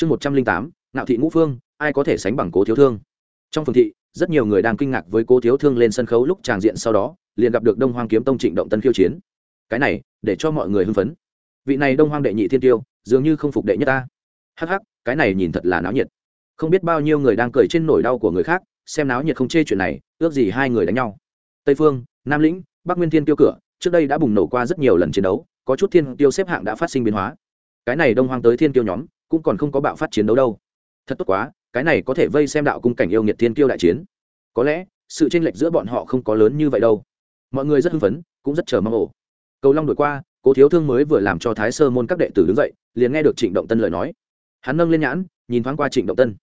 chương một trăm linh tám nạo thị ngũ phương, ai có thể sánh bằng cố thiếu thương? Trong phường thị, rất nhiều người đang kinh ngạc với cố thiếu thương lên sân khấu lúc tràng diện sau đó, liền gặp được đông hoang kiếm tông trịnh động tân khiêu chiến. Cái này, để cho mọi người hưng phấn. Vị này đông hoang đệ nhị thiên tiêu, dường như không phục đệ nhất ta. Hắc hắc, cái này nhìn thật là náo nhiệt. Không biết bao nhiêu người đang cười trên nỗi đau của người khác, xem náo nhiệt không chê chuyện này, ước gì hai người đánh nhau. Tây phương, nam lĩnh, bắc nguyên thiên tiêu cửa, trước đây đã bùng nổ qua rất nhiều lần chiến đấu, có chút thiên tiêu xếp hạng đã phát sinh biến hóa cái này đông hoang tới thiên tiêu nhóm, cũng còn không có bạo phát chiến đấu đâu. Thật tốt quá, cái này có thể vây xem đạo cung cảnh yêu nghiệt thiên tiêu đại chiến. Có lẽ, sự tranh lệch giữa bọn họ không có lớn như vậy đâu. Mọi người rất hưng phấn, cũng rất chờ mong ổ. Cầu long đổi qua, cố thiếu thương mới vừa làm cho thái sơ môn các đệ tử đứng dậy, liền nghe được trịnh động tân lời nói. Hắn nâng lên nhãn, nhìn thoáng qua trịnh động tân.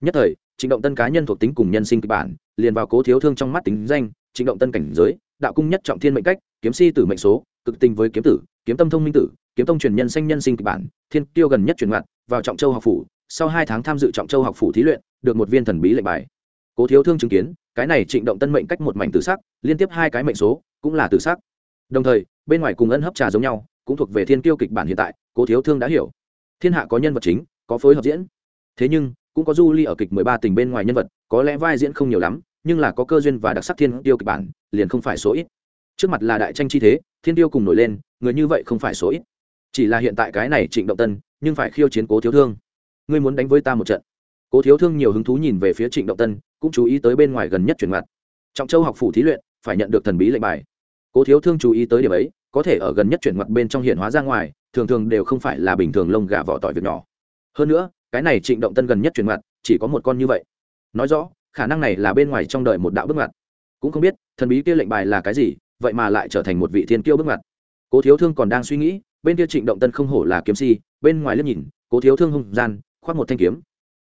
Nhất thời, trịnh động tân cá nhân thuộc tính cùng nhân sinh kịch bản, liền vào cố thiếu thương trong mắt tính danh, trịnh động tân cảnh giới, đạo cung nhất trọng thiên mệnh cách, kiếm si tử mệnh số, cực tình với kiếm tử, kiếm tâm thông minh tử kiếm tông truyền nhân sanh nhân sinh kịch bản, thiên tiêu gần nhất truyền ngoạn vào trọng châu học phủ, sau hai tháng tham dự trọng châu học phủ thí luyện, được một viên thần bí lệnh bài. Cố thiếu thương chứng kiến, cái này trịnh động tân mệnh cách một mảnh tử sắc, liên tiếp hai cái mệnh số, cũng là tử sắc. Đồng thời, bên ngoài cùng ân hấp trà giống nhau, cũng thuộc về thiên Tiêu kịch bản hiện tại, cố thiếu thương đã hiểu. Thiên hạ có nhân vật chính, có phối hợp diễn. Thế nhưng, cũng có du ly ở kịch mười ba tình bên ngoài nhân vật, có lẽ vai diễn không nhiều lắm, nhưng là có cơ duyên và đặc sắc thiên tiêu kịch bản, liền không phải số ít. Trước mặt là đại tranh chi thế, thiên tiêu cùng nổi lên, người như vậy không phải số ít chỉ là hiện tại cái này trịnh động tân, nhưng phải khiêu chiến cố thiếu thương. Ngươi muốn đánh với ta một trận. Cố thiếu thương nhiều hứng thú nhìn về phía trịnh động tân, cũng chú ý tới bên ngoài gần nhất chuyển mặt. Trọng châu học phủ thí luyện, phải nhận được thần bí lệnh bài. Cố thiếu thương chú ý tới điểm ấy, có thể ở gần nhất chuyển mặt bên trong hiện hóa ra ngoài, thường thường đều không phải là bình thường lông gà vỏ tỏi việc nhỏ. Hơn nữa, cái này trịnh động tân gần nhất chuyển mặt, chỉ có một con như vậy. Nói rõ, khả năng này là bên ngoài trong đời một đạo bước mặt cũng không biết, thần bí kia lệnh bài là cái gì, vậy mà lại trở thành một vị thiên kiêu bước mặt cố thiếu thương còn đang suy nghĩ bên kia trịnh động tân không hổ là kiếm si, bên ngoài liếc nhìn, cố thiếu thương hung gian, khoác một thanh kiếm.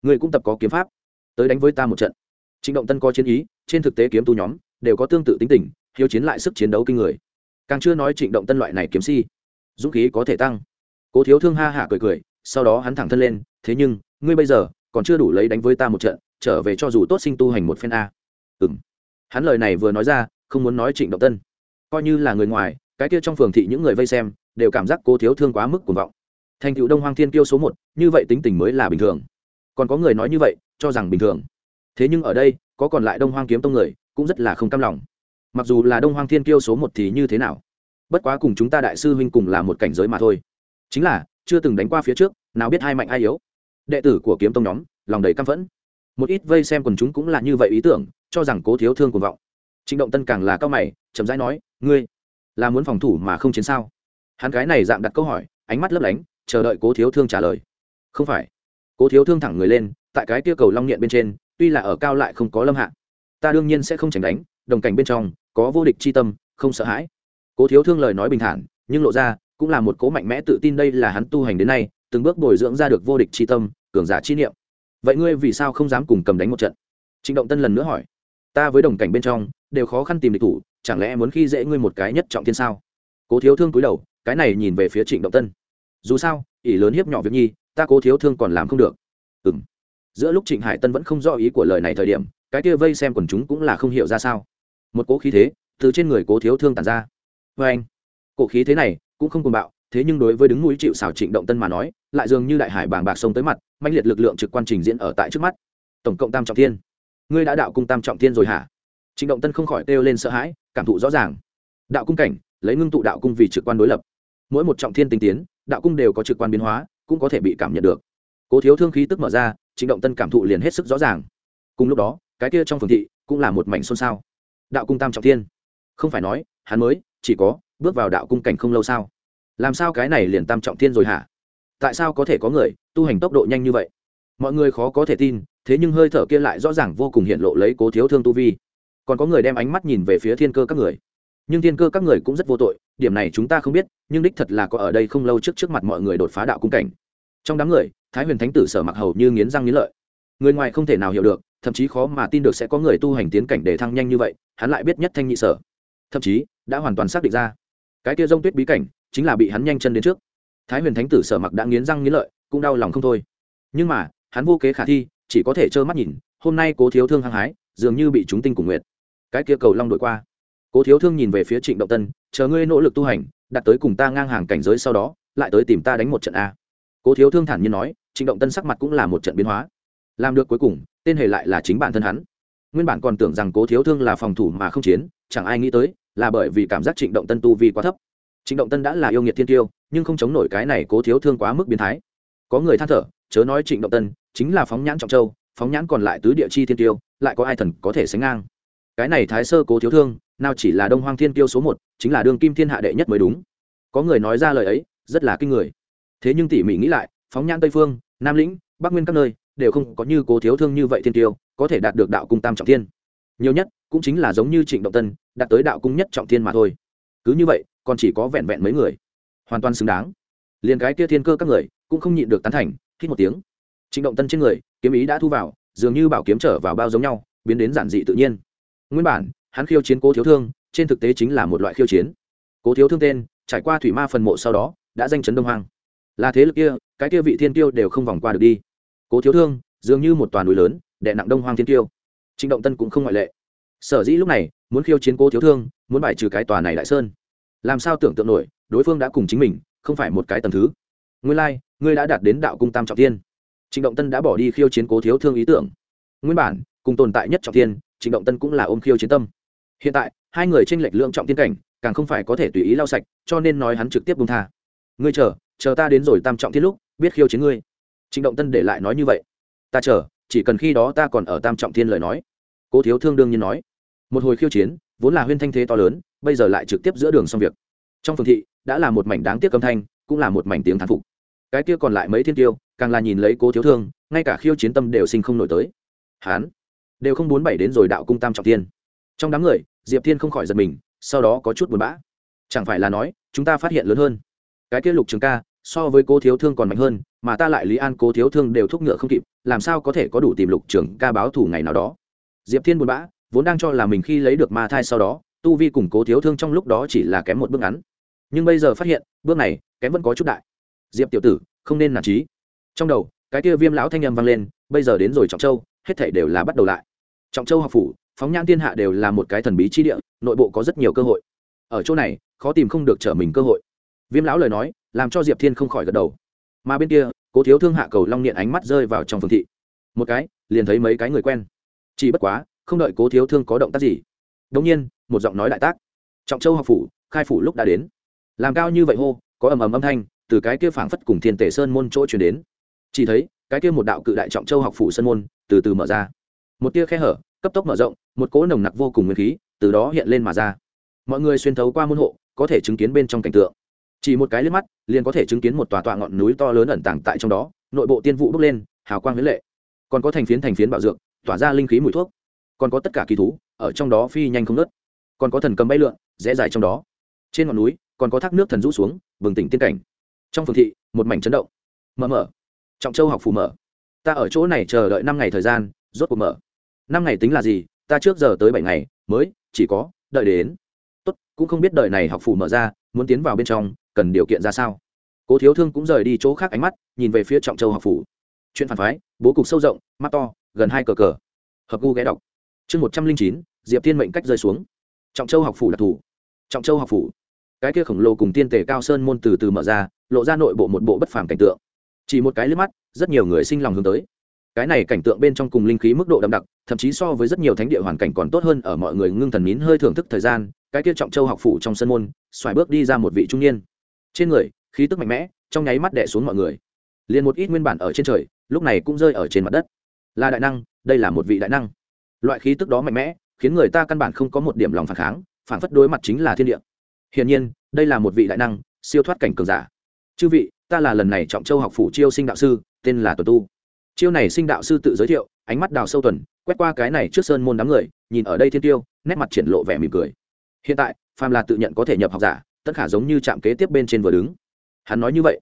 Người cũng tập có kiếm pháp. Tới đánh với ta một trận. Trịnh động tân có chiến ý, trên thực tế kiếm tu nhóm đều có tương tự tính tình, hiếu chiến lại sức chiến đấu kinh người. Càng chưa nói trịnh động tân loại này kiếm si, dũng khí có thể tăng. Cố thiếu thương ha hả cười cười, sau đó hắn thẳng thân lên, thế nhưng, ngươi bây giờ còn chưa đủ lấy đánh với ta một trận, trở về cho dù tốt sinh tu hành một phen a. Ừ m hắn lời này vừa nói ra, không muốn nói trịnh động tân. Coi như là người ngoài, cái kia trong phường thị những người vây xem đều cảm giác cô thiếu thương quá mức cuồng vọng. Thành cựu đông hoang thiên kiêu số một, như vậy tính tình mới là bình thường. Còn có người nói như vậy, cho rằng bình thường. Thế nhưng ở đây, có còn lại đông hoang kiếm tông người, cũng rất là không cam lòng. Mặc dù là đông hoang thiên kiêu số một thì như thế nào? Bất quá cùng chúng ta đại sư huynh cùng là một cảnh giới mà thôi. Chính là, chưa từng đánh qua phía trước, nào biết hai mạnh ai yếu. Đệ tử của kiếm tông nhóm, lòng đầy căm phẫn. Một ít vây xem quần chúng cũng là như vậy ý tưởng, cho rằng cố thiếu thương cuồng vọng. Trịnh động tân càng là cao mày, chậm rãi nói, ngươi là muốn phòng thủ mà không chiến sao? Hắn cái này dạng đặt câu hỏi, ánh mắt lấp lánh, chờ đợi cố thiếu thương trả lời. Không phải. Cố thiếu thương thẳng người lên, tại cái kia cầu long nghiện bên trên, tuy là ở cao lại không có lâm hạ, ta đương nhiên sẽ không tránh đánh, đồng cảnh bên trong, có vô địch c h i tâm, không sợ hãi. Cố thiếu thương lời nói bình thản, nhưng lộ ra, cũng là một cố mạnh mẽ tự tin đây là hắn tu hành đến nay, từng bước bồi dưỡng ra được vô địch c h i tâm, cường giả chi niệm. Vậy ngươi vì sao không dám cùng cầm đánh một trận? Trịnh động tân lần nữa hỏi. Ta với đồng cảnh bên trong, đều khó khăn tìm địch thủ, chẳng lẽ muốn khi dễ ngươi một cái nhất trọng thiên sao? Cố thiếu thương cúi đầu cái này nhìn về phía trịnh động tân dù sao ỷ lớn hiếp nhỏ việc nhi ta cố thiếu thương còn làm không được ừ m giữa lúc trịnh hải tân vẫn không rõ ý của lời này thời điểm cái kia vây xem quần chúng cũng là không hiểu ra sao một cố khí thế từ trên người cố thiếu thương tàn ra vê anh cổ khí thế này cũng không cùng bạo thế nhưng đối với đứng núi chịu xảo trịnh động tân mà nói lại dường như đại hải bàng bạc sông tới mặt mạnh liệt lực lượng trực quan trình diễn ở tại trước mắt tổng cộng tam trọng thiên ngươi đã đạo cung tam trọng thiên rồi hả trịnh động tân không khỏi kêu lên sợ hãi cảm thụ rõ ràng đạo cung cảnh lấy ngưng tụ đạo cung vì trực quan đối lập mỗi một trọng thiên tinh tiến, đạo cung đều có trực quan biến hóa, cũng có thể bị cảm nhận được. Cố thiếu thương khí tức mở ra, trịnh động tân cảm thụ liền hết sức rõ ràng. Cùng lúc đó, cái kia trong phường thị cũng là một mảnh xôn xao. Đạo cung tam trọng thiên. Không phải nói, hắn mới chỉ có bước vào đạo cung cảnh không lâu sao? Làm sao cái này liền tam trọng thiên rồi hả? Tại sao có thể có người tu hành tốc độ nhanh như vậy? Mọi người khó có thể tin, thế nhưng hơi thở kia lại rõ ràng vô cùng hiện lộ lấy cố thiếu thương tu vi. Còn có người đem ánh mắt nhìn về phía thiên cơ các người nhưng thiên cơ các người cũng rất vô tội, điểm này chúng ta không biết, nhưng đích thật là có ở đây không lâu trước trước mặt mọi người đột phá đạo cung cảnh. Trong đám người, thái huyền thánh tử sở mặc hầu như nghiến răng nghiến lợi. Người ngoài không thể nào hiểu được, thậm chí khó mà tin được sẽ có người tu hành tiến cảnh để thăng nhanh như vậy, hắn lại biết nhất thanh nhị sở. Thậm chí, đã hoàn toàn xác định ra. Cái kia rông tuyết bí cảnh, chính là bị hắn nhanh chân đến trước. Thái huyền thánh tử sở mặc đã nghiến răng nghiến lợi, cũng đau lòng không thôi. Nhưng mà, hắn vô kế khả thi, chỉ có thể trơ mắt nhìn, hôm nay cố thiếu thương hăng hái, dường như bị chúng tinh cùng nguyệt. Cái kia cầu long đội qua cố thiếu thương nhìn về phía trịnh động tân, chờ ngươi nỗ lực tu hành, đặt tới cùng ta ngang hàng cảnh giới sau đó, lại tới tìm ta đánh một trận a. Cố thiếu thương thản nhiên nói, trịnh động tân sắc mặt cũng là một trận biến hóa. Làm được cuối cùng, tên hề lại là chính bản thân hắn. Nguyên bản còn tưởng rằng cố thiếu thương là phòng thủ mà không chiến, chẳng ai nghĩ tới, là bởi vì cảm giác trịnh động tân tu vi quá thấp. Trịnh động tân đã là yêu nghiệt thiên tiêu, nhưng không chống nổi cái này cố thiếu thương quá mức biến thái. Có người than thở, chớ nói trịnh động tân, chính là phóng nhãn trọng châu, phóng nhãn còn lại tứ địa chi thiên tiêu, lại có ai thần có thể sánh ngang? Cái này thái sơ cố thiếu thương nào chỉ là đông hoang thiên tiêu số một, chính là đương kim thiên hạ đệ nhất mới đúng. Có người nói ra lời ấy, rất là kinh người. Thế nhưng tỉ mỉ nghĩ lại, phóng nhãn tây phương, nam lĩnh, bắc nguyên các nơi, đều không có như cố thiếu thương như vậy thiên tiêu, có thể đạt được đạo cung tam trọng thiên. Nhiều nhất, cũng chính là giống như trịnh động tân, đạt tới đạo cung nhất trọng thiên mà thôi. Cứ như vậy, còn chỉ có vẹn vẹn mấy người. Hoàn toàn xứng đáng. Liền cái kia thiên cơ các người, cũng không nhịn được tán thành, hít một tiếng. Trịnh động tân trên người, kiếm ý đã thu vào, dường như bảo kiếm trở vào bao giống nhau, biến đến giản dị tự nhiên. Nguyên bản hắn khiêu chiến cố thiếu thương trên thực tế chính là một loại khiêu chiến. Cố thiếu thương tên trải qua thủy ma phần mộ sau đó đã danh chấn đông Hoang, là thế lực kia cái kia vị thiên tiêu đều không vòng qua được đi. Cố thiếu thương dường như một toàn núi lớn đệ nặng đông Hoang thiên tiêu. Trịnh động tân cũng không ngoại lệ. Sở dĩ lúc này muốn khiêu chiến cố thiếu thương muốn bài trừ cái tòa này đại sơn. Làm sao tưởng tượng nổi đối phương đã cùng chính mình không phải một cái tầm thứ. Nguyên lai、like, ngươi đã đạt đến đạo cung tam trọng thiên. Trịnh động tân đã bỏ đi khiêu chiến cố thiếu thương ý tưởng. Nguyên bản cùng tồn tại nhất trọng thiên trịnh động tân cũng là ôm khiêu chiến tâm hiện tại, hai người tranh lệch lượng trọng tiên cảnh, càng không phải có thể tùy ý lau sạch, cho nên nói hắn trực tiếp bung tha. Ngươi chờ chờ ta đến rồi tam trọng thiên lúc, biết khiêu chiến ngươi. Trịnh động tân để lại nói như vậy. Ta chờ, chỉ cần khi đó ta còn ở tam trọng thiên lời nói. Cố thiếu thương đương nhiên nói. Một hồi khiêu chiến, vốn là huyên thanh thế to lớn, bây giờ lại trực tiếp giữa đường xong việc. Trong phường thị, đã là một mảnh đáng tiếc âm thanh, cũng là một mảnh tiếng thán phục. Cái kia còn lại mấy thiên tiêu, càng là nhìn lấy cố thiếu thương, ngay cả khiêu chiến tâm đều sinh không nổi tới. Hán đều không bốn bảy đến rồi đạo cung tam trọng tiên trong đám người, diệp thiên không khỏi giật mình, sau đó có chút buồn bã. Chẳng phải là nói, chúng ta phát hiện lớn hơn. Cái kia lục trường ca, so với cô thiếu thương còn mạnh hơn, mà ta lại lý an, cố thiếu thương đều thúc ngựa không kịp, làm sao có thể có đủ tìm lục trường ca báo thủ ngày nào đó? Diệp thiên buồn bã, vốn đang cho là mình khi lấy được ma thai sau đó, tu vi cùng cố thiếu thương trong lúc đó chỉ là kém một bước ngắn. Nhưng bây giờ phát hiện, bước này, kém vẫn có chút đại. Diệp tiểu tử, không nên nản trí. Trong đầu, cái kia viêm lão thanh â m vang lên, bây giờ đến rồi trọng châu, hết thể đều là bắt đầu lại. Trọng châu học phủ phóng nhãn thiên hạ đều là một cái thần bí chi địa, nội bộ có rất nhiều cơ hội. Ở chỗ này, khó tìm không được trở mình cơ hội. Viêm lão lời nói, làm cho diệp thiên không khỏi gật đầu. Mà bên kia, cố thiếu thương hạ cầu long niệm ánh mắt rơi vào trong phương thị. Một cái, liền thấy mấy cái người quen. Chỉ bất quá, không đợi cố thiếu thương có động tác gì. Đông nhiên, một giọng nói đại tác. Trọng châu học phủ, khai phủ lúc đã đến. Làm cao như vậy hô, có ầm ầm âm thanh từ cái kia phảng phất cùng thiên tể sơn môn chỗ chuyển đến. Chỉ thấy, cái kia một đạo cự đại trọng châu học phủ sơn môn từ từ mở ra. Một tia khe hở cấp tốc mở rộng, một cỗ nồng nặc vô cùng nguyên khí từ đó hiện lên mà ra. Mọi người xuyên thấu qua môn hộ, có thể chứng kiến bên trong cảnh tượng. Chỉ một cái liếc mắt, liền có thể chứng kiến một tòa tọa ngọn núi to lớn ẩn tàng tại trong đó, nội bộ tiên vụ bốc lên, hào quang huyết lệ. Còn có thành phiến thành phiến bạo dược, tỏa ra linh khí mùi thuốc. Còn có tất cả kỳ thú, ở trong đó phi nhanh không nớt còn có thần cầm bay lượn, rẽ dài trong đó. Trên ngọn núi, còn có thác nước thần rũ xuống, bừng tỉnh tiên cảnh. Trong phường thị, một mảnh chấn động. Mở mở. Trọng châu học phủ mở. Ta ở chỗ này chờ đợi năm ngày thời gian, rốt cuộc mở năm ngày tính là gì, ta trước giờ tới bảy ngày, mới chỉ có đợi đến. Tốt, cũng không biết đợi này học phủ mở ra, muốn tiến vào bên trong, cần điều kiện ra sao. Cố thiếu thương cũng rời đi chỗ khác ánh mắt, nhìn về phía trọng châu học phủ chuyện phản phái, bố cục sâu rộng, mắt to, gần hai cờ cờ. Hợp gu ghé đọc. Chương một trăm linh chín, diệp thiên mệnh cách rơi xuống. Trọng châu học phủ đặc thù trọng châu học phủ cái kia khổng lồ cùng tiên tề cao sơn môn từ từ mở ra, lộ ra nội bộ một bộ bất phàm cảnh tượng. Chỉ một cái liếc mắt, rất nhiều người sinh lòng hướng tới cái này cảnh tượng bên trong cùng linh khí mức độ đậm đặc, thậm chí so với rất nhiều thánh địa hoàn cảnh còn tốt hơn ở mọi người ngưng thần nín hơi thưởng thức thời gian, cái kia trọng châu học phủ trong sân môn, xoài bước đi ra một vị trung niên. Trên người, khí tức mạnh mẽ, trong nháy mắt đẻ xuống mọi người. Liền một ít nguyên bản ở trên trời, lúc này cũng rơi ở trên mặt đất. Là đại năng, đây là một vị đại năng. Loại khí tức đó mạnh mẽ, khiến người ta căn bản không có một điểm lòng phản kháng, phản phất đối mặt chính là thiên địa. Hiển nhiên, đây là một vị đại năng, siêu thoát cảnh cường giả. Chư vị, ta là lần này trọng châu học phủ chiêu sinh đạo sư, tên là tuần tu chiêu này sinh đạo sư tự giới thiệu, ánh mắt đào sâu tuần, quét qua cái này trước sơn môn đám người, nhìn ở đây thiên tiêu, nét mặt triển lộ vẻ mỉm cười. Hiện tại, phàm là tự nhận có thể nhập học giả, tất cả giống như chạm kế tiếp bên trên vừa đứng. Hắn nói như vậy.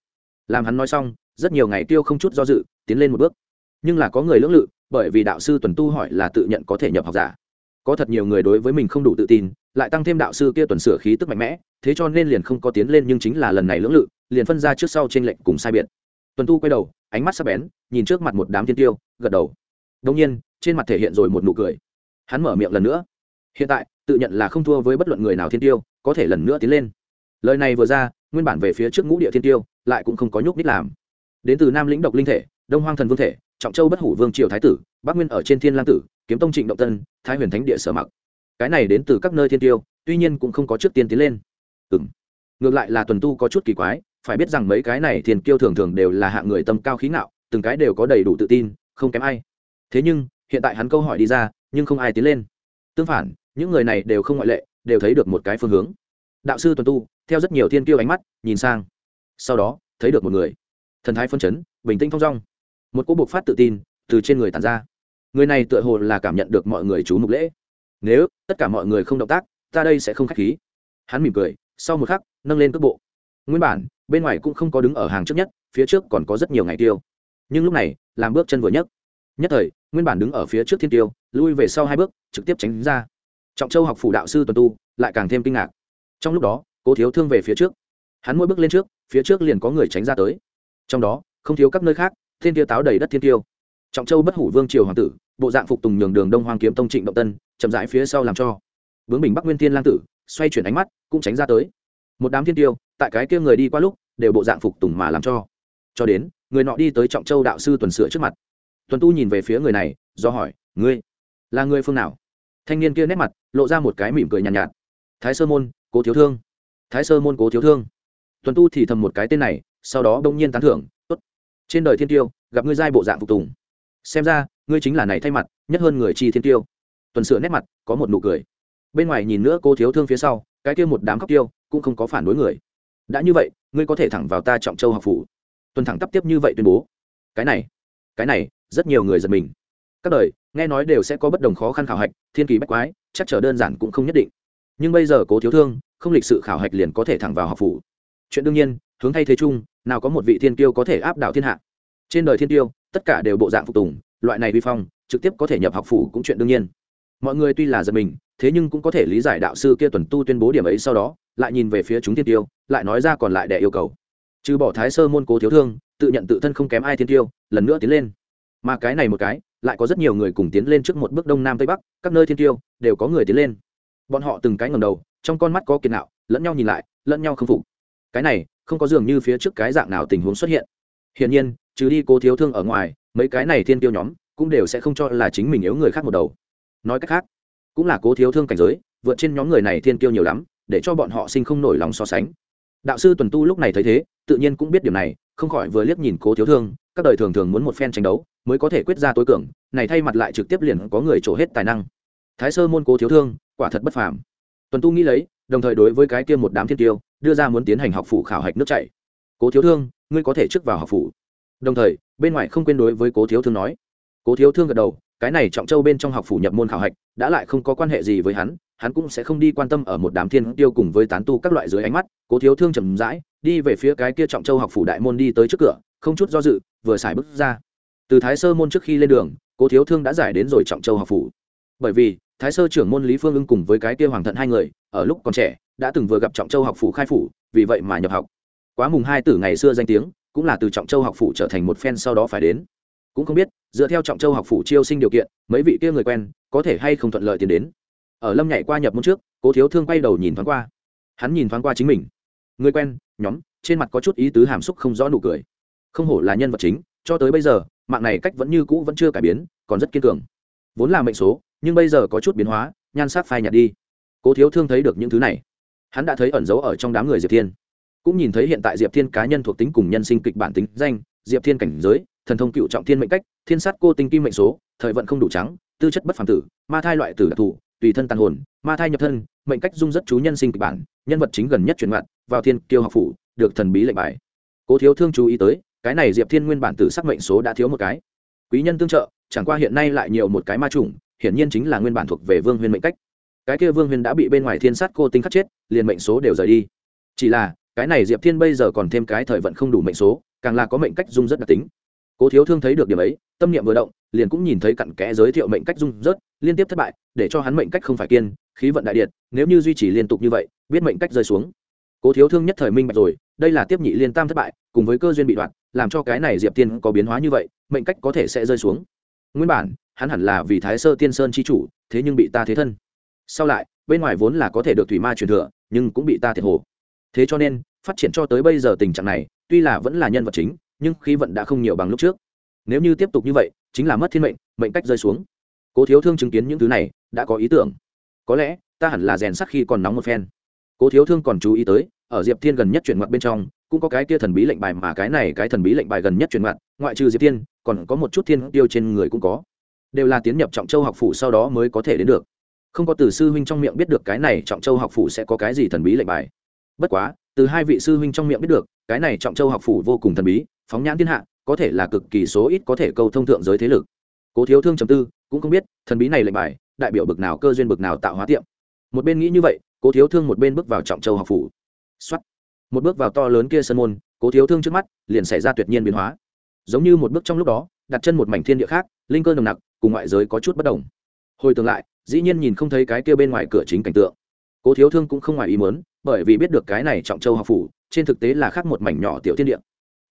Làm hắn nói xong, rất nhiều ngày tiêu không chút do dự, tiến lên một bước. Nhưng là có người lưỡng lự, bởi vì đạo sư tuần tu hỏi là tự nhận có thể nhập học giả. Có thật nhiều người đối với mình không đủ tự tin, lại tăng thêm đạo sư kia tuần sửa khí tức mạnh mẽ, thế cho nên liền không có tiến lên nhưng chính là lần này lưỡng lự, liền phân ra trước sau trên lệnh cùng sai biệt. Tuần tu quay đầu ánh mắt sắc bén, nhìn trước mặt một đám thiên tiêu, gật đầu. Đông nhiên, trên mặt thể hiện rồi một nụ cười. Hắn mở miệng lần nữa. Hiện tại, tự nhận là không thua với bất luận người nào thiên tiêu, có thể lần nữa tiến lên. Lời này vừa ra, nguyên bản về phía trước ngũ địa thiên tiêu, lại cũng không có nhúc nít làm. Đến từ nam lĩnh độc linh thể, đông hoang thần vương thể, trọng châu bất hủ vương triều thái tử, bắc nguyên ở trên thiên lang tử, kiếm tông trịnh động tân, thái huyền thánh địa sở mặc. Cái này đến từ các nơi thiên tiêu, tuy nhiên cũng không có trước tiên tiến lên. Ừng ngược lại là tuần tu có chút kỳ quái phải biết rằng mấy cái này thiên kiêu thường thường đều là hạng người tâm cao khí ngạo, từng cái đều có đầy đủ tự tin, không kém ai. Thế nhưng, hiện tại hắn câu hỏi đi ra, nhưng không ai tiến lên. Tương phản, những người này đều không ngoại lệ, đều thấy được một cái phương hướng. Đạo sư tuần tu, theo rất nhiều thiên kiêu ánh mắt, nhìn sang. Sau đó, thấy được một người. Thần thái phân chấn, bình tĩnh thong dong. Một cú buộc phát tự tin, từ trên người tàn ra. Người này tựa hồ là cảm nhận được mọi người chú mục lễ. Nếu, tất cả mọi người không động tác, ta đây sẽ không k h á c h khí. Hắn mỉm cười, sau một khắc, nâng lên cước bộ nguyên bản, bên ngoài cũng không có đứng ở hàng trước nhất, phía trước còn có rất nhiều ngày tiêu. Nhưng lúc này, làm bước chân vừa nhất nhất thời, nguyên bản đứng ở phía trước thiên tiêu, lui về sau hai bước, trực tiếp tránh ra. Trọng châu học phủ đạo sư tuần tu, lại càng thêm kinh ngạc. Trong lúc đó, cố thiếu thương về phía trước. Hắn mỗi bước lên trước, phía trước liền có người tránh ra tới. Trong đó, không thiếu các nơi khác, thiên tiêu táo đầy đất thiên tiêu. Trọng châu bất hủ vương triều hoàng tử, bộ dạng phục tùng nhường đường đông hoàng kiếm tông trịnh động tân, chậm rãi phía sau làm cho. Bướng bình bắc nguyên thiên lang tử, xoay chuyển ánh mắt, cũng tránh ra tới một đám thiên tiêu tại cái kia người đi qua lúc đều bộ dạng phục tùng mà làm cho. Cho đến người nọ đi tới trọng châu đạo sư tuần sửa trước mặt. Tuần tu nhìn về phía người này do hỏi ngươi là người phương nào? Thanh niên kia nét mặt lộ ra một cái mỉm cười nhàn nhạt, nhạt. Thái sơ môn cố thiếu thương. Thái sơ môn cố thiếu thương. Tuần tu thì thầm một cái tên này sau đó đông nhiên tán thưởng tốt trên đời thiên tiêu gặp ngươi giai bộ dạng phục tùng. Xem ra ngươi chính là này thay mặt nhất hơn người chi thiên tiêu. Tuần sửa nét mặt có một nụ cười. Bên ngoài nhìn nữa cô thiếu thương phía sau cái kia một đám khóc tiêu cũng không có phản đối người. Đã như vậy, ngươi có thể thẳng vào ta trọng châu học phủ. Tuần thẳng tắp tiếp như vậy tuyên bố. Cái này cái này, rất nhiều người giật mình. Các đời, nghe nói đều sẽ có bất đồng khó khăn khảo hạch, thiên kỳ bách quái, chắc trở đơn giản cũng không nhất định. Nhưng bây giờ cố thiếu thương, không lịch sự khảo hạch liền có thể thẳng vào học phủ. Chuyện đương nhiên, hướng thay thế chung, nào có một vị thiên tiêu có thể áp đảo thiên hạ. Trên đời thiên tiêu tất cả đều bộ dạng phục tùng, loại này vi phong, trực tiếp có thể nhập học phủ cũng chuyện đương nhiên mọi người tuy là giật mình, thế nhưng cũng có thể lý giải đạo sư kia tuần tu tuyên bố điểm ấy sau đó, lại nhìn về phía chúng thiên tiêu, lại nói ra còn lại để yêu cầu. Trừ bỏ thái sơ môn cố thiếu thương, tự nhận tự thân không kém ai thiên tiêu, lần nữa tiến lên. Mà cái này một cái, lại có rất nhiều người cùng tiến lên trước một bước đông nam tây bắc, các nơi thiên tiêu đều có người tiến lên. Bọn họ từng cái ngầm đầu, trong con mắt có kiệt nạo, lẫn nhau nhìn lại, lẫn nhau không phục. Cái này, không có dường như phía trước cái dạng nào tình huống xuất hiện. Hiển nhiên, trừ đi cố thiếu thương ở ngoài, mấy cái này thiên tiêu nhóm cũng đều sẽ không cho là chính mình yếu người khác một đầu nói cách khác, cũng là cố thiếu thương cảnh giới, vượt trên nhóm người này thiên tiêu nhiều lắm, để cho bọn họ sinh không nổi lòng so sánh. Đạo sư tuần tu lúc này thấy thế, tự nhiên cũng biết điểm này, không khỏi vừa liếc nhìn cố thiếu thương, các đời thường thường muốn một phen tranh đấu, mới có thể quyết ra tối cường, này thay mặt lại trực tiếp liền có người trổ hết tài năng. Thái sơ môn cố thiếu thương, quả thật bất phàm. Tuần tu nghĩ lấy, đồng thời đối với cái kia một đám thiên tiêu đưa ra muốn tiến hành học phủ khảo hạch nước chảy. Cố thiếu thương, ngươi có thể trước vào học phủ. Đồng thời, bên ngoài không quên đối với cố thiếu thương nói. Cố thiếu thương gật đầu cái này trọng châu bên trong học phủ nhập môn khảo hạch, đã lại không có quan hệ gì với hắn hắn cũng sẽ không đi quan tâm ở một đám thiên tiêu cùng với tán tu các loại dưới ánh mắt, cố thiếu thương trầm rãi, đi về phía cái kia trọng châu học phủ đại môn đi tới trước cửa, không chút do dự, vừa xài bước ra. Từ thái sơ môn trước khi lên đường, cố thiếu thương đã giải đến rồi trọng châu học phủ. Bởi vì, thái sơ trưởng môn lý phương ưng cùng với cái kia hoàng thận hai người, ở lúc còn trẻ, đã từng vừa gặp trọng châu học phủ khai phủ, vì vậy mà nhập học. Quá mùng hai tử ngày xưa danh tiếng, cũng là từ trọng châu học phủ trở thành một phen sau đó phải đến cũng không biết, dựa theo trọng châu học phủ chiêu sinh điều kiện, mấy vị kia người quen, có thể hay không thuận lợi tiến đến. Ở lâm nhảy qua nhập môn trước, cố thiếu thương quay đầu nhìn thoáng qua. Hắn nhìn thoáng qua chính mình. Người quen, nhóm, trên mặt có chút ý tứ hàm xúc không rõ nụ cười. Không hổ là nhân vật chính, cho tới bây giờ, mạng này cách vẫn như cũ vẫn chưa cải biến, còn rất kiên cường. Vốn là mệnh số, nhưng bây giờ có chút biến hóa, nhan sắc phai nhạt đi. Cố thiếu thương thấy được những thứ này. Hắn đã thấy ẩn giấu ở trong đám người diệp thiên. Cũng nhìn thấy hiện tại diệp thiên cá nhân thuộc tính cùng nhân sinh kịch bản tính danh, diệp thiên cảnh giới thần thông cựu trọng thiên mệnh cách, thiên sát cô tinh kim mệnh số, thời vận không đủ trắng, tư chất bất phàm tử, ma thai loại tử đặc thù, tùy thân tàn hồn, ma thai nhập thân, mệnh cách dung rất chú nhân sinh kịch bản, nhân vật chính gần nhất truyền mặt vào thiên kiêu học phủ, được thần bí lệnh bài. Cố thiếu thương chú ý tới, cái này diệp thiên nguyên bản tử sắc mệnh số đã thiếu một cái. Quý nhân tương trợ, chẳng qua hiện nay lại nhiều một cái ma trùng hiển nhiên chính là nguyên bản thuộc về vương huyền mệnh cách. Cái kia vương huyền đã bị bên ngoài thiên sát cô tinh khắc chết, liền mệnh số đều rời đi. Chỉ là, cái này diệp thiên bây giờ còn thêm cái thời vận không đủ mệnh số, càng là có mệnh cách dung rất đặc tính cố thiếu thương thấy được điểm ấy, tâm niệm vừa động, liền cũng nhìn thấy cặn kẽ giới thiệu mệnh cách dung rớt, liên tiếp thất bại, để cho hắn mệnh cách không phải kiên, khí vận đại điện, nếu như duy trì liên tục như vậy, biết mệnh cách rơi xuống. Cố thiếu thương nhất thời minh bạch rồi, đây là tiếp nhị liên tam thất bại, cùng với cơ duyên bị đoạn, làm cho cái này diệp tiên có biến hóa như vậy, mệnh cách có thể sẽ rơi xuống. Nguyên bản, hắn hẳn là vì thái sơ tiên sơn chi chủ, thế nhưng bị ta thế thân. Sau lại, bên ngoài vốn là có thể được thủy ma truyền thừa, nhưng cũng bị ta thiệt hồ. Thế cho nên, phát triển cho tới bây giờ tình trạng này, tuy là vẫn là nhân vật chính nhưng khí vận đã không nhiều bằng lúc trước. Nếu như tiếp tục như vậy, chính là mất thiên mệnh mệnh cách rơi xuống. Cố thiếu thương chứng kiến những thứ này, đã có ý tưởng. Có lẽ, ta hẳn là rèn sắc khi còn nóng một phen. Cố thiếu thương còn chú ý tới, ở diệp thiên gần nhất chuyển ngoặt bên trong, cũng có cái kia thần bí lệnh bài mà cái này cái thần bí lệnh bài gần nhất chuyển ngoặt, ngoại trừ diệp thiên, còn có một chút thiên tiêu trên người cũng có. Đều là tiến nhập trọng châu học phủ sau đó mới có thể đến được. Không có từ sư huynh trong miệng biết được cái này trọng châu học phủ sẽ có cái gì thần bí lệnh bài. Bất quá, từ hai vị sư huynh trong miệng biết được, cái này trọng châu học phủ vô cùng thần bí phóng nhãn thiên hạ, có thể là cực kỳ số ít có thể câu thông thượng giới thế lực. Cố thiếu thương chấm tư, cũng không biết, thần bí này lệnh bài, đại biểu bực nào cơ duyên bực nào tạo hóa tiệm. Một bên nghĩ như vậy, cố thiếu thương một bên bước vào trọng châu học phủ. Xuất một bước vào to lớn kia sân môn, cố thiếu thương trước mắt, liền xảy ra tuyệt nhiên biến hóa. Giống như một bước trong lúc đó, đặt chân một mảnh thiên địa khác, linh cơ nồng nặc, cùng ngoại giới có chút bất đồng. Hồi tương lại, dĩ nhiên nhìn không thấy cái kia bên ngoài cửa chính cảnh tượng. Cố thiếu thương cũng không ngoài ý muốn, bởi vì biết được cái này trọng châu học phủ, trên thực tế là khác một mảnh nhỏ tiểu thiên địa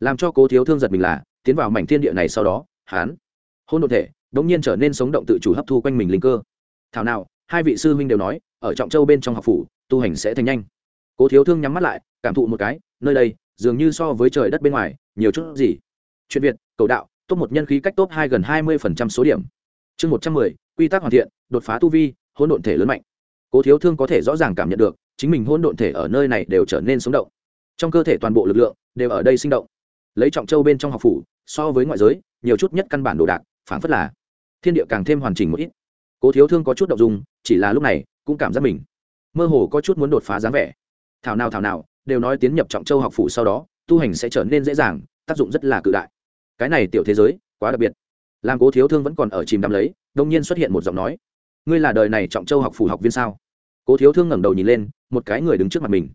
làm cho cố thiếu thương giật mình là, tiến vào mảnh thiên địa này sau đó hán hôn đột thể, đống nhiên trở nên sống động tự chủ hấp thu quanh mình linh cơ. Thảo nào, hai vị sư huynh đều nói, ở trọng châu bên trong học phủ, tu hành sẽ thành nhanh. Cố thiếu thương nhắm mắt lại, cảm thụ một cái, nơi đây, dường như so với trời đất bên ngoài, nhiều chút gì. Chuyện việt, cầu đạo, top một nhân khí cách top hai gần hai mươi phần trăm số điểm. Chương một trăm mười, quy tắc hoàn thiện, đột phá tu vi, hôn độn thể lớn mạnh. Cố thiếu thương có thể rõ ràng cảm nhận được, chính mình hôn độn thể ở nơi này đều trở nên sống động. Trong cơ thể toàn bộ lực lượng, đều ở đây sinh động lấy trọng châu bên trong học phủ, so với ngoại giới, nhiều chút nhất căn bản đồ đạc phản phất là thiên địa càng thêm hoàn chỉnh một ít. Cố thiếu thương có chút động dung, chỉ là lúc này cũng cảm giác mình mơ hồ có chút muốn đột phá dáng vẻ. Thảo nào thảo nào, đều nói tiến nhập trọng châu học phủ sau đó, tu hành sẽ trở nên dễ dàng, tác dụng rất là cự đại. Cái này tiểu thế giới, quá đặc biệt. Làm cố thiếu thương vẫn còn ở chìm đắm lấy, đông nhiên xuất hiện một giọng nói. Ngươi là đời này trọng châu học phủ học viên sao? Cố thiếu thương ngẩng đầu nhìn lên, một cái người đứng trước mặt mình.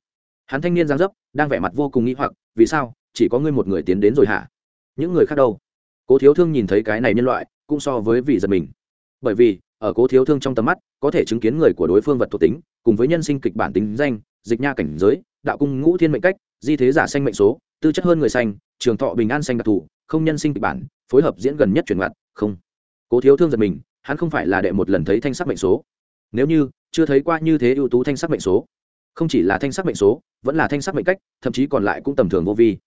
Hắn thanh niên giang dấp, đang vẻ mặt vô cùng nghĩ hoặc, vì sao? Chỉ có ngươi một người tiến đến rồi hả? Những người khác đâu? Cố thiếu thương nhìn thấy cái này nhân loại, cũng so với vị giật mình. Bởi vì, ở cố thiếu thương trong tầm mắt, có thể chứng kiến người của đối phương vật thuộc tính, cùng với nhân sinh kịch bản tính danh, dịch nha cảnh giới, đạo cung ngũ thiên mệnh cách, di thế giả xanh mệnh số, tư chất hơn người xanh trường thọ bình an xanh đặc thù, không nhân sinh kịch bản, phối hợp diễn gần nhất chuyển mặt không. Cố thiếu thương giật mình, hắn không phải là đệ một lần thấy thanh sắc mệnh số. Nếu như, chưa thấy qua như thế ưu tú thanh sắc mệnh số. Không chỉ là thanh sắc mệnh số, vẫn là thanh sắc mệnh cách, thậm chí còn lại cũng tầm thường vô vi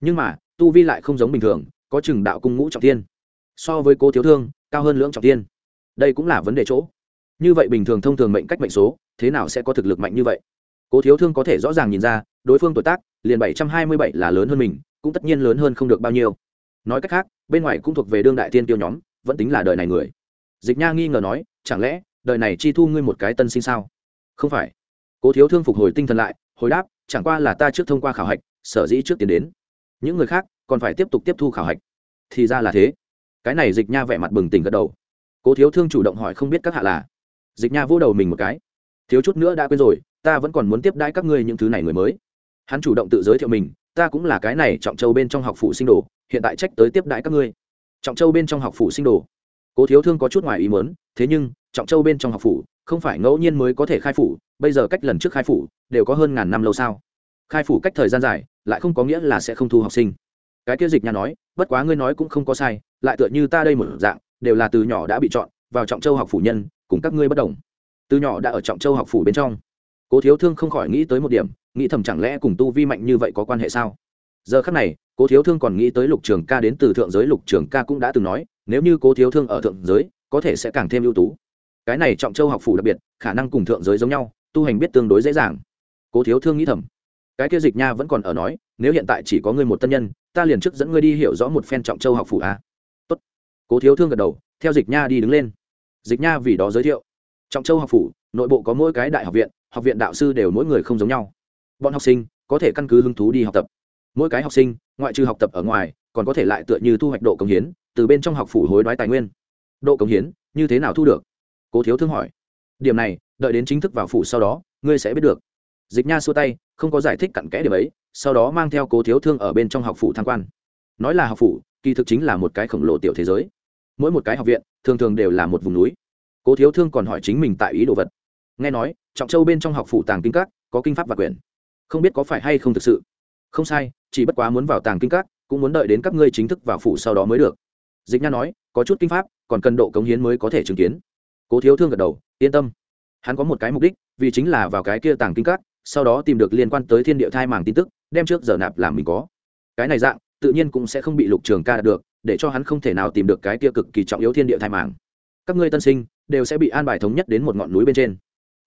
nhưng mà, tu vi lại không giống bình thường, có chừng đạo cung ngũ trọng thiên. So với cô thiếu thương, cao hơn lưỡng trọng thiên. Đây cũng là vấn đề chỗ. Như vậy bình thường thông thường mệnh cách mệnh số, thế nào sẽ có thực lực mạnh như vậy? Cố thiếu thương có thể rõ ràng nhìn ra, đối phương tuổi tác, liền bảy trăm hai mươi bảy là lớn hơn mình, cũng tất nhiên lớn hơn không được bao nhiêu. Nói cách khác, bên ngoài cũng thuộc về đương đại tiên tiêu nhóm, vẫn tính là đời này người. Dịch nha nghi ngờ nói, chẳng lẽ, đời này chi thu ngươi một cái tân sinh sao? Không phải. Cố thiếu thương phục hồi tinh thần lại, hồi đáp, chẳng qua là ta trước thông qua khảo hạch, sở dĩ trước tiến đến những người khác còn phải tiếp tục tiếp thu khảo hạch. Thì ra là thế. Cái này dịch nha vẻ mặt bừng tỉnh gật đầu. Cố thiếu thương chủ động hỏi không biết các hạ là. Dịch nha vỗ đầu mình một cái. Thiếu chút nữa đã quên rồi, ta vẫn còn muốn tiếp đãi các ngươi những thứ này người mới. Hắn chủ động tự giới thiệu mình, ta cũng là cái này trọng châu bên trong học phủ sinh đồ, hiện tại trách tới tiếp đãi các ngươi. Trọng châu bên trong học phủ sinh đồ. Cố thiếu thương có chút ngoài ý mớn thế nhưng, trọng châu bên trong học phủ, không phải ngẫu nhiên mới có thể khai phủ, bây giờ cách lần trước khai phủ, đều có hơn ngàn năm lâu sao? Khai phủ cách thời gian dài lại không có nghĩa là sẽ không thu học sinh. Cái kia dịch nhà nói, bất quá ngươi nói cũng không có sai, lại tựa như ta đây một dạng, đều là từ nhỏ đã bị chọn, vào trọng châu học phủ nhân, cùng các ngươi bất đồng. Từ nhỏ đã ở trọng châu học phủ bên trong. Cố thiếu thương không khỏi nghĩ tới một điểm, nghĩ thầm chẳng lẽ cùng tu vi mạnh như vậy có quan hệ sao? Giờ khắc này, cố thiếu thương còn nghĩ tới lục trường ca đến từ thượng giới, lục trường ca cũng đã từng nói, nếu như cố thiếu thương ở thượng giới, có thể sẽ càng thêm ưu tú. Cái này trọng châu học phủ đặc biệt, khả năng cùng thượng giới giống nhau, tu hành biết tương đối dễ dàng. Cố thiếu thương nghĩ thầm cái kia dịch nha vẫn còn ở nói, nếu hiện tại chỉ có ngươi một tân nhân, ta liền trước dẫn ngươi đi hiểu rõ một phen trọng châu học phủ a. À? tốt. Cố thiếu thương gật đầu, theo dịch nha đi đứng lên. Dịch nha vì đó giới thiệu. Trọng châu học phủ, nội bộ có mỗi cái đại học viện học viện đạo sư đều mỗi người không giống nhau. Bọn học sinh có thể căn cứ hứng thú đi học tập. Mỗi cái học sinh, ngoại trừ học tập ở ngoài, còn có thể lại tựa như thu hoạch độ công hiến, từ bên trong học phủ hối đoái tài nguyên. Độ công hiến, như thế nào thu được? Cố thiếu thương hỏi. Điểm này, đợi đến chính thức vào phủ sau đó, ngươi sẽ biết được. Dịch nha xua tay không có giải thích cặn kẽ điểm ấy, sau đó mang theo cố thiếu thương ở bên trong học phủ tham quan. Nói là học phủ, kỳ thực chính là một cái khổng lồ tiểu thế giới. Mỗi một cái học viện, thường thường đều là một vùng núi. Cố thiếu thương còn hỏi chính mình tại ý đồ vật. Nghe nói, trọng châu bên trong học phủ tàng kinh các, có kinh pháp và quyền. Không biết có phải hay không thực sự. Không sai, chỉ bất quá muốn vào tàng kinh các, cũng muốn đợi đến các ngươi chính thức vào phủ sau đó mới được. Dịch nha nói, có chút kinh pháp, còn cần độ cống hiến mới có thể chứng kiến. Cố thiếu thương gật đầu, yên tâm. Hắn có một cái mục đích, vì chính là vào cái kia tàng kinh các sau đó tìm được liên quan tới thiên địa thai màng tin tức, đem trước giờ nạp làm mình có. Cái này dạng, tự nhiên cũng sẽ không bị lục trường ca đạt được, để cho hắn không thể nào tìm được cái kia cực kỳ trọng yếu thiên địa thai màng. Các ngươi tân sinh, đều sẽ bị an bài thống nhất đến một ngọn núi bên trên.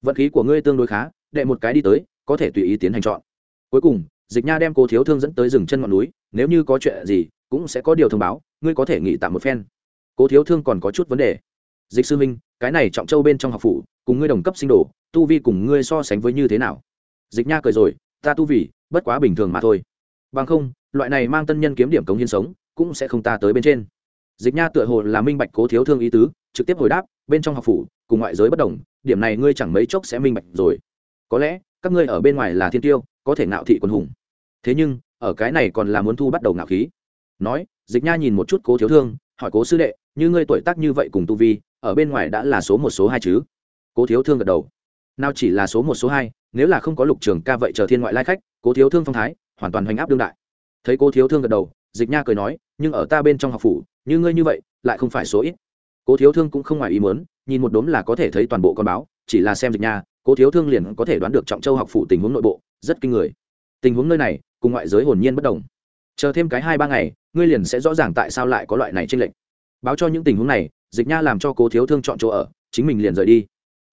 Vận khí của ngươi tương đối khá, đệ một cái đi tới, có thể tùy ý tiến hành chọn. Cuối cùng, dịch nha đem cô thiếu thương dẫn tới rừng chân ngọn núi, nếu như có chuyện gì, cũng sẽ có điều thông báo, ngươi có thể nghỉ tạm một phen. Cố thiếu thương còn có chút vấn đề. Dịch sư minh, cái này trọng châu bên trong học phủ, cùng ngươi đồng cấp sinh đồ, tu vi cùng ngươi so sánh với như thế nào? Dịch nha cười rồi, ta tu vì, bất quá bình thường mà thôi. Bằng không, loại này mang tân nhân kiếm điểm cống hiến sống, cũng sẽ không ta tới bên trên. Dịch nha tựa hồ là minh bạch cố thiếu thương ý tứ, trực tiếp hồi đáp, bên trong học phủ, cùng ngoại giới bất đồng, điểm này ngươi chẳng mấy chốc sẽ minh bạch rồi. Có lẽ, các ngươi ở bên ngoài là thiên tiêu, có thể nạo thị quân hùng. Thế nhưng, ở cái này còn là muốn thu bắt đầu ngạo khí. Nói, dịch nha nhìn một chút cố thiếu thương, hỏi cố sư đệ, như ngươi tuổi tác như vậy cùng tu vi, ở bên ngoài đã là số một, số hai chứ? Cố thiếu thương gật đầu nào chỉ là số một, số hai, nếu là không có lục trường ca vậy chờ thiên ngoại lai khách, cố thiếu thương phong thái, hoàn toàn hoành áp đương đại. Thấy cố thiếu thương gật đầu, dịch nha cười nói, nhưng ở ta bên trong học phủ, như ngươi như vậy, lại không phải số ít. Cố thiếu thương cũng không ngoài ý muốn, nhìn một đốm là có thể thấy toàn bộ con báo, chỉ là xem dịch nha, cố thiếu thương liền có thể đoán được trọng châu học phủ tình huống nội bộ, rất kinh người. Tình huống nơi này, cùng ngoại giới hồn nhiên bất đồng. Chờ thêm cái hai ba ngày, ngươi liền sẽ rõ ràng tại sao lại có loại này tranh lệch. Báo cho những tình huống này, dịch nha làm cho cố thiếu thương chọn chỗ ở, chính mình liền rời đi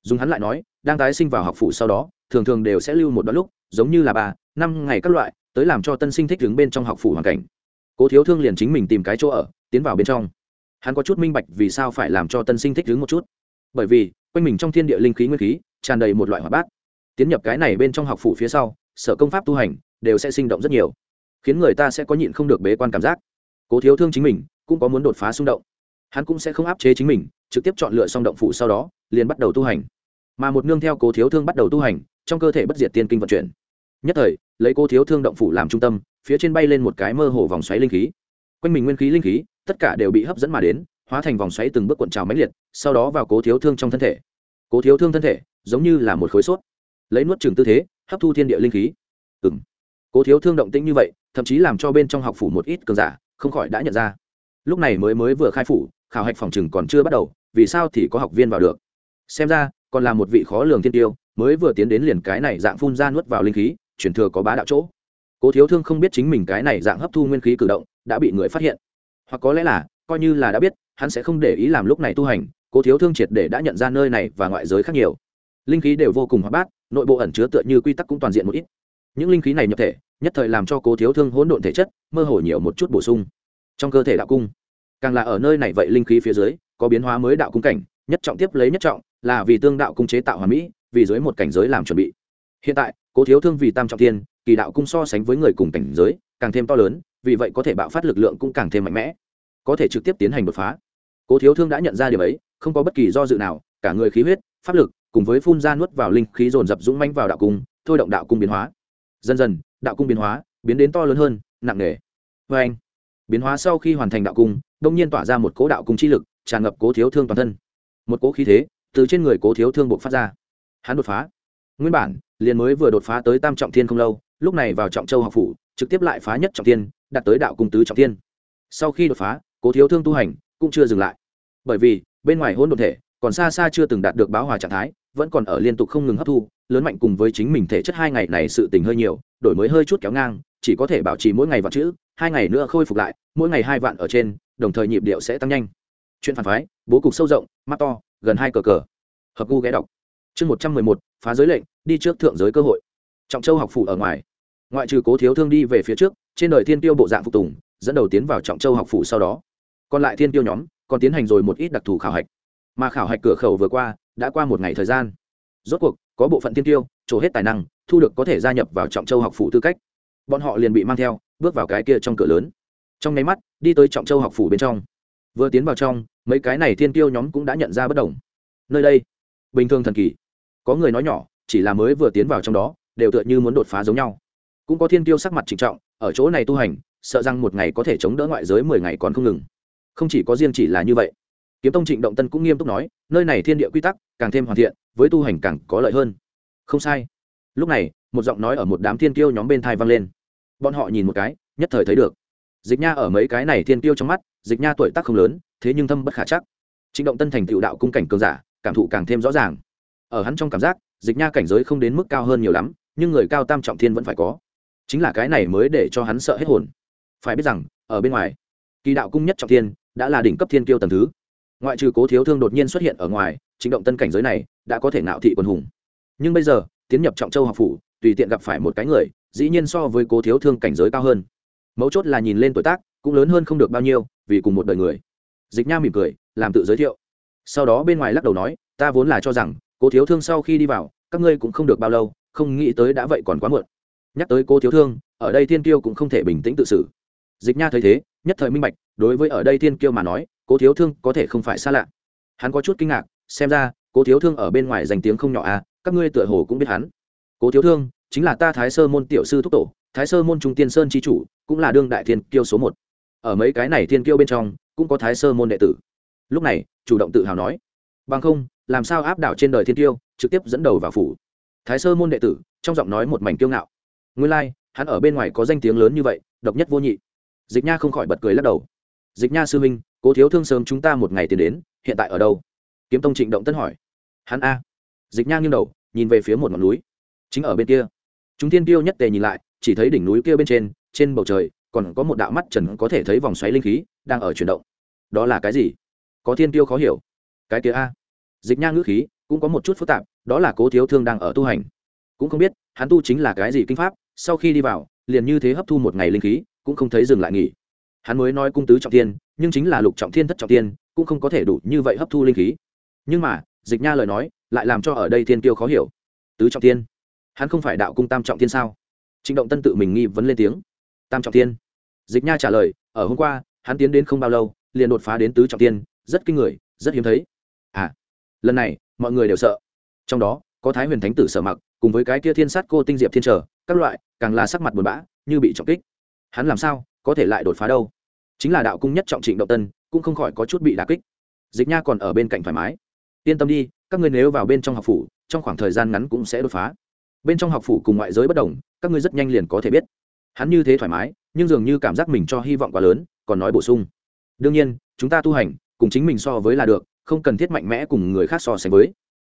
dùng hắn lại nói, đang tái sinh vào học phủ sau đó, thường thường đều sẽ lưu một đoạn lúc, giống như là ba, năm ngày các loại, tới làm cho tân sinh thích đứng bên trong học phủ hoàn cảnh. Cố thiếu thương liền chính mình tìm cái chỗ ở, tiến vào bên trong. Hắn có chút minh bạch vì sao phải làm cho tân sinh thích đứng một chút. Bởi vì, quanh mình trong thiên địa linh khí nguyên khí, tràn đầy một loại hoạt bát. Tiến nhập cái này bên trong học phủ phía sau, sở công pháp tu hành đều sẽ sinh động rất nhiều, khiến người ta sẽ có nhịn không được bế quan cảm giác. Cố thiếu thương chính mình cũng có muốn đột phá xung động. Hắn cũng sẽ không áp chế chính mình, trực tiếp chọn lựa xong động phủ sau đó, liền bắt đầu tu hành mà một nương theo cố thiếu thương bắt đầu tu hành, trong cơ thể bất diệt tiên kinh vận chuyển. Nhất thời, lấy cố thiếu thương động phủ làm trung tâm, phía trên bay lên một cái mơ hồ vòng xoáy linh khí. Quanh mình nguyên khí linh khí, tất cả đều bị hấp dẫn mà đến, hóa thành vòng xoáy từng bước cuộn trào mãnh liệt, sau đó vào cố thiếu thương trong thân thể. Cố thiếu thương thân thể, giống như là một khối sốt. Lấy nuốt trường tư thế, hấp thu thiên địa linh khí. Ừ m cố thiếu thương động tĩnh như vậy, thậm chí làm cho bên trong học phủ một ít cường giả, không khỏi đã nhận ra. Lúc này mới mới vừa khai phủ, khảo hạch phòng chừng còn chưa bắt đầu, vì sao thì có học viên vào được? Xem ra còn là một vị khó lường thiên tiêu, mới vừa tiến đến liền cái này dạng phun ra nuốt vào linh khí, chuyển thừa có bá đạo chỗ. Cố thiếu thương không biết chính mình cái này dạng hấp thu nguyên khí cử động, đã bị người phát hiện. Hoặc có lẽ là, coi như là đã biết, hắn sẽ không để ý làm lúc này tu hành, cố thiếu thương triệt để đã nhận ra nơi này và ngoại giới khác nhiều. Linh khí đều vô cùng hoạt bát, nội bộ ẩn chứa tựa như quy tắc cũng toàn diện một ít. Những linh khí này nhập thể, nhất thời làm cho cố thiếu thương hỗn độn thể chất, mơ hồ nhiều một chút bổ sung. Trong cơ thể đạo cung, càng là ở nơi này vậy linh khí phía dưới, có biến hóa mới đạo cung cảnh, nhất trọng tiếp lấy nhất trọng là vì tương đạo cung chế tạo hoàn mỹ, vì dưới một cảnh giới làm chuẩn bị. Hiện tại, cố thiếu thương vì tam trọng thiên, kỳ đạo cung so sánh với người cùng cảnh giới, càng thêm to lớn, vì vậy có thể bạo phát lực lượng cũng càng thêm mạnh mẽ. Có thể trực tiếp tiến hành đột phá. Cố thiếu thương đã nhận ra điều ấy, không có bất kỳ do dự nào, cả người khí huyết, pháp lực cùng với phun ra nuốt vào linh khí dồn dập dũng manh vào đạo cung, thôi động đạo cung biến hóa. Dần dần, đạo cung biến hóa biến đến to lớn hơn, nặng nề. Vê anh, biến hóa sau khi hoàn thành đạo cung, đông nhiên tỏa ra một cố đạo cung chi lực, tràn ngập cố thiếu thương toàn thân. Một cố khí thế từ trên người cố thiếu thương buộc phát ra. Hắn đột phá. Nguyên bản, liền mới vừa đột phá tới tam trọng thiên không lâu, lúc này vào trọng châu học phủ, trực tiếp lại phá nhất trọng thiên, đạt tới đạo cung tứ trọng thiên. Sau khi đột phá, cố thiếu thương tu hành cũng chưa dừng lại. Bởi vì, bên ngoài hôn đột thể, còn xa xa chưa từng đạt được báo hòa trạng thái, vẫn còn ở liên tục không ngừng hấp thu, lớn mạnh cùng với chính mình thể chất hai ngày này sự tình hơi nhiều, đổi mới hơi chút kéo ngang, chỉ có thể bảo trì mỗi ngày vạn chữ, hai ngày nữa khôi phục lại, mỗi ngày hai vạn ở trên, đồng thời nhịp điệu sẽ tăng nhanh. Chuyện phản phái, bố cục sâu rộng, mắt to gần hai cờ cờ. Hợp gu ghé đọc. Chương một trăm mười một, phá giới lệnh, đi trước thượng giới cơ hội. Trọng châu học phủ ở ngoài. Ngoại trừ cố thiếu thương đi về phía trước, trên đời thiên tiêu bộ dạng phục tùng, dẫn đầu tiến vào trọng châu học phủ sau đó. Còn lại thiên tiêu nhóm, còn tiến hành rồi một ít đặc thù khảo hạch. Mà khảo hạch cửa khẩu vừa qua, đã qua một ngày thời gian. Rốt cuộc, có bộ phận thiên tiêu trổ hết tài năng, thu được có thể gia nhập vào trọng châu học phủ tư cách. Bọn họ liền bị mang theo, bước vào cái kia trong cửa lớn. Trong nháy mắt, đi tới trọng châu học phủ bên trong vừa tiến vào trong, mấy cái này thiên tiêu nhóm cũng đã nhận ra bất đồng. Nơi đây, bình thường thần kỳ. Có người nói nhỏ, chỉ là mới vừa tiến vào trong đó, đều tựa như muốn đột phá giống nhau. Cũng có thiên tiêu sắc mặt trịnh trọng, ở chỗ này tu hành, sợ rằng một ngày có thể chống đỡ ngoại giới mười ngày còn không ngừng. Không chỉ có riêng chỉ là như vậy. Kiếm tông trịnh động tân cũng nghiêm túc nói, nơi này thiên địa quy tắc càng thêm hoàn thiện, với tu hành càng có lợi hơn. Không sai. Lúc này, một giọng nói ở một đám thiên tiêu nhóm bên thai vang lên. Bọn họ nhìn một cái, nhất thời thấy được. Dịch nha ở mấy cái này thiên tiêu trong mắt dịch nha tuổi tác không lớn, thế nhưng thâm bất khả chắc. Trịnh động tân thành tựu đạo cung cảnh cường giả, cảm thụ càng thêm rõ ràng. Ở hắn trong cảm giác, dịch nha cảnh giới không đến mức cao hơn nhiều lắm, nhưng người cao tam trọng thiên vẫn phải có. Chính là cái này mới để cho hắn sợ hết hồn. Phải biết rằng, ở bên ngoài, kỳ đạo cung nhất trọng thiên đã là đỉnh cấp thiên kiêu tầng thứ. Ngoại trừ cố thiếu thương đột nhiên xuất hiện ở ngoài chính động tân cảnh giới này đã có thể nạo thị quần hùng. Nhưng bây giờ, tiến nhập trọng châu học phủ, tùy tiện gặp phải một cái người, dĩ nhiên so với cố thiếu thương cảnh giới cao hơn. Mấu chốt là nhìn lên tuổi tác cũng lớn hơn không được bao nhiêu, vì cùng một đời người. Dịch nha mỉm cười, làm tự giới thiệu. Sau đó bên ngoài lắc đầu nói, ta vốn là cho rằng, cố thiếu thương sau khi đi vào, các ngươi cũng không được bao lâu, không nghĩ tới đã vậy còn quá muộn. Nhắc tới cô thiếu thương, ở đây thiên kiêu cũng không thể bình tĩnh tự xử. Dịch nha thấy thế, nhất thời minh bạch, đối với ở đây thiên kiêu mà nói cô thiếu thương có thể không phải xa lạ. Hắn có chút kinh ngạc, xem ra cô thiếu thương ở bên ngoài danh tiếng không nhỏ à các ngươi tựa hồ cũng biết hắn. Cô thiếu thương, chính là ta thái sơ môn tiểu sư thúc tổ, thái sơ môn trung tiên sơn tri chủ, cũng là đương đại thiên kiêu số một ở mấy cái này thiên kiêu bên trong cũng có thái sơ môn đệ tử. Lúc này chủ động tự hào nói bằng không làm sao áp đảo trên đời thiên kiêu trực tiếp dẫn đầu vào phủ? Thái sơ môn đệ tử trong giọng nói một mảnh kiêu ngạo. Nguyên lai、like, hắn ở bên ngoài có danh tiếng lớn như vậy độc nhất vô nhị. Dịch nha không khỏi bật cười lắc đầu. Dịch nha sư huynh cố thiếu thương sớm chúng ta một ngày tiến đến hiện tại ở đâu? Kiếm tông trịnh động tân hỏi. Hắn a. Dịch nha nghiêng đầu nhìn về phía một ngọn núi. Chính ở bên kia. Chúng thiên kiêu nhất tề nhìn lại chỉ thấy đỉnh núi kia bên trên trên bầu trời còn có một đạo mắt trần có thể thấy vòng xoáy linh khí đang ở chuyển động. Đó là cái gì? Có thiên tiêu khó hiểu. Cái kia a. Dịch nha ngữ khí cũng có một chút phức tạp, đó là cố thiếu thương đang ở tu hành. Cũng không biết, hắn tu chính là cái gì kinh pháp, sau khi đi vào, liền như thế hấp thu một ngày linh khí, cũng không thấy dừng lại nghỉ. Hắn mới nói cung tứ trọng thiên, nhưng chính là lục trọng thiên thất trọng thiên, cũng không có thể đủ như vậy hấp thu linh khí. Nhưng mà, dịch nha lời nói lại làm cho ở đây thiên tiêu khó hiểu. Tứ trọng thiên? Hắn không phải đạo cung tam trọng thiên sao? Trịnh động tân tự mình nghi vấn lên tiếng. Tam trọng thiên? Dịch nha trả lời, ở hôm qua, hắn tiến đến không bao lâu, liền đột phá đến tứ trọng thiên rất kinh người, rất hiếm thấy. À lần này, mọi người đều sợ. Trong đó, có thái huyền thánh tử sở mặc, cùng với cái kia thiên sát cô tinh diệp thiên trở, các loại, càng là sắc mặt buồn bã, như bị trọng kích. Hắn làm sao, có thể lại đột phá đâu? Chính là đạo cung nhất trọng trịnh động tân, cũng không khỏi có chút bị đà kích. Dịch nha còn ở bên cạnh thoải mái. Yên tâm đi, các ngươi nếu vào bên trong học phủ, trong khoảng thời gian ngắn cũng sẽ đột phá. Bên trong học phủ cùng ngoại giới bất đồng, các ngươi rất nhanh liền có thể biết hắn như thế thoải mái, nhưng dường như cảm giác mình cho hy vọng quá lớn, còn nói bổ sung. Đương nhiên, chúng ta tu hành, cùng chính mình so với là được, không cần thiết mạnh mẽ cùng người khác so sánh với.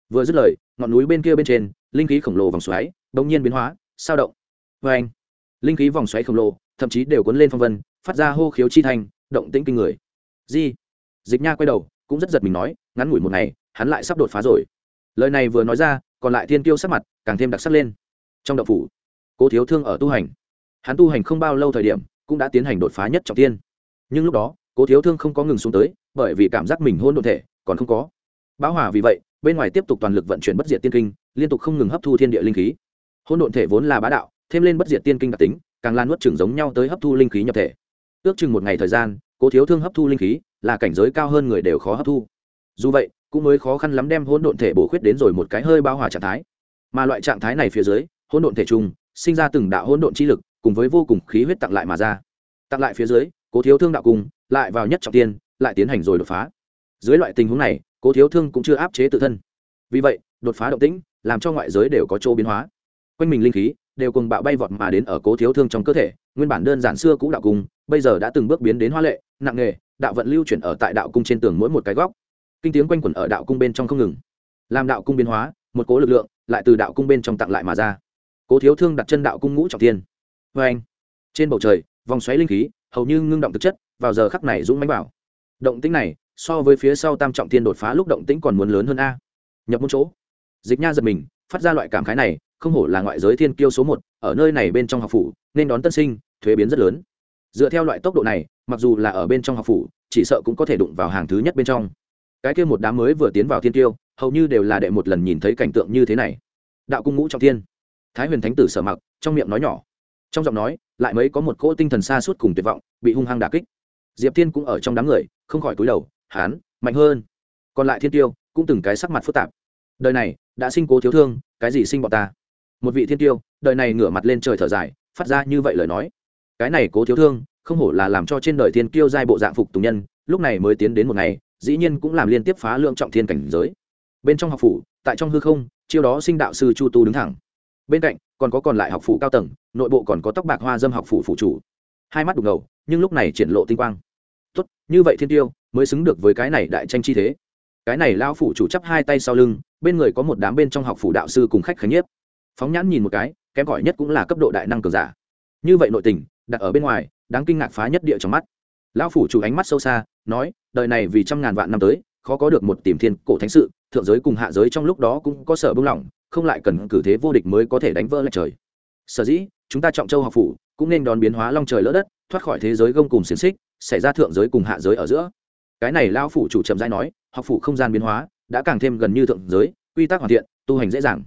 Vừa dứt lời, ngọn núi bên kia bên trên, linh khí khổng lồ vòng xoáy, bỗng nhiên biến hóa, sao động. Vê anh, linh khí vòng xoáy khổng lồ, thậm chí đều cuốn lên phong vân, phát ra hô khiếu chi thành động tĩnh kinh người. Di, dịch nha quay đầu, cũng rất giật mình nói, ngắn ngủi một ngày, hắn lại sắp đột phá rồi. Lời này vừa nói ra, còn lại thiên tiêu sắc mặt càng thêm đặc sắc lên. Trong đậu phủ, cố thiếu thương ở tu hành hắn tu hành không bao lâu thời điểm, cũng đã tiến hành đột phá nhất trọng tiên nhưng lúc đó, cố thiếu thương không có ngừng xuống tới, bởi vì cảm giác mình hôn đ ộ thể, còn không có. Bão hòa vì vậy, bên ngoài tiếp tục toàn lực vận chuyển bất diệt tiên kinh, liên tục không ngừng hấp thu thiên địa linh khí. Hôn đ ộ thể vốn là bá đạo, thêm lên bất diệt tiên kinh đặc tính, càng lan nuốt chừng giống nhau tới hấp thu linh khí nhập thể. Ước chừng một ngày thời gian, cố thiếu thương hấp thu linh khí, là cảnh giới cao hơn người đều khó hấp thu. Dù vậy, cũng mới khó khăn lắm đem hỗn độn thể bổ khuyết đến rồi một cái hơi bao hòa trạng thái. Mà loại trạng thái này phía dưới, hỗn độn thể trung sinh ra từng đạo hỗn độn chi lực cùng với vô cùng khí huyết tặng lại mà ra. Tặng lại phía dưới, cố thiếu thương đạo cung lại vào nhất trọng tiên, lại tiến hành rồi đột phá. Dưới loại tình huống này, cố thiếu thương cũng chưa áp chế tự thân. Vì vậy, đột phá động tĩnh, làm cho ngoại giới đều có chỗ biến hóa. Quanh mình linh khí đều cùng bạo bay vọt mà đến ở cố thiếu thương trong cơ thể, nguyên bản đơn giản xưa cũ đạo cung bây giờ đã từng bước biến đến hoa lệ, nặng nghề đạo vận lưu chuyển ở tại đạo cung trên tường mỗi một cái góc. Kinh tiếng quanh quẩn ở đạo cung bên trong không ngừng. Làm đạo cung biến hóa, một cố lực lượng lại từ đạo cung bên trong tặng lại mà ra. Cố thiếu thương đặt chân đạo cung ngũ trọng thiên vê anh. Trên bầu trời, vòng xoáy linh khí hầu như ngưng động thực chất, vào giờ khắc này dũng mánh bảo động tĩnh này, so với phía sau tam trọng thiên đột phá lúc động tĩnh còn muốn lớn hơn a. Nhập một chỗ. Dịch nha giật mình, phát ra loại cảm khái này, không hổ là ngoại giới thiên kiêu số một, ở nơi này bên trong học phủ, nên đón tân sinh, thuế biến rất lớn. Dựa theo loại tốc độ này, mặc dù là ở bên trong học phủ, chỉ sợ cũng có thể đụng vào hàng thứ nhất bên trong. Cái kia một đám mới vừa tiến vào thiên tiêu hầu như đều là đệ một lần nhìn thấy cảnh tượng như thế này. Đạo cung ngũ trọng thiên. Thái huyền thánh tử sở mặc, trong miệng nói nhỏ trong giọng nói, lại mấy có một cỗ tinh thần xa suốt cùng tuyệt vọng, bị hung hăng đà kích. Diệp thiên cũng ở trong đám người, không khỏi cúi đầu, hán, mạnh hơn. Còn lại thiên tiêu cũng từng cái sắc mặt phức tạp. Đời này, đã sinh cố thiếu thương, cái gì sinh bọn ta? Một vị thiên tiêu, đời này ngửa mặt lên trời thở dài, phát ra như vậy lời nói. Cái này cố thiếu thương, không hổ là làm cho trên đời thiên kiêu giai bộ dạng phục tùng nhân, lúc này mới tiến đến một ngày, dĩ nhiên cũng làm liên tiếp phá lượng trọng thiên cảnh giới. Bên trong học phủ, tại trong hư không, chiêu đó sinh đạo sư chu tu đứng thẳng. Bên cạnh còn có còn lại học phủ cao tầng, nội bộ còn có tóc bạc hoa dâm học phủ phụ chủ. Hai mắt đục ngầu, nhưng lúc này triển lộ tinh quang. Tốt, như vậy thiên tiêu, mới xứng được với cái này đại tranh chi thế. Cái này lao phủ chủ chắp hai tay sau lưng, bên người có một đám bên trong học phủ đạo sư cùng khách khánh nhiếp. Phóng nhãn nhìn một cái, kém cỏi nhất cũng là cấp độ đại năng cường giả. Như vậy nội tình, đặt ở bên ngoài, đáng kinh ngạc phá nhất địa trong mắt. Lão phủ chủ ánh mắt sâu xa, nói, đời này vì trăm ngàn vạn năm tới khó có được một tìm thiên cổ thánh sự, thượng giới cùng hạ giới trong lúc đó cũng có sở bưng lỏng, không lại cần cử thế vô địch mới có thể đánh vỡ lại trời. Sở dĩ, chúng ta trọng châu học phủ, cũng nên đón biến hóa long trời lỡ đất, thoát khỏi thế giới gông cùng xiềng xích, xảy ra thượng giới cùng hạ giới ở giữa. Cái này lão phủ chủ chậm rãi nói, học phủ không gian biến hóa, đã càng thêm gần như thượng giới, quy tắc hoàn thiện, tu hành dễ dàng.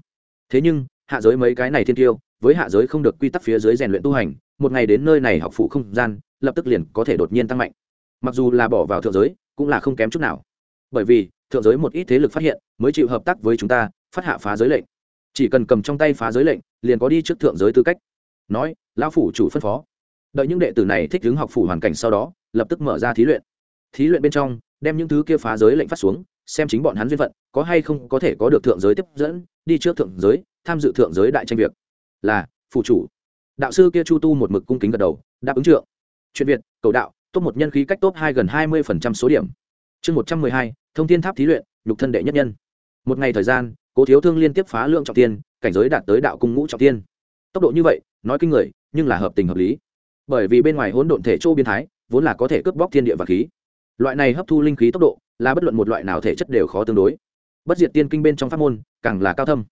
Thế nhưng, hạ giới mấy cái này thiên tiêu với hạ giới không được quy tắc phía dưới rèn luyện tu hành, một ngày đến nơi này học phủ không gian, lập tức liền có thể đột nhiên tăng mạnh. Mặc dù là bỏ vào thượng giới, cũng là không kém chút nào bởi vì, thượng giới một ít thế lực phát hiện, mới chịu hợp tác với chúng ta, phát hạ phá giới lệnh. Chỉ cần cầm trong tay phá giới lệnh, liền có đi trước thượng giới tư cách. Nói, lão phủ chủ phân phó. Đợi những đệ tử này thích ứng học phủ hoàn cảnh sau đó, lập tức mở ra thí luyện. Thí luyện bên trong, đem những thứ kia phá giới lệnh phát xuống, xem chính bọn hắn duyên phận, có hay không có thể có được thượng giới tiếp dẫn, đi trước thượng giới, tham dự thượng giới đại tranh việc. Là phụ chủ. Đạo sư kia chu tu một mực cung kính gật đầu, đáp ứng trượng. Chuyện việt, cầu đạo, top một nhân khí cách top hai gần hai mươi phần trăm số điểm chương một trăm mười hai, thông thiên tháp thí luyện, nhục thân đệ nhất nhân. Một ngày thời gian, cố thiếu thương liên tiếp phá lượng trọng tiên cảnh giới đạt tới đạo cung ngũ trọng tiên tốc độ như vậy, nói kinh người, nhưng là hợp tình hợp lý. Bởi vì bên ngoài hỗn độn thể châu biến thái, vốn là có thể cướp bóc thiên địa và khí. Loại này hấp thu linh khí tốc độ, là bất luận một loại nào thể chất đều khó tương đối. Bất diệt tiên kinh bên trong pháp môn, càng là cao thâm.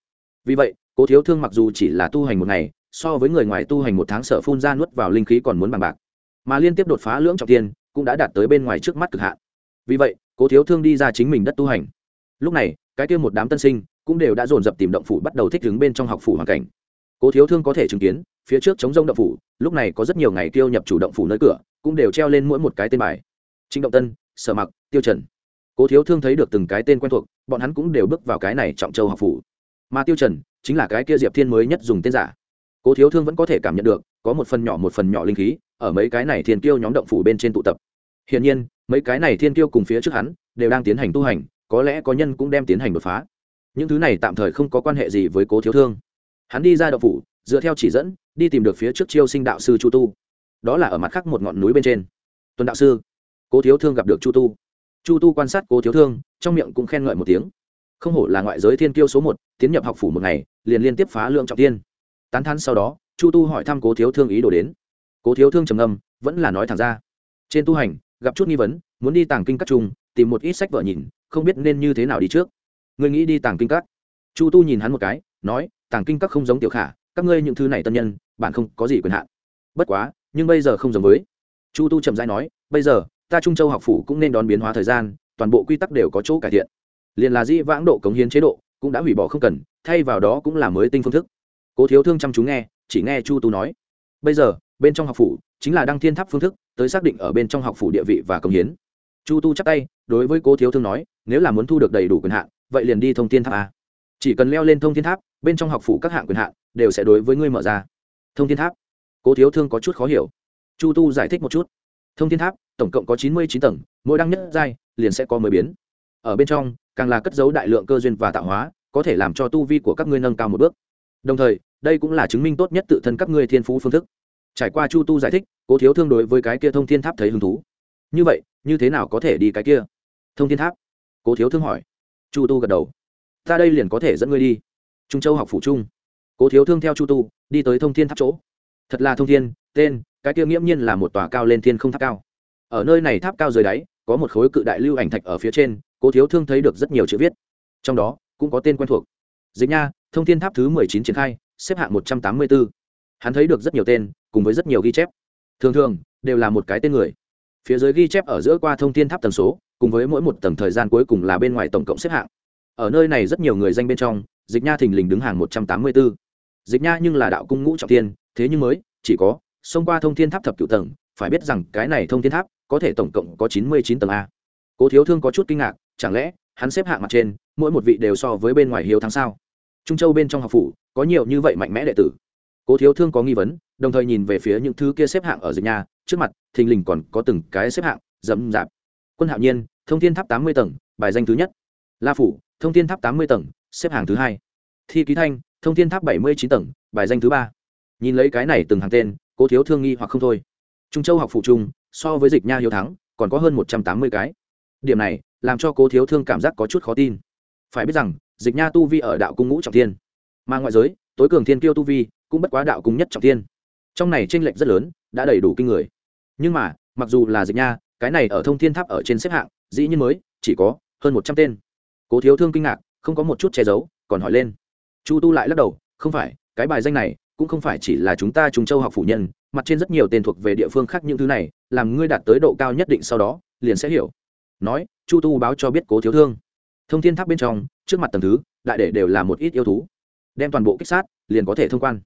Vì vậy, cố thiếu thương mặc dù chỉ là tu hành một ngày, so với người ngoài tu hành một tháng sở phun ra nuốt vào linh khí còn muốn bằng bạc. Mà liên tiếp đột phá lưỡng trọng tiên cũng đã đạt tới bên ngoài trước mắt cực hạn vì vậy, cố thiếu thương đi ra chính mình đất tu hành. Lúc này, cái kia một đám tân sinh cũng đều đã dồn dập tìm động phủ bắt đầu thích ứng bên trong học phủ hoàn cảnh. Cố thiếu thương có thể chứng kiến, phía trước chống rông động phủ, lúc này có rất nhiều ngày tiêu nhập chủ động phủ nơi cửa, cũng đều treo lên mỗi một cái tên bài. Trịnh động tân, sở mặc, tiêu trần. Cố thiếu thương thấy được từng cái tên quen thuộc, bọn hắn cũng đều bước vào cái này trọng châu học phủ. Mà tiêu trần chính là cái kia diệp thiên mới nhất dùng tên giả. Cố thiếu thương vẫn có thể cảm nhận được, có một phần nhỏ một phần nhỏ linh khí, ở mấy cái này thiên tiêu nhóm động phủ bên trên tụ tập. Hiển nhiên mấy cái này thiên tiêu cùng phía trước hắn, đều đang tiến hành tu hành, có lẽ có nhân cũng đem tiến hành đột phá. Những thứ này tạm thời không có quan hệ gì với cố thiếu thương. Hắn đi ra đậu phủ, dựa theo chỉ dẫn, đi tìm được phía trước chiêu sinh đạo sư chu tu. Đó là ở mặt khác một ngọn núi bên trên. Tuần đạo sư, cố thiếu thương gặp được chu tu. Chu tu quan sát cố thiếu thương, trong miệng cũng khen ngợi một tiếng. Không hổ là ngoại giới thiên kiêu số một, tiến nhập học phủ một ngày, liền liên tiếp phá lượng trọng tiên. Tán thán sau đó, chu tu hỏi thăm cố thiếu thương ý đồ đến. Cố thiếu thương trầm âm vẫn là nói thẳng ra. Trên tu hành gặp chút nghi vấn, muốn đi tàng kinh các trung, tìm một ít sách vợ nhìn, không biết nên như thế nào đi trước. Người nghĩ đi tàng kinh các. Chu tu nhìn hắn một cái, nói, tàng kinh các không giống tiểu khả, các ngươi những thứ này tân nhân, bạn không có gì quyền hạn. Bất quá, nhưng bây giờ không giống với. Chu tu trầm dai nói, bây giờ, ta trung châu học phủ cũng nên đón biến hóa thời gian, toàn bộ quy tắc đều có chỗ cải thiện. Liền là di vãng độ cống hiến chế độ, cũng đã hủy bỏ không cần, thay vào đó cũng là mới tinh phương thức. Cố thiếu thương chăm chú nghe, chỉ nghe chu tu nói, bây giờ, bên trong học phủ, chính là đăng thiên tháp phương thức tới xác định ở bên trong học phủ địa vị và công hiến. Chu tu chắc tay, đối với cố thiếu thương nói, nếu là muốn thu được đầy đủ quyền hạn, vậy liền đi thông thiên tháp a. Chỉ cần leo lên thông thiên tháp, bên trong học phủ các hạng quyền hạn đều sẽ đối với ngươi mở ra. Thông thiên tháp. Cố thiếu thương có chút khó hiểu. Chu tu giải thích một chút. Thông thiên tháp, tổng cộng có chín mươi chín tầng, mỗi đăng nhất giai liền sẽ có mười biến. Ở bên trong, càng là cất giấu đại lượng cơ duyên và tạo hóa, có thể làm cho tu vi của các ngươi nâng cao một bước. Đồng thời, đây cũng là chứng minh tốt nhất tự thân các ngươi thiên phú phương thức trải qua chu tu giải thích, cố thiếu thương đối với cái kia thông thiên tháp thấy hứng thú. Như vậy, như thế nào có thể đi cái kia? Thông thiên tháp? Cố thiếu thương hỏi. Chu tu gật đầu. Ta đây liền có thể dẫn ngươi đi. Trung châu học phủ trung. Cố thiếu thương theo chu tu, đi tới thông thiên tháp chỗ. Thật là thông thiên, tên, cái kia nghiễm nhiên là một tòa cao lên thiên không tháp cao. Ở nơi này tháp cao dưới đáy, có một khối cự đại lưu ảnh thạch ở phía trên, cố thiếu thương thấy được rất nhiều chữ viết. Trong đó, cũng có tên quen thuộc. Dịch nha, thông thiên tháp thứ mười chín triển khai, xếp hạng một trăm tám mươi b ố hắn thấy được rất nhiều tên cùng với rất nhiều ghi chép. Thường thường, đều là một cái tên người. Phía dưới ghi chép ở giữa qua thông thiên tháp tần số, cùng với mỗi một tầng thời gian cuối cùng là bên ngoài tổng cộng xếp hạng. Ở nơi này rất nhiều người danh bên trong, dịch nha thình lình đứng hàng một trăm tám mươi b ố dịch nha nhưng là đạo cung ngũ trọng tiên thế nhưng mới, chỉ có, xông qua thông thiên tháp thập cựu tầng, phải biết rằng cái này thông thiên tháp, có thể tổng cộng có chín mươi chín tầng a. Cố thiếu thương có chút kinh ngạc, chẳng lẽ, hắn xếp hạng mặt trên, mỗi một vị đều so với bên ngoài hiếu thắng sao? Trung châu bên trong học phủ, có nhiều như vậy mạnh mẽ đệ tử cố thiếu thương có nghi vấn, đồng thời nhìn về phía những thứ kia xếp hạng ở dịch nhà, trước mặt, thình lình còn có từng cái xếp hạng, dẫm dạp. Quân hạo nhiên, thông thiên tháp tám mươi tầng, bài danh thứ nhất. La phủ, thông thiên tháp tám mươi tầng, xếp hạng thứ hai. Thi ký thanh, thông thiên tháp bảy mươi chín tầng, bài danh thứ ba. Nhìn lấy cái này từng hàng tên, cố thiếu thương nghi hoặc không thôi. Trung châu học phụ trung, so với dịch nha hiếu thắng, còn có hơn một trăm tám mươi cái. Điểm này, làm cho cố thiếu thương cảm giác có chút khó tin. Phải biết rằng, dịch nha tu vi ở đạo cung ngũ trọng thiên, mà ngoại giới, tối cường thiên kiêu tu vi cũng bất quá đạo cung nhất trọng thiên. Trong này tranh lệch rất lớn, đã đầy đủ kinh người. Nhưng mà, mặc dù là dịch nha, cái này ở thông thiên tháp ở trên xếp hạng, dĩ nhiên mới, chỉ có hơn một trăm tên. Cố thiếu thương kinh ngạc, không có một chút che giấu, còn hỏi lên. Chu tu lại lắc đầu, không phải, cái bài danh này, cũng không phải chỉ là chúng ta trùng châu học phủ nhân, mặt trên rất nhiều tên thuộc về địa phương khác những thứ này, làm ngươi đạt tới độ cao nhất định sau đó, liền sẽ hiểu. Nói, chu tu báo cho biết cố thiếu thương. Thông thiên tháp bên trong, trước mặt tầng thứ, đại để đều là một ít yêu thú. Đem toàn bộ kích sát, liền có thể thông quan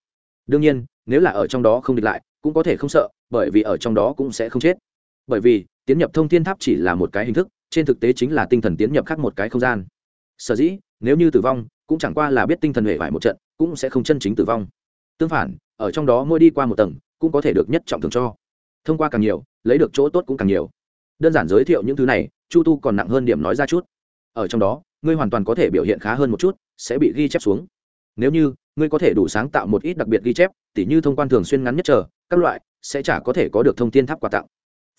đương nhiên, nếu là ở trong đó không địch lại, cũng có thể không sợ, bởi vì ở trong đó cũng sẽ không chết. Bởi vì, tiến nhập thông thiên tháp chỉ là một cái hình thức, trên thực tế chính là tinh thần tiến nhập khác một cái không gian. Sở dĩ, nếu như tử vong, cũng chẳng qua là biết tinh thần hệ vải một trận, cũng sẽ không chân chính tử vong. Tương phản, ở trong đó mỗi đi qua một tầng, cũng có thể được nhất trọng thường cho. Thông qua càng nhiều, lấy được chỗ tốt cũng càng nhiều. Đơn giản giới thiệu những thứ này, chu tu còn nặng hơn điểm nói ra chút. Ở trong đó, ngươi hoàn toàn có thể biểu hiện khá hơn một chút, sẽ bị ghi chép xuống. Nếu như ngươi có thể đủ sáng tạo một ít đặc biệt ghi chép, tỉ như thông quan thường xuyên ngắn nhất chờ, các loại, sẽ chả có thể có được thông tin tháp quà tặng.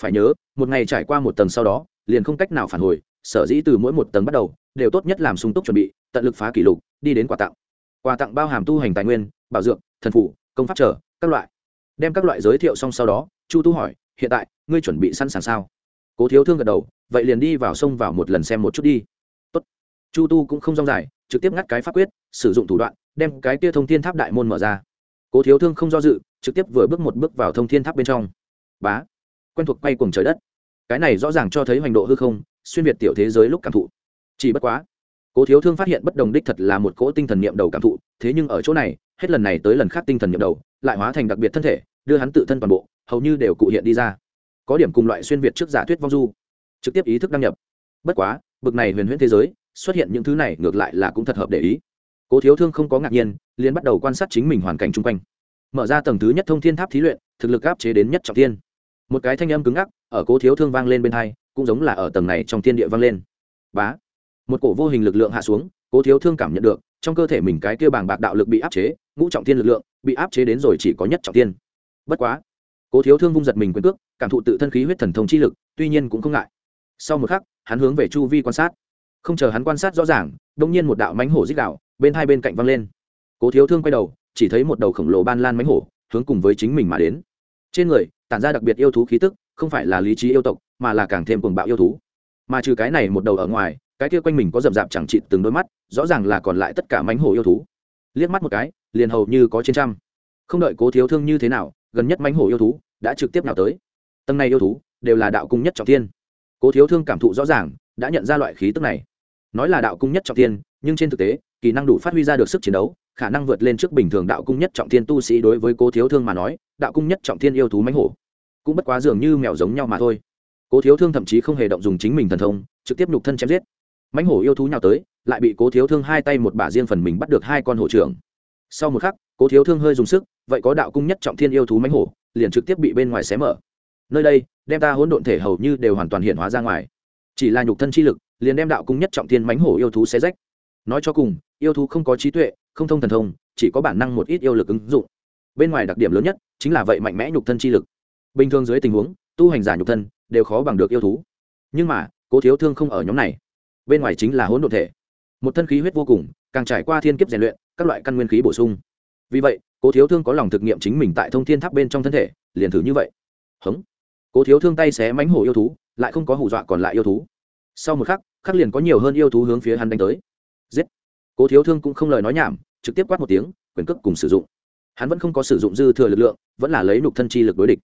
Phải nhớ, một ngày trải qua một tầng sau đó, liền không cách nào phản hồi, sở dĩ từ mỗi một tầng bắt đầu, đều tốt nhất làm sung túc chuẩn bị, tận lực phá kỷ lục, đi đến quà tặng. Quà tặng bao hàm tu hành tài nguyên, bảo dưỡng, thần phủ công pháp trở các loại. Đem các loại giới thiệu xong sau đó, chu tu hỏi, hiện tại, ngươi chuẩn bị sẵn sàng sao? Cố thiếu thương gật đầu, vậy liền đi vào sông vào một lần xem một chút đi. Tốt. chu tu cũng không rong dài trực tiếp ngắt cái pháp quyết, sử dụng thủ đoạn, đem cái kia thông thiên tháp đại môn mở ra. Cố thiếu thương không do dự, trực tiếp vừa bước một bước vào thông thiên tháp bên trong. Bá! Quen thuộc quay cuồng trời đất. Cái này rõ ràng cho thấy hoành độ hư không, xuyên việt tiểu thế giới lúc cảm thụ. Chỉ bất quá, cố thiếu thương phát hiện bất đồng đích thật là một cỗ tinh thần niệm đầu cảm thụ, thế nhưng ở chỗ này, hết lần này tới lần khác tinh thần niệm đầu, lại hóa thành đặc biệt thân thể, đưa hắn tự thân toàn bộ, hầu như đều cụ hiện đi ra. Có điểm cùng loại xuyên việt trước giả thuyết vong du. Trực tiếp ý thức đăng nhập. Bất quá, bực này huyền huyễn thế giới xuất hiện những thứ này ngược lại là cũng thật hợp để ý. Cố thiếu thương không có ngạc nhiên, liền bắt đầu quan sát chính mình hoàn cảnh chung quanh. Mở ra tầng thứ nhất thông thiên tháp thí luyện, thực lực áp chế đến nhất trọng thiên. Một cái thanh âm cứng ngắc ở cố thiếu thương vang lên bên hai, cũng giống là ở tầng này trong thiên địa vang lên. Bá! Một cổ vô hình lực lượng hạ xuống, cố thiếu thương cảm nhận được, trong cơ thể mình cái kia bàng bạc đạo lực bị áp chế, ngũ trọng thiên lực lượng bị áp chế đến rồi chỉ có nhất trọng thiên. Bất quá, cố thiếu thương vung giật mình quyền cước, cảm thụ tự thân khí huyết thần thông chi lực, tuy nhiên cũng không ngại. Sau một khắc, hắn hướng về chu vi quan sát không chờ hắn quan sát rõ ràng đông nhiên một đạo mánh hổ dích đạo bên hai bên cạnh văng lên. Cố thiếu thương quay đầu, chỉ thấy một đầu khổng lồ ban lan mánh hổ, hướng cùng với chính mình mà đến. Trên người, tản ra đặc biệt yêu thú khí tức, không phải là lý trí yêu tộc, mà là càng thêm cuồng bạo yêu thú. Mà trừ cái này một đầu ở ngoài, cái kia quanh mình có rậm rạp chẳng chịt từng đôi mắt, rõ ràng là còn lại tất cả mánh hổ yêu thú. Liếc mắt một cái, liền hầu như có trên trăm. Không đợi cố thiếu thương như thế nào, gần nhất mánh hổ yêu thú đã trực tiếp nào tới. Tầng này yêu thú đều là đạo cung nhất trọng thiên. Cố thiếu thương cảm thụ rõ ràng đã nhận ra loại khí tức này. Nói là đạo cung nhất trọng thiên, nhưng trên thực tế, kỹ năng đủ phát huy ra được sức chiến đấu, khả năng vượt lên trước bình thường đạo cung nhất trọng thiên tu sĩ đối với cố thiếu thương mà nói, đạo cung nhất trọng thiên yêu thú mánh hổ. Cũng bất quá dường như mèo giống nhau mà thôi. Cố thiếu thương thậm chí không hề động dùng chính mình thần thông, trực tiếp nhục thân chém giết. Mánh hổ yêu thú nhào tới, lại bị cố thiếu thương hai tay một bả riêng phần mình bắt được hai con hổ trưởng. Sau một khắc, cố thiếu thương hơi dùng sức, vậy có đạo cung nhất trọng thiên yêu thú mánh hổ, liền trực tiếp bị bên ngoài xé mở. Nơi đây, đem ta hỗn độn thể hầu như đều hoàn toàn hiện hóa ra ngoài chỉ là nhục thân chi lực, liền đem đạo cung nhất trọng thiên mánh hổ yêu thú xé rách. Nói cho cùng, yêu thú không có trí tuệ, không thông thần thông, chỉ có bản năng một ít yêu lực ứng dụng. Bên ngoài đặc điểm lớn nhất chính là vậy mạnh mẽ nhục thân chi lực. Bình thường dưới tình huống, tu hành giả nhục thân đều khó bằng được yêu thú. Nhưng mà, cố thiếu thương không ở nhóm này. Bên ngoài chính là hỗn độn thể. Một thân khí huyết vô cùng, càng trải qua thiên kiếp rèn luyện, các loại căn nguyên khí bổ sung. Vì vậy, cố thiếu thương có lòng thực nghiệm chính mình tại thông thiên tháp bên trong thân thể, liền thử như vậy. Hống. Cố thiếu thương tay xé mánh hổ yêu thú lại không có hù dọa còn lại yêu thú. Sau một khắc khắc liền có nhiều hơn yêu thú hướng phía hắn đánh tới. Giết! Cố thiếu thương cũng không lời nói nhảm, trực tiếp quát một tiếng, quyền cước cùng sử dụng. Hắn vẫn không có sử dụng dư thừa lực lượng, vẫn là lấy nục thân chi lực đối địch.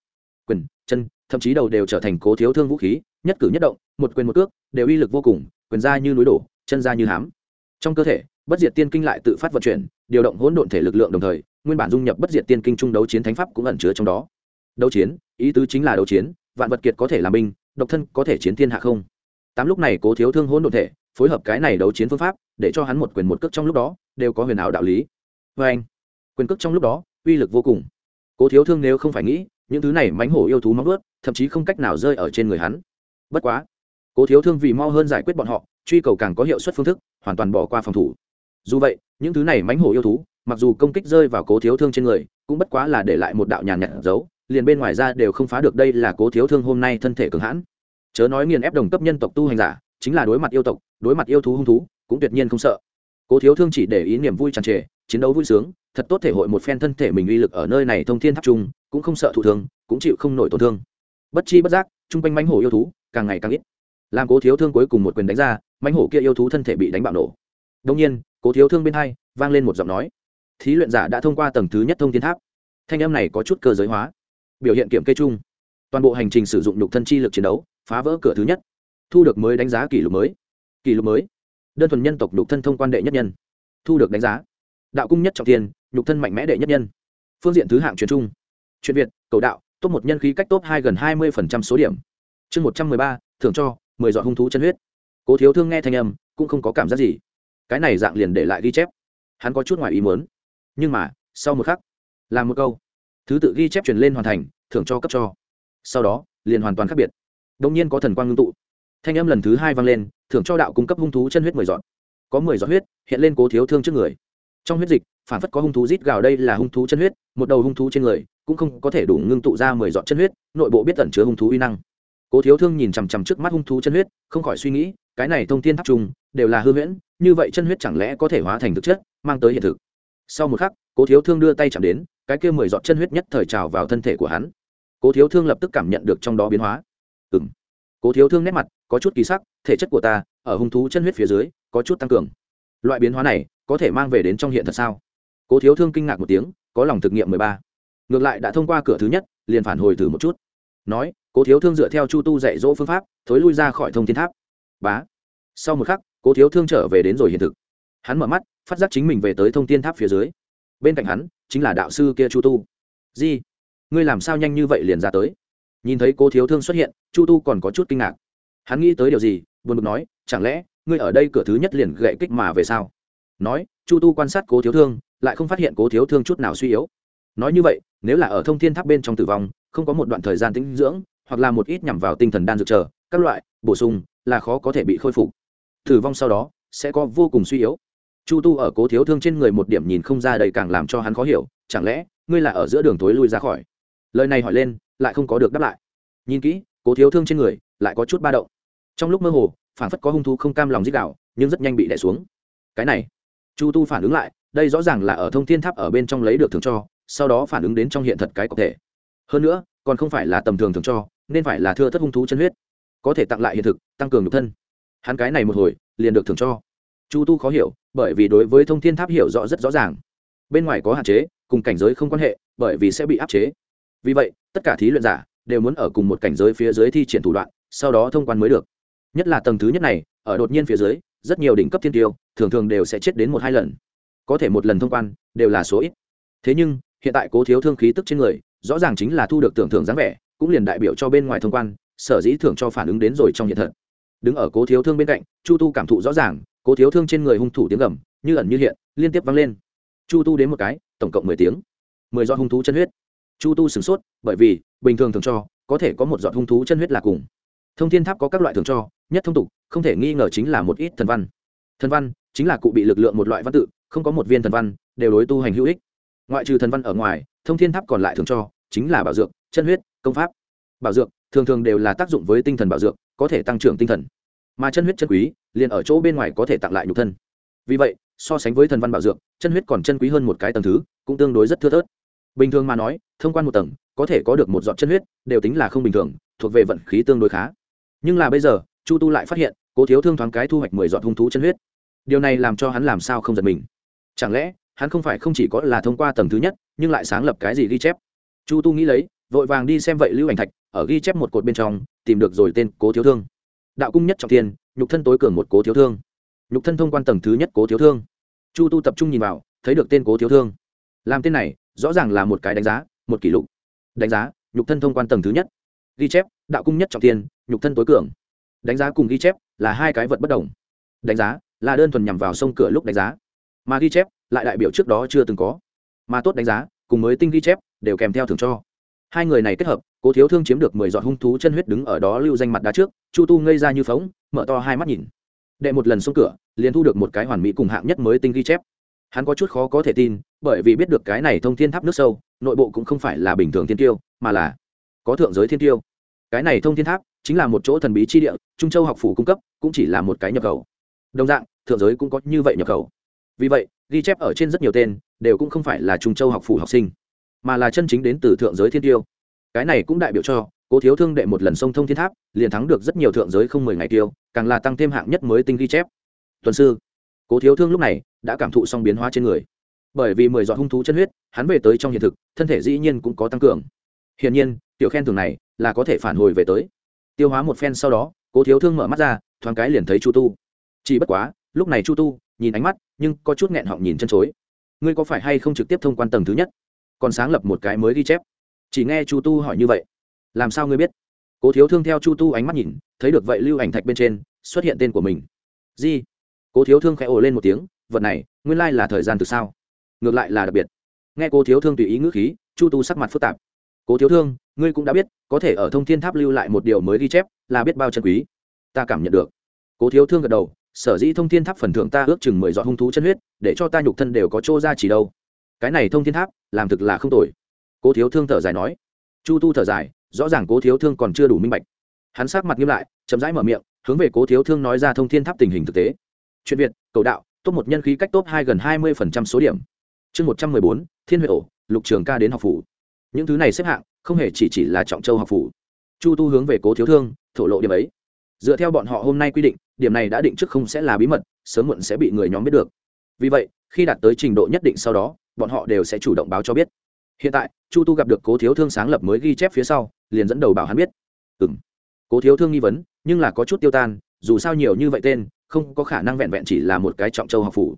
Quyền, chân, thậm chí đầu đều trở thành cố thiếu thương vũ khí, nhất cử nhất động, một quyền một cước, đều uy lực vô cùng, quyền ra như núi đổ, chân ra như hám. Trong cơ thể, bất diệt tiên kinh lại tự phát vận chuyển, điều động hỗn độn thể lực lượng đồng thời, nguyên bản dung nhập bất diệt tiên kinh trung đấu chiến thánh pháp cũng ẩn chứa trong đó. Đấu chiến, ý tứ chính là đấu chiến, vạn vật kiệt có thể làm binh độc thân có thể chiến thiên hạ không? Tám lúc này cố thiếu thương hỗn độn thể, phối hợp cái này đấu chiến phương pháp, để cho hắn một quyền một cước trong lúc đó, đều có huyền ảo đạo lý. Vê anh, quyền cước trong lúc đó, uy lực vô cùng. Cố thiếu thương nếu không phải nghĩ, những thứ này mánh hổ yêu thú móng ướt thậm chí không cách nào rơi ở trên người hắn. Bất quá, cố thiếu thương vì mau hơn giải quyết bọn họ, truy cầu càng có hiệu suất phương thức, hoàn toàn bỏ qua phòng thủ. Dù vậy, những thứ này mánh hổ yêu thú, mặc dù công kích rơi vào cố thiếu thương trên người, cũng bất quá là để lại một đạo nhàn nhạt giấu liền bên ngoài ra đều không phá được đây là cố thiếu thương hôm nay thân thể cường hãn. Chớ nói nghiền ép đồng cấp nhân tộc tu hành giả, chính là đối mặt yêu tộc, đối mặt yêu thú hung thú, cũng tuyệt nhiên không sợ. Cố thiếu thương chỉ để ý niềm vui tràn trề, chiến đấu vui sướng, thật tốt thể hội một phen thân thể mình uy lực ở nơi này thông thiên tháp trung, cũng không sợ thụ thương, cũng chịu không nổi tổn thương. Bất chi bất giác, chung quanh mánh hổ yêu thú càng ngày càng ít. Làm cố thiếu thương cuối cùng một quyền đánh ra mánh hổ kia yêu thú thân thể bị đánh bạo nổ. Đông nhiên, cố thiếu thương bên hai vang lên một giọng nói. Thí luyện giả đã thông qua tầng thứ nhất thông thiên tháp. Thanh em này có chút cơ giới hóa biểu hiện kiểm kê chung. Toàn bộ hành trình sử dụng nhục thân chi lực chiến đấu, phá vỡ cửa thứ nhất. Thu được mới đánh giá kỷ lục mới. Kỷ lục mới. Đơn thuần nhân tộc nhục thân thông quan đệ nhất nhân. Thu được đánh giá. Đạo cung nhất trọng tiền nhục thân mạnh mẽ đệ nhất nhân. Phương diện thứ hạng truyền trung chuyện việt, cầu đạo, top một nhân khí cách top hai gần hai mươi số điểm. Chương một trăm mười ba, thưởng cho, mười dọn hung thú chân huyết. Cố thiếu thương nghe thanh âm, cũng không có cảm giác gì. Cái này dạng liền để lại ghi chép. Hắn có chút ngoài ý muốn. Nhưng mà, sau một khắc làm một câu thứ tự ghi chép truyền lên hoàn thành, thưởng cho cấp cho. Sau đó, liền hoàn toàn khác biệt. Đông nhiên có thần quang ngưng tụ. Thanh âm lần thứ hai vang lên, thưởng cho đạo cung cấp hung thú chân huyết mười dọn có mười giọt huyết hiện lên cố thiếu thương trước người. Trong huyết dịch, phản phất có hung thú rít gào đây là hung thú chân huyết, một đầu hung thú trên người cũng không có thể đủ ngưng tụ ra mười giọt chân huyết, nội bộ biết tẩn chứa hung thú uy năng. Cố thiếu thương nhìn chằm chằm trước mắt hung thú chân huyết, không khỏi suy nghĩ, cái này thông tin tháp trùng đều là hư huyễn, như vậy chân huyết chẳng lẽ có thể hóa thành thực chất, mang tới hiện thực. Sau một khắc, cố thiếu thương đưa tay chạm đến cái kia mười giọt chân huyết nhất thời trào vào thân thể của hắn. Cố thiếu thương lập tức cảm nhận được trong đó biến hóa. Ừ m cố thiếu thương nét mặt có chút kỳ sắc, thể chất của ta ở hung thú chân huyết phía dưới có chút tăng cường. Loại biến hóa này có thể mang về đến trong hiện thật sao? Cố thiếu thương kinh ngạc một tiếng, có lòng thực nghiệm mười ba. Ngược lại đã thông qua cửa thứ nhất, liền phản hồi thử một chút. Nói, cố thiếu thương dựa theo chu tu dạy dỗ phương pháp, thối lui ra khỏi thông thiên tháp. Bá. Sau một khắc, cố thiếu thương trở về đến rồi hiện thực. Hắn mở mắt, phát giác chính mình về tới thông thiên tháp phía dưới. Bên cạnh hắn chính là đạo sư kia chu tu. Di, ngươi làm sao nhanh như vậy liền ra tới? Nhìn thấy cô thiếu thương xuất hiện, chu tu còn có chút kinh ngạc. Hắn nghĩ tới điều gì, buồn bực nói, chẳng lẽ, ngươi ở đây cửa thứ nhất liền gậy kích mà về sao? Nói, chu tu quan sát cố thiếu thương, lại không phát hiện cố thiếu thương chút nào suy yếu. Nói như vậy, nếu là ở thông thiên tháp bên trong tử vong, không có một đoạn thời gian tĩnh dưỡng, hoặc là một ít nhằm vào tinh thần đan dược chờ, các loại, bổ sung, là khó có thể bị khôi phục. Tử vong sau đó, sẽ có vô cùng suy yếu chu tu ở cố thiếu thương trên người một điểm nhìn không ra đầy càng làm cho hắn khó hiểu, chẳng lẽ, ngươi là ở giữa đường tối lui ra khỏi? Lời này hỏi lên, lại không có được đáp lại. Nhìn kỹ, cố thiếu thương trên người lại có chút ba động. Trong lúc mơ hồ phản phất có hung thú không cam lòng giết đạo nhưng rất nhanh bị đẻ xuống. Cái này, chu tu phản ứng lại, đây rõ ràng là ở thông thiên tháp ở bên trong lấy được thường cho, sau đó phản ứng đến trong hiện thật cái có thể. Hơn nữa, còn không phải là tầm thường thường cho, nên phải là thưa thất hung thú chân huyết. Có thể tặng lại hiện thực, tăng cường nhục thân. Hắn cái này một hồi, liền được thường cho chu tu khó hiểu, bởi vì đối với thông thiên tháp hiểu rõ rất rõ ràng. Bên ngoài có hạn chế, cùng cảnh giới không quan hệ, bởi vì sẽ bị áp chế. Vì vậy, tất cả thí luyện giả đều muốn ở cùng một cảnh giới phía dưới thi triển thủ đoạn, sau đó thông quan mới được. Nhất là tầng thứ nhất này, ở đột nhiên phía dưới, rất nhiều đỉnh cấp thiên tiêu, thường thường đều sẽ chết đến một hai lần. Có thể một lần thông quan, đều là số ít. Thế nhưng, hiện tại cố thiếu thương khí tức trên người, rõ ràng chính là thu được tưởng thưởng dáng vẻ, cũng liền đại biểu cho bên ngoài thông quan, sở dĩ thưởng cho phản ứng đến rồi trong hiện thật. Đứng ở cố thiếu thương bên cạnh, chu tu cảm thụ rõ ràng cố thiếu thương trên người hung thủ tiếng gầm, như ẩn như hiện, liên tiếp vang lên. Chu tu đến một cái, tổng cộng mười tiếng. Mười giọt hung thú chân huyết. Chu tu sửng sốt, bởi vì, bình thường thường cho, có thể có một giọt hung thú chân huyết là cùng. Thông thiên tháp có các loại thường cho, nhất thông tục, không thể nghi ngờ chính là một ít thần văn. Thần văn, chính là cụ bị lực lượng một loại văn tự, không có một viên thần văn, đều đối tu hành hữu ích. Ngoại trừ thần văn ở ngoài, thông thiên tháp còn lại thường cho, chính là bảo dược, chân huyết, công pháp. Bảo dược, thường thường đều là tác dụng với tinh thần bảo dược, có thể tăng trưởng tinh thần. Mà chân huyết chân quý liền ở chỗ bên ngoài có thể tặng lại nhục thân. Vì vậy, so sánh với thần văn bảo dược, chân huyết còn chân quý hơn một cái tầng thứ, cũng tương đối rất thưa thớt. Bình thường mà nói, thông quan một tầng, có thể có được một giọt chân huyết, đều tính là không bình thường, thuộc về vận khí tương đối khá. Nhưng là bây giờ, chu tu lại phát hiện, cố thiếu thương thoáng cái thu hoạch mười giọt hung thú chân huyết. Điều này làm cho hắn làm sao không giật mình? Chẳng lẽ, hắn không phải không chỉ có là thông qua tầng thứ nhất, nhưng lại sáng lập cái gì ghi chép? Chu tu nghĩ lấy, vội vàng đi xem vậy lưu ảnh thạch, ở ghi chép một cột bên trong, tìm được rồi tên cố thiếu thương. Đạo cung nhất trọng thiên nhục thân tối cường một cố thiếu thương. Nhục thân thông quan tầng thứ nhất cố thiếu thương. Chu tu tập trung nhìn vào, thấy được tên cố thiếu thương. Làm tên này, rõ ràng là một cái đánh giá, một kỷ lục. Đánh giá, nhục thân thông quan tầng thứ nhất. Ghi chép, đạo cung nhất trọng thiên, nhục thân tối cường. Đánh giá cùng ghi chép là hai cái vật bất đồng. Đánh giá là đơn thuần nhằm vào sông cửa lúc đánh giá. Mà ghi chép lại đại biểu trước đó chưa từng có. Mà tốt đánh giá cùng mới tinh ghi chép đều kèm theo thường cho. Hai người này kết hợp, cố thiếu thương chiếm được mười giọt hung thú chân huyết đứng ở đó lưu danh mặt đá trước, chu tu ngây ra như phóng mở to hai mắt nhìn. Đệ một lần xuống cửa, liền thu được một cái hoàn mỹ cùng hạng nhất mới tinh ghi chép. Hắn có chút khó có thể tin, bởi vì biết được cái này thông thiên tháp nước sâu, nội bộ cũng không phải là bình thường thiên tiêu, mà là có thượng giới thiên tiêu. Cái này thông thiên tháp chính là một chỗ thần bí chi địa, trung châu học phủ cung cấp, cũng chỉ là một cái nhập khẩu. Đồng dạng, thượng giới cũng có như vậy nhập khẩu. Vì vậy, ghi chép ở trên rất nhiều tên, đều cũng không phải là trung châu học phủ học sinh, mà là chân chính đến từ thượng giới thiên tiêu. Cái này cũng đại biểu cho cố thiếu thương đệ một lần sông thông thiên tháp, liền thắng được rất nhiều thượng giới không mười ngày tiêu, càng là tăng thêm hạng nhất mới tinh ghi chép. Tuần sư, cố thiếu thương lúc này đã cảm thụ xong biến hóa trên người. Bởi vì mười dọn hung thú chân huyết, hắn về tới trong hiện thực, thân thể dĩ nhiên cũng có tăng cường. Hiển nhiên, tiểu khen thường này là có thể phản hồi về tới. Tiêu hóa một phen sau đó, cố thiếu thương mở mắt ra, thoáng cái liền thấy chu tu. Chỉ bất quá, lúc này chu tu nhìn ánh mắt, nhưng có chút nghẹn họng nhìn chân chối. Ngươi có phải hay không trực tiếp thông quan tầng thứ nhất? Còn sáng lập một cái mới ghi chép. Chỉ nghe chu tu hỏi như vậy làm sao ngươi biết? Cố thiếu thương theo chu tu ánh mắt nhìn, thấy được vậy lưu ảnh thạch bên trên, xuất hiện tên của mình. Di cố thiếu thương khẽ ồ lên một tiếng, vật này, nguyên lai là thời gian từ sao? Ngược lại là đặc biệt. Nghe cố thiếu thương tùy ý ngữ khí, chu tu sắc mặt phức tạp. Cố thiếu thương, ngươi cũng đã biết, có thể ở thông thiên tháp lưu lại một điều mới ghi chép, là biết bao chân quý. Ta cảm nhận được. Cố thiếu thương gật đầu, sở dĩ thông thiên tháp phần thưởng ta ước chừng mười dọn hung thú chân huyết, để cho ta nhục thân đều có chỗ ra chỉ đâu. Cái này thông thiên tháp, làm thực là không tồi. Cố thiếu thương thở dài nói. Chu tu thở dài rõ ràng cố thiếu thương còn chưa đủ minh bạch hắn sát mặt nghiêm lại chậm rãi mở miệng hướng về cố thiếu thương nói ra thông thiên tháp tình hình thực tế chuyện việt cầu đạo top một nhân khí cách top hai gần hai mươi phần trăm số điểm chương một trăm mười bốn thiên huệ ổ lục trường ca đến học phủ những thứ này xếp hạng không hề chỉ chỉ là trọng châu học phủ chu tu hướng về cố thiếu thương thổ lộ điểm ấy dựa theo bọn họ hôm nay quy định điểm này đã định trước không sẽ là bí mật sớm muộn sẽ bị người nhóm biết được vì vậy khi đạt tới trình độ nhất định sau đó bọn họ đều sẽ chủ động báo cho biết hiện tại, chu tu gặp được cố thiếu thương sáng lập mới ghi chép phía sau, liền dẫn đầu bảo hắn biết. Ừ m cố thiếu thương nghi vấn, nhưng là có chút tiêu tan, dù sao nhiều như vậy tên, không có khả năng vẹn vẹn chỉ là một cái trọng châu học phủ.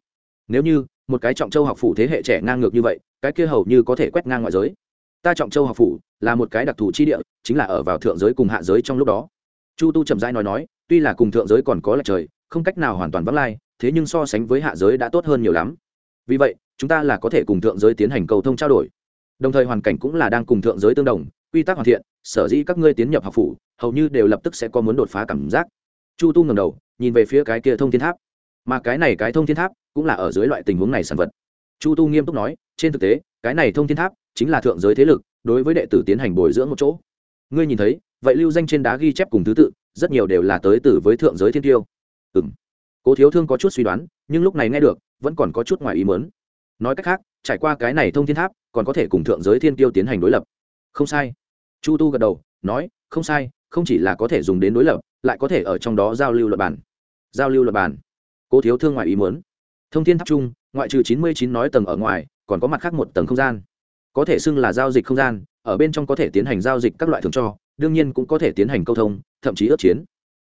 Nếu như, một cái trọng châu học phủ thế hệ trẻ ngang ngược như vậy, cái kia hầu như có thể quét ngang ngoại giới. Ta trọng châu học phủ là một cái đặc thù chi địa, chính là ở vào thượng giới cùng hạ giới trong lúc đó. Chu tu chậm rãi nói nói, tuy là cùng thượng giới còn có lệch trời, không cách nào hoàn toàn vắng lai, thế nhưng so sánh với hạ giới đã tốt hơn nhiều lắm. Vì vậy, chúng ta là có thể cùng thượng giới tiến hành cầu thông trao đổi đồng thời hoàn cảnh cũng là đang cùng thượng giới tương đồng, quy tắc hoàn thiện, sở dĩ các ngươi tiến nhập học phủ, hầu như đều lập tức sẽ có muốn đột phá cảm giác. Chu tu ngầm đầu, nhìn về phía cái kia thông thiên tháp. Mà cái này cái thông thiên tháp cũng là ở dưới loại tình huống này sản vật. Chu tu nghiêm túc nói, trên thực tế, cái này thông thiên tháp chính là thượng giới thế lực đối với đệ tử tiến hành bồi dưỡng một chỗ. Ngươi nhìn thấy, vậy lưu danh trên đá ghi chép cùng thứ tự, rất nhiều đều là tới từ với thượng giới thiên tiêu. Ừ m cố thiếu thương có chút suy đoán, nhưng lúc này nghe được, vẫn còn có chút ngoài ý mớn nói cách khác, trải qua cái này thông thiên tháp còn có thể cùng thượng giới thiên tiêu tiến hành đối lập. Không sai. Chu tu gật đầu, nói, không sai, không chỉ là có thể dùng đến đối lập, lại có thể ở trong đó giao lưu luật bản giao lưu luật bản cố thiếu thương ngoại ý muốn. Thông thiên tháp chung ngoại trừ chín mươi chín nói tầng ở ngoài, còn có mặt khác một tầng không gian. Có thể xưng là giao dịch không gian, ở bên trong có thể tiến hành giao dịch các loại thường cho, đương nhiên cũng có thể tiến hành câu thông, thậm chí ước chiến.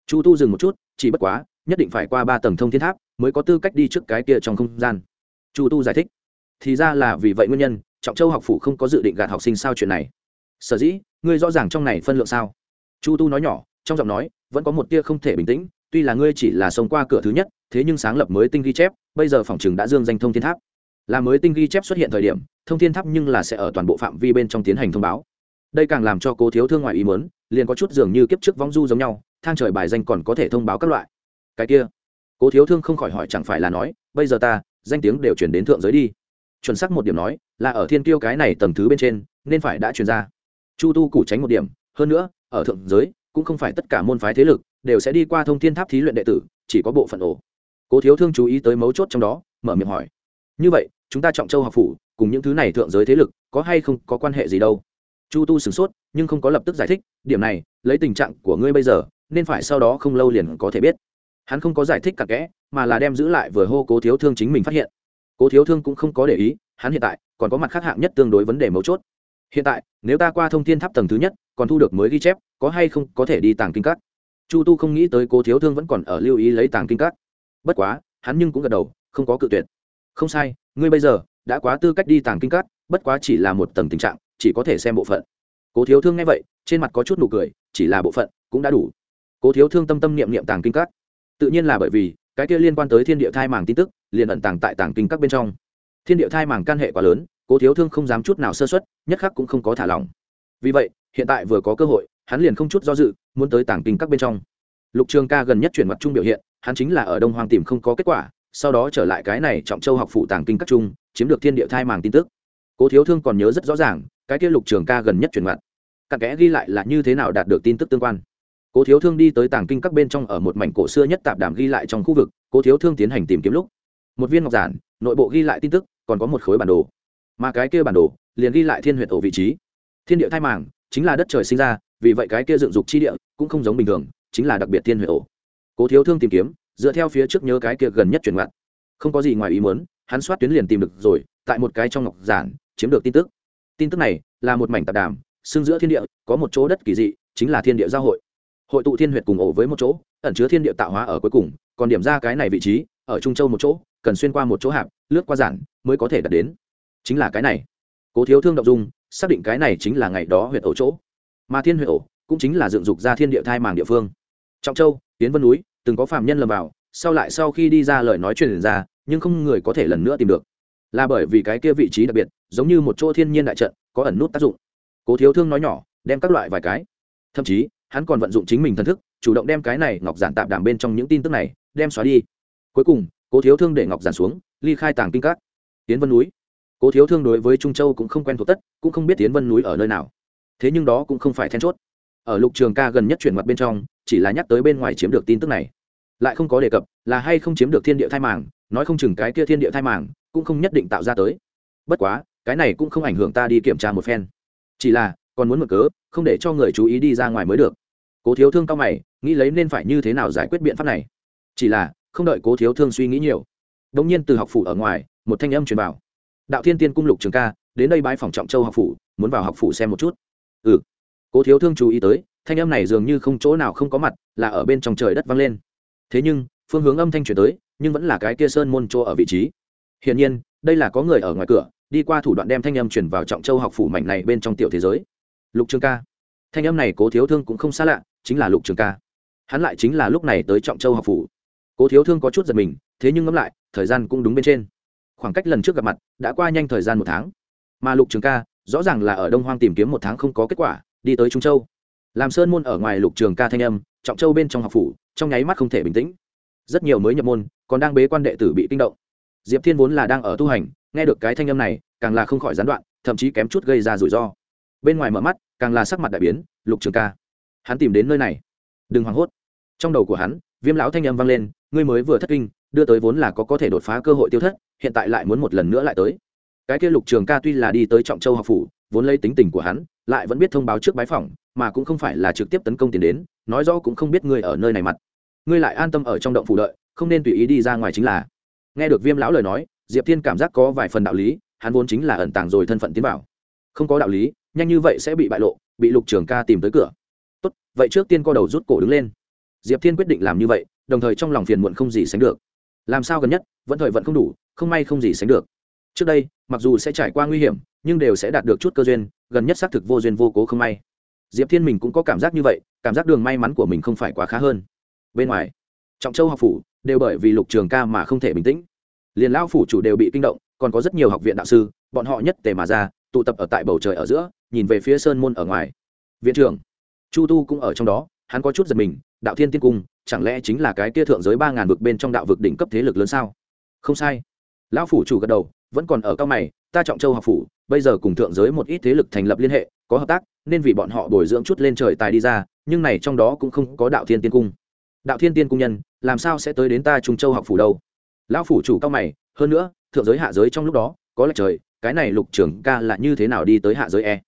Chu tu dừng một chút, chỉ bất quá, nhất định phải qua ba tầng thông thiên tháp mới có tư cách đi trước cái kia trong không gian. Chu tu giải thích. Thì ra là vì vậy nguyên nhân trọng châu học phủ không có dự định gạt học sinh sao chuyện này. Sở dĩ, ngươi rõ ràng trong này phân lượng sao? Chu tu nói nhỏ, trong giọng nói, vẫn có một tia không thể bình tĩnh, tuy là ngươi chỉ là sống qua cửa thứ nhất, thế nhưng sáng lập mới tinh ghi chép, bây giờ phòng chừng đã dương danh thông thiên tháp. Là mới tinh ghi chép xuất hiện thời điểm, thông thiên tháp nhưng là sẽ ở toàn bộ phạm vi bên trong tiến hành thông báo. Đây càng làm cho cố thiếu thương ngoài ý mớn liền có chút dường như kiếp trước vong du giống nhau, thang trời bài danh còn có thể thông báo các loại. Cái kia, cố thiếu thương không khỏi hỏi chẳng phải là nói, bây giờ ta, danh tiếng đều chuyển đến thượng giới đi chuẩn xác một điểm nói, là ở thiên kiêu cái này tầng thứ bên trên, nên phải đã truyền ra. Chu tu củ tránh một điểm, hơn nữa, ở thượng giới, cũng không phải tất cả môn phái thế lực, đều sẽ đi qua thông thiên tháp thí luyện đệ tử, chỉ có bộ phận ổ. Cố thiếu thương chú ý tới mấu chốt trong đó, mở miệng hỏi. Như vậy, chúng ta trọng châu học phủ, cùng những thứ này thượng giới thế lực, có hay không có quan hệ gì đâu? Chu tu sửng sốt, nhưng không có lập tức giải thích, điểm này, lấy tình trạng của ngươi bây giờ, nên phải sau đó không lâu liền có thể biết. Hắn không có giải thích cặn kẽ, mà là đem giữ lại vừa hô cố thiếu thương chính mình phát hiện cố thiếu thương cũng không có để ý, hắn hiện tại còn có mặt khác hạng nhất tương đối vấn đề mấu chốt. Hiện tại, nếu ta qua thông thiên tháp tầng thứ nhất, còn thu được mới ghi chép, có hay không có thể đi tàng kinh các? Chu tu không nghĩ tới cố thiếu thương vẫn còn ở lưu ý lấy tàng kinh các. Bất quá, hắn nhưng cũng gật đầu, không có cự tuyệt. Không sai, ngươi bây giờ đã quá tư cách đi tàng kinh các, bất quá chỉ là một tầng tình trạng, chỉ có thể xem bộ phận. Cố thiếu thương nghe vậy, trên mặt có chút nụ cười, chỉ là bộ phận cũng đã đủ. Cố thiếu thương tâm tâm niệm niệm tàng kinh các. Tự nhiên là bởi vì cái kia liên quan tới thiên địa thai màng tin tức, liền ẩn tàng tại tàng kinh các bên trong. Thiên địa thai màng can hệ quá lớn, cố thiếu thương không dám chút nào sơ xuất nhất khắc cũng không có thả lỏng. Vì vậy, hiện tại vừa có cơ hội, hắn liền không chút do dự, muốn tới tàng kinh các bên trong. Lục trường ca gần nhất chuyển mặt chung biểu hiện, hắn chính là ở đông hoàng tìm không có kết quả, sau đó trở lại cái này trọng châu học phụ tàng kinh các trung, chiếm được thiên địa thai màng tin tức. Cố thiếu thương còn nhớ rất rõ ràng, cái kia lục trường ca gần nhất chuyển mặt. Cặn kẽ ghi lại là như thế nào đạt được tin tức tương quan cố thiếu thương đi tới tàng kinh các bên trong ở một mảnh cổ xưa nhất tạp đàm ghi lại trong khu vực, cố thiếu thương tiến hành tìm kiếm lúc, một viên ngọc giản, nội bộ ghi lại tin tức, còn có một khối bản đồ. Mà cái kia bản đồ liền ghi lại thiên huyệt ổ vị trí. Thiên địa thai màng chính là đất trời sinh ra, vì vậy cái kia dựng dục chi địa cũng không giống bình thường, chính là đặc biệt thiên huyệt ổ. Cố thiếu thương tìm kiếm, dựa theo phía trước nhớ cái kia gần nhất chuyển ngoặt. Không có gì ngoài ý muốn, hắn soát tuyến liền tìm được rồi, tại một cái trong ngọc giản, chiếm được tin tức. Tin tức này là một mảnh tạp đàm xương giữa thiên địa, có một chỗ đất kỳ dị, chính là thiên địa giao hội hội tụ thiên huyệt cùng ổ với một chỗ, ẩn chứa thiên địa tạo hóa ở cuối cùng, còn điểm ra cái này vị trí, ở trung châu một chỗ, cần xuyên qua một chỗ hạp, lướt qua giản, mới có thể đạt đến. Chính là cái này. Cố thiếu thương động dung, xác định cái này chính là ngày đó huyệt ổ chỗ. Mà thiên huyệt ổ cũng chính là dựng dục ra thiên địa thai màng địa phương. Trọng châu tiến vân núi, từng có phạm nhân lầm vào, sau lại sau khi đi ra lời nói truyền ra, nhưng không người có thể lần nữa tìm được. Là bởi vì cái kia vị trí đặc biệt, giống như một chỗ thiên nhiên đại trận, có ẩn nút tác dụng. Cố thiếu thương nói nhỏ, đem các loại vài cái. Thậm chí hắn còn vận dụng chính mình thần thức, chủ động đem cái này ngọc giản tạm đảm bên trong những tin tức này đem xóa đi. Cuối cùng, cố thiếu thương để ngọc giản xuống, ly khai tàng kinh các. Tiến vân núi. Cố thiếu thương đối với trung châu cũng không quen thuộc tất, cũng không biết tiến vân núi ở nơi nào. Thế nhưng đó cũng không phải then chốt. Ở lục trường ca gần nhất chuyển mặt bên trong, chỉ là nhắc tới bên ngoài chiếm được tin tức này. Lại không có đề cập là hay không chiếm được thiên địa thai màng, nói không chừng cái kia thiên địa thai màng cũng không nhất định tạo ra tới. Bất quá, cái này cũng không ảnh hưởng ta đi kiểm tra một phen. Chỉ là, còn muốn mở cớ, không để cho người chú ý đi ra ngoài mới được cố thiếu thương cao mày, nghĩ lấy nên phải như thế nào giải quyết biện pháp này. Chỉ là, không đợi cố thiếu thương suy nghĩ nhiều. Đ ỗ n g nhiên từ học phủ ở ngoài, một thanh âm truyền vào. Đạo thiên tiên cung lục trường ca, đến đây bãi phòng trọng châu học phủ, muốn vào học phủ xem một chút. Ừ. Cố thiếu thương chú ý tới, thanh âm này dường như không chỗ nào không có mặt, là ở bên trong trời đất vang lên. Thế nhưng, phương hướng âm thanh chuyển tới, nhưng vẫn là cái kia sơn môn chỗ ở vị trí. Hiển nhiên, đây là có người ở ngoài cửa, đi qua thủ đoạn đem thanh âm chuyển vào trọng châu học phủ mảnh này bên trong tiểu thế giới. Lục trường ca thanh âm này cố thiếu thương cũng không xa lạ, chính là lục trường ca. Hắn lại chính là lúc này tới trọng châu học phủ. Cố thiếu thương có chút giật mình, thế nhưng ngẫm lại, thời gian cũng đúng bên trên. Khoảng cách lần trước gặp mặt, đã qua nhanh thời gian một tháng. Mà lục trường ca, rõ ràng là ở đông hoang tìm kiếm một tháng không có kết quả, đi tới trung châu. Làm sơn môn ở ngoài lục trường ca thanh âm, trọng châu bên trong học phủ, trong nháy mắt không thể bình tĩnh. Rất nhiều mới nhập môn, còn đang bế quan đệ tử bị kinh động. Diệp thiên vốn là đang ở tu hành, nghe được cái thanh âm này, càng là không khỏi gián đoạn, thậm chí kém chút gây ra rủi ro bên ngoài mở mắt, càng là sắc mặt đại biến, lục trường ca, hắn tìm đến nơi này. Đừng hoảng hốt. Trong đầu của hắn, viêm lão thanh âm vang lên, ngươi mới vừa thất kinh, đưa tới vốn là có có thể đột phá cơ hội tiêu thất, hiện tại lại muốn một lần nữa lại tới. Cái kia lục trường ca tuy là đi tới trọng châu học phủ, vốn lấy tính tình của hắn, lại vẫn biết thông báo trước bái phỏng, mà cũng không phải là trực tiếp tấn công tiền đến, nói rõ cũng không biết ngươi ở nơi này mặt. Ngươi lại an tâm ở trong động phủ đợi, không nên tùy ý đi ra ngoài chính là. Nghe được viêm lão lời nói, diệp thiên cảm giác có vài phần đạo lý, hắn vốn chính là ẩn tàng rồi thân phận tiến bảo không có đạo lý nhanh như vậy sẽ bị bại lộ, bị lục trường ca tìm tới cửa. Tốt, vậy trước tiên co đầu rút cổ đứng lên. Diệp thiên quyết định làm như vậy, đồng thời trong lòng phiền muộn không gì sánh được. Làm sao gần nhất, vẫn thời vẫn không đủ, không may không gì sánh được. Trước đây, mặc dù sẽ trải qua nguy hiểm, nhưng đều sẽ đạt được chút cơ duyên, gần nhất xác thực vô duyên vô cố không may. Diệp thiên mình cũng có cảm giác như vậy, cảm giác đường may mắn của mình không phải quá khá hơn. Bên ngoài, trọng châu học phủ đều bởi vì lục trường ca mà không thể bình tĩnh. Liền lão phủ chủ đều bị kinh động, còn có rất nhiều học viện đạo sư, bọn họ nhất tề mà ra tụ tập ở tại bầu trời ở giữa, nhìn về phía sơn môn ở ngoài. Viện trưởng, chu tu cũng ở trong đó, hắn có chút giật mình, đạo thiên tiên cung, chẳng lẽ chính là cái kia thượng giới ba ngàn vực bên trong đạo vực đỉnh cấp thế lực lớn sao? Không sai. Lão phủ chủ gật đầu, vẫn còn ở cao mày, ta trọng châu học phủ, bây giờ cùng thượng giới một ít thế lực thành lập liên hệ, có hợp tác, nên vì bọn họ bồi dưỡng chút lên trời tài đi ra, nhưng này trong đó cũng không có đạo thiên tiên cung. Đạo thiên tiên cung nhân, làm sao sẽ tới đến ta trung châu học phủ đâu? Lão phủ chủ cao mày, hơn nữa, thượng giới hạ giới trong lúc đó, có lệch trời cái này lục trưởng ca là như thế nào đi tới hạ giới e?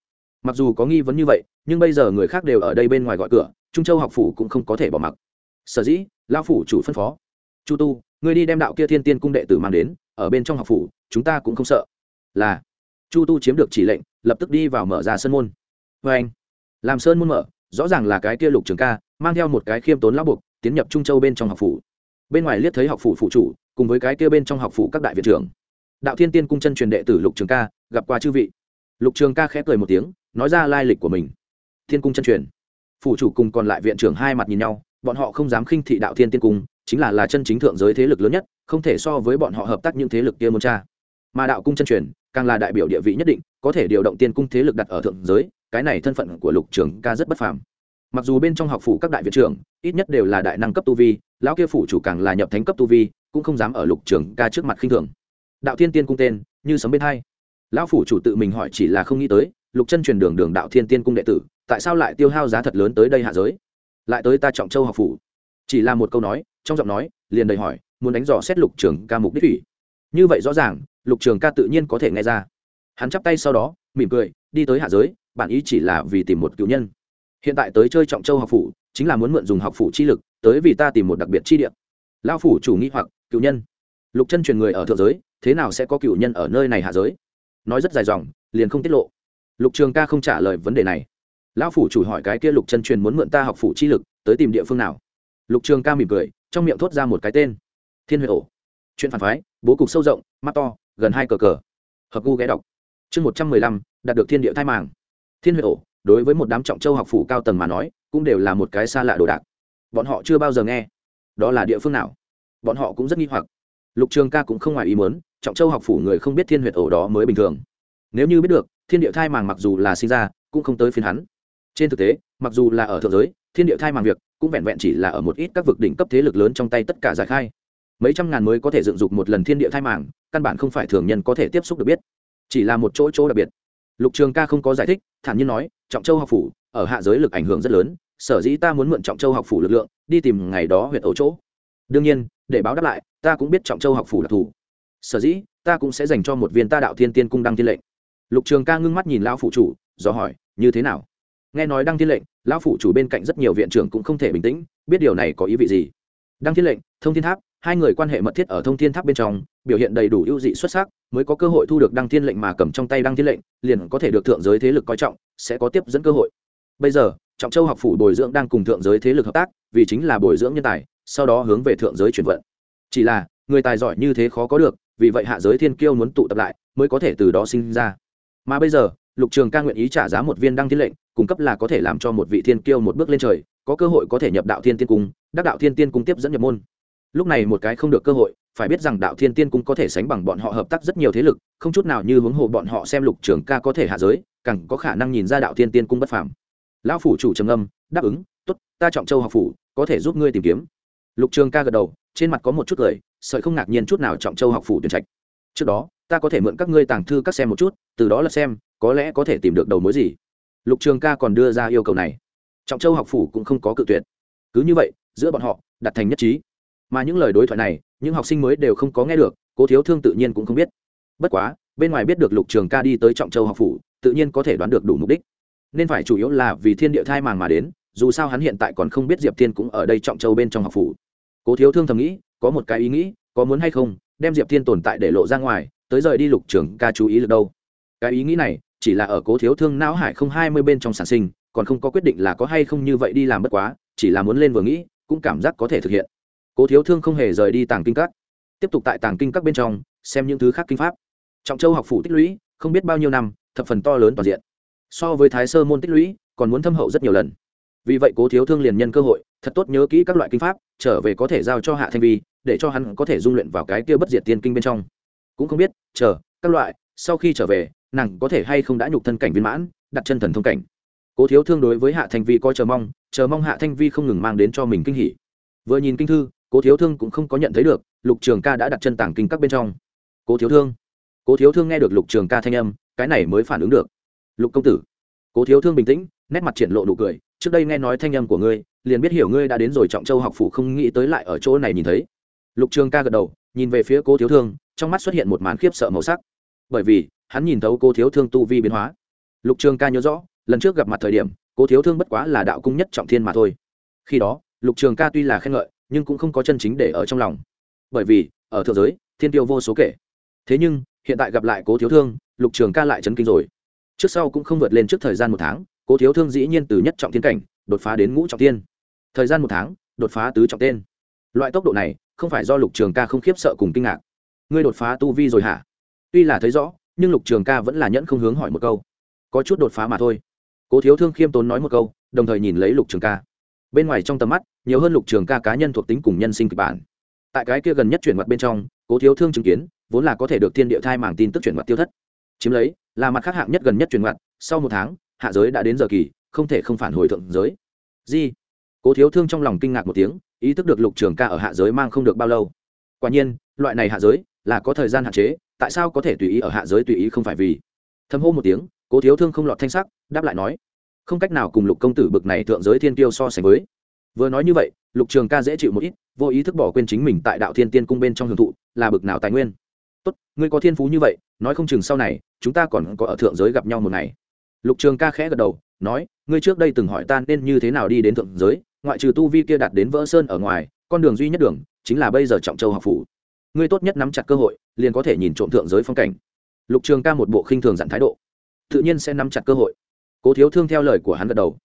Mặc dù có nghi vấn như vậy, nhưng bây giờ người khác đều ở đây bên ngoài gọi cửa, trung châu học phủ cũng không có thể bỏ mặc. Sở dĩ lao phủ chủ phân phó. Chu tu người đi đem đạo kia thiên tiên cung đệ tử mang đến, ở bên trong học phủ, chúng ta cũng không sợ. Là, chu tu chiếm được chỉ lệnh, lập tức đi vào mở ra sân môn. Vê anh, làm sơn môn mở, rõ ràng là cái kia lục trường ca, mang theo một cái khiêm tốn lão buộc, tiến nhập trung châu bên trong học phủ. Bên ngoài liếc thấy học phủ phụ chủ, cùng với cái kia bên trong học phủ các đại viện trưởng đạo thiên tiên cung chân truyền đệ tử lục trường ca, gặp qua chư vị. Lục trường ca khẽ cười một tiếng, nói ra lai lịch của mình. Thiên cung chân truyền. Phủ chủ cùng còn lại viện trưởng hai mặt nhìn nhau, bọn họ không dám khinh thị đạo thiên tiên cung, chính là là chân chính thượng giới thế lực lớn nhất, không thể so với bọn họ hợp tác những thế lực kia môn cha. Mà đạo cung chân truyền, càng là đại biểu địa vị nhất định, có thể điều động tiên cung thế lực đặt ở thượng giới, cái này thân phận của lục trường ca rất bất phàm. Mặc dù bên trong học phủ các đại viện trưởng, ít nhất đều là đại năng cấp tu vi, lão kia phủ chủ càng là nhập thánh cấp tu vi, cũng không dám ở lục trường ca trước mặt khinh thường đạo thiên tiên cung tên, như sấm bên hai. Lão phủ chủ tự mình hỏi chỉ là không nghĩ tới, lục chân truyền đường đường đạo thiên tiên cung đệ tử, tại sao lại tiêu hao giá thật lớn tới đây hạ giới? Lại tới ta trọng châu học phủ. Chỉ là một câu nói, trong giọng nói, liền đầy hỏi, muốn đánh dò xét lục trường ca mục đích thủy. Như vậy rõ ràng, lục trường ca tự nhiên có thể nghe ra. Hắn chắp tay sau đó, mỉm cười, đi tới hạ giới, bản ý chỉ là vì tìm một cựu nhân. Hiện tại tới chơi trọng châu học phủ, chính là muốn mượn dùng học phủ chi lực, tới vì ta tìm một đặc biệt chi địa. Lao phủ chủ nghĩ hoặc, cựu nhân. Lục chân truyền người ở thượng giới thế nào sẽ có cựu nhân ở nơi này hạ giới? Nói rất dài dòng, liền không tiết lộ. Lục trường ca không trả lời vấn đề này. Lão phủ chủ hỏi cái kia lục chân truyền muốn mượn ta học phủ chi lực, tới tìm địa phương nào? Lục trường ca mỉm cười, trong miệng thốt ra một cái tên. Thiên huệ ổ. Chuyện phản phái, bố cục sâu rộng, mắt to, gần hai cờ cờ. Hợp gu ghé đọc. Chương một trăm mười lăm, đạt được thiên địa thai màng. Thiên huệ ổ, đối với một đám trọng châu học phủ cao tầng mà nói, cũng đều là một cái xa lạ đồ đạc. Bọn họ chưa bao giờ nghe. Đó là địa phương nào? Bọn họ cũng rất nghi hoặc lục trường ca cũng không ngoài ý muốn, trọng châu học phủ người không biết thiên huyệt ổ đó mới bình thường. Nếu như biết được, thiên địa thai màng mặc dù là sinh ra, cũng không tới phiên hắn. Trên thực tế, mặc dù là ở thượng giới, thiên địa thai màng việc cũng vẹn vẹn chỉ là ở một ít các vực đỉnh cấp thế lực lớn trong tay tất cả giải khai. Mấy trăm ngàn mới có thể dựng dục một lần thiên địa thai màng, căn bản không phải thường nhân có thể tiếp xúc được biết. Chỉ là một chỗ chỗ đặc biệt. Lục trường ca không có giải thích, thản nhiên nói, trọng châu học phủ, ở hạ giới lực ảnh hưởng rất lớn, sở dĩ ta muốn mượn trọng châu học phủ lực lượng, đi tìm ngày đó huyện ấu chỗ đương nhiên, để báo đáp lại, ta cũng biết trọng châu học phủ đặc thù sở dĩ, ta cũng sẽ dành cho một viên ta đạo thiên tiên cung đăng thiên lệnh. Lục trường ca ngưng mắt nhìn lão phụ chủ, do hỏi, như thế nào? Nghe nói đăng thiên lệnh, lão phụ chủ bên cạnh rất nhiều viện trưởng cũng không thể bình tĩnh, biết điều này có ý vị gì? Đăng thiên lệnh, thông thiên tháp, hai người quan hệ mật thiết ở thông thiên tháp bên trong, biểu hiện đầy đủ ưu dị xuất sắc, mới có cơ hội thu được đăng thiên lệnh mà cầm trong tay đăng thiên lệnh, liền có thể được thượng giới thế lực coi trọng, sẽ có tiếp dẫn cơ hội. Bây giờ, trọng châu học phủ bồi dưỡng đang cùng thượng giới thế lực hợp tác, vì chính là bồi dưỡng nhân tài sau đó hướng về thượng giới chuyển vận. Chỉ là, người tài giỏi như thế khó có được, vì vậy hạ giới thiên kiêu muốn tụ tập lại, mới có thể từ đó sinh ra. Mà bây giờ, lục trường ca nguyện ý trả giá một viên đăng thiên lệnh, cung cấp là có thể làm cho một vị thiên kiêu một bước lên trời, có cơ hội có thể nhập đạo thiên tiên cung, đắc đạo thiên tiên cung tiếp dẫn nhập môn. Lúc này một cái không được cơ hội, phải biết rằng đạo thiên tiên cung có thể sánh bằng bọn họ hợp tác rất nhiều thế lực, không chút nào như hướng hồ bọn họ xem lục trường ca có thể hạ giới, càng có khả năng nhìn ra đạo thiên tiên cung bất phàm. Lão phủ chủ trầm âm đáp ứng, tốt, ta trọng châu học phủ, có thể giúp ngươi tìm kiếm lục trường ca gật đầu, trên mặt có một chút cười, sợi không ngạc nhiên chút nào trọng châu học phủ tuyển trạch. Trước đó, ta có thể mượn các ngươi tàng thư các xem một chút, từ đó là xem, có lẽ có thể tìm được đầu mối gì. Lục trường ca còn đưa ra yêu cầu này. Trọng châu học phủ cũng không có cự tuyệt. Cứ như vậy, giữa bọn họ, đặt thành nhất trí. Mà những lời đối thoại này, những học sinh mới đều không có nghe được, cố thiếu thương tự nhiên cũng không biết. Bất quá, bên ngoài biết được lục trường ca đi tới trọng châu học phủ, tự nhiên có thể đoán được đủ mục đích. Nên phải chủ yếu là vì thiên địa thai màng mà đến dù sao hắn hiện tại còn không biết diệp thiên cũng ở đây trọng châu bên trong học phủ. Cố thiếu thương thầm nghĩ, có một cái ý nghĩ, có muốn hay không, đem diệp thiên tồn tại để lộ ra ngoài, tới rời đi lục trưởng ca chú ý được đâu. Cái ý nghĩ này, chỉ là ở cố thiếu thương não hải không hai mươi bên trong sản sinh, còn không có quyết định là có hay không như vậy đi làm bất quá, chỉ là muốn lên vừa nghĩ, cũng cảm giác có thể thực hiện. Cố thiếu thương không hề rời đi tàng kinh các. Tiếp tục tại tàng kinh các bên trong, xem những thứ khác kinh pháp. Trọng châu học phủ tích lũy, không biết bao nhiêu năm, thập phần to lớn toàn diện. So với thái sơ môn tích lũy, còn muốn thâm hậu rất nhiều lần vì vậy cố thiếu thương liền nhân cơ hội, thật tốt nhớ kỹ các loại kinh pháp, trở về có thể giao cho hạ thanh vi, để cho hắn có thể dung luyện vào cái kia bất diệt tiên kinh bên trong. Cũng không biết, chờ, các loại, sau khi trở về, nàng có thể hay không đã nhục thân cảnh viên mãn, đặt chân thần thông cảnh. Cố thiếu thương đối với hạ thanh vi coi chờ mong chờ mong hạ thanh vi không ngừng mang đến cho mình kinh hỉ. Vừa nhìn kinh thư, cố thiếu thương cũng không có nhận thấy được, lục trường ca đã đặt chân tảng kinh các bên trong. Cố thiếu thương, cố thiếu thương nghe được lục trường ca thanh âm, cái này mới phản ứng được. Lục công tử. Cố thiếu thương bình tĩnh, nét mặt triển lộ nụ cười trước đây nghe nói thanh âm của ngươi, liền biết hiểu ngươi đã đến rồi trọng châu học phủ không nghĩ tới lại ở chỗ này nhìn thấy. Lục trường ca gật đầu, nhìn về phía cô thiếu thương, trong mắt xuất hiện một màn khiếp sợ màu sắc. Bởi vì, hắn nhìn thấu cô thiếu thương tu vi biến hóa. Lục trường ca nhớ rõ, lần trước gặp mặt thời điểm cô thiếu thương bất quá là đạo cung nhất trọng thiên mà thôi. Khi đó, lục trường ca tuy là khen ngợi, nhưng cũng không có chân chính để ở trong lòng. Bởi vì, ở thượng giới, thiên tiêu vô số kể. Thế nhưng, hiện tại gặp lại cố thiếu thương, lục trường ca lại chấn kinh rồi. Trước sau cũng không vượt lên trước thời gian một tháng cố thiếu thương dĩ nhiên từ nhất trọng thiên cảnh, đột phá đến ngũ trọng tiên thời gian một tháng, đột phá tứ trọng tên. Loại tốc độ này, không phải do lục trường ca không khiếp sợ cùng kinh ngạc. Ngươi đột phá tu vi rồi hả? Tuy là thấy rõ, nhưng lục trường ca vẫn là nhẫn không hướng hỏi một câu. Có chút đột phá mà thôi. Cố thiếu thương khiêm tốn nói một câu, đồng thời nhìn lấy lục trường ca. Bên ngoài trong tầm mắt, nhiều hơn lục trường ca cá nhân thuộc tính cùng nhân sinh kịch bản. Tại cái kia gần nhất chuyển mặt bên trong, cố thiếu thương chứng kiến, vốn là có thể được thiên địa thai màng tin tức chuyển mặt tiêu thất. Chiếm lấy, là mặt khác hạng nhất gần nhất chuyển mặt sau một tháng hạ giới đã đến giờ kỳ, không thể không phản hồi thượng giới. Di, cố thiếu thương trong lòng kinh ngạc một tiếng, ý thức được lục trường ca ở hạ giới mang không được bao lâu. Quả nhiên, loại này hạ giới là có thời gian hạn chế, tại sao có thể tùy ý ở hạ giới tùy ý không phải vì? Thâm hô một tiếng, cố thiếu thương không lọt thanh sắc, đáp lại nói, không cách nào cùng lục công tử bực này thượng giới thiên tiêu so sánh với. Vừa nói như vậy, lục trường ca dễ chịu một ít, vô ý thức bỏ quên chính mình tại đạo thiên tiên cung bên trong hưởng thụ, là bực nào tài nguyên. Tốt, ngươi có thiên phú như vậy, nói không chừng sau này, chúng ta còn có ở thượng giới gặp nhau một ngày lục trường ca khẽ gật đầu, nói, ngươi trước đây từng hỏi ta nên như thế nào đi đến thượng giới, ngoại trừ tu vi kia đạt đến vỡ sơn ở ngoài, con đường duy nhất đường chính là bây giờ trọng châu học phủ. Ngươi tốt nhất nắm chặt cơ hội, liền có thể nhìn trộm thượng giới phong cảnh. Lục trường ca một bộ khinh thường dặn thái độ. Tự nhiên sẽ nắm chặt cơ hội. Cố thiếu thương theo lời của hắn gật đầu.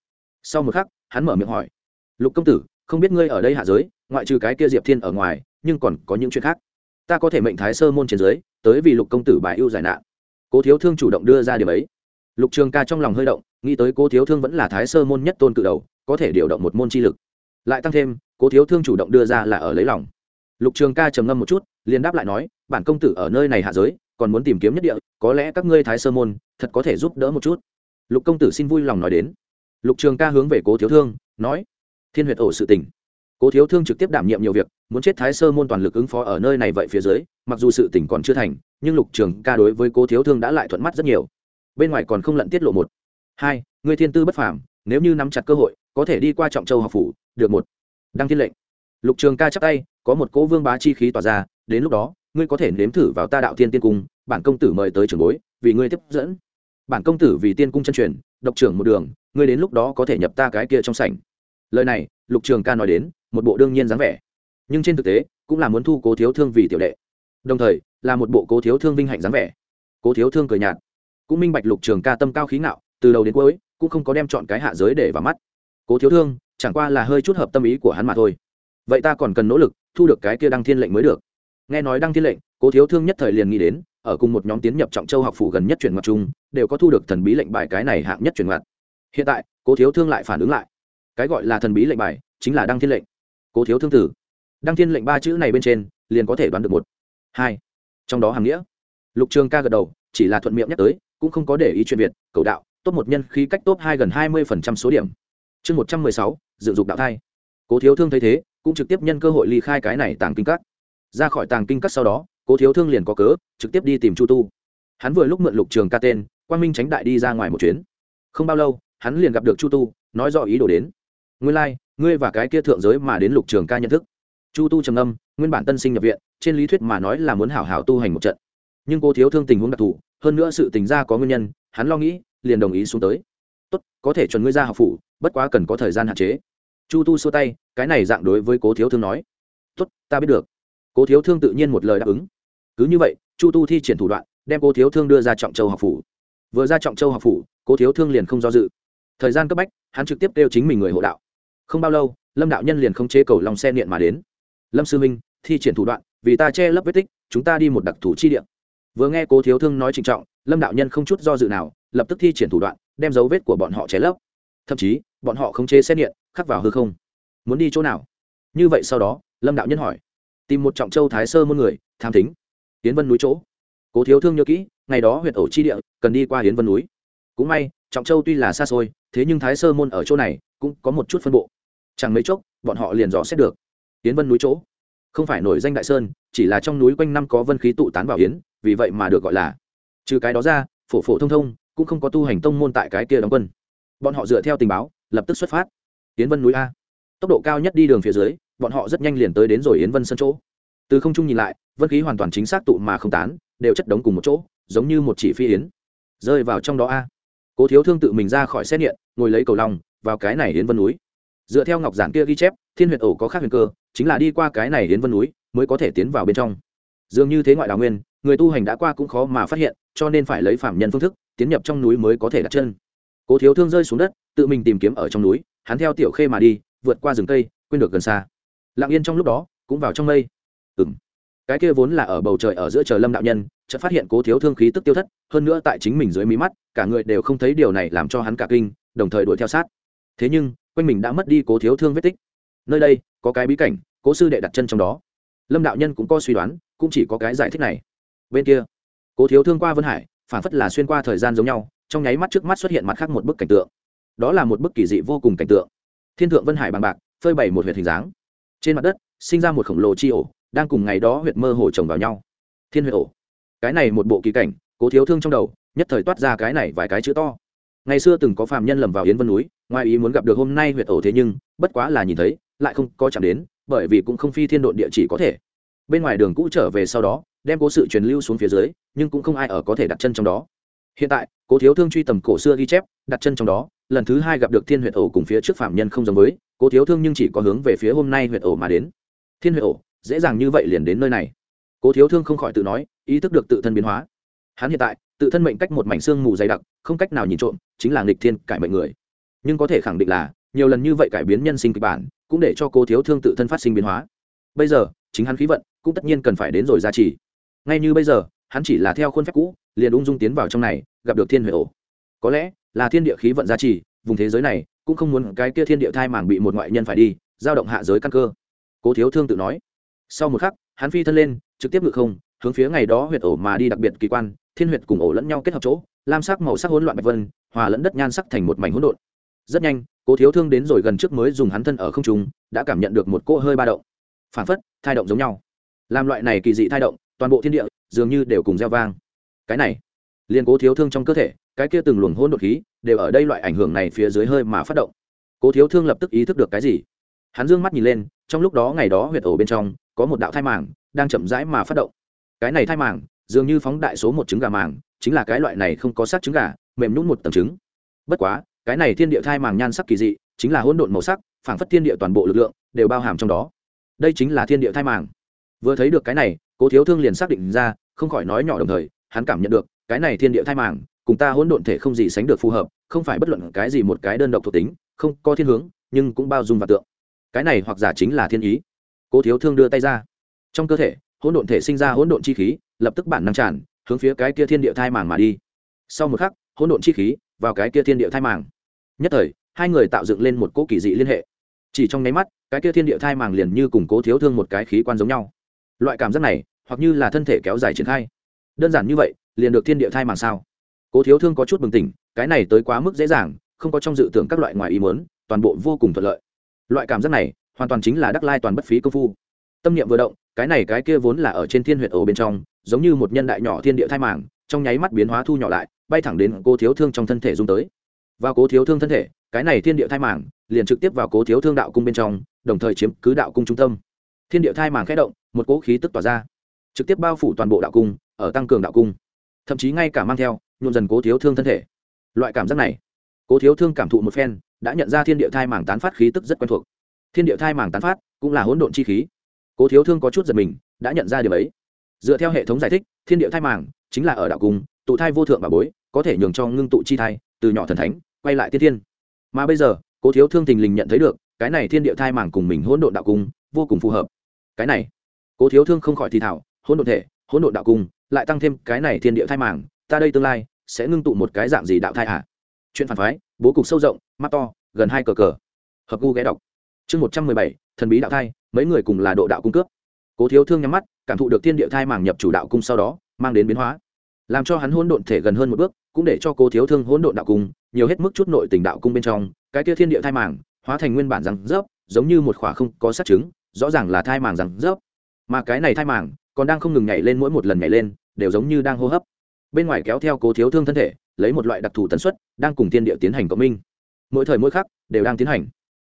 Sau một khắc, hắn mở miệng hỏi, lục công tử, không biết ngươi ở đây hạ giới, ngoại trừ cái kia diệp thiên ở ngoài, nhưng còn có những chuyện khác? Ta có thể mệnh thái sơ môn trên giới, tới vì lục công tử bài ưu giải nạn. Cố thiếu thương chủ động đưa ra điểm ấy lục trường ca trong lòng hơi động, nghĩ tới cố thiếu thương vẫn là thái sơ môn nhất tôn cự đầu, có thể điều động một môn chi lực. Lại tăng thêm, cố thiếu thương chủ động đưa ra là ở lấy lòng. Lục trường ca trầm ngâm một chút, liền đáp lại nói, bản công tử ở nơi này hạ giới, còn muốn tìm kiếm nhất địa, có lẽ các ngươi thái sơ môn, thật có thể giúp đỡ một chút. Lục công tử xin vui lòng nói đến. Lục trường ca hướng về cố thiếu thương, nói, thiên huyệt ổ sự tình. Cố thiếu thương trực tiếp đảm nhiệm nhiều việc, muốn chết thái sơ môn toàn lực ứng phó ở nơi này vậy phía dưới, mặc dù sự tỉnh còn chưa thành, nhưng lục trường ca đối với cố thiếu thương đã lại thuận mắt rất nhiều bên ngoài còn không lận tiết lộ một. Hai người thiên tư bất phàm, nếu như nắm chặt cơ hội, có thể đi qua trọng châu học phủ, được một. Đăng thiên lệnh. Lục trường ca chắp tay, có một cỗ vương bá chi khí tỏa ra, đến lúc đó, ngươi có thể nếm thử vào ta đạo thiên tiên cung, bản công tử mời tới trường bối, vì ngươi tiếp dẫn. Bản công tử vì tiên cung chân truyền, độc trưởng một đường, ngươi đến lúc đó có thể nhập ta cái kia trong sảnh. Lời này, lục trường ca nói đến, một bộ đương nhiên dáng vẻ. Nhưng trên thực tế, cũng là muốn thu cố thiếu thương vì tiểu đệ. Đồng thời, là một bộ cố thiếu thương vinh hạnh dáng vẻ. Cố thiếu thương cười nhạt cũng minh bạch lục trường ca tâm cao khí ngạo, từ đầu đến cuối, cũng không có đem chọn cái hạ giới để vào mắt. Cố thiếu thương, chẳng qua là hơi chút hợp tâm ý của hắn mà thôi. Vậy ta còn cần nỗ lực, thu được cái kia đăng thiên lệnh mới được. Nghe nói đăng thiên lệnh, cố thiếu thương nhất thời liền nghĩ đến, ở cùng một nhóm tiến nhập trọng châu học phủ gần nhất chuyển ngoặt chung, đều có thu được thần bí lệnh bài cái này hạng nhất chuyển ngoặt. Hiện tại, cố thiếu thương lại phản ứng lại. Cái gọi là thần bí lệnh bài, chính là đăng thiên lệnh. Cố thiếu thương tử đăng thiên lệnh ba chữ này bên trên, liền có thể đoán được một, hai. Trong đó hàng nghĩa, lục trường ca gật đầu, chỉ là thuận miệng nhắc tới cũng không có để ý chuyện việt cầu đạo top một nhân khí cách top hai gần hai mươi phần trăm số điểm. Chương một trăm mười sáu dự dục đạo thai. Cố thiếu thương thấy thế cũng trực tiếp nhân cơ hội ly khai cái này tàng kinh cắt ra khỏi tàng kinh cắt sau đó cố thiếu thương liền có cớ trực tiếp đi tìm chu tu. Hắn vừa lúc mượn lục trường ca tên quang minh tránh đại đi ra ngoài một chuyến. Không bao lâu hắn liền gặp được chu tu nói rõ ý đồ đến. Ngươi lai、like, ngươi và cái kia thượng giới mà đến lục trường ca nhận thức. Chu tu trầm âm nguyên bản tân sinh nhập viện trên lý thuyết mà nói là muốn hảo hảo tu hành một trận nhưng cô thiếu thương tình huống đặc thù, hơn nữa sự tình ra có nguyên nhân, hắn lo nghĩ, liền đồng ý xuống tới. Tốt, có thể chuẩn ngươi ra học phủ, bất quá cần có thời gian hạn chế. Chu tu xua tay, cái này dạng đối với cố thiếu thương nói. Tốt, ta biết được. Cố thiếu thương tự nhiên một lời đáp ứng. Cứ như vậy, chu tu thi triển thủ đoạn, đem cố thiếu thương đưa ra trọng châu học phủ. Vừa ra trọng châu học phủ, cố thiếu thương liền không do dự. Thời gian cấp bách, hắn trực tiếp kêu chính mình người hộ đạo. Không bao lâu, lâm đạo nhân liền không chế cầu lòng xe niệm mà đến. Lâm sư minh thi triển thủ đoạn, vì ta che lấp vết tích, chúng ta đi một đặc thù chi điện vừa nghe cố thiếu thương nói trịnh trọng, lâm đạo nhân không chút do dự nào, lập tức thi triển thủ đoạn, đem dấu vết của bọn họ che lấp. Thậm chí, bọn họ không chế xét nghiệm, khắc vào hư không. Muốn đi chỗ nào? Như vậy sau đó, lâm đạo nhân hỏi. Tìm một trọng châu thái sơ môn người, tham thính. Hiến vân núi chỗ. Cố thiếu thương nhớ kỹ, ngày đó huyện ổ chi địa, cần đi qua hiến vân núi. Cũng may, trọng châu tuy là xa xôi, thế nhưng thái sơ môn ở chỗ này, cũng có một chút phân bộ. Chẳng mấy chốc, bọn họ liền rõ xét được. Hiến vân núi chỗ. Không phải nổi danh đại sơn, chỉ là trong núi quanh năm có vân khí tụ tán vào hiến vì vậy mà được gọi là trừ cái đó ra, phổ phổ thông thông cũng không có tu hành tông môn tại cái kia đóng quân. Bọn họ dựa theo tình báo, lập tức xuất phát. Tiến vân núi a. Tốc độ cao nhất đi đường phía dưới, bọn họ rất nhanh liền tới đến rồi yến vân sân chỗ. Từ không trung nhìn lại, vân khí hoàn toàn chính xác tụ mà không tán, đều chất đống cùng một chỗ, giống như một chỉ phi yến. Rơi vào trong đó a. Cố thiếu thương tự mình ra khỏi xét nghiệm ngồi lấy cầu lòng vào cái này yến vân núi. Dựa theo ngọc giản kia ghi chép, thiên huyện ổ có khác huyền cơ, chính là đi qua cái này yến vân núi, mới có thể tiến vào bên trong dường như thế ngoại đào nguyên, người tu hành đã qua cũng khó mà phát hiện, cho nên phải lấy phạm nhân phương thức, tiến nhập trong núi mới có thể đặt chân. Cố thiếu thương rơi xuống đất, tự mình tìm kiếm ở trong núi, hắn theo tiểu khê mà đi, vượt qua rừng cây, quên được gần xa. Lặng yên trong lúc đó, cũng vào trong mây. Ừng cái kia vốn là ở bầu trời ở giữa trời lâm đạo nhân, chợt phát hiện cố thiếu thương khí tức tiêu thất, hơn nữa tại chính mình dưới mí mắt, cả người đều không thấy điều này làm cho hắn cả kinh, đồng thời đuổi theo sát. Thế nhưng, quanh mình đã mất đi cố thiếu thương vết tích. Nơi đây, có cái bí cảnh, cố sư đệ đặt chân trong đó. Lâm đạo nhân cũng có suy đoán cũng chỉ có cái giải thích này. Bên kia, cố thiếu thương qua vân hải, phản phất là xuyên qua thời gian giống nhau, trong nháy mắt trước mắt xuất hiện mặt khác một bức cảnh tượng. Đó là một bức kỳ dị vô cùng cảnh tượng. Thiên thượng vân hải bằng bạc, phơi bày một huyệt hình dáng. Trên mặt đất, sinh ra một khổng lồ chi ổ, đang cùng ngày đó huyệt mơ hồ chồng vào nhau. Thiên huyệt ổ. Cái này một bộ kỳ cảnh, cố thiếu thương trong đầu, nhất thời toát ra cái này vài cái chữ to. Ngày xưa từng có phàm nhân lầm vào yến vân núi, ngoài ý muốn gặp được hôm nay huyệt ổ thế nhưng, bất quá là nhìn thấy, lại không có chạm đến, bởi vì cũng không phi thiên độn địa chỉ có thể bên ngoài đường cũ trở về sau đó, đem cố sự truyền lưu xuống phía dưới, nhưng cũng không ai ở có thể đặt chân trong đó. Hiện tại, cố thiếu thương truy tầm cổ xưa ghi chép, đặt chân trong đó, lần thứ hai gặp được thiên huyệt ổ cùng phía trước phạm nhân không giống với, cố thiếu thương nhưng chỉ có hướng về phía hôm nay huyệt ổ mà đến. Thiên huyệt ổ, dễ dàng như vậy liền đến nơi này. Cố thiếu thương không khỏi tự nói, ý thức được tự thân biến hóa. Hắn hiện tại, tự thân mệnh cách một mảnh xương mù dày đặc, không cách nào nhìn trộm, chính là nghịch thiên cải mệnh người. Nhưng có thể khẳng định là, nhiều lần như vậy cải biến nhân sinh kịch bản, cũng để cho cố thiếu thương tự thân phát sinh biến hóa. Bây giờ, chính hắn khí vận cũng tất nhiên cần phải đến rồi ra trị ngay như bây giờ, hắn chỉ là theo khuôn phép cũ, liền ung dung tiến vào trong này, gặp được thiên huệ ổ. Có lẽ là thiên địa khí vận gia trì, vùng thế giới này cũng không muốn cái kia thiên địa thai màng bị một ngoại nhân phải đi, giao động hạ giới căn cơ. Cố thiếu thương tự nói. Sau một khắc, hắn phi thân lên, trực tiếp ngự không, hướng phía ngày đó huyệt ổ mà đi đặc biệt kỳ quan, thiên huyệt cùng ổ lẫn nhau kết hợp chỗ, lam sắc màu sắc hỗn loạn bạch vân, hòa lẫn đất nhan sắc thành một mảnh hỗn độn. Rất nhanh, cố thiếu thương đến rồi gần trước mới dùng hắn thân ở không trung, đã cảm nhận được một cỗ hơi ba động. Phản phất, thai động giống nhau làm loại này kỳ dị thai động, toàn bộ thiên địa dường như đều cùng gieo vang. Cái này, liền cố thiếu thương trong cơ thể, cái kia từng luồng hôn đột khí đều ở đây loại ảnh hưởng này phía dưới hơi mà phát động. Cố thiếu thương lập tức ý thức được cái gì? Hắn dương mắt nhìn lên, trong lúc đó ngày đó huyệt ổ bên trong có một đạo thai màng đang chậm rãi mà phát động. Cái này thai màng dường như phóng đại số một trứng gà màng, chính là cái loại này không có sát trứng gà, mềm nhún một tầng trứng. Bất quá, cái này thiên địa thai màng nhan sắc kỳ dị, chính là hỗn độn màu sắc, phảng phất thiên địa toàn bộ lực lượng đều bao hàm trong đó. Đây chính là thiên địa thai màng vừa thấy được cái này, cố thiếu thương liền xác định ra, không khỏi nói nhỏ đồng thời, hắn cảm nhận được, cái này thiên địa thai màng, cùng ta hỗn độn thể không gì sánh được phù hợp, không phải bất luận cái gì một cái đơn độc thuộc tính, không có thiên hướng, nhưng cũng bao dung và tượng. Cái này hoặc giả chính là thiên ý. Cố thiếu thương đưa tay ra. Trong cơ thể, hỗn độn thể sinh ra hỗn độn chi khí, lập tức bản năng tràn, hướng phía cái kia thiên địa thai màng mà đi. Sau một khắc, hỗn độn chi khí vào cái kia thiên địa thai màng. Nhất thời, hai người tạo dựng lên một cỗ kỳ dị liên hệ. Chỉ trong nháy mắt, cái kia thiên địa thai màng liền như cùng cố thiếu thương một cái khí quan giống nhau loại cảm giác này, hoặc như là thân thể kéo dài triển khai. Đơn giản như vậy, liền được thiên địa thai màng sao. Cố thiếu thương có chút bừng tỉnh, cái này tới quá mức dễ dàng, không có trong dự tưởng các loại ngoài ý muốn, toàn bộ vô cùng thuận lợi. Loại cảm giác này, hoàn toàn chính là đắc lai toàn bất phí công phu. Tâm niệm vừa động, cái này cái kia vốn là ở trên thiên huyệt ổ bên trong, giống như một nhân đại nhỏ thiên địa thai màng trong nháy mắt biến hóa thu nhỏ lại, bay thẳng đến cố thiếu thương trong thân thể dung tới. Vào cố thiếu thương thân thể, cái này thiên địa thai màng liền trực tiếp vào cố thiếu thương đạo cung bên trong, đồng thời chiếm cứ đạo cung trung tâm thiên địa thai màng khẽ động, một cỗ khí tức tỏa ra. Trực tiếp bao phủ toàn bộ đạo cung, ở tăng cường đạo cung. Thậm chí ngay cả mang theo nhuộn dần cố thiếu thương thân thể. Loại cảm giác này, cố thiếu thương cảm thụ một phen, đã nhận ra thiên địa thai màng tán phát khí tức rất quen thuộc. Thiên địa thai màng tán phát, cũng là hỗn độn chi khí. Cố thiếu thương có chút giật mình, đã nhận ra điều ấy. Dựa theo hệ thống giải thích, thiên địa thai màng chính là ở đạo cung, tụ thai vô thượng bà bối, có thể nhường cho ngưng tụ chi thai, từ nhỏ thần thánh, quay lại tiên thiên. Mà bây giờ, cố thiếu thương thình lình nhận thấy được, cái này thiên địa thai màng cùng mình hỗn độn đạo cung, vô cùng phù hợp cái này. Cố thiếu thương không khỏi thì thảo hỗn độn thể, hỗn độn đạo cung, lại tăng thêm cái này thiên địa thai màng, ta đây tương lai sẽ ngưng tụ một cái dạng gì đạo thai à? chuyện phản phái, bố cục sâu rộng, mắt to, gần hai cờ cờ. Hợp gu ghé đọc. Chương một trăm mười bảy, thần bí đạo thai, mấy người cùng là độ đạo cung cướp. Cố thiếu thương nhắm mắt, cảm thụ được thiên địa thai màng nhập chủ đạo cung sau đó, mang đến biến hóa. Làm cho hắn hỗn độn thể gần hơn một bước, cũng để cho cố thiếu thương hỗn độn đạo cung nhiều hết mức chút nội tình đạo cung bên trong, cái kia thiên địa thai màng hóa thành nguyên bản răng rớp, giống như một khỏa không có sát chứng rõ ràng là thai màng răng rớp. Mà cái này thai màng còn đang không ngừng nhảy lên mỗi một lần nhảy lên, đều giống như đang hô hấp. Bên ngoài kéo theo cố thiếu thương thân thể, lấy một loại đặc thù tần suất, đang cùng thiên địa tiến hành cộng minh. Mỗi thời mỗi khắc, đều đang tiến hành.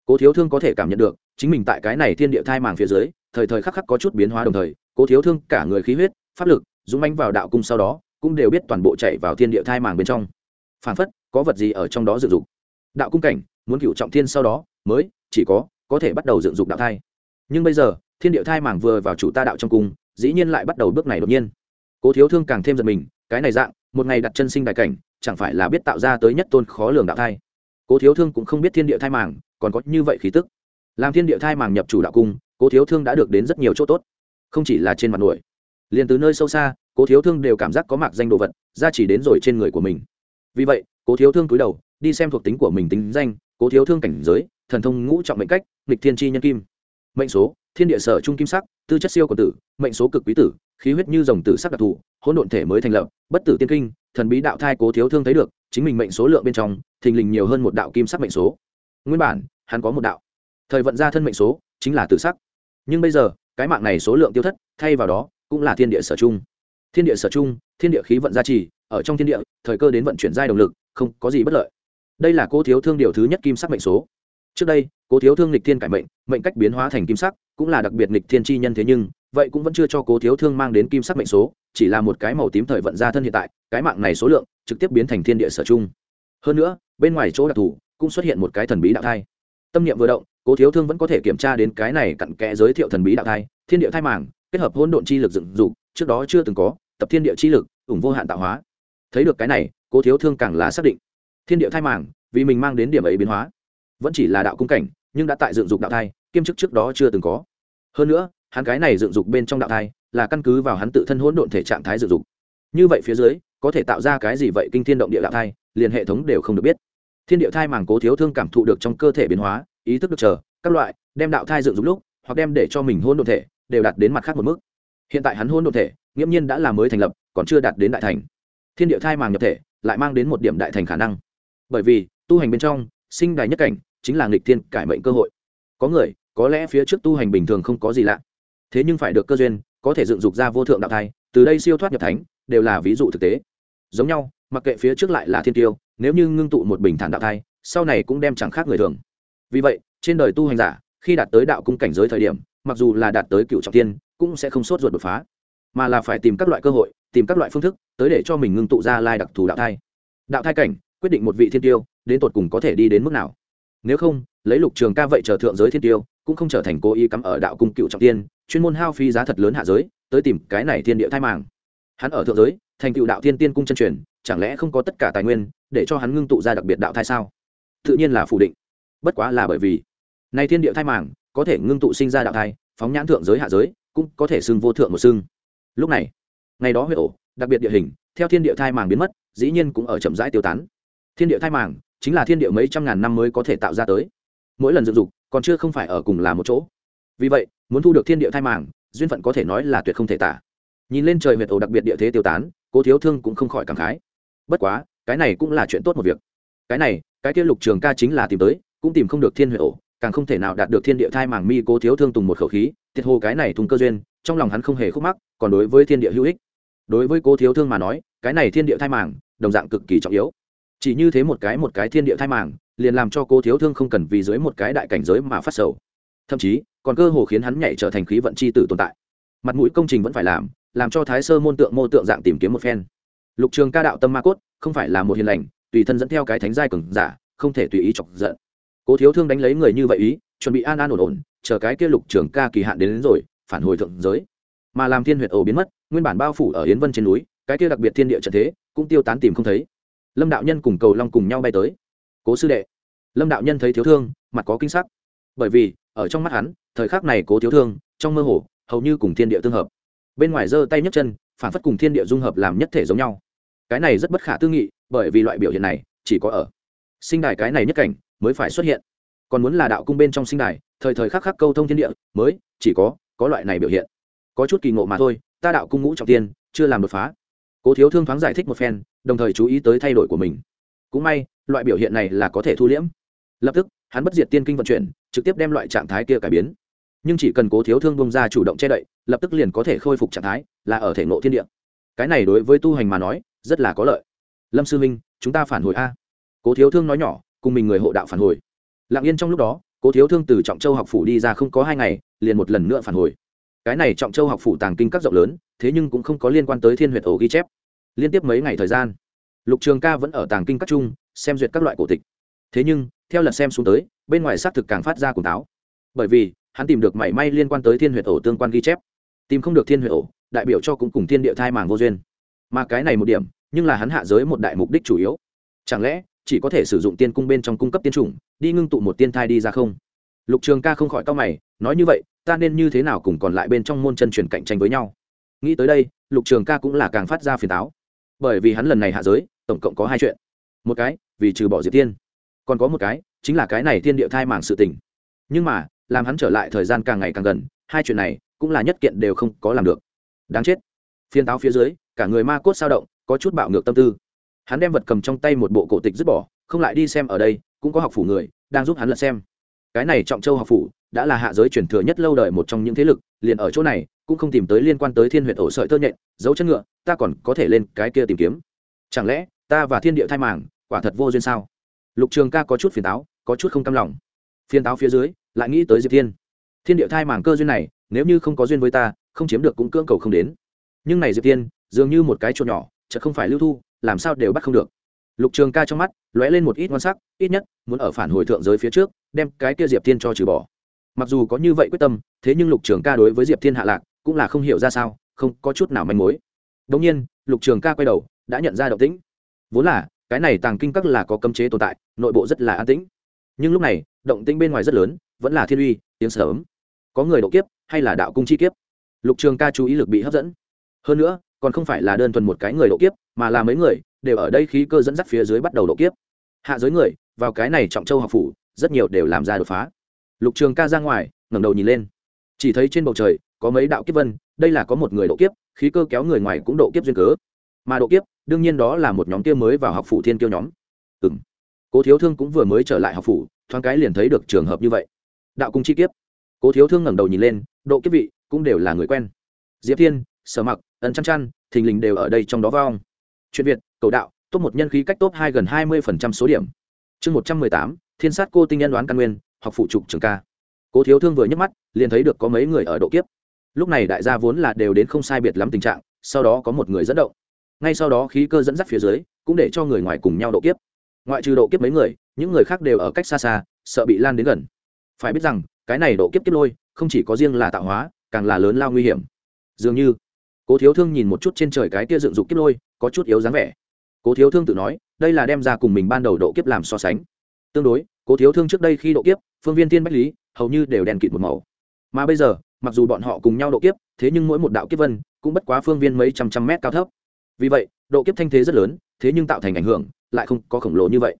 Cố thiếu thương có thể cảm nhận được, chính mình tại cái này thiên địa thai màng phía dưới, thời thời khắc khắc có chút biến hóa đồng thời, cố thiếu thương cả người khí huyết, pháp lực, dũng mánh vào đạo cung sau đó, cũng đều biết toàn bộ chạy vào thiên địa thai màng bên trong. Phản phất, có vật gì ở trong đó dựng dục. Đạo cung cảnh, muốn cựu trọng thiên sau đó, mới, chỉ có có thể bắt đầu dựng dục đạo thai nhưng bây giờ, thiên địa thai mảng vừa vào chủ ta đạo trong cung, dĩ nhiên lại bắt đầu bước này đột nhiên. Cố thiếu thương càng thêm giật mình, cái này dạng, một ngày đặt chân sinh đại cảnh, chẳng phải là biết tạo ra tới nhất tôn khó lường đạo thai. Cố thiếu thương cũng không biết thiên địa thai mảng còn có như vậy khí tức. Làm thiên địa thai mảng nhập chủ đạo cung, cố thiếu thương đã được đến rất nhiều chỗ tốt. Không chỉ là trên mặt nổi, liền từ nơi sâu xa, cố thiếu thương đều cảm giác có mạc danh đồ vật, ra chỉ đến rồi trên người của mình. Vì vậy, cố thiếu thương cúi đầu, đi xem thuộc tính của mình tính danh, cố thiếu thương cảnh giới, thần thông ngũ trọng mệnh cách lịch thiên tri nhân kim mệnh số, thiên địa sở trung kim sắc, tư chất siêu của tử, mệnh số cực quý tử, khí huyết như dòng tử sắc đặc thù, hỗn độn thể mới thành lập, bất tử tiên kinh, thần bí đạo thai cố thiếu thương thấy được, chính mình mệnh số lượng bên trong, thình lình nhiều hơn một đạo kim sắc mệnh số. Nguyên bản, hắn có một đạo. Thời vận ra thân mệnh số, chính là tử sắc. Nhưng bây giờ, cái mạng này số lượng tiêu thất, thay vào đó, cũng là thiên địa sở trung. Thiên địa sở trung, thiên địa khí vận gia trì, ở trong thiên địa, thời cơ đến vận chuyển giai động lực, không có gì bất lợi. Đây là cô thiếu thương điều thứ nhất kim sắc mệnh số trước đây, cố thiếu thương lịch thiên cải mệnh mệnh cách biến hóa thành kim sắc, cũng là đặc biệt lịch thiên chi nhân thế nhưng, vậy cũng vẫn chưa cho cố thiếu thương mang đến kim sắc mệnh số, chỉ là một cái màu tím thời vận ra thân hiện tại, cái mạng này số lượng, trực tiếp biến thành thiên địa sở chung hơn nữa, bên ngoài chỗ đặc thù, cũng xuất hiện một cái thần bí đạo thai. Tâm niệm vừa động, cố thiếu thương vẫn có thể kiểm tra đến cái này cặn kẽ giới thiệu thần bí đạo thai, thiên địa thai màng, kết hợp hỗn độn chi lực dựng dục, trước đó chưa từng có, tập thiên địa chi lực, ủng vô hạn tạo hóa. Thấy được cái này, cố thiếu thương càng là xác định. Thiên địa thai màng, vì mình mang đến điểm ấy biến hóa vẫn chỉ là đạo cung cảnh, nhưng đã tại dựng dục đạo thai, kiêm chức trước đó chưa từng có. Hơn nữa, hắn cái này dựng dục bên trong đạo thai, là căn cứ vào hắn tự thân hỗn độn thể trạng thái dựng dục. Như vậy phía dưới, có thể tạo ra cái gì vậy kinh thiên động địa đạo thai, liền hệ thống đều không được biết. Thiên địa thai màng cố thiếu thương cảm thụ được trong cơ thể biến hóa, ý thức được chờ, các loại, đem đạo thai dựng dục lúc, hoặc đem để cho mình hôn độn thể, đều đạt đến mặt khác một mức. Hiện tại hắn hôn độn thể, nghiễm nhiên đã là mới thành lập, còn chưa đạt đến đại thành. Thiên địa thai màng nhập thể, lại mang đến một điểm đại thành khả năng. Bởi vì, tu hành bên trong, sinh đài nhất cảnh chính là nghịch thiên cải mệnh cơ hội. Có người, có lẽ phía trước tu hành bình thường không có gì lạ. Thế nhưng phải được cơ duyên, có thể dựng dục ra vô thượng đạo thai, từ đây siêu thoát nhập thánh, đều là ví dụ thực tế. Giống nhau, mặc kệ phía trước lại là thiên tiêu, nếu như ngưng tụ một bình thản đạo thai, sau này cũng đem chẳng khác người thường. Vì vậy, trên đời tu hành giả, khi đạt tới đạo cung cảnh giới thời điểm, mặc dù là đạt tới cựu trọng tiên, cũng sẽ không sốt ruột đột phá, mà là phải tìm các loại cơ hội, tìm các loại phương thức tới để cho mình ngưng tụ ra lai đặc thù đạo thai. Đạo thai cảnh, quyết định một vị thiên tiêu, đến tột cùng có thể đi đến mức nào? Nếu không, lấy lục trường ca vậy chờ thượng giới thiên tiêu, cũng không trở thành cố ý cắm ở đạo cung cựu trọng tiên, chuyên môn hao phí giá thật lớn hạ giới, tới tìm cái này thiên địa thai màng. Hắn ở thượng giới, thành cựu đạo thiên tiên cung chân truyền, chẳng lẽ không có tất cả tài nguyên để cho hắn ngưng tụ ra đặc biệt đạo thai sao? Tự nhiên là phủ định. Bất quá là bởi vì nay thiên địa thai màng có thể ngưng tụ sinh ra đạo thai, phóng nhãn thượng giới hạ giới, cũng có thể xưng vô thượng một xưng. Lúc này, ngày đó huyết ổ, đặc biệt địa hình, theo thiên địa thai màng biến mất, dĩ nhiên cũng ở chậm rãi tiêu tán. Thiên địa thai màng chính là thiên địa mấy trăm ngàn năm mới có thể tạo ra tới. Mỗi lần dựng dục, còn chưa không phải ở cùng là một chỗ. Vì vậy, muốn thu được thiên địa thai màng, duyên phận có thể nói là tuyệt không thể tả. Nhìn lên trời huyệt ổ đặc biệt địa thế tiêu tán, cố thiếu thương cũng không khỏi cảm khái. Bất quá, cái này cũng là chuyện tốt một việc. Cái này, cái kia lục trường ca chính là tìm tới, cũng tìm không được thiên huyệt ổ, càng không thể nào đạt được thiên địa thai màng mi cố thiếu thương tùng một khẩu khí thiệt hồ cái này thùng cơ duyên, trong lòng hắn không hề khúc mắc, còn đối với thiên địa hữu ích. Đối với cố thiếu thương mà nói, cái này thiên địa thai màng, đồng dạng cực kỳ trọng yếu chỉ như thế một cái một cái thiên địa thai màng liền làm cho cố thiếu thương không cần vì dưới một cái đại cảnh giới mà phát sầu. Thậm chí còn cơ hồ khiến hắn nhảy trở thành khí vận c h i tử tồn tại. Mặt mũi công trình vẫn phải làm làm cho thái sơ môn tượng mô tượng dạng tìm kiếm một phen. Lục trường ca đạo tâm ma cốt không phải là một hiền lành tùy thân dẫn theo cái thánh giai cường giả không thể tùy ý chọc giận. Cố thiếu thương đánh lấy người như vậy ý chuẩn bị an an ổn ổn chờ cái kia lục trường ca kỳ hạn đến, đến rồi phản hồi thượng giới. Mà làm thiên huyệt ổ biến mất nguyên bản bao phủ ở yến vân trên núi cái kia đặc biệt thiên địa trận thế cũng tiêu tán tìm không thấy lâm đạo nhân cùng cầu long cùng nhau bay tới. Cố sư đệ. Lâm đạo nhân thấy thiếu thương, mặt có kinh sắc. Bởi vì, ở trong mắt hắn, thời khắc này cố thiếu thương, trong mơ hồ, hầu như cùng thiên địa tương hợp. Bên ngoài giơ tay nhấc chân, phản phất cùng thiên địa dung hợp làm nhất thể giống nhau. Cái này rất bất khả tư nghị, bởi vì loại biểu hiện này, chỉ có ở sinh đài cái này nhất cảnh mới phải xuất hiện. Còn muốn là đạo cung bên trong sinh đài, thời thời khắc khắc câu thông thiên địa, mới chỉ có có loại này biểu hiện. Có chút kỳ ngộ mà thôi, ta đạo cung ngũ trọng tiên, chưa làm đột phá. Cố thiếu thương thoáng giải thích một phen đồng thời chú ý tới thay đổi của mình. Cũng may, loại biểu hiện này là có thể thu liễm. Lập tức, hắn bất diệt tiên kinh vận chuyển, trực tiếp đem loại trạng thái kia cải biến. Nhưng chỉ cần cố thiếu thương bông ra chủ động che đậy, lập tức liền có thể khôi phục trạng thái, là ở thể ngộ thiên địa. Cái này đối với tu hành mà nói, rất là có lợi. Lâm sư minh chúng ta phản hồi a. Cố thiếu thương nói nhỏ, cùng mình người hộ đạo phản hồi. Lặng yên trong lúc đó, cố thiếu thương từ trọng châu học phủ đi ra không có hai ngày, liền một lần nữa phản hồi. Cái này trọng châu học phủ tàng kinh các rộng lớn, thế nhưng cũng không có liên quan tới thiên huyệt ổ ghi chép liên tiếp mấy ngày thời gian, lục trường ca vẫn ở tàng kinh các trung, xem duyệt các loại cổ tịch. Thế nhưng, theo lần xem xuống tới, bên ngoài xác thực càng phát ra cùng táo. Bởi vì, hắn tìm được mảy may liên quan tới thiên huyệt ổ tương quan ghi chép. Tìm không được thiên huyệt ổ, đại biểu cho cũng cùng thiên địa thai màng vô duyên. Mà cái này một điểm, nhưng là hắn hạ giới một đại mục đích chủ yếu. Chẳng lẽ, chỉ có thể sử dụng tiên cung bên trong cung cấp tiên chủng, đi ngưng tụ một tiên thai đi ra không? Lục trường ca không khỏi tao mày, nói như vậy, ta nên như thế nào cùng còn lại bên trong môn chân truyền cạnh tranh với nhau? Nghĩ tới đây, lục trường ca cũng là càng phát ra phiền táo bởi vì hắn lần này hạ giới, tổng cộng có hai chuyện. Một cái, vì trừ bỏ diệp tiên còn có một cái, chính là cái này thiên địa thai màng sự tình. Nhưng mà, làm hắn trở lại thời gian càng ngày càng gần, hai chuyện này cũng là nhất kiện đều không có làm được. Đáng chết. Phiên táo phía dưới, cả người ma cốt sao động, có chút bạo ngược tâm tư. Hắn đem vật cầm trong tay một bộ cổ tịch dứt bỏ, không lại đi xem ở đây, cũng có học phủ người, đang giúp hắn lật xem cái này trọng châu học phủ đã là hạ giới truyền thừa nhất lâu đời một trong những thế lực, liền ở chỗ này, cũng không tìm tới liên quan tới thiên huyện ổ sợi tơ nhện, dấu chân ngựa, ta còn có thể lên cái kia tìm kiếm. Chẳng lẽ, ta và thiên địa thai màng, quả thật vô duyên sao? Lục trường ca có chút phiền táo, có chút không cam lòng. Phiền táo phía dưới, lại nghĩ tới diệp thiên. Thiên địa thai màng cơ duyên này, nếu như không có duyên với ta, không chiếm được cũng cưỡng cầu không đến. Nhưng này diệp thiên, dường như một cái chỗ nhỏ, chợt không phải lưu thu, làm sao đều bắt không được lục trường ca trong mắt lóe lên một ít ngon sắc, ít nhất muốn ở phản hồi thượng giới phía trước, đem cái kia diệp thiên cho trừ bỏ. Mặc dù có như vậy quyết tâm, thế nhưng lục trường ca đối với diệp thiên hạ lạc cũng là không hiểu ra sao, không có chút nào manh mối. Đ ỗ n g nhiên, lục trường ca quay đầu, đã nhận ra động tĩnh. Vốn là, cái này tàng kinh các là có cấm chế tồn tại, nội bộ rất là an tĩnh. Nhưng lúc này, động tĩnh bên ngoài rất lớn, vẫn là thiên uy, tiếng sớm. Có người độ kiếp, hay là đạo cung chi kiếp? Lục trường ca chú ý lực bị hấp dẫn. Hơn nữa, còn không phải là đơn thuần một cái người độ kiếp, mà là mấy người đều ở đây khí cơ dẫn dắt phía dưới bắt đầu độ kiếp. Hạ giới người, vào cái này trọng châu học phủ, rất nhiều đều làm ra đột phá. Lục trường ca ra ngoài, ngẩng đầu nhìn lên. Chỉ thấy trên bầu trời, có mấy đạo kiếp vân, đây là có một người độ kiếp, khí cơ kéo người ngoài cũng độ kiếp duyên cớ. Mà độ kiếp, đương nhiên đó là một nhóm kia mới vào học phủ thiên kiêu nhóm. Ừ m cố thiếu thương cũng vừa mới trở lại học phủ, thoáng cái liền thấy được trường hợp như vậy. Đạo cung chi kiếp. Cố thiếu thương ngẩng đầu nhìn lên, độ kiếp vị cũng đều là người quen. Diệp thiên, sở mặc ấn chăn chăn, thình lình đều ở đây trong đó vong. Chuyện việt cầu đạo, top một nhân khí cách top hai gần hai mươi phần trăm số điểm. Chương một trăm mười tám, thiên sát cô tinh nhân đoán căn nguyên, học phụ trục trường ca. Cố thiếu thương vừa nhấc mắt, liền thấy được có mấy người ở độ kiếp. Lúc này đại gia vốn là đều đến không sai biệt lắm tình trạng, sau đó có một người dẫn động. Ngay sau đó khí cơ dẫn dắt phía dưới, cũng để cho người ngoài cùng nhau độ kiếp. Ngoại trừ độ kiếp mấy người, những người khác đều ở cách xa xa, sợ bị lan đến gần. Phải biết rằng, cái này độ kiếp kiếp lôi, không chỉ có riêng là tạo hóa, càng là lớn lao nguy hiểm. Dường như, cố thiếu thương nhìn một chút trên trời cái kia dựng dục kiếp lôi, có chút yếu dáng vẻ cố thiếu thương tự nói, đây là đem ra cùng mình ban đầu độ kiếp làm so sánh. Tương đối, cố thiếu thương trước đây khi độ kiếp, phương viên tiên bách lý, hầu như đều đèn kịt một màu. Mà bây giờ, mặc dù bọn họ cùng nhau độ kiếp, thế nhưng mỗi một đạo kiếp vân, cũng bất quá phương viên mấy trăm trăm mét cao thấp. Vì vậy, độ kiếp thanh thế rất lớn, thế nhưng tạo thành ảnh hưởng, lại không có khổng lồ như vậy.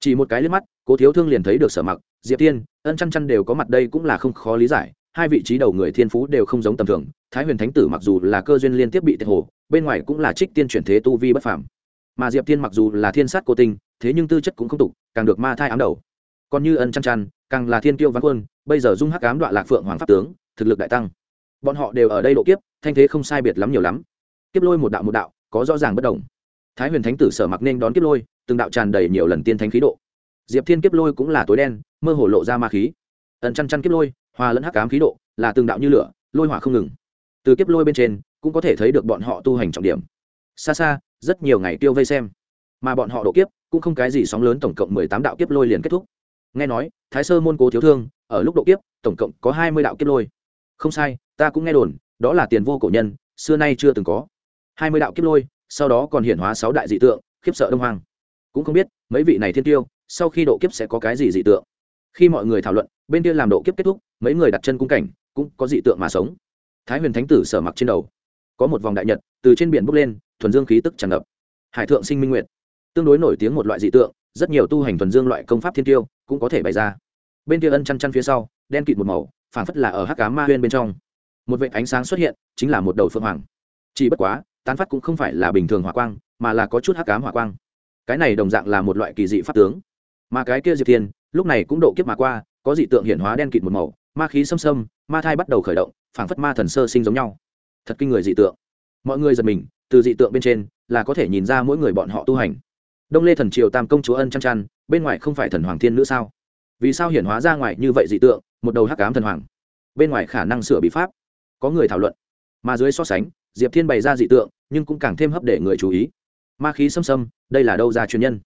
Chỉ một cái liếc mắt, cố thiếu thương liền thấy được sở mặc, diệp tiên ân chăn chăn đều có mặt đây cũng là không khó lý giải, hai vị trí đầu người thiên phú đều không giống tầm thường, thái huyền thánh tử mặc dù là cơ duyên liên tiếp bị tiệt hồ, bên ngoài cũng là trích tiên chuyển thế tu vi bất phàm mà diệp tiên mặc dù là thiên sát cô tinh, thế nhưng tư chất cũng không tục, càng được ma thai ám đầu. Còn như ân chăn chăn, càng là thiên kiêu văn quân, bây giờ dung hắc ám đoạn lạc phượng hoàng pháp tướng, thực lực đại tăng. Bọn họ đều ở đây độ kiếp, thanh thế không sai biệt lắm nhiều lắm. Kiếp lôi một đạo một đạo, có rõ ràng bất đồng. Thái huyền thánh tử sở mặc nên đón kiếp lôi, từng đạo tràn đầy nhiều lần tiên thánh khí độ. Diệp thiên kiếp lôi cũng là tối đen, mơ hồ lộ ra ma khí. Ẩn chăn chăn kiếp lôi, hòa lẫn hắc ám khí độ, là từng đạo như lửa, lôi hỏa không ngừng. Từ kiếp lôi bên trên, cũng có thể thấy được bọn họ tu hành trọng điểm. Xa xa rất nhiều ngày tiêu vây xem. Mà bọn họ độ kiếp cũng không cái gì sóng lớn tổng cộng mười tám đạo kiếp lôi liền kết thúc. Nghe nói, thái sơ môn cố thiếu thương, ở lúc độ kiếp, tổng cộng có hai mươi đạo kiếp lôi. Không sai, ta cũng nghe đồn, đó là tiền vô cổ nhân, xưa nay chưa từng có. Hai mươi đạo kiếp lôi, sau đó còn hiển hóa sáu đại dị tượng, khiếp sợ đông hoàng cũng không biết, mấy vị này thiên tiêu, sau khi độ kiếp sẽ có cái gì dị tượng? Khi mọi người thảo luận, bên kia làm độ kiếp kết thúc, mấy người đặt chân cung cảnh, cũng có dị tượng mà sống. Thái huyền thánh tử sở mặc trên đầu. Có một vòng đại nhật, từ trên biển bốc lên thuần dương khí tức tràn ngập. Hải thượng sinh minh nguyệt. Tương đối nổi tiếng một loại dị tượng, rất nhiều tu hành thuần dương loại công pháp thiên tiêu cũng có thể bày ra. Bên kia ân chăn chăn phía sau, đen kịt một màu phản phất là ở hắc cá ma huyên bên trong. Một vệt ánh sáng xuất hiện, chính là một đầu phượng hoàng. Chỉ bất quá, tán phát cũng không phải là bình thường hỏa quang, mà là có chút hắc cám hỏa quang. Cái này đồng dạng là một loại kỳ dị pháp tướng. Mà cái kia diệp thiên, lúc này cũng độ kiếp mà qua, có dị tượng hiển hóa đen kịt một màu, ma khí xâm xâm, ma thai bắt đầu khởi động, phảng phất ma thần sơ sinh giống nhau. Thật kinh người dị tượng. Mọi người giật mình từ dị tượng bên trên là có thể nhìn ra mỗi người bọn họ tu hành. Đông lê thần triều tam công chúa ân chăn chăn, bên ngoài không phải thần hoàng thiên nữ sao? Vì sao hiển hóa ra ngoài như vậy dị tượng, một đầu hắc cám thần hoàng? Bên ngoài khả năng sửa bị pháp, có người thảo luận. Mà dưới so sánh, diệp thiên bày ra dị tượng, nhưng cũng càng thêm hấp để người chú ý. Ma khí xâm xâm, đây là đâu ra truyền nhân?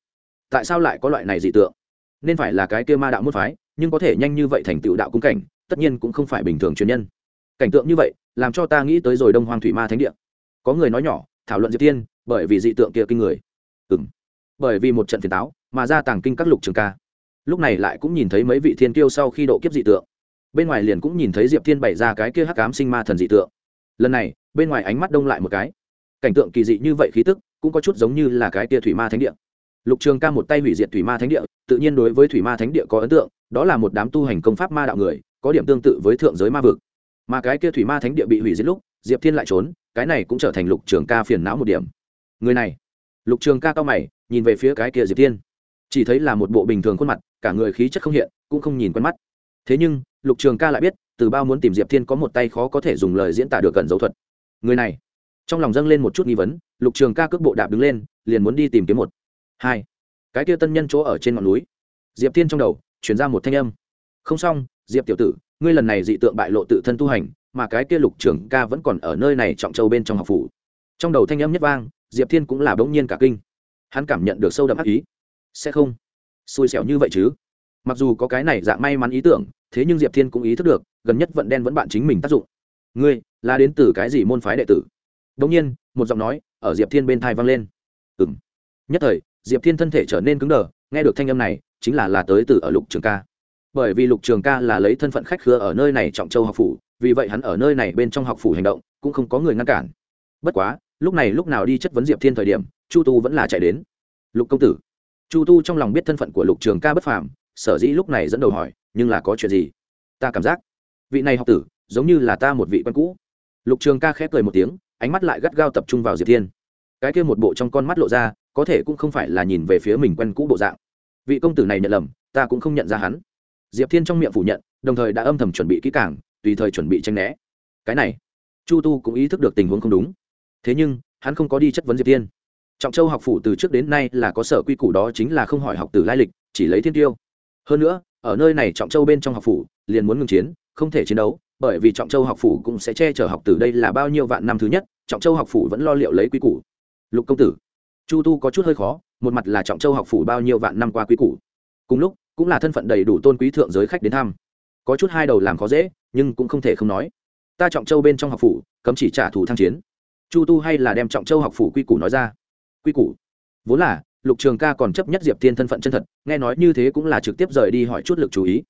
Tại sao lại có loại này dị tượng? Nên phải là cái kia ma đạo môn phái, nhưng có thể nhanh như vậy thành tựu đạo cung cảnh, tất nhiên cũng không phải bình thường truyền nhân. Cảnh tượng như vậy, làm cho ta nghĩ tới rồi đông hoàng thủy ma thánh địa. Có người nói nhỏ thảo luận diệp thiên bởi vì dị tượng kia kinh người. Ừ m bởi vì một trận phiền táo, mà ra tàng kinh các lục trường ca. Lúc này lại cũng nhìn thấy mấy vị thiên kiêu sau khi độ kiếp dị tượng. Bên ngoài liền cũng nhìn thấy diệp thiên bày ra cái kia hắc cám sinh ma thần dị tượng. Lần này, bên ngoài ánh mắt đông lại một cái. Cảnh tượng kỳ dị như vậy khí tức, cũng có chút giống như là cái kia thủy ma thánh địa. Lục trường ca một tay hủy diệt thủy ma thánh địa, tự nhiên đối với thủy ma thánh địa có ấn tượng, đó là một đám tu hành công pháp ma đạo người, có điểm tương tự với thượng giới ma vực. Mà cái kia thủy ma thánh địa bị hủy diệt lúc diệp thiên lại trốn, cái này cũng trở thành lục trường ca phiền não một điểm. Người này. Lục trường ca cao mày, nhìn về phía cái kia diệp thiên. Chỉ thấy là một bộ bình thường khuôn mặt, cả người khí chất không hiện, cũng không nhìn quen mắt. Thế nhưng, lục trường ca lại biết, từ bao muốn tìm diệp thiên có một tay khó có thể dùng lời diễn tả được gần dấu thuật. Người này. Trong lòng dâng lên một chút nghi vấn, lục trường ca cước bộ đạp đứng lên, liền muốn đi tìm kiếm một. Hai. Cái kia tân nhân chỗ ở trên ngọn núi. Diệp thiên trong đầu chuyển ra một thanh âm. Không xong, diệp tiểu tử, ngươi lần này dị tượng bại lộ tự thân tu hành mà cái kia lục trưởng ca vẫn còn ở nơi này trọng châu bên trong học phủ. Trong đầu thanh âm nhất vang, diệp thiên cũng là bỗng nhiên cả kinh. Hắn cảm nhận được sâu đậm ác ý. Sẽ không. Xui xẻo như vậy chứ? Mặc dù có cái này dạng may mắn ý tưởng, thế nhưng diệp thiên cũng ý thức được, gần nhất vận đen vẫn bạn chính mình tác dụng. Ngươi, là đến từ cái gì môn phái đệ tử? Bỗng nhiên, một giọng nói ở diệp thiên bên thai vang lên. Ừ m nhất thời, diệp thiên thân thể trở nên cứng đờ, nghe được thanh âm này, chính là là tới từ ở lục trường ca. Bởi vì lục trường ca là lấy thân phận khách khứa ở nơi này trọng châu học phủ vì vậy hắn ở nơi này bên trong học phủ hành động, cũng không có người ngăn cản. Bất quá, lúc này lúc nào đi chất vấn diệp thiên thời điểm, chu tu vẫn là chạy đến. Lục công tử. Chu tu trong lòng biết thân phận của lục trường ca bất phàm, sở dĩ lúc này dẫn đầu hỏi, nhưng là có chuyện gì? Ta cảm giác, vị này học tử, giống như là ta một vị quen cũ. Lục trường ca khép cười một tiếng, ánh mắt lại gắt gao tập trung vào diệp thiên. Cái kia một bộ trong con mắt lộ ra, có thể cũng không phải là nhìn về phía mình quen cũ bộ dạng. Vị công tử này nhận lầm, ta cũng không nhận ra hắn. Diệp thiên trong miệng phủ nhận, đồng thời đã âm thầm chuẩn bị kỹ càng tùy thời chuẩn bị tranh né. Cái này, chu tu cũng ý thức được tình huống không đúng. Thế nhưng, hắn không có đi chất vấn diệp tiên trọng châu học phủ từ trước đến nay là có sở quy củ đó chính là không hỏi học tử lai lịch, chỉ lấy thiên tiêu. Hơn nữa, ở nơi này trọng châu bên trong học phủ, liền muốn ngừng chiến, không thể chiến đấu, bởi vì trọng châu học phủ cũng sẽ che chở học tử đây là bao nhiêu vạn năm thứ nhất, trọng châu học phủ vẫn lo liệu lấy quy củ. Lục công tử, chu tu có chút hơi khó, một mặt là trọng châu học phủ bao nhiêu vạn năm qua quy củ. Cùng lúc, cũng là thân phận đầy đủ tôn quý thượng giới khách đến thăm có chút hai đầu làm khó dễ, nhưng cũng không thể không nói. Ta trọng châu bên trong học phủ, cấm chỉ trả thù thăng chiến. Chu tu hay là đem trọng châu học phủ quy củ nói ra? Quy củ? Vốn là, lục trường ca còn chấp nhất diệp thiên thân phận chân thật, nghe nói như thế cũng là trực tiếp rời đi hỏi chút lực chú ý.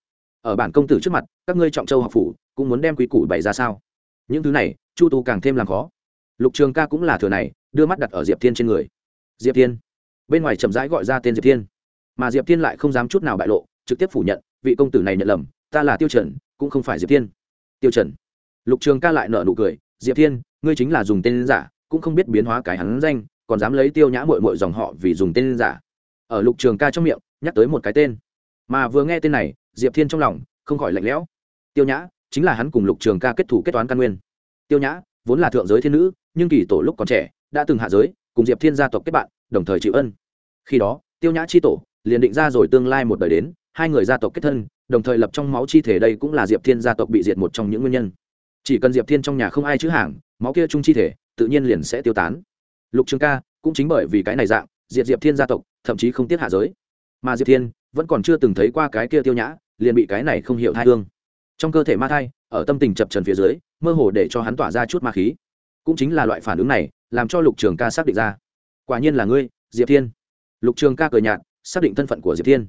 Ở bản công tử trước mặt, các ngươi trọng châu học phủ cũng muốn đem quy củ bày ra sao? Những thứ này, chu tu càng thêm làm khó. Lục trường ca cũng là thừa này, đưa mắt đặt ở diệp thiên trên người. Diệp thiên. Bên ngoài chậm rãi gọi ra tên diệp thiên. Mà diệp thiên lại không dám chút nào bại lộ, trực tiếp phủ nhận, vị công tử này nhận lầm ta là tiêu trần, cũng không phải diệp thiên. Tiêu trần. Lục trường ca lại nở nụ cười, diệp thiên, ngươi chính là dùng tên giả, cũng không biết biến hóa cái hắn danh, còn dám lấy tiêu nhã mội mội dòng họ vì dùng tên giả. Ở lục trường ca trong miệng, nhắc tới một cái tên. Mà vừa nghe tên này, diệp thiên trong lòng không khỏi lạnh lẽo. Tiêu nhã, chính là hắn cùng lục trường ca kết thủ kết toán căn nguyên. Tiêu nhã, vốn là thượng giới thiên nữ, nhưng kỳ tổ lúc còn trẻ, đã từng hạ giới, cùng diệp thiên gia tộc kết bạn, đồng thời chịu ân. Khi đó, tiêu nhã chi tổ, liền định ra rồi tương lai một đời đến, hai người gia tộc kết thân đồng thời lập trong máu chi thể đây cũng là diệp thiên gia tộc bị diệt một trong những nguyên nhân. Chỉ cần diệp thiên trong nhà không ai chữ hàng, máu kia chung chi thể, tự nhiên liền sẽ tiêu tán. Lục trường ca, cũng chính bởi vì cái này dạng, diệt diệp thiên gia tộc, thậm chí không tiết hạ giới. Mà diệp thiên, vẫn còn chưa từng thấy qua cái kia tiêu nhã, liền bị cái này không hiểu thai hương. Trong cơ thể ma thai, ở tâm tình chập trần phía dưới, mơ hồ để cho hắn tỏa ra chút ma khí. Cũng chính là loại phản ứng này, làm cho lục trường ca xác định ra. Quả nhiên là ngươi, diệp thiên. Lục trường ca cười nhạt, xác định thân phận của diệp thiên.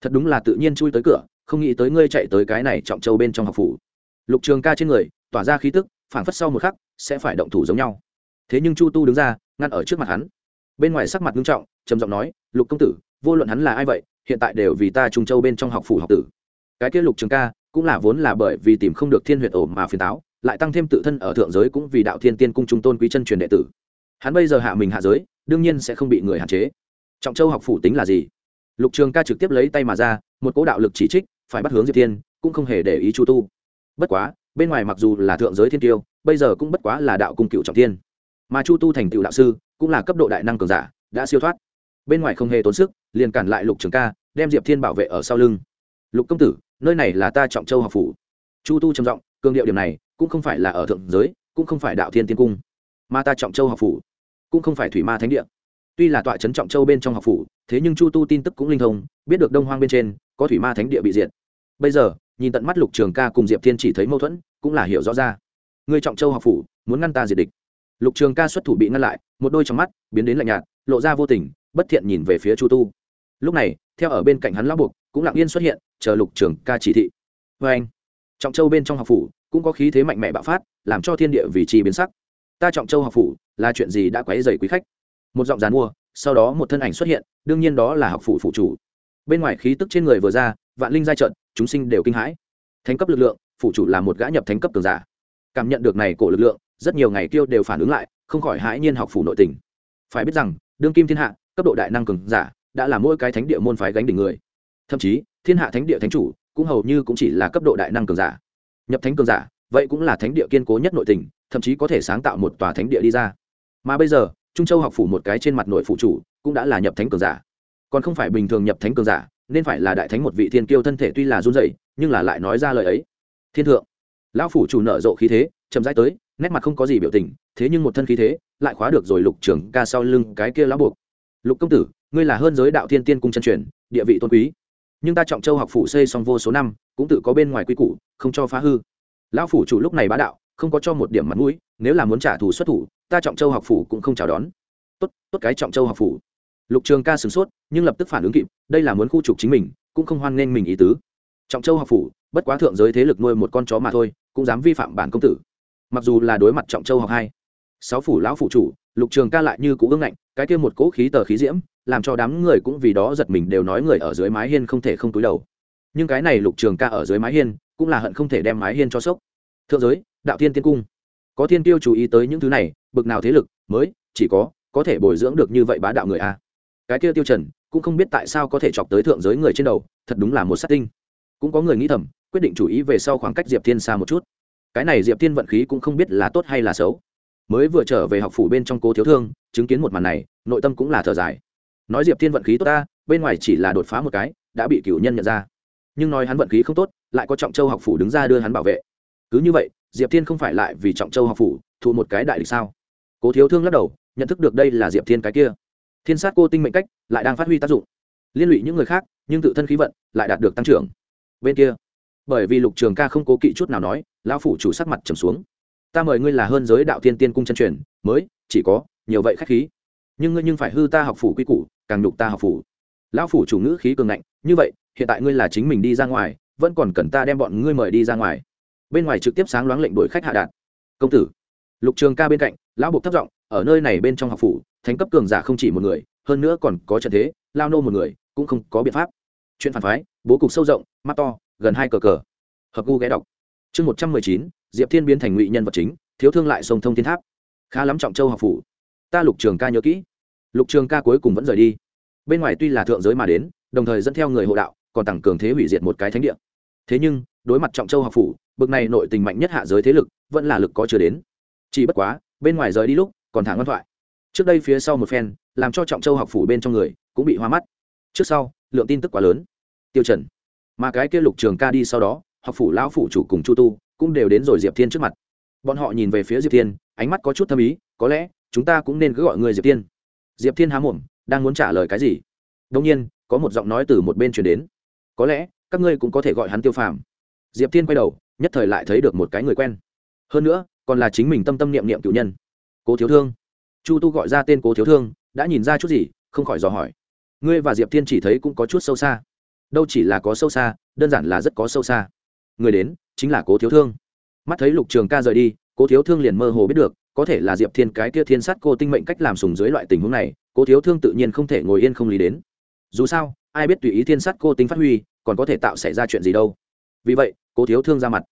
Thật đúng là tự nhiên chui tới cửa không nghĩ tới ngươi chạy tới cái này trọng châu bên trong học phủ. Lục trường ca trên người, tỏa ra khí tức phản phất sau một khắc, sẽ phải động thủ giống nhau. Thế nhưng chu tu đứng ra, ngăn ở trước mặt hắn. Bên ngoài sắc mặt nghiêm trọng, trầm giọng nói, lục công tử, vô luận hắn là ai vậy, hiện tại đều vì ta trung châu bên trong học phủ học tử. Cái kia lục trường ca, cũng là vốn là bởi vì tìm không được thiên huyệt ổ mà phiền táo, lại tăng thêm tự thân ở thượng giới cũng vì đạo thiên tiên cung trung tôn quý chân truyền đệ tử. Hắn bây giờ hạ mình hạ giới, đương nhiên sẽ không bị người hạn chế. Trọng châu học phủ tính là gì? Lục trường ca trực tiếp lấy tay mà ra, một cỗ đạo lực chỉ trích, phải bắt hướng diệp thiên, cũng không hề để ý chu tu. Bất quá, bên ngoài mặc dù là thượng giới thiên tiêu bây giờ cũng bất quá là đạo cung cựu trọng thiên. Mà chu tu thành cựu đạo sư, cũng là cấp độ đại năng cường giả, đã siêu thoát. Bên ngoài không hề tốn sức, liền cản lại lục trường ca, đem diệp thiên bảo vệ ở sau lưng. Lục công tử, nơi này là ta trọng châu học phủ. Chu tu trầm giọng, cường điệu điểm này, cũng không phải là ở thượng giới, cũng không phải đạo thiên tiên cung, mà ta trọng châu học phủ, cũng không phải thủy ma thánh địa tuy là tọa trấn trọng châu bên trong học phủ, thế nhưng chu tu tin tức cũng linh thông, biết được đông hoang bên trên, có thủy ma thánh địa bị diệt. Bây giờ, nhìn tận mắt lục trường ca cùng diệp thiên chỉ thấy mâu thuẫn, cũng là hiểu rõ ra. Người trọng châu học phủ, muốn ngăn ta diệt địch. Lục trường ca xuất thủ bị ngăn lại, một đôi trong mắt biến đến lạnh nhạt, lộ ra vô tình, bất thiện nhìn về phía chu tu. Lúc này, theo ở bên cạnh hắn lão buộc, cũng lặng yên xuất hiện, chờ lục trường ca chỉ thị. Vê anh, trọng châu bên trong học phủ, cũng có khí thế mạnh mẽ bạo phát, làm cho thiên địa vì trì biến sắc. Ta trọng châu học phủ, là chuyện gì đã quấy dày quý khách? Một giọng dàn mua, sau đó một thân ảnh xuất hiện, đương nhiên đó là học phủ phụ chủ. Bên ngoài khí tức trên người vừa ra, vạn linh giai trận, chúng sinh đều kinh hãi. Thánh cấp lực lượng, phụ chủ là một gã nhập thánh cấp cường giả. Cảm nhận được này cổ lực lượng, rất nhiều ngày kêu đều phản ứng lại, không khỏi hãi nhiên học phủ nội tình. Phải biết rằng, đương kim thiên hạ, cấp độ đại năng cường giả, đã là mỗi cái thánh địa môn phái gánh đỉnh người. Thậm chí, thiên hạ thánh địa thánh chủ, cũng hầu như cũng chỉ là cấp độ đại năng cường giả. Nhập thánh cường giả, vậy cũng là thánh địa kiên cố nhất nội tình, thậm chí có thể sáng tạo một tòa thánh địa đi ra. Mà bây giờ trung châu học phủ một cái trên mặt nội phụ chủ, cũng đã là nhập thánh cường giả. Còn không phải bình thường nhập thánh cường giả, nên phải là đại thánh một vị thiên kiêu thân thể tuy là run rẩy, nhưng là lại nói ra lời ấy. Thiên thượng. Lão phủ chủ nở rộ khí thế, chậm rãi tới, nét mặt không có gì biểu tình, thế nhưng một thân khí thế, lại khóa được rồi lục trưởng ca sau lưng cái kia lão buộc. Lục công tử, ngươi là hơn giới đạo thiên tiên cung chân truyền, địa vị tôn quý. Nhưng ta trọng châu học phủ xây xong vô số năm, cũng tự có bên ngoài quy củ, không cho phá hư. Lão phủ chủ lúc này bá đạo không có cho một điểm mặt mũi, nếu là muốn trả thù xuất thủ, ta trọng châu học phủ cũng không chào đón. Tốt tốt cái trọng châu học phủ. Lục trường ca sửng sốt, nhưng lập tức phản ứng kịp, đây là muốn khu trục chính mình, cũng không hoan nghênh mình ý tứ. Trọng châu học phủ, bất quá thượng giới thế lực nuôi một con chó mà thôi, cũng dám vi phạm bản công tử. Mặc dù là đối mặt trọng châu học hai, sáu phủ lão phủ chủ, lục trường ca lại như cũ ương ngạnh cái kia một cỗ khí tờ khí diễm, làm cho đám người cũng vì đó giật mình đều nói người ở dưới mái hiên không thể không túi đầu. Nhưng cái này lục trường ca ở dưới mái hiên, cũng là hận không thể đem mái hiên cho sốc. Thượng giới đạo thiên tiên cung. Có thiên tiêu chú ý tới những thứ này, bực nào thế lực, mới, chỉ có có thể bồi dưỡng được như vậy bá đạo người a. Cái kia tiêu trần, cũng không biết tại sao có thể chọc tới thượng giới người trên đầu, thật đúng là một sát tinh. Cũng có người nghĩ thầm, quyết định chủ ý về sau khoảng cách diệp thiên xa một chút. Cái này diệp thiên vận khí cũng không biết là tốt hay là xấu. Mới vừa trở về học phủ bên trong cố thiếu thương, chứng kiến một màn này, nội tâm cũng là thở dài. Nói diệp thiên vận khí tốt ta, bên ngoài chỉ là đột phá một cái, đã bị cửu nhân nhận ra. Nhưng nói hắn vận khí không tốt, lại có trọng châu học phủ đứng ra đưa hắn bảo vệ cứ như vậy, diệp thiên không phải lại vì trọng châu học phủ, thụ một cái đại địch sao? Cố thiếu thương lắc đầu, nhận thức được đây là diệp thiên cái kia. Thiên sát cô tinh mệnh cách, lại đang phát huy tác dụng. Liên lụy những người khác, nhưng tự thân khí vận lại đạt được tăng trưởng. Bên kia, bởi vì lục trường ca không cố kỵ chút nào nói, lão phủ chủ sắc mặt trầm xuống. Ta mời ngươi là hơn giới đạo thiên tiên cung chân truyền, mới, chỉ có nhiều vậy khách khí. Nhưng ngươi nhưng phải hư ta học phủ quy củ, càng nhục ta học phủ. Lão phủ chủ ngữ khí cường ngạnh, như vậy, hiện tại ngươi là chính mình đi ra ngoài, vẫn còn cần ta đem bọn ngươi mời đi ra ngoài bên ngoài trực tiếp sáng loáng lệnh đuổi khách hạ đạt. Công tử, lục trường ca bên cạnh, lão buộc thất giọng, ở nơi này bên trong học phủ, thánh cấp cường giả không chỉ một người, hơn nữa còn có trận thế, lao nô một người, cũng không có biện pháp. Chuyện phản phái, bố cục sâu rộng, mắt to, gần hai cờ cờ. Hợp gu ghé đọc. Chương một trăm mười chín, diệp thiên biến thành ngụy nhân vật chính, thiếu thương lại sông thông thiên tháp. Khá lắm trọng châu học phủ. Ta lục trường ca nhớ kỹ. Lục trường ca cuối cùng vẫn rời đi. Bên ngoài tuy là thượng giới mà đến, đồng thời dẫn theo người hộ đạo, còn tăng cường thế hủy diệt một cái thánh địa. Thế nhưng, đối mặt trọng châu học phủ bực này nội tình mạnh nhất hạ giới thế lực vẫn là lực có chưa đến. Chỉ bất quá, bên ngoài rời đi lúc, còn thẳng ngoan thoại. Trước đây phía sau một phen, làm cho trọng châu học phủ bên trong người cũng bị hoa mắt. Trước sau, lượng tin tức quá lớn. Tiêu trần. Mà cái kia lục trường ca đi sau đó, học phủ lão phủ chủ cùng chu tu cũng đều đến rồi diệp thiên trước mặt. Bọn họ nhìn về phía diệp thiên, ánh mắt có chút thâm ý, có lẽ, chúng ta cũng nên cứ gọi người diệp thiên. Diệp thiên há mồm, đang muốn trả lời cái gì? Đông nhiên, có một giọng nói từ một bên truyền đến. Có lẽ, các ngươi cũng có thể gọi hắn tiêu phàm. Diệp thiên quay đầu nhất thời lại thấy được một cái người quen. Hơn nữa, còn là chính mình tâm tâm niệm niệm cựu nhân. Cố thiếu thương. Chu tu gọi ra tên cố thiếu thương, đã nhìn ra chút gì, không khỏi dò hỏi. Ngươi và diệp thiên chỉ thấy cũng có chút sâu xa. Đâu chỉ là có sâu xa, đơn giản là rất có sâu xa. Người đến, chính là cố thiếu thương. Mắt thấy lục trường ca rời đi, cố thiếu thương liền mơ hồ biết được, có thể là diệp thiên cái kia thiên sát cô tinh mệnh cách làm sùng dưới loại tình huống này, cố thiếu thương tự nhiên không thể ngồi yên không lý đến. Dù sao, ai biết tùy ý thiên sát cô tinh phát huy, còn có thể tạo xảy ra chuyện gì đâu. Vì vậy, cố thiếu thương ra mặt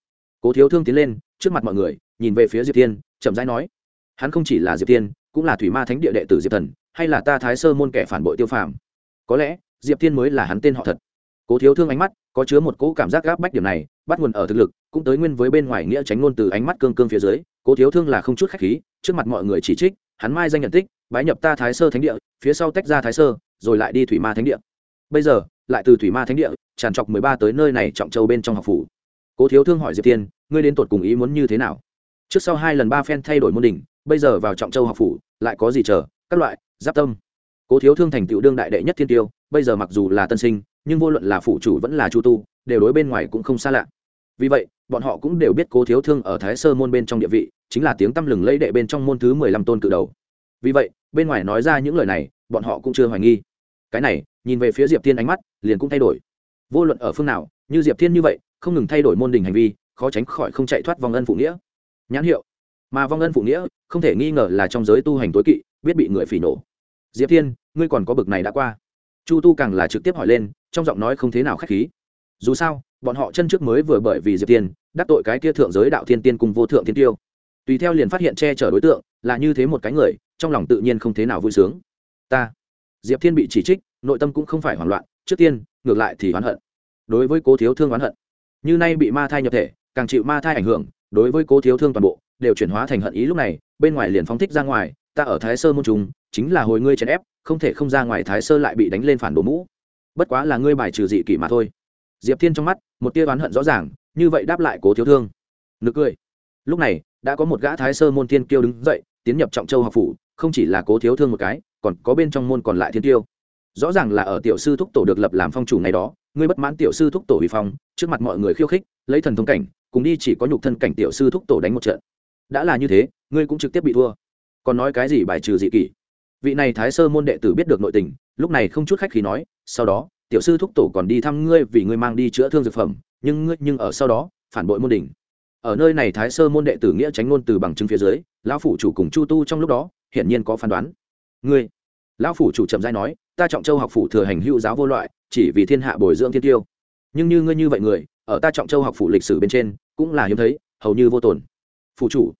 cố thiếu thương tiến lên, trước mặt mọi người, nhìn về phía diệp thiên, chậm rãi nói, hắn không chỉ là diệp thiên, cũng là thủy ma thánh địa đệ tử diệp thần, hay là ta thái sơ môn kẻ phản bội tiêu phàm? Có lẽ, diệp thiên mới là hắn tên họ thật. Cố thiếu thương ánh mắt có chứa một cỗ cảm giác gáp bách điểm này, bắt nguồn ở thực lực, cũng tới nguyên với bên ngoài nghĩa tránh ngôn từ ánh mắt cương cương phía dưới, cố thiếu thương là không chút khách khí, trước mặt mọi người chỉ trích, hắn mai danh nhận tích, bái nhập ta thái sơ thánh địa, phía sau tách ra thái sơ, rồi lại đi thủy ma thánh địa. Bây giờ, lại từ thủy ma thánh địa, tràn trọc mười ba tới nơi này trọng châu bên trong học phủ cố thiếu thương hỏi diệp thiên ngươi đến tột cùng ý muốn như thế nào? Trước sau hai lần ba phen thay đổi môn đỉnh, bây giờ vào trọng châu học phủ, lại có gì chờ, các loại, giáp tâm. Cố thiếu thương thành tựu đương đại đệ nhất thiên tiêu, bây giờ mặc dù là tân sinh, nhưng vô luận là phụ chủ vẫn là chu tu, đều đối bên ngoài cũng không xa lạ. Vì vậy, bọn họ cũng đều biết cố thiếu thương ở thái sơ môn bên trong địa vị, chính là tiếng tăm lừng lấy đệ bên trong môn thứ mười lăm tôn cự đầu. Vì vậy, bên ngoài nói ra những lời này, bọn họ cũng chưa hoài nghi. Cái này, nhìn về phía diệp thiên ánh mắt, liền cũng thay đổi. Vô luận ở phương nào, như diệp thiên như vậy không ngừng thay đổi môn đình hành vi, khó tránh khỏi không chạy thoát vong ân phụ nghĩa. Nhãn hiệu. Mà vong ân phụ nghĩa, không thể nghi ngờ là trong giới tu hành tối kỵ, biết bị người phỉ nổ. Diệp thiên, ngươi còn có bực này đã qua. Chu tu càng là trực tiếp hỏi lên, trong giọng nói không thế nào k h á c h khí. Dù sao, bọn họ chân trước mới vừa bởi vì diệp tiên đắc tội cái kia thượng giới đạo thiên tiên cùng vô thượng thiên tiêu. Tùy theo liền phát hiện che chở đối tượng, là như thế một cái người, trong lòng tự nhiên không thế nào vui sướng. Ta. Diệp thiên bị chỉ trích, nội tâm cũng không phải hoảng loạn, trước tiên, ngược lại thì oán hận. Đối với cố thiếu thương oán hận như nay bị ma thai nhập thể, càng chịu ma thai ảnh hưởng, đối với cố thiếu thương toàn bộ, đều chuyển hóa thành hận ý lúc này, bên ngoài liền phóng thích ra ngoài, ta ở thái sơ môn trùng, chính là hồi ngươi chèn ép, không thể không ra ngoài thái sơ lại bị đánh lên phản đồ mũ. Bất quá là ngươi bài trừ dị kỷ mà thôi. Diệp thiên trong mắt, một tia oán hận rõ ràng, như vậy đáp lại cố thiếu thương. Nực cười. Lúc này, đã có một gã thái sơ môn thiên kiêu đứng dậy, tiến nhập trọng châu học phủ, không chỉ là cố thiếu thương một cái, còn có bên trong môn còn lại thiên tiêu rõ ràng là ở tiểu sư thúc tổ được lập làm phong chủ ngày đó ngươi bất mãn tiểu sư thúc tổ uy phong, trước mặt mọi người khiêu khích, lấy thần thông cảnh, cùng đi chỉ có nhục thân cảnh tiểu sư thúc tổ đánh một trận. Đã là như thế, ngươi cũng trực tiếp bị thua. Còn nói cái gì bài trừ dị kỷ? Vị này thái sơ môn đệ tử biết được nội tình, lúc này không chút khách khí nói, sau đó, tiểu sư thúc tổ còn đi thăm ngươi vì ngươi mang đi chữa thương dược phẩm, nhưng ngươi, nhưng ở sau đó, phản bội môn đỉnh. Ở nơi này thái sơ môn đệ tử nghĩa tránh ngôn từ bằng chứng phía dưới, lão phủ chủ cùng chu tu trong lúc đó, hiển nhiên có phán đoán. Ngươi, lão phủ chủ trầm giai nói ta trọng châu học phủ thừa hành hữu giáo vô loại, chỉ vì thiên hạ bồi dưỡng thiên tiêu. Nhưng như ngươi như vậy người, ở ta trọng châu học phủ lịch sử bên trên, cũng là hiếm thấy, hầu như vô tồn. Phủ chủ.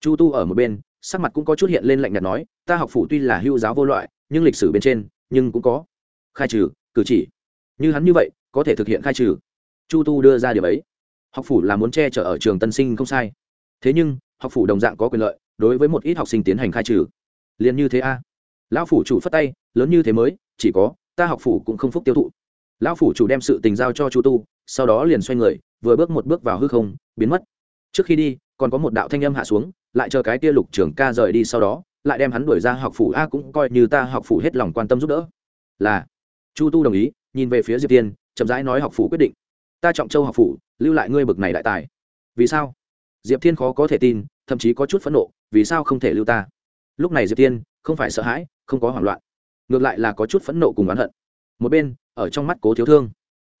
Chu tu ở một bên, sắc mặt cũng có chút hiện lên lạnh nhạt nói, ta học phủ tuy là hữu giáo vô loại, nhưng lịch sử bên trên, nhưng cũng có. Khai trừ, cử chỉ. Như hắn như vậy, có thể thực hiện khai trừ. Chu tu đưa ra điều ấy. Học phủ là muốn che chở ở trường tân sinh không sai. Thế nhưng, học phủ đồng dạng có quyền lợi, đối với một ít học sinh tiến hành khai trừ. Liền như thế a. Lão phủ chủ phất tay, lớn như thế mới chỉ có, ta học phủ cũng không phúc tiêu thụ. Lão phủ chủ đem sự tình giao cho chu tu, sau đó liền xoay người, vừa bước một bước vào hư không, biến mất. Trước khi đi, còn có một đạo thanh âm hạ xuống, lại chờ cái tia lục trưởng ca rời đi sau đó, lại đem hắn đuổi ra học phủ a cũng coi như ta học phủ hết lòng quan tâm giúp đỡ. Là, chu tu đồng ý, nhìn về phía diệp tiên, chậm rãi nói học phủ quyết định. Ta trọng châu học phủ, lưu lại ngươi bực này đại tài. Vì sao? Diệp thiên khó có thể tin, thậm chí có chút phẫn nộ, vì sao không thể lưu ta? Lúc này diệp tiên, không phải sợ hãi, không có hoảng loạn ngược lại là có chút phẫn nộ cùng oán hận. Một bên, ở trong mắt cố thiếu thương,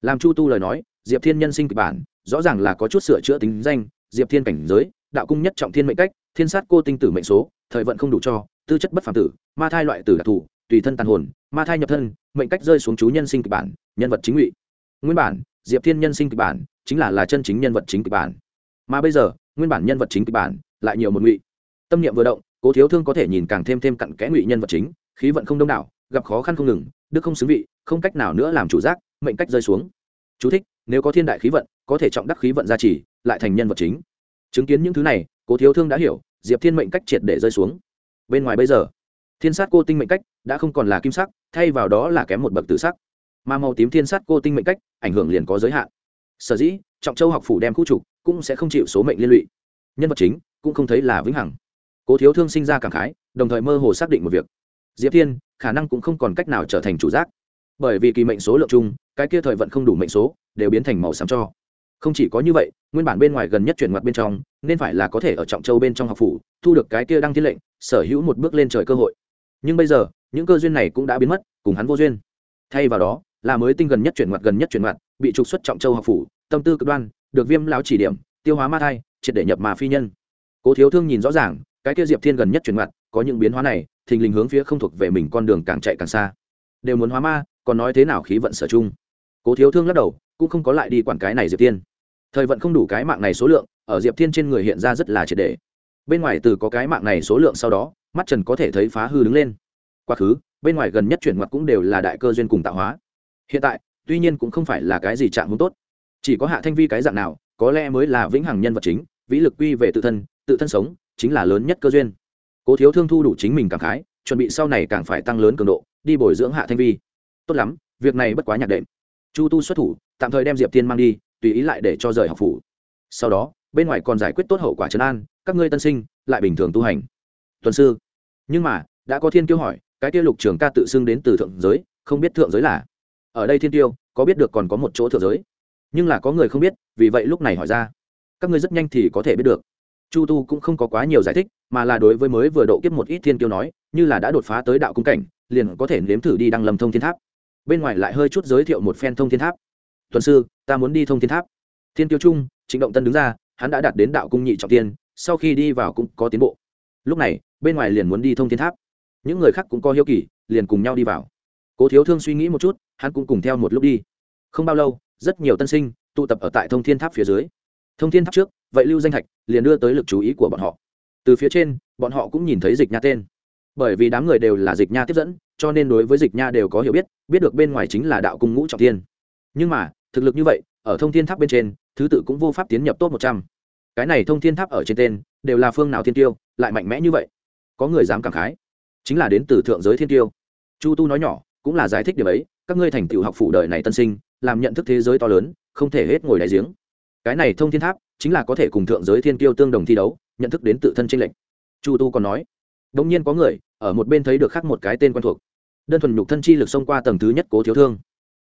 làm chu tu lời nói, diệp thiên nhân sinh kịch bản, rõ ràng là có chút sửa chữa tính danh, diệp thiên cảnh giới, đạo cung nhất trọng thiên mệnh cách, thiên sát cô tinh tử mệnh số, thời vận không đủ cho, tư chất bất phàm tử, ma thai loại tử đặc thù, tùy thân tàn hồn, ma thai nhập thân, mệnh cách rơi xuống chú nhân sinh kịch bản, nhân vật chính ngụy. Nguyên bản, diệp thiên nhân sinh kịch bản chính là là chân chính nhân vật chính kịch bản. Mà bây giờ, nguyên bản nhân vật chính kịch bản lại nhiều một ngụy. Tâm niệm vừa động, cố thiếu thương có thể nhìn càng thêm thêm cặn kẽ ngụy nhân vật chính, khí vận không đông đảo gặp khó khăn không ngừng đức không xứng vị không cách nào nữa làm chủ giác mệnh cách rơi xuống. Chú thích, nếu có thiên đại khí vận có thể trọng đắc khí vận gia trì lại thành nhân vật chính. Chứng kiến những thứ này cố thiếu thương đã hiểu diệp thiên mệnh cách triệt để rơi xuống. Bên ngoài bây giờ thiên sát cô tinh mệnh cách đã không còn là kim sắc thay vào đó là kém một bậc tử sắc. Mà màu tím thiên sát cô tinh mệnh cách ảnh hưởng liền có giới hạn. Sở dĩ trọng châu học phủ đem khu trục cũng sẽ không chịu số mệnh liên lụy. Nhân vật chính cũng không thấy là vĩnh hằng. Cố thiếu thương sinh ra cảm khái đồng thời mơ hồ xác định một việc diệp thiên khả năng cũng không còn cách nào trở thành chủ giác. Bởi vì kỳ mệnh số lượng chung, cái kia thời vận không đủ mệnh số, đều biến thành màu xám cho. Không chỉ có như vậy, nguyên bản bên ngoài gần nhất chuyển mặt bên trong, nên phải là có thể ở trọng châu bên trong học phủ, thu được cái kia đăng thiên lệnh, sở hữu một bước lên trời cơ hội. Nhưng bây giờ, những cơ duyên này cũng đã biến mất, cùng hắn vô duyên. Thay vào đó, là mới tinh gần nhất chuyển mặt gần nhất chuyển mặt bị trục xuất trọng châu học phủ, tâm tư cực đoan, được viêm lão chỉ điểm, tiêu hóa ma thai, triệt để nhập mà phi nhân. Cố thiếu thương nhìn rõ ràng, cái kia diệp thiên gần nhất chuyển mặt có những biến hóa này thình lình hướng phía không thuộc về mình con đường càng chạy càng xa. Đều muốn hóa ma, còn nói thế nào khí vận sở chung cố thiếu thương lắc đầu, cũng không có lại đi quản cái này diệp thiên. Thời vận không đủ cái mạng này số lượng, ở diệp thiên trên người hiện ra rất là triệt đề bên ngoài từ có cái mạng này số lượng sau đó, mắt trần có thể thấy phá hư đứng lên. Quá khứ, bên ngoài gần nhất chuyển mặt cũng đều là đại cơ duyên cùng tạo hóa. Hiện tại, tuy nhiên cũng không phải là cái gì chạm muốn tốt. Chỉ có hạ thanh vi cái dạng nào, có lẽ mới là vĩnh hằng nhân vật chính, vĩ lực quy về tự thân tự thân sống, chính là lớn nhất cơ duyên cố thiếu thương thu đủ chính mình cảm khái, chuẩn bị sau này càng phải tăng lớn cường độ, đi bồi dưỡng hạ thanh vi. Tốt lắm, việc này bất quá nhạc đệm. Chu tu xuất thủ, tạm thời đem diệp tiên mang đi, tùy ý lại để cho rời học phủ. Sau đó, bên ngoài còn giải quyết tốt hậu quả trấn an, các ngươi tân sinh, lại bình thường tu hành. Tuần sư, nhưng mà, đã có thiên kiêu hỏi, cái tiêu lục trường ca tự xưng đến từ thượng giới, không biết thượng giới là? Ở đây thiên tiêu có biết được còn có một chỗ thượng giới? Nhưng là có người không biết, vì vậy lúc này hỏi ra. Các ngươi rất nhanh thì có thể biết được. Chu tu cũng không có quá nhiều giải thích mà là đối với mới vừa độ kiếp một ít thiên kiêu nói, như là đã đột phá tới đạo cung cảnh, liền có thể nếm thử đi đăng lâm thông thiên tháp. Bên ngoài lại hơi chút giới thiệu một phen thông thiên tháp. Tuần sư, ta muốn đi thông thiên tháp. Thiên tiêu trung, trịnh động tân đứng ra, hắn đã đạt đến đạo cung nhị trọng tiên, sau khi đi vào cũng có tiến bộ. Lúc này, bên ngoài liền muốn đi thông thiên tháp. Những người khác cũng có hiếu kỳ, liền cùng nhau đi vào. Cố thiếu thương suy nghĩ một chút, hắn cũng cùng theo một lúc đi. Không bao lâu, rất nhiều tân sinh tụ tập ở tại thông thiên tháp phía dưới. Thông thiên tháp trước, vậy lưu danh thạch, liền đưa tới lực chú ý của bọn họ từ phía trên, bọn họ cũng nhìn thấy dịch nha tên. Bởi vì đám người đều là dịch nha tiếp dẫn, cho nên đối với dịch nha đều có hiểu biết biết được bên ngoài chính là đạo cung ngũ trọng thiên. nhưng mà, thực lực như vậy, ở thông thiên tháp bên trên, thứ tự cũng vô pháp tiến nhập top một trăm. Cái này thông thiên tháp ở trên tên, đều là phương nào thiên tiêu, lại mạnh mẽ như vậy? Có người dám cảm khái. Chính là đến từ thượng giới thiên tiêu. Chu tu nói nhỏ, cũng là giải thích điều ấy, các ngươi thành tựu học phủ đời này tân sinh, làm nhận thức thế giới to lớn, không thể hết ngồi đại giếng. Cái này thông thiên tháp, chính là có thể cùng thượng giới thiên tiêu tương đồng thi đấu nhận thức đến tự thân tranh lệch. Chu tu còn nói đông nhiên có người ở một bên thấy được khác một cái tên quen thuộc. Đơn thuần nhục thân chi lực xông qua tầng thứ nhất cố thiếu thương.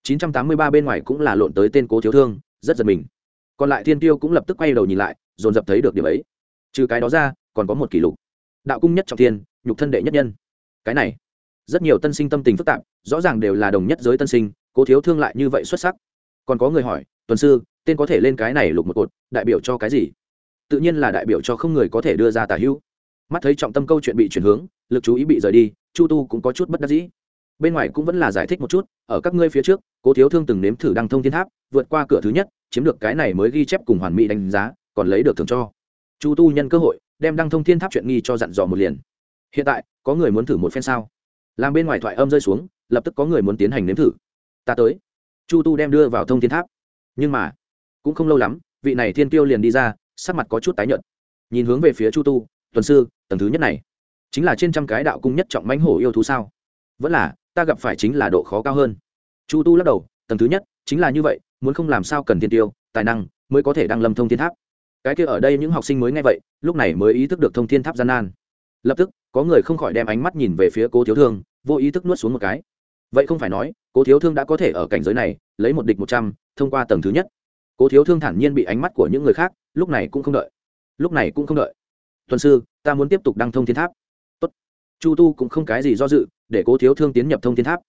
983 bên ngoài cũng là lộn tới tên cố thiếu thương, rất giật mình. Còn lại thiên tiêu cũng lập tức quay đầu nhìn lại, dồn dập thấy được điểm ấy. Trừ cái đó ra, còn có một kỷ lục. Đạo cung nhất trọng thiên, nhục thân đệ nhất nhân. Cái này, rất nhiều tân sinh tâm tình phức tạp, rõ ràng đều là đồng nhất giới tân sinh, cố thiếu thương lại như vậy xuất sắc. Còn có người hỏi, tuần sư, tên có thể lên cái này lục một cột, đại biểu cho cái gì? Tự nhiên là đại biểu cho không người có thể đưa ra tả hữu. Mắt thấy trọng tâm câu chuyện bị chuyển hướng, lực chú ý bị rời đi, chu tu cũng có chút bất đắc dĩ. Bên ngoài cũng vẫn là giải thích một chút, ở các ngươi phía trước, cố thiếu thương từng nếm thử đăng thông thiên tháp, vượt qua cửa thứ nhất, chiếm được cái này mới ghi chép cùng hoàn mỹ đánh giá, còn lấy được thưởng cho. Chu tu nhân cơ hội, đem đăng thông thiên tháp chuyện nghi cho dặn dò một liền. Hiện tại, có người muốn thử một phen sao? Làm bên ngoài thoại âm rơi xuống, lập tức có người muốn tiến hành nếm thử. Ta tới. Chu tu đem đưa vào thông thiên tháp. Nhưng mà, cũng không lâu lắm, vị này thiên tiêu liền đi ra sắc mặt có chút tái nhợt. Nhìn hướng về phía chu tu, tuần sư, tầng thứ nhất này, chính là trên trăm cái đạo cung nhất trọng mãnh hổ yêu thú sao? Vẫn là, ta gặp phải chính là độ khó cao hơn. Chu tu lắc đầu, tầng thứ nhất, chính là như vậy, muốn không làm sao cần thiên tiêu, tài năng mới có thể đăng lâm thông thiên tháp. Cái kia ở đây những học sinh mới nghe vậy, lúc này mới ý thức được thông thiên tháp gian nan. Lập tức, có người không khỏi đem ánh mắt nhìn về phía cố thiếu thương, vô ý thức nuốt xuống một cái. Vậy không phải nói, cố thiếu thương đã có thể ở cảnh giới này, lấy một địch một trăm, thông qua tầng thứ nhất. Cố thiếu thương thản nhiên bị ánh mắt của những người khác lúc này cũng không đợi. Lúc này cũng không đợi. Tuần sư, ta muốn tiếp tục đăng thông thiên tháp. Tốt. chu tu cũng không cái gì do dự, để cố thiếu thương tiến nhập thông thiên tháp.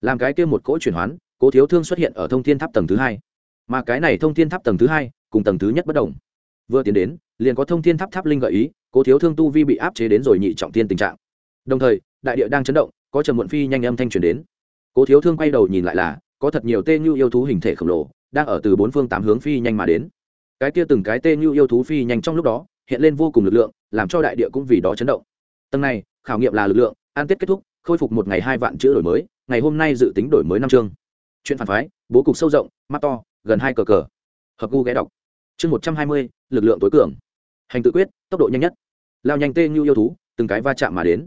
Làm cái kia một cỗ chuyển hoán, cố thiếu thương xuất hiện ở thông thiên tháp tầng thứ hai. Mà cái này thông thiên tháp tầng thứ hai, cùng tầng thứ nhất bất đồng. Vừa tiến đến, liền có thông thiên tháp tháp linh gợi ý, cố thiếu thương tu vi bị áp chế đến rồi nhị trọng thiên tình trạng. Đồng thời, đại địa đang chấn động, có trầm muộn phi nhanh âm thanh truyền đến. Cố thiếu thương quay đầu nhìn lại là, có thật nhiều tê như yêu thú hình thể khổng lồ, đang ở từ bốn phương tám hướng phi nhanh mà đến cái kia từng cái tê như yêu thú phi nhanh trong lúc đó, hiện lên vô cùng lực lượng, làm cho đại địa cũng vì đó chấn động. Tầng này, khảo nghiệm là lực lượng, an tết kết thúc, khôi phục một ngày hai vạn chữ đổi mới, ngày hôm nay dự tính đổi mới năm chương. Chuyện phản phái, bố cục sâu rộng, mắt to, gần hai cờ cờ. Hợp gu ghé đọc. Chương một trăm hai mươi, lực lượng tối cường. Hành tự quyết, tốc độ nhanh nhất. Lao nhanh tê như yêu thú, từng cái va chạm mà đến.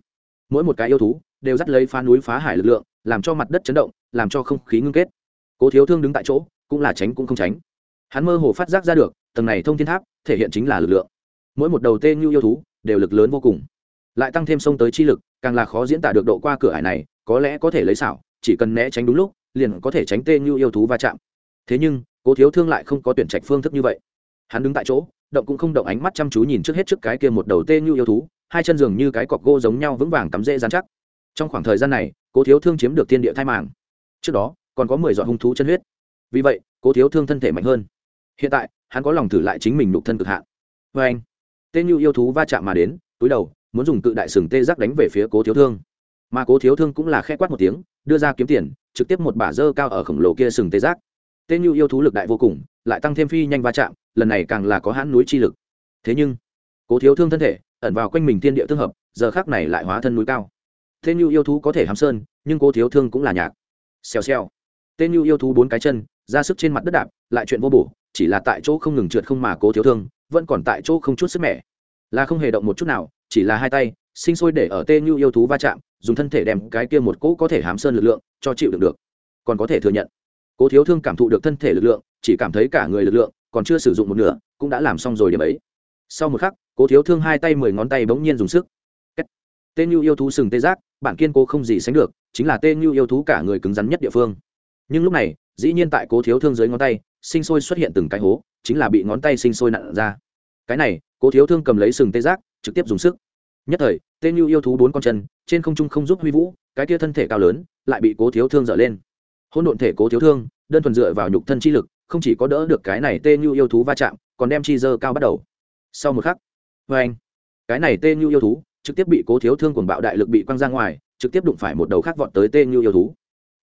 Mỗi một cái yêu thú đều dắt lấy phá núi phá hải lực lượng, làm cho mặt đất chấn động, làm cho không khí ngưng kết. Cố thiếu thương đứng tại chỗ, cũng là tránh cũng không tránh hắn mơ hồ phát giác ra được, tầng này thông thiên tháp, thể hiện chính là lực lượng. Mỗi một đầu tê như yêu thú, đều lực lớn vô cùng. Lại tăng thêm sông tới chi lực, càng là khó diễn tả được độ qua cửa hải này, có lẽ có thể lấy xảo, chỉ cần né tránh đúng lúc, liền có thể tránh tê như yêu thú va chạm. Thế nhưng, cố thiếu thương lại không có tuyển trạch phương thức như vậy. Hắn đứng tại chỗ, động cũng không động ánh mắt chăm chú nhìn trước hết trước cái kia một đầu tê như yêu thú, hai chân giường như cái cọc gỗ giống nhau vững vàng cắm dễ dán chắc. Trong khoảng thời gian này, cố thiếu thương chiếm được thiên địa thai màng. Trước đó, còn có mười dọn hung thú chân huyết. Vì vậy, cố thiếu thương thân thể mạnh hơn hiện tại, hắn có lòng thử lại chính mình nục thân cực hạn. Vê anh tên như yêu thú va chạm mà đến, túi đầu, muốn dùng cự đại sừng tê giác đánh về phía cố thiếu thương. Mà cố thiếu thương cũng là khẽ quát một tiếng, đưa ra kiếm tiền, trực tiếp một bả dơ cao ở khổng lồ kia sừng tê giác. Tên như yêu thú lực đại vô cùng, lại tăng thêm phi nhanh va chạm, lần này càng là có hãn núi chi lực. Thế nhưng, cố thiếu thương thân thể, ẩn vào quanh mình thiên địa tương hợp, giờ khác này lại hóa thân núi cao. Tên như yêu thú có thể hám sơn, nhưng cố thiếu thương cũng là nhạc. Xèo xèo tên như yêu thú bốn cái chân, ra sức trên mặt đất đạp, lại chuyện vô bổ, chỉ là tại chỗ không ngừng trượt không mà cố thiếu thương, vẫn còn tại chỗ không chút sức mẻ. Là không hề động một chút nào, chỉ là hai tay, sinh sôi để ở tên như yêu thú va chạm, dùng thân thể đem cái kia một cỗ có thể hám sơn lực lượng cho chịu được được. Còn có thể thừa nhận, cố thiếu thương cảm thụ được thân thể lực lượng, chỉ cảm thấy cả người lực lượng còn chưa sử dụng một nửa, cũng đã làm xong rồi điểm ấy. Sau một khắc, cố thiếu thương hai tay mười ngón tay bỗng nhiên dùng sức. Tên như yêu thú sừng tê giác, bản kiên cố không gì sánh được, chính là tên như yêu thú cả người cứng rắn nhất địa phương nhưng lúc này, dĩ nhiên tại cố thiếu thương dưới ngón tay, sinh sôi xuất hiện từng cái hố, chính là bị ngón tay sinh sôi nặn ra. Cái này, cố thiếu thương cầm lấy sừng tê giác, trực tiếp dùng sức. Nhất thời tên như yêu thú bốn con chân, trên không trung không giúp huy vũ, cái kia thân thể cao lớn, lại bị cố thiếu thương dở lên. Hôn độn thể cố thiếu thương, đơn thuần dựa vào nhục thân chi lực, không chỉ có đỡ được cái này tên như yêu thú va chạm, còn đem chi dơ cao bắt đầu. Sau một khắc vê anh, cái này tên như yêu thú trực tiếp bị cố thiếu thương cuồng bạo đại lực bị quăng ra ngoài, trực tiếp đụng phải một đầu khác vọt tới tên như yêu thú.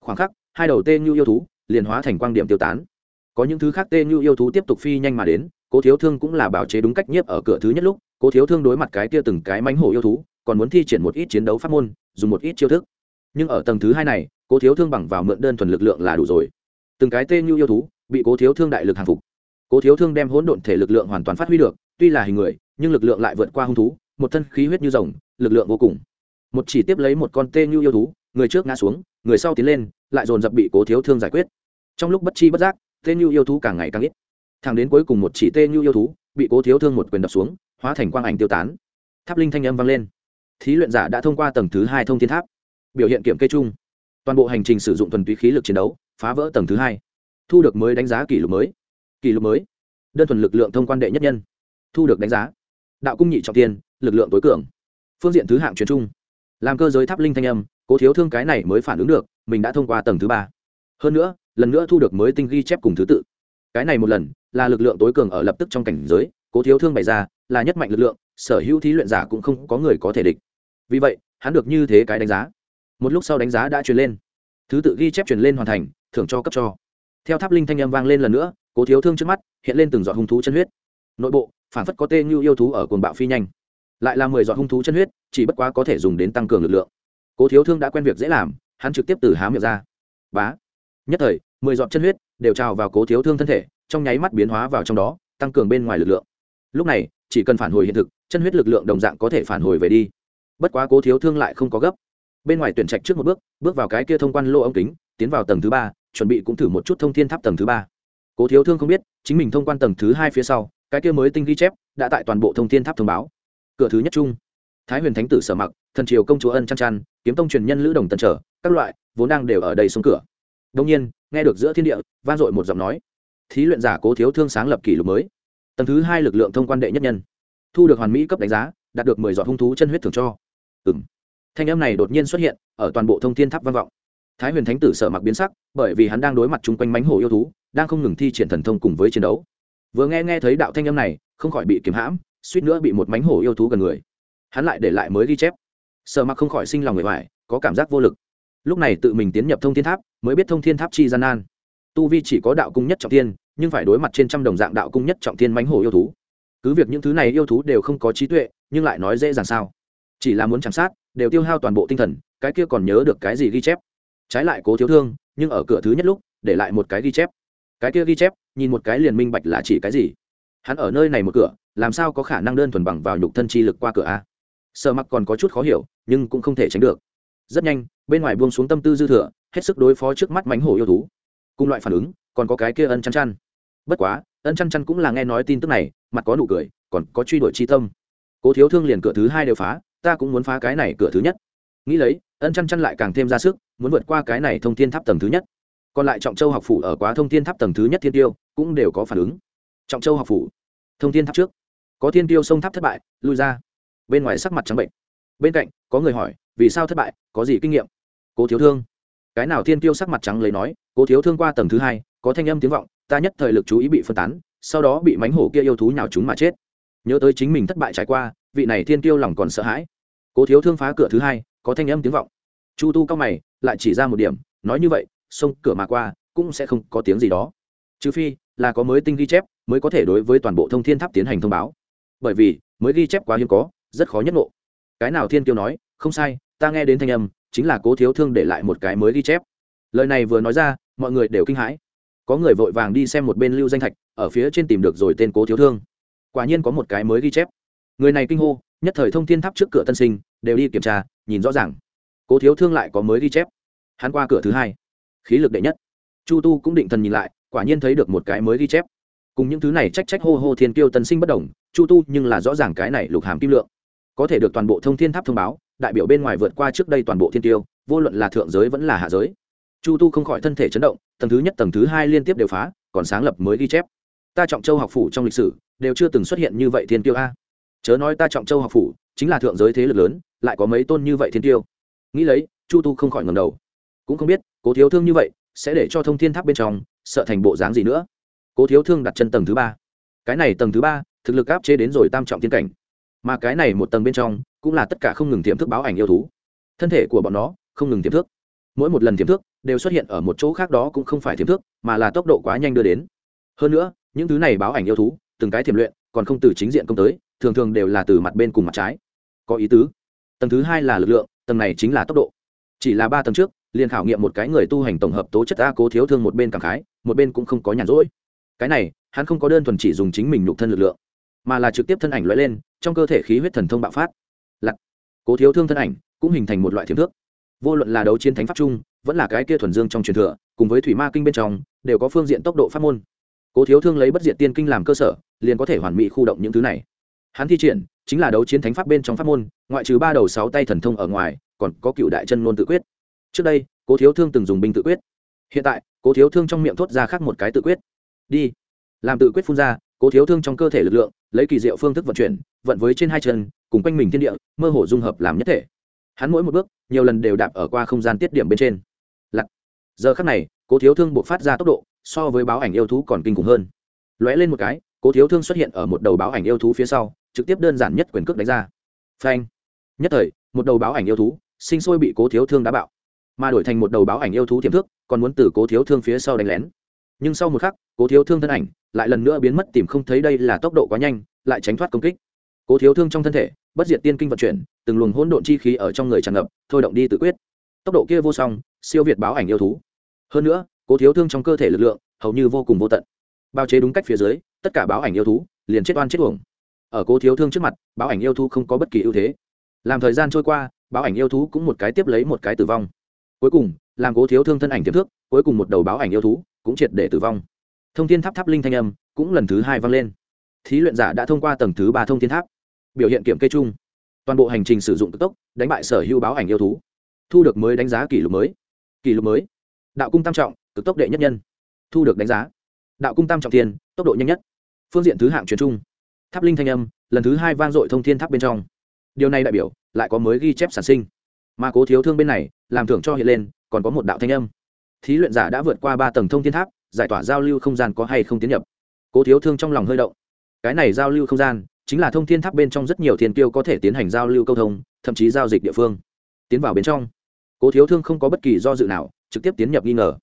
Khoảng khắc hai đầu tên như yêu thú liền hóa thành quang điểm tiêu tán. Có những thứ khác tên như yêu thú tiếp tục phi nhanh mà đến, cố thiếu thương cũng là bảo chế đúng cách nhiếp ở cửa thứ nhất lúc, cố thiếu thương đối mặt cái kia từng cái mánh hổ yêu thú, còn muốn thi triển một ít chiến đấu pháp môn, dùng một ít chiêu thức. Nhưng ở tầng thứ hai này, cố thiếu thương bằng vào mượn đơn thuần lực lượng là đủ rồi. Từng cái tên như yêu thú bị cố thiếu thương đại lực hàng phục. Cố thiếu thương đem hỗn độn thể lực lượng hoàn toàn phát huy được, tuy là hình người, nhưng lực lượng lại vượt qua hung thú, một thân khí huyết như rồng, lực lượng vô cùng. Một chỉ tiếp lấy một con tên như yêu thú người trước ngã xuống, người sau tiến lên, lại dồn dập bị cố thiếu thương giải quyết. Trong lúc bất chi bất giác tên như yêu thú càng ngày càng ít. Thẳng đến cuối cùng một chỉ tên như yêu thú, bị cố thiếu thương một quyền đập xuống, hóa thành quang ảnh tiêu tán. Tháp linh thanh âm vang lên. Thí luyện giả đã thông qua tầng thứ hai thông thiên tháp. Biểu hiện kiểm kê chung. Toàn bộ hành trình sử dụng thuần túy khí lực chiến đấu, phá vỡ tầng thứ hai. Thu được mới đánh giá kỷ lục mới. Kỷ lục mới. Đơn thuần lực lượng thông quan đệ nhất nhân. Thu được đánh giá. Đạo cung nhị trọng tiên lực lượng tối cường. Phương diện thứ hạng truyền trung. Làm cơ giới tháp linh thanh âm cố thiếu thương cái này mới phản ứng được, mình đã thông qua tầng thứ ba. Hơn nữa, lần nữa thu được mới tinh ghi chép cùng thứ tự. Cái này một lần, là lực lượng tối cường ở lập tức trong cảnh giới, cố thiếu thương bày ra, là nhất mạnh lực lượng, sở hữu thí luyện giả cũng không có người có thể địch. Vì vậy, hắn được như thế cái đánh giá. Một lúc sau đánh giá đã truyền lên. Thứ tự ghi chép truyền lên hoàn thành, thưởng cho cấp cho. Theo tháp linh thanh âm vang lên lần nữa, cố thiếu thương trước mắt, hiện lên từng giọt hung thú chân huyết. Nội bộ, phản phất có tên như yêu thú ở cồn bạo phi nhanh. Lại là mười giọt hung thú chân huyết, chỉ bất quá có thể dùng đến tăng cường lực lượng cố thiếu thương đã quen việc dễ làm, hắn trực tiếp từ há miệng ra. Bá. Nhất thời, mười giọt chân huyết đều trào vào cố thiếu thương thân thể, trong nháy mắt biến hóa vào trong đó, tăng cường bên ngoài lực lượng. Lúc này, chỉ cần phản hồi hiện thực, chân huyết lực lượng đồng dạng có thể phản hồi về đi. Bất quá cố thiếu thương lại không có gấp. Bên ngoài tuyển trạch trước một bước bước vào cái kia thông quan lô ống kính, tiến vào tầng thứ ba, chuẩn bị cũng thử một chút thông thiên tháp tầng thứ ba. Cố thiếu thương không biết, chính mình thông quan tầng thứ hai phía sau, cái kia mới tinh ghi chép, đã tại toàn bộ thông thiên tháp thông báo. Cửa thứ nhất chung, thái huyền thánh tử sở mặc thần triều công chúa ân chăn chăn, kiếm tông truyền nhân lữ đồng tần trở, các loại, vốn đang đều ở đây xuống cửa. Đông nhiên, nghe được giữa thiên địa, vang dội một giọng nói. Thí luyện giả cố thiếu thương sáng lập kỷ lục mới. Tầng thứ hai lực lượng thông quan đệ nhất nhân. Thu được hoàn mỹ cấp đánh giá, đạt được mười giọt hung thú chân huyết thường cho. Ừng thanh âm này đột nhiên xuất hiện, ở toàn bộ thông thiên tháp vang vọng. Thái huyền thánh tử sợ mặc biến sắc, bởi vì hắn đang đối mặt chung quanh mánh hổ yêu thú, đang không ngừng thi triển thần thông cùng với chiến đấu. Vừa nghe nghe thấy đạo thanh âm này, không khỏi bị kiếm hãm, suýt nữa bị một mánh hổ yêu thú gần người. Hắn lại để lại mới ghi chép sợ mặc không khỏi sinh lòng người hoài có cảm giác vô lực. Lúc này tự mình tiến nhập thông thiên tháp, mới biết thông thiên tháp chi gian nan. Tu vi chỉ có đạo cung nhất trọng thiên, nhưng phải đối mặt trên trăm đồng dạng đạo cung nhất trọng thiên mánh hổ yêu thú. Cứ việc những thứ này yêu thú đều không có trí tuệ, nhưng lại nói dễ dàng sao? Chỉ là muốn chạm sát, đều tiêu hao toàn bộ tinh thần, cái kia còn nhớ được cái gì ghi chép? Trái lại cố thiếu thương, nhưng ở cửa thứ nhất lúc, để lại một cái ghi chép. Cái kia ghi chép, nhìn một cái liền minh bạch là chỉ cái gì. Hắn ở nơi này một cửa, làm sao có khả năng đơn thuần bằng vào nhục thân chi lực qua cửa a? Sợ mặc còn có chút khó hiểu, nhưng cũng không thể tránh được. Rất nhanh, bên ngoài buông xuống tâm tư dư thừa, hết sức đối phó trước mắt mánh hổ yêu thú. Cùng loại phản ứng, còn có cái kia ân chăn chăn. Bất quá, ân chăn chăn cũng là nghe nói tin tức này, mặt có nụ cười, còn có truy đuổi chi tâm. Cố thiếu thương liền cửa thứ hai đều phá, ta cũng muốn phá cái này cửa thứ nhất. Nghĩ lấy, ân chăn chăn lại càng thêm ra sức, muốn vượt qua cái này thông thiên tháp tầng thứ nhất. Còn lại trọng châu học phủ ở quá thông thiên tháp tầng thứ nhất thiên tiêu, cũng đều có phản ứng. Trọng châu học phủ, thông thiên tháp trước. Có thiên tiêu sông tháp thất bại, lui ra bên ngoài sắc mặt trắng bệnh. Bên cạnh, có người hỏi, vì sao thất bại, có gì kinh nghiệm? Cố thiếu thương. Cái nào thiên tiêu sắc mặt trắng lấy nói, cố thiếu thương qua tầng thứ hai, có thanh âm tiếng vọng, ta nhất thời lực chú ý bị phân tán, sau đó bị mánh hổ kia yêu thú nhào chúng mà chết. Nhớ tới chính mình thất bại trải qua, vị này thiên tiêu lòng còn sợ hãi. Cố thiếu thương phá cửa thứ hai, có thanh âm tiếng vọng. Chu tu cao mày, lại chỉ ra một điểm, nói như vậy, xông cửa mà qua, cũng sẽ không có tiếng gì đó. Trừ phi, là có mới tinh ghi chép, mới có thể đối với toàn bộ thông thiên tháp tiến hành thông báo. Bởi vì, mới ghi chép quá hiếm có rất khó nhất ngộ. Cái nào thiên kiêu nói, không sai, ta nghe đến thanh âm, chính là cố thiếu thương để lại một cái mới ghi chép. Lời này vừa nói ra, mọi người đều kinh hãi. Có người vội vàng đi xem một bên lưu danh thạch, ở phía trên tìm được rồi tên cố thiếu thương. Quả nhiên có một cái mới ghi chép. Người này kinh hô, nhất thời thông thiên tháp trước cửa tân sinh, đều đi kiểm tra, nhìn rõ ràng. Cố thiếu thương lại có mới ghi chép. Hắn qua cửa thứ hai. Khí lực đệ nhất. Chu tu cũng định thần nhìn lại, quả nhiên thấy được một cái mới ghi chép. Cùng những thứ này trách trách hô hô thiên kiêu tân sinh bất đồng, chu tu nhưng là rõ ràng cái này lục hàm kim lượng có thể được toàn bộ thông thiên tháp thông báo, đại biểu bên ngoài vượt qua trước đây toàn bộ thiên tiêu, vô luận là thượng giới vẫn là hạ giới. Chu tu không khỏi thân thể chấn động, tầng thứ nhất, tầng thứ hai liên tiếp đều phá, còn sáng lập mới ghi chép. Ta trọng châu học phủ trong lịch sử, đều chưa từng xuất hiện như vậy thiên tiêu a. Chớ nói ta trọng châu học phủ, chính là thượng giới thế lực lớn, lại có mấy tôn như vậy thiên tiêu. Nghĩ lấy, chu tu không khỏi ngầm đầu. Cũng không biết, cố thiếu thương như vậy, sẽ để cho thông thiên tháp bên trong, sợ thành bộ dáng gì nữa? Cố thiếu thương đặt chân tầng thứ ba. Cái này tầng thứ ba, thực lực áp chế đến rồi tam trọng thiên cảnh mà cái này một tầng bên trong cũng là tất cả không ngừng tiềm thức báo ảnh yêu thú. Thân thể của bọn nó không ngừng tiềm thức. Mỗi một lần tiềm thức đều xuất hiện ở một chỗ khác đó cũng không phải tiềm thức, mà là tốc độ quá nhanh đưa đến. Hơn nữa, những thứ này báo ảnh yêu thú, từng cái tiềm luyện, còn không từ chính diện công tới, thường thường đều là từ mặt bên cùng mặt trái. Có ý tứ. Tầng thứ hai là lực lượng, tầng này chính là tốc độ. Chỉ là ba tầng trước, liền khảo nghiệm một cái người tu hành tổng hợp tố chất ta cố thiếu thương một bên cảm khái, một bên cũng không có nhàn rỗi. Cái này, hắn không có đơn thuần chỉ dùng chính mình nhục thân lực lượng mà là trực tiếp thân ảnh lóe lên trong cơ thể khí huyết thần thông bạo phát. Lặt cố thiếu thương thân ảnh cũng hình thành một loại thiểm thước. Vô luận là đấu chiến thánh pháp chung, vẫn là cái kia thuần dương trong truyền thừa cùng với thủy ma kinh bên trong đều có phương diện tốc độ pháp môn. Cố thiếu thương lấy bất diệt tiên kinh làm cơ sở liền có thể hoàn mỹ khu động những thứ này. Hắn thi triển chính là đấu chiến thánh pháp bên trong pháp môn ngoại trừ ba đầu sáu tay thần thông ở ngoài còn có cựu đại chân ngôn tự quyết. Trước đây cố thiếu thương từng dùng binh tự quyết. Hiện tại cố thiếu thương trong miệng thốt ra khác một cái tự quyết. Đi. Làm tự quyết phun ra cố thiếu thương trong cơ thể lực lượng, lấy kỳ diệu phương thức vận chuyển, vận với trên hai chân, cùng quanh mình thiên địa, mơ hồ dung hợp làm nhất thể. Hắn mỗi một bước, nhiều lần đều đạp ở qua không gian tiết điểm bên trên. Lặc giờ khắc này, cố thiếu thương buộc phát ra tốc độ, so với báo ảnh yêu thú còn kinh khủng hơn. Lóe lên một cái, cố thiếu thương xuất hiện ở một đầu báo ảnh yêu thú phía sau, trực tiếp đơn giản nhất quyền cước đánh ra. Phanh. Nhất thời, một đầu báo ảnh yêu thú sinh sôi bị cố thiếu thương đá bạo, mà đổi thành một đầu báo ảnh yêu thú tiềm thức, còn muốn từ cố thiếu thương phía sau đánh lén nhưng sau một khắc, cố thiếu thương thân ảnh lại lần nữa biến mất tìm không thấy đây là tốc độ quá nhanh, lại tránh thoát công kích. Cố thiếu thương trong thân thể, bất diệt tiên kinh vận chuyển, từng luồng hỗn độn chi khí ở trong người tràn ngập, thôi động đi tự quyết. Tốc độ kia vô song, siêu việt báo ảnh yêu thú. Hơn nữa, cố thiếu thương trong cơ thể lực lượng hầu như vô cùng vô tận. Bao chế đúng cách phía dưới, tất cả báo ảnh yêu thú liền chết oan chết uổng. Ở cố thiếu thương trước mặt, báo ảnh yêu thú không có bất kỳ ưu thế. Làm thời gian trôi qua, báo ảnh yêu thú cũng một cái tiếp lấy một cái tử vong. Cuối cùng, làm cố thiếu thương thân ảnh tiềm thức cuối cùng một đầu báo ảnh yêu thú cũng triệt để tử vong. Thông thiên tháp tháp linh thanh âm cũng lần thứ hai vang lên. Thí luyện giả đã thông qua tầng thứ ba thông thiên tháp. Biểu hiện kiểm kê chung. Toàn bộ hành trình sử dụng cực tốc, đánh bại sở hữu báo ảnh yêu thú. Thu được mới đánh giá kỷ lục mới. Kỷ lục mới. Đạo cung tam trọng, cực tốc đệ nhất nhân. Thu được đánh giá. Đạo cung tam trọng tiền tốc độ nhanh nhất. Phương diện thứ hạng truyền trung tháp linh thanh âm, lần thứ hai vang dội thông thiên tháp bên trong. Điều này đại biểu, lại có mới ghi chép sản sinh. Mà cố thiếu thương bên này, làm thưởng cho hiện lên, còn có một đạo thanh âm thí luyện giả đã vượt qua ba tầng thông thiên tháp, giải tỏa giao lưu không gian có hay không tiến nhập. Cố thiếu thương trong lòng hơi động. Cái này giao lưu không gian, chính là thông thiên tháp bên trong rất nhiều thiên tiêu có thể tiến hành giao lưu câu thông, thậm chí giao dịch địa phương. Tiến vào bên trong, cố thiếu thương không có bất kỳ do dự nào, trực tiếp tiến nhập nghi ngờ.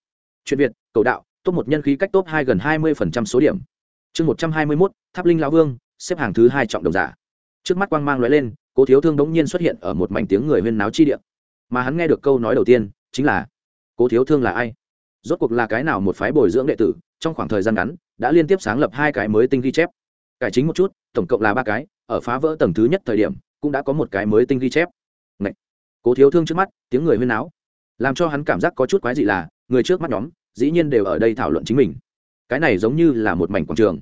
Chuyện việt, cầu đạo, top một nhân khí cách top hai gần hai mươi số điểm. Chương một trăm hai mươi mốt, tháp linh lão vương, xếp hàng thứ hai trọng đồng giả. Trước mắt quang mang lóe lên, cố thiếu thương đống nhiên xuất hiện ở một mảnh tiếng người huyên náo chi địa. Mà hắn nghe được câu nói đầu tiên, chính là cố thiếu thương là ai? Rốt cuộc là cái nào một phái bồi dưỡng đệ tử, trong khoảng thời gian ngắn, đã liên tiếp sáng lập hai cái mới tinh ghi chép? Cải chính một chút, tổng cộng là ba cái, ở phá vỡ tầng thứ nhất thời điểm, cũng đã có một cái mới tinh ghi chép. Ngậy! cố thiếu thương trước mắt, tiếng người huyên náo. Làm cho hắn cảm giác có chút quái dị là, người trước mắt nhóm, dĩ nhiên đều ở đây thảo luận chính mình. Cái này giống như là một mảnh quảng trường.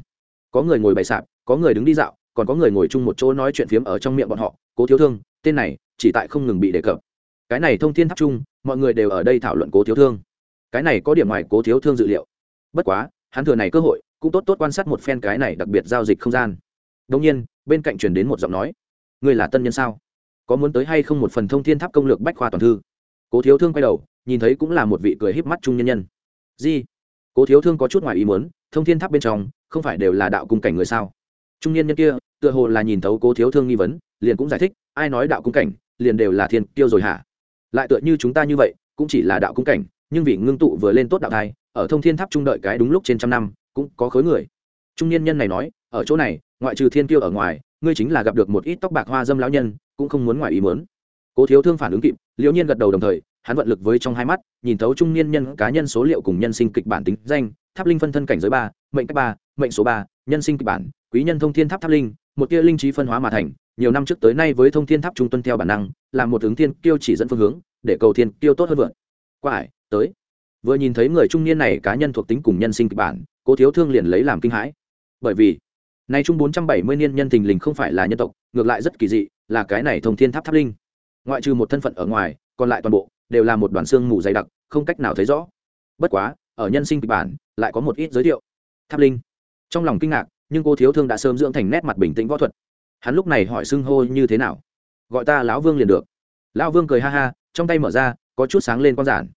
Có người ngồi bày sạp, có người đứng đi dạo, còn có người ngồi chung một chỗ nói chuyện phiếm ở trong miệng bọn họ. Cố thiếu thương, tên này, chỉ tại không ngừng bị đề cập cái này thông thiên tháp chung, mọi người đều ở đây thảo luận cố thiếu thương. Cái này có điểm ngoài cố thiếu thương dự liệu. Bất quá, hắn thừa này cơ hội, cũng tốt tốt quan sát một phen cái này đặc biệt giao dịch không gian. Đông nhiên, bên cạnh chuyển đến một giọng nói. Người là tân nhân sao? Có muốn tới hay không một phần thông thiên tháp công lược bách khoa toàn thư? Cố thiếu thương quay đầu, nhìn thấy cũng là một vị cười híp mắt trung nhân nhân. Di, cố thiếu thương có chút ngoài ý muốn, thông thiên tháp bên trong, không phải đều là đạo cung cảnh người sao? Trung niên nhân kia, tựa hồ là nhìn thấu cố thiếu thương nghi vấn, liền cũng giải thích, ai nói đạo cung cảnh, liền đều là thiên tiêu rồi hả? Lại tựa như chúng ta như vậy, cũng chỉ là đạo cung cảnh, nhưng vì ngưng tụ vừa lên tốt đạo thai, ở thông thiên tháp trung đợi cái đúng lúc trên trăm năm, cũng có khối người. Trung niên nhân này nói, ở chỗ này, ngoại trừ thiên tiêu ở ngoài, ngươi chính là gặp được một ít tóc bạc hoa dâm lão nhân, cũng không muốn ngoài ý muốn. Cố thiếu thương phản ứng kịp, liễu nhiên gật đầu đồng thời, hắn vận lực với trong hai mắt, nhìn thấu trung niên nhân cá nhân số liệu cùng nhân sinh kịch bản tính danh, tháp linh phân thân cảnh giới ba, mệnh cách ba, mệnh số ba, nhân sinh kịch bản, quý nhân thông thiên tháp tháp linh, một tia linh trí phân hóa mà thành nhiều năm trước tới nay với thông thiên tháp trung tuân theo bản năng làm một ứng thiên tiêu chỉ dẫn phương hướng, để cầu thiên tiêu tốt hơn vượt. Qua ải tới. Vừa nhìn thấy người trung niên này cá nhân thuộc tính cùng nhân sinh kịch bản, cố thiếu thương liền lấy làm kinh hãi. Bởi vì, nay chung bốn trăm bảy mươi niên nhân thình lình không phải là nhân tộc, ngược lại rất kỳ dị, là cái này thông thiên tháp tháp linh. Ngoại trừ một thân phận ở ngoài, còn lại toàn bộ đều là một đoàn xương mù dày đặc, không cách nào thấy rõ. Bất quá, ở nhân sinh kịch bản, lại có một ít giới thiệu. Tháp linh. Trong lòng kinh ngạc, nhưng cô thiếu thương đã sớm dưỡng thành nét mặt bình tĩnh võ thuật hắn lúc này hỏi xưng hô như thế nào? Gọi ta lão vương liền được. Lão vương cười ha ha, trong tay mở ra, có chút sáng lên quan giản.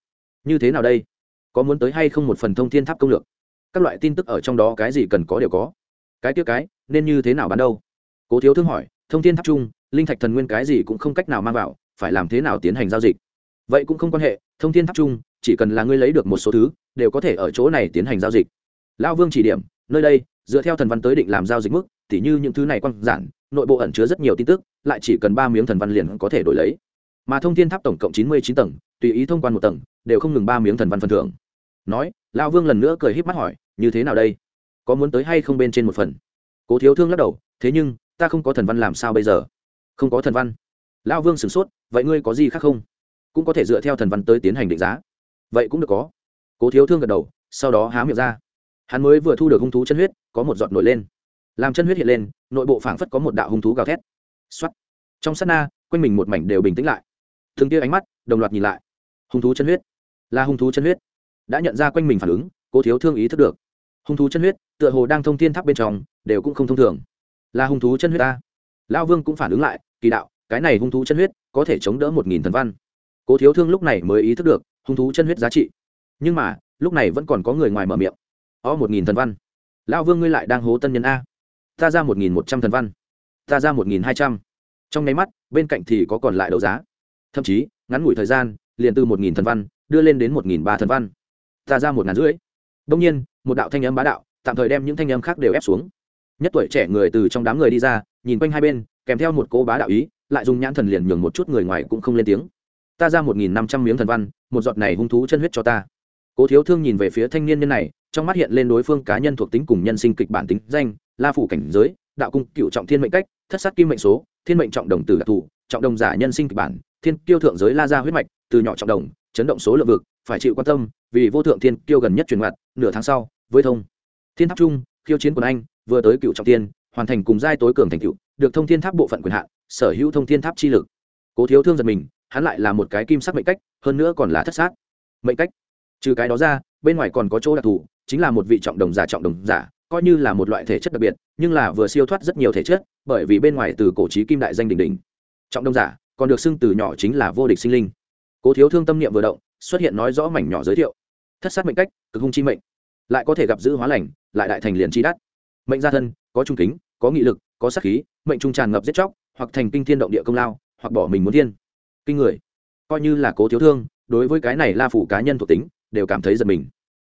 Như thế nào đây? Có muốn tới hay không một phần thông thiên tháp công lược? Các loại tin tức ở trong đó cái gì cần có đều có. Cái tiếc cái, nên như thế nào bán đâu? Cố thiếu thương hỏi, thông thiên tháp chung, linh thạch thần nguyên cái gì cũng không cách nào mang vào, phải làm thế nào tiến hành giao dịch? Vậy cũng không quan hệ, thông thiên tháp chung, chỉ cần là ngươi lấy được một số thứ, đều có thể ở chỗ này tiến hành giao dịch. Lão vương chỉ điểm, nơi đây, dựa theo thần văn tới định làm giao dịch mức tỉ như những thứ này quan giản, nội bộ ẩn chứa rất nhiều tin tức, lại chỉ cần ba miếng thần văn liền có thể đổi lấy. Mà thông thiên tháp tổng cộng chín mươi chín tầng, tùy ý thông quan một tầng, đều không ngừng ba miếng thần văn phần thưởng. Nói, lão vương lần nữa cười híp mắt hỏi, như thế nào đây? Có muốn tới hay không bên trên một phần? Cố thiếu thương lắc đầu, thế nhưng, ta không có thần văn làm sao bây giờ? Không có thần văn. Lão vương sửng sốt, vậy ngươi có gì khác không? Cũng có thể dựa theo thần văn tới tiến hành định giá. Vậy cũng được có. Cố thiếu thương gật đầu, sau đó há miệng ra. Hắn mới vừa thu được hung thú chân huyết, có một giọt nổi lên làm chân huyết hiện lên, nội bộ phảng phất có một đạo hung thú gào thét. Xuất trong sát na, quanh mình một mảnh đều bình tĩnh lại. Thường tia ánh mắt, đồng loạt nhìn lại. Hung thú chân huyết. Là hung thú chân huyết. Đã nhận ra quanh mình phản ứng, cố thiếu thương ý thức được. Hung thú chân huyết, tựa hồ đang thông thiên tháp bên trong, đều cũng không thông thường. Là hung thú chân huyết ta lão vương cũng phản ứng lại, kỳ đạo, cái này hung thú chân huyết có thể chống đỡ một nghìn thần văn. Cố thiếu thương lúc này mới ý thức được, hung thú chân huyết giá trị. Nhưng mà, lúc này vẫn còn có người ngoài mở miệng. O một nghìn thần văn. Lão vương ngươi lại đang hố tân nhân a ta ra một nghìn một trăm thần văn, ta ra một nghìn hai trăm. Trong nháy mắt, bên cạnh thì có còn lại đấu giá. Thậm chí, ngắn ngủi thời gian, liền từ một nghìn thần văn đưa lên đến một nghìn ba thần văn. Ta ra một ngàn rưỡi. Đông nhiên, một đạo thanh âm bá đạo, tạm thời đem những thanh âm khác đều ép xuống. Nhất tuổi trẻ người từ trong đám người đi ra, nhìn quanh hai bên, kèm theo một cố bá đạo ý, lại dùng nhãn thần liền nhường một chút người ngoài cũng không lên tiếng. Ta ra một nghìn năm trăm miếng thần văn, một giọt này hung thú chân huyết cho ta. Cố thiếu thương nhìn về phía thanh niên nhân này, trong mắt hiện lên đối phương cá nhân thuộc tính cùng nhân sinh kịch bản tính danh la phủ cảnh giới, đạo cung, cựu trọng thiên mệnh cách, thất sát kim mệnh số, thiên mệnh trọng đồng từ đặc thù, trọng đồng giả nhân sinh kịch bản, thiên kiêu thượng giới la ra huyết mạch, từ nhỏ trọng đồng, chấn động số lượng vực, phải chịu quan tâm, vì vô thượng thiên kiêu gần nhất truyền mặt nửa tháng sau, với thông. Thiên tháp trung, khiêu chiến quần anh, vừa tới cựu trọng tiên hoàn thành cùng giai tối cường thành cựu được thông thiên tháp bộ phận quyền hạn, sở hữu thông thiên tháp chi lực. Cố thiếu thương giật mình, hắn lại là một cái kim sắc mệnh cách, hơn nữa còn là thất sát mệnh cách. Trừ cái đó ra, bên ngoài còn có chỗ đặc thù, chính là một vị trọng đồng giả trọng đồng giả coi như là một loại thể chất đặc biệt, nhưng là vừa siêu thoát rất nhiều thể chất, bởi vì bên ngoài từ cổ trí kim đại danh đỉnh đỉnh. Trọng đông giả, còn được xưng từ nhỏ chính là vô địch sinh linh. Cố thiếu thương tâm niệm vừa động, xuất hiện nói rõ mảnh nhỏ giới thiệu. Thất sát mệnh cách, cực hung chi mệnh. Lại có thể gặp giữ hóa lành, lại đại thành liền chi đắt. Mệnh gia thân, có trung kính, có nghị lực, có sắc khí, mệnh trung tràn ngập giết chóc, hoặc thành kinh thiên động địa công lao, hoặc bỏ mình muốn thiên. Kinh người. Coi như là cố thiếu thương, đối với cái này la phủ cá nhân thuộc tính, đều cảm thấy giật mình.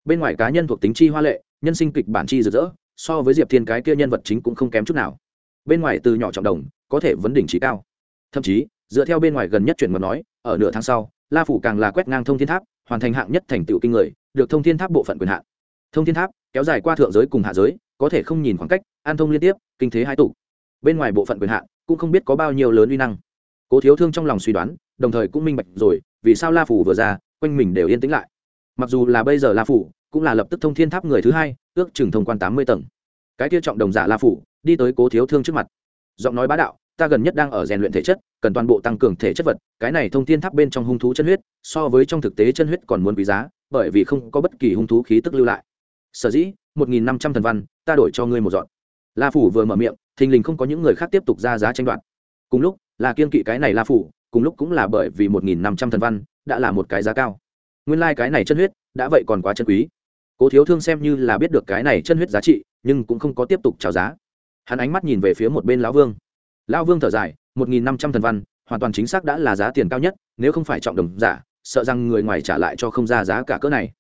Bên ngoài cá nhân thuộc tính chi hoa lệ nhân sinh kịch bản chi rực rỡ, so với diệp thiên cái kia nhân vật chính cũng không kém chút nào. Bên ngoài từ nhỏ trọng đồng, có thể vấn đỉnh trí cao. Thậm chí, dựa theo bên ngoài gần nhất chuyển mà nói, ở nửa tháng sau, la phủ càng là quét ngang thông thiên tháp, hoàn thành hạng nhất thành tựu kinh người, được thông thiên tháp bộ phận quyền hạn. Thông thiên tháp, kéo dài qua thượng giới cùng hạ giới, có thể không nhìn khoảng cách, an thông liên tiếp, kinh thế hai tụ. Bên ngoài bộ phận quyền hạn, cũng không biết có bao nhiêu lớn uy năng. Cố thiếu thương trong lòng suy đoán, đồng thời cũng minh bạch rồi, vì sao la phủ vừa ra, quanh mình đều yên tĩnh lại. Mặc dù là bây giờ la phủ cũng là lập tức thông thiên tháp người thứ hai, ước chừng thông quan tám mươi tầng. Cái kia trọng đồng giả la phủ, đi tới cố thiếu thương trước mặt. Giọng nói bá đạo, ta gần nhất đang ở rèn luyện thể chất, cần toàn bộ tăng cường thể chất vật, cái này thông thiên tháp bên trong hung thú chân huyết, so với trong thực tế chân huyết còn muốn quý giá, bởi vì không có bất kỳ hung thú khí tức lưu lại. Sở dĩ, một nghìn năm trăm thần văn, ta đổi cho ngươi một dọn. La phủ vừa mở miệng, thình lình không có những người khác tiếp tục ra giá tranh đoạt. Cùng lúc, là kiên kỵ cái này la phủ, cùng lúc cũng là bởi vì một nghìn năm trăm thần văn, đã là một cái giá cao. Nguyên lai、like、cái này chân huyết, đã vậy còn quá chân quý cố thiếu thương xem như là biết được cái này chân huyết giá trị, nhưng cũng không có tiếp tục trào giá. Hắn ánh mắt nhìn về phía một bên lão vương. Lão vương thở dài, một nghìn năm trăm thần văn, hoàn toàn chính xác đã là giá tiền cao nhất, nếu không phải trọng đồng giả, sợ rằng người ngoài trả lại cho không ra giá cả cỡ này.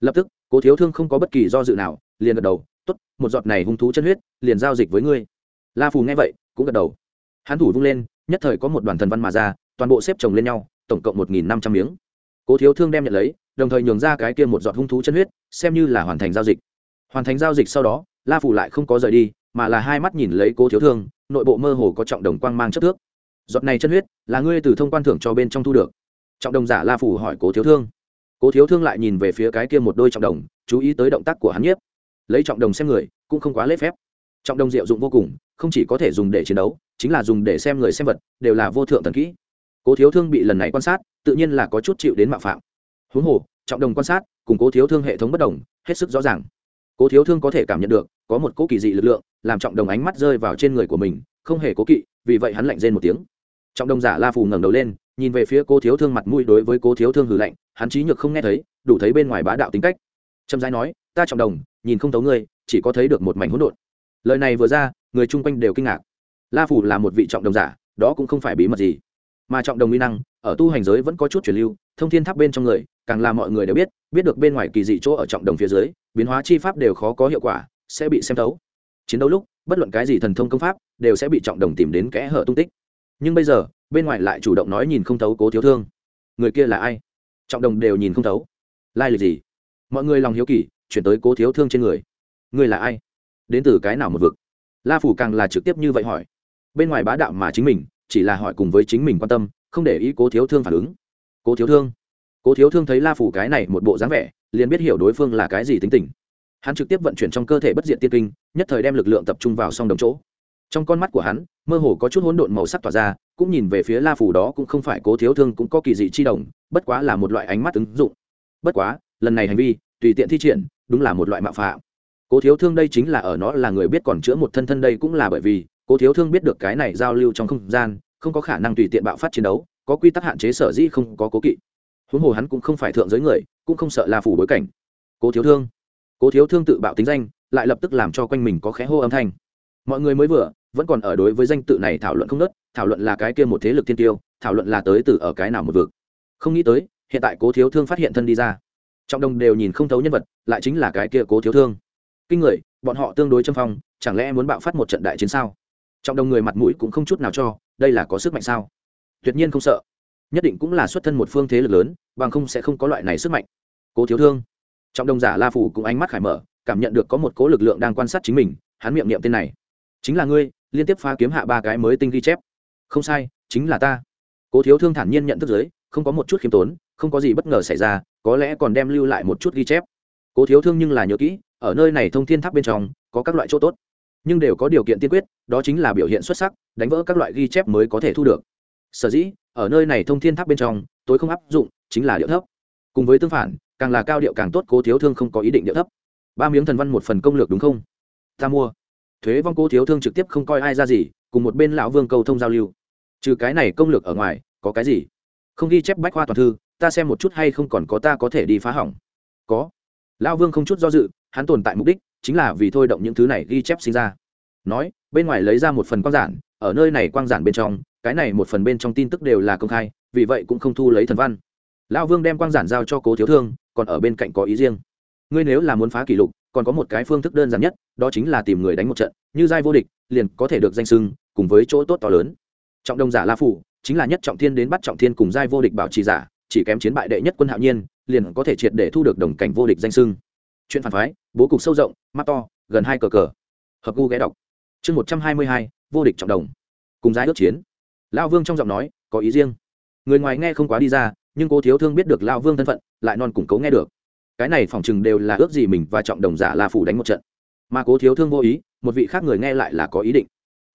Lập tức, cố thiếu thương không có bất kỳ do dự nào, liền gật đầu t ố t một giọt này hung thú chân huyết, liền giao dịch với ngươi. La phù nghe vậy, cũng gật đầu. Hắn thủ vung lên, nhất thời có một đoàn thần văn mà ra, toàn bộ xếp chồng lên nhau, tổng cộng một nghìn năm trăm miếng. Cố thiếu thương đem nhận lấy đồng thời nhường ra cái kia một giọt hung thú chân huyết, xem như là hoàn thành giao dịch. Hoàn thành giao dịch sau đó, la phủ lại không có rời đi, mà là hai mắt nhìn lấy cố thiếu thương, nội bộ mơ hồ có trọng đồng quang mang chất thước. Giọt này chân huyết, là ngươi từ thông quan thưởng cho bên trong thu được. Trọng đồng giả la phủ hỏi cố thiếu thương. Cố thiếu thương lại nhìn về phía cái kia một đôi trọng đồng, chú ý tới động tác của hắn nhiếp. Lấy trọng đồng xem người, cũng không quá lễ phép. Trọng đồng diệu dụng vô cùng, không chỉ có thể dùng để chiến đấu, chính là dùng để xem người xem vật, đều là vô thượng thần kỹ. Cố thiếu thương bị lần này quan sát, tự nhiên là có chút chịu đến mạo phạm huống hồ, trọng đồng quan sát, cùng cố thiếu thương hệ thống bất đồng, hết sức rõ ràng. Cố thiếu thương có thể cảm nhận được, có một cố kỳ dị lực lượng, làm trọng đồng ánh mắt rơi vào trên người của mình, không hề cố kỵ, vì vậy hắn lạnh rên một tiếng. Trọng đồng giả la phù ngẩng đầu lên, nhìn về phía cố thiếu thương mặt mũi đối với cố thiếu thương hử lạnh, hắn trí nhược không nghe thấy, đủ thấy bên ngoài bá đạo tính cách. Trầm giai nói, ta trọng đồng, nhìn không thấu ngươi, chỉ có thấy được một mảnh hỗn độn. Lời này vừa ra, người chung quanh đều kinh ngạc. La phủ là một vị trọng đồng giả, đó cũng không phải bí mật gì. Mà trọng đồng uy năng, ở tu hành giới vẫn có chút truyền lưu thông thiên tháp bên trong người, càng là mọi người đều biết biết được bên ngoài kỳ dị chỗ ở trọng đồng phía dưới, biến hóa chi pháp đều khó có hiệu quả, sẽ bị xem thấu. Chiến đấu lúc, bất luận cái gì thần thông công pháp, đều sẽ bị trọng đồng tìm đến kẽ hở tung tích. Nhưng bây giờ, bên ngoài lại chủ động nói nhìn không thấu cố thiếu thương. Người kia là ai? Trọng đồng đều nhìn không thấu. Lai lịch gì? Mọi người lòng hiếu kỳ, chuyển tới cố thiếu thương trên người. Người là ai? Đến từ cái nào một vực? La phủ càng là trực tiếp như vậy hỏi. Bên ngoài bá đạo mà chính mình, chỉ là hỏi cùng với chính mình quan tâm, không để ý cố thiếu thương phản ứng cố thiếu thương. Cố thiếu thương thấy la phủ cái này một bộ dáng vẻ, liền biết hiểu đối phương là cái gì tính tình. Hắn trực tiếp vận chuyển trong cơ thể bất diện tiên kinh, nhất thời đem lực lượng tập trung vào song đồng chỗ. Trong con mắt của hắn, mơ hồ có chút hỗn độn màu sắc tỏa ra, cũng nhìn về phía la phủ đó cũng không phải cố thiếu thương cũng có kỳ dị chi đồng bất quá là một loại ánh mắt ứng dụng. Bất quá, lần này hành vi, tùy tiện thi triển, đúng là một loại mạo phạm. Cố thiếu thương đây chính là ở nó là người biết còn chữa một thân thân đây cũng là bởi vì, cố thiếu thương biết được cái này giao lưu trong không gian, không có khả năng tùy tiện bạo phát chiến đấu có quy tắc hạn chế sở dĩ không có cố kỵ. Huống hồ hắn cũng không phải thượng giới người, cũng không sợ la phủ bối cảnh. Cố thiếu thương. Cố thiếu thương tự bạo tính danh, lại lập tức làm cho quanh mình có khẽ hô âm thanh. Mọi người mới vừa, vẫn còn ở đối với danh tự này thảo luận không nớt thảo luận là cái kia một thế lực thiên tiêu, thảo luận là tới từ ở cái nào một vực. Không nghĩ tới, hiện tại cố thiếu thương phát hiện thân đi ra. Trọng đồng đều nhìn không thấu nhân vật, lại chính là cái kia cố thiếu thương. Kinh người, bọn họ tương đối châm phong, chẳng lẽ muốn bạo phát một trận đại chiến sao? Trọng đồng người mặt mũi cũng không chút nào cho, đây là có sức mạnh sao? Tuyệt nhiên không sợ. Nhất định cũng là xuất thân một phương thế lực lớn, bằng không sẽ không có loại này sức mạnh. Cố thiếu thương. Trọng đồng giả la phủ cũng ánh mắt khải mở, cảm nhận được có một cố lực lượng đang quan sát chính mình, hắn miệng niệm tên này. Chính là ngươi, liên tiếp phá kiếm hạ ba cái mới tinh ghi chép. Không sai, chính là ta. Cố thiếu thương thản nhiên nhận thức giới, không có một chút khiêm tốn, không có gì bất ngờ xảy ra, có lẽ còn đem lưu lại một chút ghi chép. Cố thiếu thương nhưng là nhớ kỹ, ở nơi này thông thiên tháp bên trong, có các loại chỗ tốt. Nhưng đều có điều kiện tiên quyết, đó chính là biểu hiện xuất sắc, đánh vỡ các loại ghi chép mới có thể thu được sở dĩ, ở nơi này thông thiên tháp bên trong, tối không áp dụng, chính là điệu thấp. Cùng với tương phản, càng là cao điệu càng tốt, cố thiếu thương không có ý định điệu thấp. Ba miếng thần văn một phần công lược đúng không? Ta mua. Thuế vong cố thiếu thương trực tiếp không coi ai ra gì, cùng một bên lão vương cầu thông giao lưu. Trừ cái này công lược ở ngoài, có cái gì? Không ghi chép bách khoa toàn thư, ta xem một chút hay không còn có ta có thể đi phá hỏng. Có. Lão vương không chút do dự, hắn tồn tại mục đích, chính là vì thôi động những thứ này ghi chép sinh ra. Nói, bên ngoài lấy ra một phần quang giản, ở nơi này quang giản bên trong cái này một phần bên trong tin tức đều là công khai, vì vậy cũng không thu lấy thần văn. Lão vương đem quang giản giao cho cố thiếu thương, còn ở bên cạnh có ý riêng. Ngươi nếu là muốn phá kỷ lục, còn có một cái phương thức đơn giản nhất, đó chính là tìm người đánh một trận, như giai vô địch, liền có thể được danh sưng cùng với chỗ tốt to lớn. Trọng đông giả la phủ, chính là nhất trọng thiên đến bắt trọng thiên cùng giai vô địch bảo trì giả, chỉ kém chiến bại đệ nhất quân hạo nhiên, liền có thể triệt để thu được đồng cảnh vô địch danh sưng chuyện phản phái, bố cục sâu rộng, mắt to, gần hai cờ cờ. Hợp gu ghé đọc. Chương một trăm hai mươi hai, vô địch trọng đồng. Cùng giai ước chiến lão vương trong giọng nói, có ý riêng. Người ngoài nghe không quá đi ra, nhưng cô thiếu thương biết được lão vương thân phận, lại non củng cố nghe được. Cái này phỏng chừng đều là ước gì mình và trọng đồng giả la phủ đánh một trận. Mà cố thiếu thương vô ý, một vị khác người nghe lại là có ý định.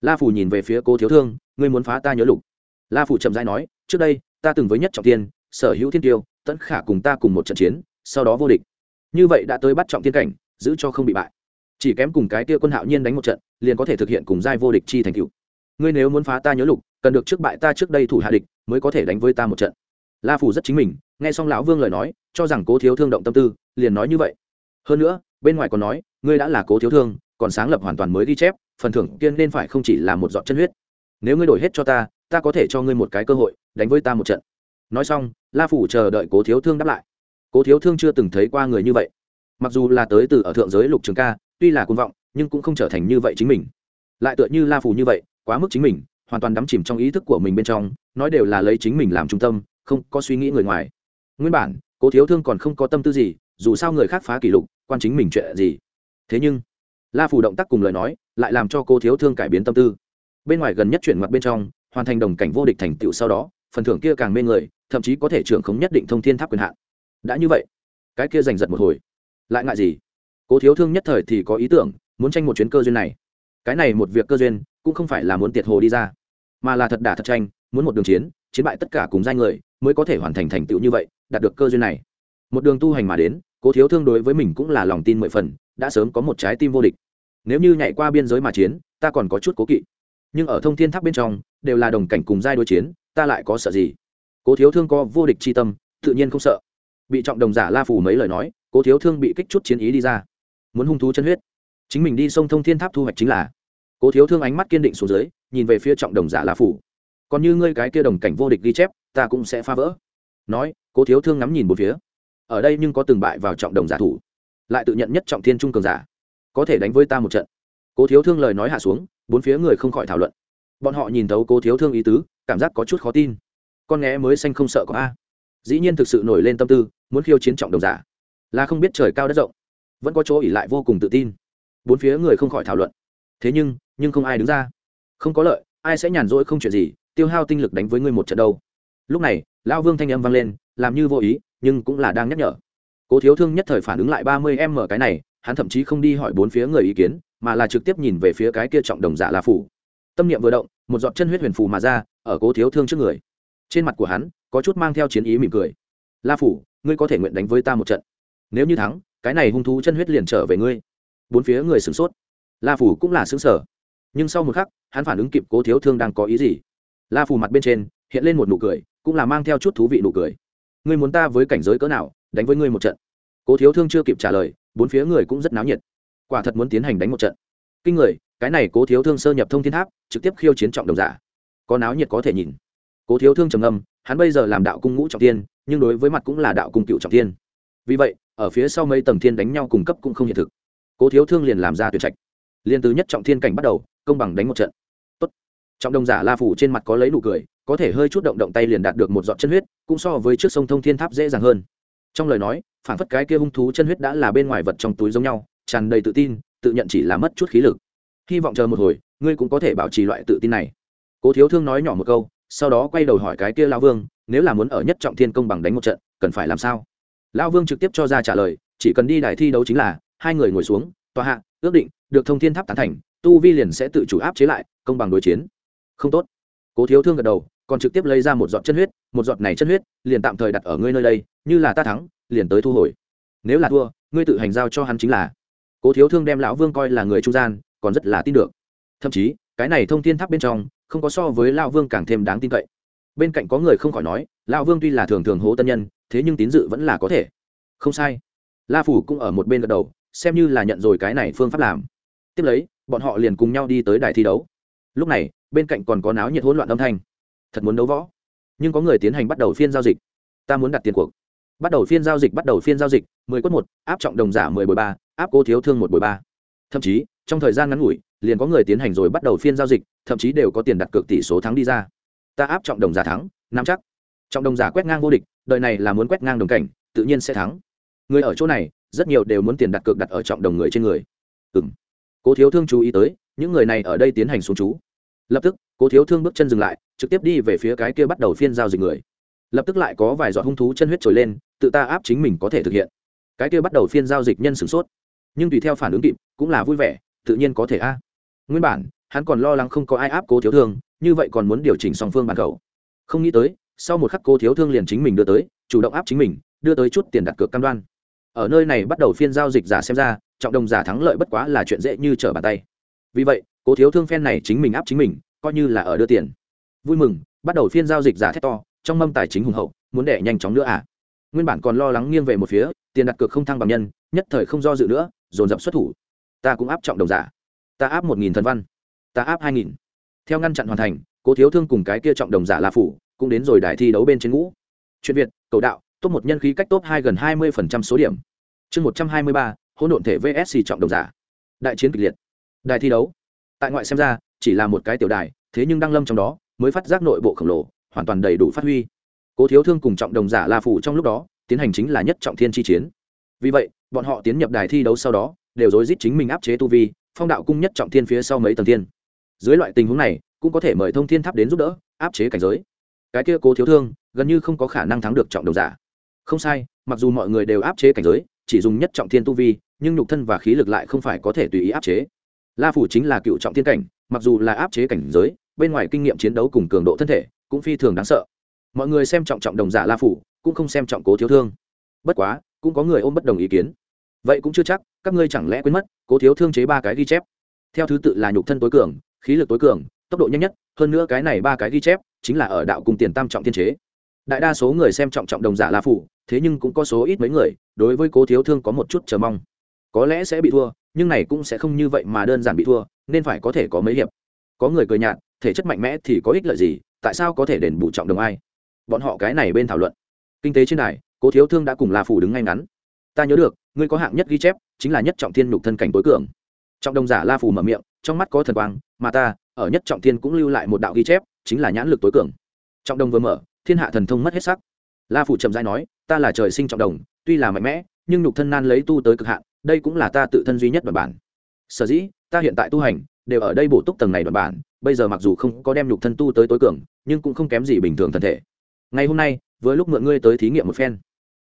La phủ nhìn về phía cố thiếu thương, ngươi muốn phá ta nhớ lục. La phủ chậm dãi nói, trước đây, ta từng với nhất trọng tiên, sở hữu thiên tiêu, tẫn khả cùng ta cùng một trận chiến, sau đó vô địch. Như vậy đã tới bắt trọng tiên cảnh, giữ cho không bị bại. Chỉ kém cùng cái Tia quân hạo nhiên đánh một trận, liền có thể thực hiện cùng giai vô địch chi thành cựu ngươi nếu muốn phá ta nhớ lục cần được trước bại ta trước đây thủ hạ địch, mới có thể đánh với ta một trận. La phủ rất chính mình, nghe xong lão vương lời nói, cho rằng cố thiếu thương động tâm tư, liền nói như vậy. Hơn nữa, bên ngoài còn nói, ngươi đã là cố thiếu thương, còn sáng lập hoàn toàn mới ghi chép, phần thưởng kiên nên phải không chỉ là một giọt chân huyết. Nếu ngươi đổi hết cho ta ta có thể cho ngươi một cái cơ hội, đánh với ta một trận. Nói xong, la phủ chờ đợi cố thiếu thương đáp lại. Cố thiếu thương chưa từng thấy qua người như vậy. Mặc dù là tới từ ở thượng giới lục trường ca, tuy là côn vọng, nhưng cũng không trở thành như vậy chính mình. Lại tựa như la phủ như vậy, quá mức chính mình hoàn toàn đắm chìm trong ý thức của mình bên trong, nói đều là lấy chính mình làm trung tâm, không có suy nghĩ người ngoài. Nguyên bản, cố thiếu thương còn không có tâm tư gì, dù sao người khác phá kỷ lục, quan chính mình chuyện gì. Thế nhưng, la phủ động tác cùng lời nói, lại làm cho cô thiếu thương cải biến tâm tư. Bên ngoài gần nhất chuyển mặt bên trong, hoàn thành đồng cảnh vô địch thành tựu sau đó, phần thưởng kia càng mê người, thậm chí có thể trưởng khống nhất định thông thiên tháp quyền hạn. Đã như vậy, cái kia giành giật một hồi. Lại ngại gì? Cố thiếu thương nhất thời thì có ý tưởng, muốn tranh một chuyến cơ duyên này. Cái này một việc cơ duyên, cũng không phải là muốn tiệt hồ đi ra mà là thật đả thật tranh, muốn một đường chiến chiến bại tất cả cùng danh người, mới có thể hoàn thành thành tựu như vậy, đạt được cơ duyên này. Một đường tu hành mà đến, cố thiếu thương đối với mình cũng là lòng tin mười phần, đã sớm có một trái tim vô địch. Nếu như nhảy qua biên giới mà chiến, ta còn có chút cố kỵ. Nhưng ở thông thiên tháp bên trong, đều là đồng cảnh cùng giai đối chiến, ta lại có sợ gì? Cố thiếu thương có vô địch c h i tâm, tự nhiên không sợ. Bị trọng đồng giả la phù mấy lời nói, cố thiếu thương bị kích chút chiến ý đi ra. Muốn hung thú chân huyết. Chính mình đi sông thông thiên tháp thu hoạch chính là. Cố thiếu thương ánh mắt kiên định xuống dưới nhìn về phía trọng đồng giả la phủ. Còn như ngươi cái kia đồng cảnh vô địch ghi chép, ta cũng sẽ phá vỡ. Nói, cố thiếu thương ngắm nhìn một phía. Ở đây nhưng có từng bại vào trọng đồng giả thủ. Lại tự nhận nhất trọng thiên trung cường giả. Có thể đánh với ta một trận. Cố thiếu thương lời nói hạ xuống, bốn phía người không khỏi thảo luận. Bọn họ nhìn thấu cố thiếu thương ý tứ, cảm giác có chút khó tin. Con nghe mới xanh không sợ có a. Dĩ nhiên thực sự nổi lên tâm tư, muốn khiêu chiến trọng đồng giả. Là không biết trời cao đất rộng. Vẫn có chỗ ỉ lại vô cùng tự tin. Bốn phía người không khỏi thảo luận. Thế nhưng nhưng không ai đứng ra không có lợi, ai sẽ nhàn rỗi không chuyện gì, tiêu hao tinh lực đánh với ngươi một trận đâu. Lúc này, lão vương thanh âm vang lên, làm như vô ý, nhưng cũng là đang nhắc nhở. Cố thiếu thương nhất thời phản ứng lại ba mươi em mở cái này, hắn thậm chí không đi hỏi bốn phía người ý kiến, mà là trực tiếp nhìn về phía cái kia trọng đồng giả la phủ. Tâm niệm vừa động, một giọt chân huyết huyền phù mà ra, ở cố thiếu thương trước người. Trên mặt của hắn, có chút mang theo chiến ý mỉm cười. La phủ, ngươi có thể nguyện đánh với ta một trận. Nếu như thắng, cái này hung thú chân huyết liền trở về ngươi. Bốn phía người sửng sốt. La phủ cũng là xứng sở nhưng sau một khắc, hắn phản ứng kịp cố thiếu thương đang có ý gì? La phù mặt bên trên hiện lên một nụ cười, cũng là mang theo chút thú vị nụ cười. Ngươi muốn ta với cảnh giới cỡ nào, đánh với ngươi một trận? Cố thiếu thương chưa kịp trả lời, bốn phía người cũng rất náo nhiệt. Quả thật muốn tiến hành đánh một trận. Kinh người, cái này cố thiếu thương sơ nhập thông thiên tháp, trực tiếp khiêu chiến trọng đồng giả. Có náo nhiệt có thể nhìn. Cố thiếu thương trầm âm hắn bây giờ làm đạo cung ngũ trọng tiên, nhưng đối với mặt cũng là đạo cung cựu trọng tiên. Vì vậy, ở phía sau mấy tầng thiên đánh nhau cùng cấp cũng không hiện thực. Cố thiếu thương liền làm ra tuyệt trạch. Liên từ nhất trọng thiên cảnh bắt đầu công bằng đánh một trận. Tốt. trọng đồng giả la phủ trên mặt có lấy nụ cười, có thể hơi chút động động tay liền đạt được một giọt chân huyết, cũng so với trước sông thông thiên tháp dễ dàng hơn. Trong lời nói, phản phất cái kia hung thú chân huyết đã là bên ngoài vật trong túi giống nhau, tràn đầy tự tin, tự nhận chỉ là mất chút khí lực. Hy vọng chờ một hồi, ngươi cũng có thể bảo trì loại tự tin này. Cố thiếu thương nói nhỏ một câu, sau đó quay đầu hỏi cái kia lao vương, nếu là muốn ở nhất trọng thiên công bằng đánh một trận, cần phải làm sao? Lao vương trực tiếp cho ra trả lời, chỉ cần đi đài thi đấu chính là, hai người ngồi xuống, tòa hạ, ước định, được thông thiên tháp tán thành tu vi liền sẽ tự chủ áp chế lại, công bằng đối chiến. Không tốt. Cố thiếu thương gật đầu, còn trực tiếp lấy ra một giọt chân huyết, một giọt này chân huyết, liền tạm thời đặt ở ngươi nơi đây, như là ta thắng, liền tới thu hồi. Nếu là thua, ngươi tự hành giao cho hắn chính là. Cố thiếu thương đem lão vương coi là người trung gian, còn rất là tin được. Thậm chí, cái này thông thiên tháp bên trong, không có so với lão vương càng thêm đáng tin cậy. Bên cạnh có người không khỏi nói, lão vương tuy là thường thường hố tân nhân, thế nhưng tín dự vẫn là có thể. Không sai. La phủ cũng ở một bên gật đầu, xem như là nhận rồi cái này phương pháp làm. Tiếp lấy bọn họ liền cùng nhau đi tới đài thi đấu. Lúc này, bên cạnh còn có náo nhiệt hỗn loạn âm thanh. Thật muốn đấu võ. Nhưng có người tiến hành bắt đầu phiên giao dịch. Ta muốn đặt tiền cuộc. Bắt đầu phiên giao dịch, bắt đầu phiên giao dịch. Mười quất một, áp trọng đồng giả mười bồi ba, áp cô thiếu thương một bồi ba. Thậm chí, trong thời gian ngắn ngủi, liền có người tiến hành rồi bắt đầu phiên giao dịch, thậm chí đều có tiền đặt cược tỷ số thắng đi ra. Ta áp trọng đồng giả thắng, nắm chắc. Trọng đồng giả quét ngang vô địch, đời này là muốn quét ngang đồng cảnh, tự nhiên sẽ thắng. Người ở chỗ này, rất nhiều đều muốn tiền đặt cược đặt ở trọng đồng người trên người. Ừ m cố thiếu thương chú ý tới, những người này ở đây tiến hành xuống chú lập tức, cố thiếu thương bước chân dừng lại, trực tiếp đi về phía cái kia bắt đầu phiên giao dịch người. Lập tức lại có vài giọt hung thú chân huyết trồi lên, tự ta áp chính mình có thể thực hiện. Cái kia bắt đầu phiên giao dịch nhân sửng sốt. Nhưng tùy theo phản ứng kịp, cũng là vui vẻ, tự nhiên có thể a. Nguyên bản, hắn còn lo lắng không có ai áp cố thiếu thương, như vậy còn muốn điều chỉnh song phương bàn cầu không nghĩ tới, sau một khắc cô thiếu thương liền chính mình đưa tới, chủ động áp chính mình, đưa tới chút tiền đặt cược cam đoan ở nơi này bắt đầu phiên giao dịch giả xem ra, trọng đồng giả thắng lợi bất quá là chuyện dễ như trở bàn tay. Vì vậy, cố thiếu thương phen này chính mình áp chính mình, coi như là ở đưa tiền. Vui mừng, bắt đầu phiên giao dịch giả thét to, trong mâm tài chính hùng hậu, muốn đẻ nhanh chóng nữa à? Nguyên bản còn lo lắng nghiêng về một phía, tiền đặt cược không thăng bằng nhân, nhất thời không do dự nữa, dồn dập xuất thủ. Ta cũng áp trọng đồng giả. Ta áp một nghìn thần văn. Ta áp hai nghìn. Theo ngăn chặn hoàn thành, cố thiếu thương cùng cái kia trọng đồng giả la phủ, cũng đến rồi đài thi đấu bên trên ngũ. Chuyện việt, cầu đạo top một nhân khí cách top hai gần hai mươi số điểm. Chương một trăm hai mươi ba, hỗn độn thể vsc trọng đồng giả. Đại chiến kịch liệt. Đài thi đấu. Tại ngoại xem ra, chỉ là một cái tiểu đài, thế nhưng đăng lâm trong đó, mới phát giác nội bộ khổng lồ, hoàn toàn đầy đủ phát huy. Cố thiếu thương cùng trọng đồng giả la phủ trong lúc đó, tiến hành chính là nhất trọng thiên chi chiến. Vì vậy, bọn họ tiến nhập đài thi đấu sau đó, đều rối rít chính mình áp chế tu vi, phong đạo cung nhất trọng thiên phía sau mấy tầng thiên. Dưới loại tình huống này, cũng có thể mời thông thiên tháp đến giúp đỡ, áp chế cảnh giới. Cái kia cố thiếu thương, gần như không có khả năng thắng được trọng đồng giả không sai, mặc dù mọi người đều áp chế cảnh giới, chỉ dùng nhất trọng thiên tu vi, nhưng nhục thân và khí lực lại không phải có thể tùy ý áp chế. La phủ chính là cựu trọng thiên cảnh, mặc dù là áp chế cảnh giới, bên ngoài kinh nghiệm chiến đấu cùng cường độ thân thể cũng phi thường đáng sợ. Mọi người xem trọng trọng đồng giả la phủ, cũng không xem trọng cố thiếu thương. Bất quá, cũng có người ôm bất đồng ý kiến. Vậy cũng chưa chắc, các ngươi chẳng lẽ quên mất, cố thiếu thương chế ba cái ghi chép. Theo thứ tự là nhục thân tối cường, khí lực tối cường, tốc độ nhanh nhất, hơn nữa cái này ba cái ghi chép chính là ở đạo cùng tiền tam trọng thiên chế đại đa số người xem trọng trọng đồng giả la phủ thế nhưng cũng có số ít mấy người, đối với cố thiếu thương có một chút chờ mong. Có lẽ sẽ bị thua, nhưng này cũng sẽ không như vậy mà đơn giản bị thua, nên phải có thể có mấy hiệp. Có người cười nhạt, thể chất mạnh mẽ thì có ích lợi gì, tại sao có thể đền bù trọng đồng ai? Bọn họ cái này bên thảo luận. Kinh tế trên này cố thiếu thương đã cùng la phủ đứng ngay ngắn. Ta nhớ được, ngươi có hạng nhất ghi chép, chính là nhất trọng thiên nhục thân cảnh tối cường. Trọng đồng giả la phủ mở miệng, trong mắt có thần quang, mà ta, ở nhất trọng thiên cũng lưu lại một đạo ghi chép, chính là nhãn lực tối cường. Trọng đồng vừa mở thiên hạ thần thông mất hết sắc. La phủ chậm rãi nói, ta là trời sinh trọng đồng, tuy là mạnh mẽ, nhưng nhục thân nan lấy tu tới cực hạn, đây cũng là ta tự thân duy nhất bản bản. Sở dĩ, ta hiện tại tu hành, đều ở đây bổ túc tầng này đoạn bản, bây giờ mặc dù không có đem nhục thân tu tới tối cường, nhưng cũng không kém gì bình thường thân thể. Ngày hôm nay với lúc mượn ngươi tới thí nghiệm một phen.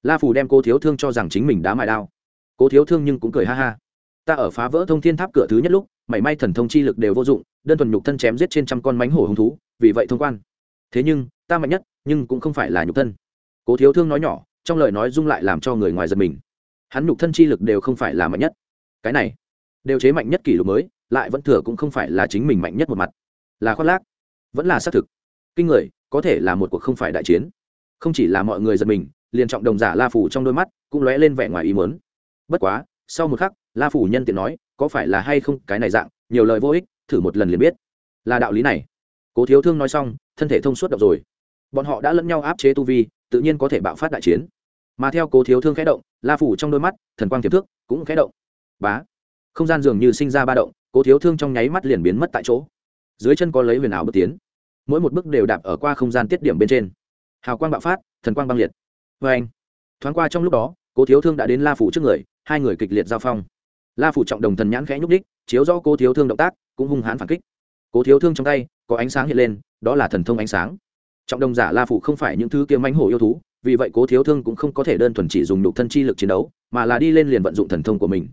La phủ đem cô thiếu thương cho rằng chính mình đã mài đao. Cô thiếu thương nhưng cũng cười ha ha. Ta ở phá vỡ thông thiên tháp cửa thứ nhất lúc, mảy may thần thông chi lực đều vô dụng, đơn thuần nhục thân chém giết trên trăm con mánh hổ hung thú, vì vậy thông quan. Thế nhưng, ta mạnh nhất nhưng cũng không phải là nhục thân. Cố thiếu thương nói nhỏ, trong lời nói dung lại làm cho người ngoài giật mình. Hắn nhục thân chi lực đều không phải là mạnh nhất. Cái này, đều chế mạnh nhất kỷ lục mới, lại vẫn thừa cũng không phải là chính mình mạnh nhất một mặt. Là khoác lác, vẫn là xác thực. Kinh người, có thể là một cuộc không phải đại chiến. Không chỉ là mọi người giật mình, liền trọng đồng giả la phủ trong đôi mắt cũng lóe lên vẻ ngoài ý mớn bất quá, sau một khắc, la phủ nhân tiện nói, có phải là hay không, cái này dạng, nhiều lời vô ích, thử một lần liền biết. Là đạo lý này. Cố thiếu thương nói xong, thân thể thông suốt đọc rồi bọn họ đã lẫn nhau áp chế tu vi, tự nhiên có thể bạo phát đại chiến. Mà theo cố thiếu thương khẽ động, la phủ trong đôi mắt, thần quang tiềm thước cũng khẽ động. Bá! Không gian dường như sinh ra ba động, cố thiếu thương trong nháy mắt liền biến mất tại chỗ. Dưới chân có lấy huyền ảo bước tiến. Mỗi một bước đều đạp ở qua không gian tiết điểm bên trên. Hào quang bạo phát, thần quang băng liệt. Vê anh, thoáng qua trong lúc đó, cố thiếu thương đã đến la phủ trước người, hai người kịch liệt giao phong. La phủ trọng đồng thần nhãn khẽ nhúc đích chiếu rõ cố thiếu thương động tác, cũng hung hãn phản kích. Cố thiếu thương trong tay, có ánh sáng hiện lên, đó là thần thông ánh sáng trọng đồng giả la phủ không phải những thứ kiếm mánh hổ yêu thú, vì vậy cố thiếu thương cũng không có thể đơn thuần chỉ dùng nhục thân chi lực chiến đấu, mà là đi lên liền vận dụng thần thông của mình.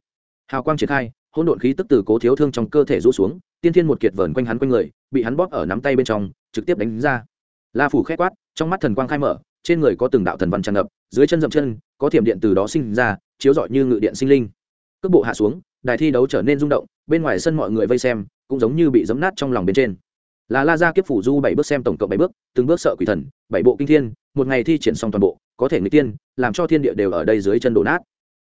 Hào quang triển khai, hỗn độn khí tức từ cố thiếu thương trong cơ thể rũ xuống, tiên thiên một kiệt vờn quanh hắn quanh người, bị hắn bóp ở nắm tay bên trong, trực tiếp đánh ra. La phủ khét quát, trong mắt thần quang khai mở, trên người có từng đạo thần văn tràn ngập, dưới chân dậm chân, có thiểm điện từ đó sinh ra, chiếu rọi như ngự điện sinh linh. Cước bộ hạ xuống, đài thi đấu trở nên rung động, bên ngoài sân mọi người vây xem, cũng giống như bị giấm nát trong lòng bên trên là la ra kiếp phủ du bảy bước xem tổng cộng bảy bước, từng bước sợ quỷ thần, bảy bộ kinh thiên, một ngày thi triển xong toàn bộ, có thể người tiên, làm cho thiên địa đều ở đây dưới chân đổ nát.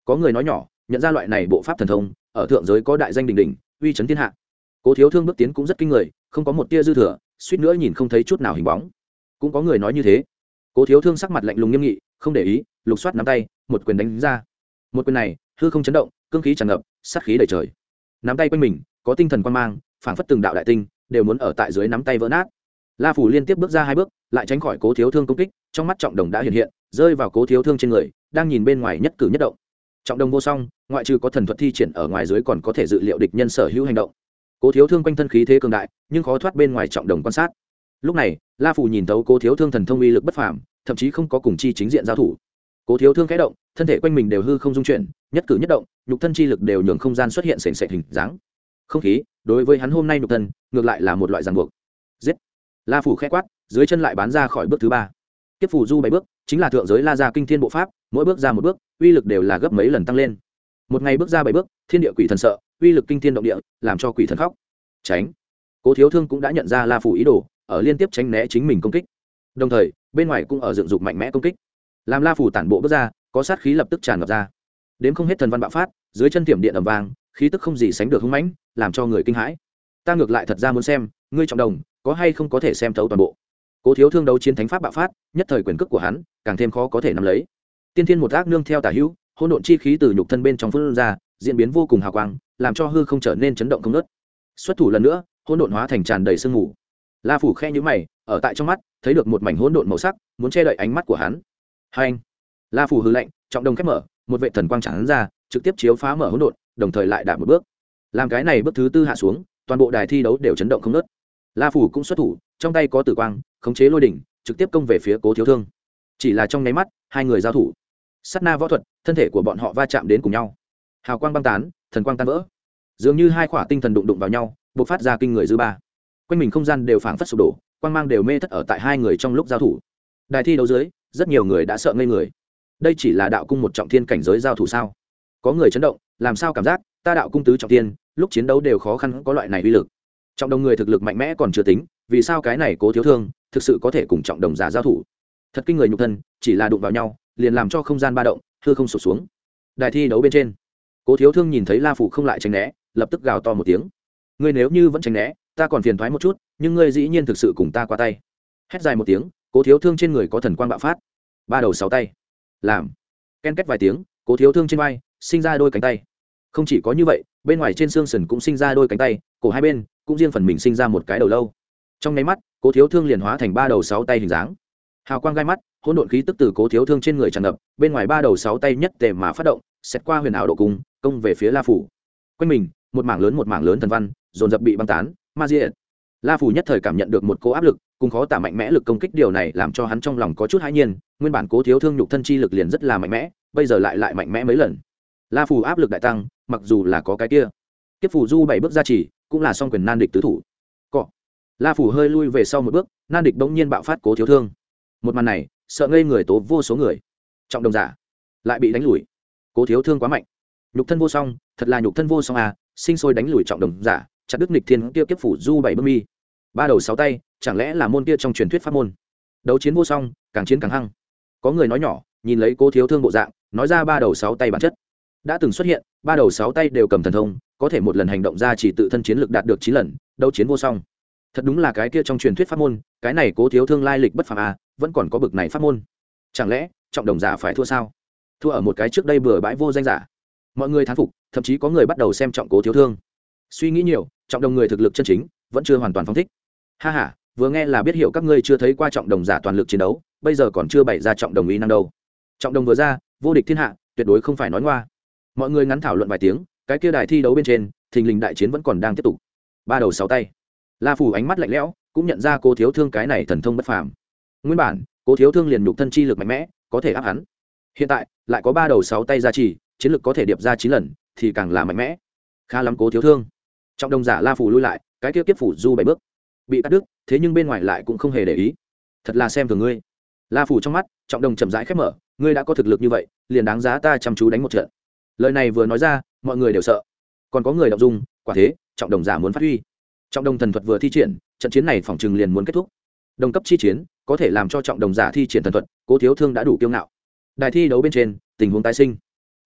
Có người nói nhỏ, nhận ra loại này bộ pháp thần thông, ở thượng giới có đại danh đình đình uy chấn thiên hạ. Cố thiếu thương bước tiến cũng rất kinh người, không có một tia dư thừa, suýt nữa nhìn không thấy chút nào hình bóng. Cũng có người nói như thế. Cố thiếu thương sắc mặt lạnh lùng nghiêm nghị, không để ý, lục soát nắm tay, một quyền đánh ra. Một quyền này, hư không chấn động, cương khí tràn ngập, sát khí đầy trời. Nắm tay quanh mình, có tinh thần quan mang, phảng phất từng đạo đại tinh đều muốn ở tại dưới nắm tay vỡ nát. La phủ liên tiếp bước ra hai bước, lại tránh khỏi cố thiếu thương công kích, trong mắt trọng đồng đã hiện hiện, rơi vào cố thiếu thương trên người, đang nhìn bên ngoài nhất cử nhất động. Trọng đồng vô song, ngoại trừ có thần thuật thi triển ở ngoài dưới còn có thể dự liệu địch nhân sở hữu hành động. Cố thiếu thương quanh thân khí thế cường đại, nhưng khó thoát bên ngoài trọng đồng quan sát. Lúc này, la phủ nhìn thấu cố thiếu thương thần thông uy lực bất phàm, thậm chí không có cùng chi chính diện giao thủ. Cố thiếu thương khẽ động, thân thể quanh mình đều hư không dung chuyển, nhất cử nhất động, nhục thân chi lực đều nhường không gian xuất hiện sền sệt hình dáng không khí, đối với hắn hôm nay nhục thân, ngược lại là một loại ràng buộc. Giết! La phủ khẽ quát, dưới chân lại bán ra khỏi bước thứ ba. Tiếp phủ du bảy bước, chính là thượng giới la ra kinh thiên bộ pháp, mỗi bước ra một bước, uy lực đều là gấp mấy lần tăng lên. Một ngày bước ra bảy bước, thiên địa quỷ thần sợ, uy lực kinh thiên động địa, làm cho quỷ thần khóc. Tránh! Cố thiếu thương cũng đã nhận ra la phủ ý đồ, ở liên tiếp tránh né chính mình công kích. Đồng thời, bên ngoài cũng ở dựng dục mạnh mẽ công kích. Làm la phủ tản bộ bước ra, có sát khí lập tức tràn ngập ra. Đến không hết thần văn bạo phát, dưới chân tiềm điện ẩm vàng khí tức không gì sánh được hung mãnh, làm cho người kinh hãi. Ta ngược lại thật ra muốn xem, ngươi trọng đồng, có hay không có thể xem thấu toàn bộ. Cố thiếu thương đấu chiến thánh pháp bạo phát, nhất thời quyền cước của hắn, càng thêm khó có thể nắm lấy. Tiên thiên một ác nương theo tả hữu, hỗn độn chi khí từ nhục thân bên trong phương ra, diễn biến vô cùng hào quang, làm cho hư không trở nên chấn động không nớt xuất thủ lần nữa, hỗn độn hóa thành tràn đầy sương mù. La phủ khe nhữ mày, ở tại trong mắt, thấy được một mảnh hỗn độn màu sắc, muốn che đậy ánh mắt của hắn. Hai anh. La phủ hư lệnh trọng đồng khép mở, một vệ thần quang tràn ra, trực tiếp chiếu phá mở hỗn độn đồng thời lại đạt một bước. Làm cái này bước thứ tư hạ xuống, toàn bộ đài thi đấu đều chấn động không nớt la phủ cũng xuất thủ, trong tay có tử quang, khống chế lôi đỉnh, trực tiếp công về phía cố thiếu thương. Chỉ là trong nháy mắt, hai người giao thủ. S á t na võ thuật, thân thể của bọn họ va chạm đến cùng nhau. Hào quang băng tán, thần quang tan vỡ. Dường như hai khỏa tinh thần đụng đụng vào nhau b ộ c phát ra kinh người dư ba. Quanh mình không gian đều phảng phất sụp đổ, quang mang đều mê thất ở tại hai người trong lúc giao thủ. Đài thi đấu dưới, rất nhiều người đã sợ ngây người. Đây chỉ là đạo cung một trọng thiên cảnh giới giao thủ sao? Có người chấn động làm sao cảm giác ta đạo cung tứ trọng tiên, lúc chiến đấu đều khó khăn có loại này uy lực. Trọng đồng người thực lực mạnh mẽ còn chưa tính, vì sao cái này cố thiếu thương thực sự có thể cùng trọng đồng giả giao thủ? Thật kinh người nhục thân, chỉ là đụng vào nhau, liền làm cho không gian ba động thưa không sụp xuống. Đài thi đấu bên trên, cố thiếu thương nhìn thấy la phủ không lại tránh né, lập tức gào to một tiếng. Ngươi nếu như vẫn tránh né, ta còn phiền thoái một chút, nhưng ngươi dĩ nhiên thực sự cùng ta qua tay. Hét dài một tiếng, cố thiếu thương trên người có thần quang bạo phát. Ba đầu sáu tay. Làm. Ken két vài tiếng, cố thiếu thương trên vai sinh ra đôi cánh tay. Không chỉ có như vậy, bên ngoài trên xương sần cũng sinh ra đôi cánh tay, cổ hai bên cũng riêng phần mình sinh ra một cái đầu lâu. Trong nháy mắt, cố thiếu thương liền hóa thành ba đầu sáu tay hình dáng. Hào quang gai mắt, hỗn độn khí tức từ cố thiếu thương trên người tràn ngập, bên ngoài ba đầu sáu tay nhất tề mà phát động xét qua huyền ảo độ cung, công về phía la phủ. Quanh mình, một mảng lớn một mảng lớn thần văn, dồn dập bị băng tán, ma diệt. La phủ nhất thời cảm nhận được một cố áp lực, cùng khó tả mạnh mẽ lực công kích điều này làm cho hắn trong lòng có chút hãi nhiên, nguyên bản cố thiếu thương nhục thân chi lực liền rất là mạnh mẽ, bây giờ lại lại mạnh mẽ mấy lần la phù áp lực đại tăng, mặc dù là có cái kia. Kiếp phù du bảy bước ra chỉ, cũng là song quyền nan địch tứ thủ. Cọ. La phù hơi lui về sau một bước, nan địch bỗng nhiên bạo phát cố thiếu thương. Một màn này, sợ ngây người tố vô số người. Trọng đồng giả, lại bị đánh lùi. Cố thiếu thương quá mạnh. Nhục thân vô song, thật là nhục thân vô song à sinh sôi đánh lùi trọng đồng giả, chặt đức nịch thiên kia kiếp phủ du bảy bước mi. Ba đầu sáu tay, chẳng lẽ là môn kia trong truyền thuyết pháp môn? Đấu chiến vô song, càng chiến càng hăng. Có người nói nhỏ, nhìn lấy cố thiếu thương bộ dạng, nói ra ba đầu sáu tay bản chất đã từng xuất hiện, ba đầu sáu tay đều cầm thần thông, có thể một lần hành động ra chỉ tự thân chiến lực đạt được chín lần, đấu chiến vô song. Thật đúng là cái kia trong truyền thuyết pháp môn, cái này cố thiếu thương lai lịch bất phàm à vẫn còn có bực này pháp môn. Chẳng lẽ, trọng đồng giả phải thua sao? Thua ở một cái trước đây bừa bãi vô danh giả. Mọi người thán phục, thậm chí có người bắt đầu xem trọng cố thiếu thương. Suy nghĩ nhiều, trọng đồng người thực lực chân chính, vẫn chưa hoàn toàn phong thích. Ha h a vừa nghe là biết hiểu các ngươi chưa thấy qua trọng đồng giả toàn lực chiến đấu, bây giờ còn chưa bày ra trọng đồng ý năng đâu. Trọng đồng vừa ra, vô địch thiên hạ, tuyệt đối không phải nói ngoa mọi người ngắn thảo luận vài tiếng, cái kia đài thi đấu bên trên, thình lình đại chiến vẫn còn đang tiếp tục. Ba đầu sáu tay. La phủ ánh mắt lạnh lẽo, cũng nhận ra cô thiếu thương cái này thần thông bất phàm. Nguyên bản cô thiếu thương liền nhục thân chi lực mạnh mẽ, có thể áp hắn. Hiện tại, lại có ba đầu sáu tay ra trì, chiến lực có thể điệp ra chín lần, thì càng là mạnh mẽ. Khá lắm cố thiếu thương. Trọng đồng giả la phủ lui lại, cái kia kiếp phủ du bảy bước. Bị cắt đứt, thế nhưng bên ngoài lại cũng không hề để ý. Thật là xem thường ngươi. La phủ trong mắt, trọng đồng chậm rãi khép mở, ngươi đã có thực lực như vậy, liền đáng giá ta chăm chú đánh một trận lời này vừa nói ra, mọi người đều sợ. Còn có người đọc dung, quả thế, trọng đồng giả muốn phát huy. Trọng đồng thần thuật vừa thi triển, trận chiến này phòng chừng liền muốn kết thúc. Đồng cấp chi chiến, có thể làm cho trọng đồng giả thi triển thần thuật, cố thiếu thương đã đủ kiêu ngạo. Đài thi đấu bên trên, tình huống tái sinh.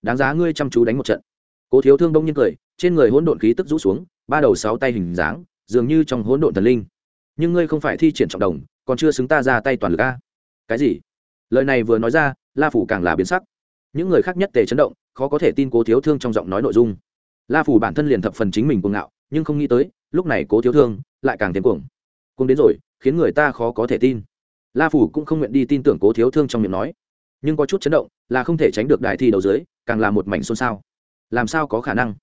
Đáng giá ngươi chăm chú đánh một trận. Cố thiếu thương đông nhiên cười, trên người hỗn độn khí tức rũ xuống, ba đầu sáu tay hình dáng, dường như trong hỗn độn thần linh. Nhưng ngươi không phải thi triển trọng đồng, còn chưa xứng ta ra tay toàn lực a. Cái gì? Lời này vừa nói ra, la phủ càng là biến sắc. Những người khác nhất tề chấn động khó có thể tin cố thiếu thương trong giọng nói nội dung. La phủ bản thân liền thập phần chính mình cuồng ngạo, nhưng không nghĩ tới, lúc này cố thiếu thương lại càng thêm cuồng. Cuồng đến rồi, khiến người ta khó có thể tin. La phủ cũng không nguyện đi tin tưởng cố thiếu thương trong miệng nói. Nhưng có chút chấn động, là không thể tránh được đài thi đầu dưới, càng là một mảnh xôn xao. Làm sao có khả năng?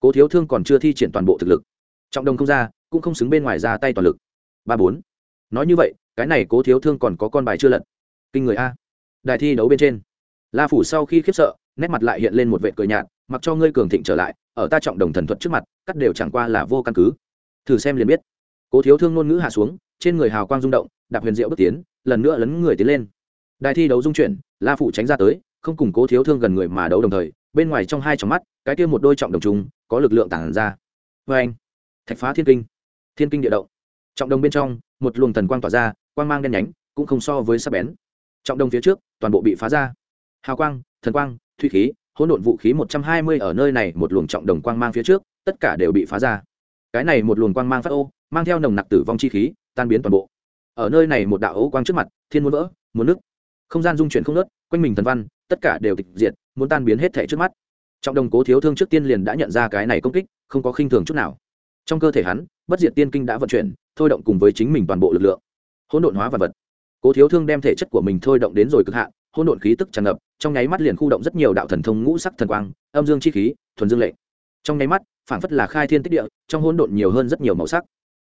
Cố thiếu thương còn chưa thi triển toàn bộ thực lực. Trọng đồng không ra, cũng không xứng bên ngoài ra tay toàn lực. Ba bốn. Nói như vậy, cái này cố thiếu thương còn có con bài chưa lật. Kinh người a. Đài thi đấu bên trên. La phủ sau khi khiếp sợ nét mặt lại hiện lên một vệ cười nhạt, mặc cho ngươi cường thịnh trở lại, ở ta trọng đồng thần thuật trước mặt, cắt đều chẳng qua là vô căn cứ. Thử xem liền biết. Cố thiếu thương ngôn ngữ hạ xuống, trên người hào quang rung động, đạp huyền diệu bước tiến, lần nữa lấn người tiến lên. Đài thi đấu dung chuyển, la phủ tránh ra tới, không cùng cố thiếu thương gần người mà đấu đồng thời, bên ngoài trong hai trong mắt, cái kia một đôi trọng đồng trùng, có lực lượng tản ra. Vê anh, thạch phá thiên kinh. Thiên kinh địa động. Trọng đồng bên trong, một luồng thần quang tỏa ra, quang mang đen nhánh, cũng không so với sắc bén. Trọng đồng phía trước, toàn bộ bị phá ra. Hào quang, thần quang thủy khí, hỗn độn vũ khí một trăm hai mươi ở nơi này một luồng trọng đồng quang mang phía trước, tất cả đều bị phá ra. Cái này một luồng quang mang phát ô, mang theo nồng nặc tử vong chi khí, tan biến toàn bộ. Ở nơi này một đạo ấu quang trước mặt, thiên muốn vỡ, muốn nứt. không gian dung chuyển không nớt quanh mình thần văn, tất cả đều tịch diệt, muốn tan biến hết thể trước mắt. Trọng đồng cố thiếu thương trước tiên liền đã nhận ra cái này công kích, không có khinh thường chút nào. Trong cơ thể hắn, bất diệt tiên kinh đã vận chuyển, thôi động cùng với chính mình toàn bộ lực lượng. Hỗn độn hóa vật vật. Cố thiếu thương đem thể chất của mình thôi động đến rồi cực hạn, hỗn độn khí tức tràn ngập trong nháy mắt liền khu động rất nhiều đạo thần thông ngũ sắc thần quang, âm dương chi khí, thuần dương lệ. Trong nháy mắt phản phất là khai thiên tích địa, trong hỗn độn nhiều hơn rất nhiều màu sắc.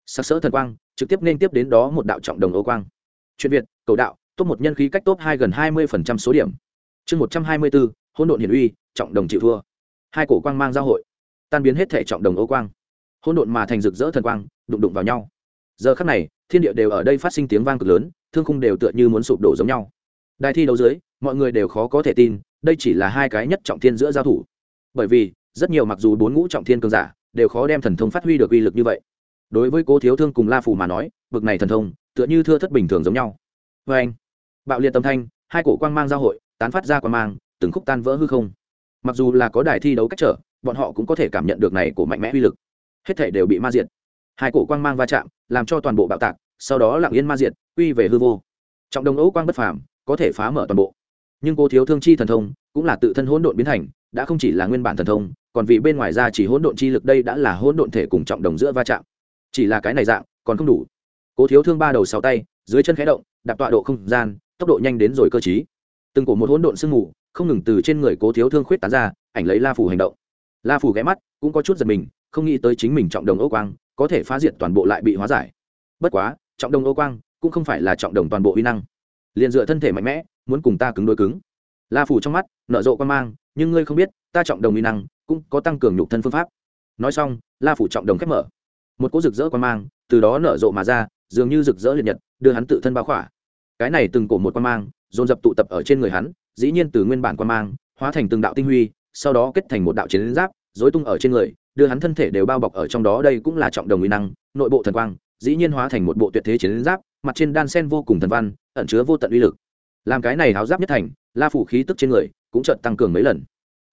Sắc sỡ thần quang, trực tiếp nên tiếp đến đó một đạo trọng đồng ô quang. Chuyện việt, cầu đạo, top một nhân khí cách top hai gần hai mươi số điểm. Chương một trăm hai mươi bốn hỗn độn hiển uy, trọng đồng chịu thua. Hai cổ quang mang giao hội, tan biến hết thể trọng đồng ô quang. Hỗn độn mà thành rực rỡ thần quang, đụng đụng vào nhau. Giờ khắc này, thiên địa đều ở đây phát sinh tiếng vang cực lớn, thương khung đều tựa như muốn sụp đổ giống nhau. Đài thi đấu dưới mọi người đều khó có thể tin, đây chỉ là hai cái nhất trọng thiên giữa giao thủ. Bởi vì, rất nhiều mặc dù bốn ngũ trọng thiên cường giả, đều khó đem thần thông phát huy được uy lực như vậy. Đối với cố thiếu thương cùng la phù mà nói, bực này thần thông, tựa như thưa thất bình thường giống nhau. Vê anh, bạo liệt tâm thanh, hai cổ quang mang giao hội, tán phát ra quang mang, từng khúc tan vỡ hư không. Mặc dù là có đài thi đấu cách trở, bọn họ cũng có thể cảm nhận được này của mạnh mẽ uy lực. Hết thể đều bị ma diệt. Hai cổ quang mang va chạm, làm cho toàn bộ bạo tạc, sau đó lặng yên ma diệt, quy về hư vô. Trọng đồng ấu quang bất phàm, có thể phá mở toàn bộ nhưng cô thiếu thương chi thần thông cũng là tự thân hỗn độn biến thành, đã không chỉ là nguyên bản thần thông, còn vì bên ngoài ra chỉ hỗn độn chi lực đây đã là hỗn độn thể cùng trọng đồng giữa va chạm. Chỉ là cái này dạng, còn không đủ. Cố thiếu thương ba đầu sáu tay, dưới chân khẽ động, đạp tọa độ không gian, tốc độ nhanh đến rồi cơ chí từng cổ một hỗn độn sương mù, không ngừng từ trên người cố thiếu thương khuyết tán ra, ảnh lấy la phủ hành động. La phủ ghé mắt, cũng có chút giật mình, không nghĩ tới chính mình trọng đồng ô quang, có thể phá diệt toàn bộ lại bị hóa giải. Bất quá, trọng đồng ô quang cũng không phải là trọng đồng toàn bộ uy năng. Liền dựa thân thể mạnh mẽ muốn cùng ta cứng đôi cứng. La phủ trong mắt, nở rộ quan mang, nhưng ngươi không biết, ta trọng đồng uy năng, cũng có tăng cường nhục thân phương pháp. Nói xong, la phủ trọng đồng khép mở. Một cỗ rực rỡ quan mang, từ đó nở rộ mà ra, dường như rực rỡ liệt nhật, đưa hắn tự thân bao khỏa. Cái này từng cổ một quan mang, dồn dập tụ tập ở trên người hắn, dĩ nhiên từ nguyên bản quan mang, hóa thành từng đạo tinh huy, sau đó kết thành một đạo chiến giáp dối tung ở trên người, đưa hắn thân thể đều bao bọc ở trong đó. Đây cũng là trọng đồng uy năng, nội bộ thần quang, dĩ nhiên hóa thành một bộ tuyệt thế chiến giáp, mặt trên đan sen vô cùng thần văn, ẩn chứa vô tận uy lực làm cái này háo giáp nhất thành, la phủ khí tức trên người cũng chợt tăng cường mấy lần.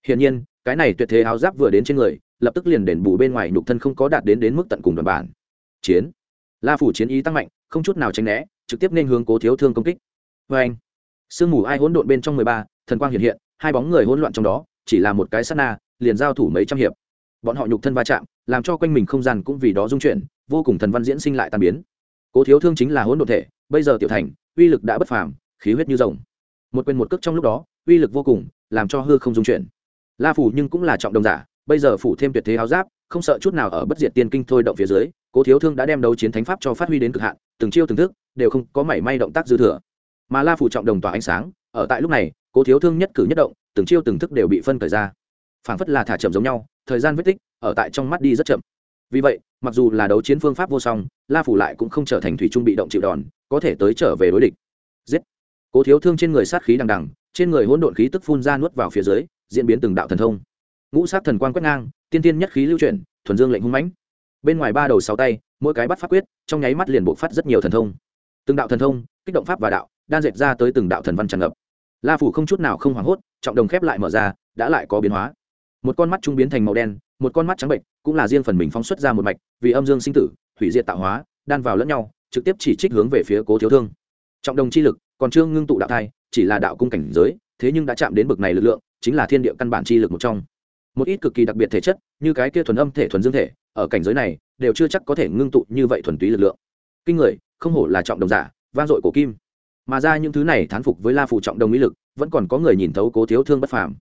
Hiển nhiên, cái này tuyệt thế háo giáp vừa đến trên người, lập tức liền đền bù bên ngoài nhục thân không có đạt đến đến mức tận cùng đoàn bản. Chiến. La phủ chiến ý tăng mạnh, không chút nào tránh né, trực tiếp nên hướng cố thiếu thương công kích. Vê anh, sương mù ai hỗn độn bên trong mười ba, thần quang hiện hiện, hai bóng người hỗn loạn trong đó, chỉ là một cái sát na, liền giao thủ mấy trăm hiệp. Bọn họ nhục thân va chạm, làm cho quanh mình không gian cũng vì đó dung chuyển, vô cùng thần văn diễn sinh lại tan biến. Cố thiếu thương chính là hỗn độn thể, bây giờ tiểu thành, uy lực đã bất phàm khí huyết như rồng. Một quyền một cước trong lúc đó, uy lực vô cùng, làm cho hư không dung chuyển. La phủ nhưng cũng là trọng đồng giả, bây giờ phủ thêm tuyệt thế áo giáp, không sợ chút nào ở bất diệt tiên kinh thôi động phía dưới, cố thiếu thương đã đem đấu chiến thánh pháp cho phát huy đến cực hạn, từng chiêu từng thức, đều không có mảy may động tác dư thừa. Mà la phủ trọng đồng tỏa ánh sáng, ở tại lúc này, cố thiếu thương nhất cử nhất động, từng chiêu từng thức đều bị phân cởi ra. Phảng phất là thả chậm giống nhau, thời gian vết tích ở tại trong mắt đi rất chậm. Vì vậy, mặc dù là đấu chiến phương pháp vô song, la phủ lại cũng không trở thành thủy trung bị động chịu đòn, có thể tới trở về đối địch. Giết! Cố thiếu thương trên người sát khí đằng đằng, trên người hỗn độn khí tức phun ra nuốt vào phía dưới, diễn biến từng đạo thần thông. Ngũ sát thần quang quét ngang, tiên tiên nhất khí lưu chuyển, thuần dương lệnh hung mãnh. Bên ngoài ba đầu sáu tay, mỗi cái bắt pháp quyết, trong nháy mắt liền bộc phát rất nhiều thần thông. Từng đạo thần thông, kích động pháp và đạo, đan dệt ra tới từng đạo thần văn tràn ngập. La phủ không chút nào không hoảng hốt, trọng đồng khép lại mở ra, đã lại có biến hóa. Một con mắt trung biến thành màu đen, một con mắt trắng bệnh, cũng là riêng phần mình phóng xuất ra một mạch, vì âm dương sinh tử, hủy diệt tạo hóa, đan vào lẫn nhau, trực tiếp chỉ trích hướng về phía cố thiếu thương. Trọng đồng chi lực còn chưa ngưng tụ đạo thai, chỉ là đạo cung cảnh giới, thế nhưng đã chạm đến bực này lực lượng, chính là thiên địa căn bản chi lực một trong. Một ít cực kỳ đặc biệt thể chất, như cái kia thuần âm thể thuần dương thể, ở cảnh giới này, đều chưa chắc có thể ngưng tụ như vậy thuần túy lực lượng. Kinh người, không hổ là trọng đồng giả, vang dội cổ kim. Mà ra những thứ này thán phục với la phụ trọng đồng ý lực, vẫn còn có người nhìn thấu cố thiếu thương bất phàm.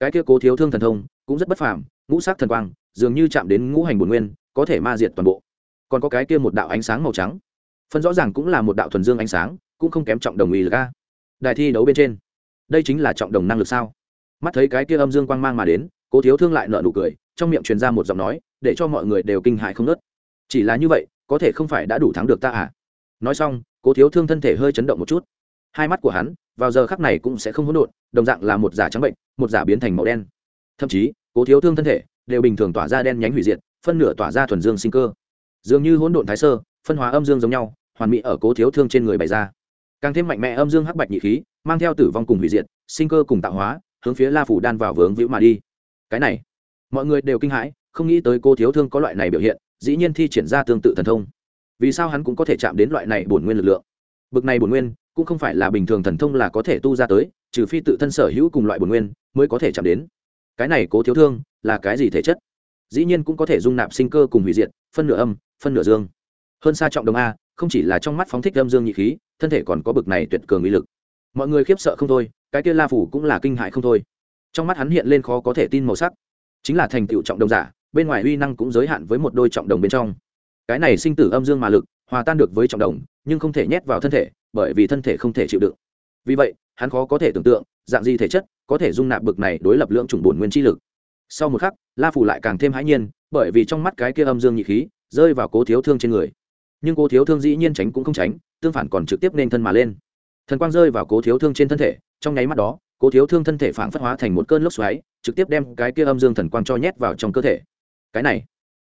Cái kia cố thiếu thương thần thông, cũng rất bất phàm, ngũ sắc thần quang, dường như chạm đến ngũ hành bổn nguyên, có thể ma diệt toàn bộ. Còn có cái kia một đạo ánh sáng màu trắng. Phân rõ ràng cũng là một đạo thuần dương ánh sáng cũng không kém trọng đồng ý lực a. Đài thi đấu bên trên. Đây chính là trọng đồng năng lực sao? Mắt thấy cái kia âm dương quang mang mà đến, cố thiếu thương lại nợ nụ cười, trong miệng truyền ra một giọng nói, để cho mọi người đều kinh hại không nớt chỉ là như vậy, có thể không phải đã đủ thắng được ta à? Nói xong, cố thiếu thương thân thể hơi chấn động một chút. Hai mắt của hắn, vào giờ khắc này cũng sẽ không hỗn độn, đồng dạng là một giả trắng bệnh, một giả biến thành màu đen. Thậm chí, cố thiếu thương thân thể đều bình thường tỏa ra đen nhánh hủy diệt, phân nửa tỏa ra thuần dương sinh cơ. Dường như hỗn độn thái sơ, phân hóa âm dương giống nhau, hoàn mỹ ở cố thiếu thương trên người bày ra càng thêm mạnh mẽ âm dương hắc bạch nhị khí, mang theo tử vong cùng hủy diệt, sinh cơ cùng tạo hóa, hướng phía la phủ đan vào vướng vĩu mà đi. Cái này, mọi người đều kinh hãi, không nghĩ tới cô thiếu thương có loại này biểu hiện, dĩ nhiên thi triển ra tương tự thần thông. Vì sao hắn cũng có thể chạm đến loại này bổn nguyên lực lượng? Bực này bổn nguyên, cũng không phải là bình thường thần thông là có thể tu ra tới, trừ phi tự thân sở hữu cùng loại bổn nguyên mới có thể chạm đến. Cái này cố thiếu thương là cái gì thể chất? Dĩ nhiên cũng có thể dung nạp sinh cơ cùng hủy diệt, phân nửa âm, phân nửa dương. Hơn xa trọng đồng a, không chỉ là trong mắt phóng thích âm dương nhị khí thân thể còn có bực này tuyệt cường uy lực. Mọi người khiếp sợ không thôi, cái kia la phủ cũng là kinh hại không thôi. Trong mắt hắn hiện lên khó có thể tin màu sắc. Chính là thành tựu trọng đồng giả, bên ngoài uy năng cũng giới hạn với một đôi trọng đồng bên trong. Cái này sinh tử âm dương mà lực, hòa tan được với trọng đồng, nhưng không thể nhét vào thân thể, bởi vì thân thể không thể chịu đựng. Vì vậy, hắn khó có thể tưởng tượng, dạng gì thể chất có thể dung nạp bực này đối lập lượng chủng bổn nguyên chi lực. Sau một khắc, la phủ lại càng thêm hãi nhiên, bởi vì trong mắt cái kia âm dương nhị khí rơi vào cố thiếu thương trên người. Nhưng cố thiếu thương dĩ nhiên tránh cũng không tránh tương phản còn trực tiếp nên thân mà lên. Thần quang rơi vào cố thiếu thương trên thân thể, trong nháy mắt đó, cố thiếu thương thân thể phản phất hóa thành một cơn lốc xoáy, trực tiếp đem cái kia âm dương thần quang cho nhét vào trong cơ thể. Cái này,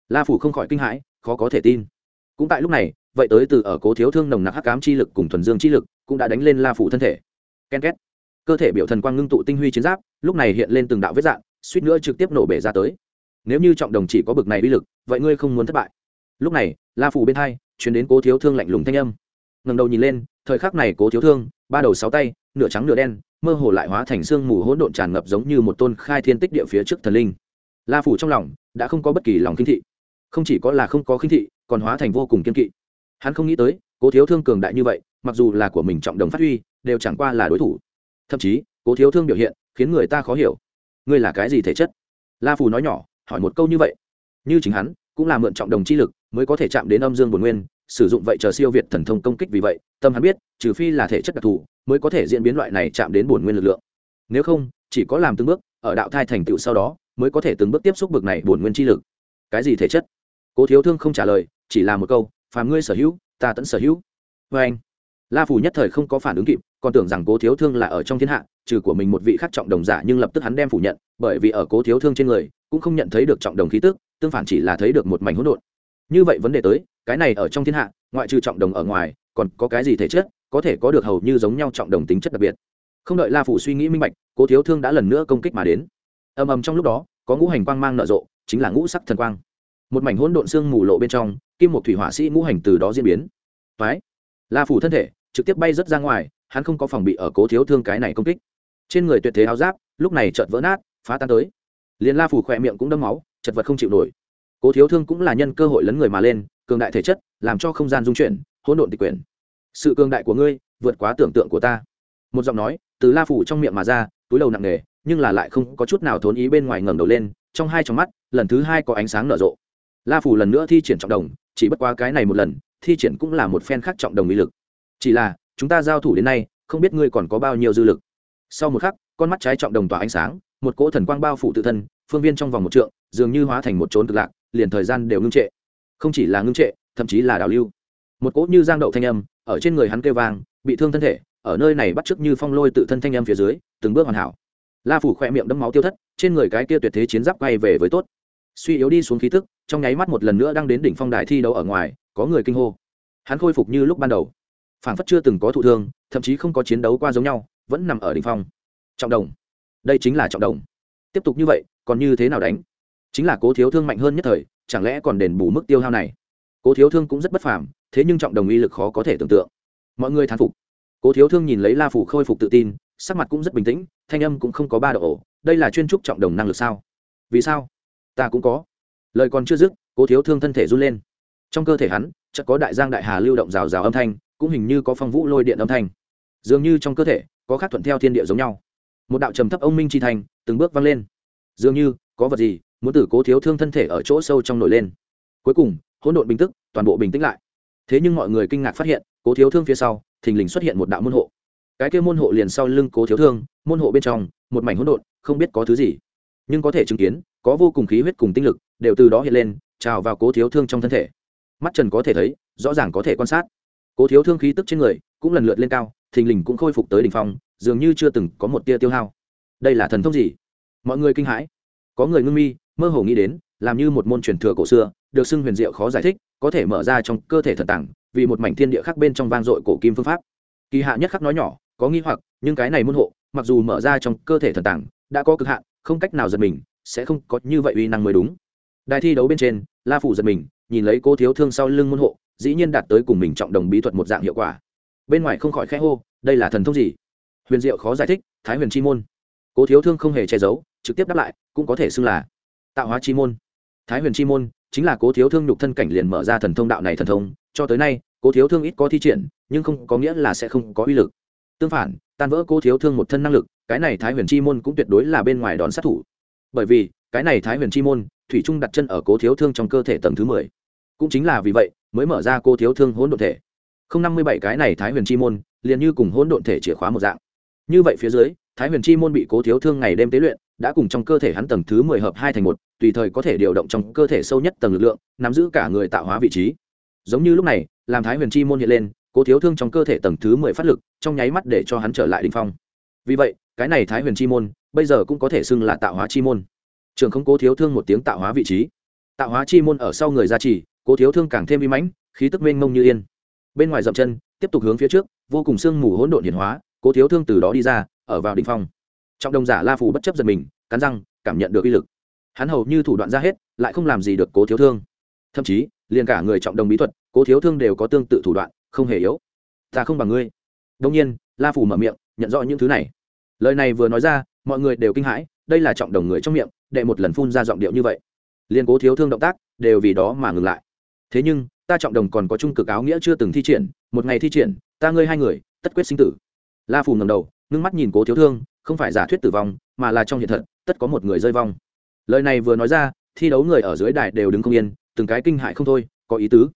la phủ không khỏi kinh hãi, khó có thể tin. Cũng tại lúc này, vậy tới từ ở cố thiếu thương nồng nặc hắc ám chi lực cùng thuần dương chi lực, cũng đã đánh lên la phủ thân thể. Ken két. Cơ thể biểu thần quang ngưng tụ tinh huy chiến giáp, lúc này hiện lên từng đạo vết dạng, suýt nữa trực tiếp nổ bể ra tới. Nếu như trọng đồng chỉ có bực này uy lực, vậy ngươi không muốn thất bại. Lúc này, la phủ bên hai chuyển đến cố thiếu thương lạnh lùng thanh âm ngẩng đầu nhìn lên, thời khắc này cố thiếu thương, ba đầu sáu tay, nửa trắng nửa đen, mơ hồ lại hóa thành sương mù hỗn độn tràn ngập giống như một tôn khai thiên tích địa phía trước thần linh. La phủ trong lòng đã không có bất kỳ lòng khinh thị. Không chỉ có là không có khinh thị, còn hóa thành vô cùng kiên kỵ. Hắn không nghĩ tới, cố thiếu thương cường đại như vậy, mặc dù là của mình trọng đồng phát huy, đều chẳng qua là đối thủ. Thậm chí, cố thiếu thương biểu hiện khiến người ta khó hiểu. Ngươi là cái gì thể chất? La phù nói nhỏ, hỏi một câu như vậy. Như chính hắn, cũng là mượn trọng đồng chi lực, mới có thể chạm đến âm dương bồn nguyên sử dụng vậy chờ siêu việt thần thông công kích vì vậy, tâm hắn biết, trừ phi là thể chất đặc thù, mới có thể diễn biến loại này chạm đến bổn nguyên lực lượng. Nếu không, chỉ có làm từng bước, ở đạo thai thành tựu sau đó, mới có thể từng bước tiếp xúc bực này bổn nguyên chi lực. Cái gì thể chất? Cố thiếu thương không trả lời, chỉ là một câu, phàm ngươi sở hữu, ta tẫn sở hữu. Vê anh, la phủ nhất thời không có phản ứng kịp, còn tưởng rằng cố thiếu thương là ở trong thiên hạ, trừ của mình một vị khắc trọng đồng giả nhưng lập tức hắn đem phủ nhận, bởi vì ở cố thiếu thương trên người, cũng không nhận thấy được trọng đồng khí tức, tương phản chỉ là thấy được một mảnh hỗn độn. Như vậy vấn đề tới cái này ở trong thiên hạ, ngoại trừ trọng đồng ở ngoài, còn có cái gì thể chất, có thể có được hầu như giống nhau trọng đồng tính chất đặc biệt. Không đợi la phủ suy nghĩ minh bạch, cố thiếu thương đã lần nữa công kích mà đến. Ầm ầm trong lúc đó, có ngũ hành quang mang nở rộ, chính là ngũ sắc thần quang. Một mảnh hỗn độn xương mù lộ bên trong, kim một thủy hỏa sĩ ngũ hành từ đó diễn biến. Phái la phủ thân thể trực tiếp bay rất ra ngoài, hắn không có phòng bị ở cố thiếu thương cái này công kích. Trên người tuyệt thế áo giáp, lúc này chợt vỡ nát, phá tan tới. Liền la phủ khỏe miệng cũng đâm máu, chật vật không chịu nổi. Cố thiếu thương cũng là nhân cơ hội lấn người mà lên cường đại thể chất, làm cho không gian dung chuyển, hỗn độn tịch quyển. Sự cường đại của ngươi vượt quá tưởng tượng của ta. Một giọng nói từ la phủ trong miệng mà ra, túi đầu nặng nề, nhưng là lại không có chút nào thốn ý bên ngoài ngẩng đầu lên, trong hai trong mắt, lần thứ hai có ánh sáng nở rộ. La phủ lần nữa thi triển trọng đồng, chỉ bất quá cái này một lần, thi triển cũng là một phen khác trọng đồng ý lực. Chỉ là, chúng ta giao thủ đến nay, không biết ngươi còn có bao nhiêu dư lực. Sau một khắc, con mắt trái trọng đồng tỏa ánh sáng, một cỗ thần quang bao phủ tự thân, phương viên trong vòng một trượng, dường như hóa thành một trốn cực lạc, liền thời gian đều ngưng trệ không chỉ là ngưng trệ, thậm chí là đào lưu. Một cỗ như giang đậu thanh âm ở trên người hắn kêu vang, bị thương thân thể, ở nơi này bắt chước như phong lôi tự thân thanh âm phía dưới, từng bước hoàn hảo. La phủ khoe miệng đấm máu tiêu thất, trên người cái kia tuyệt thế chiến giáp quay về với tốt. Suy yếu đi xuống khí tức, trong nháy mắt một lần nữa đang đến đỉnh phong đài thi đấu ở ngoài, có người kinh hô. Hắn khôi phục như lúc ban đầu. Phản phất chưa từng có thụ thương, thậm chí không có chiến đấu qua giống nhau, vẫn nằm ở đỉnh phong. Trọng đồng. Đây chính là trọng đồng. Tiếp tục như vậy, còn như thế nào đánh? Chính là cố thiếu thương mạnh hơn nhất thời chẳng lẽ còn đền bù mức tiêu hao này? Cố thiếu thương cũng rất bất phàm, thế nhưng trọng đồng uy lực khó có thể tưởng tượng. Mọi người thán phục. Cố thiếu thương nhìn lấy la phủ khôi phục tự tin, sắc mặt cũng rất bình tĩnh, thanh âm cũng không có ba độ ổ. Đây là chuyên trúc trọng đồng năng lực sao? Vì sao? Ta cũng có. Lời còn chưa dứt, cố thiếu thương thân thể run lên. Trong cơ thể hắn, chợt có đại giang đại hà lưu động rào rào âm thanh, cũng hình như có phong vũ lôi điện âm thanh. Dường như trong cơ thể, có khác thuận theo thiên địa giống nhau. Một đạo trầm thấp ông minh chi thành từng bước vang lên. Dường như, có vật gì muốn từ cố thiếu thương thân thể ở chỗ sâu trong nổi lên. Cuối cùng, hỗn độn bình tức, toàn bộ bình tĩnh lại. Thế nhưng mọi người kinh ngạc phát hiện, cố thiếu thương phía sau, thình lình xuất hiện một đạo môn hộ. Cái kia môn hộ liền sau lưng cố thiếu thương, môn hộ bên trong, một mảnh hỗn độn, không biết có thứ gì. Nhưng có thể chứng kiến, có vô cùng khí huyết cùng tinh lực, đều từ đó hiện lên, trào vào cố thiếu thương trong thân thể. Mắt trần có thể thấy, rõ ràng có thể quan sát. Cố thiếu thương khí tức trên người cũng lần lượt lên cao, thình lình cũng khôi phục tới đ ỉ n h phong, dường như chưa từng có một tia tiêu hao. Đây là thần thông gì? Mọi người kinh hãi. Có người ngưng mi mơ hồ nghĩ đến làm như một môn truyền thừa cổ xưa được xưng huyền diệu khó giải thích có thể mở ra trong cơ thể thần tàng, vì một mảnh thiên địa khác bên trong vang dội cổ kim phương pháp. Kỳ hạ nhất khắc nói nhỏ có nghi hoặc nhưng cái này môn hộ mặc dù mở ra trong cơ thể thần tàng, đã có cực hạn không cách nào giật mình sẽ không có như vậy uy năng mới đúng. Đài thi đấu bên trên la phủ giật mình nhìn lấy cô thiếu thương sau lưng môn hộ dĩ nhiên đạt tới cùng mình trọng đồng bí thuật một dạng hiệu quả. Bên ngoài không khỏi khẽ hô đây là thần thông gì? Huyền diệu khó giải thích thái huyền chi môn. Cố thiếu thương không hề che giấu trực tiếp đáp lại cũng có thể xưng là tạo hóa chi môn. Thái huyền chi môn chính là cố thiếu thương nhục thân cảnh liền mở ra thần thông đạo này thần thông, cho tới nay, cố thiếu thương ít có thi triển, nhưng không có nghĩa là sẽ không có uy lực. Tương phản, tan vỡ cố thiếu thương một thân năng lực, cái này thái huyền chi môn cũng tuyệt đối là bên ngoài đón sát thủ. Bởi vì, cái này thái huyền chi môn, thủy trung đặt chân ở cố thiếu thương trong cơ thể tầng thứ mười. Cũng chính là vì vậy, mới mở ra cố thiếu thương hỗn độn thể. Không năm mươi bảy cái này thái huyền chi môn, liền như cùng hỗn độn thể chìa khóa một dạng như vậy phía dưới, thái huyền chi môn bị cố thiếu thương ngày đêm tế luyện, đã cùng trong cơ thể hắn tầng thứ mười hợp hai thành một, tùy thời có thể điều động trong cơ thể sâu nhất tầng lực lượng, nắm giữ cả người tạo hóa vị trí. Giống như lúc này, làm thái huyền chi môn hiện lên, cố thiếu thương trong cơ thể tầng thứ mười phát lực, trong nháy mắt để cho hắn trở lại đ ỉ n h phong. Vì vậy, cái này thái huyền chi môn, bây giờ cũng có thể xưng là tạo hóa chi môn. Trường không cố thiếu thương một tiếng tạo hóa vị trí. Tạo hóa chi môn ở sau người gia trì, cố thiếu thương càng thêm vi mãnh, khí tức mênh mông như yên. Bên ngoài dậm chân, tiếp tục hướng phía trước, vô cùng sương mù hỗn độn hiển hóa cố thiếu thương từ đó đi ra, ở vào đ ỉ n h phong. Trọng đồng giả la phù bất chấp giật mình, cắn răng, cảm nhận được uy lực. Hắn hầu như thủ đoạn ra hết, lại không làm gì được cố thiếu thương. Thậm chí, liền cả người trọng đồng bí thuật, cố thiếu thương đều có tương tự thủ đoạn, không hề yếu. Ta không bằng ngươi. Đông nhiên, la phủ mở miệng, nhận rõ những thứ này. Lời này vừa nói ra, mọi người đều kinh hãi, đây là trọng đồng người trong miệng, đệ một lần phun ra giọng điệu như vậy. Liên cố thiếu thương động tác, đều vì đó mà ngừng lại. Thế nhưng, ta trọng đồng còn có trung cực áo nghĩa chưa từng thi triển, một ngày thi triển, ta ngươi hai người, tất quyết sinh tử la phù ngầm đầu, ngưng mắt nhìn cố thiếu thương, không phải giả thuyết tử vong, mà là trong hiện thật, tất có một người rơi vong. Lời này vừa nói ra, thi đấu người ở dưới đài đều đứng không yên, từng cái kinh hại không thôi, có ý tứ.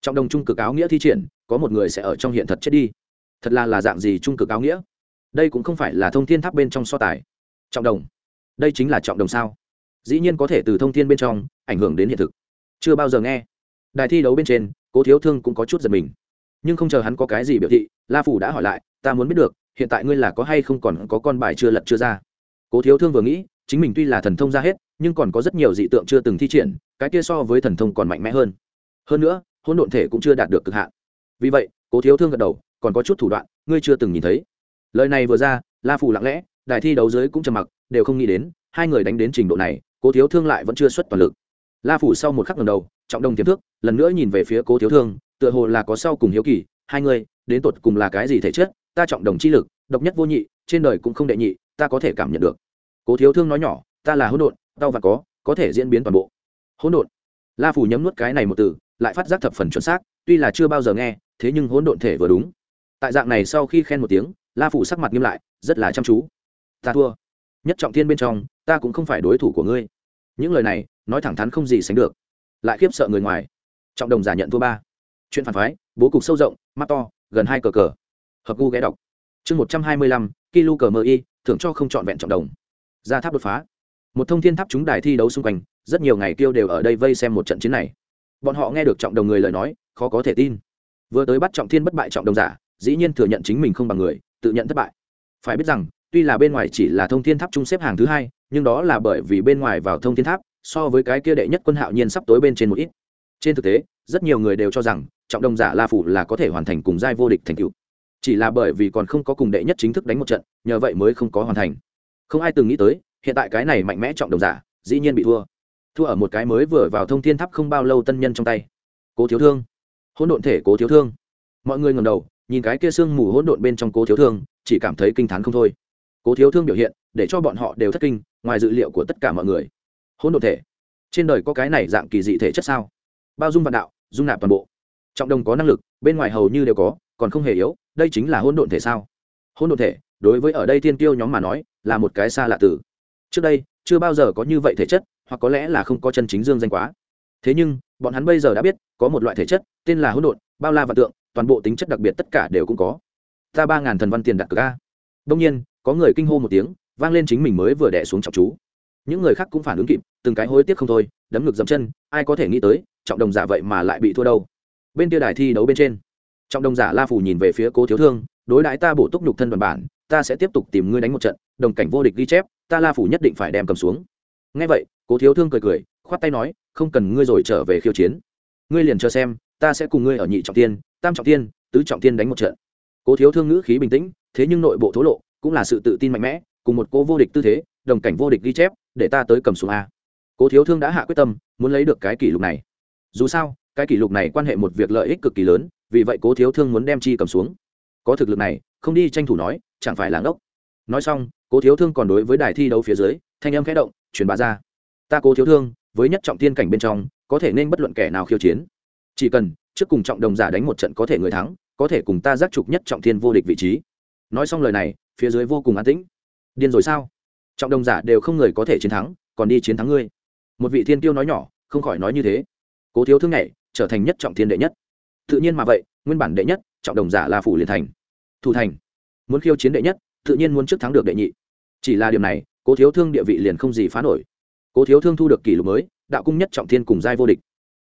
Trong đồng trung cực áo nghĩa thi triển, có một người sẽ ở trong hiện thật chết đi. Thật là là dạng gì trung cực áo nghĩa? Đây cũng không phải là thông thiên tháp bên trong so tài. Trọng đồng. Đây chính là trọng đồng sao? Dĩ nhiên có thể từ thông thiên bên trong, ảnh hưởng đến hiện thực. Chưa bao giờ nghe. Đài thi đấu bên trên, cố thiếu thương cũng có chút giật mình nhưng không chờ hắn có cái gì biểu thị la phủ đã hỏi lại ta muốn biết được hiện tại ngươi là có hay không còn có con bài chưa lật chưa ra? Cố thiếu thương vừa nghĩ chính mình tuy là thần thông ra hết nhưng còn có rất nhiều dị tượng chưa từng thi triển cái kia so với thần thông còn mạnh mẽ hơn. Hơn nữa hôn độn thể cũng chưa đạt được cực hạn. Vì vậy cố thiếu thương gật đầu còn có chút thủ đoạn ngươi chưa từng nhìn thấy. Lời này vừa ra la phủ lặng lẽ đài thi đấu giới cũng trầm mặc đều không nghĩ đến hai người đánh đến trình độ này cố thiếu thương lại vẫn chưa xuất toàn lực. La phủ sau một khắc lần đầu trọng đồng tiềm thức, lần nữa nhìn về phía cố thiếu thương tựa hồ là có sau cùng hiếu kỳ, hai người, đến tột cùng là cái gì thể chất, ta trọng đồng chi lực, độc nhất vô nhị, trên đời cũng không đệ nhị, ta có thể cảm nhận được. Cố thiếu thương nói nhỏ, ta là hỗn độn, đau và có có thể diễn biến toàn bộ. Hỗn độn. La phủ nhấm nuốt cái này một từ, lại phát giác thập phần chuẩn xác, tuy là chưa bao giờ nghe, thế nhưng hỗn độn thể vừa đúng. Tại dạng này sau khi khen một tiếng, la phủ sắc mặt nghiêm lại, rất là chăm chú. Ta thua. Nhất trọng thiên bên trong, ta cũng không phải đối thủ của ngươi. Những lời này, nói thẳng thắn không gì sánh được. Lại khiếp sợ người ngoài. Trọng đồng giả nhận thua ba chuyện phản phái, bố cục sâu rộng, mắt to, gần hai cờ cờ. Hợp gu ghé đọc. Chương một trăm hai mươi lăm kilo cờ mơ y, thưởng cho không trọn vẹn trọng đồng. Ra tháp đột phá. Một thông thiên tháp chúng đài thi đấu xung quanh, rất nhiều ngày kêu đều ở đây vây xem một trận chiến này. Bọn họ nghe được trọng đồng người lời nói, khó có thể tin. Vừa tới bắt trọng thiên bất bại trọng đồng giả, dĩ nhiên thừa nhận chính mình không bằng người, tự nhận thất bại. Phải biết rằng, tuy là bên ngoài chỉ là thông thiên tháp chung xếp hàng thứ hai, nhưng đó là bởi vì bên ngoài vào thông thiên tháp, so với cái kia đệ nhất quân hạo nhiên sắp tối bên trên một ít. Trên thực tế, rất nhiều người đều cho rằng trọng đồng giả la phủ là có thể hoàn thành cùng giai vô địch thành tựu. Chỉ là bởi vì còn không có cùng đệ nhất chính thức đánh một trận, nhờ vậy mới không có hoàn thành. Không ai từng nghĩ tới, hiện tại cái này mạnh mẽ trọng đồng giả, dĩ nhiên bị thua. Thua ở một cái mới vừa vào thông thiên tháp không bao lâu tân nhân trong tay. Cố thiếu thương. Hỗn độn thể cố thiếu thương. Mọi người ngầm đầu, nhìn cái kia sương mù hỗn độn bên trong cố thiếu thương, chỉ cảm thấy kinh t h á n không thôi. Cố thiếu thương biểu hiện, để cho bọn họ đều thất kinh, ngoài dự liệu của tất cả mọi người. Hỗn độn thể. Trên đời có cái này dạng kỳ dị thể chất sao? Bao dung vạn đạo, dung nạp toàn bộ trọng đồng có năng lực, bên ngoài hầu như đều có, còn không hề yếu, đây chính là hôn độn thể sao? Hôn độn thể, đối với ở đây thiên tiêu nhóm mà nói, là một cái xa lạ tử trước đây, chưa bao giờ có như vậy thể chất, hoặc có lẽ là không có chân chính dương danh quá. Thế nhưng, bọn hắn bây giờ đã biết, có một loại thể chất, tên là hỗn độn, bao la và tượng, toàn bộ tính chất đặc biệt tất cả đều cũng có. Ta ba ngàn thần văn tiền đặt cược a. Đông nhiên, có người kinh hô một tiếng, vang lên chính mình mới vừa đẻ xuống trọng chú. Những người khác cũng phản ứng kịp, từng cái hối tiếc không thôi, đấm ngực dậm chân, ai có thể nghĩ tới, trọng đồng giả vậy mà lại bị thua đâu bên kia đài thi đấu bên trên. Trọng đồng giả la phủ nhìn về phía cố thiếu thương, đối đãi ta bổ túc nhục thân đoàn bản, ta sẽ tiếp tục tìm ngươi đánh một trận, đồng cảnh vô địch ghi chép, ta la phủ nhất định phải đem cầm xuống. Ngay vậy, cố thiếu thương cười cười, khoát tay nói, không cần ngươi rồi trở về khiêu chiến. Ngươi liền chờ xem, ta sẽ cùng ngươi ở nhị trọng tiên, tam trọng tiên, tứ trọng tiên đánh một trận. Cố thiếu thương ngữ khí bình tĩnh, thế nhưng nội bộ thố lộ, cũng là sự tự tin mạnh mẽ, cùng một cố vô địch tư thế, đồng cảnh vô địch ghi chép, để ta tới cầm xuống a. Cố thiếu thương đã hạ quyết tâm, muốn lấy được cái kỷ lục này. Dù sao cái kỷ lục này quan hệ một việc lợi ích cực kỳ lớn, vì vậy cố thiếu thương muốn đem chi cầm xuống. Có thực lực này, không đi tranh thủ nói, chẳng phải là ngốc. Nói xong, cố thiếu thương còn đối với đài thi đấu phía dưới, thanh âm khẽ động, truyền bá ra. Ta cố thiếu thương, với nhất trọng tiên cảnh bên trong, có thể nên bất luận kẻ nào khiêu chiến. Chỉ cần, trước cùng trọng đồng giả đánh một trận có thể người thắng, có thể cùng ta giác trục nhất trọng thiên vô địch vị trí. Nói xong lời này, phía dưới vô cùng an tĩnh. Điên rồi sao? Trọng đồng giả đều không người có thể chiến thắng, còn đi chiến thắng ngươi. Một vị thiên tiêu nói nhỏ, không khỏi nói như thế. Cố thiếu thương nhảy trở thành nhất trọng thiên đệ nhất. Tự nhiên mà vậy, nguyên bản đệ nhất, trọng đồng giả là phủ liền thành. Thủ thành. Muốn khiêu chiến đệ nhất, tự nhiên muốn trước thắng được đệ nhị. Chỉ là điểm này, cố thiếu thương địa vị liền không gì phá nổi. Cố thiếu thương thu được kỷ lục mới, đạo cung nhất trọng thiên cùng giai vô địch.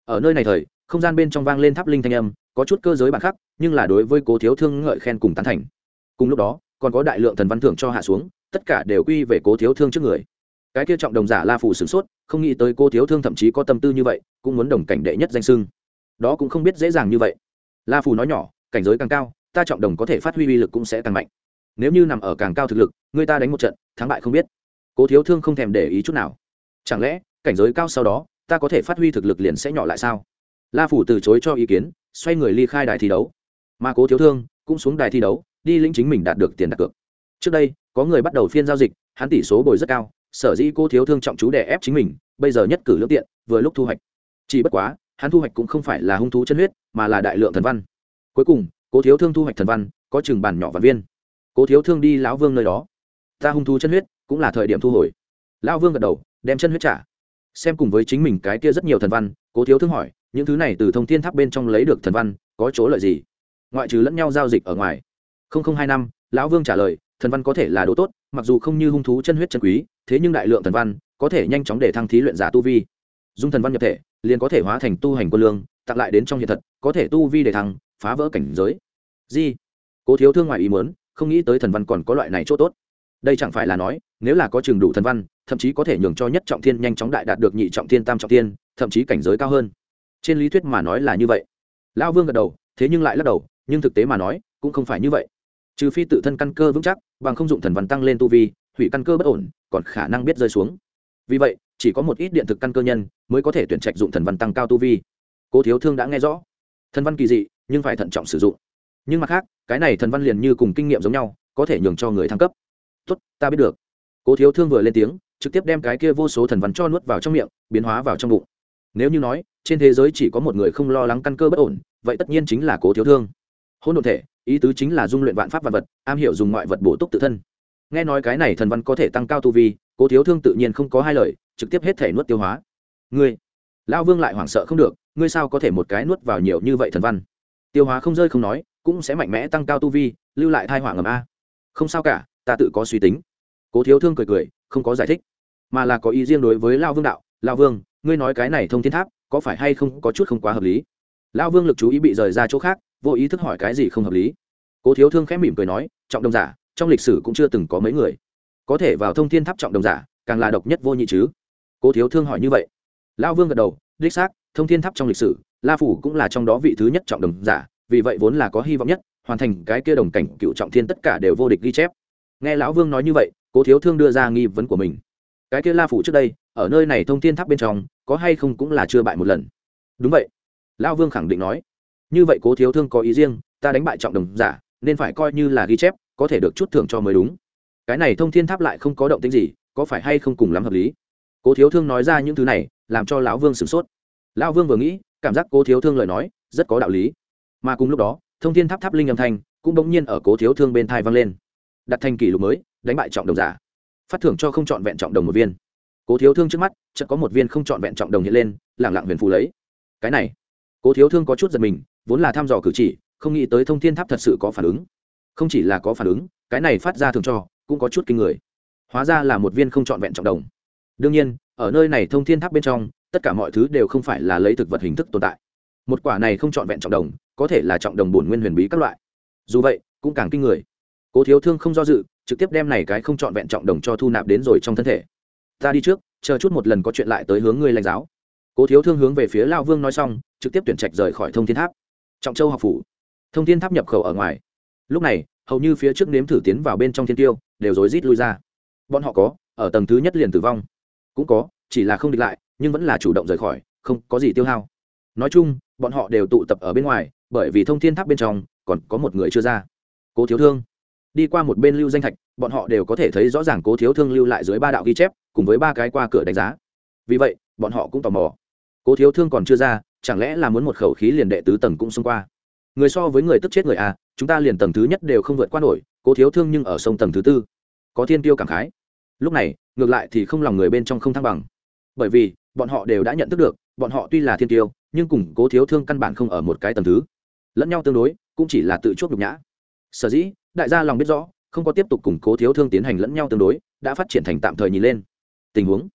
Ở nơi này thời, không gian bên trong vang lên tháp linh thanh âm, có chút cơ giới bản khắc, nhưng là đối với cố thiếu thương ngợi khen cùng tán thành. Cùng lúc đó, còn có đại lượng thần văn thưởng cho hạ xuống, tất cả đều quy về cố thiếu thương trước người. Cái kia trọng đồng giả la phủ sửng sốt, không nghĩ tới cô thiếu thương thậm chí có tâm tư như vậy, cũng muốn đồng cảnh đệ nhất danh sưng đó cũng không biết dễ dàng như vậy. La phủ nói nhỏ, cảnh giới càng cao, ta trọng đồng có thể phát huy uy lực cũng sẽ càng mạnh. Nếu như nằm ở càng cao thực lực, người ta đánh một trận, thắng bại không biết. Cố thiếu thương không thèm để ý chút nào. Chẳng lẽ, cảnh giới cao sau đó, ta có thể phát huy thực lực liền sẽ nhỏ lại sao? La phủ từ chối cho ý kiến, xoay người ly khai đài thi đấu. Mà cố thiếu thương cũng xuống đài thi đấu, đi lĩnh chính mình đạt được tiền đặt cược. Trước đây, có người bắt đầu phiên giao dịch, hắn tỷ số bồi rất cao, sở dĩ cô thiếu thương trọng chú đè ép chính mình, bây giờ nhất cử lương tiện, vừa lúc thu hoạch. Chỉ bất quá hắn thu hoạch cũng không phải là hung thú chân huyết, mà là đại lượng thần văn. Cuối cùng, cố thiếu thương thu hoạch thần văn, có chừng bàn nhỏ văn viên. Cố thiếu thương đi lão vương nơi đó. Ta hung thú chân huyết, cũng là thời điểm thu hồi. Lão vương gật đầu, đem chân huyết trả. Xem cùng với chính mình cái kia rất nhiều thần văn, cố thiếu thương hỏi, những thứ này từ thông thiên tháp bên trong lấy được thần văn, có chỗ lợi gì? Ngoại trừ lẫn nhau giao dịch ở ngoài. Không không hai năm, lão vương trả lời, thần văn có thể là đồ tốt, mặc dù không như hung thú chân huyết chân quý, thế nhưng đại lượng thần văn, có thể nhanh chóng để thăng thí luyện giả tu vi dung thần văn nhập thể, liền có thể hóa thành tu hành quân lương, tặng lại đến trong hiện thật, có thể tu vi để thăng, phá vỡ cảnh giới. Di cố thiếu thương ngoài ý muốn, không nghĩ tới thần văn còn có loại này chỗ tốt. Đây chẳng phải là nói, nếu là có trường đủ thần văn, thậm chí có thể nhường cho nhất trọng thiên nhanh chóng đại đạt được nhị trọng thiên, tam trọng thiên, thậm chí cảnh giới cao hơn. Trên lý thuyết mà nói là như vậy. Lão vương gật đầu, thế nhưng lại lắc đầu, nhưng thực tế mà nói, cũng không phải như vậy. Trừ phi tự thân căn cơ vững chắc, bằng không dụng thần văn tăng lên tu vi, hủy căn cơ bất ổn, còn khả năng biết rơi xuống. Vì vậy chỉ có một ít điện thực căn cơ nhân mới có thể tuyển trạch dụng thần văn tăng cao tu vi. Cố thiếu thương đã nghe rõ. Thần văn kỳ dị, nhưng phải thận trọng sử dụng. Nhưng mặt khác, cái này thần văn liền như cùng kinh nghiệm giống nhau, có thể nhường cho người thăng cấp. Tốt, ta biết được. Cố thiếu thương vừa lên tiếng, trực tiếp đem cái kia vô số thần văn cho nuốt vào trong miệng, biến hóa vào trong bụng. Nếu như nói, trên thế giới chỉ có một người không lo lắng căn cơ bất ổn, vậy tất nhiên chính là cố thiếu thương. Hôn đ ộ thể, ý tứ chính là dung luyện vạn pháp vạn vật, am hiểu dùng mọi vật bổ túc tự thân. Nghe nói cái này thần văn có thể tăng cao tu vi cố thiếu thương tự nhiên không có hai lời, trực tiếp hết thể nuốt tiêu hóa. Ngươi, lão vương lại hoảng sợ không được, ngươi sao có thể một cái nuốt vào nhiều như vậy thần văn? Tiêu hóa không rơi không nói, cũng sẽ mạnh mẽ tăng cao tu vi, lưu lại thai hỏa ngầm a. Không sao cả, ta tự có suy tính. Cố thiếu thương cười cười, không có giải thích. Mà là có ý riêng đối với lao vương đạo lao vương, ngươi nói cái này thông thiên tháp, có phải hay không có chút không quá hợp lý? Lao vương lực chú ý bị rời ra chỗ khác, vô ý thức hỏi cái gì không hợp lý. Cố thiếu thương khẽ mỉm cười nói, trọng đồng giả, trong lịch sử cũng chưa từng có mấy người có thể vào thông thiên tháp trọng đồng giả, càng là độc nhất vô nhị chứ. Cố thiếu thương hỏi như vậy. Lao vương gật đầu, đích xác, thông thiên tháp trong lịch sử, la phủ cũng là trong đó vị thứ nhất trọng đồng giả, vì vậy vốn là có hy vọng nhất, hoàn thành cái kia đồng cảnh cựu trọng thiên tất cả đều vô địch ghi chép. Nghe lão vương nói như vậy, cố thiếu thương đưa ra nghi vấn của mình. Cái kia la phủ trước đây, ở nơi này thông thiên tháp bên trong, có hay không cũng là chưa bại một lần. Đúng vậy. Lão vương khẳng định nói. Như vậy cố thiếu thương có ý riêng, ta đánh bại trọng đồng giả, nên phải coi như là ghi chép, có thể được chút thưởng cho mới đúng cái này thông thiên tháp lại không có động tính gì, có phải hay không cùng lắm hợp lý? Cố thiếu thương nói ra những thứ này, làm cho lão vương sửng sốt. Lão vương vừa nghĩ, cảm giác cố thiếu thương lời nói, rất có đạo lý. Mà cùng lúc đó, thông thiên tháp tháp linh âm thanh cũng bỗng nhiên ở cố thiếu thương bên thai vang lên. Đặt thành kỷ lục mới, đánh bại trọng đồng giả. Phát thưởng cho không chọn vẹn trọng đồng một viên. Cố thiếu thương trước mắt, chợt có một viên không chọn vẹn trọng đồng hiện lên lẳng lặng huyền phù lấy. Cái này, cố thiếu thương có chút giật mình, vốn là thăm dò cử chỉ, không nghĩ tới thông thiên tháp thật sự có phản ứng. Không chỉ là có phản ứng, cái này phát ra thường cho cũng có chút kinh người. Hóa ra là một viên không trọn vẹn trọng đồng. Đương nhiên, ở nơi này thông thiên tháp bên trong, tất cả mọi thứ đều không phải là lấy thực vật hình thức tồn tại. Một quả này không trọn vẹn trọng đồng, có thể là trọng đồng bổn nguyên huyền bí các loại. Dù vậy, cũng càng kinh người. Cố thiếu thương không do dự, trực tiếp đem này cái không trọn vẹn trọng đồng cho thu nạp đến rồi trong thân thể. Ta đi trước, chờ chút một lần có chuyện lại tới hướng ngươi lãnh giáo. Cố thiếu thương hướng về phía lao vương nói xong, trực tiếp tuyển trạch rời khỏi thông thiên tháp. Trọng châu học phủ. Thông thiên tháp nhập khẩu ở ngoài. Lúc này hầu như phía trước nếm thử tiến vào bên trong thiên tiêu, đều rối rít lui ra. Bọn họ có, ở tầng thứ nhất liền tử vong. Cũng có, chỉ là không địch lại, nhưng vẫn là chủ động rời khỏi, không có gì tiêu hao. Nói chung, bọn họ đều tụ tập ở bên ngoài, bởi vì thông thiên tháp bên trong, còn có một người chưa ra. Cố thiếu thương. Đi qua một bên lưu danh thạch, bọn họ đều có thể thấy rõ ràng cố thiếu thương lưu lại dưới ba đạo ghi chép, cùng với ba cái qua cửa đánh giá. Vì vậy, bọn họ cũng tò mò. Cố thiếu thương còn chưa ra, chẳng lẽ là muốn một khẩu khí liền đệ tứ tầng cũng xông qua? Người so với người tức chết người à chúng ta liền tầng thứ nhất đều không vượt qua nổi, cố thiếu thương nhưng ở sông tầng thứ tư. Có thiên tiêu cảm khái. Lúc này, ngược lại thì không lòng người bên trong không thăng bằng. Bởi vì, bọn họ đều đã nhận thức được, bọn họ tuy là thiên tiêu, nhưng cùng cố thiếu thương căn bản không ở một cái tầng thứ. Lẫn nhau tương đối, cũng chỉ là tự chuốc nhục nhã. Sở dĩ, đại gia lòng biết rõ, không có tiếp tục củng cố thiếu thương tiến hành lẫn nhau tương đối, đã phát triển thành tạm thời nhìn lên. Tình huống,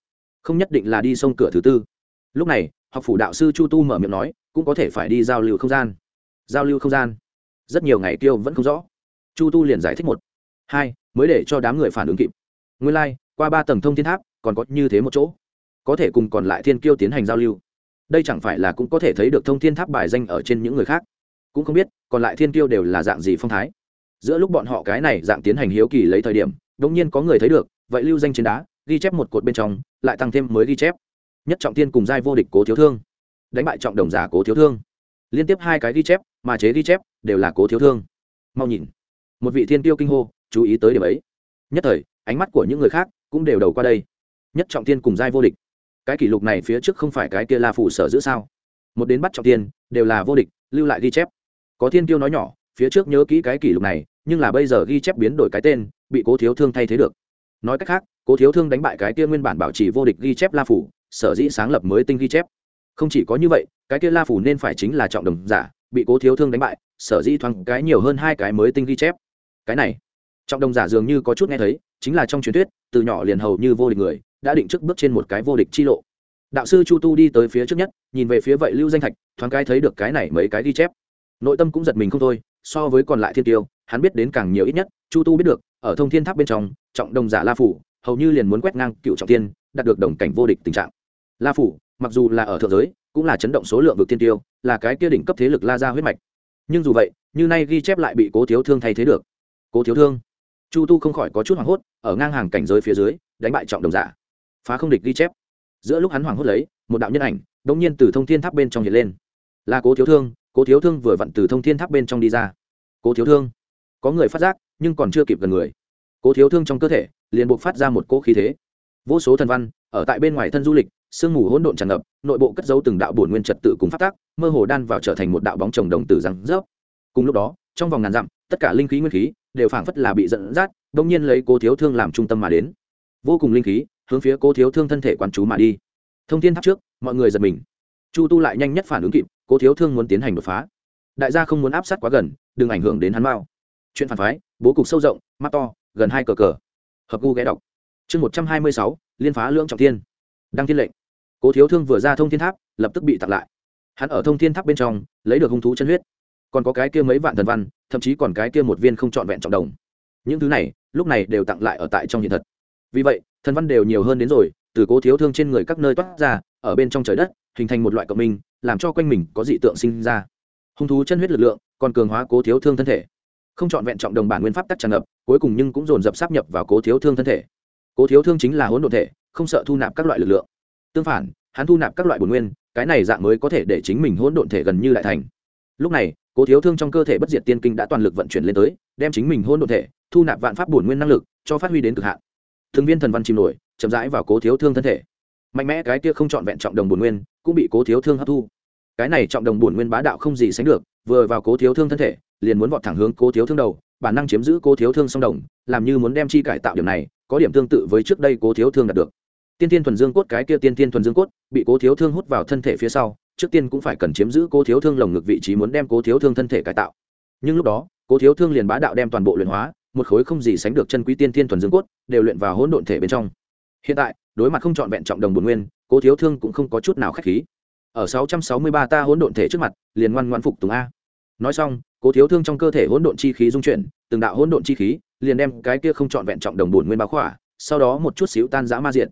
không nhất định là đi sông cửa thứ tư. Lúc này, học phủ đạo sư chu tu mở miệng nói, cũng có thể phải đi giao lưu không gian giao lưu không gian. Rất nhiều ngày tiêu vẫn không rõ. Chu tu liền giải thích một hai mới để cho đám người phản ứng kịp. Nguyên lai、like, qua ba tầng thông thiên tháp còn có như thế một chỗ. Có thể cùng còn lại thiên kiêu tiến hành giao lưu. Đây chẳng phải là cũng có thể thấy được thông thiên tháp bài danh ở trên những người khác. Cũng không biết còn lại thiên kiêu đều là dạng gì phong thái. Giữa lúc bọn họ cái này dạng tiến hành hiếu kỳ lấy thời điểm đ ỗ n g nhiên có người thấy được vậy lưu danh trên đá ghi chép một cột bên trong lại tăng thêm mới ghi chép. Nhất trọng tiên cùng giai vô địch cố thiếu thương. Đánh bại trọng đồng giả cố thiếu thương. Liên tiếp hai cái ghi chép mà chế ghi chép đều là cố thiếu thương. Mau nhìn. Một vị thiên tiêu kinh hô, chú ý tới điểm ấy. Nhất thời, ánh mắt của những người khác cũng đều đầu qua đây. Nhất trọng tiên cùng giai vô địch. Cái kỷ lục này phía trước không phải cái kia la phủ sở giữ sao? Một đến bắt trọng tiên đều là vô địch, lưu lại ghi chép. Có thiên tiêu nói nhỏ, phía trước nhớ kỹ cái kỷ lục này, nhưng là bây giờ ghi chép biến đổi cái tên, bị cố thiếu thương thay thế được. Nói cách khác, cố thiếu thương đánh bại cái kia nguyên bản bảo trì vô địch ghi chép la phủ, sở dĩ sáng lập mới tinh ghi chép. Không chỉ có như vậy, cái kia la phủ nên phải chính là trọng đồng giả bị cố thiếu thương đánh bại, sở dĩ thoáng cái nhiều hơn hai cái mới tinh ghi chép. Cái này, trọng đồng giả dường như có chút nghe thấy, chính là trong truyền thuyết, từ nhỏ liền hầu như vô địch người, đã định trước bước trên một cái vô địch chi lộ. Đạo sư chu tu đi tới phía trước nhất, nhìn về phía vậy lưu danh thạch, thoáng cái thấy được cái này mấy cái ghi chép. Nội tâm cũng giật mình không thôi, so với còn lại thiên tiêu, hắn biết đến càng nhiều ít nhất, chu tu biết được, ở thông thiên tháp bên trong, trọng đồng giả la phủ, hầu như liền muốn quét ngang cựu trọng tiên, đạt được đồng cảnh vô địch tình trạng. La phủ, mặc dù là ở thượng giới cũng là chấn động số lượng vực tiên tiêu, là cái kia đỉnh cấp thế lực la ra huyết mạch. Nhưng dù vậy, như nay ghi chép lại bị cố thiếu thương thay thế được. Cố thiếu thương. Chu tu không khỏi có chút hoảng hốt, ở ngang hàng cảnh giới phía dưới, đánh bại trọng đồng giả. Phá không địch ghi chép. Giữa lúc hắn hoảng hốt lấy, một đạo nhân ảnh đ ỗ n g nhiên từ thông thiên tháp bên trong hiện lên. Là cố thiếu thương, cố thiếu thương vừa vặn từ thông thiên tháp bên trong đi ra. Cố thiếu thương. Có người phát giác, nhưng còn chưa kịp gần người. Cố thiếu thương trong cơ thể, liền buộc phát ra một cỗ khí thế. Vô số thần văn, ở tại bên ngoài thân du lịch sương mù hỗn độn tràn ngập, nội bộ cất dấu từng đạo bổn nguyên trật tự cùng phát tác mơ hồ đan vào trở thành một đạo bóng chồng đồng tử răng rớp. Cùng lúc đó, trong vòng ngàn dặm, tất cả linh khí nguyên khí đều phảng phất là bị dẫn dắt đông nhiên lấy cố thiếu thương làm trung tâm mà đến. Vô cùng linh khí, hướng phía cố thiếu thương thân thể quán chú mà đi. Thông thiên tháp trước, mọi người giật mình. Chu tu lại nhanh nhất phản ứng kịp, cố thiếu thương muốn tiến hành đột phá. Đại gia không muốn áp sát quá gần, đừng ảnh hưởng đến hắn mao chuyện phản phái, bố cục sâu rộng, mắt to, gần hai cờ cờ. Hợp gu ghé đọc. Chương một trăm hai mươi sáu, liên phá lưỡng trọng tiên đăng thiên lệnh cố thiếu thương vừa ra thông thiên tháp, lập tức bị tặng lại. Hắn ở thông thiên tháp bên trong, lấy được hung thú chân huyết. Còn có cái kia mấy vạn thần văn, thậm chí còn cái kia một viên không trọn vẹn trọng đồng. Những thứ này, lúc này đều tặng lại ở tại trong hiện thật. Vì vậy, thần văn đều nhiều hơn đến rồi, từ cố thiếu thương trên người các nơi toát ra, ở bên trong trời đất, hình thành một loại cộng minh, làm cho quanh mình có dị tượng sinh ra. Hung thú chân huyết lực lượng, còn cường hóa cố thiếu thương thân thể. Không trọn vẹn trọng đồng bản nguyên pháp tắc tràn ngập, cuối cùng nhưng cũng dồn dập sáp nhập vào cố thiếu thương thân thể. Cố thiếu thương chính là hỗn độn thể, không sợ thu nạp các loại lực lượng tương phản, hắn thu nạp các loại bổn nguyên, cái này dạng mới có thể để chính mình hỗn độn thể gần như đại thành. Lúc này, cố thiếu thương trong cơ thể bất diệt tiên kinh đã toàn lực vận chuyển lên tới, đem chính mình hôn đ ộ thể, thu nạp vạn pháp bổn nguyên năng lực, cho phát huy đến cực hạn. Thường viên thần văn chìm nổi, chậm rãi vào cố thiếu thương thân thể. Mạnh mẽ cái kia không trọn vẹn trọng đồng bổn nguyên, cũng bị cố thiếu thương hấp thu. Cái này trọng đồng bổn nguyên bá đạo không gì sánh được, vừa vào cố thiếu thương thân thể, liền muốn vọt thẳng hướng cố thiếu thương đầu, bản năng chiếm giữ cố thiếu thương song đồng, làm như muốn đem chi cải tạo điểm này, có điểm tương tự với trước đây cố thiếu thương đạt được tiên tiên thuần dương cốt cái kia tiên tiên thuần dương cốt bị cố thiếu thương hút vào thân thể phía sau, trước tiên cũng phải cần chiếm giữ cố thiếu thương lồng ngực vị trí muốn đem cố thiếu thương thân thể cải tạo. Nhưng lúc đó, cố thiếu thương liền bá đạo đem toàn bộ luyện hóa, một khối không gì sánh được chân quý tiên thiên thuần dương cốt đều luyện vào hỗn độn thể bên trong. Hiện tại, đối mặt không trọn vẹn trọng đồng bồn nguyên, cố thiếu thương cũng không có chút nào k h á c h khí ở 663 ta hỗn độn thể trước mặt, liền ngoan ngoan phục tùng a. Nói xong, cố thiếu thương trong cơ thể hỗn độn chi khí dung chuyển, từng đạo hỗn độn chi khí liền đem cái kia không trọn vẹn trọng đồng bồn nguyên báo khỏa, sau đó một chút xíu tan giã ma diện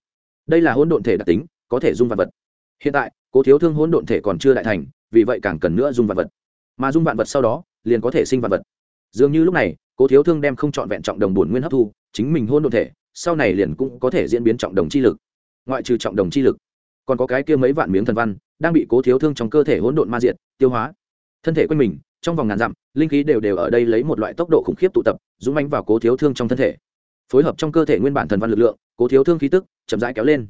đây là hỗn độn thể đặc tính, có thể dung vạn vật. Hiện tại, cố thiếu thương hỗn độn thể còn chưa đại thành, vì vậy càng cần nữa dung vạn vật. Mà dung vạn vật sau đó, liền có thể sinh vạn vật. Dường như lúc này, cố thiếu thương đem không chọn vẹn trọng đồng bổn nguyên hấp thu, chính mình hỗn độn thể, sau này liền cũng có thể diễn biến trọng đồng chi lực. Ngoại trừ trọng đồng chi lực, còn có cái kia mấy vạn miếng thần văn, đang bị cố thiếu thương trong cơ thể hỗn độn ma diệt, tiêu hóa. Thân thể quanh mình, trong vòng ngàn dặm, linh khí đều đều ở đây lấy một loại tốc độ khủng khiếp tụ tập, dũng mánh vào cố thiếu thương trong thân thể phối hợp trong cơ thể nguyên bản thần văn lực lượng, cố thiếu thương khí tức, chậm rãi kéo lên.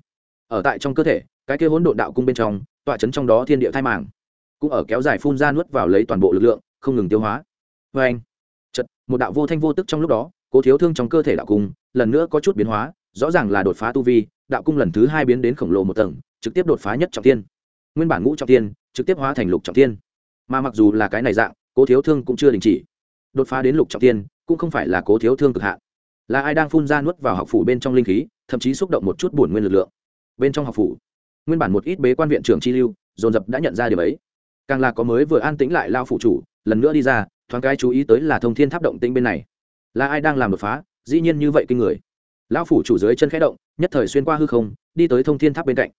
Ở tại trong cơ thể, cái kia hỗn độn đạo cung bên trong, tọa chấn trong đó thiên địa thai màng, cũng ở kéo dài phun ra nuốt vào lấy toàn bộ lực lượng, không ngừng tiêu hóa. Vê anh chật một đạo vô thanh vô tức trong lúc đó, cố thiếu thương trong cơ thể đạo cung, lần nữa có chút biến hóa, rõ ràng là đột phá tu vi, đạo cung lần thứ hai biến đến khổng lồ một tầng, trực tiếp đột phá nhất trọng tiên nguyên bản ngũ trọng tiên trực tiếp hóa thành lục trọng tiên mà mặc dù là cái này dạng, cố thiếu thương cũng chưa đình chỉ. Đột phá đến lục trọng tiên cũng không phải là cố thiếu thương cực hạn là ai đang phun ra nuốt vào học phủ bên trong linh khí, thậm chí xúc động một chút bổn nguyên lực lượng. Bên trong học phủ, nguyên bản một ít bế quan viện trưởng chi lưu, dồn dập đã nhận ra điều ấy. Càng là có mới vừa an tĩnh lại lao phụ chủ, lần nữa đi ra, thoáng cái chú ý tới là thông thiên tháp động tĩnh bên này. Là ai đang làm đột phá? Dĩ nhiên như vậy kinh người. Lão phủ chủ dưới chân khẽ động, nhất thời xuyên qua hư không, đi tới thông thiên tháp bên cạnh.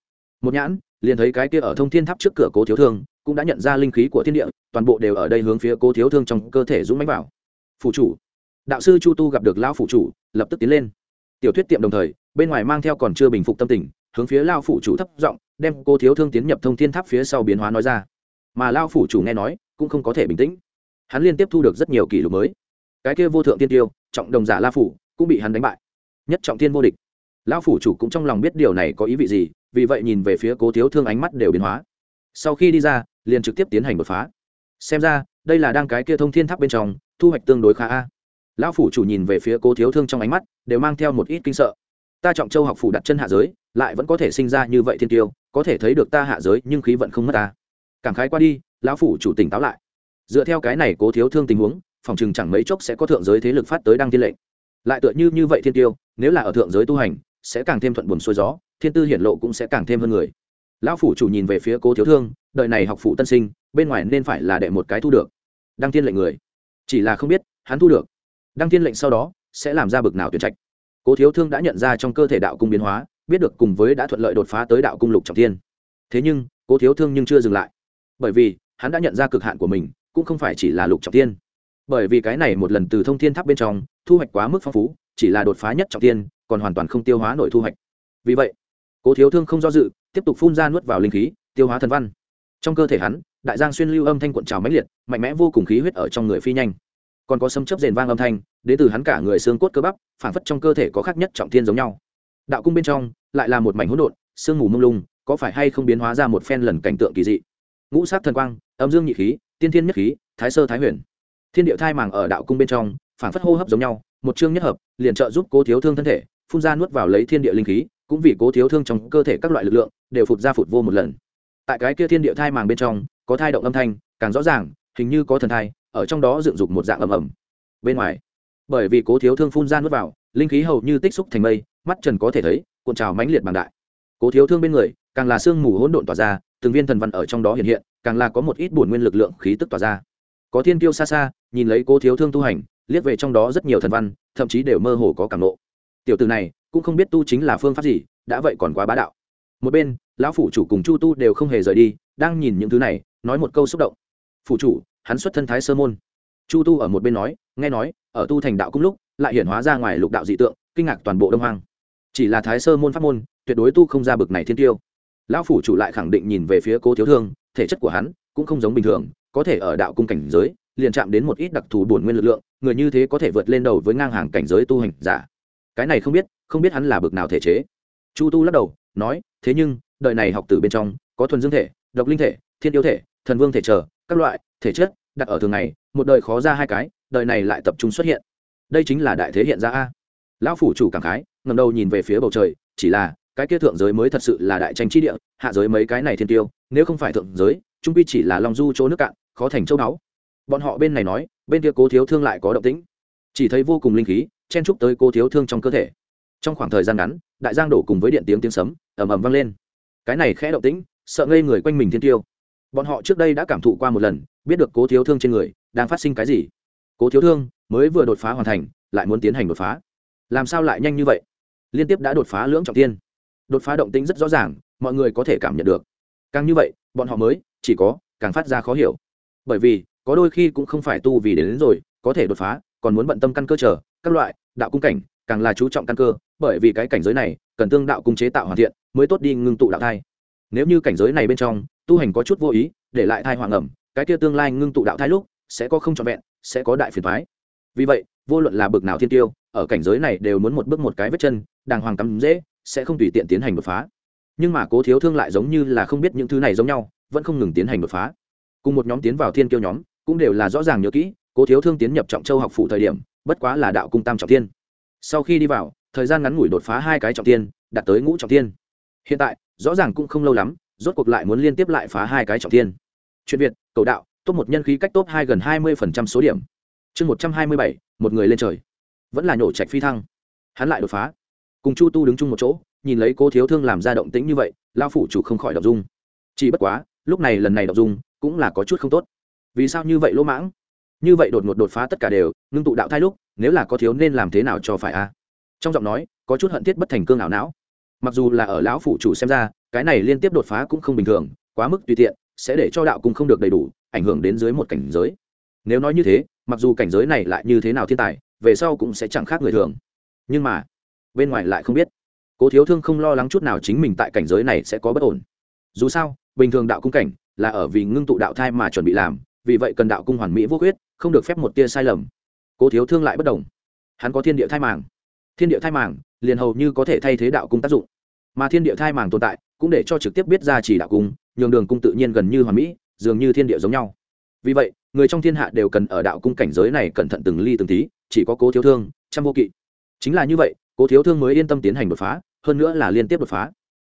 Một nhãn, liền thấy cái kia ở thông thiên tháp trước cửa cố thiếu thương, cũng đã nhận ra linh khí của thiên địa, toàn bộ đều ở đây hướng phía cố thiếu thương trong cơ thể dũng mánh vào. Phủ chủ đạo sư chu tu gặp được lão Phụ chủ, lập tức tiến lên. Tiểu thuyết tiệm đồng thời, bên ngoài mang theo còn chưa bình phục tâm tình, hướng phía lao Phụ chủ thấp giọng, đem cô thiếu thương tiến nhập thông thiên tháp phía sau biến hóa nói ra. Mà lao phủ chủ nghe nói, cũng không có thể bình tĩnh. Hắn liên tiếp thu được rất nhiều kỷ lục mới. Cái kia vô thượng tiên tiêu, trọng đồng giả la phủ, cũng bị hắn đánh bại. Nhất trọng tiên vô địch. Lão phủ chủ cũng trong lòng biết điều này có ý vị gì, vì vậy nhìn về phía cố thiếu thương ánh mắt đều biến hóa. Sau khi đi ra, liền trực tiếp tiến hành đột phá. Xem ra, đây là đang cái kia thông thiên tháp bên trong, thu hoạch tương đối khá a lão phủ chủ nhìn về phía cố thiếu thương trong ánh mắt, đều mang theo một ít kinh sợ. Ta trọng châu học phủ đặt chân hạ giới, lại vẫn có thể sinh ra như vậy thiên tiêu, có thể thấy được ta hạ giới, nhưng khí vận không mất ta. Cảm khái qua đi, lão phủ chủ tỉnh táo lại. Dựa theo cái này cố thiếu thương tình huống, phòng chừng chẳng mấy chốc sẽ có thượng giới thế lực phát tới đăng thiên lệnh. Lại tựa như như vậy thiên tiêu, nếu là ở thượng giới tu hành, sẽ càng thêm thuận buồn xuôi gió, thiên tư hiển lộ cũng sẽ càng thêm hơn người. Lão phủ chủ nhìn về phía cố thiếu thương, đời này học phụ tân sinh, bên ngoài nên phải là đệ một cái thu được. Đăng thiên lệnh người. Chỉ là không biết, hắn thu được đăng tiên lệnh sau đó sẽ làm ra bực nào tuyển trạch. Cố thiếu thương đã nhận ra trong cơ thể đạo cung biến hóa, biết được cùng với đã thuận lợi đột phá tới đạo cung lục trọng thiên. Thế nhưng, cố thiếu thương nhưng chưa dừng lại. Bởi vì, hắn đã nhận ra cực hạn của mình, cũng không phải chỉ là lục trọng thiên. Bởi vì cái này một lần từ thông thiên tháp bên trong, thu hoạch quá mức phong phú, chỉ là đột phá nhất trọng thiên, còn hoàn toàn không tiêu hóa nội thu hoạch. Vì vậy, cố thiếu thương không do dự, tiếp tục phun ra nuốt vào linh khí, tiêu hóa thần văn. Trong cơ thể hắn, đại giang xuyên lưu âm thanh cuộn trào mãnh liệt, mạnh mẽ vô cùng khí huyết ở trong người phi nhanh còn có sấm chớp rền vang âm thanh, đến từ hắn cả người xương cốt cơ bắp phản phất trong cơ thể có khác nhất trọng thiên giống nhau. Đạo cung bên trong, lại là một mảnh hỗn độn, sương mù mông lung, có phải hay không biến hóa ra một phen lần cảnh tượng kỳ dị? Ngũ sát thần quang, âm dương nhị khí, tiên thiên nhất khí, thái sơ thái huyền. Thiên địa thai màng ở đạo cung bên trong phản phất hô hấp giống nhau, một chương nhất hợp, liền trợ giúp cố thiếu thương thân thể, phun ra nuốt vào lấy thiên địa linh khí, cũng vì cố thiếu thương trong cơ thể các loại lực lượng, đều phụt ra phụt vô một lần. Tại cái kia thiên địa thai màng bên trong, có thai động âm thanh, càng rõ ràng, hình như có thần thai ở trong đó dựng dục một dạng ầm ầm. Bên ngoài, bởi vì cố thiếu thương phun ra nuốt vào, linh khí hầu như tích xúc thành mây, mắt trần có thể thấy, cuộn trào mãnh liệt bằng đại. Cố thiếu thương bên người, càng là sương mù hỗn độn tỏa ra, từng viên thần văn ở trong đó hiện hiện, càng là có một ít bổn nguyên lực lượng khí tức tỏa ra. Có thiên kiêu xa xa, nhìn lấy cố thiếu thương tu hành, liếc về trong đó rất nhiều thần văn, thậm chí đều mơ hồ có cảm nộ tiểu từ này, cũng không biết tu chính là phương pháp gì, đã vậy còn quá bá đạo. Một bên, lão phủ chủ cùng chu tu đều không hề rời đi, đang nhìn những thứ này, nói một câu xúc động. Phủ chủ hắn xuất thân thái sơ môn. Chu tu ở một bên nói, nghe nói, ở tu thành đạo cung lúc, lại hiện hóa ra ngoài lục đạo dị tượng, kinh ngạc toàn bộ đông hoang. Chỉ là thái sơ môn pháp môn, tuyệt đối tu không ra bực này thiên tiêu. Lão phủ chủ lại khẳng định nhìn về phía cố thiếu thương, thể chất của hắn cũng không giống bình thường, có thể ở đạo cung cảnh giới, liền chạm đến một ít đặc thù bổn nguyên lực lượng, người như thế có thể vượt lên đầu với ngang hàng cảnh giới tu hành giả. Cái này không biết không biết hắn là bực nào thể chế. Chu tu lắc đầu, nói, thế nhưng, đời này học từ bên trong, có thuần dương thể, độc linh thể, thiên yêu thể, thần vương thể trở các loại thể chất đặt ở thường ngày, một đời khó ra hai cái, đời này lại tập trung xuất hiện. Đây chính là đại thế hiện ra a. Lão phủ chủ cảm khái ngầm đầu nhìn về phía bầu trời, chỉ là, cái kia thượng giới mới thật sự là đại tranh chi địa, hạ giới mấy cái này thiên tiêu, nếu không phải thượng giới, trung quy chỉ là lòng du chỗ nước cạn, khó thành châu báu. Bọn họ bên này nói, bên kia cố thiếu thương lại có động tĩnh. Chỉ thấy vô cùng linh khí, chen trúc tới cố thiếu thương trong cơ thể. Trong khoảng thời gian ngắn, đại giang đổ cùng với điện tiếng tiếng sấm, ầm ầm vang lên. Cái này khẽ động tĩnh, sợ ngây người quanh mình thiên tiêu. Bọn họ trước đây đã cảm thụ qua một lần biết được cố thiếu thương trên người đang phát sinh cái gì. Cố thiếu thương mới vừa đột phá hoàn thành lại muốn tiến hành đột phá. Làm sao lại nhanh như vậy? Liên tiếp đã đột phá lưỡng trọng tiên đột phá động tĩnh rất rõ ràng mọi người có thể cảm nhận được. Càng như vậy bọn họ mới chỉ có càng phát ra khó hiểu. Bởi vì có đôi khi cũng không phải tu vì đến, đến rồi có thể đột phá còn muốn bận tâm căn cơ trở các loại đạo cung cảnh càng là chú trọng căn cơ bởi vì cái cảnh giới này cần tương đạo cung chế tạo hoàn thiện mới tốt đi ngưng tụ đạo thai. Nếu như cảnh giới này bên trong tu hành có chút vô ý để lại thai hoàng ẩm cái kia tương lai ngưng tụ đạo thai lúc, sẽ có không trọn vẹn, sẽ có đại phiền thoái vì vậy, vô luận là bực nào thiên tiêu, ở cảnh giới này đều muốn một bước một cái vết chân, đàng hoàng tắm dễ, sẽ không tùy tiện tiến hành đột phá. Nhưng mà cố thiếu thương lại giống như là không biết những thứ này giống nhau, vẫn không ngừng tiến hành đột phá. Cùng một nhóm tiến vào thiên kiêu nhóm, cũng đều là rõ ràng nhớ kỹ, cố thiếu thương tiến nhập trọng châu học phụ thời điểm, bất quá là đạo cung tam trọng tiên sau khi đi vào, thời gian ngắn ngủi đột phá hai cái trọng tiên đạt tới ngũ trọng tiên hiện tại, rõ ràng cũng không lâu lắm, rốt cuộc lại muốn liên tiếp lại phá hai cái trọng tiên chuyện việt cầu đạo, top một nhân khí cách top hai gần hai mươi số điểm. Chương một trăm hai mươi bảy, một người lên trời. Vẫn là nhổ trạch phi thăng. Hắn lại đột phá. Cùng chu tu đứng chung một chỗ, nhìn lấy cô thiếu thương làm ra động tĩnh như vậy lao phủ chủ không khỏi đọc dung. Chỉ bất quá, lúc này lần này đọc dung, cũng là có chút không tốt. Vì sao như vậy lỗ mãng? Như vậy đột ngột đột phá tất cả đều, ngưng tụ đạo thai lúc, nếu là có thiếu nên làm thế nào cho phải a trong giọng nói, có chút hận thiết bất thành cương ảo não. Mặc dù là ở lão phủ chủ xem ra, cái này liên tiếp đột phá cũng không bình thường, quá mức tùy tiện sẽ để cho đạo cung không được đầy đủ, ảnh hưởng đến dưới một cảnh giới. Nếu nói như thế, mặc dù cảnh giới này lại như thế nào thiên tài, về sau cũng sẽ chẳng khác người thường. Nhưng mà, bên ngoài lại không biết. Cố thiếu thương không lo lắng chút nào chính mình tại cảnh giới này sẽ có bất ổn. Dù sao, bình thường đạo cung cảnh là ở vì ngưng tụ đạo thai mà chuẩn bị làm, vì vậy cần đạo cung hoàn mỹ vô quyết không được phép một tia sai lầm. Cố thiếu thương lại bất đồng hắn có thiên địa thai màng. Thiên địa thai màng liền hầu như có thể thay thế đạo cung tác dụng. Mà thiên địa thai màng tồn tại cũng để cho trực tiếp biết ra chỉ đạo cung nhường đường cung tự nhiên gần như hoàn mỹ, dường như thiên địa giống nhau. Vì vậy, người trong thiên hạ đều cần ở đạo cung cảnh giới này cẩn thận từng ly từng tí, chỉ có cố thiếu thương, trăm vô kỵ. Chính là như vậy, cố thiếu thương mới yên tâm tiến hành đột phá, hơn nữa là liên tiếp đột phá.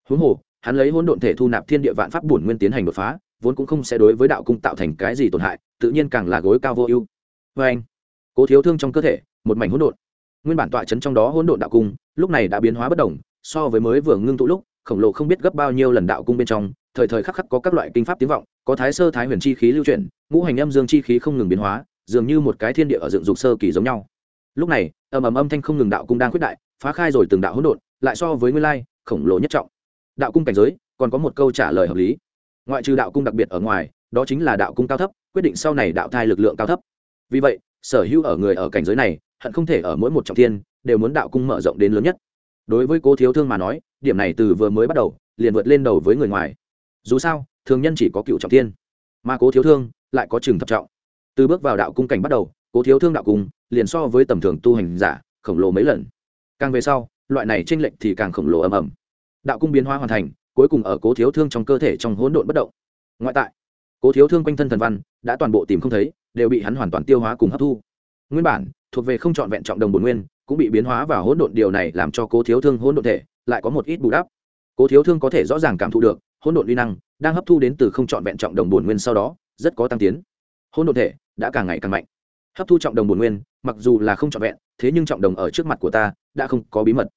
Huống hồ, hắn lấy hỗn độn thể thu nạp thiên địa vạn pháp bổn nguyên tiến hành đột phá, vốn cũng không sẽ đối với đạo cung tạo thành cái gì tổn hại, tự nhiên càng là gối cao vô ưu. Vê anh, cố thiếu thương trong cơ thể, một mảnh hỗn độn. Nguyên bản tọa chấn trong đó hỗn độn đạo cung, lúc này đã biến hóa bất đồng, so với mới vừa ngưng tụ lúc, khổng lồ không biết gấp bao nhiêu lần đạo cung bên trong thời thời khắc khắc có các loại kinh pháp tiếng vọng, có thái sơ thái huyền chi khí lưu chuyển, ngũ hành âm dương chi khí không ngừng biến hóa, dường như một cái thiên địa ở dựng dục sơ kỳ giống nhau. Lúc này, ầm ầm âm thanh không ngừng đạo cung đang khuyết đại, phá khai rồi từng đạo hỗn độn, lại so với nguyên lai, khổng lồ nhất trọng. Đạo cung cảnh giới, còn có một câu trả lời hợp lý. Ngoại trừ đạo cung đặc biệt ở ngoài, đó chính là đạo cung cao thấp, quyết định sau này đạo thai lực lượng cao thấp. Vì vậy, sở hữu ở người ở cảnh giới này, hận không thể ở mỗi một trọng thiên, đều muốn đạo cung mở rộng đến lớn nhất. Đối với cố thiếu thương mà nói, điểm này từ vừa mới bắt đầu, liền vượt lên đầu với người ngoài dù sao, thường nhân chỉ có cựu trọng thiên, mà cố thiếu thương lại có chừng thập trọng. Từ bước vào đạo cung cảnh bắt đầu, cố thiếu thương đạo cung liền so với tầm thường tu hành giả khổng lồ mấy lần. Càng về sau, loại này tranh lệch thì càng khổng lồ ầm ầm. Đạo cung biến hóa hoàn thành, cuối cùng ở cố thiếu thương trong cơ thể trong hỗn độn bất động. Ngoại tại, cố thiếu thương quanh thân thần văn đã toàn bộ tìm không thấy, đều bị hắn hoàn toàn tiêu hóa cùng hấp thu. Nguyên bản, thuộc về không trọn vẹn trọng đồng bổn nguyên, cũng bị biến hóa và hỗn độn điều này làm cho cố thiếu thương hỗn độn thể lại có một ít bù đắp. Cố thiếu thương có thể rõ ràng cảm thụ được hỗn độn uy năng đang hấp thu đến từ không trọn vẹn trọng đồng bổn nguyên sau đó, rất có tăng tiến. Hỗn độn thể đã càng ngày càng mạnh. Hấp thu trọng đồng bổn nguyên, mặc dù là không trọn vẹn, thế nhưng trọng đồng ở trước mặt của ta đã không có bí mật.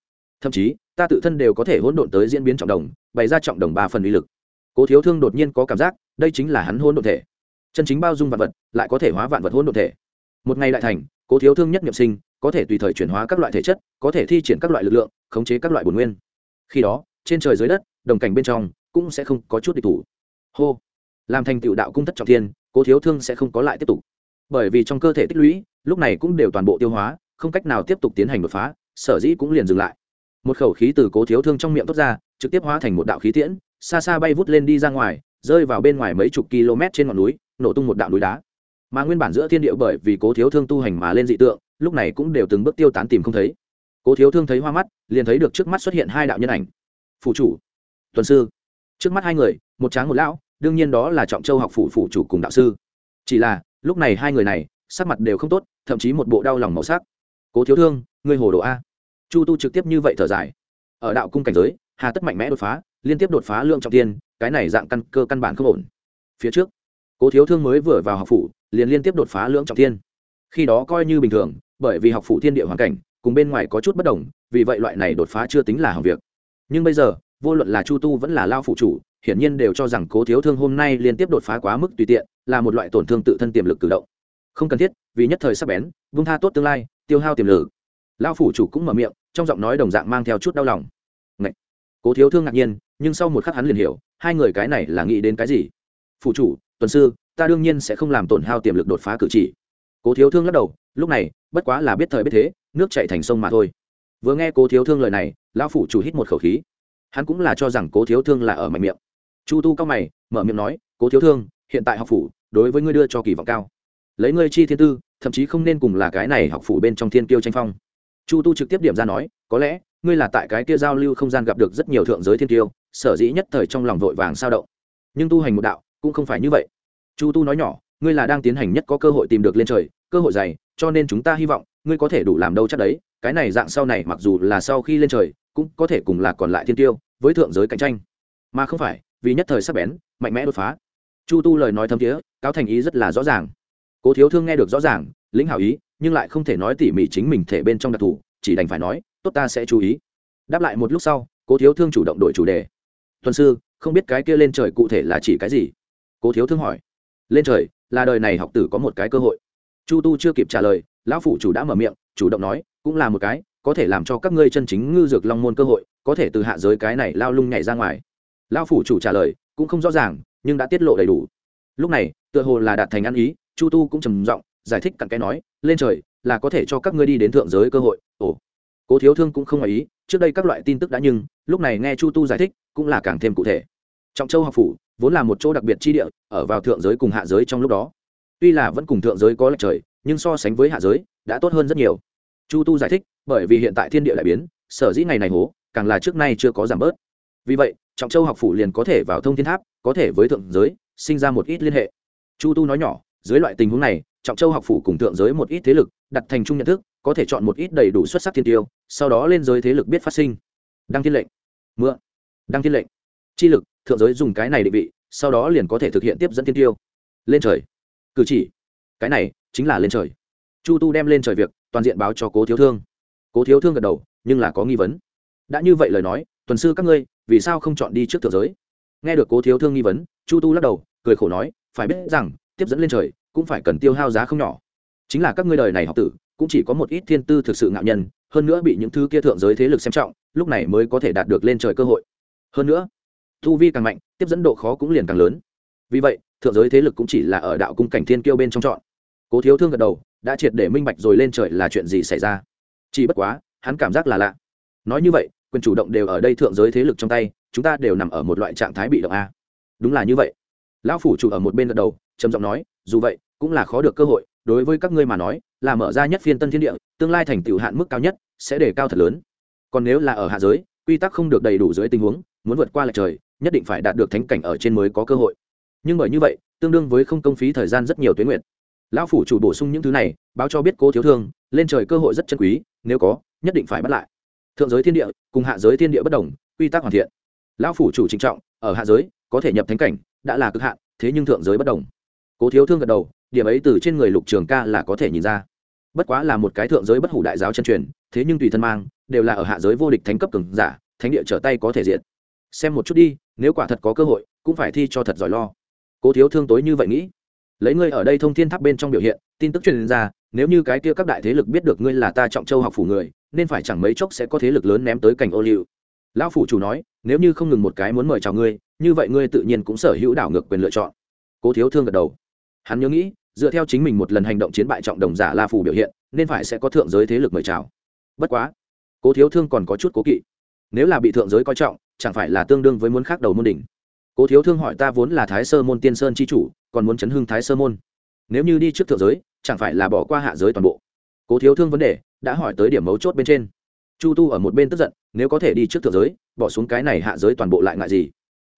Thậm chí, ta tự thân đều có thể hỗn độn tới diễn biến trọng đồng, bày ra trọng đồng ba phần uy lực. Cố thiếu thương đột nhiên có cảm giác, đây chính là hắn hỗn độn thể. Chân chính bao dung vạn vật, lại có thể hóa vạn vật hỗn độn thể. Một ngày đại thành, cố thiếu thương nhất nhập sinh, có thể tùy thời chuyển hóa các loại thể chất, có thể thi triển các loại lực lượng, khống chế các loại bổn nguyên. Khi đó, trên trời dưới đất, đồng cảnh bên trong cũng sẽ không có chút địch thủ. Hô. Làm thành tựu đạo cung thất trọng thiên, cố thiếu thương sẽ không có lại tiếp tục. Bởi vì trong cơ thể tích lũy, lúc này cũng đều toàn bộ tiêu hóa, không cách nào tiếp tục tiến hành đột phá, sở dĩ cũng liền dừng lại. Một khẩu khí từ cố thiếu thương trong miệng tốt ra, trực tiếp hóa thành một đạo khí tiễn, xa xa bay vút lên đi ra ngoài, rơi vào bên ngoài mấy chục km trên ngọn núi, nổ tung một đạo núi đá. Mà nguyên bản giữa thiên địa bởi vì cố thiếu thương tu hành mà lên dị tượng, lúc này cũng đều từng bước tiêu tán tìm không thấy. Cố thiếu thương thấy hoa mắt, liền thấy được trước mắt xuất hiện hai đạo nhân ảnh. Phụ chủ. Tuần sư trước mắt hai người, một tráng một lão, đương nhiên đó là trọng châu học phủ phủ chủ cùng đạo sư. Chỉ là, lúc này hai người này, sắc mặt đều không tốt, thậm chí một bộ đau lòng màu sắc. Cố thiếu thương, ngươi hồ đồ a. Chu tu trực tiếp như vậy thở dài. Ở đạo cung cảnh giới, hà tất mạnh mẽ đột phá, liên tiếp đột phá lượng trọng tiên cái này dạng căn cơ căn bản không ổn. Phía trước, cố thiếu thương mới vừa vào học phủ, liền liên tiếp đột phá lưỡng trọng thiên. Khi đó coi như bình thường, bởi vì học phủ thiên địa hoàn cảnh, cùng bên ngoài có chút bất đồng, vì vậy loại này đột phá chưa tính là hỏng việc. Nhưng bây giờ vô luận là chu tu vẫn là lao phụ chủ, hiển nhiên đều cho rằng cố thiếu thương hôm nay liên tiếp đột phá quá mức tùy tiện, là một loại tổn thương tự thân tiềm lực cử động. Không cần thiết, vì nhất thời sắp bén, vung tha tốt tương lai, tiêu hao tiềm lực. Lao phủ chủ cũng mở miệng, trong giọng nói đồng dạng mang theo chút đau lòng. Ngậy! cố thiếu thương ngạc nhiên, nhưng sau một khắc hắn liền hiểu, hai người cái này là nghĩ đến cái gì? Phụ chủ, tuần sư, ta đương nhiên sẽ không làm tổn hao tiềm lực đột phá cử chỉ. Cố thiếu thương lắc đầu, lúc này, bất quá là biết thời biết thế, nước chạy thành sông mà thôi. Vừa nghe cố thiếu thương lời này, lão phủ chủ hít một khẩu khí hắn cũng là cho rằng cố thiếu thương là ở mạnh miệng. Chu tu cao mày, mở miệng nói, cố thiếu thương, hiện tại học phủ, đối với ngươi đưa cho kỳ vọng cao. Lấy ngươi chi thiên tư, thậm chí không nên cùng là cái này học phủ bên trong thiên kiêu tranh phong. Chu tu trực tiếp điểm ra nói, có lẽ, ngươi là tại cái kia giao lưu không gian gặp được rất nhiều thượng giới thiên kiêu, sở dĩ nhất thời trong lòng vội vàng sao động. Nhưng tu hành một đạo, cũng không phải như vậy. Chu tu nói nhỏ, ngươi là đang tiến hành nhất có cơ hội tìm được lên trời, cơ hội dày, cho nên chúng ta hy vọng, ngươi có thể đủ làm đâu chắc đấy, cái này dạng sau này mặc dù là sau khi lên trời, cũng có thể cùng là còn lại thiên tiêu với thượng giới cạnh tranh. Mà không phải, vì nhất thời sắp bén, mạnh mẽ đột phá. Chu tu lời nói thâm thiế, cáo thành ý rất là rõ ràng. Cố thiếu thương nghe được rõ ràng, lĩnh hảo ý, nhưng lại không thể nói tỉ mỉ chính mình thể bên trong đặc thù, chỉ đành phải nói, tốt ta sẽ chú ý. Đáp lại một lúc sau, cố thiếu thương chủ động đổi chủ đề. Tuần sư, không biết cái kia lên trời cụ thể là chỉ cái gì? Cố thiếu thương hỏi. Lên trời, là đời này học tử có một cái cơ hội. Chu tu chưa kịp trả lời, lão phủ chủ đã mở miệng, chủ động nói, cũng là một cái có thể làm cho các ngươi chân chính ngư dược long môn cơ hội, có thể từ hạ giới cái này lao lung nhảy ra ngoài. Lão phủ chủ trả lời, cũng không rõ ràng, nhưng đã tiết lộ đầy đủ. Lúc này, tựa hồ là đạt thành ăn ý, chu tu cũng trầm giọng giải thích cặn cái nói, lên trời, là có thể cho các ngươi đi đến thượng giới cơ hội. Ồ. Cố thiếu thương cũng không ngoài ý, trước đây các loại tin tức đã nhưng, lúc này nghe chu tu giải thích, cũng là càng thêm cụ thể. Trọng châu học phủ, vốn là một chỗ đặc biệt chi địa, ở vào thượng giới cùng hạ giới trong lúc đó. Tuy là vẫn cùng thượng giới có lệch trời, nhưng so sánh với hạ giới, đã tốt hơn rất nhiều chu tu giải thích, bởi vì hiện tại thiên địa đại biến, sở dĩ ngày này hố, càng là trước nay chưa có giảm bớt. Vì vậy, trọng châu học phủ liền có thể vào thông thiên tháp, có thể với thượng giới, sinh ra một ít liên hệ. Chu tu nói nhỏ, dưới loại tình huống này, trọng châu học phủ cùng thượng giới một ít thế lực, đặt thành chung nhận thức, có thể chọn một ít đầy đủ xuất sắc thiên tiêu, sau đó lên giới thế lực biết phát sinh. Đăng thiên lệnh. Mượn. Đăng thiên lệnh. Chi lực, thượng giới dùng cái này định vị, sau đó liền có thể thực hiện tiếp dẫn thiên tiêu. Lên trời. Cử chỉ. Cái này chính là lên trời. Chu tu đem lên trời việc toàn diện báo cho cố thiếu thương. Cố thiếu thương gật đầu, nhưng là có nghi vấn. Đã như vậy lời nói, tuần sư các ngươi, vì sao không chọn đi trước thượng giới? Nghe được cố thiếu thương nghi vấn, chu tu lắc đầu, cười khổ nói, phải biết rằng, tiếp dẫn lên trời, cũng phải cần tiêu hao giá không nhỏ. Chính là các ngươi đời này học tử, cũng chỉ có một ít thiên tư thực sự ngạo nhân, hơn nữa bị những thứ kia thượng giới thế lực xem trọng, lúc này mới có thể đạt được lên trời cơ hội. Hơn nữa thu vi càng mạnh, tiếp dẫn độ khó cũng liền càng lớn. Vì vậy, thượng giới thế lực cũng chỉ là ở đạo cung cảnh thiên kiêu bên trong chọn. Cố thiếu thương gật đầu đã triệt để minh bạch rồi lên trời là chuyện gì xảy ra. Chỉ bất quá, hắn cảm giác là lạ. Nói như vậy, quyền chủ động đều ở đây thượng giới thế lực trong tay, chúng ta đều nằm ở một loại trạng thái bị động a. Đúng là như vậy. Lão phủ chủ ở một bên gật đầu, trầm giọng nói, dù vậy, cũng là khó được cơ hội, đối với các ngươi mà nói, là mở ra nhất phiên tân thiên địa, tương lai thành tựu hạn mức cao nhất, sẽ để cao thật lớn. Còn nếu là ở hạ giới, quy tắc không được đầy đủ dưới tình huống, muốn vượt qua lại trời, nhất định phải đạt được thánh cảnh ở trên mới có cơ hội. Nhưng bởi như vậy, tương đương với không công phí thời gian rất nhiều tuyến nguyện lão phủ chủ bổ sung những thứ này, báo cho biết cô thiếu thương, lên trời cơ hội rất chân quý, nếu có, nhất định phải bắt lại. Thượng giới thiên địa, cùng hạ giới thiên địa bất đồng, quy tắc hoàn thiện. Lão phủ chủ trịnh trọng, ở hạ giới, có thể nhập thánh cảnh, đã là cực hạn, thế nhưng thượng giới bất đồng. Cố thiếu thương gật đầu, điểm ấy từ trên người lục trường ca là có thể nhìn ra. Bất quá là một cái thượng giới bất hủ đại giáo chân truyền, thế nhưng tùy thân mang, đều là ở hạ giới vô địch thánh cấp cường giả, thánh địa trở tay có thể diện xem một chút đi, nếu quả thật có cơ hội, cũng phải thi cho thật giỏi lo. Cố thiếu thương tối như vậy nghĩ lấy ngươi ở đây thông thiên tháp bên trong biểu hiện, tin tức truyền ra, nếu như cái kia các đại thế lực biết được ngươi là ta trọng châu học phủ người, nên phải chẳng mấy chốc sẽ có thế lực lớn ném tới cảnh ô liu. Lão phủ chủ nói, nếu như không ngừng một cái muốn mời chào ngươi, như vậy ngươi tự nhiên cũng sở hữu đảo ngược quyền lựa chọn. Cố thiếu thương gật đầu. Hắn nhớ nghĩ, dựa theo chính mình một lần hành động chiến bại trọng đồng giả la phủ biểu hiện, nên phải sẽ có thượng giới thế lực mời chào. Bất quá, cố thiếu thương còn có chút cố kỵ. Nếu là bị thượng giới coi trọng, chẳng phải là tương đương với muốn khác đầu môn đỉnh. Cố thiếu thương hỏi ta vốn là thái sơ môn tiên sơn c h i chủ còn muốn chấn hưng thái sơ môn. Nếu như đi trước thượng giới, chẳng phải là bỏ qua hạ giới toàn bộ. Cố thiếu thương vấn đề đã hỏi tới điểm mấu chốt bên trên. Chu tu ở một bên tức giận, nếu có thể đi trước thượng giới, bỏ xuống cái này hạ giới toàn bộ lại ngại gì?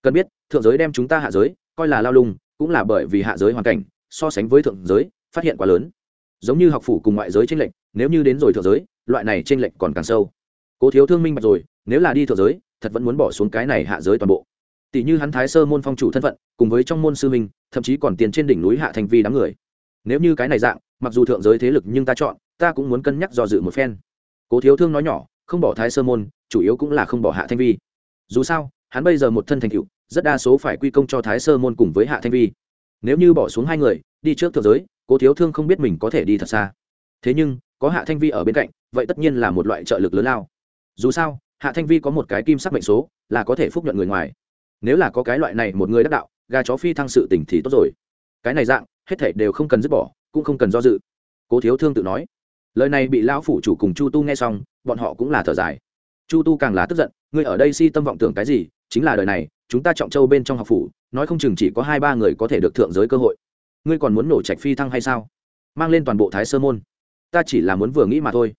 Cần biết, thượng giới đem chúng ta hạ giới, coi là lao lung, cũng là bởi vì hạ giới hoàn cảnh, so sánh với thượng giới, phát hiện quá lớn. Giống như học phủ cùng ngoại giới tranh lệch, nếu như đến rồi thượng giới, loại này tranh lệch còn càng sâu. Cố thiếu thương minh bạch rồi, nếu là đi thượng giới, thật vẫn muốn bỏ xuống cái này hạ giới toàn bộ. Tỷ như hắn thái sơ môn phong chủ thân phận, cùng với trong môn sư minh thậm chí còn tiền trên đỉnh núi hạ thành vi đám người. Nếu như cái này dạng, mặc dù thượng giới thế lực nhưng ta chọn, ta cũng muốn cân nhắc do dự một phen. Cố thiếu thương nói nhỏ, không bỏ thái sơ môn, chủ yếu cũng là không bỏ hạ thanh vi. Dù sao, hắn bây giờ một thân thành cựu rất đa số phải quy công cho thái sơ môn cùng với hạ thanh vi. Nếu như bỏ xuống hai người, đi trước thượng giới, cố thiếu thương không biết mình có thể đi thật xa. Thế nhưng, có hạ thanh vi ở bên cạnh, vậy tất nhiên là một loại trợ lực lớn lao. Dù sao, hạ thanh vi có một cái kim sắc mệnh số, là có thể phúc nhuận người ngoài. Nếu là có cái loại này một người đắc đạo gà chó phi thăng sự tỉnh thì tốt rồi. Cái này dạng, hết thể đều không cần dứt bỏ, cũng không cần do dự. Cố thiếu thương tự nói. Lời này bị lão phủ chủ cùng chu tu nghe xong, bọn họ cũng là thở dài. Chu tu càng là tức giận, ngươi ở đây si tâm vọng tưởng cái gì? Chính là đời này, chúng ta trọng châu bên trong học phủ, nói không chừng chỉ có hai ba người có thể được thượng giới cơ hội. Ngươi còn muốn nổ trạch phi thăng hay sao? Mang lên toàn bộ thái sơ môn. Ta chỉ là muốn vừa nghĩ mà thôi.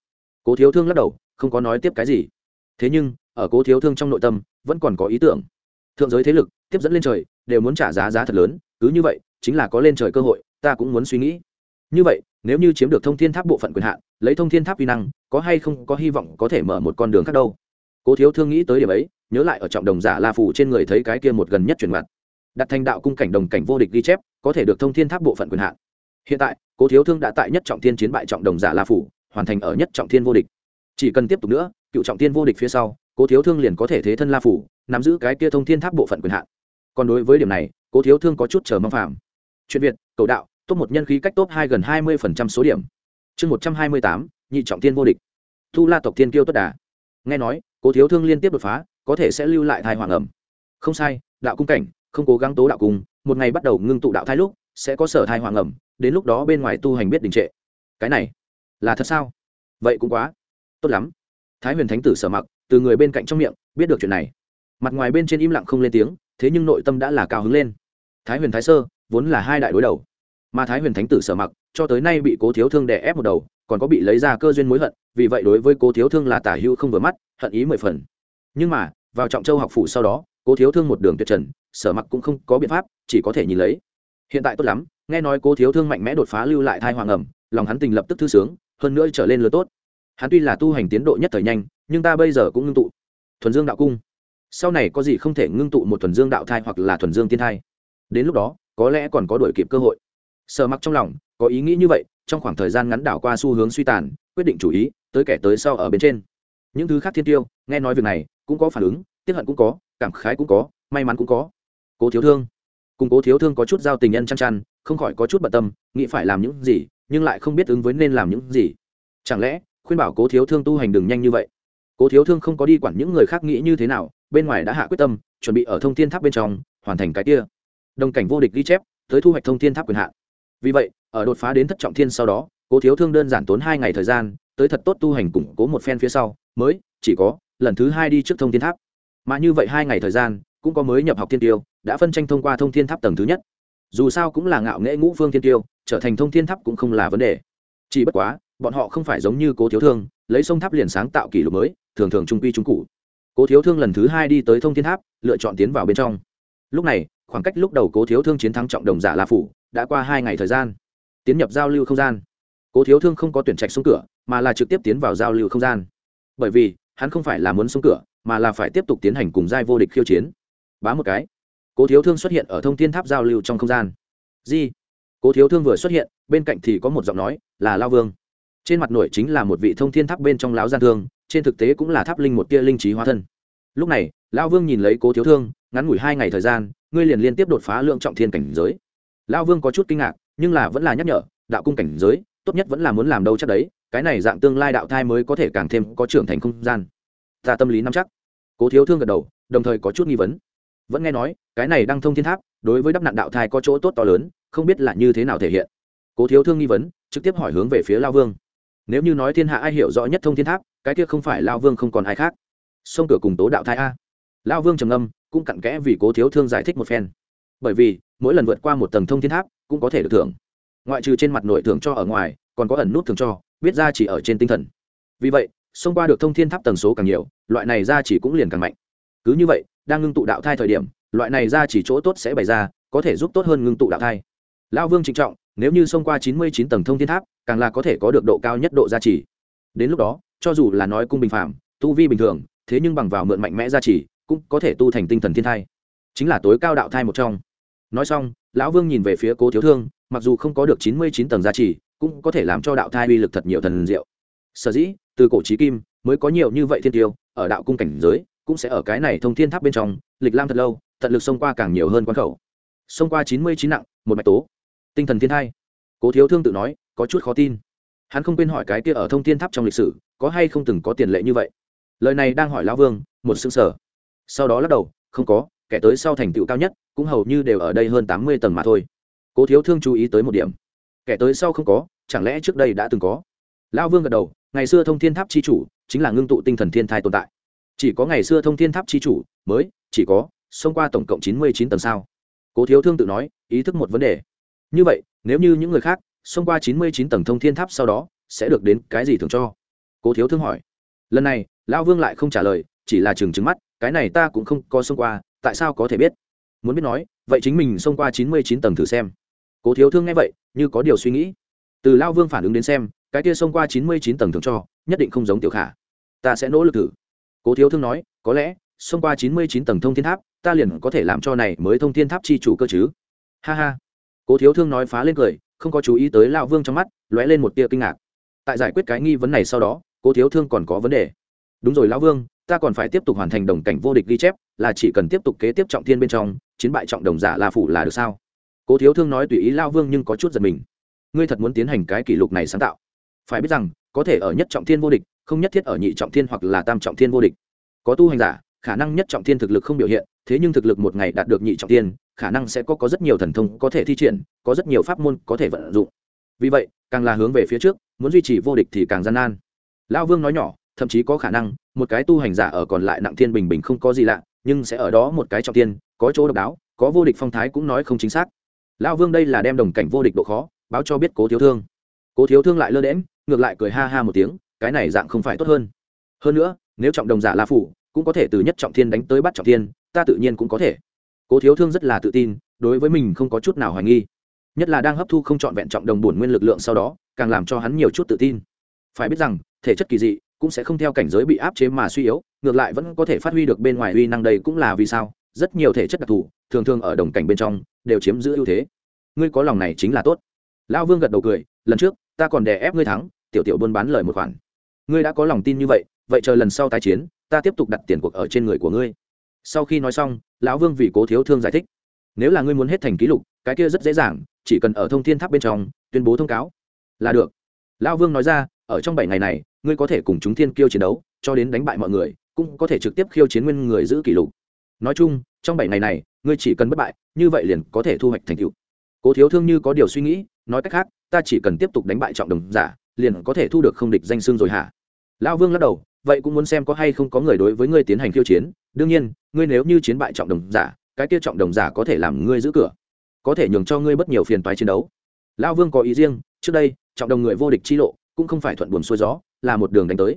Cố thiếu thương lắc đầu, không có nói tiếp cái gì. Thế nhưng, ở cố thiếu thương trong nội tâm, vẫn còn có ý tưởng thượng giới thế lực, tiếp dẫn lên trời, đều muốn trả giá giá thật lớn, cứ như vậy, chính là có lên trời cơ hội, ta cũng muốn suy nghĩ. Như vậy, nếu như chiếm được thông thiên tháp bộ phận quyền hạn, lấy thông thiên tháp vi năng, có hay không có hy vọng có thể mở một con đường khác đâu? Cố thiếu thương nghĩ tới điểm ấy, nhớ lại ở trọng đồng giả la phủ trên người thấy cái kia một gần nhất chuyển mặt. Đặt thành đạo cung cảnh đồng cảnh vô địch ghi chép, có thể được thông thiên tháp bộ phận quyền hạn. Hiện tại, cố thiếu thương đã tại nhất trọng thiên chiến bại trọng đồng giả la phủ hoàn thành ở nhất trọng thiên vô địch. Chỉ cần tiếp tục nữa, cựu trọng thiên vô địch phía sau cố thiếu thương liền có thể thế thân la phủ, nắm giữ cái kia thông thiên tháp bộ phận quyền hạn. Còn đối với điểm này, cố thiếu thương có chút chờ mong phạm chuyện việt, cầu đạo, top một nhân khí cách top hai gần hai mươi số điểm. Chương một trăm hai mươi tám, nhị trọng thiên vô địch. Thu la tộc tiên kiêu tốt đà. Nghe nói, cố thiếu thương liên tiếp đột phá, có thể sẽ lưu lại thai hoàng ẩm. Không sai, đạo cung cảnh, không cố gắng tố đạo cung, một ngày bắt đầu ngưng tụ đạo thai lúc, sẽ có sở thai hoàng ẩm, đến lúc đó bên ngoài tu hành biết đình trệ. Cái này, là thật sao? Vậy cũng quá. Tốt lắm. Thái huyền thánh tử sở mặc từ người bên cạnh trong miệng, biết được chuyện này. Mặt ngoài bên trên im lặng không lên tiếng, thế nhưng nội tâm đã là cao hứng lên. Thái huyền thái sơ vốn là hai đại đối đầu. Mà thái huyền thánh tử sở mặc, cho tới nay bị cố thiếu thương đè ép một đầu, còn có bị lấy ra cơ duyên mối hận, vì vậy đối với cố thiếu thương là tả hữu không vừa mắt, hận ý mười phần. Nhưng mà, vào trọng châu học phủ sau đó, cố thiếu thương một đường tuyệt trần, sở mặc cũng không có biện pháp, chỉ có thể nhìn lấy. Hiện tại tốt lắm, nghe nói cố thiếu thương mạnh mẽ đột phá lưu lại thai hoàng ẩm, lòng hắn tình lập tức thư sướng, hơn nữa trở lên lớn tốt. Hắn tuy là tu hành tiến độ nhất thời nhanh nhưng ta bây giờ cũng ngưng tụ. Thuần dương đạo cung. Sau này có gì không thể ngưng tụ một thuần dương đạo thai hoặc là thuần dương tiên thai? Đến lúc đó, có lẽ còn có đổi kịp cơ hội. Sợ mặc trong lòng, có ý nghĩ như vậy, trong khoảng thời gian ngắn đảo qua xu hướng suy tàn, quyết định chủ ý, tới kẻ tới sau ở bên trên. Những thứ khác thiên tiêu, nghe nói việc này, cũng có phản ứng tiếp hận cũng có, cảm khái cũng có, may mắn cũng có. Cố thiếu thương. Cùng cố thiếu thương có chút giao tình nhân chăn chăn, không khỏi có chút bận tâm, nghĩ phải làm những gì, nhưng lại không biết ứng với nên làm những gì. Chẳng lẽ, khuyên bảo cố thiếu thương tu hành đừng nhanh như vậy? Cố thiếu thương không có đi quản những người khác nghĩ như thế nào, bên ngoài đã hạ quyết tâm, chuẩn bị ở thông thiên tháp bên trong, hoàn thành cái kia. Đồng cảnh vô địch ghi chép, tới thu hoạch thông thiên tháp quyền hạn. Vì vậy, ở đột phá đến thất trọng thiên sau đó, cố thiếu thương đơn giản tốn hai ngày thời gian, tới thật tốt tu hành củng cố một phen phía sau, mới, chỉ có, lần thứ hai đi trước thông thiên tháp. Mà như vậy hai ngày thời gian, cũng có mới nhập học thiên tiêu, đã phân tranh thông qua thông thiên tháp tầng thứ nhất. Dù sao cũng là ngạo nghễ ngũ phương thiên tiêu, trở thành thông thiên tháp cũng không là vấn đề. Chỉ bất quá, bọn họ không phải giống như cố thiếu thương lấy sông tháp liền sáng tạo kỷ lục mới, thường thường trung quy trung cụ cố thiếu thương lần thứ hai đi tới thông thiên tháp, lựa chọn tiến vào bên trong. Lúc này, khoảng cách lúc đầu cố thiếu thương chiến thắng trọng đồng giả la phủ, đã qua hai ngày thời gian. Tiến nhập giao lưu không gian. Cố thiếu thương không có tuyển trạch xuống cửa, mà là trực tiếp tiến vào giao lưu không gian. Bởi vì, hắn không phải là muốn xuống cửa, mà là phải tiếp tục tiến hành cùng giai vô địch khiêu chiến. Bá một cái. Cố thiếu thương xuất hiện ở thông thiên tháp giao lưu trong không gian. Di. Cố thiếu thương vừa xuất hiện, bên cạnh thì có một giọng nói, là lao vương trên mặt nổi chính là một vị thông thiên tháp bên trong lão gian thương, trên thực tế cũng là tháp linh một tia linh trí hóa thân. Lúc này, lão vương nhìn lấy cố thiếu thương, ngắn ngủi hai ngày thời gian, ngươi liền liên tiếp đột phá lượng trọng thiên cảnh giới. Lão vương có chút kinh ngạc, nhưng là vẫn là nhắc nhở, đạo cung cảnh giới, tốt nhất vẫn là muốn làm đâu chắc đấy, cái này dạng tương lai đạo thai mới có thể càng thêm có trưởng thành không gian. Ta tâm lý nắm chắc. Cố thiếu thương gật đầu, đồng thời có chút nghi vấn. Vẫn nghe nói, cái này đang thông thiên tháp, đối với đắp nạn đạo thai có chỗ tốt to lớn, không biết là như thế nào thể hiện. Cố thiếu thương nghi vấn, trực tiếp hỏi hướng về phía lao vương nếu như nói thiên hạ ai hiểu rõ nhất thông thiên tháp, cái kia không phải lao vương không còn ai khác. Sông cửa cùng tố đạo thai a. Lao vương trầm âm cũng cặn kẽ vì cố thiếu thương giải thích một phen. Bởi vì, mỗi lần vượt qua một tầng thông thiên tháp, cũng có thể được thưởng. Ngoại trừ trên mặt nội thưởng cho ở ngoài, còn có ẩn nút thưởng cho, biết ra chỉ ở trên tinh thần. Vì vậy, xông qua được thông thiên tháp tầng số càng nhiều, loại này ra chỉ cũng liền càng mạnh. Cứ như vậy, đang ngưng tụ đạo thai thời điểm, loại này ra chỉ chỗ tốt sẽ bày ra, có thể giúp tốt hơn ngưng tụ đạo thai. Lao vương trịnh trọng nếu như xông qua chín mươi chín tầng thông thiên tháp, càng là có thể có được độ cao nhất độ gia trì. Đến lúc đó, cho dù là nói cung bình phạm tu vi bình thường, thế nhưng bằng vào mượn mạnh mẽ gia trì, cũng có thể tu thành tinh thần thiên thai. Chính là tối cao đạo thai một trong. Nói xong, lão vương nhìn về phía cố thiếu thương, mặc dù không có được chín mươi chín tầng gia trì, cũng có thể làm cho đạo thai uy lực thật nhiều thần diệu. Sở dĩ, từ cổ trí kim mới có nhiều như vậy thiên tiêu, ở đạo cung cảnh giới, cũng sẽ ở cái này thông thiên tháp bên trong, lịch lam thật lâu, tận lực xông qua càng nhiều hơn quan khẩu. Xông qua chín mươi chín nặng, một mạch tố tinh thần thiên thai. Cố thiếu thương tự nói, có chút khó tin. Hắn không quên hỏi cái kia ở thông thiên tháp trong lịch sử, có hay không từng có tiền lệ như vậy? Lời này đang hỏi lão vương, một xương sở sau đó lắc đầu, không có, kẻ tới sau thành tựu cao nhất, cũng hầu như đều ở đây hơn tám mươi tầng mà thôi. Cố thiếu thương chú ý tới một điểm. Kẻ tới sau không có, chẳng lẽ trước đây đã từng có? Lão vương gật đầu, ngày xưa thông thiên tháp c h i chủ chính là ngưng tụ tinh thần thiên thai tồn tại. Chỉ có ngày xưa thông thiên tháp c h i chủ mới chỉ có, xông qua tổng cộng chín mươi chín tầng sao? Cố thiếu thương tự nói, ý thức một vấn đề như vậy, nếu như những người khác xông qua chín mươi chín tầng thông thiên tháp sau đó, sẽ được đến cái gì thường cho? Cố thiếu thương hỏi. Lần này, lão vương lại không trả lời, chỉ là chừng trừng mắt, cái này ta cũng không có xông qua, tại sao có thể biết? Muốn biết nói, vậy chính mình xông qua chín mươi chín tầng thử xem. Cố thiếu thương nghe vậy, như có điều suy nghĩ. Từ lao vương phản ứng đến xem, cái kia xông qua chín mươi chín tầng thường cho, nhất định không giống tiểu khả. Ta sẽ nỗ lực thử. Cố thiếu thương nói, có lẽ, xông qua chín mươi chín tầng thông thiên tháp, ta liền có thể làm cho này mới thông thiên tháp chi chủ cơ chứ. Ha ha cố thiếu thương nói phá lên cười, không có chú ý tới lao vương trong mắt, lóe lên một tia kinh ngạc. Tại giải quyết cái nghi vấn này sau đó, cố thiếu thương còn có vấn đề. Đúng rồi lão vương, ta còn phải tiếp tục hoàn thành đồng cảnh vô địch ghi chép, là chỉ cần tiếp tục kế tiếp trọng thiên bên trong, chiến bại trọng đồng giả la phủ là được sao? Cố thiếu thương nói tùy ý lao vương nhưng có chút giật mình. Ngươi thật muốn tiến hành cái kỷ lục này sáng tạo? Phải biết rằng, có thể ở nhất trọng thiên vô địch, không nhất thiết ở nhị trọng thiên hoặc là tam trọng thiên vô địch. Có tu hành giả, khả năng nhất trọng thiên thực lực không biểu hiện, thế nhưng thực lực một ngày đạt được nhị trọng thiên khả năng sẽ có có rất nhiều thần thông có thể thi triển, có rất nhiều pháp môn có thể vận dụng. Vì vậy, càng là hướng về phía trước, muốn duy trì vô địch thì càng gian nan. Lão vương nói nhỏ, thậm chí có khả năng, một cái tu hành giả ở còn lại nặng thiên bình bình không có gì lạ, nhưng sẽ ở đó một cái trọng thiên, có chỗ độc đáo, có vô địch phong thái cũng nói không chính xác. Lão vương đây là đem đồng cảnh vô địch độ khó, báo cho biết cố thiếu thương. Cố thiếu thương lại lơ đễm ngược lại cười ha ha một tiếng, cái này dạng không phải tốt hơn. Hơn nữa, nếu trọng đồng giả la phủ cũng có thể từ nhất trọng thiên đánh tới bắt trọng thiên, ta tự nhiên cũng có thể cố thiếu thương rất là tự tin, đối với mình không có chút nào hoài nghi. Nhất là đang hấp thu không trọn vẹn trọng đồng bổn nguyên lực lượng sau đó, càng làm cho hắn nhiều chút tự tin. Phải biết rằng, thể chất kỳ dị, cũng sẽ không theo cảnh giới bị áp chế mà suy yếu, ngược lại vẫn có thể phát huy được bên ngoài uy năng đây cũng là vì sao, rất nhiều thể chất đặc thù, thường thường ở đồng cảnh bên trong, đều chiếm giữ ưu thế. Ngươi có lòng này chính là tốt. Lão vương gật đầu cười, lần trước, ta còn đè ép ngươi thắng, tiểu tiểu buôn bán lời một khoản. Ngươi đã có lòng tin như vậy vậy chờ lần sau tái chiến, ta tiếp tục đặt tiền cuộc ở trên người của ngươi sau khi nói xong, lão vương vì cố thiếu thương giải thích. Nếu là ngươi muốn hết thành ký lục, cái kia rất dễ dàng, chỉ cần ở thông thiên tháp bên trong, tuyên bố thông cáo. Là được. Lão vương nói ra, ở trong bảy ngày này, ngươi có thể cùng chúng thiên kiêu chiến đấu, cho đến đánh bại mọi người, cũng có thể trực tiếp khiêu chiến nguyên người giữ kỷ lục. Nói chung, trong bảy ngày này, ngươi chỉ cần bất bại, như vậy liền có thể thu hoạch thành tựu. Cố thiếu thương như có điều suy nghĩ, nói cách khác, ta chỉ cần tiếp tục đánh bại trọng đồng giả, liền có thể thu được không địch danh xương rồi hả? Lão vương lắc đầu vậy cũng muốn xem có hay không có người đối với ngươi tiến hành khiêu chiến. Đương nhiên, ngươi nếu như chiến bại trọng đồng giả, cái kia trọng đồng giả có thể làm ngươi giữ cửa, có thể nhường cho ngươi bất nhiều phiền toái chiến đấu. Lão vương có ý riêng, trước đây, trọng đồng người vô địch chi lộ, cũng không phải thuận buồm xuôi gió, là một đường đánh tới.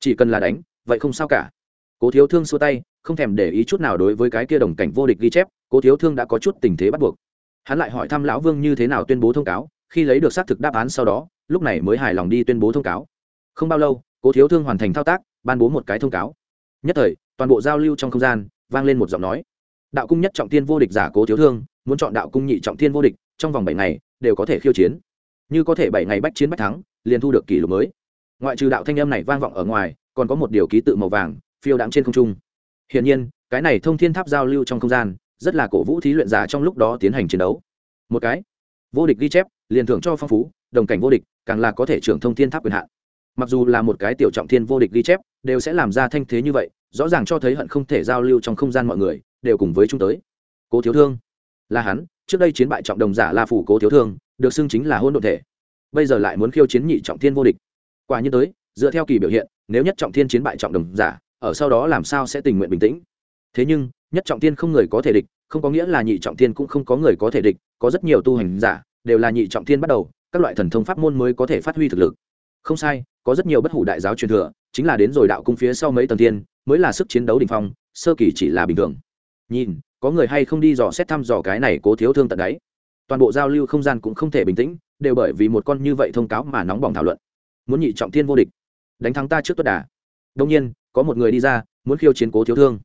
Chỉ cần là đánh, vậy không sao cả. Cố thiếu thương xua tay, không thèm để ý chút nào đối với cái kia đồng cảnh vô địch ghi chép, cố thiếu thương đã có chút tình thế bắt buộc. Hắn lại hỏi thăm lão vương như thế nào tuyên bố thông cáo, khi lấy được xác thực đáp án sau đó, lúc này mới hài lòng đi tuyên bố thông cáo. Không bao lâu cố thiếu thương hoàn thành thao tác, ban bố một cái thông cáo. Nhất thời, toàn bộ giao lưu trong không gian vang lên một giọng nói. Đạo cung nhất trọng tiên vô địch giả cố thiếu thương, muốn chọn đạo cung nhị trọng tiên vô địch, trong vòng bảy ngày đều có thể khiêu chiến. Như có thể bảy ngày bách chiến bách thắng, liền thu được kỷ lục mới. Ngoại trừ đạo thanh âm này vang vọng ở ngoài, còn có một điều ký tự màu vàng, phiêu đạm trên không trung. Hiển nhiên, cái này thông thiên tháp giao lưu trong không gian, rất là cổ vũ thí luyện giả trong lúc đó tiến hành chiến đấu. Một cái, vô địch ghi chép, liền thưởng cho phong phú, đồng cảnh vô địch, càng là có thể trưởng thông thiên tháp quyền hạn mặc dù là một cái tiểu trọng thiên vô địch ghi chép, đều sẽ làm ra thanh thế như vậy, rõ ràng cho thấy hận không thể giao lưu trong không gian mọi người, đều cùng với chúng tới. Cố thiếu thương. Là hắn, trước đây chiến bại trọng đồng giả la phủ cố thiếu thương, được xưng chính là hôn đ thể. Bây giờ lại muốn khiêu chiến nhị trọng thiên vô địch. Quả như tới, dựa theo kỳ biểu hiện, nếu nhất trọng thiên chiến bại trọng đồng giả, ở sau đó làm sao sẽ tình nguyện bình tĩnh? Thế nhưng, nhất trọng thiên không người có thể địch, không có nghĩa là nhị trọng thiên cũng không có người có thể địch, có rất nhiều tu hành giả, đều là nhị trọng thiên bắt đầu, các loại thần thông pháp môn mới có thể phát huy thực lực không sai, có rất nhiều bất hủ đại giáo truyền thừa, chính là đến rồi đạo cung phía sau mấy tầng thiên, mới là sức chiến đấu đ ỉ n h phong, sơ kỳ chỉ là bình thường. Nhìn, có người hay không đi dò xét thăm dò cái này cố thiếu thương tận đáy toàn bộ giao lưu không gian cũng không thể bình tĩnh, đều bởi vì một con như vậy thông cáo mà nóng bỏng thảo luận. Muốn nhị trọng thiên vô địch, đánh thắng ta trước tuất đà. Đông nhiên, có một người đi ra, muốn khiêu chiến cố thiếu thương.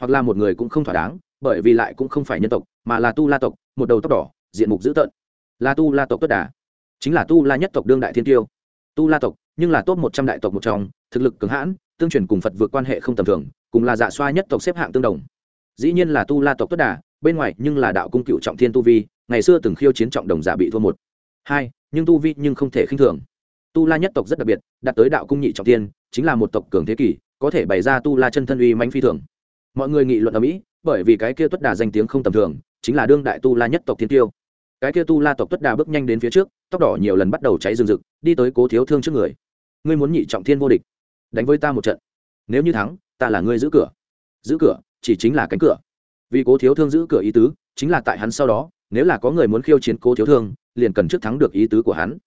Hoặc là một người cũng không thỏa đáng, bởi vì lại cũng không phải nhân tộc, mà là tu la tộc, một đầu tóc đỏ, diện mục dữ tợn. La tu la tộc tuất đà. Chính là tu la nhất tộc đương đại thiên tiêu tu la tộc, nhưng là top một trăm đại tộc một trong, thực lực cường hãn, tương truyền cùng phật vượt quan hệ không tầm thường, cùng là dạ xoa nhất tộc xếp hạng tương đồng. Dĩ nhiên là tu la tộc tất đà, bên ngoài nhưng là đạo cung cựu trọng thiên tu vi, ngày xưa từng khiêu chiến trọng đồng giả bị thua một. Hai, nhưng tu vi nhưng không thể khinh thường. Tu la nhất tộc rất đặc biệt, đạt tới đạo cung nhị trọng thiên, chính là một tộc cường thế kỷ, có thể bày ra tu la chân thân uy manh phi thường. Mọi người nghị luận ở mỹ, bởi vì cái kia tuất đà danh tiếng không tầm thường, chính là đương đại tu la nhất tộc thiên tiêu cái kia tu la tộc tuất đà bước nhanh đến phía trước, tóc đỏ nhiều lần bắt đầu cháy rừng rực, đi tới cố thiếu thương trước người. Ngươi muốn nhị trọng thiên vô địch, đánh với ta một trận. Nếu như thắng, ta là ngươi giữ cửa. Giữ cửa, chỉ chính là cánh cửa. Vì cố thiếu thương giữ cửa ý tứ, chính là tại hắn sau đó, nếu là có người muốn khiêu chiến cố thiếu thương, liền cần trước thắng được ý tứ của hắn.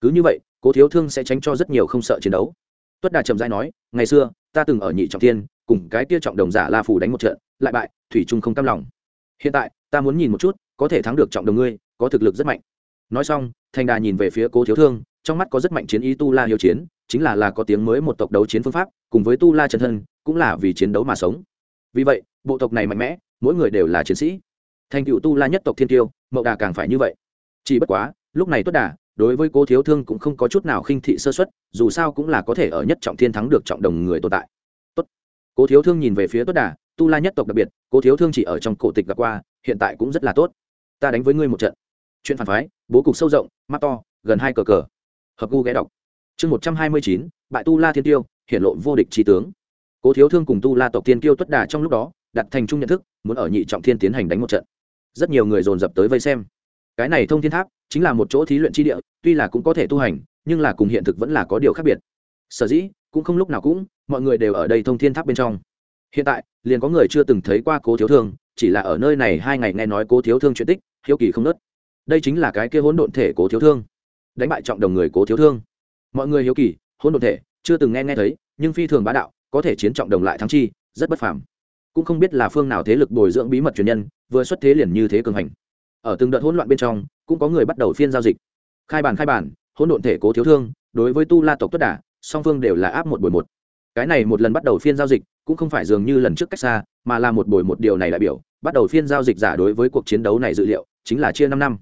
Cứ như vậy, cố thiếu thương sẽ tránh cho rất nhiều không sợ chiến đấu. Tuất đà trầm dai nói, ngày xưa, ta từng ở nhị trọng thiên, cùng cái tia trọng đồng giả la phù đánh một trận, lại bại, thủy trung không cam lòng. Hiện tại, ta muốn nhìn một chút, có thể thắng được trọng đồng ngươi có thực lực rất mạnh. Nói xong, thành đà nhìn về phía cố thiếu thương, trong mắt có rất mạnh chiến ý tu la hiếu chiến, chính là là có tiếng mới một tộc đấu chiến phương pháp, cùng với tu la chân thân, cũng là vì chiến đấu mà sống. Vì vậy, bộ tộc này mạnh mẽ, mỗi người đều là chiến sĩ. Thành cựu tu la nhất tộc thiên tiêu mậu đà càng phải như vậy. Chỉ bất quá, lúc này tốt đà, đối với cố thiếu thương cũng không có chút nào khinh thị sơ xuất dù sao cũng là có thể ở nhất trọng thiên thắng được trọng đồng người tồn tại. Tốt. Cố thiếu thương nhìn về phía tốt đà, tu la nhất tộc đặc biệt, cố thiếu thương chỉ ở trong cổ tịch gặp qua, hiện tại cũng rất là tốt. Ta đánh với ngươi một trận chuyện phản phái, bố cục sâu rộng, mắt to, gần hai cờ cờ. Hợp gu ghé đọc. Chương một trăm hai mươi chín, bại tu la thiên tiêu hiện lộ vô địch trí tướng. Cố thiếu thương cùng tu la tộc tiên tiêu tuất đà trong lúc đó, đặt thành chung nhận thức, muốn ở nhị trọng thiên tiến hành đánh một trận. Rất nhiều người dồn dập tới vây xem. Cái này thông thiên tháp, chính là một chỗ thí luyện tri địa, tuy là cũng có thể tu hành, nhưng là cùng hiện thực vẫn là có điều khác biệt. Sở dĩ, cũng không lúc nào cũng, mọi người đều ở đây thông thiên tháp bên trong. Hiện tại, liền có người chưa từng thấy qua cố thiếu thương, chỉ là ở nơi này hai ngày nghe nói cố thiếu thương chuyện tích, hiếu kỳ không nớt đây chính là cái kia hỗn độn thể cố thiếu thương. Đánh bại trọng đồng người cố thiếu thương. Mọi người hiếu kỳ, hỗn độn thể, chưa từng nghe nghe thấy, nhưng phi thường bá đạo, có thể chiến trọng đồng lại thắng chi, rất bất phàm. Cũng không biết là phương nào thế lực bồi dưỡng bí mật truyền nhân, vừa xuất thế liền như thế cường hành. Ở từng đợt hỗn loạn bên trong, cũng có người bắt đầu phiên giao dịch. Khai bản khai bản, hỗn độn thể cố thiếu thương, đối với tu la tộc tất đà song phương đều là áp một buổi một. Cái này một lần bắt đầu phiên giao dịch, cũng không phải dường như lần trước cách xa, mà là một buổi một điều này đại biểu, bắt đầu phiên giao dịch giả đối với cuộc chiến đấu này dự liệu, chính là chia năm năm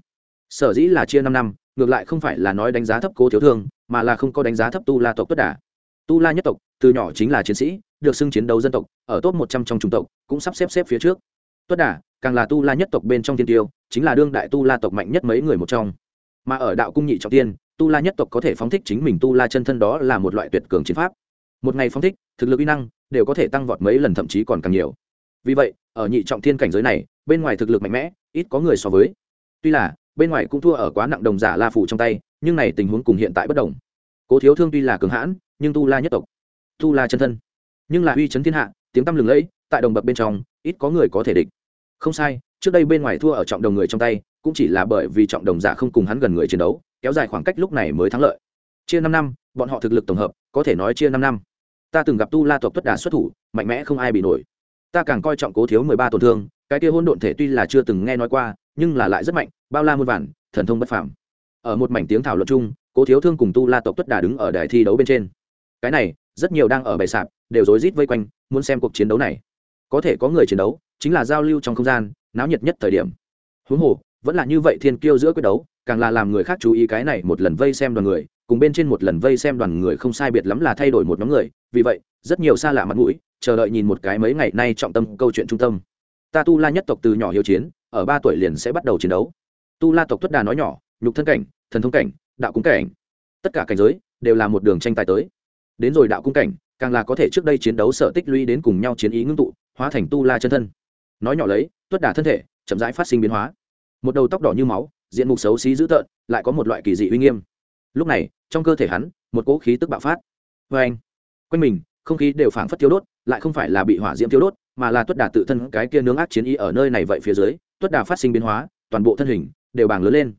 sở dĩ là chia năm năm, ngược lại không phải là nói đánh giá thấp cố thiếu thương, mà là không có đánh giá thấp tu la tộc tất đà. Tu la nhất tộc, từ nhỏ chính là chiến sĩ, được xưng chiến đấu dân tộc, ở top một trăm trong chủng tộc, cũng sắp xếp xếp phía trước. Tuất đà, càng là tu la nhất tộc bên trong thiên tiêu, chính là đương đại tu la tộc mạnh nhất mấy người một trong. Mà ở đạo cung nhị trọng tiên, tu la nhất tộc có thể phóng thích chính mình tu la chân thân đó là một loại tuyệt cường chiến pháp. Một ngày phóng thích, thực lực uy năng đều có thể tăng vọt mấy lần, thậm chí còn càng nhiều. Vì vậy, ở nhị trọng thiên cảnh giới này, bên ngoài thực lực mạnh mẽ, ít có người so với. Tuy là bên ngoài cũng thua ở quá nặng đồng giả la phủ trong tay, nhưng này tình huống cùng hiện tại bất đồng. Cố thiếu thương tuy là cường hãn, nhưng tu la nhất tộc, tu la chân thân, nhưng là uy chấn thiên hạ, tiếng tăm lừng lẫy, tại đồng bậc bên trong, ít có người có thể địch. Không sai, trước đây bên ngoài thua ở trọng đồng người trong tay, cũng chỉ là bởi vì trọng đồng giả không cùng hắn gần người chiến đấu, kéo dài khoảng cách lúc này mới thắng lợi. Chia năm năm, bọn họ thực lực tổng hợp, có thể nói chia năm năm. Ta từng gặp tu la tộc tuất đà xuất thủ, mạnh mẽ không ai bị nổi. Ta càng coi trọng cố thiếu mười ba tổn thương, cái kia hôn độn thể tuy là chưa từng nghe nói qua, nhưng là lại rất mạnh bao la muôn vàn, thần thông bất phàm. Ở một mảnh tiếng thảo luận chung, cố thiếu thương cùng tu la tộc tuất đà đứng ở đài thi đấu bên trên. Cái này, rất nhiều đang ở bày sạp, đều rối rít vây quanh, muốn xem cuộc chiến đấu này. Có thể có người chiến đấu, chính là giao lưu trong không gian, náo nhiệt nhất thời điểm. Huống hồ, vẫn là như vậy thiên kiêu giữa quyết đấu, càng là làm người khác chú ý cái này một lần vây xem đoàn người, cùng bên trên một lần vây xem đoàn người không sai biệt lắm là thay đổi một nhóm người. Vì vậy, rất nhiều xa lạ mặt mũi, chờ đợi nhìn một cái mấy ngày nay trọng tâm câu chuyện trung tâm. Ta tu la nhất tộc từ nhỏ hiếu chiến, ở ba tuổi liền sẽ bắt đầu chiến đấu tu la tộc tuất đà nói nhỏ, nhục thân cảnh, thần thông cảnh, đạo cung cảnh. Tất cả cảnh giới đều là một đường tranh tài tới. Đến rồi đạo cung cảnh, càng là có thể trước đây chiến đấu sở tích lũy đến cùng nhau chiến ý ngưng tụ, hóa thành tu la chân thân. Nói nhỏ lấy tuất đà thân thể chậm rãi phát sinh biến hóa. Một đầu tóc đỏ như máu, diện mục xấu xí dữ tợn, lại có một loại kỳ dị uy nghiêm. Lúc này, trong cơ thể hắn, một cỗ khí tức bạo phát. Vê anh, quanh mình, không khí đều phảng phất thiếu đốt, lại không phải là bị hỏa diễm thiếu đốt, mà là tuất đà tự thân cái kia nướng ác chiến ý ở nơi này vậy phía dưới tuất đà phát sinh biến hóa, toàn bộ thân hình đều bàng lớn lên.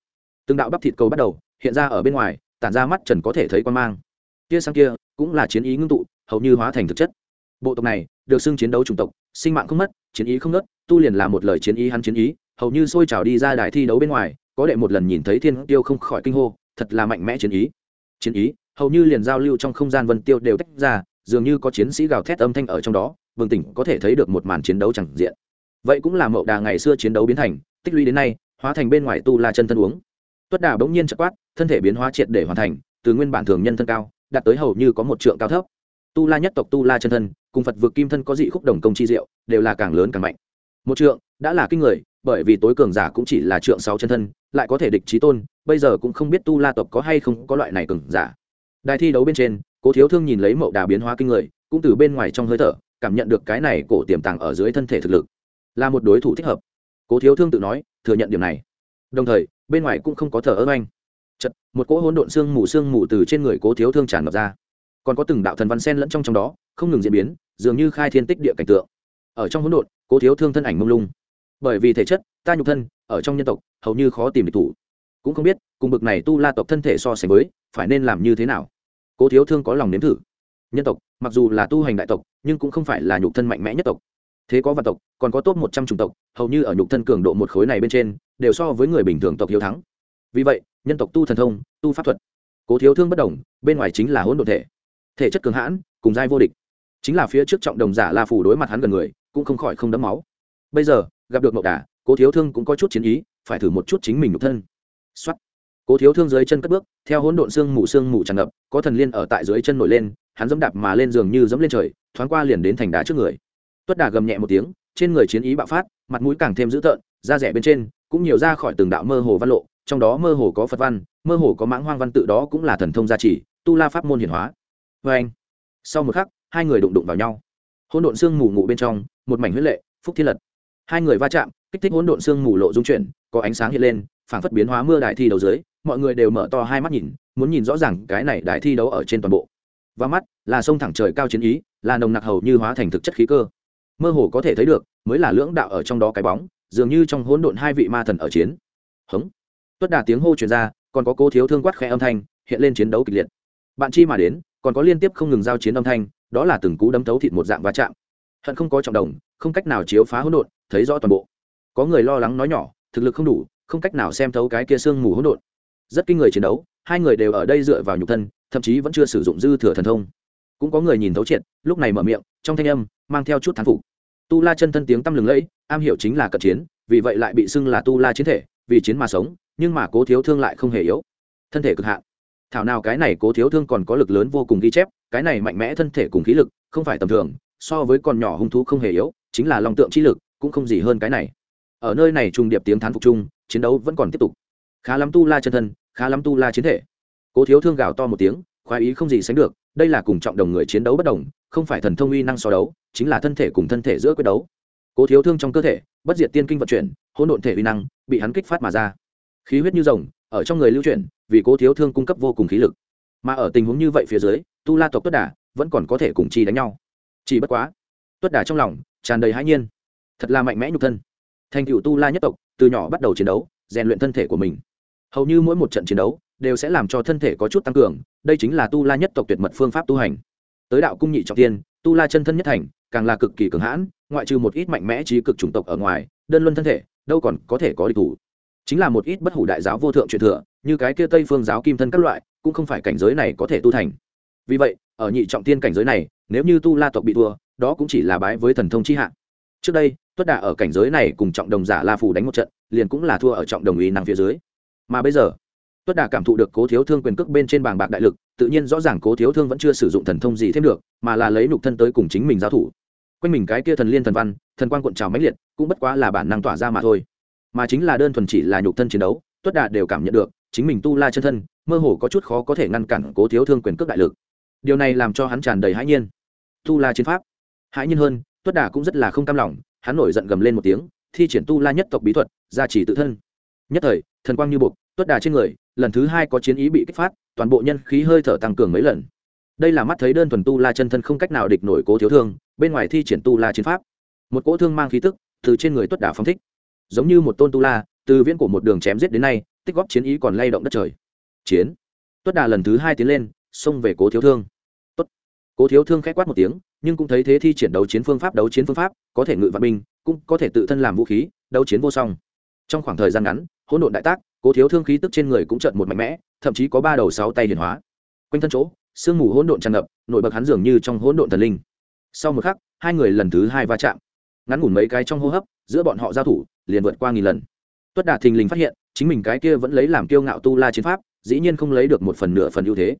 Từng đạo bắp thịt cầu bắt đầu hiện ra ở bên ngoài, tản ra mắt trần có thể thấy quan mang. Kia sang kia cũng là chiến ý ngưng tụ, hầu như hóa thành thực chất. Bộ tộc này được xưng chiến đấu chủng tộc, sinh mạng không mất, chiến ý không nớt tu liền là một lời chiến ý hắn chiến ý, hầu như sôi trào đi ra đài thi đấu bên ngoài, có đệ một lần nhìn thấy thiên tiêu không khỏi kinh hô, thật là mạnh mẽ chiến ý. Chiến ý, hầu như liền giao lưu trong không gian vân tiêu đều tách ra, dường như có chiến sĩ gào thét âm thanh ở trong đó vương tỉnh có thể thấy được một màn chiến đấu chẳng diện. Vậy cũng là mậu đà ngày xưa chiến đấu biến thành, tích lũy đến nay hóa thành bên ngoài tu la chân thân uống. Tuất đà bỗng nhiên chợt quát, thân thể biến hóa triệt để hoàn thành, từ nguyên bản thường nhân thân cao, đạt tới hầu như có một trượng cao thấp. Tu la nhất tộc tu la chân thân, cùng phật vực kim thân có dị khúc đồng công chi diệu, đều là càng lớn càng mạnh. Một trượng, đã là kinh người, bởi vì tối cường giả cũng chỉ là trượng sáu chân thân, lại có thể địch trí tôn, bây giờ cũng không biết tu la tộc có hay không có loại này cường giả. Đài thi đấu bên trên, cố thiếu thương nhìn lấy mậu đà biến hóa kinh người, cũng từ bên ngoài trong hơi thở, cảm nhận được cái này cổ tiềm tàng ở dưới thân thể thực lực, là một đối thủ thích hợp. Cố thiếu thương tự nói thừa nhận điểm này. Đồng thời, bên ngoài cũng không có thở ơ anh chật một cỗ hỗn độn xương mù xương mù từ trên người cố thiếu thương tràn ngập ra. Còn có từng đạo thần văn sen lẫn trong trong đó, không ngừng diễn biến, dường như khai thiên tích địa cảnh tượng. Ở trong hỗn độn, cố thiếu thương thân ảnh mông lung. Bởi vì thể chất, ta nhục thân, ở trong nhân tộc, hầu như khó tìm địch thủ. Cũng không biết, cùng bực này tu la tộc thân thể so sánh với, phải nên làm như thế nào. Cố thiếu thương có lòng nếm thử. Nhân tộc, mặc dù là tu hành đại tộc, nhưng cũng không phải là nhục thân mạnh mẽ nhất tộc thế có vạn tộc, còn có top một trăm chủng tộc, hầu như ở nhục thân cường độ một khối này bên trên, đều so với người bình thường tộc hiếu thắng. Vì vậy, nhân tộc tu thần thông, tu pháp thuật, cố thiếu thương bất đồng bên ngoài chính là hỗn độn thể. Thể chất cường hãn, cùng giai vô địch. Chính là phía trước trọng đồng giả la phủ đối mặt hắn gần người, cũng không khỏi không đấm máu. Bây giờ, gặp được mậu đà, cố thiếu thương cũng có chút chiến ý, phải thử một chút chính mình nhục thân. Xuất cố thiếu thương dưới chân cất bước, theo hỗn độn xương mù xương mù tràn ngập, có thần liên ở tại dưới chân nổi lên, hắn dẫm đạp mà lên giường như dẫm lên trời, thoáng qua liền đến thành đá trước người tuất đà gầm nhẹ một tiếng, trên người chiến ý bạo phát, mặt mũi càng thêm dữ tợn, da rẻ bên trên cũng nhiều ra khỏi từng đạo mơ hồ văn lộ, trong đó mơ hồ có phật văn, mơ hồ có mãng hoang văn tự đó cũng là thần thông gia trì, tu la pháp môn hiển hóa. Vê anh, sau một khắc, hai người đụng đụng vào nhau. Hỗn độn xương mù ngụ bên trong, một mảnh huyết lệ, phúc thiên lật. Hai người va chạm, kích thích hỗn độn xương mù lộ dung chuyển, có ánh sáng hiện lên, phảng phất biến hóa mưa đại thi đấu dưới, mọi người đều mở to hai mắt nhìn, muốn nhìn rõ ràng cái này đại thi đấu ở trên toàn bộ. Và mắt là sông thẳng trời cao chiến ý, là nồng nặc hầu như hóa thành thực chất khí cơ mơ hồ có thể thấy được, mới là lưỡng đạo ở trong đó cái bóng, dường như trong hỗn độn hai vị ma thần ở chiến. Hống. Tuất đà tiếng hô truyền ra, còn có cố thiếu thương quát khẽ âm thanh, hiện lên chiến đấu kịch liệt. Bạn chi mà đến, còn có liên tiếp không ngừng giao chiến âm thanh, đó là từng cú đấm thấu thịt một dạng va chạm. Hận không có trọng đồng, không cách nào chiếu phá hỗn độn, thấy rõ toàn bộ. Có người lo lắng nói nhỏ, thực lực không đủ, không cách nào xem thấu cái kia sương mù hỗn độn. Rất kinh người chiến đấu, hai người đều ở đây dựa vào nhục thân, thậm chí vẫn chưa sử dụng dư thừa thần thông. Cũng có người nhìn thấu triệt, lúc này mở miệng, trong thanh âm mang theo chút thán phục. Tu la chân thân tiếng tăm lừng lẫy, am hiểu chính là cận chiến, vì vậy lại bị xưng là tu la chiến thể, vì chiến mà sống, nhưng mà cố thiếu thương lại không hề yếu. Thân thể cực hạn. Thảo nào cái này cố thiếu thương còn có lực lớn vô cùng ghi chép, cái này mạnh mẽ thân thể cùng khí lực, không phải tầm thường, so với con nhỏ hung thú không hề yếu, chính là lòng tượng chi lực, cũng không gì hơn cái này. Ở nơi này trùng điệp tiếng thán phục chung, chiến đấu vẫn còn tiếp tục. Khá lắm tu la chân thân, khá lắm tu la chiến thể. Cố thiếu thương gào to một tiếng, khoái ý không gì sánh được đây là cùng trọng đồng người chiến đấu bất đồng, không phải thần thông uy năng so đấu, chính là thân thể cùng thân thể giữa quyết đấu. Cố thiếu thương trong cơ thể, bất diệt tiên kinh vận chuyển, hỗn độn thể uy năng bị hắn kích phát mà ra. Khí huyết như rồng, ở trong người lưu chuyển, vì cố thiếu thương cung cấp vô cùng khí lực. Mà ở tình huống như vậy phía dưới, tu la tộc tuất đà vẫn còn có thể cùng chi đánh nhau. Chỉ bất quá, tuất đà trong lòng tràn đầy hãi nhiên. Thật là mạnh mẽ nhục thân. Thành cựu tu la nhất tộc, từ nhỏ bắt đầu chiến đấu, rèn luyện thân thể của mình. Hầu như mỗi một trận chiến đấu đều sẽ làm cho thân thể có chút tăng cường, đây chính là tu la nhất tộc tuyệt mật phương pháp tu hành. Tới đạo cung nhị trọng tiên, tu la chân thân nhất thành, càng là cực kỳ cường hãn, ngoại trừ một ít mạnh mẽ trí cực chủng tộc ở ngoài, đơn luân thân thể, đâu còn có thể có địch thủ. Chính là một ít bất hủ đại giáo vô thượng truyền thừa, như cái kia tây phương giáo kim thân các loại, cũng không phải cảnh giới này có thể tu thành. Vì vậy, ở nhị trọng tiên cảnh giới này, nếu như tu la tộc bị thua, đó cũng chỉ là bái với thần thông chi hạ. Trước đây, tuất đà ở cảnh giới này cùng trọng đồng giả la phù đánh một trận, liền cũng là thua ở trọng đồng ý năng phía dưới. Mà bây giờ tuất đà cảm thụ được cố thiếu thương quyền cước bên trên bàng bạc đại lực, tự nhiên rõ ràng cố thiếu thương vẫn chưa sử dụng thần thông gì thêm được, mà là lấy nục thân tới cùng chính mình giao thủ. Quanh mình cái kia thần liên thần văn, thần quan cuộn trào mãnh liệt, cũng bất quá là bản năng tỏa ra mà thôi. Mà chính là đơn thuần chỉ là nhục thân chiến đấu, tuất đà đều cảm nhận được, chính mình tu la chân thân, mơ hồ có chút khó có thể ngăn cản cố thiếu thương quyền cước đại lực. Điều này làm cho hắn tràn đầy hãi nhiên. Tu la chiến pháp. Hãi nhiên hơn, tuất đà cũng rất là không cam lòng, hắn nổi giận gầm lên một tiếng, thi triển tu la nhất tộc bí thuật, gia trì tự thân. Nhất thời, thần quang như buộc, tuất đà trên người lần thứ hai có chiến ý bị kích phát, toàn bộ nhân khí hơi thở tăng cường mấy lần. Đây là mắt thấy đơn thuần tu la chân thân không cách nào địch nổi cố thiếu thương, bên ngoài thi triển tu la chiến pháp. Một cỗ thương mang khí tức từ trên người tuất đảo phong thích. Giống như một tôn tu la, từ viễn của một đường chém giết đến nay, tích góp chiến ý còn lay động đất trời. Chiến. Tuất đà lần thứ hai tiến lên, xông về cố thiếu thương. Tốt. cố thiếu thương k h á quát một tiếng, nhưng cũng thấy thế thi triển đấu chiến phương pháp đấu chiến phương pháp, có thể ngự vạn binh, cũng có thể tự thân làm vũ khí, đấu chiến vô song. Trong khoảng thời gian ngắn, hỗn độn đại tác cố thiếu thương khí tức trên người cũng trận một mạnh mẽ, thậm chí có ba đầu sáu tay hiền hóa. Quanh thân chỗ, sương mù hỗn độn tràn ngập nổi bật hắn dường như trong hỗn độn thần linh. Sau một khắc, hai người lần thứ hai va chạm. Ngắn ngủn mấy cái trong hô hấp, giữa bọn họ giao thủ, liền vượt qua nghìn lần. Tuất đạt thình lình phát hiện, chính mình cái kia vẫn lấy làm kiêu ngạo tu la chiến pháp, dĩ nhiên không lấy được một phần nửa phần ưu thế.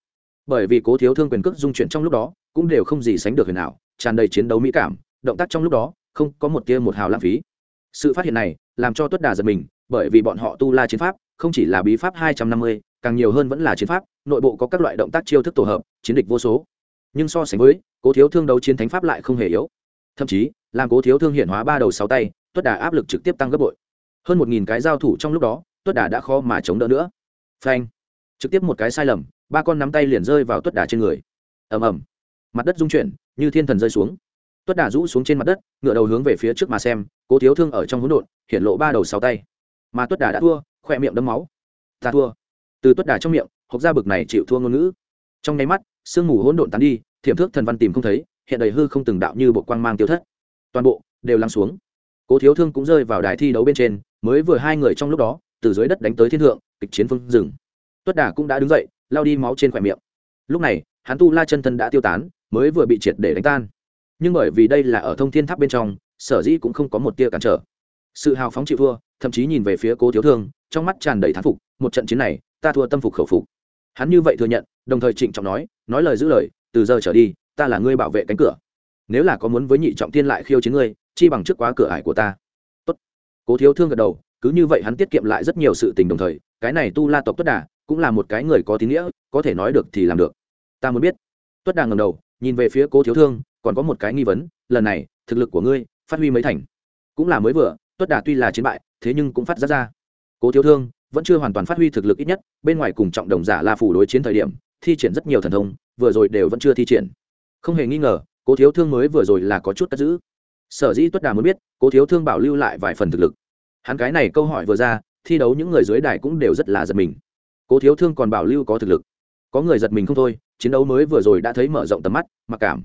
Bởi vì cố thiếu thương quyền cước dung chuyển trong lúc đó, cũng đều không gì sánh được huyền nào tràn đầy chiến đấu mỹ cảm, động tác trong lúc đó, không có một tia một hào lãng phí. Sự phát hiện này, làm cho tuất đà giật mình, bởi vì bọn họ tu la chiến pháp không chỉ là bí pháp hai trăm năm mươi, càng nhiều hơn vẫn là chiến pháp, nội bộ có các loại động tác chiêu thức tổ hợp, chiến địch vô số. Nhưng so sánh với, cố thiếu thương đấu chiến thánh pháp lại không hề yếu. Thậm chí, làm cố thiếu thương hiện hóa ba đầu sáu tay, tuất đà áp lực trực tiếp tăng gấp bội. Hơn một nghìn cái giao thủ trong lúc đó, tuất đà đã khó mà chống đỡ nữa. Phanh! Trực tiếp một cái sai lầm, ba con nắm tay liền rơi vào tuất đà trên người. Ầm ầm. Mặt đất rung chuyển, như thiên thần rơi xuống. Tuất đà rũ xuống trên mặt đất ngựa đầu hướng về phía trước mà xem, cố thiếu thương ở trong hỗn độn, hiện lộ ba đầu sáu tay. Mà tuất đà đã thua khoe miệng đấm máu. Ta thua. Từ tuất đà trong miệng, hộc ra bực này chịu thua ngôn ngữ. Trong nháy mắt, sương mù hỗn độn tán đi, thiểm thước thần văn tìm không thấy, hiện đầy hư không từng đạo như bộ quang mang tiêu thất. Toàn bộ đều lắng xuống. Cố thiếu thương cũng rơi vào đài thi đấu bên trên, mới vừa hai người trong lúc đó, từ dưới đất đánh tới thiên thượng, kịch chiến phương rừng tuất đà cũng đã đứng dậy, lao đi máu trên khỏe miệng. Lúc này, hắn tu la chân thân đã tiêu tán, mới vừa bị triệt để đánh tan. Nhưng bởi vì đây là ở thông thiên tháp bên trong, sở dĩ cũng không có một tia cản trở. Sự hào phóng chịu thua, thậm chí nhìn về phía cố thiếu thương trong mắt tràn đầy thán phục, một trận chiến này, ta thua tâm phục khẩu phục. Hắn như vậy thừa nhận, đồng thời trịnh trọng nói nói lời giữ lời, từ giờ trở đi, ta là ngươi bảo vệ cánh cửa. Nếu là có muốn với nhị trọng tiên lại khiêu chiến ngươi, chi bằng trước quá cửa ải của ta. Tốt. cố thiếu thương gật đầu, cứ như vậy hắn tiết kiệm lại rất nhiều sự tình đồng thời, cái này tu la tộc tuất đà cũng là một cái người có tín nghĩa, có thể nói được thì làm được. Ta muốn biết. Tuất đà ngầm đầu, nhìn về phía cố thiếu thương, còn có một cái nghi vấn, lần này, thực lực của ngươi, phát huy mấy thành. Cũng là mới vừa, tuất đà tuy là chiến bại, thế nhưng cũng phát ra ra cố thiếu thương vẫn chưa hoàn toàn phát huy thực lực ít nhất, bên ngoài cùng trọng đồng giả la phủ đối chiến thời điểm, thi triển rất nhiều thần thông, vừa rồi đều vẫn chưa thi triển. Không hề nghi ngờ, cố thiếu thương mới vừa rồi là có chút cất giữ. Sở dĩ tuất đà muốn biết, cố thiếu thương bảo lưu lại vài phần thực lực. Hắn cái này câu hỏi vừa ra, thi đấu những người dưới đài cũng đều rất là giật mình. Cố thiếu thương còn bảo lưu có thực lực. Có người giật mình không thôi, chiến đấu mới vừa rồi đã thấy mở rộng tầm mắt, mặc cảm.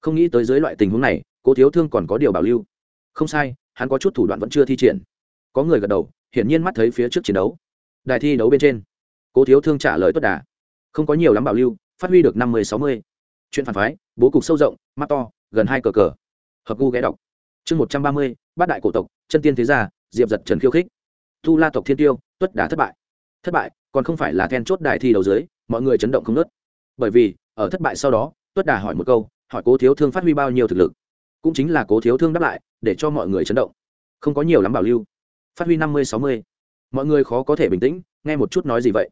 Không nghĩ tới dưới loại tình huống này, cố thiếu thương còn có điều bảo lưu. Không sai, hắn có chút thủ đoạn vẫn chưa thi triển. Có người gật đầu hiển nhiên mắt thấy phía trước chiến đấu. Đài thi đấu bên trên, cố thiếu thương trả lời tốt đà. Không có nhiều lắm bảo lưu, phát huy được năm mươi sáu mươi. Chuyện phản phái, bố cục sâu rộng, mắt to, gần hai cờ cờ. Hợp gu ghé đọc. Chương một trăm ba mươi, bát đại cổ tộc, chân tiên thế gia, diệp giật trần khiêu khích. Thu la tộc thiên tiêu, tuất đà thất bại. Thất bại, còn không phải là then chốt đại thi đấu dưới, mọi người chấn động không nớt bởi vì, ở thất bại sau đó, tuất đà hỏi một câu, hỏi cố thiếu thương phát huy bao nhiêu thực lực. Cũng chính là cố thiếu thương đáp lại, để cho mọi người chấn động. Không có nhiều lắm bảo lưu phát huy năm mươi, sáu mươi. Mọi người khó có thể bình tĩnh, nghe một chút nói gì vậy?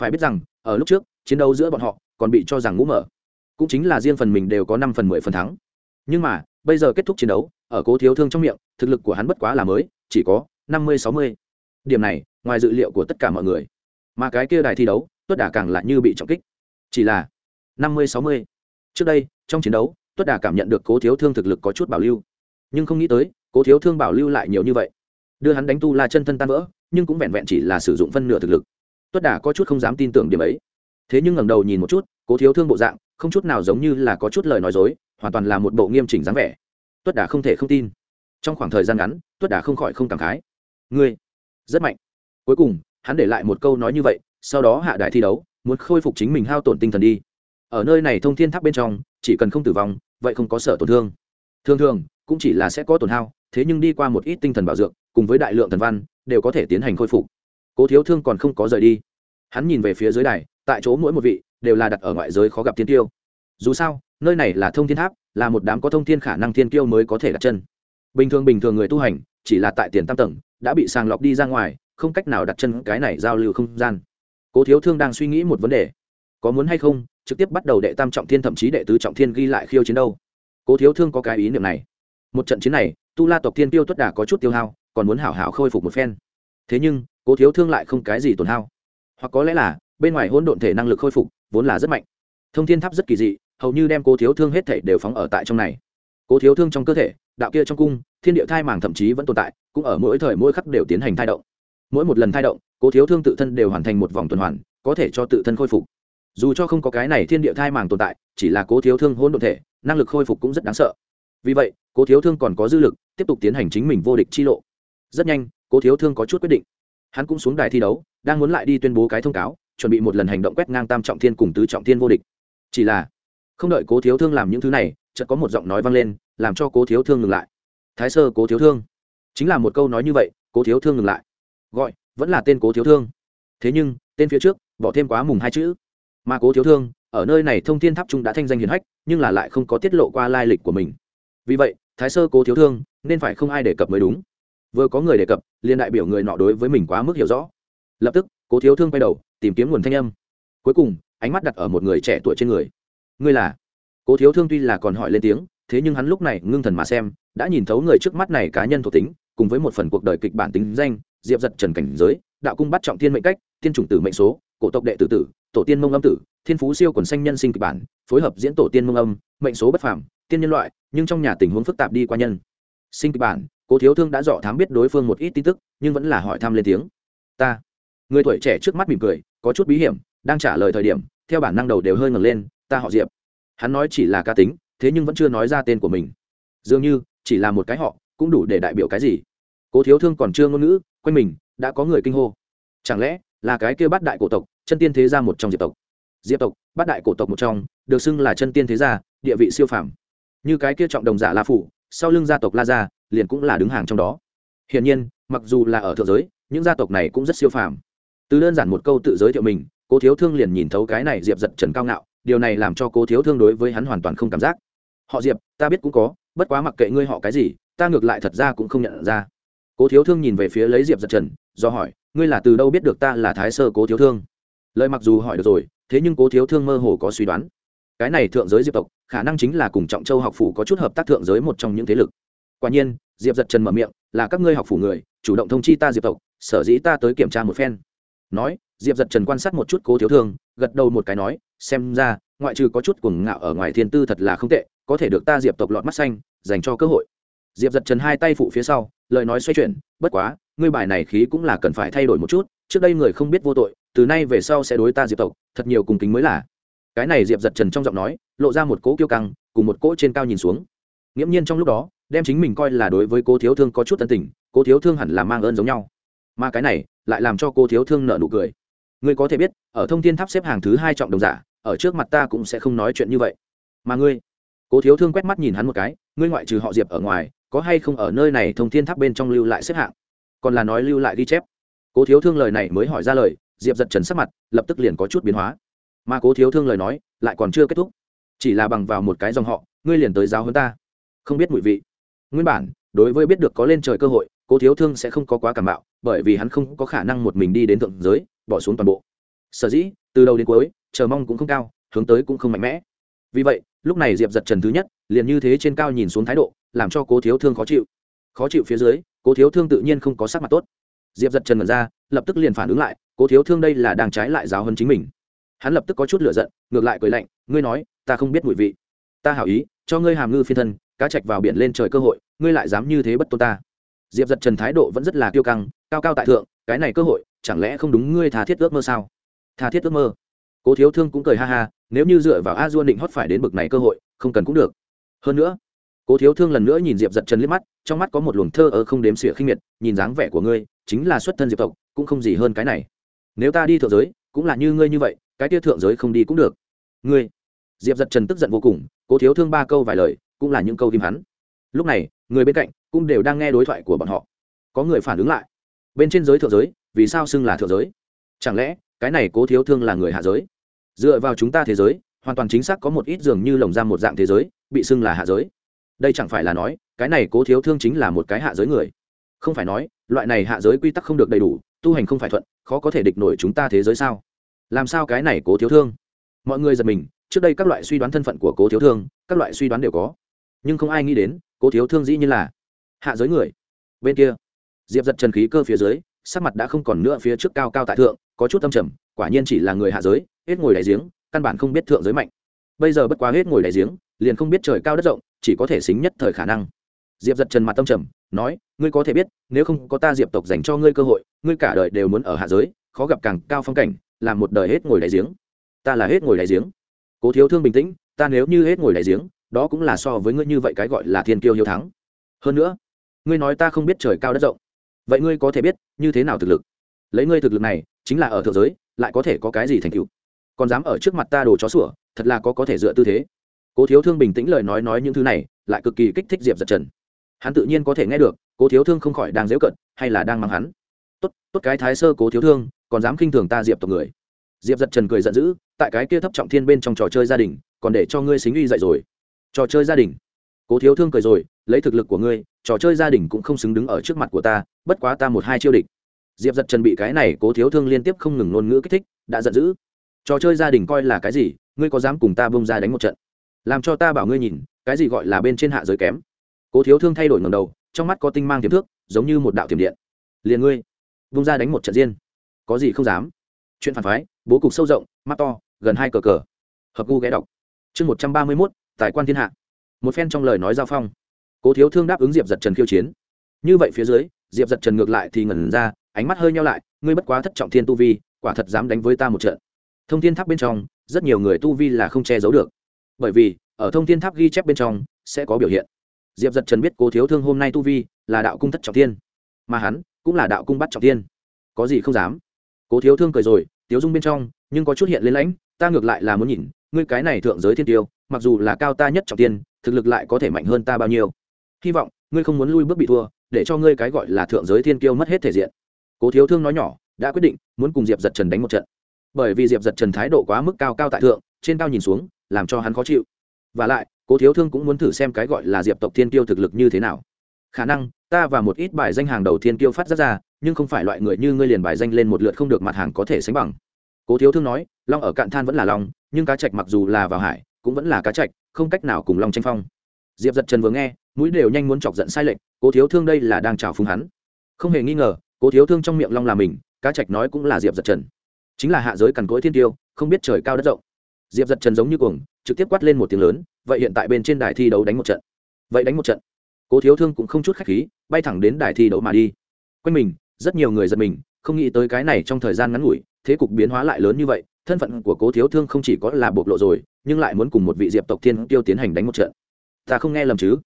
Phải biết rằng, ở lúc trước, chiến đấu giữa bọn họ còn bị cho rằng ngũ mở. Cũng chính là riêng phần mình đều có năm phần mười phần thắng. Nhưng mà, bây giờ kết thúc chiến đấu, ở cố thiếu thương trong miệng, thực lực của hắn bất quá là mới, chỉ có năm mươi, sáu mươi. Điểm này, ngoài dự liệu của tất cả mọi người. Mà cái kia đài thi đấu, tuất đà càng lại như bị trọng kích. Chỉ là năm mươi, sáu mươi. Trước đây, trong chiến đấu, tuất đà cảm nhận được cố thiếu thương thực lực có chút bảo lưu. Nhưng không nghĩ tới, cố thiếu thương bảo lưu lại nhiều như vậy đưa hắn đánh tu la chân thân tan vỡ, nhưng cũng vẹn vẹn chỉ là sử dụng phân nửa thực lực. Tuất đà có chút không dám tin tưởng điểm ấy. Thế nhưng ngẩng đầu nhìn một chút, cố thiếu thương bộ dạng, không chút nào giống như là có chút lời nói dối, hoàn toàn là một bộ nghiêm chỉnh dáng vẻ. Tuất đà không thể không tin. Trong khoảng thời gian ngắn, tuất đà không khỏi không cảm khái. Ngươi, rất mạnh. Cuối cùng, hắn để lại một câu nói như vậy, sau đó hạ đài thi đấu, muốn khôi phục chính mình hao tổn tinh thần đi. Ở nơi này thông thiên tháp bên trong, chỉ cần không tử vong, vậy không có sợ tổn thương. Thường thường, cũng chỉ là sẽ có tổn hao, thế nhưng đi qua một ít tinh thần bảo dưỡng cùng với đại lượng thần văn, đều có thể tiến hành khôi phục. Cố thiếu thương còn không có rời đi. Hắn nhìn về phía dưới đài, tại chỗ mỗi một vị đều là đặt ở ngoại giới khó gặp thiên tiêu dù sao, nơi này là thông thiên tháp, là một đám có thông thiên khả năng thiên tiêu mới có thể đặt chân. Bình thường bình thường người tu hành, chỉ là tại tiền tam tầng, đã bị sàng lọc đi ra ngoài, không cách nào đặt chân cái này giao lưu không gian. Cố thiếu thương đang suy nghĩ một vấn đề. Có muốn hay không, trực tiếp bắt đầu đệ tam trọng thiên thậm chí đệ tứ trọng thiên ghi lại khiêu chiến đâu. Cố thiếu thương có cái ý niệm này. Một trận chiến này, tu la tộc thiên tiêu tuất đà có chút tiêu hao còn muốn hảo hảo khôi phục một phen. Thế nhưng, cố thiếu thương lại không cái gì tổn hao. Hoặc có lẽ là, bên ngoài hỗn độn thể năng lực khôi phục, vốn là rất mạnh. Thông thiên tháp rất kỳ dị, hầu như đem cố thiếu thương hết thể đều phóng ở tại trong này. Cố thiếu thương trong cơ thể, đạo kia trong cung, thiên địa thai màng thậm chí vẫn tồn tại, cũng ở mỗi thời mỗi khắc đều tiến hành thai động. Mỗi một lần thai động, cố thiếu thương tự thân đều hoàn thành một vòng tuần hoàn, có thể cho tự thân khôi phục. Dù cho không có cái này thiên địa thai màng tồn tại, chỉ là cố thiếu thương hôn đ thể, năng lực khôi phục cũng rất đáng sợ. Vì vậy, cố thiếu thương còn có dư lực, tiếp tục tiến hành chính mình vô địch chi lộ rất nhanh, cố thiếu thương có chút quyết định. Hắn cũng xuống đài thi đấu, đang muốn lại đi tuyên bố cái thông cáo, chuẩn bị một lần hành động quét ngang tam trọng thiên cùng tứ trọng thiên vô địch. Chỉ là, không đợi cố thiếu thương làm những thứ này, chợt có một giọng nói vang lên, làm cho cố thiếu thương ngừng lại. Thái sơ cố thiếu thương. Chính là một câu nói như vậy, cố thiếu thương ngừng lại. Gọi, vẫn là tên cố thiếu thương. Thế nhưng, tên phía trước, bỏ thêm quá mùng hai chữ. Mà cố thiếu thương, ở nơi này thông thiên tháp trung đã thanh danh hiền hách, nhưng là lại không có tiết lộ qua lai lịch của mình. Vì vậy, thái sơ cố thiếu thương, nên phải không ai đề cập mới đúng vừa có người đề cập liên đại biểu người nọ đối với mình quá mức hiểu rõ. Lập tức, cố thiếu thương quay đầu, tìm kiếm nguồn thanh âm. Cuối cùng, ánh mắt đặt ở một người trẻ tuổi trên người. Ngươi là? Cố thiếu thương tuy là còn hỏi lên tiếng, thế nhưng hắn lúc này ngưng thần mà xem, đã nhìn thấu người trước mắt này cá nhân thuộc tính, cùng với một phần cuộc đời kịch bản tính danh, diệp giật trần cảnh giới, đạo cung bắt trọng thiên mệnh cách tiên chủng tử mệnh số, cổ tộc đệ tử tử, tổ tiên mông âm tử, thiên phú siêu quần xanh nhân sinh kịch bản, phối hợp diễn tổ tiên mông âm, mệnh số bất phàm, tiên nhân loại, nhưng trong nhà tình huống phức tạp đi qua nhân sinh kịch bản, cố thiếu thương đã dọ thám biết đối phương một ít tin tức, nhưng vẫn là hỏi thăm lên tiếng. Ta. Người tuổi trẻ trước mắt mỉm cười, có chút bí hiểm, đang trả lời thời điểm, theo bản năng đầu đều hơi ngẩng lên, ta họ diệp. Hắn nói chỉ là ca tính, thế nhưng vẫn chưa nói ra tên của mình. Dường như, chỉ là một cái họ, cũng đủ để đại biểu cái gì. Cố thiếu thương còn chưa ngôn ngữ quanh mình, đã có người kinh hô. Chẳng lẽ là cái kia bát đại cổ tộc, chân tiên thế gia một trong diệp tộc? Diệp tộc, bát đại cổ tộc một trong, được xưng là chân tiên thế gia, địa vị siêu phàm. Như cái kia trọng đồng giả la phủ sau lưng gia tộc la gia liền cũng là đứng hàng trong đó. Hiển nhiên, mặc dù là ở thượng giới, những gia tộc này cũng rất siêu phàm. Từ đơn giản một câu tự giới thiệu mình, cố thiếu thương liền nhìn thấu cái này diệp giật trần cao ngạo, điều này làm cho cố thiếu thương đối với hắn hoàn toàn không cảm giác. Họ diệp, ta biết cũng có, bất quá mặc kệ ngươi họ cái gì, ta ngược lại thật ra cũng không nhận ra. Cố thiếu thương nhìn về phía lấy diệp giật trần, do hỏi, ngươi là từ đâu biết được ta là thái sơ cố thiếu thương? Lời mặc dù hỏi được rồi, thế nhưng cố thiếu thương mơ hồ có suy đoán cái này thượng giới diệp tộc, khả năng chính là cùng trọng châu học phủ có chút hợp tác thượng giới một trong những thế lực. Quả nhiên, diệp giật trần mở miệng, là các ngươi học phủ người, chủ động thông chi ta diệp tộc, sở dĩ ta tới kiểm tra một phen. Nói, diệp giật trần quan sát một chút cố thiếu thương, gật đầu một cái nói, xem ra, ngoại trừ có chút cuồng ngạo ở ngoài thiên tư thật là không tệ, có thể được ta diệp tộc lọt mắt xanh, dành cho cơ hội. Diệp giật trần hai tay phụ phía sau, lời nói xoay chuyển, bất quá, ngươi bài này khí cũng là cần phải thay đổi một chút, trước đây người không biết vô tội, từ nay về sau sẽ đối ta diệp tộc, thật nhiều cùng kính mới là cái này diệp giật trần trong giọng nói, lộ ra một cỗ kiêu căng, cùng một cỗ trên cao nhìn xuống. Nghiễm nhiên trong lúc đó, đem chính mình coi là đối với cô thiếu thương có chút tân tình cô thiếu thương hẳn là mang ơn giống nhau. Mà cái này, lại làm cho cô thiếu thương nợ nụ cười. Ngươi có thể biết, ở thông thiên tháp xếp hàng thứ hai trọng đồng giả, ở trước mặt ta cũng sẽ không nói chuyện như vậy. Mà ngươi cô thiếu thương quét mắt nhìn hắn một cái, ngươi ngoại trừ họ diệp ở ngoài, có hay không ở nơi này thông thiên tháp bên trong lưu lại xếp hạng? Còn là nói lưu lại ghi chép. Cố thiếu thương lời này mới hỏi ra lời, diệp giật trần sắc mặt lập tức liền có chút biến hóa mà cố thiếu thương lời nói lại còn chưa kết thúc. Chỉ là bằng vào một cái dòng họ, ngươi liền tới giáo hơn ta. Không biết mùi vị. Nguyên bản, đối với biết được có lên trời cơ hội, cố thiếu thương sẽ không có quá cảm bạo, bởi vì hắn không có khả năng một mình đi đến thượng giới, bỏ xuống toàn bộ. Sở dĩ, từ đầu đến cuối, chờ mong cũng không cao, hướng tới cũng không mạnh mẽ. Vì vậy, lúc này diệp giật trần thứ nhất, liền như thế trên cao nhìn xuống thái độ, làm cho cố thiếu thương khó chịu. Khó chịu phía dưới, cố thiếu thương tự nhiên không có sắc mặt tốt. Diệp giật trần ngẩn ra, lập tức liền phản ứng lại, cố thiếu thương đây là đang trái lại giáo hơn chính mình hắn lập tức có chút lửa giận, ngược lại cười lạnh, ngươi nói, ta không biết mùi vị. Ta hảo ý, cho ngươi hàm ngư phi thân, cá chạch vào biển lên trời cơ hội, ngươi lại dám như thế bất tôn ta. Diệp giật trần thái độ vẫn rất là kiêu căng, cao cao tại thượng, cái này cơ hội, chẳng lẽ không đúng ngươi tha thiết ước mơ sao? Tha thiết ước mơ? Cố thiếu thương cũng cười ha ha, nếu như dựa vào a dua định hót phải đến bực này cơ hội, không cần cũng được. Hơn nữa, cố thiếu thương lần nữa nhìn diệp giật trần liếc mắt, trong mắt có một luồng thơ ơ không đếm xỉa khinh miệt, nhìn dáng vẻ của ngươi, chính là xuất thân diệp tộc, cũng không gì hơn cái này. Nếu ta đi thượng giới, cũng là như ngươi như vậy cái tia thượng giới không đi cũng được. Ngươi, diệp giật trần tức giận vô cùng, cố thiếu thương ba câu vài lời, cũng là những câu kim hắn. Lúc này, người bên cạnh cũng đều đang nghe đối thoại của bọn họ. Có người phản ứng lại. Bên trên giới thượng giới, vì sao xưng là thượng giới? Chẳng lẽ, cái này cố thiếu thương là người hạ giới? Dựa vào chúng ta thế giới, hoàn toàn chính xác có một ít dường như lồng ra một dạng thế giới, bị xưng là hạ giới. Đây chẳng phải là nói, cái này cố thiếu thương chính là một cái hạ giới người. Không phải nói, loại này hạ giới quy tắc không được đầy đủ, tu hành không phải thuận, khó có thể địch nổi chúng ta thế giới sao? Làm sao cái này cố thiếu thương? Mọi người giật mình, trước đây các loại suy đoán thân phận của cố thiếu thương, các loại suy đoán đều có. Nhưng không ai nghĩ đến, cố thiếu thương dĩ như là hạ giới người. Bên kia, diệp giật trần khí cơ phía dưới, sắc mặt đã không còn nữa phía trước cao cao tại thượng, có chút tâm trầm, quả nhiên chỉ là người hạ giới, hết ngồi đại giếng, căn bản không biết thượng giới mạnh. Bây giờ bất quá hết ngồi đại giếng, liền không biết trời cao đất rộng, chỉ có thể xính nhất thời khả năng. Diệp giật trần mặt tâm trầm, nói, ngươi có thể biết, nếu không có ta diệp tộc dành cho ngươi cơ hội, ngươi cả đời đều muốn ở hạ giới, khó gặp càng cao phong cảnh làm một đời hết ngồi đại giếng. Ta là hết ngồi đại giếng. Cố thiếu thương bình tĩnh, ta nếu như hết ngồi đại giếng, đó cũng là so với ngươi như vậy cái gọi là thiên kiêu hiếu thắng. Hơn nữa, ngươi nói ta không biết trời cao đất rộng. Vậy ngươi có thể biết như thế nào thực lực? Lấy ngươi thực lực này, chính là ở thượng giới, lại có thể có cái gì thành tựu? Còn dám ở trước mặt ta đồ chó sủa, thật là có có thể dựa tư thế. Cố thiếu thương bình tĩnh lời nói nói những thứ này, lại cực kỳ kích thích diệp giật trần. Hắn tự nhiên có thể nghe được, cố thiếu thương không khỏi đang dễu cận hay là đang mang hắn. Tốt tốt cái thái sơ cố thiếu thương còn dám khinh thường ta diệp tộc người diệp giật trần cười giận dữ tại cái kia thấp trọng thiên bên trong trò chơi gia đình còn để cho ngươi xính uy dậy rồi trò chơi gia đình cố thiếu thương cười rồi lấy thực lực của ngươi trò chơi gia đình cũng không xứng đứng ở trước mặt của ta bất quá ta một hai chiêu địch diệp giật trần bị cái này cố thiếu thương liên tiếp không ngừng ngôn ngữ kích thích đã giận dữ trò chơi gia đình coi là cái gì ngươi có dám cùng ta bông ra đánh một trận làm cho ta bảo ngươi nhìn cái gì gọi là bên trên hạ giới kém cố thiếu thương thay đổi ngầm đầu trong mắt có tinh mang tiềm thước giống như một đạo tiềm điện liền ngươi bông ra đánh một trận riêng có gì không dám. Chuyện phản phái, bố cục sâu rộng, mắt to, gần hai cờ cờ. Hợp gu ghé đọc. Chương một trăm ba mươi mốt, tài quan thiên hạ. Một phen trong lời nói giao phong. Cố thiếu thương đáp ứng diệp giật trần khiêu chiến. Như vậy phía dưới, diệp giật trần ngược lại thì ngẩn ra, ánh mắt hơi nhau lại, ngươi bất quá thất trọng thiên tu vi, quả thật dám đánh với ta một trận. Thông thiên tháp bên trong, rất nhiều người tu vi là không che giấu được. Bởi vì, ở thông thiên tháp ghi chép bên trong, sẽ có biểu hiện. Diệp giật trần biết cố thiếu thương hôm nay tu vi là đạo cung thất trọng thiên, mà hắn cũng là đạo cung bắt trọng thiên. Có gì không dám? Cố thiếu thương cười rồi, tiếu dung bên trong, nhưng có chút hiện lên lãnh, ta ngược lại là muốn nhìn, ngươi cái này thượng giới thiên tiêu, mặc dù là cao ta nhất trọng tiên, thực lực lại có thể mạnh hơn ta bao nhiêu. Hy vọng, ngươi không muốn lui bước bị thua, để cho ngươi cái gọi là thượng giới thiên kiêu mất hết thể diện. Cố thiếu thương nói nhỏ, đã quyết định, muốn cùng diệp giật trần đánh một trận. Bởi vì diệp giật trần thái độ quá mức cao cao tại thượng, trên cao nhìn xuống, làm cho hắn khó chịu. V à lại, cố thiếu thương cũng muốn thử xem cái gọi là diệp tộc thiên kiêu thực lực như thế nào khả năng, ta và một ít bài danh hàng đầu thiên kiêu phát ra ra, nhưng không phải loại người như ngươi liền bài danh lên một lượt không được mặt hàng có thể sánh bằng. Cố thiếu thương nói, long ở cạn than vẫn là long, nhưng cá trạch mặc dù là vào hải, cũng vẫn là cá trạch, không cách nào cùng long tranh phong. Diệp giật trần vừa nghe, mũi đều nhanh muốn chọc giận sai lệch, cố thiếu thương đây là đang trào phúng hắn. Không hề nghi ngờ, cố thiếu thương trong miệng long là mình, cá trạch nói cũng là diệp giật trần. Chính là hạ giới cằn cỗi thiên tiêu không biết trời cao đất rộng. Diệp giật trần giống như cuồng, trực tiếp quát lên một tiếng lớn, vậy hiện tại bên trên đài thi đấu đánh một trận. Vậy đánh một trận cố thiếu thương cũng không chút khách khí, bay thẳng đến đài thi đấu mà đi. Quanh mình, rất nhiều người giật mình, không nghĩ tới cái này trong thời gian ngắn ngủi, thế cục biến hóa lại lớn như vậy, thân phận của cố thiếu thương không chỉ có là bộc lộ rồi, nhưng lại muốn cùng một vị diệp tộc thiên tiêu tiến hành đánh một trận. Ta không nghe lầm chứ?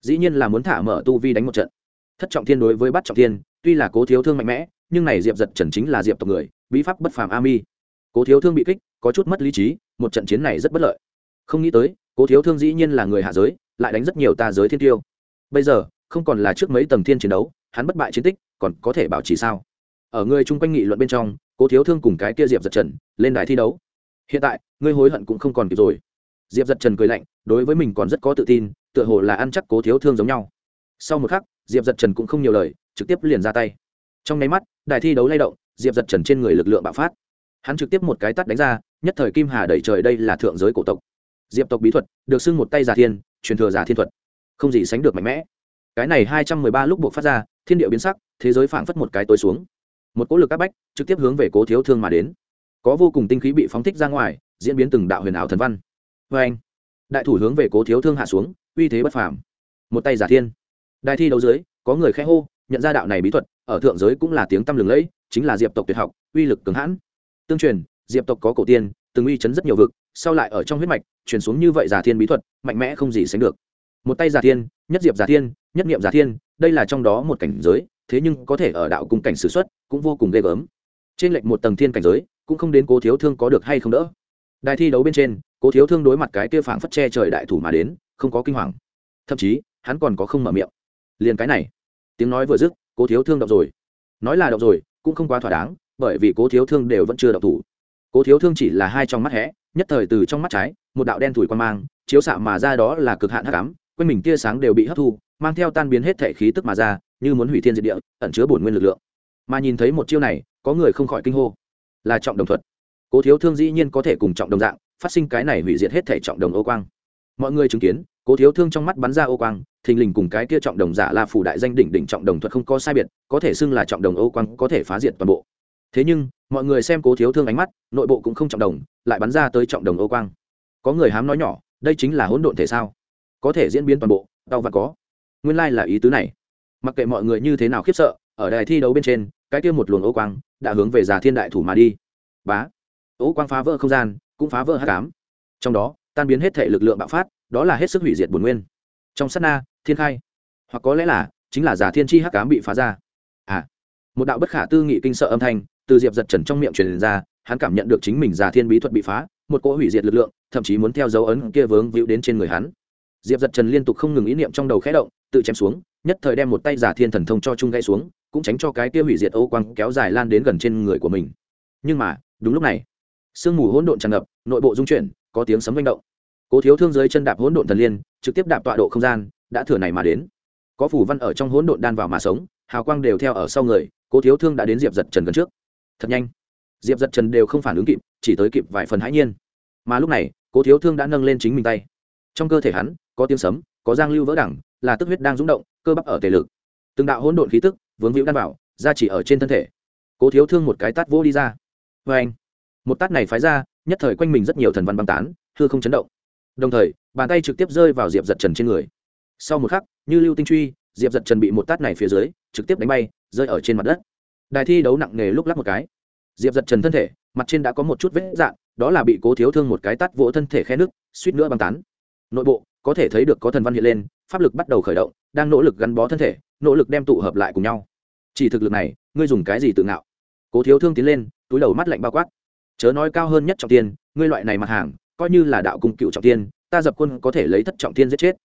Dĩ nhiên là muốn thả mở tu vi đánh một trận. Thất trọng thiên đối với bắt trọng thiên, tuy là cố thiếu thương mạnh mẽ, nhưng này diệp giật trần chính là diệp tộc người, bí pháp bất phàm a mi. Cố thiếu thương bị kích, có chút mất lý trí, một trận chiến này rất bất lợi. Không nghĩ tới, cố thiếu thương dĩ nhiên là người hạ giới, lại đánh rất nhiều ta giới thiên tiêu bây giờ, không còn là trước mấy tầng thiên chiến đấu, hắn bất bại chiến tích, còn có thể bảo trì sao? Ở người chung quanh nghị luận bên trong, cố thiếu thương cùng cái kia diệp giật trần lên đài thi đấu. Hiện tại, ngươi hối hận cũng không còn kịp rồi. Diệp giật trần cười lạnh, đối với mình còn rất có tự tin, tựa hồ là ăn chắc cố thiếu thương giống nhau. Sau một khắc, diệp giật trần cũng không nhiều lời, trực tiếp liền ra tay. Trong nháy mắt, đài thi đấu lay động, diệp giật trần trên người lực lượng bạo phát. Hắn trực tiếp một cái tắt đánh ra, nhất thời kim hà đẩy trời đây là thượng giới cổ tộc. Diệp tộc bí thuật, được xưng một tay giả thiên, truyền thừa giả thiên thuật không gì sánh được mạnh mẽ. Cái này hai trăm mười ba lúc buộc phát ra, thiên địa biến sắc, thế giới phảng phất một cái tối xuống. Một cỗ lực áp bách, trực tiếp hướng về cố thiếu thương mà đến. Có vô cùng tinh khí bị phóng thích ra ngoài, diễn biến từng đạo huyền ảo thần văn. Vê anh, đại thủ hướng về cố thiếu thương hạ xuống, uy thế bất phàm. Một tay giả thiên. Đại thi đấu dưới, có người khẽ hô, nhận ra đạo này bí thuật, ở thượng giới cũng là tiếng tăm lừng lẫy, chính là diệp tộc tuyệt học, uy lực cường hãn. Tương truyền, diệp tộc có cổ tiên, từng uy chấn rất nhiều vực, sau lại ở trong huyết mạch, truyền xuống như vậy giả thiên bí thuật, mạnh mẽ không gì sánh được một tay giả thiên, nhất diệp giả thiên, nhất niệm giả thiên, đây là trong đó một cảnh giới, thế nhưng có thể ở đạo cung cảnh sử xuất, cũng vô cùng ghê gớm. Trên lệnh một tầng thiên cảnh giới, cũng không đến cố thiếu thương có được hay không đỡ. Đài thi đấu bên trên, cố thiếu thương đối mặt cái kia phảng phất che trời đại thủ mà đến, không có kinh hoàng. Thậm chí, hắn còn có không mở miệng. Liền cái này. Tiếng nói vừa dứt, cố thiếu thương đọc rồi. Nói là đọc rồi, cũng không quá thỏa đáng, bởi vì cố thiếu thương đều vẫn chưa đọc thủ. Cố thiếu thương chỉ là hai trong mắt hẽ nhất thời từ trong mắt trái, một đạo đen thủi quan mang, chiếu xạ mà ra đó là cực hạn hắc ám quanh mình tia sáng đều bị hấp thu, mang theo tan biến hết thể khí tức mà ra, như muốn hủy thiên diệt địa, ẩn chứa bổn nguyên lực lượng. Mà nhìn thấy một chiêu này, có người không khỏi kinh hô. Là trọng đồng thuật. Cố thiếu thương dĩ nhiên có thể cùng trọng đồng dạng, phát sinh cái này hủy diệt hết thể trọng đồng ô quang. Mọi người chứng kiến, cố thiếu thương trong mắt bắn ra ô quang, thình lình cùng cái kia trọng đồng giả là phủ đại danh đỉnh đỉnh trọng đồng thuật không có sai biệt, có thể xưng là trọng đồng ô quang, có thể phá diệt toàn bộ. Thế nhưng, mọi người xem cố thiếu thương ánh mắt, nội bộ cũng không trọng đồng, lại bắn ra tới trọng đồng ô quang. Có người hám nói nhỏ, đây chính là hỗn độn thể sao? Có thể diễn biến toàn bộ, đau và có. Nguyên lai là ý tứ này. Mặc kệ mọi người như thế nào khiếp sợ, ở đài thi đấu bên trên, cái kia một luồng ô quang đã hướng về già thiên đại thủ mà đi. Bá! Ô quang phá vỡ không gian, cũng phá vỡ hát cám trong đó, tan biến hết thể lực lượng bạo phát, đó là hết sức hủy diệt bồn nguyên. Trong sát na, thiên khai. Hoặc có lẽ là, chính là giả thiên chi hắc cám bị phá ra. À! Một đạo bất khả tư nghị kinh sợ âm thanh từ diệp giật trần trong miệng truyền ra, hắn cảm nhận được chính mình giả thiên bí thuật bị phá, một cỗ hủy diệt lực lượng, thậm chí muốn theo dấu ấn kia vướng víu đến trên người hắn diệp giật trần liên tục không ngừng ý niệm trong đầu khẽ động, tự chém xuống, nhất thời đem một tay giả thiên thần thông cho trung gãy xuống, cũng tránh cho cái kia hủy diệt ô quang kéo dài lan đến gần trên người của mình. Nhưng mà, đúng lúc này, sương mù hỗn độn tràn ngập, nội bộ dung chuyển, có tiếng sấm manh động. Cố thiếu thương dưới chân đạp hỗn độn thần liên, trực tiếp đạp tọa độ không gian, đã thừa này mà đến. Có phủ văn ở trong hỗn độn đan vào mà sống, hào quang đều theo ở sau người, cố thiếu thương đã đến diệp giật trần gần trước. Thật nhanh. Diệp giật trần đều không phản ứng kịp, chỉ tới kịp vài phần hãi nhiên. Mà lúc này, cố thiếu thương đã nâng lên chính mình tay. Trong cơ thể hắn có tiếng sấm, có giang lưu vỡ đẳng là tức huyết đang rúng động, cơ bắp ở thể lực. Từng đạo hỗn độn khí tức vướng víu đan vào, ra chỉ ở trên thân thể. Cố thiếu thương một cái tát vô đi ra. Vê anh, một tát này phái ra, nhất thời quanh mình rất nhiều thần văn băng tán, hư không chấn động. Đồng thời, bàn tay trực tiếp rơi vào diệp giật trần trên người. Sau một khắc, như lưu tinh truy, diệp giật trần bị một tát này phía dưới, trực tiếp đánh bay, rơi ở trên mặt đất. Đài thi đấu nặng nề lúc lắc một cái. Diệp giật trần thân thể, mặt trên đã có một chút vết dạn đó là bị cố thiếu thương một cái tát vỗ thân thể khe nước suýt nữa băng tán. Nội bộ có thể thấy được có thần văn hiện lên, pháp lực bắt đầu khởi động, đang nỗ lực gắn bó thân thể, nỗ lực đem tụ hợp lại cùng nhau. Chỉ thực lực này, ngươi dùng cái gì tự ngạo? Cố thiếu thương tiến lên, túi đầu mắt lạnh bao quát. Chớ nói cao hơn nhất trọng tiên, ngươi loại này mặt hàng, coi như là đạo cung cựu trọng tiên, ta dập quân có thể lấy thất trọng tiên giết chết.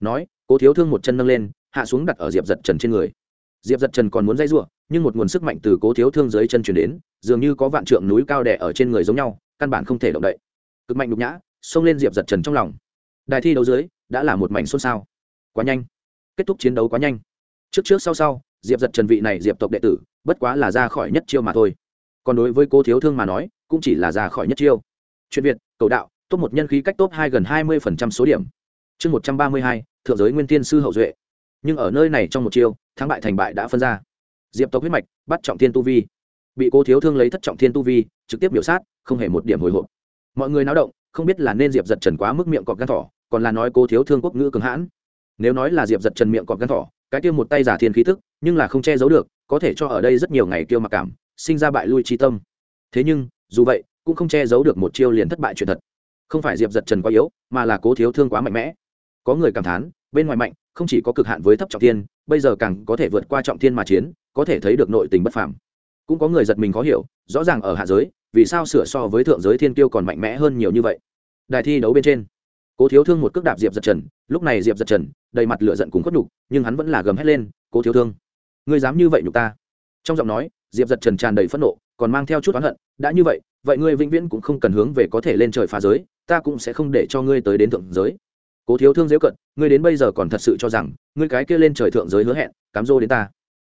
Nói, cố thiếu thương một chân nâng lên, hạ xuống đặt ở diệp giật trần trên người. Diệp giật trần còn muốn dây r u ộ nhưng một nguồn sức mạnh từ cố thiếu thương dưới chân chuyển đến, dường như có vạn trượng núi cao đẻ ở trên người giống nhau, căn bản không thể động đậy. Cực mạnh đục nhã, xông lên diệp giật trần trong lòng đài thi đấu dưới, đã là một mảnh xôn xao. Quá nhanh. Kết thúc chiến đấu quá nhanh. Trước trước sau sau, diệp giật trần vị này diệp tộc đệ tử, bất quá là ra khỏi nhất chiêu mà thôi. Còn đối với cô thiếu thương mà nói, cũng chỉ là ra khỏi nhất chiêu. Chuyện việt, cầu đạo, top một nhân khí cách top hai gần hai mươi phần trăm số điểm. Chương một trăm ba mươi hai, thượng giới nguyên tiên sư hậu duệ. Nhưng ở nơi này trong một chiêu, thắng bại thành bại đã phân ra. Diệp tộc huyết mạch, bắt trọng thiên tu vi. Bị cô thiếu thương lấy thất trọng thiên tu vi, trực tiếp biểu sát, không hề một điểm hồi hộp. Mọi người náo động, không biết là nên diệp giật trần quá mức miệng cọc gan thỏ còn là nói cô thiếu thương quốc ngữ cường hãn. Nếu nói là diệp giật trần miệng còn gắn thỏ, cái kia một tay giả thiên khí tức nhưng là không che giấu được, có thể cho ở đây rất nhiều ngày kêu mặc cảm, sinh ra bại lui chi tâm. Thế nhưng, dù vậy, cũng không che giấu được một chiêu liền thất bại chuyện thật. Không phải diệp giật trần quá yếu, mà là cố thiếu thương quá mạnh mẽ. Có người cảm thán, bên ngoài mạnh, không chỉ có cực hạn với thấp trọng thiên, bây giờ càng có thể vượt qua trọng thiên mà chiến, có thể thấy được nội tình bất phàm. Cũng có người giật mình khó hiểu, rõ ràng ở hạ giới, vì sao sửa so với thượng giới thiên tiêu còn mạnh mẽ hơn nhiều như vậy? Đài thi đấu bên trên cố thiếu thương một cước đạp diệp giật trần, lúc này diệp giật trần đầy mặt lửa giận cùng khuất nhục, nhưng hắn vẫn là gầm hét lên, cố thiếu thương, ngươi dám như vậy nhục ta? Trong giọng nói, diệp giật trần tràn đầy phẫn nộ, còn mang theo chút oán hận, đã như vậy vậy ngươi vĩnh viễn cũng không cần hướng về có thể lên trời phá giới, ta cũng sẽ không để cho ngươi tới đến thượng giới. Cố thiếu thương dễ cận, ngươi đến bây giờ còn thật sự cho rằng, ngươi cái kia lên trời thượng giới hứa hẹn, cám dô đến ta?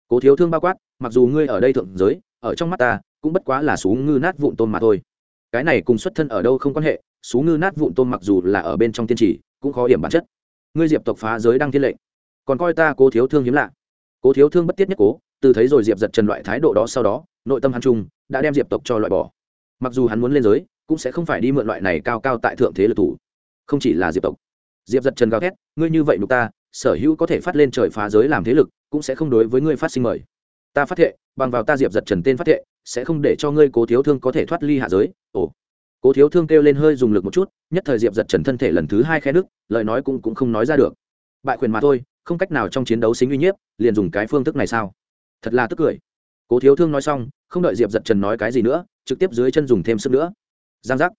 Cố thiếu thương bao quát, mặc dù ngươi ở đây thượng giới, ở trong mắt ta, cũng bất quá là xuống ngư nát vụn tôm mà thôi. Cái này cùng xuất thân ở đâu không quan hệ xú ngư nát vụn tôm mặc dù là ở bên trong tiên trì, cũng khó điểm bản chất. Ngươi diệp tộc phá giới đang thiên lệnh, còn coi ta cố thiếu thương hiếm lạ. Cố thiếu thương bất tiết nhất cố, từ thấy rồi diệp giật trần loại thái độ đó sau đó, nội tâm hắn trung, đã đem diệp tộc cho loại bỏ. Mặc dù hắn muốn lên giới, cũng sẽ không phải đi mượn loại này cao cao tại thượng thế lực thủ. Không chỉ là diệp tộc. Diệp giật trần gào thét, ngươi như vậy nhục ta, sở hữu có thể phát lên trời phá giới làm thế lực, cũng sẽ không đối với ngươi phát sinh mời. Ta phát thệ, bằng vào ta diệp giật trần tên phát thệ, sẽ không để cho ngươi cố thiếu thương có thể thoát ly hạ giới. Ồ cố thiếu thương kêu lên hơi dùng lực một chút nhất thời diệp giật trần thân thể lần thứ hai khe đức lời nói cũng, cũng không nói ra được. Bại quyền mà thôi không cách nào trong chiến đấu xính uy nhiếp liền dùng cái phương thức này sao? Thật là tức cười. Cố thiếu thương nói xong không đợi diệp giật trần nói cái gì nữa trực tiếp dưới chân dùng thêm sức nữa. Giang giác.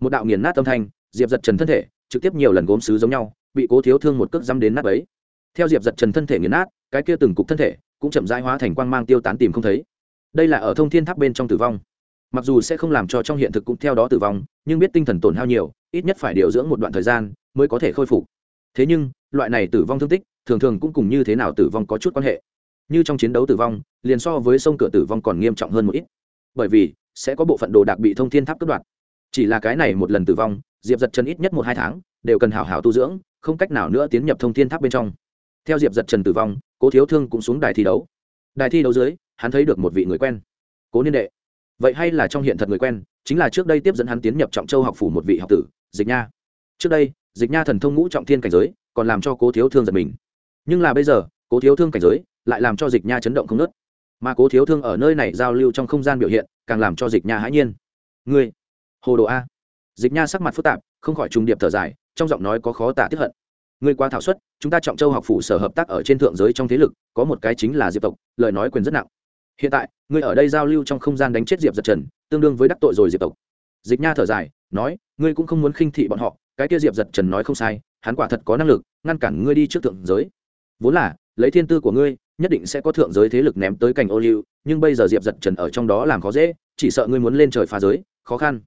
Một đạo nghiền nát âm thanh diệp giật trần thân thể trực tiếp nhiều lần gốm xứ giống nhau bị cố thiếu thương một cước dăm đến nát ấy theo diệp giật trần thân thể nghiền nát cái kia từng cục thân thể cũng chậm rãi hóa thành quang mang tiêu tán tìm không thấy. Đây là ở thông thiên tháp bên trong tử vong mặc dù sẽ không làm cho trong hiện thực cũng theo đó tử vong, nhưng biết tinh thần tổn hao nhiều, ít nhất phải điều dưỡng một đoạn thời gian mới có thể khôi phục. Thế nhưng, loại này tử vong thương tích, thường thường cũng cùng như thế nào tử vong có chút quan hệ. Như trong chiến đấu tử vong, liền so với sông cửa tử vong còn nghiêm trọng hơn một ít. Bởi vì, sẽ có bộ phận đồ đạc bị thông thiên tháp cướp đoạt. Chỉ là cái này một lần tử vong, diệp giật trần ít nhất một hai tháng, đều cần hảo hảo tu dưỡng, không cách nào nữa tiến nhập thông thiên tháp bên trong. Theo diệp giật trần tử vong, cố thiếu thương cũng xuống đài thi đấu. Đài thi đấu dưới, hắn thấy được một vị người quen. Cố niên đệ vậy hay là trong hiện thật người quen, chính là trước đây tiếp dẫn hắn tiến nhập trọng châu học phủ một vị học tử, dịch nha. Trước đây, dịch nha thần thông ngũ trọng thiên cảnh giới, còn làm cho cố thiếu thương giật mình. Nhưng là bây giờ, cố thiếu thương cảnh giới lại làm cho dịch nha chấn động không nớt mà cố thiếu thương ở nơi này giao lưu trong không gian biểu hiện, càng làm cho dịch nha hãi nhiên. Ngươi, hồ đồ a? Dịch nha sắc mặt phức tạp, không khỏi trùng điệp thở dài, trong giọng nói có khó tả tiếp hận. Ngươi qua thảo suất, chúng ta trọng châu học phủ sở hợp tác ở trên thượng giới trong thế lực, có một cái chính là diệp tộc, lời nói quyền rất nặng hiện tại, ngươi ở đây giao lưu trong không gian đánh chết diệp giật trần, tương đương với đắc tội rồi diệp tộc. Dịch nha thở dài, nói, ngươi cũng không muốn khinh thị bọn họ, cái kia diệp giật trần nói không sai, hắn quả thật có năng lực, ngăn cản ngươi đi trước thượng giới. Vốn là, lấy thiên tư của ngươi, nhất định sẽ có thượng giới thế lực ném tới cành ô liu, nhưng bây giờ diệp giật trần ở trong đó làm khó dễ, chỉ sợ ngươi muốn lên trời phá giới, khó khăn.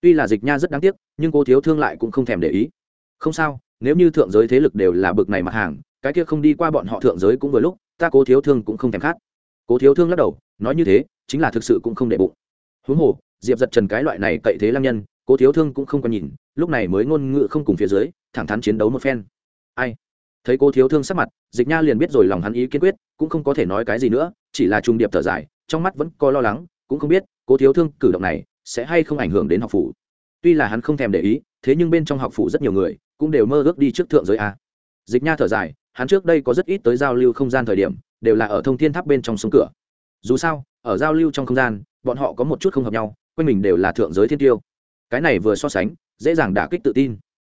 Tuy là dịch nha rất đáng tiếc, nhưng cô thiếu thương lại cũng không thèm để ý. Không sao, nếu như thượng giới thế lực đều là bực này mặt hàng, cái kia không đi qua bọn họ thượng giới cũng vừa lúc, ta cố thiếu thương cũng không thèm khát cố thiếu thương lắc đầu, nói như thế, chính là thực sự cũng không để bụng. Huống hồ, diệp giật trần cái loại này cậy thế lăng nhân, cố thiếu thương cũng không còn nhìn, lúc này mới ngôn ngữ không cùng phía dưới, thẳng thắn chiến đấu một phen. Ai? Thấy cô thiếu thương sắc mặt, dịch nha liền biết rồi lòng hắn ý kiên quyết, cũng không có thể nói cái gì nữa, chỉ là trung điệp thở dài, trong mắt vẫn có lo lắng, cũng không biết cô thiếu thương cử động này sẽ hay không ảnh hưởng đến học phủ. Tuy là hắn không thèm để ý, thế nhưng bên trong học phủ rất nhiều người cũng đều mơ ước đi trước thượng giới a. Dịch nha thở dài, hắn trước đây có rất ít tới giao lưu không gian thời điểm đều là ở thông thiên tháp bên trong sông cửa. Dù sao, ở giao lưu trong không gian, bọn họ có một chút không hợp nhau, quanh mình đều là thượng giới thiên tiêu. Cái này vừa so sánh, dễ dàng đả kích tự tin.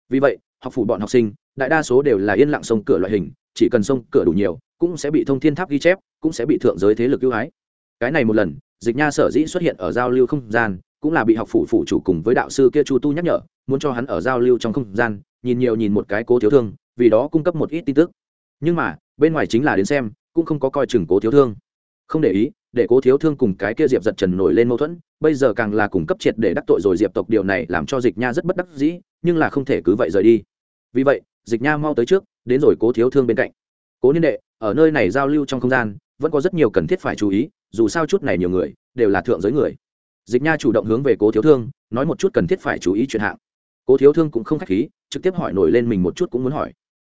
Vì vậy, học phủ bọn học sinh, đại đa số đều là yên lặng sông cửa loại hình, chỉ cần sông cửa đủ nhiều, cũng sẽ bị thông thiên tháp ghi chép, cũng sẽ bị thượng giới thế lực ưu ái. Cái này một lần, dịch nha sở dĩ xuất hiện ở giao lưu không gian, cũng là bị học phủ phụ chủ cùng với đạo sư kia chu tu nhắc nhở, muốn cho hắn ở giao lưu trong không gian, nhìn nhiều nhìn một cái cố thiếu thương, vì đó cung cấp một ít tin tức. Nhưng mà, bên ngoài chính là đến xem cũng không có coi chừng cố thiếu thương. Không để ý, để cố thiếu thương cùng cái kia diệp giật trần nổi lên mâu thuẫn, bây giờ càng là cung cấp triệt để đắc tội rồi diệp tộc điều này làm cho dịch nha rất bất đắc dĩ, nhưng là không thể cứ vậy rời đi. Vì vậy, dịch nha mau tới trước, đến rồi cố thiếu thương bên cạnh. Cố niên đệ, ở nơi này giao lưu trong không gian, vẫn có rất nhiều cần thiết phải chú ý, dù sao chút này nhiều người, đều là thượng giới người. Dịch nha chủ động hướng về cố thiếu thương, nói một chút cần thiết phải chú ý chuyện hạng. Cố thiếu thương cũng không k h á c h khí, trực tiếp hỏi nổi lên mình một chút cũng muốn hỏi.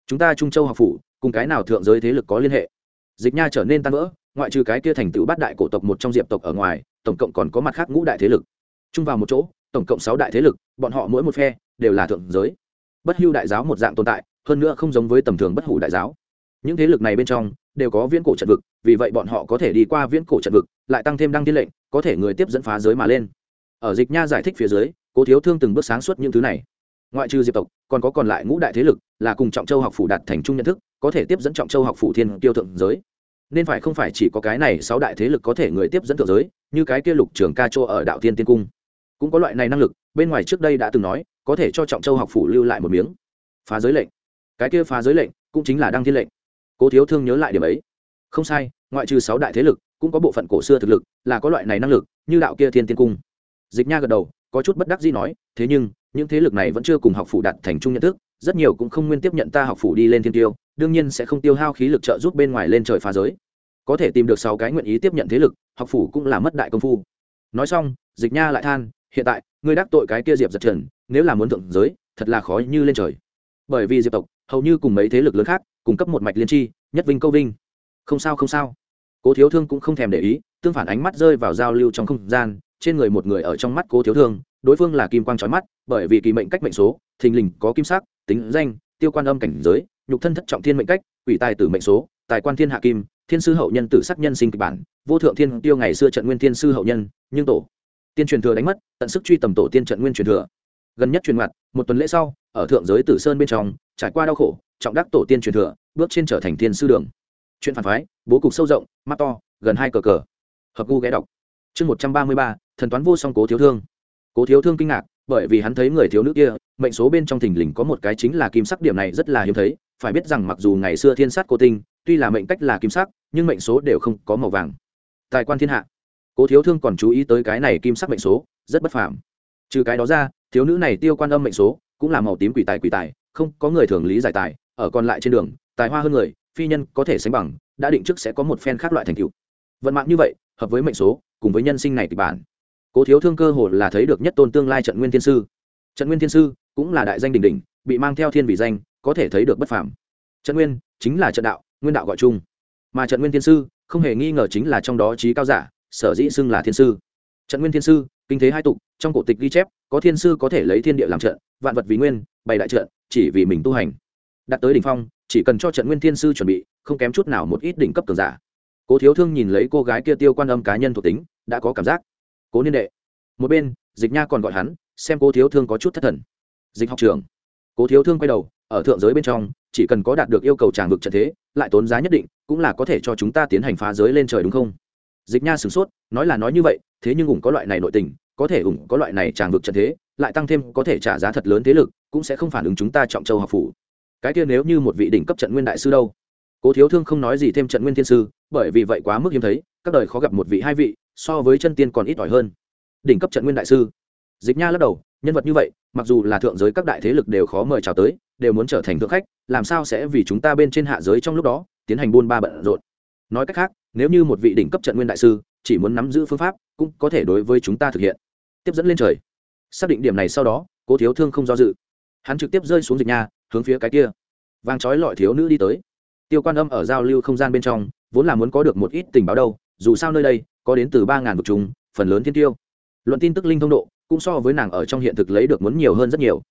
Chúng ta trung châu học phủ, cùng cái nào thượng giới thế lực có liên hệ? Dịch nha trở nên tan vỡ, ngoại trừ cái kia thành tựu bát đại cổ tộc một trong diệp tộc ở ngoài, tổng cộng còn có mặt khác ngũ đại thế lực. Chung vào một chỗ, tổng cộng sáu đại thế lực, bọn họ mỗi một phe đều là thượng giới. Bất hưu đại giáo một dạng tồn tại, hơn nữa không giống với tầm thường bất hủ đại giáo. Những thế lực này bên trong đều có viễn cổ trận vực, vì vậy bọn họ có thể đi qua viễn cổ trận vực, lại tăng thêm đăng tiên lệnh, có thể người tiếp dẫn phá giới mà lên. Ở dịch nha giải thích phía dưới, cố thiếu thương từng bước sáng suốt những thứ này ngoại trừ diệp tộc, còn có còn lại ngũ đại thế lực, là cùng trọng châu học phủ đạt thành chung nhận thức, có thể tiếp dẫn trọng châu học phủ thiên tiêu thượng giới. Nên phải không phải chỉ có cái này sáu đại thế lực có thể người tiếp dẫn thượng giới, như cái kia lục trường ca châu ở đạo tiên tiên cung. Cũng có loại này năng lực, bên ngoài trước đây đã từng nói, có thể cho trọng châu học phủ lưu lại một miếng. Phá giới lệnh. Cái kia phá giới lệnh, cũng chính là đăng thiên lệnh. Cố thiếu thương nhớ lại điểm ấy. Không sai, ngoại trừ sáu đại thế lực, cũng có bộ phận cổ xưa thực lực, là có loại này năng lực, như đạo kia thiên tiên cung. Dịch nha gật đầu có chút bất đắc dĩ nói, thế nhưng, những thế lực này vẫn chưa cùng học phủ đạt thành chung nhận thức, rất nhiều cũng không nguyên tiếp nhận ta học phủ đi lên thiên tiêu, đương nhiên sẽ không tiêu hao khí lực trợ giúp bên ngoài lên trời phá giới. Có thể tìm được sáu cái nguyện ý tiếp nhận thế lực, học phủ cũng là mất đại công phu. Nói xong, dịch nha lại than, hiện tại, ngươi đắc tội cái kia diệp giật trần, nếu là muốn thượng giới, thật là khó như lên trời. Bởi vì diệp tộc, hầu như cùng mấy thế lực lớn khác, cung cấp một mạch liên tri nhất vinh câu vinh. Không sao không sao. Cố thiếu thương cũng không thèm để ý, tương phản ánh mắt rơi vào giao lưu trong không gian trên người một người ở trong mắt cố thiếu thương, đối phương là kim quang trói mắt, bởi vì kỳ mệnh cách mệnh số, thình lình có kim sắc, tính danh, tiêu quan âm cảnh giới, nhục thân thất trọng thiên mệnh cách ủy tài tử mệnh số, tài quan thiên hạ kim, thiên sư hậu nhân tử sắc nhân sinh kịch bản, vô thượng thiên tiêu ngày xưa trận nguyên thiên sư hậu nhân, nhưng tổ. Tiên truyền thừa đánh mất, tận sức truy tầm tổ tiên trận nguyên truyền thừa. Gần nhất truyền mặt, một tuần lễ sau, ở thượng giới tử sơn bên trong, trải qua đau khổ, trọng đắc tổ tiên truyền thừa, bước trên trở thành thiên sư đường. Chuyện phản phái, bố cục sâu rộng, mắt to, gần hai cờ cờ. Hợp gu ghé đọc chương một trăm ba mươi ba, thần toán vô song cố thiếu thương. Cố thiếu thương kinh ngạc, bởi vì hắn thấy người thiếu nữ kia, mệnh số bên trong thình lình có một cái chính là kim sắc, điểm này rất là hiếm thấy, phải biết rằng mặc dù ngày xưa thiên sát cô tinh, tuy là mệnh cách là kim sắc, nhưng mệnh số đều không có màu vàng. Tài quan thiên hạ. Cố thiếu thương còn chú ý tới cái này kim sắc mệnh số, rất bất phàm. Trừ cái đó ra, thiếu nữ này tiêu quan âm mệnh số, cũng là màu tím quỷ tài quỷ tài, không có người thường lý giải tài, ở còn lại trên đường, tài hoa hơn người, phi nhân có thể sánh bằng, đã định trước sẽ có một phen khác loại thành tựu. Vận mạng như vậy, hợp với mệnh số cùng với nhân sinh này kịch bản. Cố thiếu thương cơ hồ là thấy được nhất tôn tương lai trận nguyên thiên sư. Trận nguyên thiên sư cũng là đại danh đỉnh đỉnh, bị mang theo thiên vị danh, có thể thấy được bất phàm. Trận nguyên chính là trận đạo, nguyên đạo gọi chung. Mà trận nguyên thiên sư không hề nghi ngờ chính là trong đó trí cao giả, sở dĩ xưng là thiên sư. Trận nguyên thiên sư, kinh thế hai tục, trong cổ tịch ghi chép, có thiên sư có thể lấy thiên địa làm trận, vạn vật vì nguyên, bày đại trận, chỉ vì mình tu hành. Đạt tới đỉnh phong, chỉ cần cho trận nguyên thiên sư chuẩn bị, không kém chút nào một ít đỉnh cấp cường giả cố thiếu thương nhìn lấy cô gái kia tiêu quan âm cá nhân thuộc tính, đã có cảm giác. Cố niên đệ, một bên, dịch nha còn gọi hắn, xem cố thiếu thương có chút thất thần. Dịch học trường cố thiếu thương quay đầu, ở thượng giới bên trong, chỉ cần có đạt được yêu cầu tràng vực trận thế, lại tốn giá nhất định, cũng là có thể cho chúng ta tiến hành phá giới lên trời đúng không? Dịch nha sửng sốt, nói là nói như vậy, thế nhưng ủng có loại này nội tình, có thể ủng có loại này tràng vực trận thế, lại tăng thêm có thể trả giá thật lớn thế lực, cũng sẽ không phản ứng chúng ta trọng châu học phủ. Cái kia nếu như một vị đỉnh cấp trận nguyên đại sư đâu? Cố thiếu thương không nói gì thêm trận nguyên thiên sư, bởi vì vậy quá mức hiếm thấy, các đời khó gặp một vị hai vị, so với chân tiên còn ít ỏi hơn. Đỉnh cấp trận nguyên đại sư. Dịch nha lắc đầu, nhân vật như vậy, mặc dù là thượng giới các đại thế lực đều khó mời chào tới, đều muốn trở thành thượng khách, làm sao sẽ vì chúng ta bên trên hạ giới trong lúc đó, tiến hành buôn ba bận rộn. Nói cách khác, nếu như một vị đỉnh cấp trận nguyên đại sư, chỉ muốn nắm giữ phương pháp, cũng có thể đối với chúng ta thực hiện. Tiếp dẫn lên trời. Xác định điểm này sau đó, cố thiếu thương không do dự. Hắn trực tiếp rơi xuống dịch nha, hướng phía cái kia. Vàng trói lọi thiếu nữ đi tới tiêu quan âm ở giao lưu không gian bên trong, vốn là muốn có được một ít tình báo đâu, dù sao nơi đây có đến từ ba ngàn vực chúng phần lớn thiên tiêu. Luận tin tức linh thông độ, cũng so với nàng ở trong hiện thực lấy được muốn nhiều hơn rất nhiều.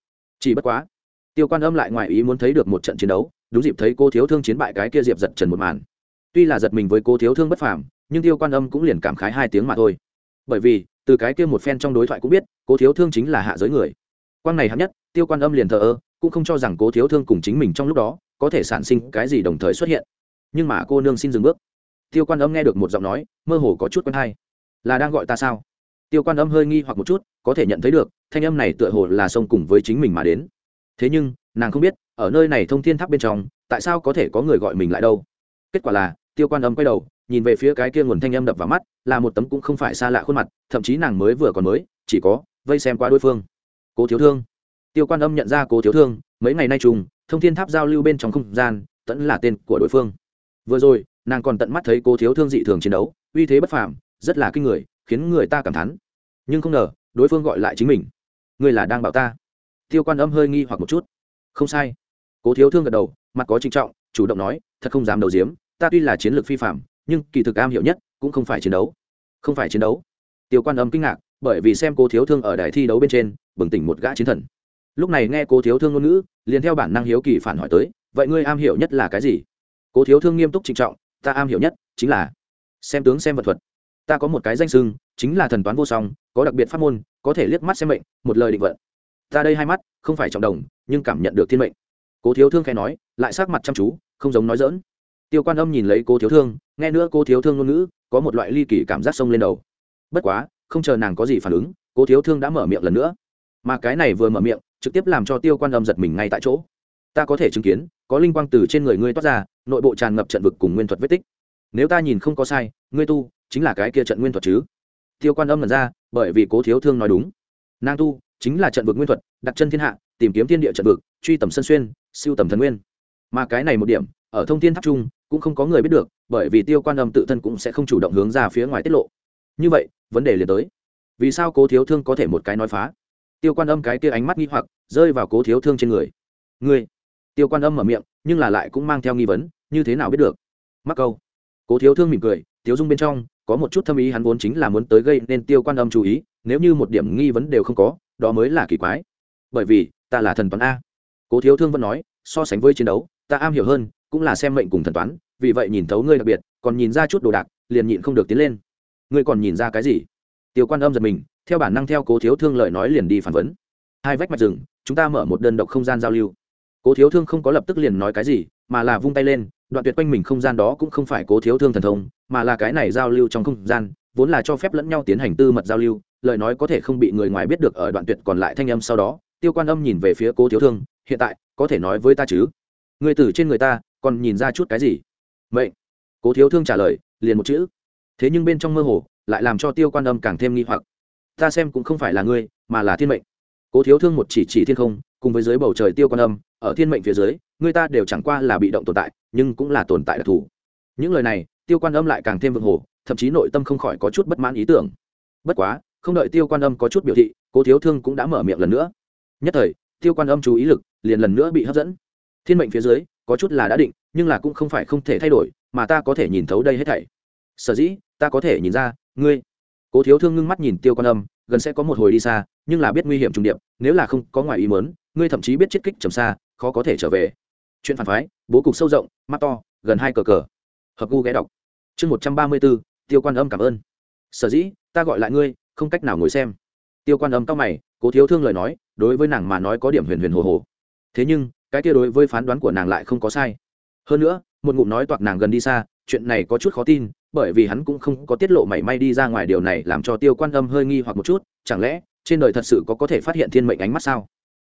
Chỉ bất quá, tiêu quan âm lại ngoài ý muốn thấy được một trận chiến đấu, đúng dịp thấy cô thiếu thương chiến bại cái kia diệp giật trần một màn. Tuy là giật mình với cô thiếu thương bất phàm, nhưng tiêu quan âm cũng liền cảm khái hai tiếng mà thôi. Bởi vì, từ cái kia một phen trong đối thoại cũng biết cô thiếu thương chính là hạ giới người. Quan này hạng nhất, tiêu quan âm liền thờ ơ, cũng không cho rằng cố thiếu thương cùng chính mình trong lúc đó có thể sản sinh cái gì đồng thời xuất hiện. Nhưng mà cô nương xin dừng bước. Tiêu quan âm nghe được một giọng nói, mơ hồ có chút quen hay. Là đang gọi ta sao? Tiêu quan âm hơi nghi hoặc một chút, có thể nhận thấy được, thanh âm này tựa hồ là sông cùng với chính mình mà đến. Thế nhưng, nàng không biết, ở nơi này thông thiên tháp bên trong, tại sao có thể có người gọi mình lại đâu? Kết quả là, tiêu quan âm quay đầu, nhìn về phía cái kia nguồn thanh âm đập vào mắt, là một tấm cũng không phải xa lạ khuôn mặt, thậm chí nàng mới vừa còn mới, chỉ có vây xem qua đối phương. Cố thiếu thương. Tiêu quan âm nhận ra cố thiếu thương, mấy ngày nay trùng thông thiên tháp giao lưu bên trong không gian tẫn là tên của đối phương. Vừa rồi, nàng còn tận mắt thấy cô thiếu thương dị thường chiến đấu, uy thế bất phàm, rất là kinh người, khiến người ta cảm thán. Nhưng không ngờ, đối phương gọi lại chính mình. Ngươi là đang bảo ta. Tiêu quan âm hơi nghi hoặc một chút. Không sai. Cố thiếu thương gật đầu, mặt có trinh trọng, chủ động nói, thật không dám đầu diếm ta tuy là chiến lược phi phạm, nhưng kỳ thực am hiểu nhất cũng không phải chiến đấu. Không phải chiến đấu? Tiêu quan âm kinh ngạc, bởi vì xem cố thiếu thương ở đài thi đấu bên trên, bừng tỉnh một gã chiến thần lúc này nghe cố thiếu thương ngôn ngữ, liền theo bản năng hiếu kỳ phản hỏi tới, vậy ngươi am hiểu nhất là cái gì? Cố thiếu thương nghiêm túc trịnh trọng, ta am hiểu nhất chính là xem tướng xem vật thuật. Ta có một cái danh sưng chính là thần toán vô song, có đặc biệt pháp môn, có thể liếc mắt xem mệnh, một lời định vận. Ta đây hai mắt, không phải trọng đồng, nhưng cảm nhận được thiên mệnh. Cố thiếu thương khai nói, lại sát mặt chăm chú, không giống nói dỡn tiêu quan âm nhìn lấy cố thiếu thương, nghe nữa cô thiếu thương ngôn ngữ, có một loại ly kỳ cảm giác sông lên đầu. Bất quá, không chờ nàng có gì phản ứng, cố thiếu thương đã mở miệng lần nữa. Mà cái này vừa mở miệng trực tiếp làm cho tiêu quan âm giật mình ngay tại chỗ. Ta có thể chứng kiến, có linh quang từ trên người ngươi toát ra, nội bộ tràn ngập trận vực cùng nguyên thuật vết tích. Nếu ta nhìn không có sai, ngươi tu chính là cái kia trận nguyên thuật chứ? Tiêu quan âm lần ra, bởi vì cố thiếu thương nói đúng. Nàng tu chính là trận vực nguyên thuật, đặt chân thiên hạ, tìm kiếm thiên địa trận vực, truy tầm sân xuyên, siêu tầm thần nguyên. Mà cái này một điểm, ở thông thiên tháp trung, cũng không có người biết được, bởi vì tiêu quan âm tự thân cũng sẽ không chủ động hướng ra phía ngoài tiết lộ. Như vậy, vấn đề liền tới. Vì sao cố thiếu thương có thể một cái nói phá? Tiêu quan âm cái tia ánh mắt nghi hoặc, rơi vào cố thiếu thương trên người. Ngươi? Tiêu quan âm mở miệng, nhưng là lại cũng mang theo nghi vấn, như thế nào biết được? Mắc câu. Cố thiếu thương mỉm cười, tiếu dung bên trong, có một chút thâm ý hắn vốn chính là muốn tới gây nên tiêu quan âm chú ý, nếu như một điểm nghi vấn đều không có, đó mới là kỳ quái. Bởi vì, ta là thần toán a. Cố thiếu thương vẫn nói, so sánh với chiến đấu, ta am hiểu hơn, cũng là xem mệnh cùng thần toán, vì vậy nhìn thấu ngươi đặc biệt, còn nhìn ra chút đồ đạc, liền nhịn không được tiến lên. Ngươi còn nhìn ra cái gì? Tiêu quan âm giật mình theo bản năng theo cố thiếu thương lời nói liền đi phản vấn. Hai vách mạch rừng, chúng ta mở một đơn độc không gian giao lưu. Cố thiếu thương không có lập tức liền nói cái gì, mà là vung tay lên, đoạn tuyệt quanh mình không gian đó cũng không phải cố thiếu thương thần thông, mà là cái này giao lưu trong không gian, vốn là cho phép lẫn nhau tiến hành tư mật giao lưu, lời nói có thể không bị người ngoài biết được ở đoạn tuyệt còn lại thanh âm sau đó, tiêu quan âm nhìn về phía cố thiếu thương, hiện tại, có thể nói với ta chứ? Người tử trên người ta, còn nhìn ra chút cái gì? Vậy cố thiếu thương trả lời, liền một chữ. Thế nhưng bên trong mơ hồ, lại làm cho tiêu quan âm càng thêm nghi hoặc ta xem cũng không phải là ngươi, mà là thiên mệnh. Cố thiếu thương một chỉ chỉ thiên không, cùng với dưới bầu trời tiêu quan âm, ở thiên mệnh phía dưới, người ta đều chẳng qua là bị động tồn tại, nhưng cũng là tồn tại đặc thù. Những lời này, tiêu quan âm lại càng thêm vượng hồ, thậm chí nội tâm không khỏi có chút bất mãn ý tưởng. Bất quá, không đợi tiêu quan âm có chút biểu thị, cố thiếu thương cũng đã mở miệng lần nữa. Nhất thời, tiêu quan âm chú ý lực liền lần nữa bị hấp dẫn. Thiên mệnh phía dưới, có chút là đã định, nhưng là cũng không phải không thể thay đổi, mà ta có thể nhìn thấu đây hết thảy. Sở dĩ, ta có thể nhìn ra, ngươi cố thiếu thương ngưng mắt nhìn tiêu quan âm, gần sẽ có một hồi đi xa, nhưng là biết nguy hiểm trùng điệp, nếu là không có ngoài ý mớn ngươi thậm chí biết chiết kích trầm xa, khó có thể trở về. Chuyện phản phái, bố cục sâu rộng, mắt to, gần hai cờ cờ. Hợp gu ghé đọc. Chương một trăm ba mươi b ố tiêu quan âm cảm ơn. Sở dĩ, ta gọi lại ngươi, không cách nào ngồi xem. Tiêu quan âm cao mày, cố thiếu thương lời nói, đối với nàng mà nói có điểm huyền huyền hồ hồ. Thế nhưng, cái kia đối với phán đoán của nàng lại không có sai. Hơn nữa, một ngụm nói toạc nàng gần đi xa, chuyện này có chút khó tin bởi vì hắn cũng không có tiết lộ mảy may đi ra ngoài điều này làm cho tiêu quan âm hơi nghi hoặc một chút, chẳng lẽ trên đời thật sự có có thể phát hiện thiên mệnh ánh mắt sao?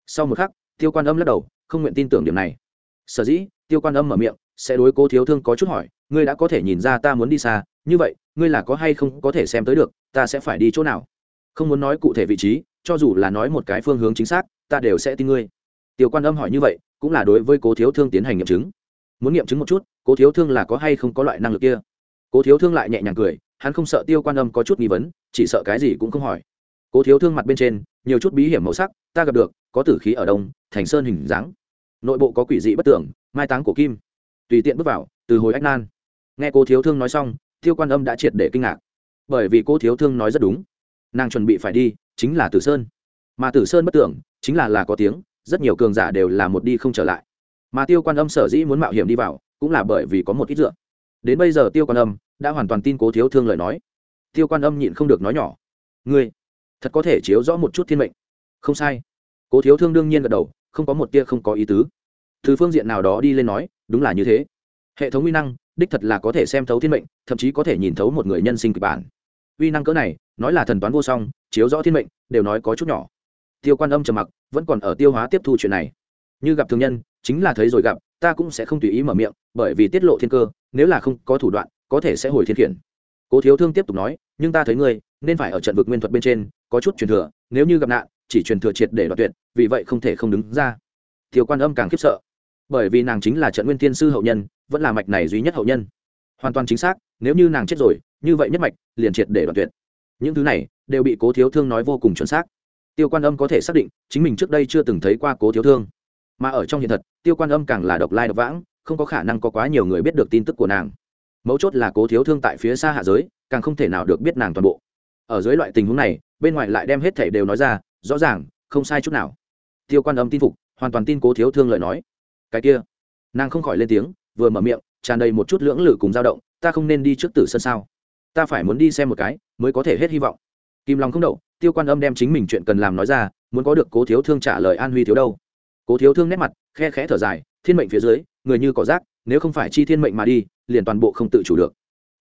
Sau một khắc, tiêu quan âm lắc đầu, không nguyện tin tưởng điểm này. Sở dĩ, tiêu quan âm mở miệng, sẽ đối cố thiếu thương có chút hỏi, ngươi đã có thể nhìn ra ta muốn đi xa, như vậy, ngươi là có hay không có thể xem tới được, ta sẽ phải đi chỗ nào? Không muốn nói cụ thể vị trí, cho dù là nói một cái phương hướng chính xác, ta đều sẽ tin ngươi. Tiêu quan âm hỏi như vậy, cũng là đối với cố thiếu thương tiến hành nghiệm chứng. Muốn nghiệm chứng một chút, cố thiếu thương là có hay không có loại năng lực kia? Cố thiếu thương lại nhẹ nhàng cười, hắn không sợ tiêu quan âm có chút nghi vấn, chỉ sợ cái gì cũng không hỏi. Cố thiếu thương mặt bên trên, nhiều chút bí hiểm màu sắc, ta gặp được, có tử khí ở đông, thành sơn hình dáng. Nội bộ có quỷ dị bất tưởng, mai táng của kim. Tùy tiện bước vào, từ hồi ách nan. Nghe cô thiếu thương nói xong, tiêu quan âm đã triệt để kinh ngạc. Bởi vì cô thiếu thương nói rất đúng. Nàng chuẩn bị phải đi, chính là tử sơn. Mà tử sơn bất tưởng, chính là là có tiếng, rất nhiều cường giả đều là một đi không trở lại. Mà tiêu quan âm sở dĩ muốn mạo hiểm đi vào, cũng là bởi vì có một ít dựa đến bây giờ tiêu quan âm đã hoàn toàn tin cố thiếu thương lời nói. Tiêu quan âm nhịn không được nói nhỏ. Ngươi, thật có thể chiếu rõ một chút thiên mệnh. Không sai. Cố thiếu thương đương nhiên gật đầu, không có một tia không có ý tứ. Từ phương diện nào đó đi lên nói, đúng là như thế. Hệ thống uy năng, đích thật là có thể xem thấu thiên mệnh, thậm chí có thể nhìn thấu một người nhân sinh kịch bản. Uy năng cỡ này, nói là thần toán vô song, chiếu rõ thiên mệnh, đều nói có chút nhỏ. Tiêu quan âm trầm mặc, vẫn còn ở tiêu hóa tiếp thu chuyện này. Như gặp thường nhân, chính là thấy rồi gặp, ta cũng sẽ không tùy ý mở miệng, bởi vì tiết lộ thiên cơ nếu là không có thủ đoạn, có thể sẽ hồi thiên khiển. Cố thiếu thương tiếp tục nói, nhưng ta thấy ngươi, nên phải ở trận vực nguyên thuật bên trên, có chút truyền thừa, nếu như gặp nạn, chỉ truyền thừa triệt để đoạt tuyệt, vì vậy không thể không đứng ra. Thiếu quan âm càng khiếp sợ, bởi vì nàng chính là trận nguyên thiên sư hậu nhân, vẫn là mạch này duy nhất hậu nhân. Hoàn toàn chính xác, nếu như nàng chết rồi, như vậy nhất mạch liền triệt để đoạt tuyệt. Những thứ này đều bị cố thiếu thương nói vô cùng chuẩn xác. Tiêu quan âm có thể xác định, chính mình trước đây chưa từng thấy qua cố thiếu thương. Mà ở trong hiện thật, tiêu quan âm càng là độc lai độc vãng không có khả năng có quá nhiều người biết được tin tức của nàng. Mấu chốt là cố thiếu thương tại phía xa hạ giới, càng không thể nào được biết nàng toàn bộ. Ở dưới loại tình huống này, bên ngoài lại đem hết thảy đều nói ra, rõ ràng, không sai chút nào. Tiêu quan âm tin phục, hoàn toàn tin cố thiếu thương lời nói. Cái kia, nàng không khỏi lên tiếng, vừa mở miệng, tràn đầy một chút lưỡng lự cùng dao động, ta không nên đi trước tử sân sao? Ta phải muốn đi xem một cái, mới có thể hết hy vọng. Kim long không đậu, tiêu quan âm đem chính mình chuyện cần làm nói ra, muốn có được cố thiếu thương trả lời an huy thiếu đâu. Cố thiếu thương nét mặt, khe khẽ thở dài, thiên mệnh phía dưới người như cỏ rác, nếu không phải chi thiên mệnh mà đi, liền toàn bộ không tự chủ được.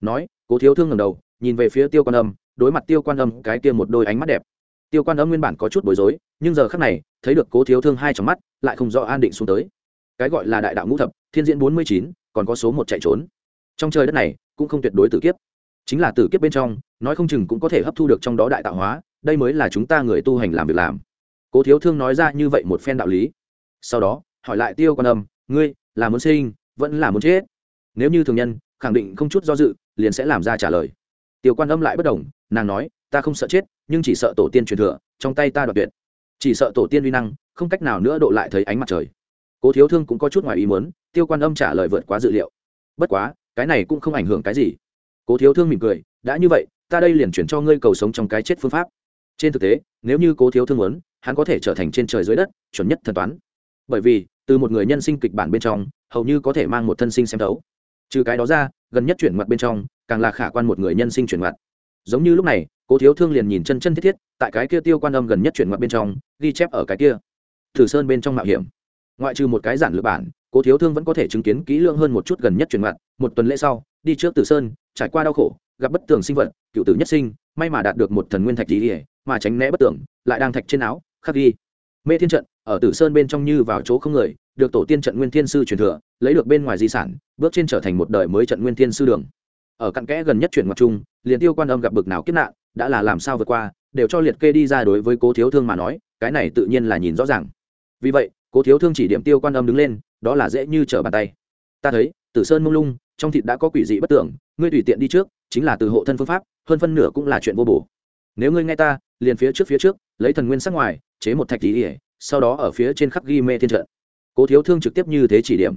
Nói, cố thiếu thương ngầm đầu, nhìn về phía tiêu quan âm, đối mặt tiêu quan âm cái kia một đôi ánh mắt đẹp. Tiêu quan âm nguyên bản có chút bối rối, nhưng giờ khắc này, thấy được cố thiếu thương hai trong mắt, lại không rõ an định xuống tới. Cái gọi là đại đạo ngũ thập, thiên diễn bốn mươi chín, còn có số một chạy trốn. Trong trời đất này, cũng không tuyệt đối tử kiếp. Chính là tử kiếp bên trong, nói không chừng cũng có thể hấp thu được trong đó đại tạo hóa, đây mới là chúng ta người tu hành làm việc làm. Cố thiếu thương nói ra như vậy một phen đạo lý. Sau đó, hỏi lại tiêu quan âm, ngươi là muốn sinh, vẫn là muốn chết. Nếu như thường nhân, khẳng định không chút do dự, liền sẽ làm ra trả lời. Tiêu quan âm lại bất đồng nàng nói, ta không sợ chết, nhưng chỉ sợ tổ tiên truyền thừa, trong tay ta đoạt tuyệt. Chỉ sợ tổ tiên uy năng, không cách nào nữa độ lại thấy ánh mặt trời. Cố thiếu thương cũng có chút ngoài ý muốn, tiêu quan âm trả lời vượt quá dự liệu. Bất quá, cái này cũng không ảnh hưởng cái gì. Cố thiếu thương mỉm cười, đã như vậy, ta đây liền chuyển cho ngươi cầu sống trong cái chết phương pháp. Trên thực tế, nếu như cố thiếu thương muốn, hắn có thể trở thành trên trời dưới đất, chuẩn nhất thần toán. Bởi vì từ một người nhân sinh kịch bản bên trong hầu như có thể mang một thân sinh xem thấu. Trừ cái đó ra gần nhất chuyển mặt bên trong càng là khả quan một người nhân sinh chuyển mặt. Giống như lúc này cố thiếu thương liền nhìn chân chân thiết thiết tại cái kia tiêu quan âm gần nhất chuyển mặt bên trong ghi chép ở cái kia. Thử sơn bên trong mạo hiểm. Ngoại trừ một cái giản lược bản cố thiếu thương vẫn có thể chứng kiến kỹ lưỡng hơn một chút gần nhất chuyển mặt một tuần lễ sau đi trước tử sơn trải qua đau khổ gặp bất tường sinh vật cựu tử nhất sinh may mà đạt được một thần nguyên thạch gì ỉa mà tránh né bất tường, lại đang thạch trên áo khắc ghi. Mê thiên trận ở tử sơn bên trong như vào chỗ không người, được tổ tiên trận nguyên thiên sư truyền thừa, lấy được bên ngoài di sản, bước trên trở thành một đời mới trận nguyên thiên sư đường. Ở cặn kẽ gần nhất chuyển ngoặt chung, liền tiêu quan âm gặp bực nào kiếp nạn, đã là làm sao vượt qua, đều cho liệt kê đi ra đối với cố thiếu thương mà nói, cái này tự nhiên là nhìn rõ ràng. Vì vậy, cố thiếu thương chỉ điểm tiêu quan âm đứng lên, đó là dễ như trở bàn tay. Ta thấy, tử sơn mông lung, trong thịt đã có quỷ dị bất tưởng, ngươi tùy tiện đi trước, chính là từ hộ thân phương pháp, hơn phân nửa cũng là chuyện vô bổ. Nếu ngươi nghe ta, liền phía trước phía trước, lấy thần nguyên sắc ngoài, chế một thạch tí ỉa sau đó ở phía trên khắc ghi mê thiên trận. Cố thiếu thương trực tiếp như thế chỉ điểm.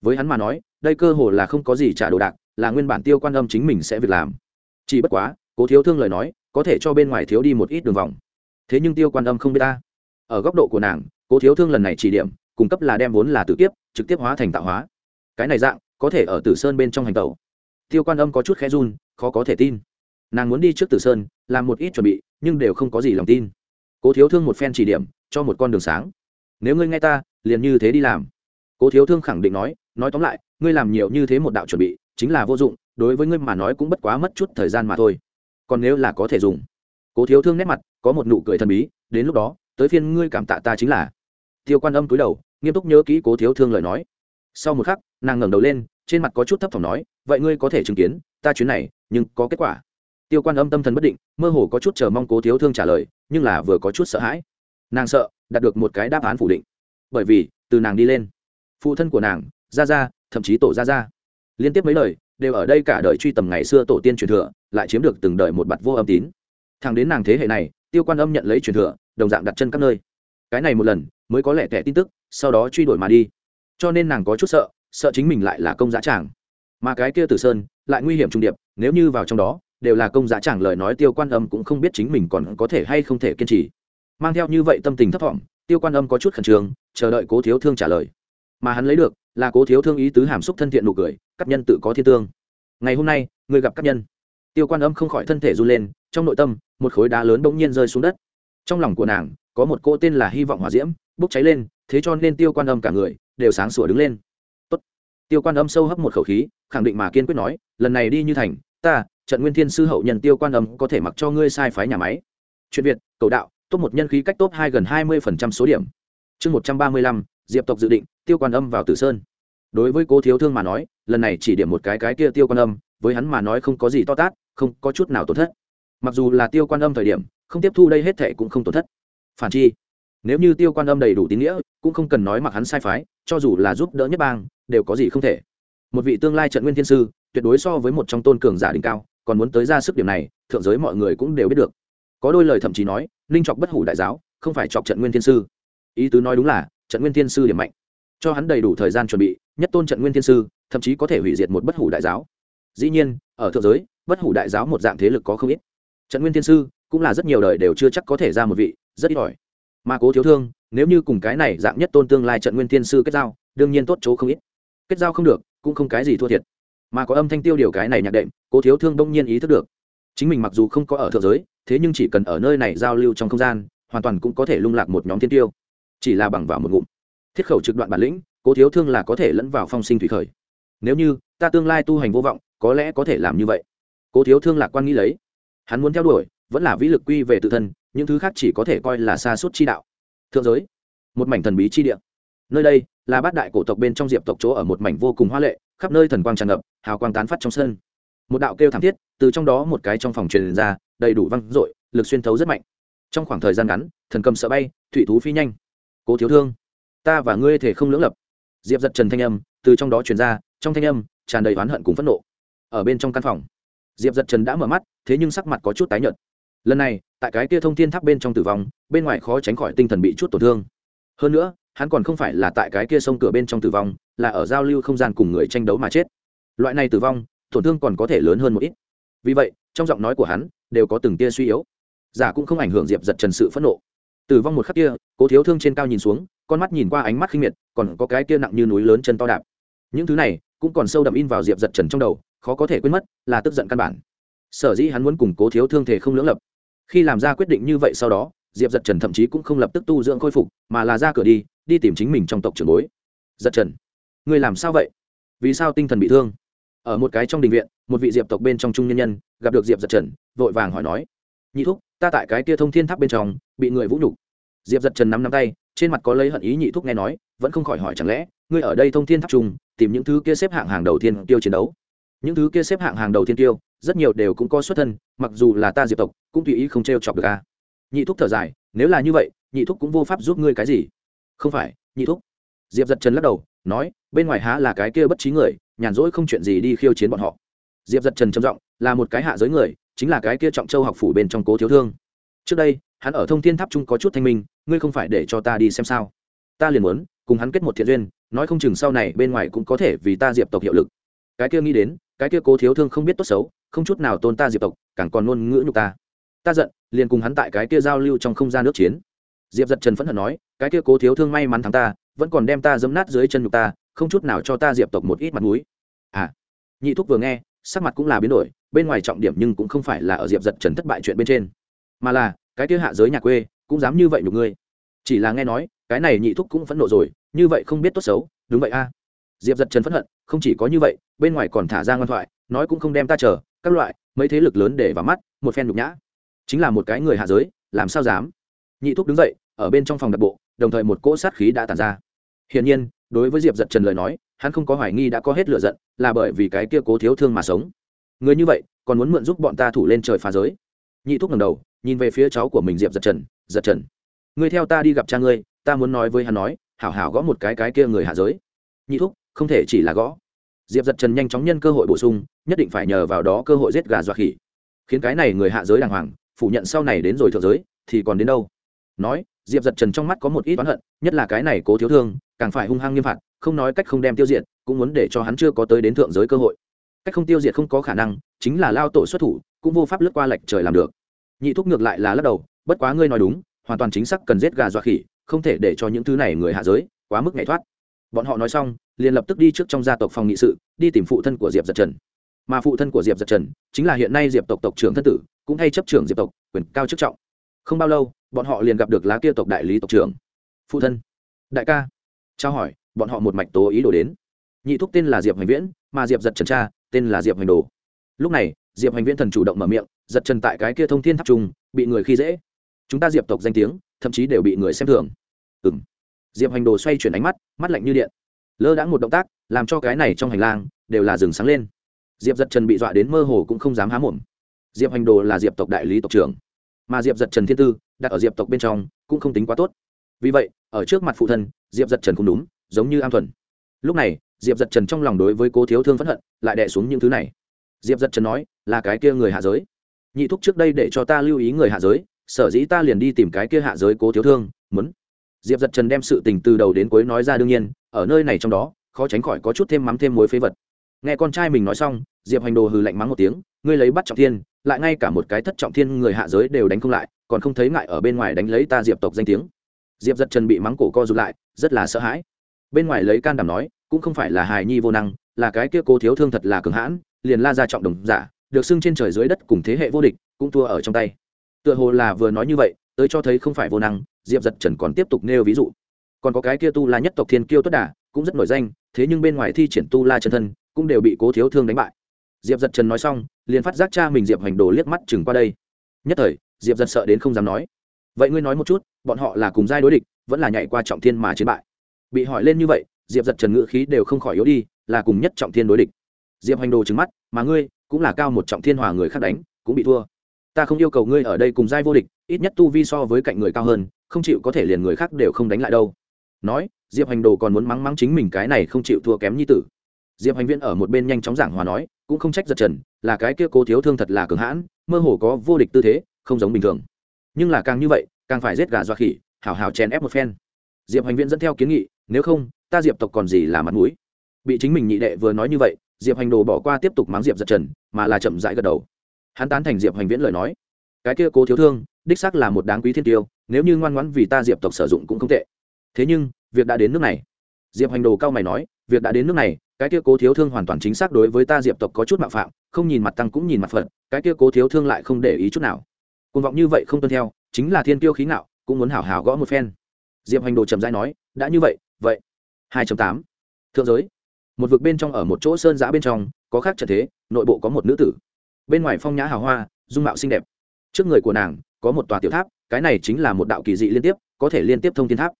Với hắn mà nói, đây cơ hồ là không có gì trả đồ đạc, là nguyên bản tiêu quan âm chính mình sẽ việc làm. Chỉ bất quá, cố thiếu thương lời nói, có thể cho bên ngoài thiếu đi một ít đường vòng. Thế nhưng tiêu quan âm không biết ta. Ở góc độ của nàng, cố thiếu thương lần này chỉ điểm, cung cấp là đem vốn là tự tiếp trực tiếp hóa thành tạo hóa. Cái này dạng, có thể ở tử sơn bên trong hành tẩu. Tiêu quan âm có chút khẽ run, khó có thể tin. Nàng muốn đi trước tử sơn, làm một ít chuẩn bị, nhưng đều không có gì lòng tin cố thiếu thương một phen chỉ điểm, cho một con đường sáng. Nếu ngươi nghe ta, liền như thế đi làm. Cố thiếu thương khẳng định nói nói tóm lại, ngươi làm nhiều như thế một đạo chuẩn bị, chính là vô dụng, đối với ngươi mà nói cũng bất quá mất chút thời gian mà thôi. Còn nếu là có thể dùng. Cố thiếu thương nét mặt, có một nụ cười thần bí, đến lúc đó, tới phiên ngươi cảm tạ ta chính là. Tiêu quan âm cúi đầu, nghiêm túc nhớ kỹ cố thiếu thương lời nói. Sau một khắc, nàng ngẩng đầu lên, trên mặt có chút thấp thỏm nói, vậy ngươi có thể chứng kiến, ta chuyến này, nhưng có kết quả. Tiêu quan âm tâm thần bất định, mơ hồ có chút chờ mong cố thiếu thương trả lời nhưng là vừa có chút sợ hãi. Nàng sợ, đạt được một cái đáp án phủ định. Bởi vì, từ nàng đi lên, phụ thân của nàng ra ra thậm chí tổ ra ra liên tiếp mấy lời, đều ở đây cả đời truy tầm ngày xưa tổ tiên truyền thừa, lại chiếm được từng đời một bặt vô âm tín. Thằng đến nàng thế hệ này, tiêu quan âm nhận lấy truyền thừa, đồng dạng đặt chân các nơi. Cái này một lần, mới có lẽ tẻ tin tức, sau đó truy đuổi mà đi. Cho nên nàng có chút sợ sợ chính mình lại là công giá tràng. Mà cái kia tử sơn, lại nguy hiểm trung điệp, nếu như vào trong đó đều là công giá chẳng lời nói tiêu quan âm cũng không biết chính mình còn có thể hay không thể kiên trì. Mang theo như vậy tâm tình thấp thỏm tiêu quan âm có chút khẩn trương, chờ đợi cố thiếu thương trả lời. Mà hắn lấy được là cố thiếu thương ý tứ hàm xúc thân thiện nụ cười, các nhân tự có thiên tương. Ngày hôm nay, người gặp các nhân. Tiêu quan âm không khỏi thân thể run lên, trong nội tâm, một khối đá lớn bỗng nhiên rơi xuống đất. Trong lòng của nàng, có một cô tên là hy vọng hỏa diễm bốc cháy lên, thế cho nên tiêu quan âm cả người đều sáng sủa đứng lên. Tốt. tiêu quan âm sâu hấp một khẩu khí, khẳng định mà kiên quyết nói, lần này đi như thành, ta trận nguyên thiên sư hậu nhân tiêu quan âm có thể mặc cho ngươi sai phái nhà máy. Chuyện việt, cầu đạo, top một nhân khí cách top hai gần hai mươi phần trăm số điểm. Chương một trăm ba mươi lăm, diệp tộc dự định, tiêu quan âm vào tử sơn. Đối với cố thiếu thương mà nói, lần này chỉ điểm một cái cái kia tiêu quan âm, với hắn mà nói không có gì to tát, không có chút nào tổn thất. Mặc dù là tiêu quan âm thời điểm, không tiếp thu đây hết thệ cũng không tổn thất. Phản chi, nếu như tiêu quan âm đầy đủ tín nghĩa, cũng không cần nói mặc hắn sai phái, cho dù là giúp đỡ nhất bang, đều có gì không thể. Một vị tương lai trận nguyên thiên sư, tuyệt đối so với một trong tôn cường giả đỉnh cao còn muốn tới ra sức điểm này, thượng giới mọi người cũng đều biết được. Có đôi lời thậm chí nói, ninh chọc bất hủ đại giáo, không phải chọc trận nguyên thiên sư. Ý tứ nói đúng là, trận nguyên thiên sư điểm mạnh. Cho hắn đầy đủ thời gian chuẩn bị, nhất tôn trận nguyên thiên sư, thậm chí có thể hủy diệt một bất hủ đại giáo. Dĩ nhiên, ở thượng giới, bất hủ đại giáo một dạng thế lực có không ít. Trận nguyên thiên sư cũng là rất nhiều đời đều chưa chắc có thể ra một vị, rất ít ỏi. Mà cố thiếu thương, nếu như cùng cái này dạng nhất tôn tương lai trận nguyên thiên sư kết giao, đương nhiên tốt chỗ không ít. Kết giao không được, cũng không cái gì thua thiệt mà có âm thanh tiêu điều cái này nhạc đệm, cố thiếu thương đông nhiên ý thức được. Chính mình mặc dù không có ở thượng giới, thế nhưng chỉ cần ở nơi này giao lưu trong không gian, hoàn toàn cũng có thể lung lạc một nhóm thiên tiêu. Chỉ là bằng vào một ngụm. Thiết khẩu trực đoạn bản lĩnh, cố thiếu thương là có thể lẫn vào phong sinh thủy khởi. Nếu như, ta tương lai tu hành vô vọng, có lẽ có thể làm như vậy. Cố thiếu thương lạc quan nghĩ lấy. Hắn muốn theo đuổi, vẫn là vĩ lực quy về tự thân, những thứ khác chỉ có thể coi là xa suốt chi đạo. Thượng giới, một mảnh thần bí chi địa. Nơi đây, là bát đại cổ tộc bên trong diệp tộc chỗ ở một mảnh vô cùng hoa lệ khắp nơi thần quang tràn ngập, hào quang tán phát trong sân. Một đạo kêu thảm thiết, từ trong đó một cái trong phòng truyền ra, đầy đủ văng dội, lực xuyên thấu rất mạnh. Trong khoảng thời gian ngắn, thần cầm sợ bay, thủy thú phi nhanh. Cố thiếu thương, ta và ngươi thể không lưỡng lập. Diệp giật trần thanh âm, từ trong đó truyền ra, trong thanh âm, tràn đầy oán hận cùng phẫn nộ. Ở bên trong căn phòng, diệp giật trần đã mở mắt, thế nhưng sắc mặt có chút tái nhợt. Lần này, tại cái kia thông thiên tháp bên trong tử vong, bên ngoài khó tránh khỏi tinh thần bị chút tổn thương. Hơn nữa hắn còn không phải là tại cái kia sông cửa bên trong tử vong, là ở giao lưu không gian cùng người tranh đấu mà chết. Loại này tử vong, tổn thương còn có thể lớn hơn một ít. Vì vậy, trong giọng nói của hắn, đều có từng tia suy yếu. Giả cũng không ảnh hưởng diệp giật trần sự phẫn nộ. Tử vong một khắc kia, cố thiếu thương trên cao nhìn xuống, con mắt nhìn qua ánh mắt khinh miệt, còn có cái kia nặng như núi lớn chân to đạp. Những thứ này, cũng còn sâu đậm in vào diệp giật trần trong đầu, khó có thể quên mất, là tức giận căn bản. Sở dĩ hắn muốn củng cố thiếu thương thể không lưỡng lập. Khi làm ra quyết định như vậy sau đó, diệp giật trần thậm chí cũng không lập tức tu dưỡng khôi phục, mà là ra cửa đi đi tìm chính mình trong tộc trưởng bối. Giật trần người làm sao vậy? Vì sao tinh thần bị thương? Ở một cái trong đình viện, một vị diệp tộc bên trong trung nhân nhân, gặp được diệp giật trần, vội vàng hỏi nói, nhị thúc, ta tại cái kia thông thiên tháp bên trong, bị người vũ nhục. Diệp giật trần nắm nắm tay, trên mặt có lấy hận ý nhị thúc nghe nói, vẫn không khỏi hỏi chẳng lẽ, ngươi ở đây thông thiên tháp trung tìm những thứ kia xếp hạng hàng đầu tiên tiêu chiến đấu? Những thứ kia xếp hạng hàng đầu tiên tiêu, rất nhiều đều cũng có xuất thân, mặc dù là ta diệp tộc, cũng tùy ý không t r e o chọc được a. Nhị thúc thở dài, nếu là như vậy, nhị thúc cũng vô pháp giúp ngươi cái gì? Không phải, nhị thúc. Diệp giật trần lắc đầu, nói, bên ngoài há là cái kia bất trí người, nhàn rỗi không chuyện gì đi khiêu chiến bọn họ. Diệp giật trần trầm giọng, là một cái hạ giới người, chính là cái kia trọng châu học phủ bên trong cố thiếu thương. Trước đây, hắn ở thông thiên tháp trung có chút thanh minh, ngươi không phải để cho ta đi xem sao? Ta liền muốn, cùng hắn kết một thiện duyên, nói không chừng sau này bên ngoài cũng có thể vì ta diệp tộc hiệu lực. Cái kia nghĩ đến, cái kia cố thiếu thương không biết tốt xấu, không chút nào tôn ta diệp tộc, càng còn ngôn ngữ nhục ta. Ta giận, liền cùng hắn tại cái kia giao lưu trong không gian nước chiến diệp giật trần phẫn hận nói, cái kia cố thiếu thương may mắn thắng ta, vẫn còn đem ta dấm nát dưới chân nhục ta, không chút nào cho ta diệp tộc một ít mặt mũi. À nhị thúc vừa nghe, sắc mặt cũng là biến đổi, bên ngoài trọng điểm nhưng cũng không phải là ở diệp giật trần thất bại chuyện bên trên, mà là, cái kia hạ giới nhà quê cũng dám như vậy nhục ngươi. Chỉ là nghe nói, cái này nhị thúc cũng phẫn nộ rồi, như vậy không biết tốt xấu, đúng vậy a. Diệp giật trần phẫn hận, không chỉ có như vậy, bên ngoài còn thả ra ngoan thoại, nói cũng không đem ta chờ, các loại, mấy thế lực lớn để vào mắt, một phen nhục nhã. Chính là một cái người hạ giới, làm sao dám? Nhị thúc đứng dậy, ở bên trong phòng đặc bộ, đồng thời một cỗ sát khí đã tàn ra. Hiển nhiên, đối với diệp giật trần lời nói, hắn không có hoài nghi đã có hết lựa giận, là bởi vì cái kia cố thiếu thương mà sống. Người như vậy, còn muốn mượn giúp bọn ta thủ lên trời phá giới. Nhị thúc ngầm đầu, nhìn về phía cháu của mình diệp giật trần giật trần, ngươi theo ta đi gặp cha ngươi, ta muốn nói với hắn nói, hảo hảo gõ một cái cái kia người hạ giới. Nhị thúc không thể chỉ là gõ. Diệp giật trần nhanh chóng nhân cơ hội bổ sung, nhất định phải nhờ vào đó cơ hội giết gà dọa khỉ. Khiến cái này người hạ giới đàng hoàng, phủ nhận sau này đến rồi thượng giới, thì còn đến đâu? Nói, diệp giật trần trong mắt có một ít oán hận, nhất là cái này cố thiếu thương, càng phải hung hăng nghiêm phạt, không nói cách không đem tiêu diệt, cũng muốn để cho hắn chưa có tới đến thượng giới cơ hội. Cách không tiêu diệt không có khả năng, chính là lao tổ xuất thủ, cũng vô pháp lướt qua lệch trời làm được. Nhị thúc ngược lại là lắc đầu, bất quá ngươi nói đúng, hoàn toàn chính xác cần giết gà dọa khỉ, không thể để cho những thứ này người hạ giới, quá mức nhảy thoát. Bọn họ nói xong, liền lập tức đi trước trong gia tộc phòng nghị sự, đi tìm phụ thân của diệp giật trần. Mà phụ thân của diệp giật trần chính là hiện nay diệp tộc tộc trưởng thân tử, cũng thay chấp trưởng diệp tộc, quyền cao chức trọng. Không bao lâu bọn họ liền gặp được lá kia tộc đại lý tộc trưởng. Phụ thân, đại ca, trao hỏi, bọn họ một mạch tố ý đồ đến. Nhị thúc tên là diệp hoành viễn, mà diệp giật trần cha, tên là diệp hoành đồ. Lúc này, diệp hoành viễn thần chủ động mở miệng, giật trần tại cái kia thông thiên tháp trung bị người khi dễ. Chúng ta diệp tộc danh tiếng, thậm chí đều bị người xem thường. Ừ m diệp hoành đồ xoay chuyển ánh mắt mắt lạnh như điện. Lơ đãng một động tác, làm cho cái này trong hành lang, đều là rừng sáng lên. Diệp giật trần bị dọa đến mơ hồ cũng không dám há mồm. Diệp hoành đồ là diệp tộc đại lý tộc trưởng mà diệp giật trần thiên tư đặt ở diệp tộc bên trong cũng không tính quá tốt. Vì vậy, ở trước mặt phụ thân, diệp giật trần không đúng, giống như an thuần. Lúc này, diệp giật trần trong lòng đối với cố thiếu thương phẫn hận, lại đẻ xuống những thứ này. Diệp giật trần nói, là cái kia người hạ giới. Nhị thúc trước đây để cho ta lưu ý người hạ giới, sở dĩ ta liền đi tìm cái kia hạ giới cố thiếu thương, muốn. Diệp giật trần đem sự tình từ đầu đến cuối nói ra đương nhiên, ở nơi này trong đó, khó tránh khỏi có chút thêm mắm thêm muối phế vật. Nghe con trai mình nói xong, diệp hành đồ hừ lạnh mắng một tiếng, ngươi lấy bắt trọng thiên lại ngay cả một cái thất trọng thiên người hạ giới đều đánh không lại, còn không thấy ngại ở bên ngoài đánh lấy ta diệp tộc danh tiếng. Diệp giật trần bị mắng cổ co rụt lại, rất là sợ hãi. Bên ngoài lấy can đảm nói, cũng không phải là hài nhi vô năng, là cái kia cố thiếu thương thật là cường hãn, liền la ra trọng đồng giả, được xưng trên trời dưới đất cùng thế hệ vô địch, cũng thua ở trong tay. Tựa hồ là vừa nói như vậy, tới cho thấy không phải vô năng, diệp giật trần còn tiếp tục nêu ví dụ. Còn có cái kia tu la nhất tộc thiên kiêu tuất đà, cũng rất nổi danh, thế nhưng bên ngoài thi triển tu la chân thân, cũng đều bị cố thiếu thương đánh bại diệp giật trần nói xong, liền phát giác cha mình diệp hoành đồ liếc mắt chừng qua đây. Nhất thời, diệp giật sợ đến không dám nói. Vậy ngươi nói một chút, bọn họ là cùng giai đối địch, vẫn là nhảy qua trọng thiên mà chiến bại? Bị hỏi lên như vậy, diệp giật trần ngự khí đều không khỏi yếu đi, là cùng nhất trọng thiên đối địch. Diệp hoành đồ trứng mắt, mà ngươi, cũng là cao một trọng thiên hòa người khác đánh, cũng bị thua. Ta không yêu cầu ngươi ở đây cùng giai vô địch, ít nhất tu vi so với cạnh người cao hơn, không chịu có thể liền người khác đều không đánh lại đâu. Nói, diệp hành đồ còn muốn mắng mắng chính mình cái này không chịu thua kém như tử diệp hành viễn ở một bên nhanh chóng giảng hòa nói, cũng không trách giật trần, là cái kia cố thiếu thương thật là cường hãn, mơ hồ có vô địch tư thế, không giống bình thường. Nhưng là càng như vậy, càng phải giết gà dọa khỉ hào hào chèn ép một phen. Diệp hành viễn dẫn theo kiến nghị, nếu không, ta diệp tộc còn gì là mặt mũi. Bị chính mình nhị đệ vừa nói như vậy, diệp hành đồ bỏ qua tiếp tục mắng diệp giật trần, mà là chậm rãi gật đầu. Hắn tán thành diệp hành viễn lời nói. Cái kia cố thiếu thương, đích xác là một đáng quý thiên tiêu, nếu như ngoan ngoãn vì ta diệp tộc sử dụng cũng không tệ. Thế nhưng, việc đã đến nước này. Diệp hành đồ cao mày nói, việc đã đến nước này cái kia cố thiếu thương hoàn toàn chính xác đối với ta diệp tộc có chút mạo phạm, không nhìn mặt tăng cũng nhìn mặt phật, cái kia cố thiếu thương lại không để ý chút nào. Côn vọng như vậy không tuân theo, chính là thiên tiêu khí ngạo, cũng muốn hảo hảo gõ một phen. Diệp hành đồ trầm dai nói, đã như vậy vậy. 2 tám. Thượng giới. Một vực bên trong ở một chỗ sơn giã bên trong, có khác trận thế, nội bộ có một nữ tử. Bên ngoài phong nhã hào hoa, dung mạo xinh đẹp. Trước người của nàng, có một tòa tiểu tháp, cái này chính là một đạo kỳ dị liên tiếp, có thể liên tiếp thông thiên tháp.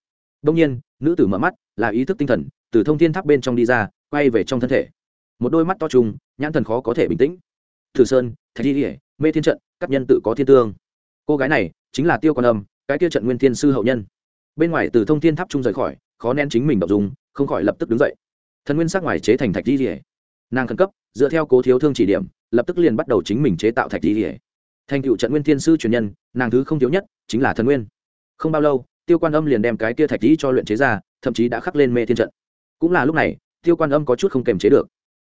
Đông nhiên, nữ tử mở mắt, là ý thức tinh thần, từ thông thiên tháp bên trong đi ra quay về trong thân thể. Một đôi mắt to trùng, nhãn thần khó có thể bình tĩnh. Thử sơn, thạch di ỉa mê thiên trận các nhân tự có thiên tương. Cô gái này chính là tiêu quan âm, cái tiêu trận nguyên thiên sư hậu nhân. Bên ngoài từ thông thiên tháp trung rời khỏi, khó nén chính mình đọc dùng không khỏi lập tức đứng dậy. Thần nguyên sắc ngoài chế thành thạch di ỉa nàng khẩn cấp, dựa theo cố thiếu thương chỉ điểm, lập tức liền bắt đầu chính mình chế tạo thạch di ỉa thành cựu trận nguyên thiên sư truyền nhân, nàng thứ không thiếu nhất chính là thần nguyên. Không bao lâu, tiêu quan âm liền đem cái kia thạch di cho luyện chế ra, thậm chí đã khắc lên mê thiên trận. Cũng là lúc này tiêu quan âm có chút không kềm chế được.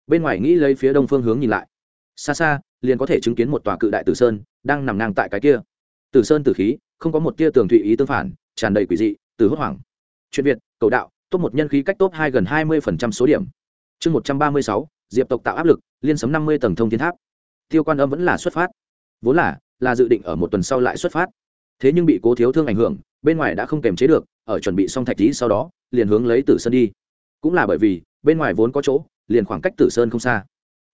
Bên ngoài nghĩ lấy phía đông phương hướng nhìn lại. Xa xa, liền có thể chứng kiến một tòa cự đại tử sơn đang nằm ngang tại cái kia. Tử sơn tử khí, không có một tia tường thụy ý tương phản, tràn đầy quỷ dị, từ hốt hoảng. Chuyện việt, cầu đạo, top một nhân khí cách top hai gần hai mươi phần trăm số điểm. Chương một trăm ba mươi sáu, diệp tộc tạo áp lực, liên sấm năm mươi tầng thông thiên tháp. Tiêu quan âm vẫn là xuất phát. Vốn là là dự định ở một tuần sau lại xuất phát. Thế nhưng bị cố thiếu thương ảnh hưởng, bên ngoài đã không kềm chế được, ở chuẩn bị xong thạch tí sau đó, liền hướng lấy tử sơn đi cũng là bởi vì, bên ngoài vốn có chỗ, liền khoảng cách tử sơn không xa.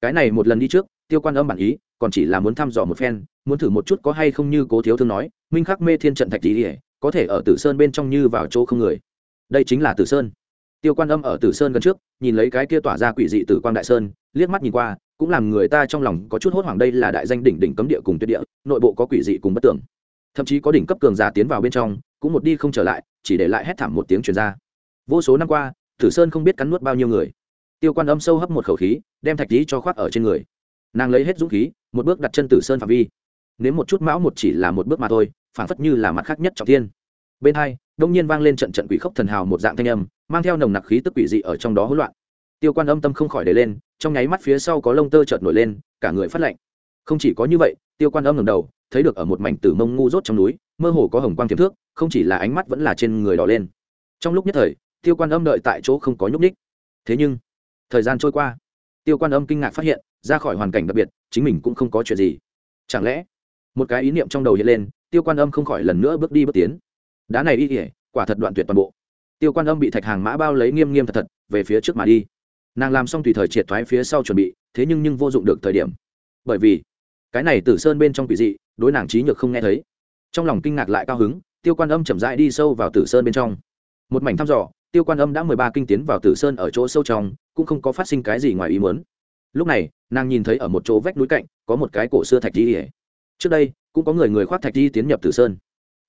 Cái này một lần đi trước, tiêu quan âm bản ý, còn chỉ là muốn thăm dò một phen, muốn thử một chút có hay không như cố thiếu thương nói, minh khắc mê thiên trận thạch tỷ ỉa có thể ở tử sơn bên trong như vào chỗ không người. Đây chính là tử sơn. Tiêu quan âm ở tử sơn gần trước, nhìn lấy cái kia tỏa ra quỷ dị tử quang đại sơn, liếc mắt nhìn qua, cũng làm người ta trong lòng có chút hốt hoảng đây là đại danh đỉnh đỉnh cấm địa cùng tuyệt địa, nội bộ có quỷ dị cùng bất tưởng thậm chí có đỉnh cấp cường giả tiến vào bên trong, cũng một đi không trở lại, chỉ để lại hét thảm một tiếng truyền ra. Vô số năm qua tử sơn không biết cắn nuốt bao nhiêu người. Tiêu quan âm sâu hấp một khẩu khí, đem thạch lý cho khoác ở trên người. Nàng lấy hết dũng khí, một bước đặt chân tử sơn phạm vi. Nếu một chút mão một chỉ là một bước mà thôi, phảng phất như là mặt khác nhất trọng thiên. Bên hai, đông nhiên vang lên trận trận quỷ khốc thần hào một dạng thanh âm, mang theo nồng nặc khí tức quỷ dị ở trong đó hỗn loạn. Tiêu quan âm tâm không khỏi để lên, trong nháy mắt phía sau có lông tơ chợt nổi lên, cả người phát lạnh. Không chỉ có như vậy, tiêu quan âm ngẩng đầu, thấy được ở một mảnh tử mông ngu dốt trong núi, mơ hồ có hồng quang tiềm thước, không chỉ là ánh mắt vẫn là trên người đỏ lên. Trong lúc nhất thời tiêu quan âm đợi tại chỗ không có nhúc ních thế nhưng, thời gian trôi qua. Tiêu quan âm kinh ngạc phát hiện, ra khỏi hoàn cảnh đặc biệt, chính mình cũng không có chuyện gì. Chẳng lẽ, một cái ý niệm trong đầu hiện lên, tiêu quan âm không khỏi lần nữa bước đi bước tiến. Đá này y ỉa quả thật đoạn tuyệt toàn bộ. Tiêu quan âm bị thạch hàng mã bao lấy nghiêm nghiêm thật thật, về phía trước mà đi. Nàng làm xong tùy thời triệt thoái phía sau chuẩn bị, thế nhưng nhưng vô dụng được thời điểm. Bởi vì, cái này tử sơn bên trong quỷ dị, đối nàng trí nhược không nghe thấy. Trong lòng kinh ngạc lại cao hứng, tiêu quan âm chậm rãi đi sâu vào tử sơn bên trong. Một mảnh thăm dò tiêu quan âm đã mười ba kinh tiến vào tử sơn ở chỗ sâu trong, cũng không có phát sinh cái gì ngoài ý muốn. Lúc này, nàng nhìn thấy ở một chỗ vách núi cạnh, có một cái cổ xưa thạch di ỉa trước đây, cũng có người người khoác thạch di tiến nhập tử sơn.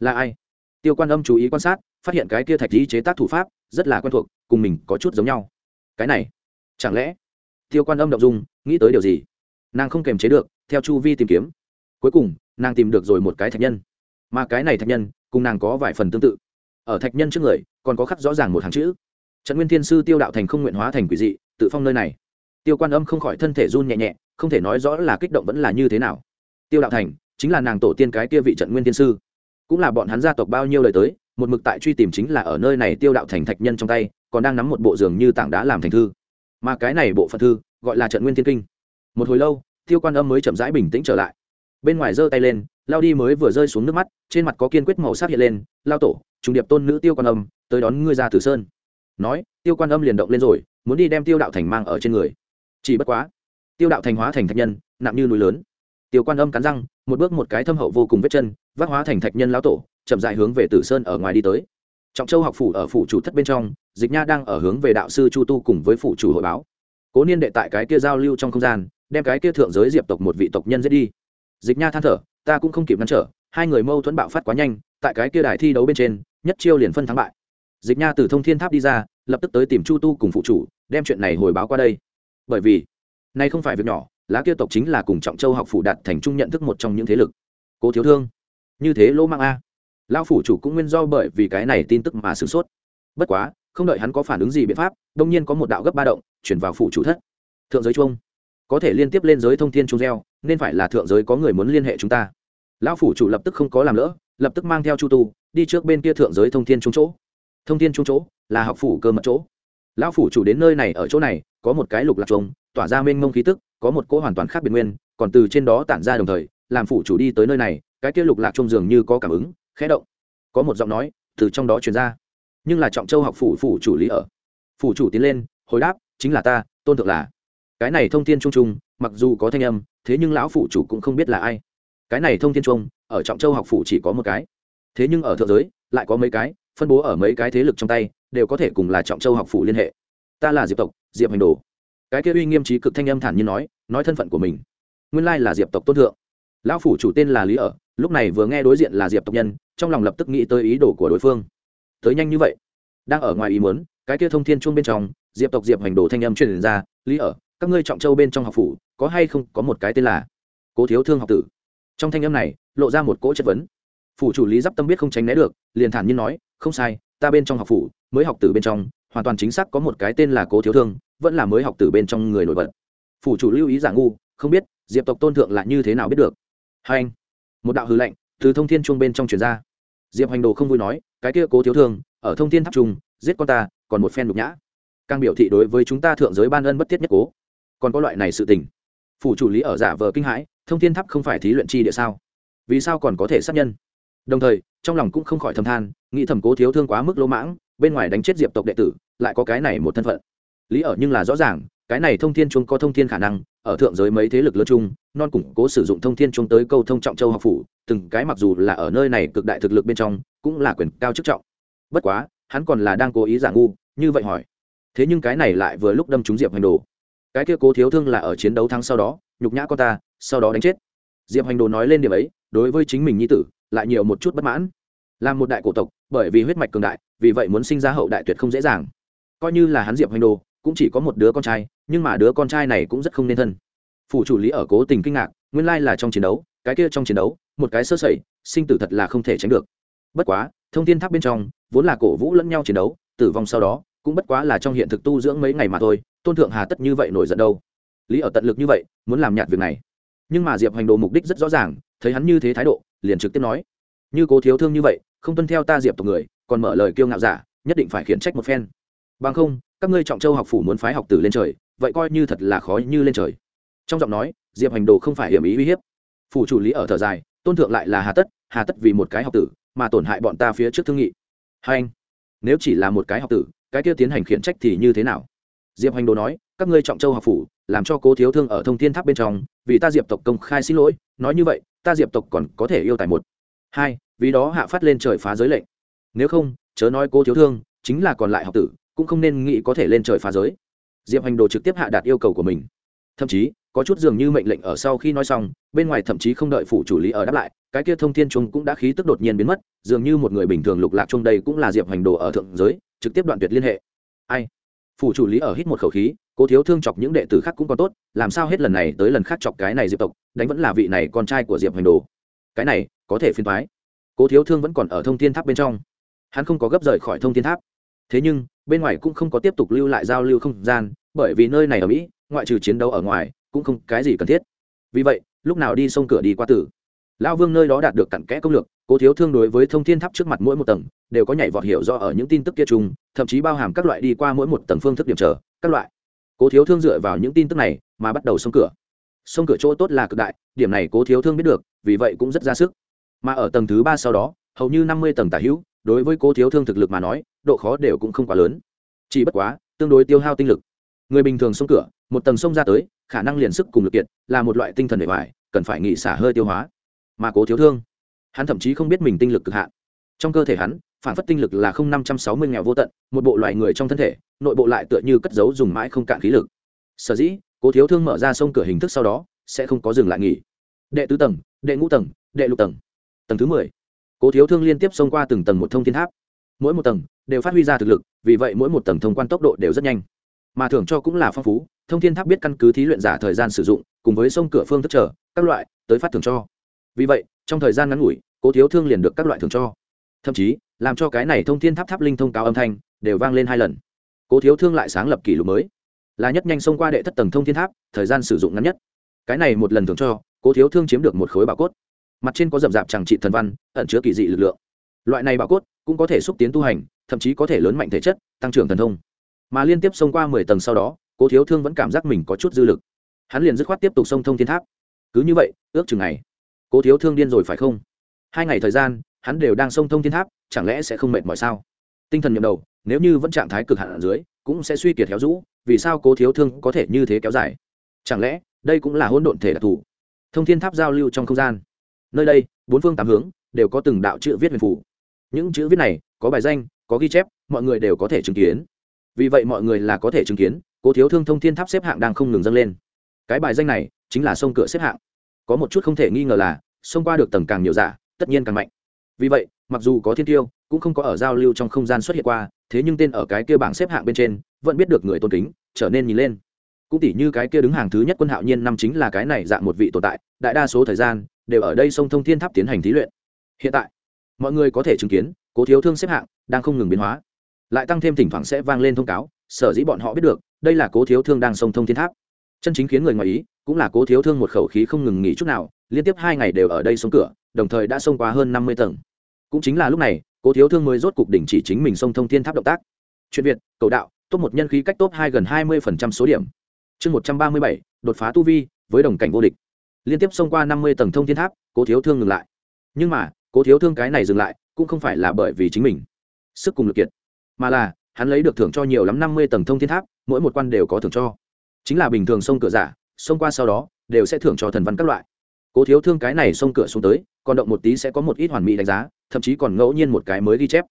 Là ai? Tiêu quan âm chú ý quan sát, phát hiện cái kia thạch di chế tác thủ pháp, rất là quen thuộc, cùng mình có chút giống nhau. Cái này, chẳng lẽ? Tiêu quan âm động dung, nghĩ tới điều gì? Nàng không kềm chế được, theo chu vi tìm kiếm. Cuối cùng, nàng tìm được rồi một cái thạch nhân. Mà cái này thạch nhân, cùng nàng có vài phần tương tự. Ở thạch nhân trước người còn có khắc rõ ràng một hàng chữ. Trận nguyên thiên sư tiêu đạo thành không nguyện hóa thành quỷ dị, tự phong nơi này. Tiêu quan âm không khỏi thân thể run nhẹ nhẹ, không thể nói rõ là kích động vẫn là như thế nào. Tiêu đạo thành chính là nàng tổ tiên cái kia vị trận nguyên thiên sư. Cũng là bọn hắn gia tộc bao nhiêu lời tới, một mực tại truy tìm chính là ở nơi này tiêu đạo thành thạch nhân trong tay, còn đang nắm một bộ giường như tảng đá làm thành thư. Mà cái này bộ phận thư gọi là trận nguyên thiên kinh. Một hồi lâu, tiêu quan âm mới chậm rãi bình tĩnh trở lại. Bên ngoài giơ tay lên, lao đi mới vừa rơi xuống nước mắt, trên mặt có kiên quyết màu sắc hiện lên, lao tổ trung điệp tôn nữ tiêu quan âm, tới đón ngươi ra tử sơn. Nói, tiêu quan âm liền động lên rồi, muốn đi đem tiêu đạo thành mang ở trên người. Chỉ bất quá, tiêu đạo thành hóa thành thạch nhân, nặng như núi lớn. Tiêu quan âm cắn răng, một bước một cái thâm hậu vô cùng vết chân, vác hóa thành thạch nhân lão tổ, chậm dại hướng về tử sơn ở ngoài đi tới. Trọng châu học phủ ở phủ chủ thất bên trong, dịch nha đang ở hướng về đạo sư chu tu cùng với phủ chủ hội báo. Cố niên đệ tại cái kia giao lưu trong không gian, đem cái kia thượng giới diệp tộc một vị tộc nhân giết đi. Dịch nha than thở, ta cũng không kịp ngăn trở, hai người mâu thuẫn bạo phát quá nhanh, tại cái kia đài thi đấu bên trên nhất chiêu liền phân thắng bại. Dịch nha từ thông thiên tháp đi ra, lập tức tới tìm chu tu cùng phụ chủ, đem chuyện này hồi báo qua đây. Bởi vì, nay không phải việc nhỏ, lá kia tộc chính là cùng trọng châu học phủ đạt thành trung nhận thức một trong những thế lực. Cố thiếu thương, như thế lỗ mang a. Lao phủ chủ cũng nguyên do bởi vì cái này tin tức mà sửng sốt. Bất quá, không đợi hắn có phản ứng gì biện pháp, đông nhiên có một đạo gấp ba động, chuyển vào phủ chủ thất. Thượng giới chuông. Có thể liên tiếp lên giới thông thiên trung gieo nên phải là thượng giới có người muốn liên hệ chúng ta. Lão phủ chủ lập tức không có làm lỡ, lập tức mang theo chu tu đi trước bên kia thượng giới thông thiên trung chỗ. Thông thiên trung chỗ là học phủ cơ mật chỗ. Lão phủ chủ đến nơi này ở chỗ này, có một cái lục lạc trống tỏa ra mênh mông khí tức, có một cỗ hoàn toàn khác biệt nguyên, còn từ trên đó tản ra đồng thời, làm phủ chủ đi tới nơi này, cái kia lục lạc trông dường như có cảm ứng, khẽ động. Có một giọng nói từ trong đó truyền ra. Nhưng là trọng châu học phủ phủ chủ lý ở. Phủ chủ tiến lên, hồi đáp, chính là ta, tôn thượng là. Cái này thông thiên trung trung mặc dù có thanh âm, thế nhưng lão phủ chủ cũng không biết là ai. Cái này thông thiên trung, ở trọng châu học phủ chỉ có một cái thế nhưng ở thượng giới, lại có mấy cái, phân bố ở mấy cái thế lực trong tay, đều có thể cùng là trọng châu học phủ liên hệ. Ta là diệp tộc, diệp hành đồ. Cái kia uy nghiêm trí cực thanh âm thản nhiên nói nói thân phận của mình. Nguyên lai là diệp tộc tôn thượng. Lão phủ chủ tên là lý ở, lúc này vừa nghe đối diện là diệp tộc nhân, trong lòng lập tức nghĩ tới ý đồ của đối phương. Tới nhanh như vậy. Đang ở ngoài ý muốn, cái kia thông thiên chuông bên trong, diệp tộc diệp hành đồ thanh âm truyền ra, lý ở, các ngươi trọng châu bên trong học phủ, có hay không có một cái tên là cố thiếu thương học tử? Trong thanh âm này, lộ ra một cỗ chất vấn phủ chủ lý d tâm biết không tránh né được, liền thản nhiên nói, không sai, ta bên trong học phủ, mới học tử bên trong, hoàn toàn chính xác có một cái tên là cố thiếu thương, vẫn là mới học tử bên trong người nổi bật. Phủ chủ lưu ý giả ngu, không biết, diệp tộc tôn thượng là như thế nào biết được. Hai anh, một đạo hư lệnh từ thông thiên chuông bên trong truyền ra. Diệp hành đồ không vui nói, cái kia cố thiếu thương, ở thông thiên tháp trung giết con ta, còn một phen nhục nhã. Càng biểu thị đối với chúng ta thượng giới ban ân bất tiết nhất cố. Còn có loại này sự tình. Phủ chủ lý ở giả vờ kinh hãi, thông thiên tháp không phải thí luyện chi địa sao? Vì sao còn có thể sát nhân? Đồng thời, trong lòng cũng không khỏi thầm than, nghĩ thầm cố thiếu thương quá mức lỗ mãng, bên ngoài đánh chết diệp tộc đệ tử, lại có cái này một thân phận. Lý ở nhưng là rõ ràng, cái này thông thiên chung có thông thiên khả năng, ở thượng giới mấy thế lực lớn chung, non củng cố sử dụng thông thiên chung tới câu thông trọng châu học phủ, từng cái mặc dù là ở nơi này cực đại thực lực bên trong, cũng là quyền cao chức trọng. Bất quá, hắn còn là đang cố ý giả ngu, như vậy hỏi. Thế nhưng cái này lại vừa lúc đâm trúng diệp hành đồ. Cái kia cố thiếu thương là ở chiến đấu thắng sau đó, nhục nhã con ta, sau đó đánh chết. Diệp hành đồ nói lên điểm ấy, đối với chính mình nhi tử lại nhiều một chút bất mãn. Làm một đại cổ tộc, bởi vì huyết mạch cường đại, vì vậy muốn sinh ra hậu đại tuyệt không dễ dàng. Coi như là hắn diệp Hoành đồ, cũng chỉ có một đứa con trai, nhưng mà đứa con trai này cũng rất không nên thân. Phủ chủ lý ở cố tình kinh ngạc, nguyên lai là trong chiến đấu, cái kia trong chiến đấu, một cái sơ sẩy, sinh tử thật là không thể tránh được. Bất quá, thông tin tháp bên trong, vốn là cổ vũ lẫn nhau chiến đấu, tử vong sau đó, cũng bất quá là trong hiện thực tu dưỡng mấy ngày mà thôi, tôn thượng hà tất như vậy nổi giận đâu. Lý ở tận lực như vậy, muốn làm nhạt việc này. Nhưng mà diệp Hoành đồ mục đích rất rõ ràng, thấy hắn như thế thái độ liền trực tiếp nói, như cố thiếu thương như vậy, không tuân theo ta diệp tộc người, còn mở lời kiêu ngạo giả, nhất định phải khiển trách một phen. Bằng không, các ngươi trọng châu học phủ muốn phái học tử lên trời, vậy coi như thật là khó như lên trời. Trong giọng nói, diệp hành đồ không phải hiểm ý uy hiếp. Phủ chủ lý ở thở dài, tôn thượng lại là hà tất hà tất vì một cái học tử, mà tổn hại bọn ta phía trước thương nghị. Hai anh, nếu chỉ là một cái học tử, cái kia tiến hành khiển trách thì như thế nào? Diệp hành đồ nói, các ngươi trọng châu học phủ, làm cho cố thiếu thương ở thông thiên tháp bên trong, vì ta diệp tộc công khai xin lỗi nói như vậy, ta diệp tộc còn có thể yêu tài một. Hai, vì đó hạ phát lên trời phá giới lệnh. Nếu không, chớ nói cô thiếu thương, chính là còn lại học tử, cũng không nên nghĩ có thể lên trời phá giới. Diệp hành đồ trực tiếp hạ đạt yêu cầu của mình. Thậm chí, có chút dường như mệnh lệnh ở sau khi nói xong, bên ngoài thậm chí không đợi phủ chủ lý ở đáp lại, cái kia thông thiên trung cũng đã khí tức đột nhiên biến mất, dường như một người bình thường lục lạc chung đây cũng là diệp hành đồ ở thượng giới, trực tiếp đoạn tuyệt liên hệ. Ai? Phủ chủ lý ở hít một khẩu khí cố thiếu thương chọc những đệ tử khác cũng còn tốt, làm sao hết lần này tới lần khác chọc cái này diệp tộc, đánh vẫn là vị này con trai của diệp hoành đồ. Cái này, có thể phiên thoái cố thiếu thương vẫn còn ở thông thiên tháp bên trong. Hắn không có gấp rời khỏi thông thiên tháp. Thế nhưng, bên ngoài cũng không có tiếp tục lưu lại giao lưu không gian, bởi vì nơi này ở mỹ, ngoại trừ chiến đấu ở ngoài, cũng không cái gì cần thiết. Vì vậy, lúc nào đi sông cửa đi qua tử. Lão vương nơi đó đạt được cặn kẽ công lược, cố thiếu thương đối với thông thiên tháp trước mặt mỗi một tầng, đều có nhảy vọt hiểu do ở những tin tức kia chung, thậm chí bao hàm các loại đi qua mỗi một tầng phương thức điểm trở, các loại cố thiếu thương dựa vào những tin tức này mà bắt đầu xông cửa. Xông cửa chỗ tốt là cực đại, điểm này cố thiếu thương biết được, vì vậy cũng rất ra sức. Mà ở tầng thứ ba sau đó, hầu như năm mươi tầng tả hữu, đối với cố thiếu thương thực lực mà nói, độ khó đều cũng không quá lớn. Chỉ bất quá, tương đối tiêu hao tinh lực. Người bình thường xông cửa, một tầng xông ra tới, khả năng liền sức cùng lực kiện là một loại tinh thần để hoài cần phải nghỉ xả hơi tiêu hóa. Mà cố thiếu thương, hắn thậm chí không biết mình tinh lực cực hạn. Trong cơ thể hắn, phản phất tinh lực là không năm trăm sáu mươi nghèo vô tận, một bộ loại người trong thân thể nội bộ lại tựa như cất giấu dùng mãi không cạn khí lực. Sở dĩ, cố thiếu thương mở ra sông cửa hình thức sau đó, sẽ không có dừng lại nghỉ. Đệ tứ tầng, đệ ngũ tầng, đệ lục tầng. Tầng thứ mười. Cố thiếu thương liên tiếp xông qua từng tầng một thông thiên tháp. Mỗi một tầng đều phát huy ra thực lực, vì vậy mỗi một tầng thông quan tốc độ đều rất nhanh. Mà thưởng cho cũng là phong phú, thông thiên tháp biết căn cứ thí luyện giả thời gian sử dụng, cùng với sông cửa phương thức trở các loại, tới phát thưởng cho. Vì vậy, trong thời gian ngắn ngủi, cố thiếu thương liền được các loại thưởng cho. Thậm chí, làm cho cái này thông thiên tháp tháp linh thông cáo âm thanh đều vang lên hai lần cố thiếu thương lại sáng lập kỷ lục mới. Là nhất nhanh xông qua đệ thất tầng thông thiên tháp, thời gian sử dụng ngắn nhất. Cái này một lần thường cho, cố thiếu thương chiếm được một khối bảo cốt. Mặt trên có rậm rạp chẳng trị thần văn, ẩn chứa kỳ dị lực lượng. Loại này bảo cốt cũng có thể xúc tiến tu hành, thậm chí có thể lớn mạnh thể chất, tăng trưởng thần thông. Mà liên tiếp xông qua mười tầng sau đó, cố thiếu thương vẫn cảm giác mình có chút dư lực. Hắn liền dứt khoát tiếp tục xông thông thiên tháp. Cứ như vậy, ước chừng ngày, cố thiếu thương điên rồi phải không? Hai ngày thời gian, hắn đều đang xông thông thiên tháp, chẳng lẽ sẽ không mệt mỏi sao? Tinh thần nhậm đầu nếu như vẫn trạng thái cực hạn ở dưới, cũng sẽ suy kiệt héo rũ, vì sao cố thiếu thương có thể như thế kéo dài? Chẳng lẽ, đây cũng là hỗn độn thể đặc thù? Thông thiên tháp giao lưu trong không gian. Nơi đây, bốn phương tám hướng, đều có từng đạo chữ viết huyền phủ những chữ viết này, có bài danh, có ghi chép, mọi người đều có thể chứng kiến. Vì vậy mọi người là có thể chứng kiến, cố thiếu thương thông thiên tháp xếp hạng đang không ngừng dâng lên. Cái bài danh này, chính là sông cửa xếp hạng. Có một chút không thể nghi ngờ là xông qua được tầng càng nhiều giả tất nhiên càng mạnh. Vì vậy, mặc dù có thiên tiêu, cũng không có ở giao lưu trong không gian xuất hiện qua thế nhưng tên ở cái kia bảng xếp hạng bên trên vẫn biết được người tôn kính, trở nên nhìn lên. Cũng tỉ như cái kia đứng hàng thứ nhất quân hạo nhiên năm chính là cái này dạng một vị tồn tại, đại đa số thời gian đều ở đây sông thông thiên tháp tiến hành thí luyện. Hiện tại, mọi người có thể chứng kiến, cố thiếu thương xếp hạng đang không ngừng biến hóa. Lại tăng thêm thỉnh thoảng sẽ vang lên thông cáo, sở dĩ bọn họ biết được, đây là cố thiếu thương đang sông thông thiên tháp. Chân chính khiến người ngoài ý, cũng là cố thiếu thương một khẩu khí không ngừng nghỉ chút nào, liên tiếp hai ngày đều ở đây sông cửa, đồng thời đã xông qua hơn năm mươi tầng. Cũng chính là lúc này cố thiếu thương mới rốt cục đỉnh chỉ chính mình sông thông thiên tháp động tác. Chuyện việt, cầu đạo, top một nhân khí cách top hai gần hai mươi số điểm. Chương một trăm ba mươi bảy, đột phá tu vi, với đồng cảnh vô địch. Liên tiếp xông qua năm mươi tầng thông thiên tháp, cố thiếu thương ngừng lại. Nhưng mà, cố thiếu thương cái này dừng lại, cũng không phải là bởi vì chính mình. Sức cùng lực kiệt. Mà là, hắn lấy được thưởng cho nhiều lắm năm mươi tầng thông thiên tháp, mỗi một quan đều có thưởng cho. Chính là bình thường sông cửa giả, xông qua sau đó, đều sẽ thưởng cho thần văn các loại cố thiếu thương cái này xông cửa xuống tới, còn động một tí sẽ có một ít hoàn mỹ đánh giá, thậm chí còn ngẫu nhiên một cái mới ghi chép.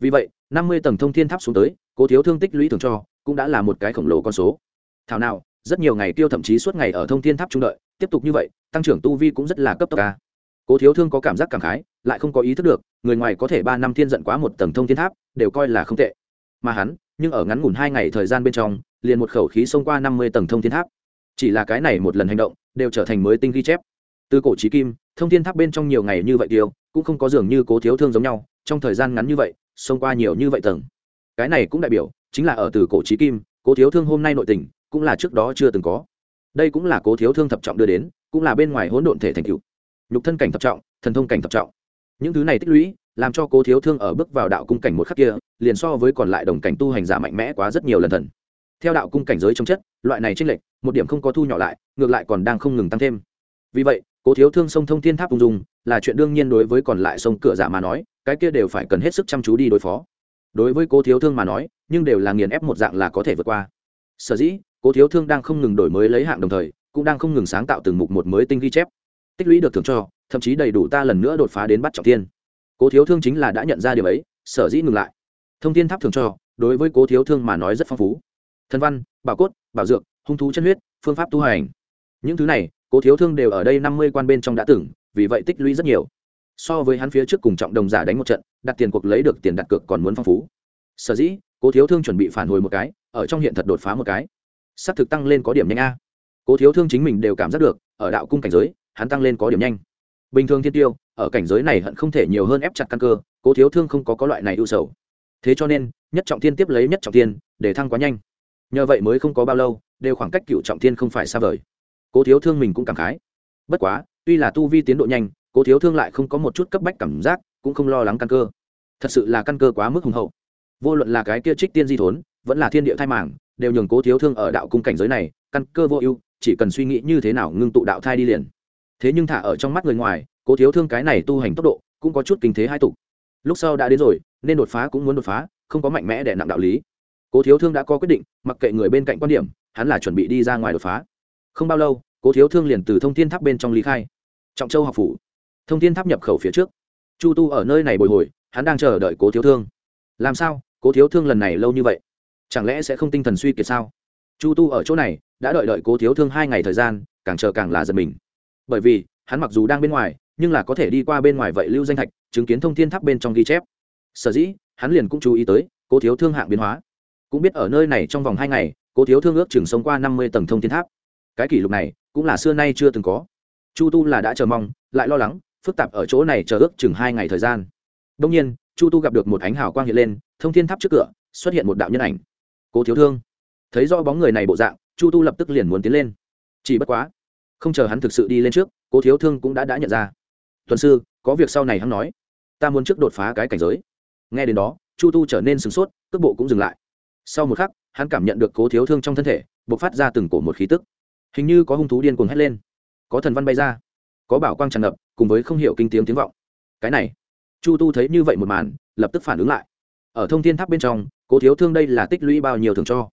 Vì vậy, năm mươi tầng thông thiên tháp xuống tới, cố thiếu thương tích lũy thường cho, cũng đã là một cái khổng lồ con số. Thảo nào, rất nhiều ngày tiêu thậm chí suốt ngày ở thông thiên tháp trung đợi, tiếp tục như vậy, tăng trưởng tu vi cũng rất là cấp tốc ca cố thiếu thương có cảm giác cảm khái, lại không có ý thức được, người ngoài có thể ba năm thiên giận quá một tầng thông thiên tháp, đều coi là không tệ. Mà hắn, nhưng ở ngắn ngủn hai ngày thời gian bên trong, liền một khẩu khí xông qua năm mươi tầng thông thiên tháp. Chỉ là cái này một lần hành động, đều trở thành mới tinh ghi chép từ cổ trí kim, thông thiên tháp bên trong nhiều ngày như vậy tiêu, cũng không có dường như cố thiếu thương giống nhau, trong thời gian ngắn như vậy, xông qua nhiều như vậy tầng. Cái này cũng đại biểu, chính là ở từ cổ trí kim, cố thiếu thương hôm nay nội tình, cũng là trước đó chưa từng có. Đây cũng là cố thiếu thương thập trọng đưa đến, cũng là bên ngoài hỗn độn thể thành cựu nhục thân cảnh thập trọng, thần thông cảnh thập trọng. Những thứ này tích lũy, làm cho cố thiếu thương ở bước vào đạo cung cảnh một khắc kia, liền so với còn lại đồng cảnh tu hành giả mạnh mẽ quá rất nhiều lần thần. Theo đạo cung cảnh giới trong chất, loại này tranh lệch, một điểm không có thu nhỏ lại, ngược lại còn đang không ngừng tăng thêm. Vì vậy cố thiếu thương sông thông thiên tháp ung dung, là chuyện đương nhiên đối với còn lại sông cửa giả mà nói, cái kia đều phải cần hết sức chăm chú đi đối phó. Đối với cố thiếu thương mà nói, nhưng đều là nghiền ép một dạng là có thể vượt qua. Sở dĩ, cố thiếu thương đang không ngừng đổi mới lấy hạng đồng thời, cũng đang không ngừng sáng tạo từng mục một mới tinh ghi chép. Tích lũy được thưởng cho, thậm chí đầy đủ ta lần nữa đột phá đến bắt trọng thiên. cố thiếu thương chính là đã nhận ra điều ấy, sở dĩ ngừng lại. Thông tin tháp thưởng cho, đối với cố thiếu thương mà nói rất phong phú. Thân văn, bảo cốt, bảo dược, hung thú chân huyết, phương pháp tu hành. Những thứ này cố thiếu thương đều ở đây năm mươi quan bên trong đã từng, vì vậy tích lũy rất nhiều. So với hắn phía trước cùng trọng đồng giả đánh một trận, đặt tiền cuộc lấy được tiền đặt cược còn muốn phong phú. Sở dĩ, cố thiếu thương chuẩn bị phản hồi một cái, ở trong hiện thật đột phá một cái. S á c thực tăng lên có điểm nhanh a. Cố thiếu thương chính mình đều cảm giác được, ở đạo cung cảnh giới, hắn tăng lên có điểm nhanh. Bình thường thiên tiêu, ở cảnh giới này hận không thể nhiều hơn ép chặt căn cơ, cố thiếu thương không có có loại này ưu sầu. Thế cho nên, nhất trọng thiên tiếp lấy nhất trọng thiên, để thăng quá nhanh. Nhờ vậy mới không có bao lâu, đều khoảng cách cựu trọng thiên không phải xa vời cố thiếu thương mình cũng cảm khái. Bất quá, tuy là tu vi tiến độ nhanh, cố thiếu thương lại không có một chút cấp bách cảm giác, cũng không lo lắng căn cơ. Thật sự là căn cơ quá mức hùng hậu. Vô luận là cái kia trích tiên di thốn, vẫn là thiên địa thai màng, đều nhường cố thiếu thương ở đạo cung cảnh giới này, căn cơ vô ưu, chỉ cần suy nghĩ như thế nào ngưng tụ đạo thai đi liền. Thế nhưng thả ở trong mắt người ngoài, cố thiếu thương cái này tu hành tốc độ, cũng có chút kinh thế hai tục lúc sau đã đến rồi, nên đột phá cũng muốn đột phá, không có mạnh mẽ để nặng đạo lý. Cố thiếu thương đã có quyết định, mặc kệ người bên cạnh quan điểm, hắn là chuẩn bị đi ra ngoài đột phá không bao lâu, cố thiếu thương liền từ thông thiên tháp bên trong lý khai. Trọng châu học phủ. Thông thiên tháp nhập khẩu phía trước. Chu tu ở nơi này bồi hồi, hắn đang chờ đợi cố thiếu thương. Làm sao? Cố thiếu thương lần này lâu như vậy? Chẳng lẽ sẽ không tinh thần suy kiệt sao? Chu tu ở chỗ này, đã đợi đợi cố thiếu thương hai ngày thời gian, càng chờ càng là giật mình. Bởi vì, hắn mặc dù đang bên ngoài, nhưng là có thể đi qua bên ngoài vậy lưu danh thạch, chứng kiến thông thiên tháp bên trong ghi chép. Sở dĩ, hắn liền cũng chú ý tới, cố thiếu thương hạng biến hóa. Cũng biết ở nơi này trong vòng hai ngày, cố thiếu thương ước chừng sống qua năm mươi tầng thông thiên tháp cái kỷ lục này cũng là xưa nay chưa từng có. Chu tu là đã chờ mong, lại lo lắng, phức tạp ở chỗ này chờ ước chừng hai ngày thời gian. Đông nhiên, chu tu gặp được một ánh hào quang hiện lên, thông thiên tháp trước cửa, xuất hiện một đạo nhân ảnh. Cố thiếu thương. Thấy do bóng người này bộ dạng, chu tu lập tức liền muốn tiến lên. Chỉ bất quá, không chờ hắn thực sự đi lên trước, cố thiếu thương cũng đã đã nhận ra. Tuần sư, có việc sau này hắn nói. Ta muốn trước đột phá cái cảnh giới. Nghe đến đó, chu tu trở nên sửng sốt, cước bộ cũng dừng lại. Sau một khắc, hắn cảm nhận được cố thiếu thương trong thân thể b ộ c phát ra từng cổ một khí tức hình như có hung thú điên cuồng hét lên. Có thần văn bay ra, có bảo quang tràn ngập, cùng với không hiểu kinh tiếng tiếng vọng. Cái này, chu tu thấy như vậy một màn, lập tức phản ứng lại. Ở thông thiên tháp bên trong, cố thiếu thương đây là tích lũy bao nhiêu thường cho?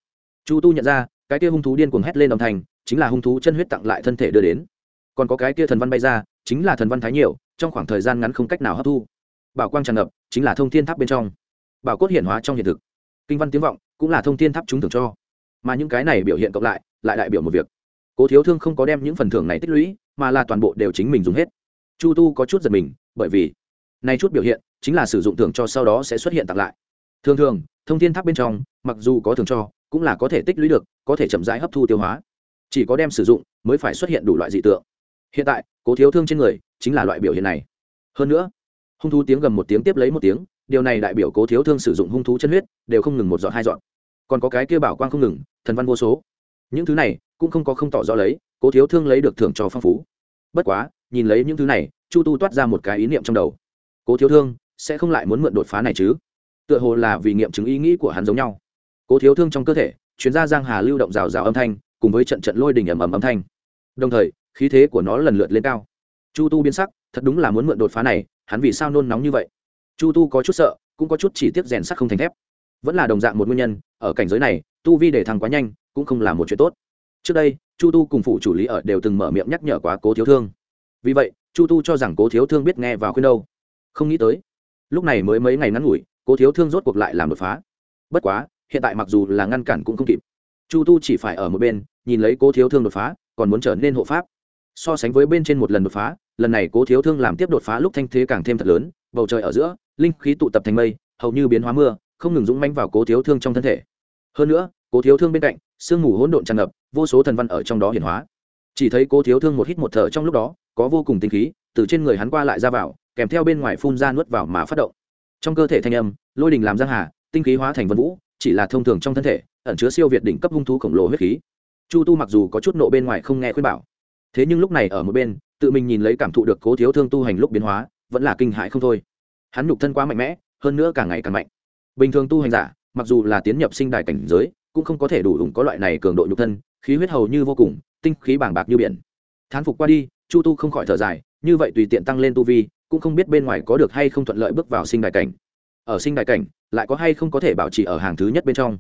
Chu tu nhận ra, cái kia hung thú điên cuồng hét lên đồng thành, chính là hung thú chân huyết tặng lại thân thể đưa đến. Còn có cái kia thần văn bay ra, chính là thần văn thái nhiều, trong khoảng thời gian ngắn không cách nào hấp thu. Bảo quang tràn ngập, chính là thông thiên tháp bên trong. Bảo cốt hiển hóa trong hiện thực. Kinh văn tiếng vọng, cũng là thông thiên tháp chúng thường cho. Mà những cái này biểu hiện cộng lại lại đại biểu một việc cố thiếu thương không có đem những phần thưởng này tích lũy, mà là toàn bộ đều chính mình dùng hết. Chu tu có chút giật mình, bởi vì nay chút biểu hiện chính là sử dụng thưởng cho sau đó sẽ xuất hiện tặng lại. Thường thường, thông thiên tháp bên trong, mặc dù có thưởng cho, cũng là có thể tích lũy được, có thể chậm rãi hấp thu tiêu hóa. Chỉ có đem sử dụng mới phải xuất hiện đủ loại dị tượng. Hiện tại, cố thiếu thương trên người chính là loại biểu hiện này. Hơn nữa, hung thú tiếng gầm một tiếng tiếp lấy một tiếng, điều này đại biểu cố thiếu thương sử dụng hung thú chân huyết đều không ngừng một dọn hai dọn còn có cái kia bảo quang không ngừng, thần văn vô số những thứ này cũng không có không tỏ rõ lấy, cố thiếu thương lấy được thưởng cho phong phú. Bất quá, nhìn lấy những thứ này, chu tu toát ra một cái ý niệm trong đầu. Cố thiếu thương sẽ không lại muốn mượn đột phá này chứ? Tựa hồ là vì nghiệm chứng ý nghĩ của hắn giống nhau. Cố thiếu thương trong cơ thể chuyến ra giang hà lưu động rào rào âm thanh, cùng với trận trận lôi đình ầm ầm âm thanh. Đồng thời, khí thế của nó lần lượt lên cao. Chu tu biến sắc, thật đúng là muốn mượn đột phá này, hắn vì sao nôn nóng như vậy? Chu tu có chút sợ, cũng có chút chỉ tiếc rèn sắc không thành thép. Vẫn là đồng dạng một nguyên nhân, ở cảnh giới này, tu vi để thăng quá nhanh cũng không là một chuyện tốt. Trước đây, chu tu cùng phụ chủ lý ở đều từng mở miệng nhắc nhở quá cố thiếu thương. Vì vậy, chu tu cho rằng cố thiếu thương biết nghe vào khuyên đâu. Không nghĩ tới, lúc này mới mấy ngày ngắn ngủi, cố thiếu thương rốt cuộc lại làm đột phá. Bất quá, hiện tại mặc dù là ngăn cản cũng không kịp. Chu tu chỉ phải ở một bên, nhìn lấy cố thiếu thương đột phá, còn muốn trở nên hộ pháp. So sánh với bên trên một lần đột phá, lần này cố thiếu thương làm tiếp đột phá lúc thanh thế càng thêm thật lớn, bầu trời ở giữa, linh khí tụ tập thành mây, hầu như biến hóa mưa, không ngừng dũng manh vào cố thiếu thương trong thân thể. Hơn nữa cố thiếu thương bên cạnh, sương mù hỗn độn tràn ngập, vô số thần văn ở trong đó hiển hóa. Chỉ thấy cố thiếu thương một hít một thở trong lúc đó, có vô cùng tinh khí, từ trên người hắn qua lại ra vào, kèm theo bên ngoài phun ra nuốt vào mà phát động. Trong cơ thể thanh âm, lôi đình làm giang hà, tinh khí hóa thành vân vũ, chỉ là thông thường trong thân thể, ẩn chứa siêu việt đỉnh cấp hung thú khổng lồ huyết khí. Chu tu mặc dù có chút nộ bên ngoài không nghe khuyên bảo, thế nhưng lúc này ở một bên, tự mình nhìn lấy cảm thụ được cố thiếu thương tu hành lúc biến hóa, vẫn là kinh hãi không thôi. Hắn nhục thân quá mạnh mẽ, hơn nữa càng ngày càng mạnh. Bình thường tu hành giả, mặc dù là tiến nhập sinh đài cảnh giới cũng không có thể đủ ủng có loại này cường độ nhục thân, khí huyết hầu như vô cùng, tinh khí bàng bạc như biển. Thán phục qua đi, chu tu không khỏi thở dài, như vậy tùy tiện tăng lên tu vi, cũng không biết bên ngoài có được hay không thuận lợi bước vào sinh đại cảnh. Ở sinh đại cảnh, lại có hay không có thể bảo trì ở hàng thứ nhất bên trong?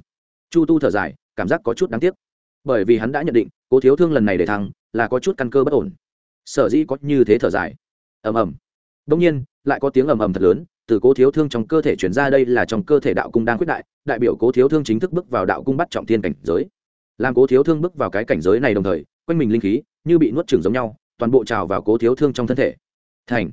Chu tu thở dài, cảm giác có chút đáng tiếc. Bởi vì hắn đã nhận định, cố thiếu thương lần này để thăng, là có chút căn cơ bất ổn. Sở dĩ có như thế thở dài. Ầm ầm. Đông nhiên, lại có tiếng ầm ầm thật lớn từ cố thiếu thương trong cơ thể chuyển ra đây là trong cơ thể đạo cung đang quyết đại đại biểu cố thiếu thương chính thức bước vào đạo cung bắt trọng thiên cảnh giới. Làm cố thiếu thương bước vào cái cảnh giới này đồng thời, quanh mình linh khí như bị nuốt chửng giống nhau, toàn bộ trào vào cố thiếu thương trong thân thể. Thành.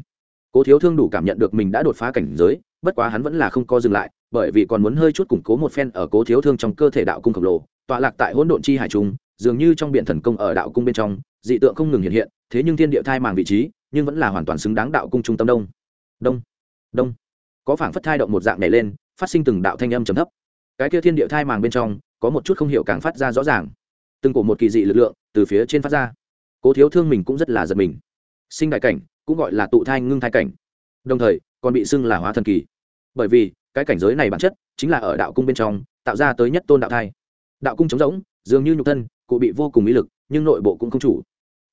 Cố thiếu thương đủ cảm nhận được mình đã đột phá cảnh giới, bất quá hắn vẫn là không co dừng lại, bởi vì còn muốn hơi chút củng cố một phen ở cố thiếu thương trong cơ thể đạo cung khổng lồ, tọa lạc tại hỗn độn chi hải trung, dường như trong biển thần công ở đạo cung bên trong, dị tượng không ngừng hiện hiện, thế nhưng thiên địa thai màng vị trí, nhưng vẫn là hoàn toàn xứng đáng đạo cung trung tâm đông. Đông. Đông có phảng phất thai động một dạng nhảy lên, phát sinh từng đạo thanh âm trầm thấp. Cái kia thiên địa thai màng bên trong, có một chút không hiểu càng phát ra rõ ràng. Từng cổ một kỳ dị lực lượng từ phía trên phát ra. Cố thiếu thương mình cũng rất là giật mình. Sinh đại cảnh, cũng gọi là tụ thai ngưng thai cảnh. Đồng thời, còn bị xưng là hóa thần kỳ. Bởi vì, cái cảnh giới này bản chất chính là ở đạo cung bên trong, tạo ra tới nhất tôn đạo thai. Đạo cung trống rỗng, dường như nhục thân, cụ bị vô cùng mỹ lực, nhưng nội bộ cũng không chủ.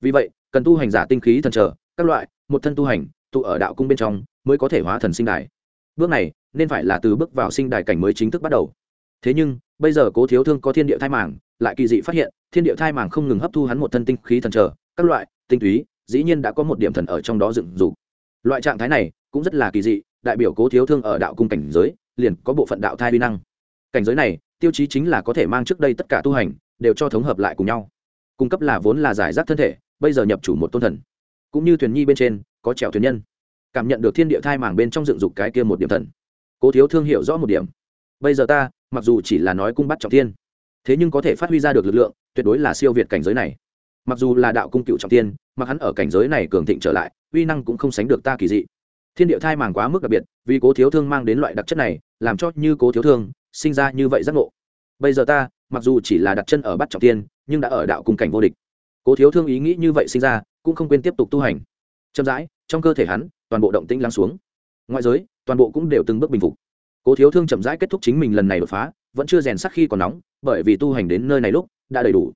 Vì vậy, cần tu hành giả tinh khí thần trở, các loại, một thân tu hành, tụ ở đạo cung bên trong, mới có thể hóa thần sinh đài bước này, nên phải là từ bước vào sinh đài cảnh mới chính thức bắt đầu. Thế nhưng, bây giờ cố thiếu thương có thiên địa thai màng, lại kỳ dị phát hiện, thiên địa thai màng không ngừng hấp thu hắn một thân tinh khí thần trở, các loại, tinh túy, dĩ nhiên đã có một điểm thần ở trong đó dựng dục. Loại trạng thái này cũng rất là kỳ dị, đại biểu cố thiếu thương ở đạo cung cảnh giới, liền có bộ phận đạo thai vi năng. Cảnh giới này, tiêu chí chính là có thể mang trước đây tất cả tu hành, đều cho thống hợp lại cùng nhau. Cung cấp là vốn là giải rác thân thể, bây giờ nhập chủ một tôn thần. Cũng như thuyền nhi bên trên, có trèo thuyền nhân cảm nhận được thiên địa thai màng bên trong dựng dục cái kia một điểm thần. Cố thiếu thương hiểu rõ một điểm. Bây giờ ta mặc dù chỉ là nói cung bắt trọng thiên thế nhưng có thể phát huy ra được lực lượng tuyệt đối là siêu việt cảnh giới này. Mặc dù là đạo cung cựu trọng thiên, mặc hắn ở cảnh giới này cường thịnh trở lại uy năng cũng không sánh được ta kỳ dị. Thiên địa thai màng quá mức đặc biệt vì cố thiếu thương mang đến loại đặc chất này làm cho như cố thiếu thương sinh ra như vậy giác ngộ. Bây giờ ta mặc dù chỉ là đặt chân ở bắt trọng tiên nhưng đã ở đạo cung cảnh vô địch. Cố thiếu thương ý nghĩ như vậy sinh ra cũng không quên tiếp tục tu hành. Chậm rãi trong cơ thể hắn toàn bộ động tĩnh lắng xuống. Ngoại giới, toàn bộ cũng đều từng bước bình phục. Cố thiếu thương chậm rãi kết thúc chính mình lần này đột phá, vẫn chưa rèn sắc khi còn nóng, bởi vì tu hành đến nơi này lúc, đã đầy đủ.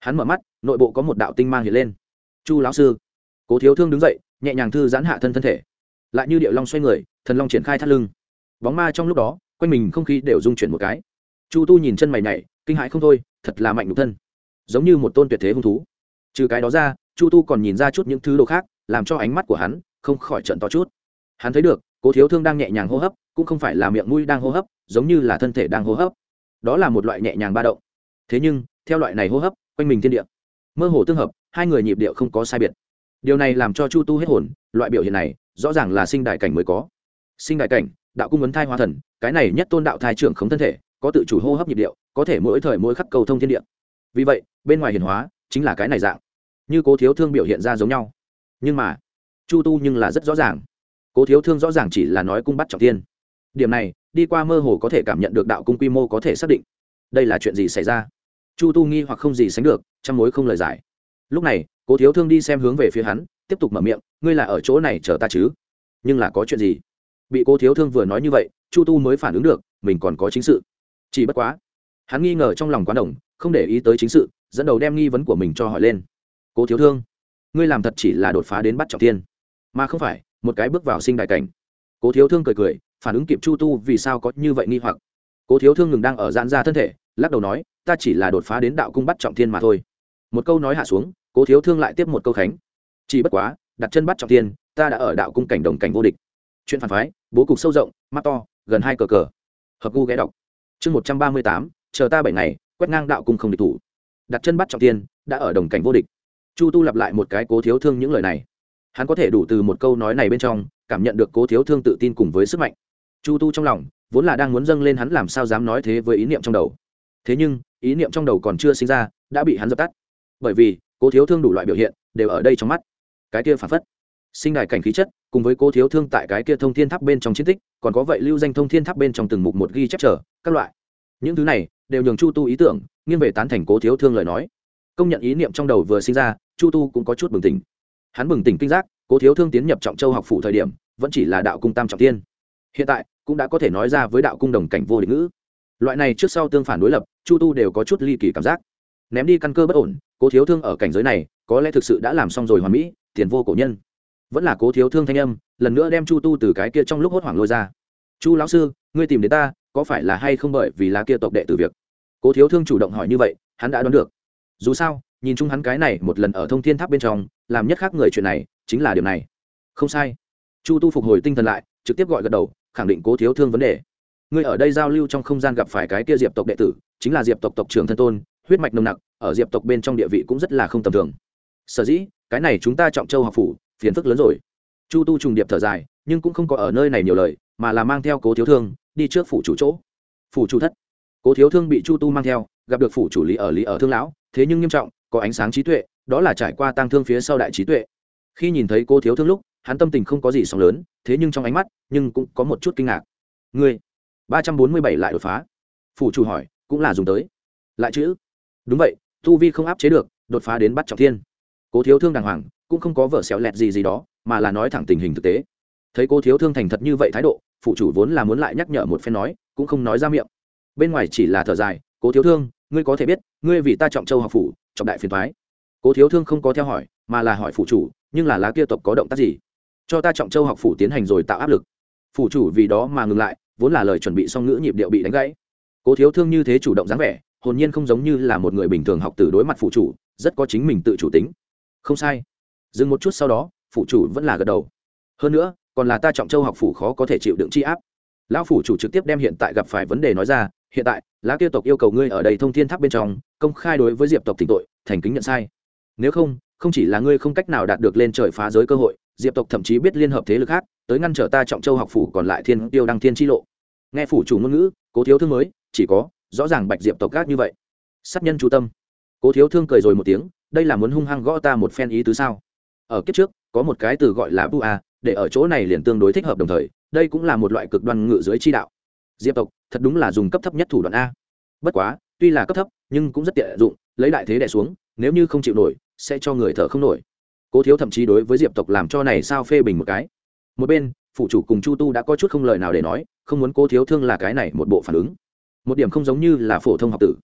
Hắn mở mắt, nội bộ có một đạo tinh mang hiện lên. Chu lão sư. Cố thiếu thương đứng dậy, nhẹ nhàng thư giãn hạ thân thân thể. Lại như điệu long xoay người, thần long triển khai thắt lưng. Bóng ma trong lúc đó, quanh mình không khí đều rung chuyển một cái. Chu tu nhìn chân mày nhảy, kinh hãi không thôi, thật là mạnh nhục thân. Giống như một tôn tuyệt thế hung thú. Trừ cái đó ra, chu tu còn nhìn ra chút những thứ đồ khác, làm cho ánh mắt của hắn không khỏi trận to chút. Hắn thấy được, cố thiếu thương đang nhẹ nhàng hô hấp, cũng không phải là miệng mũi đang hô hấp, giống như là thân thể đang hô hấp. Đó là một loại nhẹ nhàng ba động. Thế nhưng, theo loại này hô hấp, quanh mình thiên địa, mơ hồ tương hợp, hai người nhịp điệu không có sai biệt. Điều này làm cho chu tu hết hồn, loại biểu hiện này, rõ ràng là sinh đại cảnh mới có. Sinh đại cảnh, đạo cung ấn thai hoa thần, cái này nhất tôn đạo thai trưởng khống thân thể, có tự chủ hô hấp nhịp điệu, có thể mỗi thời mỗi khắc cầu thông thiên địa. Vì vậy, bên ngoài hiển hóa, chính là cái này dạng. Như cố thiếu thương biểu hiện ra giống nhau. Nhưng mà chu tu nhưng là rất rõ ràng. Cố thiếu thương rõ ràng chỉ là nói cung bắt trọng tiên điểm này, đi qua mơ hồ có thể cảm nhận được đạo cung quy mô có thể xác định. Đây là chuyện gì xảy ra? Chu tu nghi hoặc không gì sánh được chăm mối không lời giải. Lúc này, cố thiếu thương đi xem hướng về phía hắn, tiếp tục mở miệng, ngươi là ở chỗ này chờ ta chứ? Nhưng là có chuyện gì? Bị cố thiếu thương vừa nói như vậy, chu tu mới phản ứng được, mình còn có chính sự. Chỉ bất quá, hắn nghi ngờ trong lòng quán đồng không để ý tới chính sự, dẫn đầu đem nghi vấn của mình cho hỏi lên. Cố thiếu thương, ngươi làm thật chỉ là đột phá đến bắt trọng tiên mà không phải, một cái bước vào sinh đại cảnh. Cố thiếu thương cười cười, phản ứng kịp chu tu vì sao có như vậy nghi hoặc. Cố thiếu thương ngừng đang ở giãn ra thân thể, lắc đầu nói, ta chỉ là đột phá đến đạo cung bắt trọng thiên mà thôi. Một câu nói hạ xuống, cố thiếu thương lại tiếp một câu khánh. Chỉ bất quá, đặt chân bắt trọng thiên, ta đã ở đạo cung cảnh đồng cảnh vô địch. Chuyện phản phái, bố cục sâu rộng, mắt to, gần hai cờ cờ. Hợp gu ghé đọc. Chương một trăm ba mươi tám, chờ ta bảy ngày, quét ngang đạo cung không địch thủ. Đặt chân bắt trọng tiên đã ở đồng cảnh vô địch. Chu tu lặp lại một cái cố thiếu thương những lời này hắn có thể đủ từ một câu nói này bên trong, cảm nhận được cố thiếu thương tự tin cùng với sức mạnh. Chu tu trong lòng, vốn là đang muốn dâng lên hắn làm sao dám nói thế với ý niệm trong đầu. Thế nhưng, ý niệm trong đầu còn chưa sinh ra, đã bị hắn dập tắt. Bởi vì, cố thiếu thương đủ loại biểu hiện, đều ở đây trong mắt. Cái kia phản phất, sinh đài cảnh khí chất, cùng với cố thiếu thương tại cái kia thông thiên tháp bên trong chiến tích, còn có vậy lưu danh thông thiên tháp bên trong từng mục một ghi chép trở các loại. Những thứ này, đều nhường chu tu ý tưởng nghiêng về tán thành cố thiếu thương lời nói. Công nhận ý niệm trong đầu vừa sinh ra, chu tu cũng có chút bừng tỉnh hắn bừng tỉnh kinh giác, cố thiếu thương tiến nhập trọng châu học phủ thời điểm, vẫn chỉ là đạo cung tam trọng tiên hiện tại, cũng đã có thể nói ra với đạo cung đồng cảnh vô địch ngữ. Loại này trước sau tương phản đối lập, chu tu đều có chút ly kỳ cảm giác. Ném đi căn cơ bất ổn, cố thiếu thương ở cảnh giới này, có lẽ thực sự đã làm xong rồi hoàn mỹ, tiền vô cổ nhân. Vẫn là cố thiếu thương thanh âm, lần nữa đem chu tu từ cái kia trong lúc hốt hoảng lôi ra. Chu lão sư, ngươi tìm đến ta, có phải là hay không bởi vì lá kia tộc đệ từ việc? Cố thiếu thương chủ động hỏi như vậy, hắn đã đoán được. Dù sao, nhìn chung hắn cái này một lần ở thông thiên tháp bên trong làm nhất khác người chuyện này, chính là điều này. Không sai. Chu tu phục hồi tinh thần lại, trực tiếp gọi gật đầu, khẳng định cố thiếu thương vấn đề. Ngươi ở đây giao lưu trong không gian gặp phải cái kia diệp tộc đệ tử, chính là diệp tộc tộc trưởng thân tôn, huyết mạch nồng nặc, ở diệp tộc bên trong địa vị cũng rất là không tầm thường. Sở dĩ, cái này chúng ta trọng châu học phủ, phiền phức lớn rồi. Chu tu trùng điệp thở dài, nhưng cũng không có ở nơi này nhiều lời, mà là mang theo cố thiếu thương, đi trước phủ chủ chỗ. Phủ chủ thất. Cố thiếu thương bị chu tu mang theo, gặp được phủ chủ lý ở lý ở thương lão, thế nhưng nghiêm trọng, có ánh sáng trí tuệ đó là trải qua tăng thương phía sau đại trí tuệ. Khi nhìn thấy cô thiếu thương lúc, hắn tâm tình không có gì sóng lớn, thế nhưng trong ánh mắt, nhưng cũng có một chút kinh ngạc. Ngươi, ba trăm bốn mươi bảy lại đột phá. Phủ chủ hỏi, cũng là dùng tới. Lại chữ. Đúng vậy, tu vi không áp chế được, đột phá đến bắt trọng thiên. Cố thiếu thương đàng hoàng, cũng không có vở xéo lẹt gì gì đó, mà là nói thẳng tình hình thực tế. Thấy cố thiếu thương thành thật như vậy thái độ phụ chủ vốn là muốn lại nhắc nhở một phen nói, cũng không nói ra miệng. Bên ngoài chỉ là thở dài cố thiếu thương, ngươi có thể biết, ngươi vì ta trọng châu học phủ, trọng đại phiền thoái cố thiếu thương không có theo hỏi, mà là hỏi phụ chủ, nhưng là lá kia tộc có động tác gì? Cho ta trọng châu học phủ tiến hành rồi tạo áp lực. Phụ chủ vì đó mà ngừng lại, vốn là lời chuẩn bị song ngữ nhịp điệu bị đánh gãy. Cố thiếu thương như thế chủ động dáng vẻ, hồn nhiên không giống như là một người bình thường học từ đối mặt phụ chủ, rất có chính mình tự chủ tính. Không sai. Dừng một chút sau đó phụ chủ vẫn là gật đầu. Hơn nữa, còn là ta trọng châu học phủ khó có thể chịu đựng chi áp. Lão phủ chủ trực tiếp đem hiện tại gặp phải vấn đề nói ra, hiện tại, lá kia tộc yêu cầu ngươi ở đây thông thiên tháp bên trong, công khai đối với diệp tộc tỉnh tội, thành kính nhận sai nếu không không chỉ là ngươi không cách nào đạt được lên trời phá giới cơ hội, diệp tộc thậm chí biết liên hợp thế lực khác, tới ngăn trở ta trọng châu học phủ còn lại thiên tiêu đăng thiên chi lộ. Nghe phủ chủ ngôn ngữ, cố thiếu thương mới, chỉ có, rõ ràng bạch diệp tộc gác như vậy. Sát nhân chú tâm. Cố thiếu thương cười rồi một tiếng, đây là muốn hung hăng gõ ta một phen ý tứ sao? Ở kiếp trước, có một cái từ gọi là bu a để ở chỗ này liền tương đối thích hợp đồng thời, đây cũng là một loại cực đoan ngự dưới chi đạo. Diệp tộc, thật đúng là dùng cấp thấp nhất thủ đoạn a. Bất quá, tuy là cấp thấp, nhưng cũng rất tiện dụng, lấy đại thế đẻ xuống nếu như không chịu nổi, sẽ cho người thở không nổi. Cố thiếu thậm chí đối với diệp tộc làm cho này sao phê bình một cái. Một bên, phụ chủ cùng chu tu đã có chút không lời nào để nói, không muốn cố thiếu thương là cái này một bộ phản ứng. Một điểm không giống như là phổ thông học tử.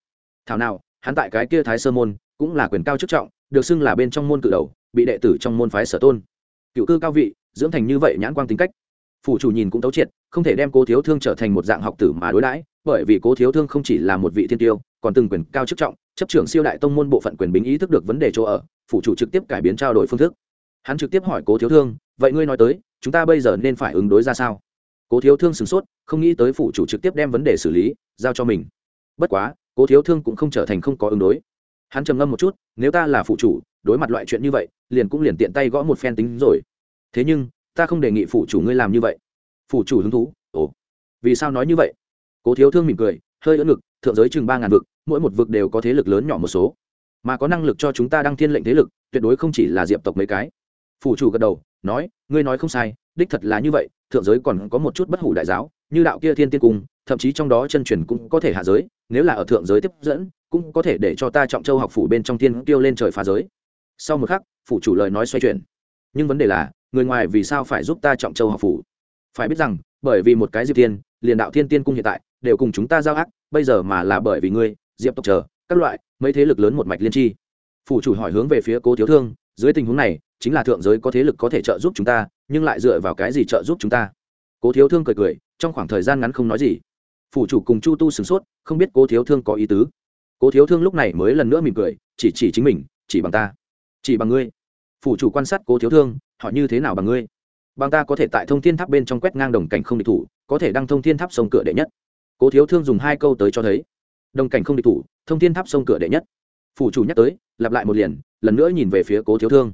Thảo nào, hắn tại cái kia thái sơ môn, cũng là quyền cao chức trọng, được xưng là bên trong môn cự đầu, bị đệ tử trong môn phái sở tôn. Cựu cư cao vị, dưỡng thành như vậy nhãn quang tính cách. Phủ chủ nhìn cũng tấu triệt, không thể đem cố thiếu thương trở thành một dạng học tử mà đối đãi, bởi vì cố thiếu thương không chỉ là một vị thiên tiêu, còn từng quyền cao chức trọng chấp trưởng siêu đại tông môn bộ phận quyền bính ý thức được vấn đề chỗ ở, phủ chủ trực tiếp cải biến trao đổi phương thức. Hắn trực tiếp hỏi cố thiếu thương, vậy ngươi nói tới, chúng ta bây giờ nên phải ứng đối ra sao? Cố thiếu thương sửng sốt, không nghĩ tới phủ chủ trực tiếp đem vấn đề xử lý, giao cho mình. Bất quá, cố thiếu thương cũng không trở thành không có ứng đối. Hắn trầm ngâm một chút, nếu ta là phụ chủ, đối mặt loại chuyện như vậy, liền cũng liền tiện tay gõ một phen tính rồi. Thế nhưng, ta không đề nghị phụ chủ ngươi làm như vậy. Phụ chủ hứng thú, ồ, vì sao nói như vậy? Cố thiếu thương mỉm cười, hơi ưỡn ngực, thượng giới chừng ba ngàn vực mỗi một vực đều có thế lực lớn nhỏ một số. Mà có năng lực cho chúng ta đăng thiên lệnh thế lực, tuyệt đối không chỉ là diệp tộc mấy cái. Phủ chủ gật đầu, nói, ngươi nói không sai, đích thật là như vậy, thượng giới còn có một chút bất hủ đại giáo, như đạo kia thiên tiên cung, thậm chí trong đó chân truyền cũng có thể hạ giới, nếu là ở thượng giới tiếp dẫn, cũng có thể để cho ta trọng châu học phủ bên trong thiên tiêu lên trời phá giới. Sau một khắc, phủ chủ lời nói xoay chuyển. Nhưng vấn đề là, người ngoài vì sao phải giúp ta trọng châu học phủ? Phải biết rằng, bởi vì một cái diệp tiên liền đạo thiên tiên cung hiện tại, đều cùng chúng ta giao ác, bây giờ mà là bởi vì ngươi diệp tộc chờ, các loại, mấy thế lực lớn một mạch liên tri. Phủ chủ hỏi hướng về phía cố thiếu thương, dưới tình huống này, chính là thượng giới có thế lực có thể trợ giúp chúng ta, nhưng lại dựa vào cái gì trợ giúp chúng ta? Cố thiếu thương cười cười, trong khoảng thời gian ngắn không nói gì. Phủ chủ cùng chu tu sửng sốt, không biết cố thiếu thương có ý tứ. Cố thiếu thương lúc này mới lần nữa mỉm cười, chỉ chỉ chính mình, chỉ bằng ta. Chỉ bằng ngươi. Phủ chủ quan sát cố thiếu thương họ như thế nào bằng ngươi? Bằng ta có thể tại thông thiên tháp bên trong quét ngang đồng cảnh không địch thủ, có thể đăng thông thiên tháp sông cửa đệ nhất. Cố thiếu thương dùng hai câu tới cho thấy đồng cảnh không địch thủ, thông thiên tháp sông cửa đệ nhất. Phủ chủ nhắc tới, lặp lại một liền, lần nữa nhìn về phía cố thiếu thương.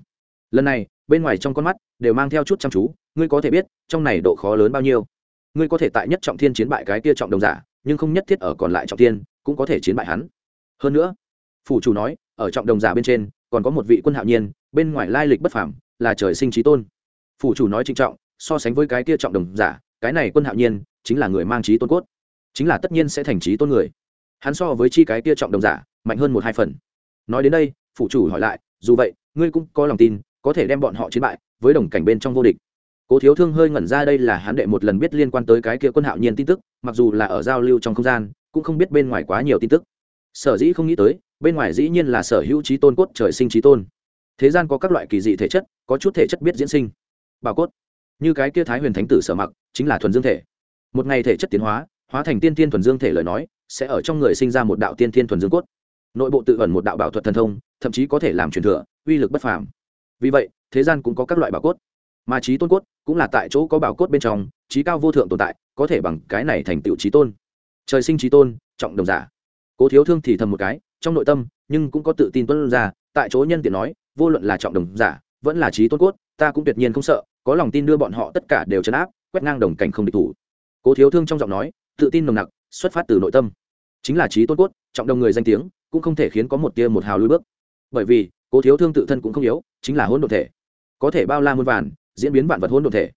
Lần này, bên ngoài trong con mắt, đều mang theo chút chăm chú, ngươi có thể biết, trong này độ khó lớn bao nhiêu. Ngươi có thể tại nhất trọng thiên chiến bại cái kia trọng đồng giả, nhưng không nhất thiết ở còn lại trọng thiên, cũng có thể chiến bại hắn. Hơn nữa, phủ chủ nói, ở trọng đồng giả bên trên, còn có một vị quân hạo nhiên, bên ngoài lai lịch bất phẳng là trời sinh trí tôn. Phủ chủ nói trinh trọng, so sánh với cái kia trọng đồng giả, cái này quân hạo nhiên, chính là người mang trí tôn cốt. Chính là tất nhiên sẽ thành trí tôn người hắn so với chi cái kia trọng đồng giả, mạnh hơn một hai phần. Nói đến đây, phủ chủ hỏi lại, dù vậy, ngươi cũng có lòng tin, có thể đem bọn họ chiến bại với đồng cảnh bên trong vô địch. Cố thiếu thương hơi ngẩn ra đây là hắn đệ một lần biết liên quan tới cái kia quân hạo nhiên tin tức, mặc dù là ở giao lưu trong không gian, cũng không biết bên ngoài quá nhiều tin tức. Sở dĩ không nghĩ tới, bên ngoài dĩ nhiên là sở hữu trí tôn cốt trời sinh trí tôn. Thế gian có các loại kỳ dị thể chất, có chút thể chất biết diễn sinh. Bảo cốt. Như cái kia thái huyền thánh tử sở mặc, chính là thuần dương thể. Một ngày thể chất tiến hóa hóa thành tiên tiên thuần dương thể lời nói sẽ ở trong người sinh ra một đạo tiên thiên thuần dương cốt. Nội bộ tự ẩn một đạo bảo thuật thần thông, thậm chí có thể làm truyền thừa, uy lực bất phàm. Vì vậy, thế gian cũng có các loại bảo cốt. Mà trí tôn cốt cũng là tại chỗ có bảo cốt bên trong trí cao vô thượng tồn tại, có thể bằng cái này thành tựu trí tôn. Trời sinh trí tôn, trọng đồng giả. Cố thiếu thương thì thầm một cái, trong nội tâm, nhưng cũng có tự tin tuân ra, tại chỗ nhân tiện nói, vô luận là trọng đồng giả, vẫn là trí tôn cốt, ta cũng tuyệt nhiên không sợ, có lòng tin đưa bọn họ tất cả đều chấn áp, quét ngang đồng cảnh không địch thủ. Cố thiếu thương trong giọng nói, tự tin nồng nặc xuất phát từ nội tâm. Chính là trí tôn cốt, trọng đồng người danh tiếng, cũng không thể khiến có một tia một hào lui bước. Bởi vì, cố thiếu thương tự thân cũng không yếu, chính là hỗn độn thể. Có thể bao la muôn vàn, diễn biến vạn vật hỗn độn thể.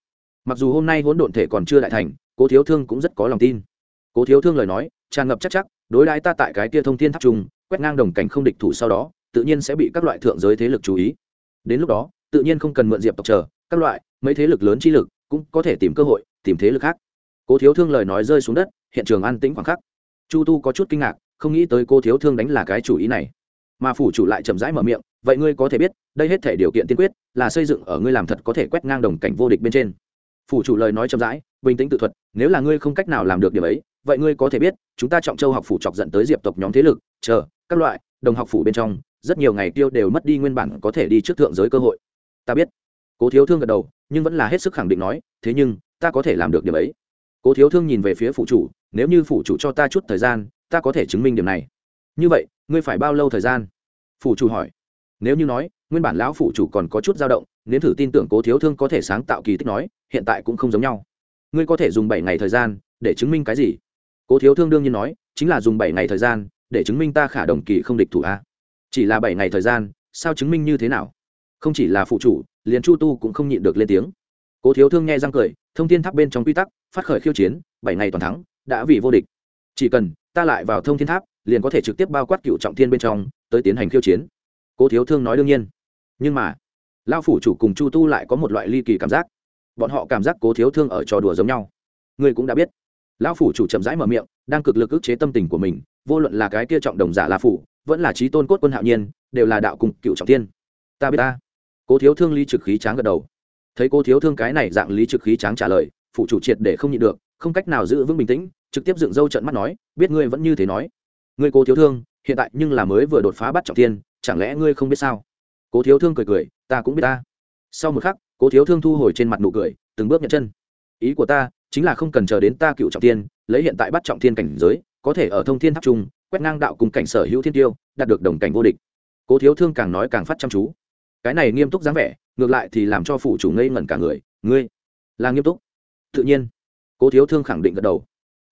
Mặc dù hôm nay hỗn độn thể còn chưa đại thành, cố thiếu thương cũng rất có lòng tin. Cố thiếu thương lời nói, tràn ngập chắc chắc, đối đãi ta tại cái tia thông thiên tháp trung quét ngang đồng cảnh không địch thủ sau đó, tự nhiên sẽ bị các loại thượng giới thế lực chú ý. Đến lúc đó, tự nhiên không cần mượn diệp tộc chờ, các loại, mấy thế lực lớn chi lực, cũng có thể tìm cơ hội, tìm thế lực khác. Cố thiếu thương lời nói rơi xuống đất hiện trường an tĩnh khoảng khắc. Chu tu có chút kinh ngạc, không nghĩ tới cô thiếu thương đánh là cái chủ ý này. Mà phủ chủ lại chậm rãi mở miệng, vậy ngươi có thể biết, đây hết thể điều kiện tiên quyết là xây dựng ở ngươi làm thật có thể quét ngang đồng cảnh vô địch bên trên. Phủ chủ lời nói chậm rãi, bình tĩnh tự thuật, nếu là ngươi không cách nào làm được điều ấy, vậy ngươi có thể biết, chúng ta trọng châu học phủ chọc dẫn tới diệp tộc nhóm thế lực, chờ, các loại, đồng học phủ bên trong, rất nhiều ngày tiêu đều mất đi nguyên bản có thể đi trước thượng giới cơ hội. Ta biết. Cố thiếu thương gật đầu, nhưng vẫn là hết sức khẳng định nói, thế nhưng, ta có thể làm được điều ấy cố thiếu thương nhìn về phía phụ chủ, nếu như phụ chủ cho ta chút thời gian, ta có thể chứng minh điểm này. Như vậy, ngươi phải bao lâu thời gian? Phụ chủ hỏi. Nếu như nói, nguyên bản lão phụ chủ còn có chút dao động nếu thử tin tưởng cố thiếu thương có thể sáng tạo kỳ tích nói, hiện tại cũng không giống nhau. Ngươi có thể dùng bảy ngày thời gian để chứng minh cái gì? Cố thiếu thương đương nhiên nói, chính là dùng bảy ngày thời gian để chứng minh ta khả đồng kỳ không địch thủ a. Chỉ là bảy ngày thời gian, sao chứng minh như thế nào? Không chỉ là phụ chủ, liền chu tu cũng không nhịn được lên tiếng. Cố thiếu thương nghe răng cười thông thiên tháp bên trong quy tắc, phát khởi khiêu chiến, bảy ngày toàn thắng, đã vì vô địch. Chỉ cần ta lại vào thông thiên tháp, liền có thể trực tiếp bao quát cựu trọng thiên bên trong, tới tiến hành khiêu chiến. Cố thiếu thương nói đương nhiên. Nhưng mà lao phủ chủ cùng chu tu lại có một loại ly kỳ cảm giác. Bọn họ cảm giác cố thiếu thương ở trò đùa giống nhau. Ngươi cũng đã biết. Lão phủ chủ chậm rãi mở miệng, đang cực lực ức chế tâm tình của mình, vô luận là cái kia trọng đồng giả la phủ, vẫn là trí tôn cốt quân hạo nhiên, đều là đạo cùng cựu trọng tiên ta biết ta. Cố thiếu thương ly trực khí tráng gật đầu thấy cô thiếu thương cái này dạng lý trực khí tráng trả lời, phụ chủ triệt để không nhịn được, không cách nào giữ vững bình tĩnh, trực tiếp dựng râu trận mắt nói, biết ngươi vẫn như thế nói. Ngươi cô thiếu thương, hiện tại nhưng là mới vừa đột phá bắt trọng tiên chẳng lẽ ngươi không biết sao? Cố thiếu thương cười cười, ta cũng biết ta. Sau một khắc cố thiếu thương thu hồi trên mặt nụ cười, từng bước nhận chân. Ý của ta, chính là không cần chờ đến ta cựu trọng tiên lấy hiện tại bắt trọng thiên cảnh giới, có thể ở thông thiên tháp trung, quét ngang đạo cùng cảnh sở hữu thiên tiêu, đạt được đồng cảnh vô địch. Cố thiếu thương càng nói càng phát chăm chú. Cái này nghiêm túc dáng vẻ ngược lại thì làm cho phụ chủ ngây ngẩn cả người, ngươi là nghiêm túc. Tự nhiên, cố thiếu thương khẳng định gật đầu.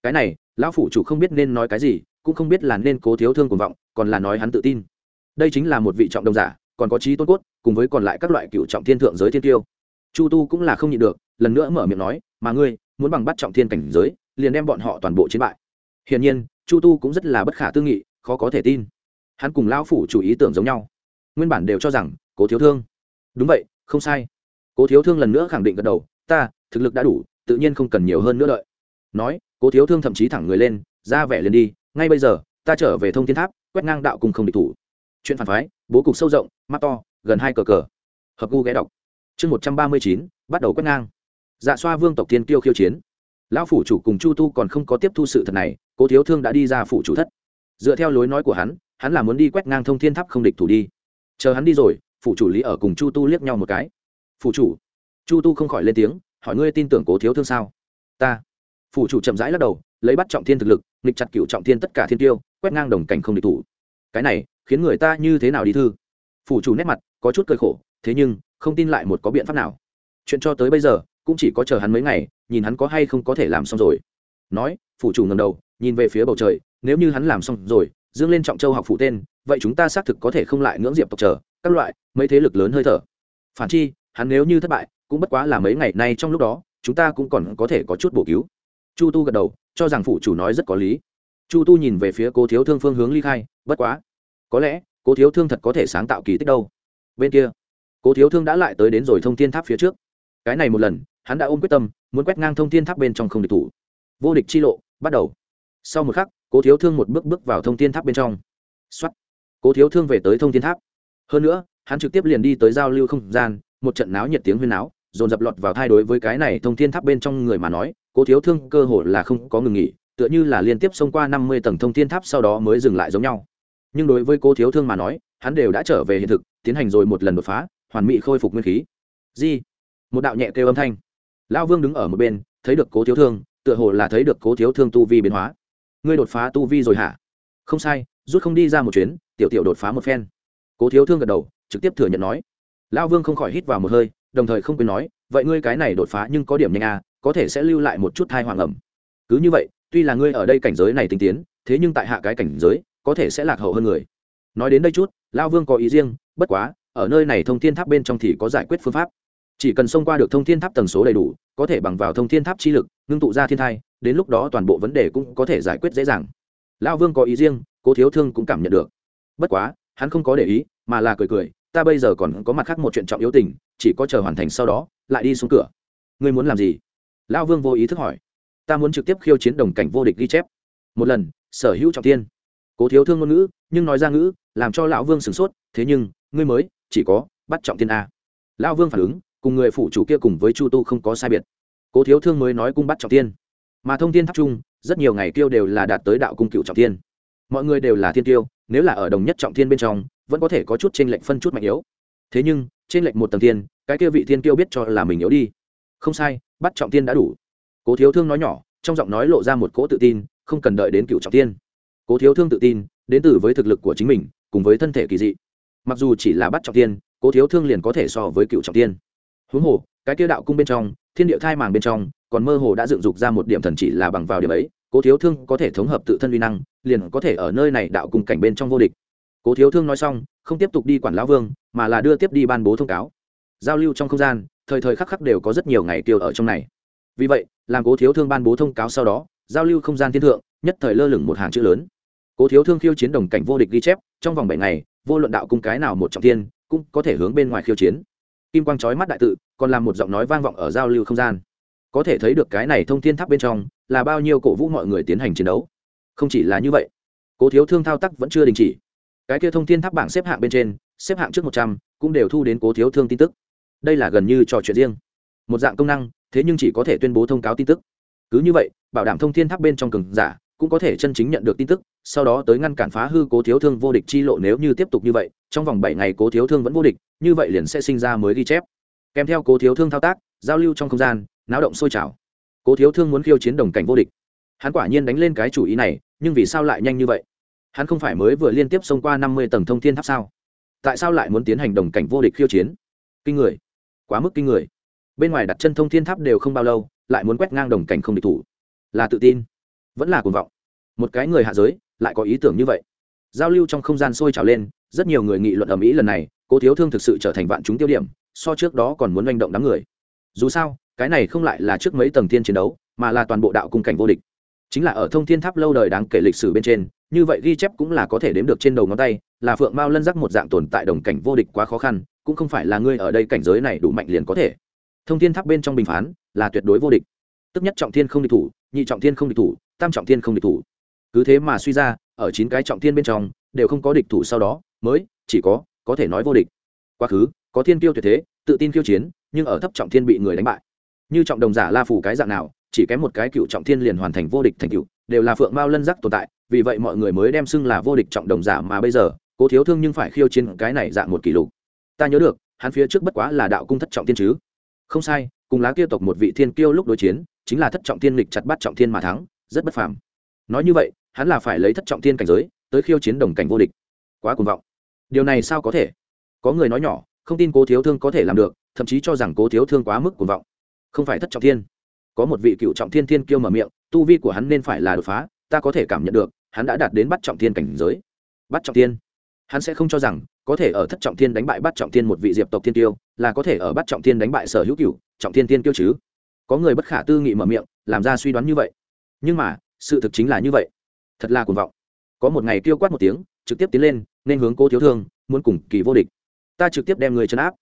Cái này, lão phụ chủ không biết nên nói cái gì, cũng không biết là nên cố thiếu thương cuồng vọng, còn là nói hắn tự tin. Đây chính là một vị trọng đồng giả, còn có trí tôn cốt, cùng với còn lại các loại cựu trọng thiên thượng giới thiên tiêu. Chu tu cũng là không nhịn được, lần nữa mở miệng nói, mà ngươi muốn bằng bắt trọng thiên cảnh giới, liền đem bọn họ toàn bộ chiến bại. Hiển nhiên, chu tu cũng rất là bất khả tư nghị, khó có thể tin. Hắn cùng lão phủ chủ ý tưởng giống nhau. Nguyên bản đều cho rằng, cố thiếu thương. Đúng vậy không sai. Cố thiếu thương lần nữa khẳng định gật đầu, ta, thực lực đã đủ, tự nhiên không cần nhiều hơn nữa đợi. Nói, cố thiếu thương thậm chí thẳng người lên, ra vẻ liền đi, ngay bây giờ, ta trở về thông thiên tháp, quét ngang đạo cùng không địch thủ. Chuyện phản phái, bố cục sâu rộng, mắt to, gần hai cờ cờ. Hợp gu ghé đọc. Chương một trăm ba mươi chín, bắt đầu quét ngang. Dạ xoa vương tộc tiên kiêu khiêu chiến. Lão phủ chủ cùng chu tu còn không có tiếp thu sự thật này, cố thiếu thương đã đi ra phủ chủ thất. Dựa theo lối nói của hắn hắn là muốn đi quét ngang thông thiên tháp không địch thủ đi. Chờ hắn đi rồi phủ chủ lý ở cùng chu tu liếc nhau một cái. Phủ chủ. Chu tu không khỏi lên tiếng, hỏi ngươi tin tưởng cố thiếu thương sao? Ta. Phủ chủ chậm rãi lắc đầu, lấy bắt trọng thiên thực lực, nghịch chặt cựu trọng thiên tất cả thiên tiêu, quét ngang đồng cảnh không địch thủ. Cái này, khiến người ta như thế nào đi thư? Phủ chủ nét mặt, có chút cơi khổ, thế nhưng, không tin lại một có biện pháp nào. Chuyện cho tới bây giờ, cũng chỉ có chờ hắn mấy ngày, nhìn hắn có hay không có thể làm xong rồi. Nói, phủ chủ ngầm đầu, nhìn về phía bầu trời, nếu như hắn làm xong rồi, dương lên trọng châu học phụ tên, vậy chúng ta xác thực có thể không lại ngưỡng diệp tộc chờ các loại, mấy thế lực lớn hơi thở. Phản chi, hắn nếu như thất bại, cũng bất quá là mấy ngày nay trong lúc đó, chúng ta cũng còn có thể có chút bổ cứu. Chu tu gật đầu, cho rằng phụ chủ nói rất có lý. Chu tu nhìn về phía cố thiếu thương phương hướng ly khai, bất quá. Có lẽ, cố thiếu thương thật có thể sáng tạo kỳ tích đâu. Bên kia, cố thiếu thương đã lại tới đến rồi thông thiên tháp phía trước. Cái này một lần, hắn đã ôm quyết tâm, muốn quét ngang thông thiên tháp bên trong không địch thủ. Vô địch chi lộ, bắt đầu. Sau một khắc, cố thiếu thương một bước bước vào thông thiên tháp bên trong. Xuất cố thiếu thương về tới thông thiên tháp hơn nữa, hắn trực tiếp liền đi tới giao lưu không gian, một trận náo nhiệt tiếng huyên náo, dồn dập lọt vào thai đối với cái này thông thiên tháp bên trong người mà nói, cố thiếu thương cơ hội là không có ngừng nghỉ, tựa như là liên tiếp xông qua năm mươi tầng thông thiên tháp sau đó mới dừng lại giống nhau. Nhưng đối với cố thiếu thương mà nói, hắn đều đã trở về hiện thực, tiến hành rồi một lần đột phá, hoàn mỹ khôi phục nguyên khí. Di, một đạo nhẹ kêu âm thanh. Lão vương đứng ở một bên, thấy được cố thiếu thương, tựa hồ là thấy được cố thiếu thương tu vi biến hóa. Ngươi đột phá tu vi rồi hả? Không sai, rút không đi ra một chuyến, tiểu tiểu đột phá một phen cố thiếu thương gật đầu, trực tiếp thừa nhận nói. Lão vương không khỏi hít vào một hơi, đồng thời không quên nói, vậy ngươi cái này đột phá nhưng có điểm nhanh à có thể sẽ lưu lại một chút thai hoàng ẩm. Cứ như vậy, tuy là ngươi ở đây cảnh giới này tinh tiến, thế nhưng tại hạ cái cảnh giới, có thể sẽ lạc hậu hơn người. Nói đến đây chút lao vương có ý riêng, bất quá, ở nơi này thông thiên tháp bên trong thì có giải quyết phương pháp. Chỉ cần xông qua được thông thiên tháp tần số đầy đủ, có thể bằng vào thông thiên tháp chi lực, ngưng tụ ra thiên thai, đến lúc đó toàn bộ vấn đề cũng có thể giải quyết dễ dàng. Lao vương có ý riêng, cố thiếu thương cũng cảm nhận được. Bất quá hắn không có để ý, mà là cười cười, ta bây giờ còn có mặt khác một chuyện trọng yếu tình, chỉ có chờ hoàn thành sau đó, lại đi xuống cửa. Ngươi muốn làm gì? Lão vương vô ý thức hỏi. Ta muốn trực tiếp khiêu chiến đồng cảnh vô địch ghi chép. Một lần, sở hữu trọng tiên cố thiếu thương ngôn ngữ, nhưng nói ra ngữ, làm cho lão vương sửng sốt, thế nhưng, ngươi mới chỉ có bắt trọng tiên a. Lão vương phản ứng, cùng người phụ chủ kia cùng với chu tu không có sai biệt. Cố thiếu thương mới nói cung bắt trọng tiên mà thông tin tháp trung, rất nhiều ngày tiêu đều là đạt tới đạo cung cựu trọng tiên mọi người đều là thiên tiêu nếu là ở đồng nhất trọng thiên bên trong, vẫn có thể có chút trên lệnh phân chút mạnh yếu. Thế nhưng trên lệnh một tầng tiên cái kia vị thiên tiêu biết cho là mình yếu đi. Không sai, bắt trọng tiên đã đủ. Cố thiếu thương nói nhỏ, trong giọng nói lộ ra một cỗ tự tin, không cần đợi đến cựu trọng tiên cố thiếu thương tự tin, đến từ với thực lực của chính mình, cùng với thân thể kỳ dị. Mặc dù chỉ là bắt trọng tiên cố thiếu thương liền có thể so với cựu trọng tiên huống hồ, cái kia đạo cung bên trong, thiên địa thai màng bên trong, còn mơ hồ đã dựng dục ra một điểm thần chỉ là bằng vào điểm ấy cố thiếu thương có thể thống hợp tự thân uy năng, liền có thể ở nơi này đạo cung cảnh bên trong vô địch. Cố thiếu thương nói xong, không tiếp tục đi quản lão vương, mà là đưa tiếp đi ban bố thông cáo. Giao lưu trong không gian, thời thời khắc khắc đều có rất nhiều ngày tiêu ở trong này. Vì vậy, làm cố thiếu thương ban bố thông cáo sau đó, giao lưu không gian thiên thượng, nhất thời lơ lửng một hàng chữ lớn. Cố thiếu thương khiêu chiến đồng cảnh vô địch ghi chép, trong vòng bảy ngày, vô luận đạo cung cái nào một trọng tiên cũng có thể hướng bên ngoài khiêu chiến. Kim quang trói mắt đại tự, còn làm một giọng nói vang vọng ở giao lưu không gian có thể thấy được cái này thông thiên tháp bên trong là bao nhiêu cổ vũ mọi người tiến hành chiến đấu. Không chỉ là như vậy, cố thiếu thương thao tác vẫn chưa đình chỉ. Cái kia thông thiên tháp bảng xếp hạng bên trên, xếp hạng trước một trăm, cũng đều thu đến cố thiếu thương tin tức. Đây là gần như trò chuyện riêng. Một dạng công năng, thế nhưng chỉ có thể tuyên bố thông cáo tin tức. Cứ như vậy, bảo đảm thông thiên tháp bên trong cường giả cũng có thể chân chính nhận được tin tức, sau đó tới ngăn cản phá hư cố thiếu thương vô địch chi lộ nếu như tiếp tục như vậy, trong vòng bảy ngày cố thiếu thương vẫn vô địch, như vậy liền sẽ sinh ra mới ghi chép. Kèm theo cố thiếu thương thao tác, giao lưu trong không gian náo động sôi trào. Cố thiếu thương muốn khiêu chiến đồng cảnh vô địch. Hắn quả nhiên đánh lên cái chủ ý này, nhưng vì sao lại nhanh như vậy? Hắn không phải mới vừa liên tiếp xông qua năm mươi tầng thông thiên tháp sao? Tại sao lại muốn tiến hành đồng cảnh vô địch khiêu chiến? Kinh người. Quá mức kinh người. Bên ngoài đặt chân thông thiên tháp đều không bao lâu, lại muốn quét ngang đồng cảnh không địch thủ. Là tự tin. Vẫn là cuồng vọng. Một cái người hạ giới, lại có ý tưởng như vậy. Giao lưu trong không gian sôi trào lên, rất nhiều người nghị luận ở mỹ lần này, cố thiếu thương thực sự trở thành vạn chúng tiêu điểm, so trước đó còn muốn manh động đám người. Dù sao cái này không lại là trước mấy tầng thiên chiến đấu, mà là toàn bộ đạo cung cảnh vô địch. Chính là ở thông thiên tháp lâu đời đáng kể lịch sử bên trên, như vậy ghi chép cũng là có thể đếm được trên đầu ngón tay, là phượng mao lân giác một dạng tồn tại đồng cảnh vô địch quá khó khăn, cũng không phải là ngươi ở đây cảnh giới này đủ mạnh liền có thể. Thông thiên tháp bên trong bình phán, là tuyệt đối vô địch. Tức nhất trọng thiên không địch thủ, nhị trọng thiên không địch thủ, tam trọng thiên không địch thủ. Cứ thế mà suy ra, ở chín cái trọng thiên bên trong, đều không có địch thủ sau đó, mới chỉ có có thể nói vô địch. Quá khứ, có thiên tiêu tuyệt thế, tự tin kiêu chiến, nhưng ở thấp trọng thiên bị người đánh bại như trọng đồng giả la phủ cái dạng nào, chỉ kém một cái cựu trọng thiên liền hoàn thành vô địch thành cựu đều là phượng mao lân giác tồn tại, vì vậy mọi người mới đem xưng là vô địch trọng đồng giả mà bây giờ, cố thiếu thương nhưng phải khiêu chiến cái này dạng một kỷ lục. Ta nhớ được, hắn phía trước bất quá là đạo cung thất trọng thiên chứ. Không sai, cùng lá kia tộc một vị thiên kiêu lúc đối chiến, chính là thất trọng thiên lịch chặt bắt trọng thiên mà thắng, rất bất phàm. Nói như vậy, hắn là phải lấy thất trọng thiên cảnh giới, tới khiêu chiến đồng cảnh vô địch. Quá cuồng vọng. Điều này sao có thể? Có người nói nhỏ, không tin cố thiếu thương có thể làm được, thậm chí cho rằng cố thiếu thương quá mức cuồng vọng không phải thất trọng thiên. Có một vị cựu trọng thiên thiên kiêu mở miệng, tu vi của hắn nên phải là đột phá, ta có thể cảm nhận được, hắn đã đạt đến bắt trọng thiên cảnh giới. Bắt trọng thiên? Hắn sẽ không cho rằng, có thể ở thất trọng thiên đánh bại bắt trọng thiên một vị diệp tộc thiên tiêu là có thể ở bắt trọng thiên đánh bại sở hữu cựu, trọng thiên thiên tiêu chứ. Có người bất khả tư nghị mở miệng, làm ra suy đoán như vậy. Nhưng mà, sự thực chính là như vậy. Thật là cuồng vọng. Có một ngày kêu quát một tiếng, trực tiếp tiến lên, nên hướng cô thiếu thương, muốn cùng kỳ vô địch. Ta trực tiếp đem người chấn áp.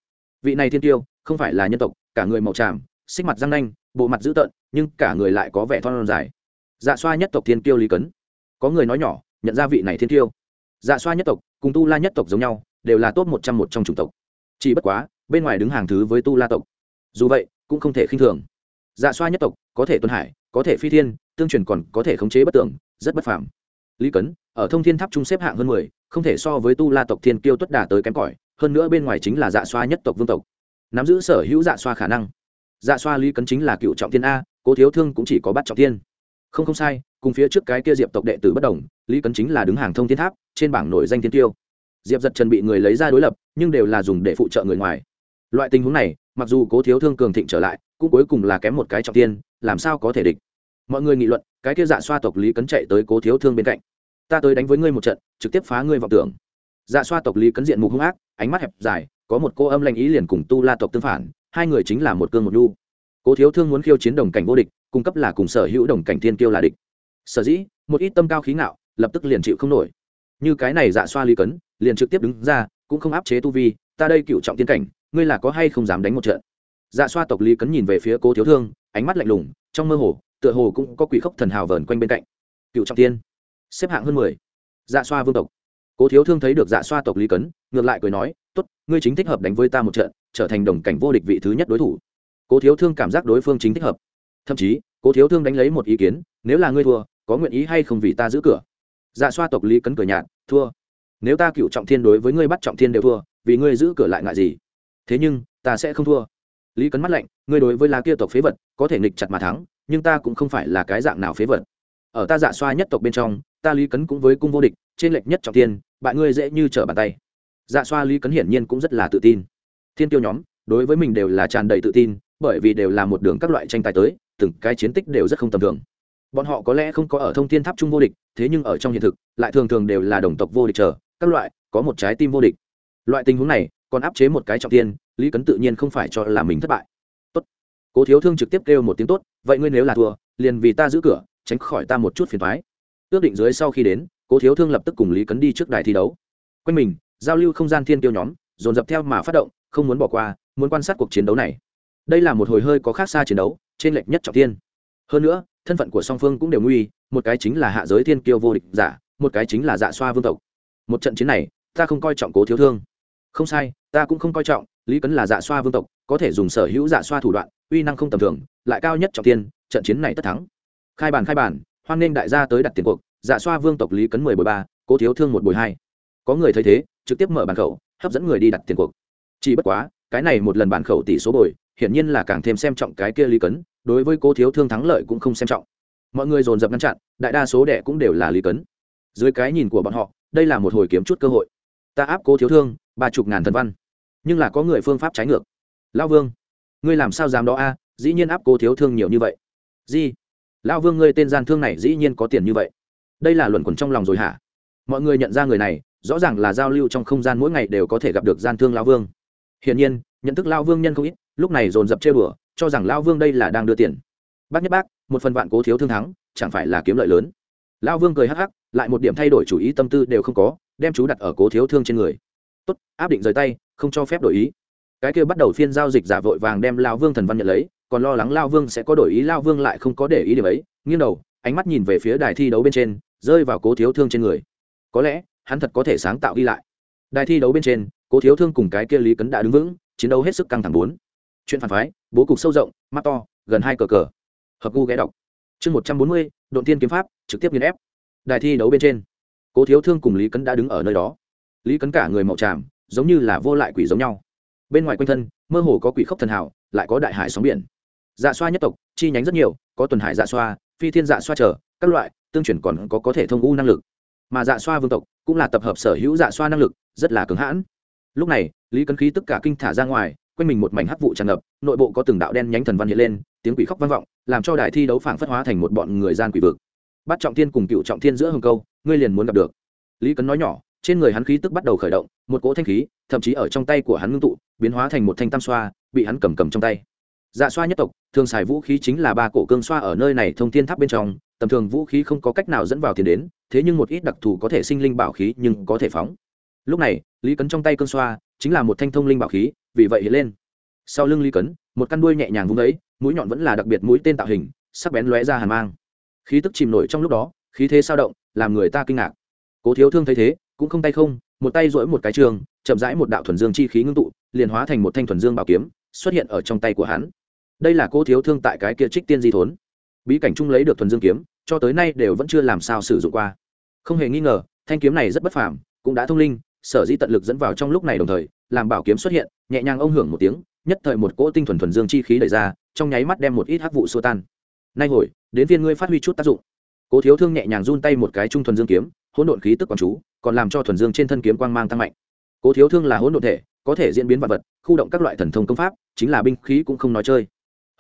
Vị này thiên tiêu không phải là nhân tộc, cả người màu tràm xích mặt răng nanh, bộ mặt dữ tợn, nhưng cả người lại có vẻ thon dài. Dạ xoa nhất tộc thiên Kiêu lý cấn. Có người nói nhỏ, nhận ra vị này thiên Kiêu. dạ xoa nhất tộc cùng tu la nhất tộc giống nhau, đều là top một trăm một trong chủng tộc. Chỉ bất quá, bên ngoài đứng hàng thứ với tu la tộc. Dù vậy, cũng không thể khinh thường. Dạ xoa nhất tộc có thể tuân hải, có thể phi thiên, tương truyền còn có thể khống chế bất tưởng rất bất phàm. Lý cấn, ở thông thiên tháp trung xếp hạng hơn mười, không thể so với tu la tộc thiên kiêu tuất đà tới kém cỏi, hơn nữa bên ngoài chính là dạ xoa nhất tộc vương tộc. Nắm giữ sở hữu dạ xoa khả năng dạ xoa lý cấn chính là cựu trọng thiên a, cố thiếu thương cũng chỉ có bắt trọng thiên. Không không sai, cùng phía trước cái kia diệp tộc đệ tử bất đồng, lý cấn chính là đứng hàng thông thiên tháp, trên bảng nổi danh thiên tiêu. Diệp giật trần bị người lấy ra đối lập, nhưng đều là dùng để phụ trợ người ngoài. Loại tình huống này, mặc dù cố thiếu thương cường thịnh trở lại, cũng cuối cùng là kém một cái trọng tiên làm sao có thể địch? Mọi người nghị luận, cái kia dạ xoa tộc lý cấn chạy tới cố thiếu thương bên cạnh. Ta tới đánh với ngươi một trận, trực tiếp phá ngươi vọng tưởng. Dạ xoa tộc lý cấn diện mục hung ác, ánh mắt hẹp dài, có một cô âm lanh ý liền cùng tu la tộc tương phản, hai người chính là một cương một nhu cố thiếu thương muốn khiêu chiến đồng cảnh vô địch, cung cấp là cùng sở hữu đồng cảnh thiên kiêu là địch. Sở dĩ, một ít tâm cao khí ngạo, lập tức liền chịu không nổi. Như cái này dạ xoa lý cấn, liền trực tiếp đứng ra, cũng không áp chế tu vi, ta đây cựu trọng tiên cảnh, ngươi là có hay không dám đánh một trận? Dạ xoa tộc lý cấn nhìn về phía cố thiếu thương, ánh mắt lạnh lùng, trong mơ hồ, tựa hồ cũng có quỷ khốc thần hào vờn quanh bên cạnh. Cựu trọng tiên, xếp hạng hơn mười. Dạ xoa vương tộc. Cố thiếu thương thấy được dạ xoa tộc lý cấn, ngược lại cười nói t ố t ngươi chính thích hợp đánh với ta một trận, trở thành đồng cảnh vô địch vị thứ nhất đối thủ cố thiếu thương cảm giác đối phương chính thích hợp. Thậm chí cố thiếu thương đánh lấy một ý kiến nếu là ngươi thua có nguyện ý hay không vì ta giữ cửa? Dạ xoa tộc lý cấn cửa nhạt thua. Nếu ta cựu trọng thiên đối với ngươi bắt trọng thiên đều thua vì ngươi giữ cửa lại ngại gì? Thế nhưng ta sẽ không thua. Lý cấn mắt lạnh ngươi đối với lá kia tộc phế vật có thể nghịch chặt mà thắng nhưng ta cũng không phải là cái dạng nào phế vật. Ở ta dạ xoa nhất tộc bên trong ta lý cấn cũng với cung vô địch trên lệch nhất trọng thiên, bạn ngươi dễ như trở bàn tay. Dạ xoa lý cấn hiển nhiên cũng rất là tự tin. Thiên tiêu nhóm đối với mình đều là tràn đầy tự tin bởi vì đều là một đường các loại tranh tài tới, từng cái chiến tích đều rất không tầm thường. Bọn họ có lẽ không có ở thông thiên tháp trung vô địch, thế nhưng ở trong hiện thực, lại thường thường đều là đồng tộc vô địch chờ, các loại, có một trái tim vô địch. Loại tình huống này, còn áp chế một cái trọng tiên lý cấn tự nhiên không phải cho là mình thất bại. Tốt. Cố thiếu thương trực tiếp kêu một tiếng tốt, vậy ngươi nếu là thua, liền vì ta giữ cửa, tránh khỏi ta một chút phiền thoái ước định dưới sau khi đến, cố thiếu thương lập tức cùng lý cấn đi trước đài thi đấu. Quanh mình, giao lưu không gian thiên tiêu nhóm, dồn dập theo mà phát động, không muốn bỏ qua, muốn quan sát cuộc chiến đấu này đây là một hồi hơi có khác xa chiến đấu, trên lệch nhất trọng tiên hơn nữa, thân phận của song phương cũng đều nguy, một cái chính là hạ giới thiên kiêu vô địch giả, một cái chính là dạ xoa vương tộc. Một trận chiến này, ta không coi trọng cố thiếu thương. Không sai, ta cũng không coi trọng, lý cấn là dạ xoa vương tộc, có thể dùng sở hữu dạ xoa thủ đoạn, uy năng không tầm thường, lại cao nhất trọng tiên trận chiến này tất thắng. Khai bàn khai bàn hoan nghênh đại gia tới đặt tiền cuộc dạ xoa vương tộc lý cấn mười bồi ba, cố thiếu thương một bồi hai. Có người thấy thế, trực tiếp mở bàn khẩu, hấp dẫn người đi đặt tiền cuộc. Chỉ bất quá, cái này một lần bàn khẩu tỷ số bồi hiển nhiên là càng thêm xem trọng cái kia lý cấn, đối với cố thiếu thương thắng lợi cũng không xem trọng. Mọi người dồn dập ngăn chặn, đại đa số đẻ cũng đều là lý cấn. Dưới cái nhìn của bọn họ, đây là một hồi kiếm chút cơ hội. Ta áp cố thiếu thương, ba chục ngàn thần văn. Nhưng là có người phương pháp trái ngược. Lao vương, ngươi làm sao dám đó a? Dĩ nhiên áp cố thiếu thương nhiều như vậy. Di lao vương, ngươi tên gian thương này dĩ nhiên có tiền như vậy. Đây là luận quẩn trong lòng rồi hả? Mọi người nhận ra người này, rõ ràng là giao lưu trong không gian mỗi ngày đều có thể gặp được gian thương lao vương. Hiển nhiên, nhận thức lao vương nhân không ít lúc này dồn dập chơi bừa cho rằng lao vương đây là đang đưa tiền. Bác nhất bác, một phần vạn cố thiếu thương thắng, chẳng phải là kiếm lợi lớn. Lao vương cười hắc hắc, lại một điểm thay đổi chủ ý tâm tư đều không có, đem chú đặt ở cố thiếu thương trên người. Tốt, áp định rời tay, không cho phép đổi ý. Cái kia bắt đầu phiên giao dịch giả vội vàng đem lao vương thần văn nhận lấy, còn lo lắng lao vương sẽ có đổi ý lao vương lại không có để ý điểm ấy, nghiêng đầu, ánh mắt nhìn về phía đài thi đấu bên trên, rơi vào cố thiếu thương trên người. Có lẽ, hắn thật có thể sáng tạo ghi lại. Đài thi đấu bên trên, cố thiếu thương cùng cái kia lý cấn đã đứng vững, chiến đấu hết sức căng thẳng bốn chuyện phản phái, bố cục sâu rộng, mắt to, gần hai cờ cờ. Hợp gu ghé đọc. Chương một trăm bốn mươi, độn tiên kiếm pháp, trực tiếp nghiên ép. Đài thi đấu bên trên. Cố thiếu thương cùng lý cấn đã đứng ở nơi đó. Lý cấn cả người mậu tràm, giống như là vô lại quỷ giống nhau. Bên ngoài quanh thân, mơ hồ có quỷ khốc thần hảo lại có đại hải sóng biển. Dạ xoa nhất tộc, chi nhánh rất nhiều, có tuần hải dạ xoa, phi thiên dạ xoa trở các loại, tương chuyển còn có có thể thông u năng lực. Mà dạ xoa vương tộc, cũng là tập hợp sở hữu dạ xoa năng lực, rất là cứng hãn. Lúc này, lý cấn khí tất cả kinh thả ra ngoài quanh mình một mảnh hắc vụ tràn ngập, nội bộ có từng đạo đen nhánh thần văn hiện lên, tiếng quỷ khóc vang vọng, làm cho đài thi đấu phảng phất hóa thành một bọn người gian quỷ vực. Bắt trọng thiên cùng cựu trọng thiên giữa hồng câu, ngươi liền muốn gặp được. Lý cấn nói nhỏ, trên người hắn khí tức bắt đầu khởi động, một cỗ thanh khí, thậm chí ở trong tay của hắn ngưng tụ, biến hóa thành một thanh tam xoa, bị hắn cầm cầm trong tay. Dạ xoa nhất tộc, thường xài vũ khí chính là ba cổ cương xoa ở nơi này thông thiên tháp bên trong, tầm thường vũ khí không có cách nào dẫn vào tiền đến, thế nhưng một ít đặc thù có thể sinh linh bảo khí nhưng có thể phóng. Lúc này, lý cấn trong tay cương xoa, chính là một thanh thông linh bảo khí vì vậy hiện lên. Sau lưng ly cấn, một căn đuôi nhẹ nhàng vung ấy, mũi nhọn vẫn là đặc biệt mũi tên tạo hình, sắc bén lóe ra hàn mang. Khí tức chìm nổi trong lúc đó, khí thế sao động, làm người ta kinh ngạc. Cố thiếu thương thấy thế, cũng không tay không, một tay duỗi một cái trường, chậm rãi một đạo thuần dương chi khí ngưng tụ, liền hóa thành một thanh thuần dương bảo kiếm, xuất hiện ở trong tay của hắn. Đây là cố thiếu thương tại cái kia trích tiên di thốn. Bí cảnh chung lấy được thuần dương kiếm, cho tới nay đều vẫn chưa làm sao sử dụng qua. Không hề nghi ngờ, thanh kiếm này rất bất phàm, cũng đã thông linh sở dĩ tận lực dẫn vào trong lúc này đồng thời, làm bảo kiếm xuất hiện, nhẹ nhàng ông hưởng một tiếng, nhất thời một cỗ tinh thuần thuần dương chi khí đẩy ra, trong nháy mắt đem một ít hắc vụ xua tan. Nay hồi, đến viên ngươi phát huy chút tác dụng. Cố thiếu thương nhẹ nhàng run tay một cái trung thuần dương kiếm, hỗn độn khí tức còn chú, còn làm cho thuần dương trên thân kiếm quang mang tăng mạnh. Cố thiếu thương là hỗn độn thể, có thể diễn biến vật vật, khu động các loại thần thông công pháp, chính là binh khí cũng không nói chơi.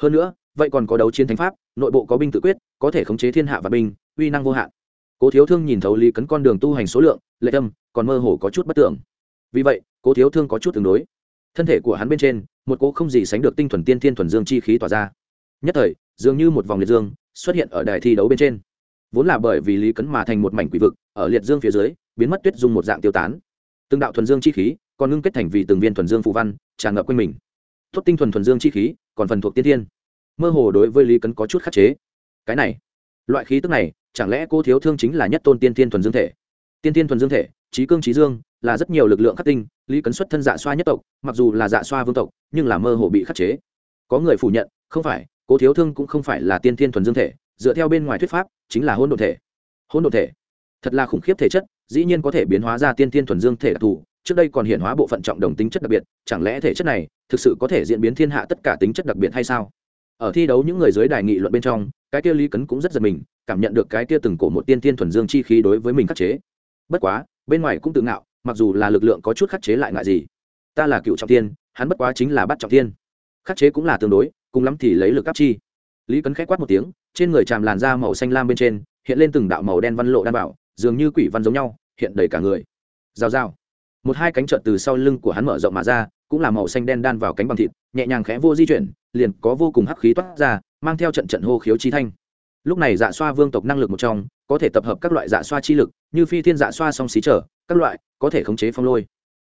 Hơn nữa, vậy còn có đấu chiến thánh pháp, nội bộ có binh tự quyết, có thể khống chế thiên hạ và binh, uy năng vô hạn cố thiếu thương nhìn thấu lý cấn con đường tu hành số lượng, lệ tâm, còn mơ hồ có chút bất tưởng. Vì vậy, cố thiếu thương có chút tương đối. Thân thể của hắn bên trên, một cố không gì sánh được tinh thuần tiên thiên thuần dương chi khí tỏa ra. Nhất thời, dường như một vòng liệt dương xuất hiện ở đài thi đấu bên trên. Vốn là bởi vì lý cấn mà thành một mảnh quỷ vực, ở liệt dương phía dưới, biến mất tuyết dung một dạng tiêu tán. Từng đạo thuần dương chi khí còn ngưng kết thành vì từng viên thuần dương phù văn, tràn ngập quanh mình. Tốt tinh thuần thuần dương chi khí còn phần thuộc tiên thiên. Mơ hồ đối với lý cấn có chút khắc chế. Cái này loại khí tức này, chẳng lẽ cô thiếu thương chính là nhất tôn tiên thiên thuần dương thể? Tiên thiên thuần dương thể, trí cương trí dương, là rất nhiều lực lượng khắc tinh, lý cấn xuất thân dạ xoa nhất tộc, mặc dù là dạ xoa vương tộc, nhưng là mơ hồ bị khắc chế. Có người phủ nhận, không phải, cô thiếu thương cũng không phải là tiên thiên thuần dương thể, dựa theo bên ngoài thuyết pháp, chính là hôn đ ộ thể. Hôn đ ộ thể? Thật là khủng khiếp thể chất, dĩ nhiên có thể biến hóa ra tiên thiên thuần dương thể đặc thù, trước đây còn hiện hóa bộ phận trọng đồng tính chất đặc biệt, chẳng lẽ thể chất này thực sự có thể diễn biến thiên hạ tất cả tính chất đặc biệt hay sao? Ở thi đấu những người dưới đài nghị luận bên trong cái kia lý cấn cũng rất giật mình, cảm nhận được cái kia từng cổ một tiên thiên thuần dương chi khí đối với mình khắc chế. Bất quá, bên ngoài cũng tự ngạo, mặc dù là lực lượng có chút khắc chế lại ngại gì. Ta là cựu trọng tiên, hắn bất quá chính là bắt trọng tiên. Khắc chế cũng là tương đối, cùng lắm thì lấy lực áp chi. Lý cấn k h á c quát một tiếng, trên người tràm làn da màu xanh lam bên trên, hiện lên từng đạo màu đen văn lộ đan bảo, dường như quỷ văn giống nhau, hiện đầy cả người. Rào rào. Một hai cánh trợn từ sau lưng của hắn mở rộng mà ra, cũng là màu xanh đen đan vào cánh bằng thịt, nhẹ nhàng khẽ vô di chuyển, liền có vô cùng hắc khí toát ra mang theo trận trận hô khiếu chi thanh. Lúc này dạ xoa vương tộc năng lực một trong, có thể tập hợp các loại dạ xoa chi lực, như phi thiên dạ xoa song xí trở, các loại, có thể khống chế phong lôi.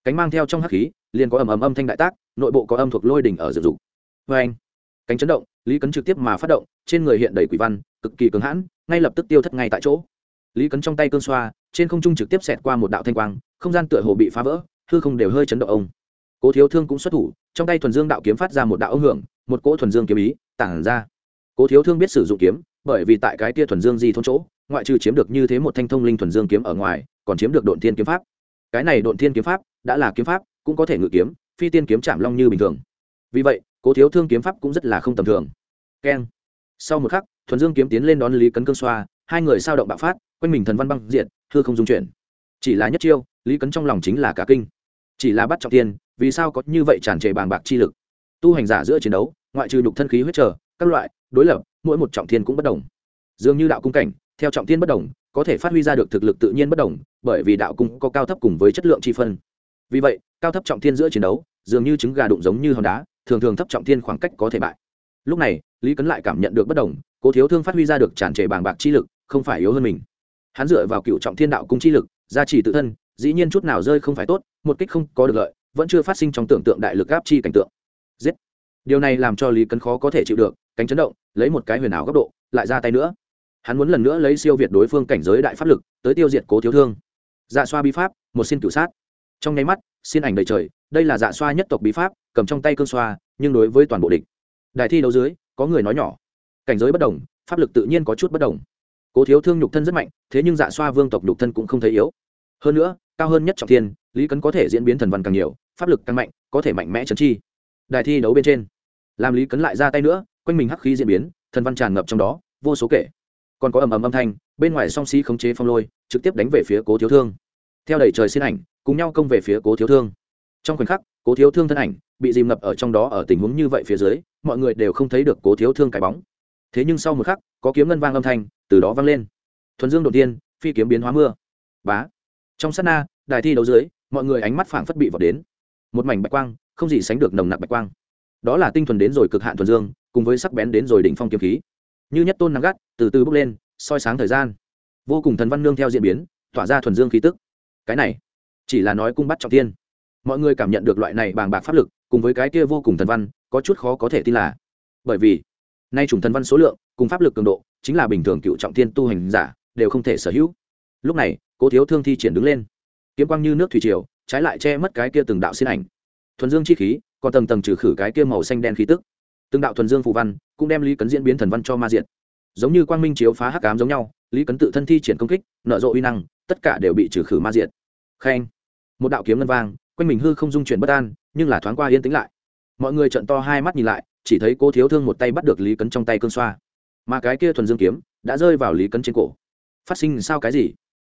Cánh mang theo trong hắc khí, liền có ầm ầm âm thanh đại tác, nội bộ có âm thuộc lôi đỉnh ở dự dụng vê anh, cánh chấn động, lý cấn trực tiếp mà phát động, trên người hiện đầy quỷ văn, cực kỳ cứng hãn, ngay lập tức tiêu thất ngay tại chỗ. Lý cấn trong tay cơn xoa, trên không trung trực tiếp xẹt qua một đạo thanh quang, không gian tựa hồ bị phá vỡ, hư không đều hơi chấn động ông. Cố thiếu thương cũng xuất thủ, trong tay thuần dương đạo kiếm phát ra một đạo ông hưởng, một cỗ thuần dương kiếm ý, tản ra cố thiếu thương biết sử dụng kiếm, bởi vì tại cái tia thuần dương di thôn chỗ, ngoại trừ chiếm được như thế một thanh thông linh thuần dương kiếm ở ngoài, còn chiếm được độn thiên kiếm pháp. Cái này độn thiên kiếm pháp, đã là kiếm pháp, cũng có thể ngự kiếm, phi tiên kiếm chạm long như bình thường. Vì vậy, cố thiếu thương kiếm pháp cũng rất là không tầm thường. Keng. Sau một khắc, thuần dương kiếm tiến lên đón lý cấn cương xoa, hai người sao động bạo phát, quanh mình thần văn băng diện thưa không dung chuyển. Chỉ là nhất chiêu, lý cấn trong lòng chính là cả kinh. Chỉ là bắt trọng tiên, vì sao có như vậy tràn trề bàng bạc chi lực? Tu hành giả giữa chiến đấu, ngoại trừ nhục thân khí huyết trở, các loại đối lập, mỗi một trọng thiên cũng bất đồng. Dường như đạo cung cảnh, theo trọng thiên bất đồng, có thể phát huy ra được thực lực tự nhiên bất đồng, bởi vì đạo cung có cao thấp cùng với chất lượng chi phân. Vì vậy, cao thấp trọng thiên giữa chiến đấu, dường như trứng gà đụng giống như hòn đá, thường thường thấp trọng thiên khoảng cách có thể bại. Lúc này, lý cấn lại cảm nhận được bất đồng, cố thiếu thương phát huy ra được tràn trề bàng bạc chi lực, không phải yếu hơn mình. Hắn dựa vào cựu trọng thiên đạo cung chi lực, gia trì tự thân, dĩ nhiên chút nào rơi không phải tốt, một kích không có được lợi, vẫn chưa phát sinh trong tưởng tượng đại lực áp chi cảnh tượng. Giết! Điều này làm cho lý cấn khó có thể chịu được, cánh chấn động, lấy một cái huyền ảo góc độ, lại ra tay nữa. Hắn muốn lần nữa lấy siêu việt đối phương cảnh giới đại pháp lực, tới tiêu diệt cố thiếu thương. Dạ xoa bí pháp, một xin cửu sát. Trong nháy mắt, xin ảnh đầy trời, đây là dạ xoa nhất tộc bí pháp, cầm trong tay cương xoa, nhưng đối với toàn bộ địch, đại thi đấu dưới, có người nói nhỏ. Cảnh giới bất đồng, pháp lực tự nhiên có chút bất đồng. Cố thiếu thương nhục thân rất mạnh, thế nhưng dạ xoa vương tộc nhục thân cũng không thấy yếu. Hơn nữa, cao hơn nhất trọng thiên, lý cấn có thể diễn biến thần văn càng nhiều, pháp lực càng mạnh, có thể mạnh mẽ chấn chi. Đại thi đấu bên trên làm lý cấn lại ra tay nữa, quanh mình hắc khí diễn biến, thần văn tràn ngập trong đó, vô số kể. Còn có ầm ầm âm thanh, bên ngoài song sĩ khống chế phong lôi, trực tiếp đánh về phía cố thiếu thương. Theo đẩy trời xin ảnh, cùng nhau công về phía cố thiếu thương. Trong khoảnh khắc, cố thiếu thương thân ảnh bị dìm ngập ở trong đó ở tình huống như vậy phía dưới, mọi người đều không thấy được cố thiếu thương cái bóng. Thế nhưng sau một khắc, có kiếm ngân vang âm thanh từ đó vang lên. Thuần dương đột tiên phi kiếm biến hóa mưa. Bá. Trong sát na, đài thi đấu dưới, mọi người ánh mắt phảng phất bị vào đến. Một mảnh bạch quang, không gì sánh được nồng nặc bạch quang đó là tinh thuần đến rồi cực hạn thuần dương, cùng với sắc bén đến rồi đỉnh phong kiếm khí. Như nhất tôn nắng gắt, từ từ bước lên, soi sáng thời gian. Vô cùng thần văn nương theo diễn biến, tỏa ra thuần dương khí tức. Cái này, chỉ là nói cung bắt trọng tiên mọi người cảm nhận được loại này bàng bạc pháp lực, cùng với cái kia vô cùng thần văn, có chút khó có thể tin là. Bởi vì, nay chủng thần văn số lượng, cùng pháp lực cường độ, chính là bình thường cựu trọng tiên tu hành giả, đều không thể sở hữu. Lúc này, cố thiếu thương thi triển đứng lên. Kiếm quang như nước thủy triều, trái lại che mất cái kia từng đạo xin ảnh. Thuần dương chi khí còn tầng tầng trừ khử cái kia màu xanh đen khí tức. Từng đạo thuần dương phù văn cũng đem lý cấn diễn biến thần văn cho ma diện giống như quang minh chiếu phá hắc cám giống nhau, lý cấn tự thân thi triển công kích nợ rộ uy năng, tất cả đều bị trừ khử ma diện khen. Một đạo kiếm ngân vang, quanh mình hư không dung chuyển bất an, nhưng là thoáng qua yên tĩnh lại. Mọi người trận to hai mắt nhìn lại, chỉ thấy cô thiếu thương một tay bắt được lý cấn trong tay cơn xoa. Mà cái kia thuần dương kiếm đã rơi vào lý cấn trên cổ. Phát sinh sao cái gì?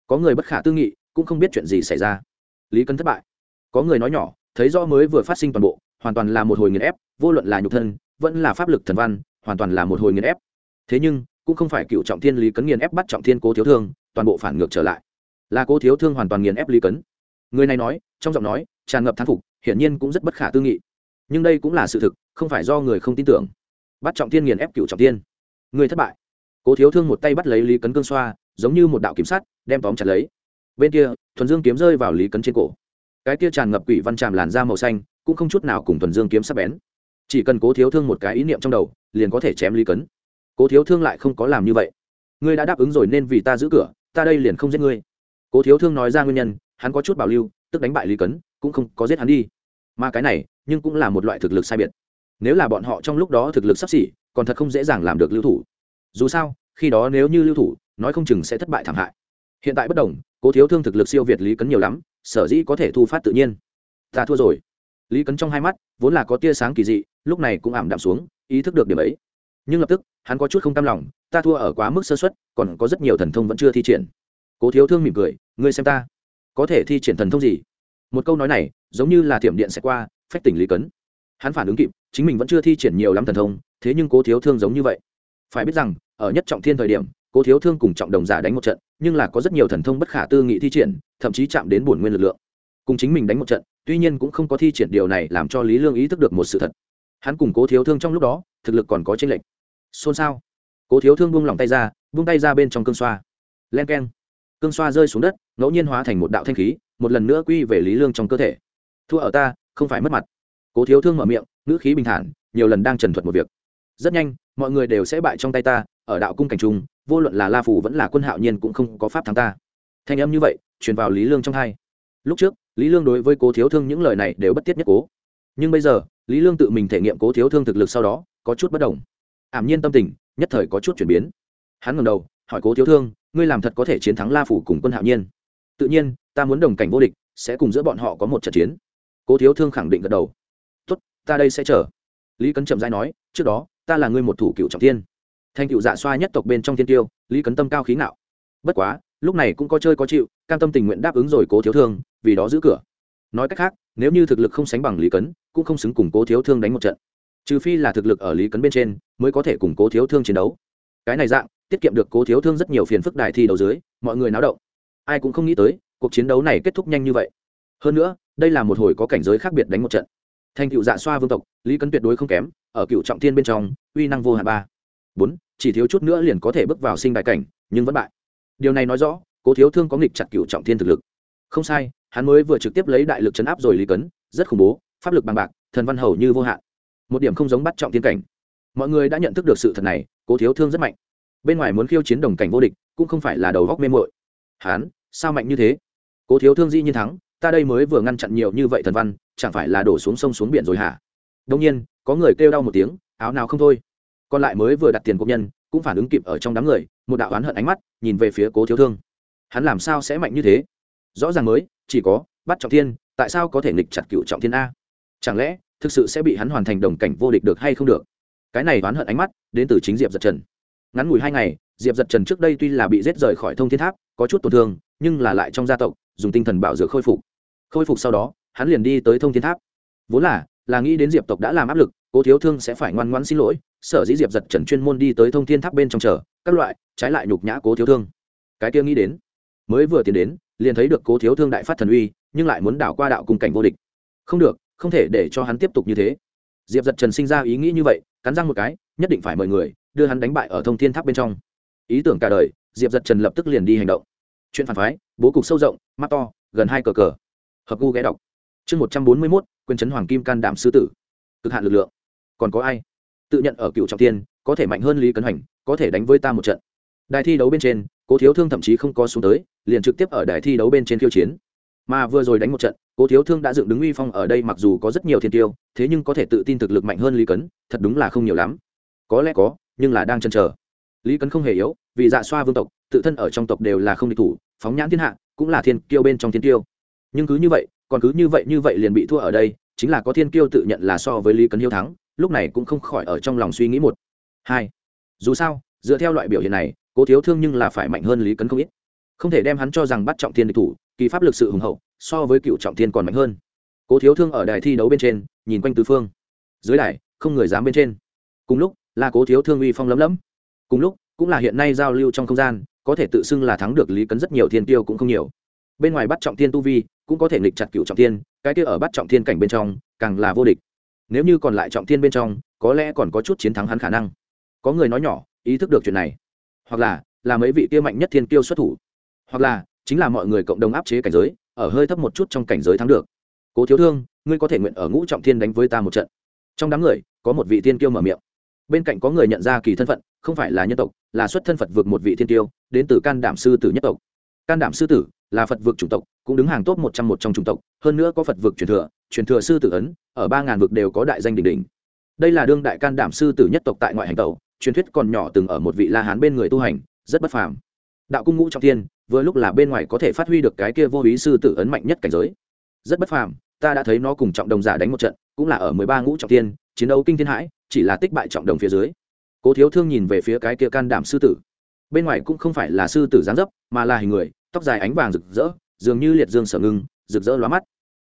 Có người bất khả tư nghị, cũng không biết chuyện gì xảy ra. Lý cấn thất bại. Có người nói nhỏ, thấy rõ mới vừa phát sinh toàn bộ hoàn toàn là một hồi nghiền ép, vô luận là nhục thân, vẫn là pháp lực thần văn, hoàn toàn là một hồi nghiền ép. Thế nhưng, cũng không phải cựu trọng thiên lý cấn nghiền ép bắt trọng thiên cố thiếu thương, toàn bộ phản ngược trở lại. Là cố thiếu thương hoàn toàn nghiền ép lý cấn. Người này nói, trong giọng nói, tràn ngập thán phục, hiển nhiên cũng rất bất khả tư nghị. Nhưng đây cũng là sự thực, không phải do người không tin tưởng. Bắt trọng thiên nghiền ép cựu trọng thiên. Người thất bại. Cố thiếu thương một tay bắt lấy lý cấn cương xoa, giống như một đạo kiểm sát đem tóm chặt lấy. Bên kia, thuần dương kiếm rơi vào lý cấn trên cổ. Cái kia tràn ngập quỷ văn tràm làn da màu xanh cũng không chút nào cùng thuần dương kiếm sắp bén. Chỉ cần cố thiếu thương một cái ý niệm trong đầu, liền có thể chém lý cấn. Cố thiếu thương lại không có làm như vậy. Ngươi đã đáp ứng rồi nên vì ta giữ cửa, ta đây liền không giết ngươi. Cố thiếu thương nói ra nguyên nhân, hắn có chút bảo lưu, tức đánh bại lý cấn, cũng không có giết hắn đi. Mà cái này, nhưng cũng là một loại thực lực sai biệt. Nếu là bọn họ trong lúc đó thực lực sắp xỉ, còn thật không dễ dàng làm được lưu thủ. Dù sao, khi đó nếu như lưu thủ, nói không chừng sẽ thất bại thảm hại. Hiện tại bất đồng, cố thiếu thương thực lực siêu việt lý cấn nhiều lắm, sở dĩ có thể thu phát tự nhiên. Ta thua rồi lý cấn trong hai mắt vốn là có tia sáng kỳ dị, lúc này cũng ảm đạm xuống, ý thức được điểm ấy. Nhưng lập tức, hắn có chút không cam lòng, ta thua ở quá mức sơ xuất còn có rất nhiều thần thông vẫn chưa thi triển. Cố thiếu thương mỉm cười, ngươi xem ta, có thể thi triển thần thông gì? Một câu nói này, giống như là thiểm điện sẽ qua, phách tỉnh lý cấn. Hắn phản ứng kịp, chính mình vẫn chưa thi triển nhiều lắm thần thông, thế nhưng cố thiếu thương giống như vậy. Phải biết rằng, ở nhất trọng thiên thời điểm, cố thiếu thương cùng trọng đồng giả đánh một trận, nhưng là có rất nhiều thần thông bất khả tư nghị thi triển, thậm chí chạm đến bổn nguyên lực lượng. Cùng chính mình đánh một trận tuy nhiên cũng không có thi triển điều này làm cho lý lương ý thức được một sự thật. Hắn cùng cố thiếu thương trong lúc đó, thực lực còn có tranh lệch. Xôn xao. Cố thiếu thương buông lỏng tay ra, buông tay ra bên trong cương xoa. Len k e n cương xoa rơi xuống đất, ngẫu nhiên hóa thành một đạo thanh khí, một lần nữa quy về lý lương trong cơ thể. Thua ở ta, không phải mất mặt. Cố thiếu thương mở miệng, ngữ khí bình thản, nhiều lần đang trần thuật một việc. Rất nhanh, mọi người đều sẽ bại trong tay ta, ở đạo cung cảnh trung, vô luận là la phủ vẫn là quân hạo nhiên cũng không có pháp thắng ta. Thanh âm như vậy, truyền vào lý lương trong hai. Lúc trước lý lương đối với cố thiếu thương những lời này đều bất tiết nhất cố. Nhưng bây giờ, lý lương tự mình thể nghiệm cố thiếu thương thực lực sau đó, có chút bất đồng. Ảm nhiên tâm tình, nhất thời có chút chuyển biến. Hắn ngầm đầu, hỏi cố thiếu thương, ngươi làm thật có thể chiến thắng la phủ cùng quân hạo nhiên? Tự nhiên, ta muốn đồng cảnh vô địch, sẽ cùng giữa bọn họ có một trận chiến. Cố thiếu thương khẳng định gật đầu. Tốt, ta đây sẽ chờ. Lý cấn chậm dãi nói, trước đó, ta là ngươi một thủ cựu trọng thiên. Thành cựu dạ xoa nhất tộc bên trong thiên tiêu, lý cấn tâm cao khí ngạo. Bất quá, lúc này cũng có chơi có chịu, cam tâm tình nguyện đáp ứng rồi cố thiếu thương vì đó giữ cửa. Nói cách khác, nếu như thực lực không sánh bằng lý cấn, cũng không xứng cùng cố thiếu thương đánh một trận. Trừ phi là thực lực ở lý cấn bên trên, mới có thể cùng cố thiếu thương chiến đấu. Cái này dạng, tiết kiệm được cố thiếu thương rất nhiều phiền phức đại thi đấu dưới, mọi người náo động. Ai cũng không nghĩ tới, cuộc chiến đấu này kết thúc nhanh như vậy. Hơn nữa, đây là một hồi có cảnh giới khác biệt đánh một trận. Thành cựu dạ xoa vương tộc, lý cấn tuyệt đối không kém, ở cựu trọng thiên bên trong, uy năng vô hạn ba. Bốn, chỉ thiếu chút nữa liền có thể bước vào sinh đại cảnh, nhưng vẫn bại. Điều này nói rõ, cố thiếu thương có nghịch chặt cựu trọng thiên thực lực. Không sai hắn mới vừa trực tiếp lấy đại lực chấn áp rồi lý cấn, rất khủng bố, pháp lực bằng bạc, thần văn hầu như vô hạn. Một điểm không giống bắt trọng tiên cảnh. Mọi người đã nhận thức được sự thật này, cố thiếu thương rất mạnh. Bên ngoài muốn khiêu chiến đồng cảnh vô địch, cũng không phải là đầu góc mê mội hắn sao mạnh như thế? Cố thiếu thương dĩ nhiên thắng, ta đây mới vừa ngăn chặn nhiều như vậy thần văn, chẳng phải là đổ xuống sông xuống biển rồi hả? Đông nhiên, có người kêu đau một tiếng, áo nào không thôi. Còn lại mới vừa đặt tiền công nhân, cũng phản ứng kịp ở trong đám người, một đạo oán hận ánh mắt nhìn về phía cố thiếu thương. Hắn làm sao sẽ mạnh như thế? Rõ ràng mới chỉ có, bắt trọng thiên, tại sao có thể nghịch chặt cựu trọng thiên a? Chẳng lẽ, thực sự sẽ bị hắn hoàn thành đồng cảnh vô địch được hay không được? Cái này oán hận ánh mắt, đến từ chính diệp giật trần. Ngắn ngủi hai ngày, diệp giật trần trước đây tuy là bị rết rời khỏi thông thiên tháp, có chút tổn thương, nhưng là lại trong gia tộc, dùng tinh thần bảo dược khôi phục. Khôi phục sau đó, hắn liền đi tới thông thiên tháp. Vốn là là nghĩ đến diệp tộc đã làm áp lực, cố thiếu thương sẽ phải ngoan ngoãn xin lỗi, sở dĩ diệp giật trần chuyên môn đi tới thông thiên tháp bên trong chờ, các loại, trái lại nhục nhã cố thiếu thương. Cái kia nghĩ đến, mới vừa tiến đến liền thấy được cố thiếu thương đại phát thần uy, nhưng lại muốn đảo qua đạo cùng cảnh vô địch. Không được, không thể để cho hắn tiếp tục như thế. Diệp giật trần sinh ra ý nghĩ như vậy, cắn răng một cái, nhất định phải mời người, đưa hắn đánh bại ở thông thiên tháp bên trong. Ý tưởng cả đời, diệp giật trần lập tức liền đi hành động. Chuyện phản phái, bố cục sâu rộng, mắt to, gần hai cờ cờ. Hợp gu ghé đọc. Chương một trăm bốn mươi mốt, quyền trấn hoàng kim can đảm sư tử. Cực hạn lực lượng. Còn có ai? Tự nhận ở cựu trọng tiên, có thể mạnh hơn lý cấn hành có thể đánh với ta một trận. Đài thi đấu bên trên, cố thiếu thương thậm chí không có xuống tới liền trực tiếp ở đài thi đấu bên trên khiêu chiến. Mà vừa rồi đánh một trận, cố thiếu thương đã dựng đứng uy phong ở đây mặc dù có rất nhiều thiên tiêu, thế nhưng có thể tự tin thực lực mạnh hơn lý cấn, thật đúng là không nhiều lắm. Có lẽ có, nhưng là đang chăn chờ. Lý cấn không hề yếu, vì dạ xoa vương tộc, tự thân ở trong tộc đều là không địch thủ, phóng nhãn thiên hạ, cũng là thiên kiêu bên trong thiên tiêu. Nhưng cứ như vậy, còn cứ như vậy như vậy liền bị thua ở đây, chính là có thiên kiêu tự nhận là so với lý cấn hiếu thắng, lúc này cũng không khỏi ở trong lòng suy nghĩ một. Hai, dù sao, dựa theo loại biểu hiện này, cố thiếu thương nhưng là phải mạnh hơn lý cấn không ít không thể đem hắn cho rằng bắt trọng thiên địch thủ, kỳ pháp lực sự hùng hậu, so với cựu trọng thiên còn mạnh hơn. Cố thiếu thương ở đài thi đấu bên trên, nhìn quanh tứ phương. Dưới đài, không người dám bên trên. Cùng lúc, là cố thiếu thương uy phong lấm lấm. Cùng lúc, cũng là hiện nay giao lưu trong không gian, có thể tự xưng là thắng được lý cấn rất nhiều thiên tiêu cũng không nhiều. Bên ngoài bắt trọng thiên tu vi, cũng có thể nghịch chặt cựu trọng thiên, cái kia ở bắt trọng thiên cảnh bên trong, càng là vô địch. Nếu như còn lại trọng thiên bên trong, có lẽ còn có chút chiến thắng hắn khả năng. Có người nói nhỏ, ý thức được chuyện này. Hoặc là là mấy vị kia mạnh nhất thiên tiêu xuất thủ hoặc là chính là mọi người cộng đồng áp chế cảnh giới, ở hơi thấp một chút trong cảnh giới thắng được. Cố thiếu thương, ngươi có thể nguyện ở ngũ trọng thiên đánh với ta một trận. Trong đám người, có một vị thiên kiêu mở miệng. Bên cạnh có người nhận ra kỳ thân phận, không phải là nhân tộc, là xuất thân phật vượt một vị thiên tiêu đến từ can đảm sư tử nhất tộc. Can đảm sư tử là phật vượt chủng tộc, cũng đứng hàng top một trăm một trong chủng tộc, hơn nữa có phật vượt truyền thừa truyền thừa sư tử ấn, ở ba ngàn vực đều có đại danh đỉnh đỉnh. Đây là đương đại can đảm sư tử nhất tộc tại ngoại hành tàu truyền thuyết còn nhỏ từng ở một vị la hán bên người tu hành, rất bất phàm. Đạo cung ngũ trọng thiên vừa lúc là bên ngoài có thể phát huy được cái kia vô ý sư tử ấn mạnh nhất cảnh giới. Rất bất phàm, ta đã thấy nó cùng trọng đồng giả đánh một trận, cũng là ở mười ba ngũ trọng thiên chiến đấu kinh thiên hãi, chỉ là tích bại trọng đồng phía dưới. Cố thiếu thương nhìn về phía cái kia can đảm sư tử. Bên ngoài cũng không phải là sư tử dáng dấp, mà là hình người, tóc dài ánh vàng rực rỡ, dường như liệt dương sở ngưng, rực rỡ lóa mắt.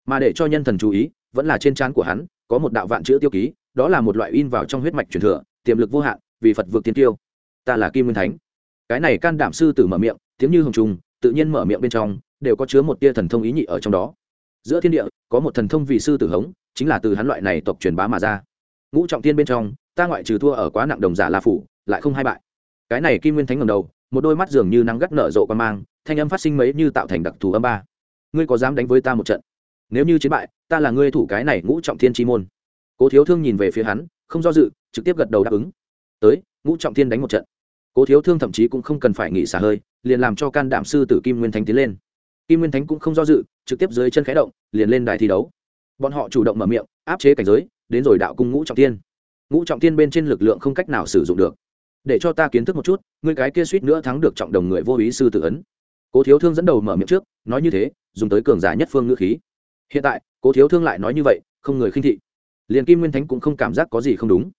Mà để cho nhân thần chú ý, vẫn là trên trán của hắn, có một đạo vạn chữ tiêu ký, đó là một loại in vào trong huyết mạch truyền thừa, tiềm lực vô hạn, vì phật vượt tiên tiêu. Ta là kim nguyên thánh. Cái này can đảm sư tử mở miệng tiếng như hồng trùng, tự nhiên mở miệng bên trong, đều có chứa một tia thần thông ý nhị ở trong đó. Giữa thiên địa, có một thần thông vị sư tử hống, chính là từ hắn loại này tộc truyền bá mà ra. Ngũ trọng tiên bên trong, ta ngoại trừ thua ở quá nặng đồng giả la phủ, lại không hai bại. Cái này kim nguyên thánh ngầm đầu, một đôi mắt dường như nắng gắt nở rộ quan mang, thanh âm phát sinh mấy như tạo thành đặc thù âm ba. Ngươi có dám đánh với ta một trận? Nếu như chiến bại, ta là ngươi thủ cái này ngũ trọng thiên chi môn. Cố thiếu thương nhìn về phía hắn, không do dự, trực tiếp gật đầu đáp ứng. Tới, ngũ trọng thiên đánh một trận cố thiếu thương thậm chí cũng không cần phải nghỉ xả hơi, liền làm cho can đảm sư tử kim nguyên thánh tiến lên. Kim nguyên thánh cũng không do dự, trực tiếp dưới chân khẽ động, liền lên đài thi đấu. Bọn họ chủ động mở miệng, áp chế cảnh giới, đến rồi đạo cung ngũ trọng tiên ngũ trọng tiên bên trên lực lượng không cách nào sử dụng được. Để cho ta kiến thức một chút người cái kia suýt nữa thắng được trọng đồng người vô ý sư tử ấn. Cố thiếu thương dẫn đầu mở miệng trước, nói như thế, dùng tới cường giả nhất phương ngữ khí. Hiện tại, cố thiếu thương lại nói như vậy, không người khinh thị. Liền kim nguyên thánh cũng không cảm giác có gì không đúng.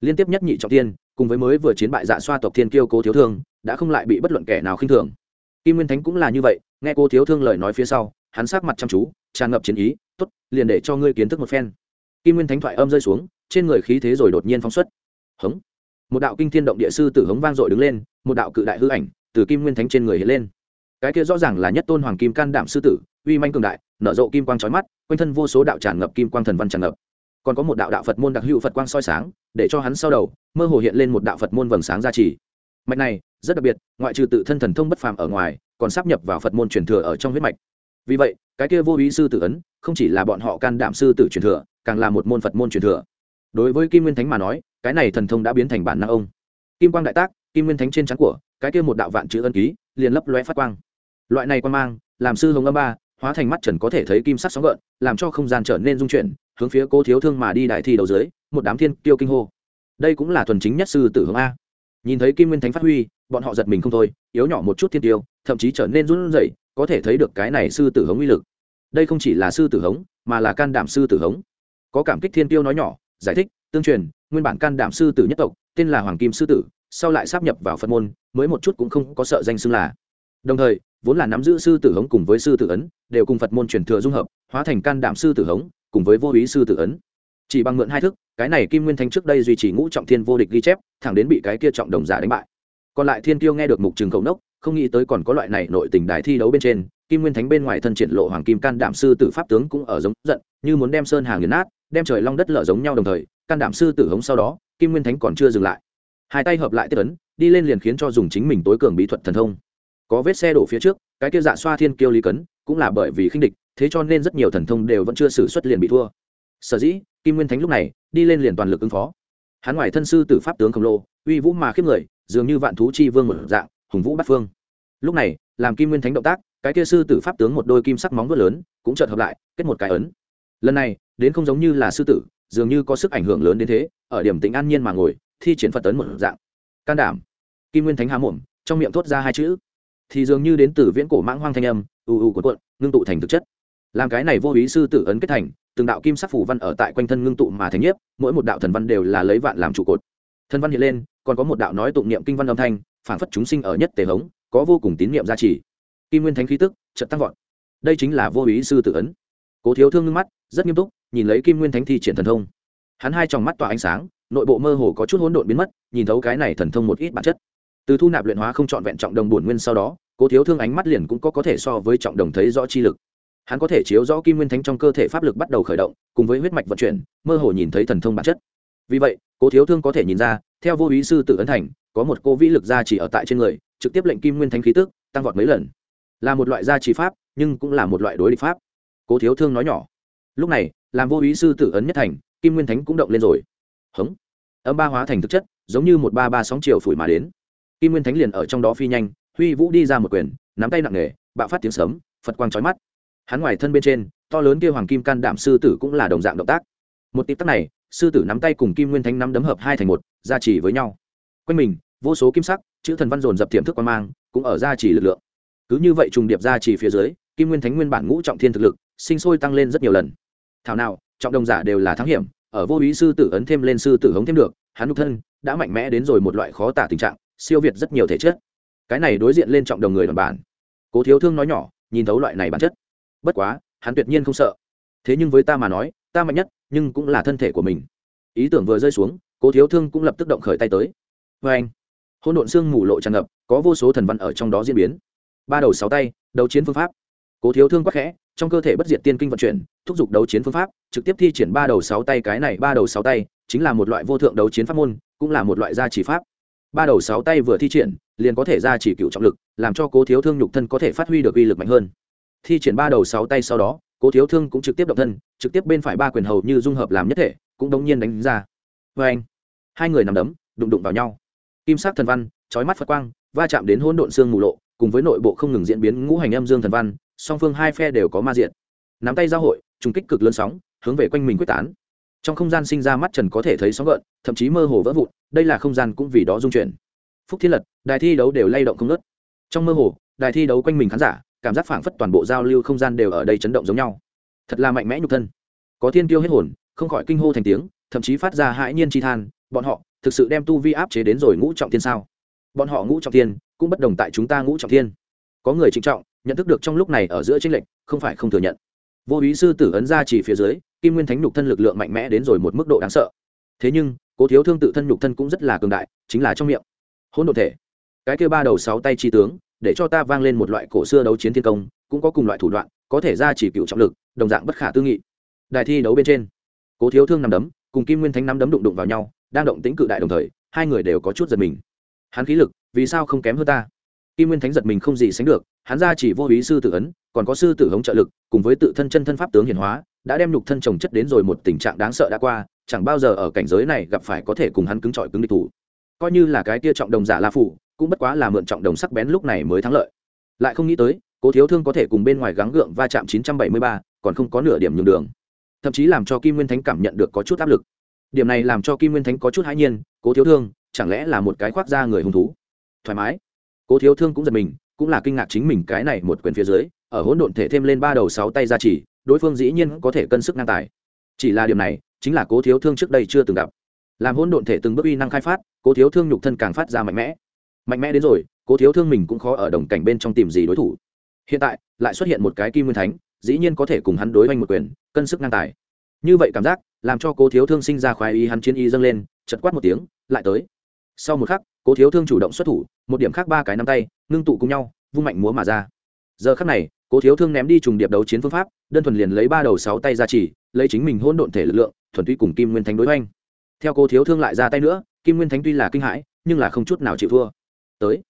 Liên tiếp nhất nhị trọng tiên cùng với mới vừa chiến bại dạ xoa tộc thiên kiêu cố thiếu thương, đã không lại bị bất luận kẻ nào khinh thường. Kim nguyên thánh cũng là như vậy, nghe cô thiếu thương lời nói phía sau, hắn sát mặt chăm chú, tràn ngập chiến ý t ố t liền để cho ngươi kiến thức một phen. Kim nguyên thánh thoại âm rơi xuống, trên người khí thế rồi đột nhiên phóng xuất. Hống! Một đạo kinh thiên động địa sư tử hống vang dội đứng lên, một đạo cự đại hư ảnh từ kim nguyên thánh trên người hiện lên. Cái kia rõ ràng là nhất tôn hoàng kim can đảm sư tử, uy manh cường đại, nở rộ kim quang trói mắt, quanh thân vô số đạo tràn ngập kim quang thần văn tràn ngập còn có một đạo đạo phật môn đặc hữu phật quang soi sáng, để cho hắn sau đầu, mơ hồ hiện lên một đạo phật môn vầng sáng gia trì. Mạch này, rất đặc biệt, ngoại trừ tự thân thần thông bất phàm ở ngoài, còn sắp nhập vào phật môn truyền thừa ở trong huyết mạch. Vì vậy, cái kia vô ý sư tử ấn, không chỉ là bọn họ can đảm sư tử truyền thừa, càng là một môn phật môn truyền thừa. Đối với kim nguyên thánh mà nói, cái này thần thông đã biến thành bản năng ông. Kim quang đại tác, kim nguyên thánh trên trán của, cái kia một đạo vạn chữ ân ký, liền lấp loe phát quang. Loại này quan mang, làm sư hồng âm ba, hóa thành mắt trần có thể thấy kim sắc sóng gợn, làm cho không gian trở nên dung chuyển hướng phía cô thiếu thương mà đi đại thi đầu dưới, một đám thiên tiêu kinh hô. Đây cũng là thuần chính nhất sư tử hướng a. Nhìn thấy kim nguyên thánh phát huy, bọn họ giật mình không thôi, yếu nhỏ một chút thiên tiêu, thậm chí trở nên run rẩy, có thể thấy được cái này sư tử hống uy lực. Đây không chỉ là sư tử hống, mà là can đảm sư tử hống. Có cảm kích thiên tiêu nói nhỏ, giải thích, tương truyền, nguyên bản can đảm sư tử nhất tộc, tên là hoàng kim sư tử, sau lại sắp nhập vào phật môn, mới một chút cũng không có sợ danh xưng là. Đồng thời, vốn là nắm giữ sư tử hống cùng với sư tử ấn, đều cùng phật môn truyền thừa dung hợp, hóa thành can đảm sư tử hống cùng với vô ý sư tử ấn. Chỉ bằng mượn hai thức, cái này kim nguyên thánh trước đây duy trì ngũ trọng thiên vô địch ghi chép, thẳng đến bị cái kia trọng đồng giả đánh bại. Còn lại thiên tiêu nghe được mục trường cầu nốc, không nghĩ tới còn có loại này nội tình đài thi đấu bên trên, kim nguyên thánh bên ngoài thân triển lộ hoàng kim can đảm sư tử pháp tướng cũng ở giống giận, như muốn đem sơn hàng nghiền nát, đem trời long đất lở giống nhau đồng thời, can đảm sư tử hống sau đó, kim nguyên thánh còn chưa dừng lại. Hai tay hợp lại tiếp ấn, đi lên liền khiến cho dùng chính mình tối cường bí thuật thần thông. Có vết xe đổ phía trước, cái kia dạ xoa thiên kiêu lý cấn, cũng là bởi vì khinh địch thế cho nên rất nhiều thần thông đều vẫn chưa xử xuất liền bị thua. Sở dĩ, kim nguyên thánh lúc này đi lên liền toàn lực ứng phó. Hắn ngoài thân sư tử pháp tướng khổng lồ, uy vũ mà khiếp người, dường như vạn thú chi vương một dạng, hùng vũ bát phương. Lúc này, làm kim nguyên thánh động tác, cái kia sư tử pháp tướng một đôi kim sắc móng vuốt lớn, cũng chợt hợp lại, kết một cái ấn. Lần này, đến không giống như là sư tử, dường như có sức ảnh hưởng lớn đến thế, ở điểm tĩnh an nhiên mà ngồi, thi triển phật tấn một dạng. Can đảm. Kim nguyên thánh há mồm, trong miệng thốt ra hai chữ. Thì dường như đến từ viễn cổ mãng hoang thanh âm, ù ù của cuộn, ngưng tụ thành thực chất làm cái này vô ý sư tử ấn kết thành, từng đạo kim sắc phủ văn ở tại quanh thân ngưng tụ mà thành nhiếp, mỗi một đạo thần văn đều là lấy vạn làm trụ cột. Thần văn hiện lên, còn có một đạo nói tụng niệm kinh văn âm thanh phản phất chúng sinh ở nhất tề hống, có vô cùng tín niệm gia trì. Kim nguyên thánh khí tức trận tăng vọt. Đây chính là vô ý sư tử ấn. Cố thiếu thương ngưng mắt, rất nghiêm túc, nhìn lấy kim nguyên thánh thi triển thần thông. Hắn hai tròng mắt tỏa ánh sáng, nội bộ mơ hồ có chút hỗn độn biến mất, nhìn thấu cái này thần thông một ít bản chất. Từ thu nạp luyện hóa không trọn vẹn trọng đồng bổn nguyên sau đó, cố thiếu thương ánh mắt liền cũng có có thể so với trọng đồng thấy rõ chi lực hắn có thể chiếu rõ kim nguyên thánh trong cơ thể pháp lực bắt đầu khởi động, cùng với huyết mạch vận chuyển, mơ hồ nhìn thấy thần thông bản chất. Vì vậy, cố thiếu thương có thể nhìn ra, theo vô ý sư tự ấn thành, có một cô vĩ lực gia chỉ ở tại trên người, trực tiếp lệnh kim nguyên thánh khí tức tăng vọt mấy lần. Là một loại gia trì pháp, nhưng cũng là một loại đối địch pháp. Cố thiếu thương nói nhỏ. Lúc này, làm vô ý sư tự ấn nhất thành, kim nguyên thánh cũng động lên rồi. Hống. Âm ba hóa thành thực chất, giống như một ba ba sóng chiều phủi mà đến. Kim nguyên thánh liền ở trong đó phi nhanh, huy vũ đi ra một quyền, nắm tay nặng nề, bạo phát tiếng sớm phật quang trói mắt hắn ngoài thân bên trên, to lớn kia hoàng kim can đảm sư tử cũng là đồng dạng động tác. Một tiếp tắc này, sư tử nắm tay cùng kim nguyên thánh nắm đấm hợp hai thành một, gia trì với nhau. Quanh mình, vô số kim sắc, chữ thần văn dồn dập tiềm thức quan mang, cũng ở gia trì lực lượng. Cứ như vậy trùng điệp gia trì phía dưới, kim nguyên thánh nguyên bản ngũ trọng thiên thực lực, sinh sôi tăng lên rất nhiều lần. Thảo nào, trọng đồng giả đều là thắng hiểm, ở vô ý sư tử ấn thêm lên sư tử hống thêm được, hắn nhục thân đã mạnh mẽ đến rồi một loại khó tả tình trạng, siêu việt rất nhiều thể chất. Cái này đối diện lên trọng đồng người đoàn bản. Cố thiếu thương nói nhỏ, nhìn thấu loại này bản chất bất quá, hắn tuyệt nhiên không sợ. Thế nhưng với ta mà nói, ta mạnh nhất, nhưng cũng là thân thể của mình. Ý tưởng vừa rơi xuống, cố thiếu thương cũng lập tức động khởi tay tới. Vê anh hôn độn xương mù lộ tràn ngập, có vô số thần văn ở trong đó diễn biến. Ba đầu sáu tay, đấu chiến phương pháp. Cố thiếu thương quắc khẽ, trong cơ thể bất diệt tiên kinh vận chuyển, thúc giục đấu chiến phương pháp, trực tiếp thi triển ba đầu sáu tay cái này, ba đầu sáu tay, chính là một loại vô thượng đấu chiến pháp môn, cũng là một loại gia trì pháp. Ba đầu sáu tay vừa thi triển, liền có thể gia trì cựu trọng lực, làm cho cố thiếu thương nhục thân có thể phát huy được uy lực mạnh hơn thi triển ba đầu sáu tay sau đó, cố thiếu thương cũng trực tiếp động thân, trực tiếp bên phải ba quyền hầu như dung hợp làm nhất thể, cũng đống nhiên đánh ra. Vê anh, hai người nằm đấm, đụng đụng vào nhau. Kim sắc thần văn trói mắt phật quang, va chạm đến hỗn độn xương mù lộ, cùng với nội bộ không ngừng diễn biến ngũ hành âm dương thần văn, song phương hai phe đều có ma diện. Nắm tay giao hội, trùng kích cực lớn sóng, hướng về quanh mình quyết tán. Trong không gian sinh ra mắt trần có thể thấy sóng gợn, thậm chí mơ hồ vỡ vụn, đây là không gian cũng vì đó dung chuyển. Phúc thiên lật, đài thi đấu đều lay động không ngớt. Trong mơ hồ, đài thi đấu quanh mình khán giả cảm giác phảng phất toàn bộ giao lưu không gian đều ở đây chấn động giống nhau. Thật là mạnh mẽ nhục thân. Có thiên tiêu hết hồn, không khỏi kinh hô thành tiếng, thậm chí phát ra hãi nhiên chi than, bọn họ thực sự đem tu vi áp chế đến rồi ngũ trọng thiên sao? Bọn họ ngũ trọng thiên cũng bất đồng tại chúng ta ngũ trọng thiên. Có người trịnh trọng, nhận thức được trong lúc này ở giữa tranh lệch, không phải không thừa nhận. Vô ý sư tử ấn ra chỉ phía dưới, kim nguyên thánh nhục thân lực lượng mạnh mẽ đến rồi một mức độ đáng sợ. Thế nhưng, cố thiếu thương tự thân nhục thân cũng rất là cường đại, chính là trong miệng. Hỗn độn thể. Cái kia ba đầu sáu tay chi tướng để cho ta vang lên một loại cổ xưa đấu chiến thiên công, cũng có cùng loại thủ đoạn, có thể ra chỉ cựu trọng lực, đồng dạng bất khả tư nghị. Đài thi đấu bên trên, cố thiếu thương nằm đấm, cùng kim nguyên thánh nắm đấm đụng đụng vào nhau, đang động tính cự đại đồng thời, hai người đều có chút giật mình. Hắn khí lực, vì sao không kém hơn ta? Kim nguyên thánh giật mình không gì sánh được, hắn ra chỉ vô ý sư tử ấn, còn có sư tử hống trợ lực, cùng với tự thân chân thân pháp tướng hiển hóa, đã đem nhục thân trồng chất đến rồi một tình trạng đáng sợ đã qua, chẳng bao giờ ở cảnh giới này gặp phải có thể cùng hắn cứng trọi cứng địch thủ. Coi như là cái tia trọng đồng giả la phủ cũng bất quá là mượn trọng đồng sắc bén lúc này mới thắng lợi. Lại không nghĩ tới cố thiếu thương có thể cùng bên ngoài gắng gượng va chạm 973, còn không có nửa điểm nhường đường. Thậm chí làm cho kim nguyên thánh cảm nhận được có chút áp lực. Điểm này làm cho kim nguyên thánh có chút hãi nhiên cố thiếu thương chẳng lẽ là một cái khoác da người hung thú? Thoải mái. Cố thiếu thương cũng giật mình cũng là kinh ngạc chính mình cái này một quyền phía dưới ở hỗn độn thể thêm lên ba đầu sáu tay ra chỉ đối phương dĩ nhiên có thể cân sức ngang tài. Chỉ là điểm này chính là cố thiếu thương trước đây chưa từng gặp. Làm hỗn độn thể từng bước uy năng khai phát cố thiếu thương nhục thân càng phát ra mạnh mẽ mạnh mẽ đến rồi, cố thiếu thương mình cũng khó ở đồng cảnh bên trong tìm gì đối thủ. Hiện tại, lại xuất hiện một cái kim nguyên thánh, dĩ nhiên có thể cùng hắn đối oanh một quyền, cân sức ngang tài. Như vậy cảm giác, làm cho cố thiếu thương sinh ra khoái ý hắn chiến y dâng lên, chật quát một tiếng, lại tới. Sau một khắc, cố thiếu thương chủ động xuất thủ, một điểm khác ba cái nắm tay, ngưng tụ cùng nhau, vung mạnh múa mà ra. Giờ khắc này, cố thiếu thương ném đi trùng điệp đấu chiến phương pháp, đơn thuần liền lấy ba đầu sáu tay ra chỉ, lấy chính mình hôn độn thể lực lượng, thuần túy cùng kim nguyên thánh đối oanh theo cố thiếu thương lại ra tay nữa, kim nguyên thánh tuy là kinh hãi, nhưng là không chút nào chịu thua tới.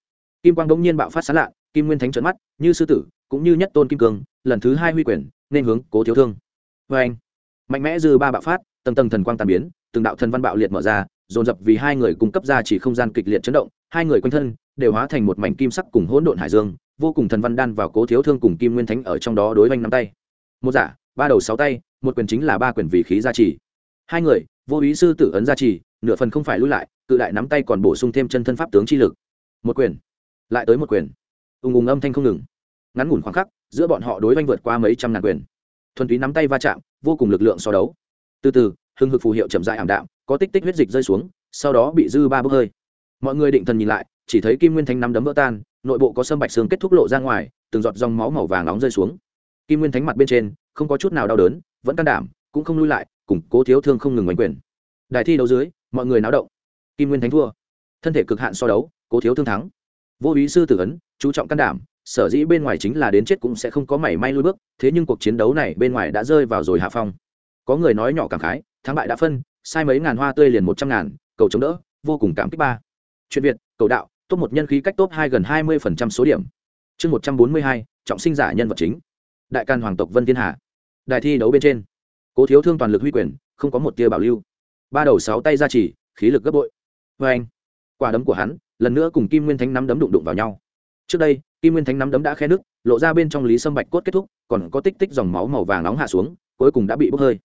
Kim quang đống nhiên bạo phát sán lạ, kim nguyên thánh trợn mắt, như sư tử, cũng như nhất tôn kim cương, lần thứ hai huy quyền, nên hướng cố thiếu thương. Vê anh, mạnh mẽ dư ba bạo phát, tầng tầng thần quang tàn biến, từng đạo thần văn bạo liệt mở ra, dồn dập vì hai người cung cấp ra chỉ không gian kịch liệt chấn động, hai người quanh thân đều hóa thành một mảnh kim sắc cùng hỗn độn hải dương, vô cùng thần văn đan vào cố thiếu thương cùng kim nguyên thánh ở trong đó đối oanh nắm tay. Một giả, ba đầu sáu tay, một quyền chính là ba quyền vì khí gia trì. Hai người, vô ý sư tử ấn gia trì, nửa phần không phải lui lại, cự đại nắm tay còn bổ sung thêm chân thân pháp tướng chi lực một quyền, lại tới một quyền. Ùng ùng âm thanh không ngừng. Ngắn ngủn khoảng khắc, giữa bọn họ đối oanh vượt qua mấy trăm ngàn quyền. Thuần túy nắm tay va chạm, vô cùng lực lượng so đấu. Từ từ, hưng hực phù hiệu chậm dại ảm đạm, có tích tích huyết dịch rơi xuống, sau đó bị dư ba bốc hơi. Mọi người định thần nhìn lại, chỉ thấy kim nguyên thánh nắm đấm vỡ tan, nội bộ có sâm bạch xương kết thúc lộ ra ngoài, từng giọt dòng máu màu vàng nóng rơi xuống. Kim nguyên thánh mặt bên trên, không có chút nào đau đớn, vẫn can đảm, cũng không lui lại củng cố thiếu thương không ngừng mạnh quyền. Đài thi đấu dưới, mọi người náo động. Kim nguyên thánh thua. Thân thể cực hạn so đấu cố thiếu thương thắng. Vô ý sư tử ấn, chú trọng can đảm, sở dĩ bên ngoài chính là đến chết cũng sẽ không có mảy may lui bước, thế nhưng cuộc chiến đấu này bên ngoài đã rơi vào rồi hạ phong. Có người nói nhỏ cảm khái, thắng bại đã phân, sai mấy ngàn hoa tươi liền một trăm ngàn, cầu chống đỡ, vô cùng cảm kích ba. Chuyện việt, cầu đạo, top một nhân khí cách top hai gần hai mươi phần trăm số điểm. Chương một trăm bốn mươi hai, trọng sinh giả nhân vật chính. Đại can hoàng tộc vân thiên hạ. đài thi đấu bên trên. Cố thiếu thương toàn lực huy quyền, không có một tia bảo lưu. Ba đầu sáu tay ra chỉ, khí lực gấp bội. Vê anh quả đấm của hắn lần nữa cùng kim nguyên thánh nắm đấm đụng đụng vào nhau. Trước đây, kim nguyên thánh nắm đấm đã khe nước, lộ ra bên trong lý sâm bạch cốt kết thúc, còn có tích tích dòng máu màu vàng nóng hạ xuống, cuối cùng đã bị bốc hơi.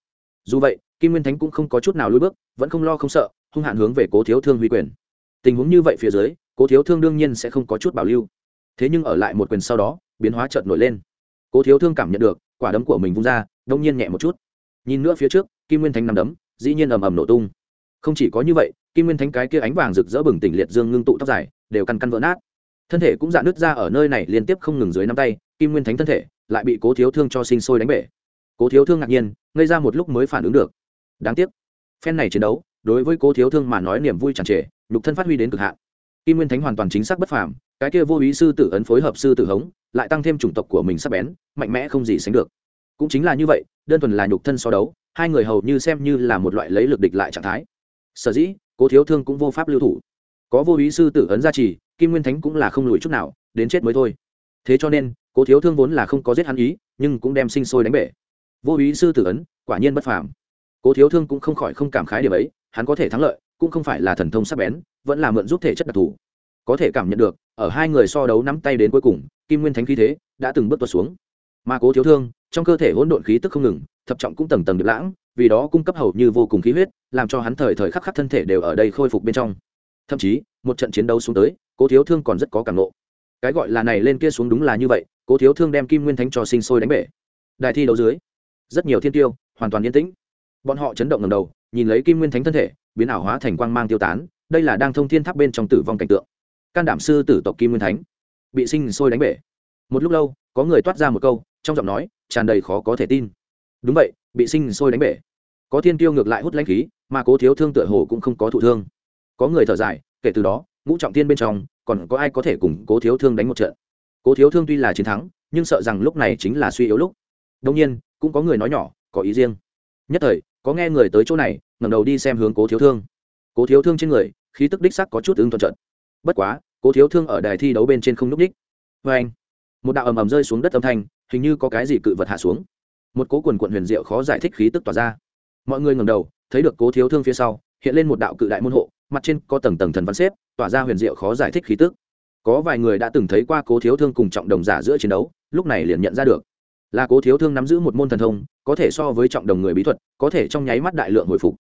Dù vậy, kim nguyên thánh cũng không có chút nào lùi bước, vẫn không lo không sợ, hung hạn hướng về cố thiếu thương huy quyền. Tình huống như vậy phía dưới, cố thiếu thương đương nhiên sẽ không có chút bảo lưu. Thế nhưng ở lại một quyền sau đó, biến hóa chợt nổi lên. Cố thiếu thương cảm nhận được, quả đấm của mình vung ra, đông nhiên nhẹ một chút. Nhìn nữa phía trước, kim nguyên thánh nằm đấm, dĩ nhiên ầm ầm nổ tung không chỉ có như vậy, kim nguyên thánh cái kia ánh vàng rực rỡ bừng tỉnh liệt dương ngưng tụ tóc dài, đều căn căn vỡ nát. Thân thể cũng dạn nứt ra ở nơi này liên tiếp không ngừng dưới nắm tay, kim nguyên thánh thân thể lại bị cố thiếu thương cho sinh sôi đánh bể. Cố thiếu thương ngạc nhiên, ngây ra một lúc mới phản ứng được. Đáng tiếc, phen này chiến đấu, đối với cố thiếu thương mà nói niềm vui tràn trề, nhục thân phát huy đến cực hạn. Kim nguyên thánh hoàn toàn chính xác bất phàm, cái kia vô ý sư tử ấn phối hợp sư tử hống, lại tăng thêm chủng tộc của mình sắp bén, mạnh mẽ không gì sánh được. Cũng chính là như vậy, đơn thuần là nhục thân so đấu, hai người hầu như xem như là một loại lấy lực địch lại trạng thái sở dĩ, cố thiếu thương cũng vô pháp lưu thủ. Có vô ý sư tử ấn gia trì, kim nguyên thánh cũng là không lùi chút nào, đến chết mới thôi. Thế cho nên, cố thiếu thương vốn là không có giết hắn ý, nhưng cũng đem sinh sôi đánh bể. Vô ý sư tử ấn, quả nhiên bất phàm. Cố thiếu thương cũng không khỏi không cảm khái điểm ấy, hắn có thể thắng lợi, cũng không phải là thần thông sắc bén, vẫn là mượn giúp thể chất đặc thù. Có thể cảm nhận được, ở hai người so đấu nắm tay đến cuối cùng, kim nguyên thánh khí thế đã từng bước tuột xuống. Mà cố thiếu thương, trong cơ thể hỗn độn khí tức không ngừng thập trọng cũng tầng tầng được lãng, vì đó cung cấp hầu như vô cùng khí huyết, làm cho hắn thời thời khắc khắc thân thể đều ở đây khôi phục bên trong. Thậm chí, một trận chiến đấu xuống tới, cố thiếu thương còn rất có cảm nộ cái gọi là này lên kia xuống đúng là như vậy, cố thiếu thương đem kim nguyên thánh cho sinh sôi đánh bể. Đài thi đấu dưới, rất nhiều thiên tiêu, hoàn toàn yên tĩnh. Bọn họ chấn động ngầm đầu, nhìn lấy kim nguyên thánh thân thể, biến ảo hóa thành quang mang tiêu tán, đây là đang thông thiên tháp bên trong tử vong cảnh tượng. Can đảm sư tử tộc kim nguyên thánh, bị sinh sôi đánh bể. Một lúc lâu, có người toát ra một câu, trong giọng nói tràn đầy khó có thể tin đúng vậy, bị sinh sôi đánh bể. Có thiên tiêu ngược lại hút lãnh khí, mà cố thiếu thương tựa hồ cũng không có thụ thương. Có người thở dài, kể từ đó, ngũ trọng tiên bên trong, còn có ai có thể cùng cố thiếu thương đánh một trận? Cố thiếu thương tuy là chiến thắng, nhưng sợ rằng lúc này chính là suy yếu lúc. Đông nhiên, cũng có người nói nhỏ, có ý riêng. Nhất thời, có nghe người tới chỗ này, ngẩng đầu đi xem hướng cố thiếu thương. Cố thiếu thương trên người, khí tức đích sắc có chút ứng thuận trận bất quá, cố thiếu thương ở đài thi đấu bên trên không n ú c ních vê anh một đạo ầm ầm rơi xuống đất âm thanh, hình như có cái gì cự vật hạ xuống một cố quần quận huyền diệu khó giải thích khí tức tỏa ra. Mọi người ngầm đầu, thấy được cố thiếu thương phía sau, hiện lên một đạo cự đại môn hộ, mặt trên có tầng tầng thần văn xếp, tỏa ra huyền diệu khó giải thích khí tức. Có vài người đã từng thấy qua cố thiếu thương cùng trọng đồng giả giữa chiến đấu, lúc này liền nhận ra được. Là cố thiếu thương nắm giữ một môn thần thông, có thể so với trọng đồng người bí thuật, có thể trong nháy mắt đại lượng hồi phục.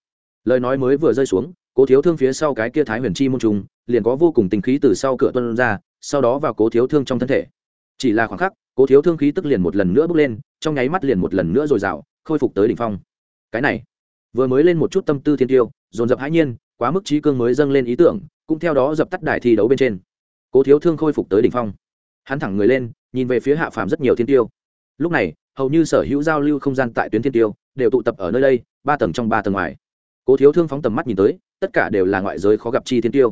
Lời nói mới vừa rơi xuống, cố thiếu thương phía sau cái kia thái huyền chi môn trùng, liền có vô cùng tình khí từ sau cửa tuân ra, sau đó vào cố thiếu thương trong thân thể. Chỉ là khoảng khắc cố thiếu thương khí tức liền một lần nữa bước lên, trong nháy mắt liền một lần nữa r ồ i r à o khôi phục tới đ ỉ n h phong. Cái này, vừa mới lên một chút tâm tư thiên tiêu, dồn dập hãi nhiên, quá mức trí cương mới dâng lên ý tưởng, cũng theo đó dập tắt đài thi đấu bên trên. Cố thiếu thương khôi phục tới đ ỉ n h phong. Hắn thẳng người lên, nhìn về phía hạ phàm rất nhiều thiên tiêu. Lúc này, hầu như sở hữu giao lưu không gian tại tuyến thiên tiêu, đều tụ tập ở nơi đây, ba tầng trong ba tầng ngoài. Cố thiếu thương phóng tầm mắt nhìn tới, tất cả đều là ngoại giới khó gặp chi thiên tiêu.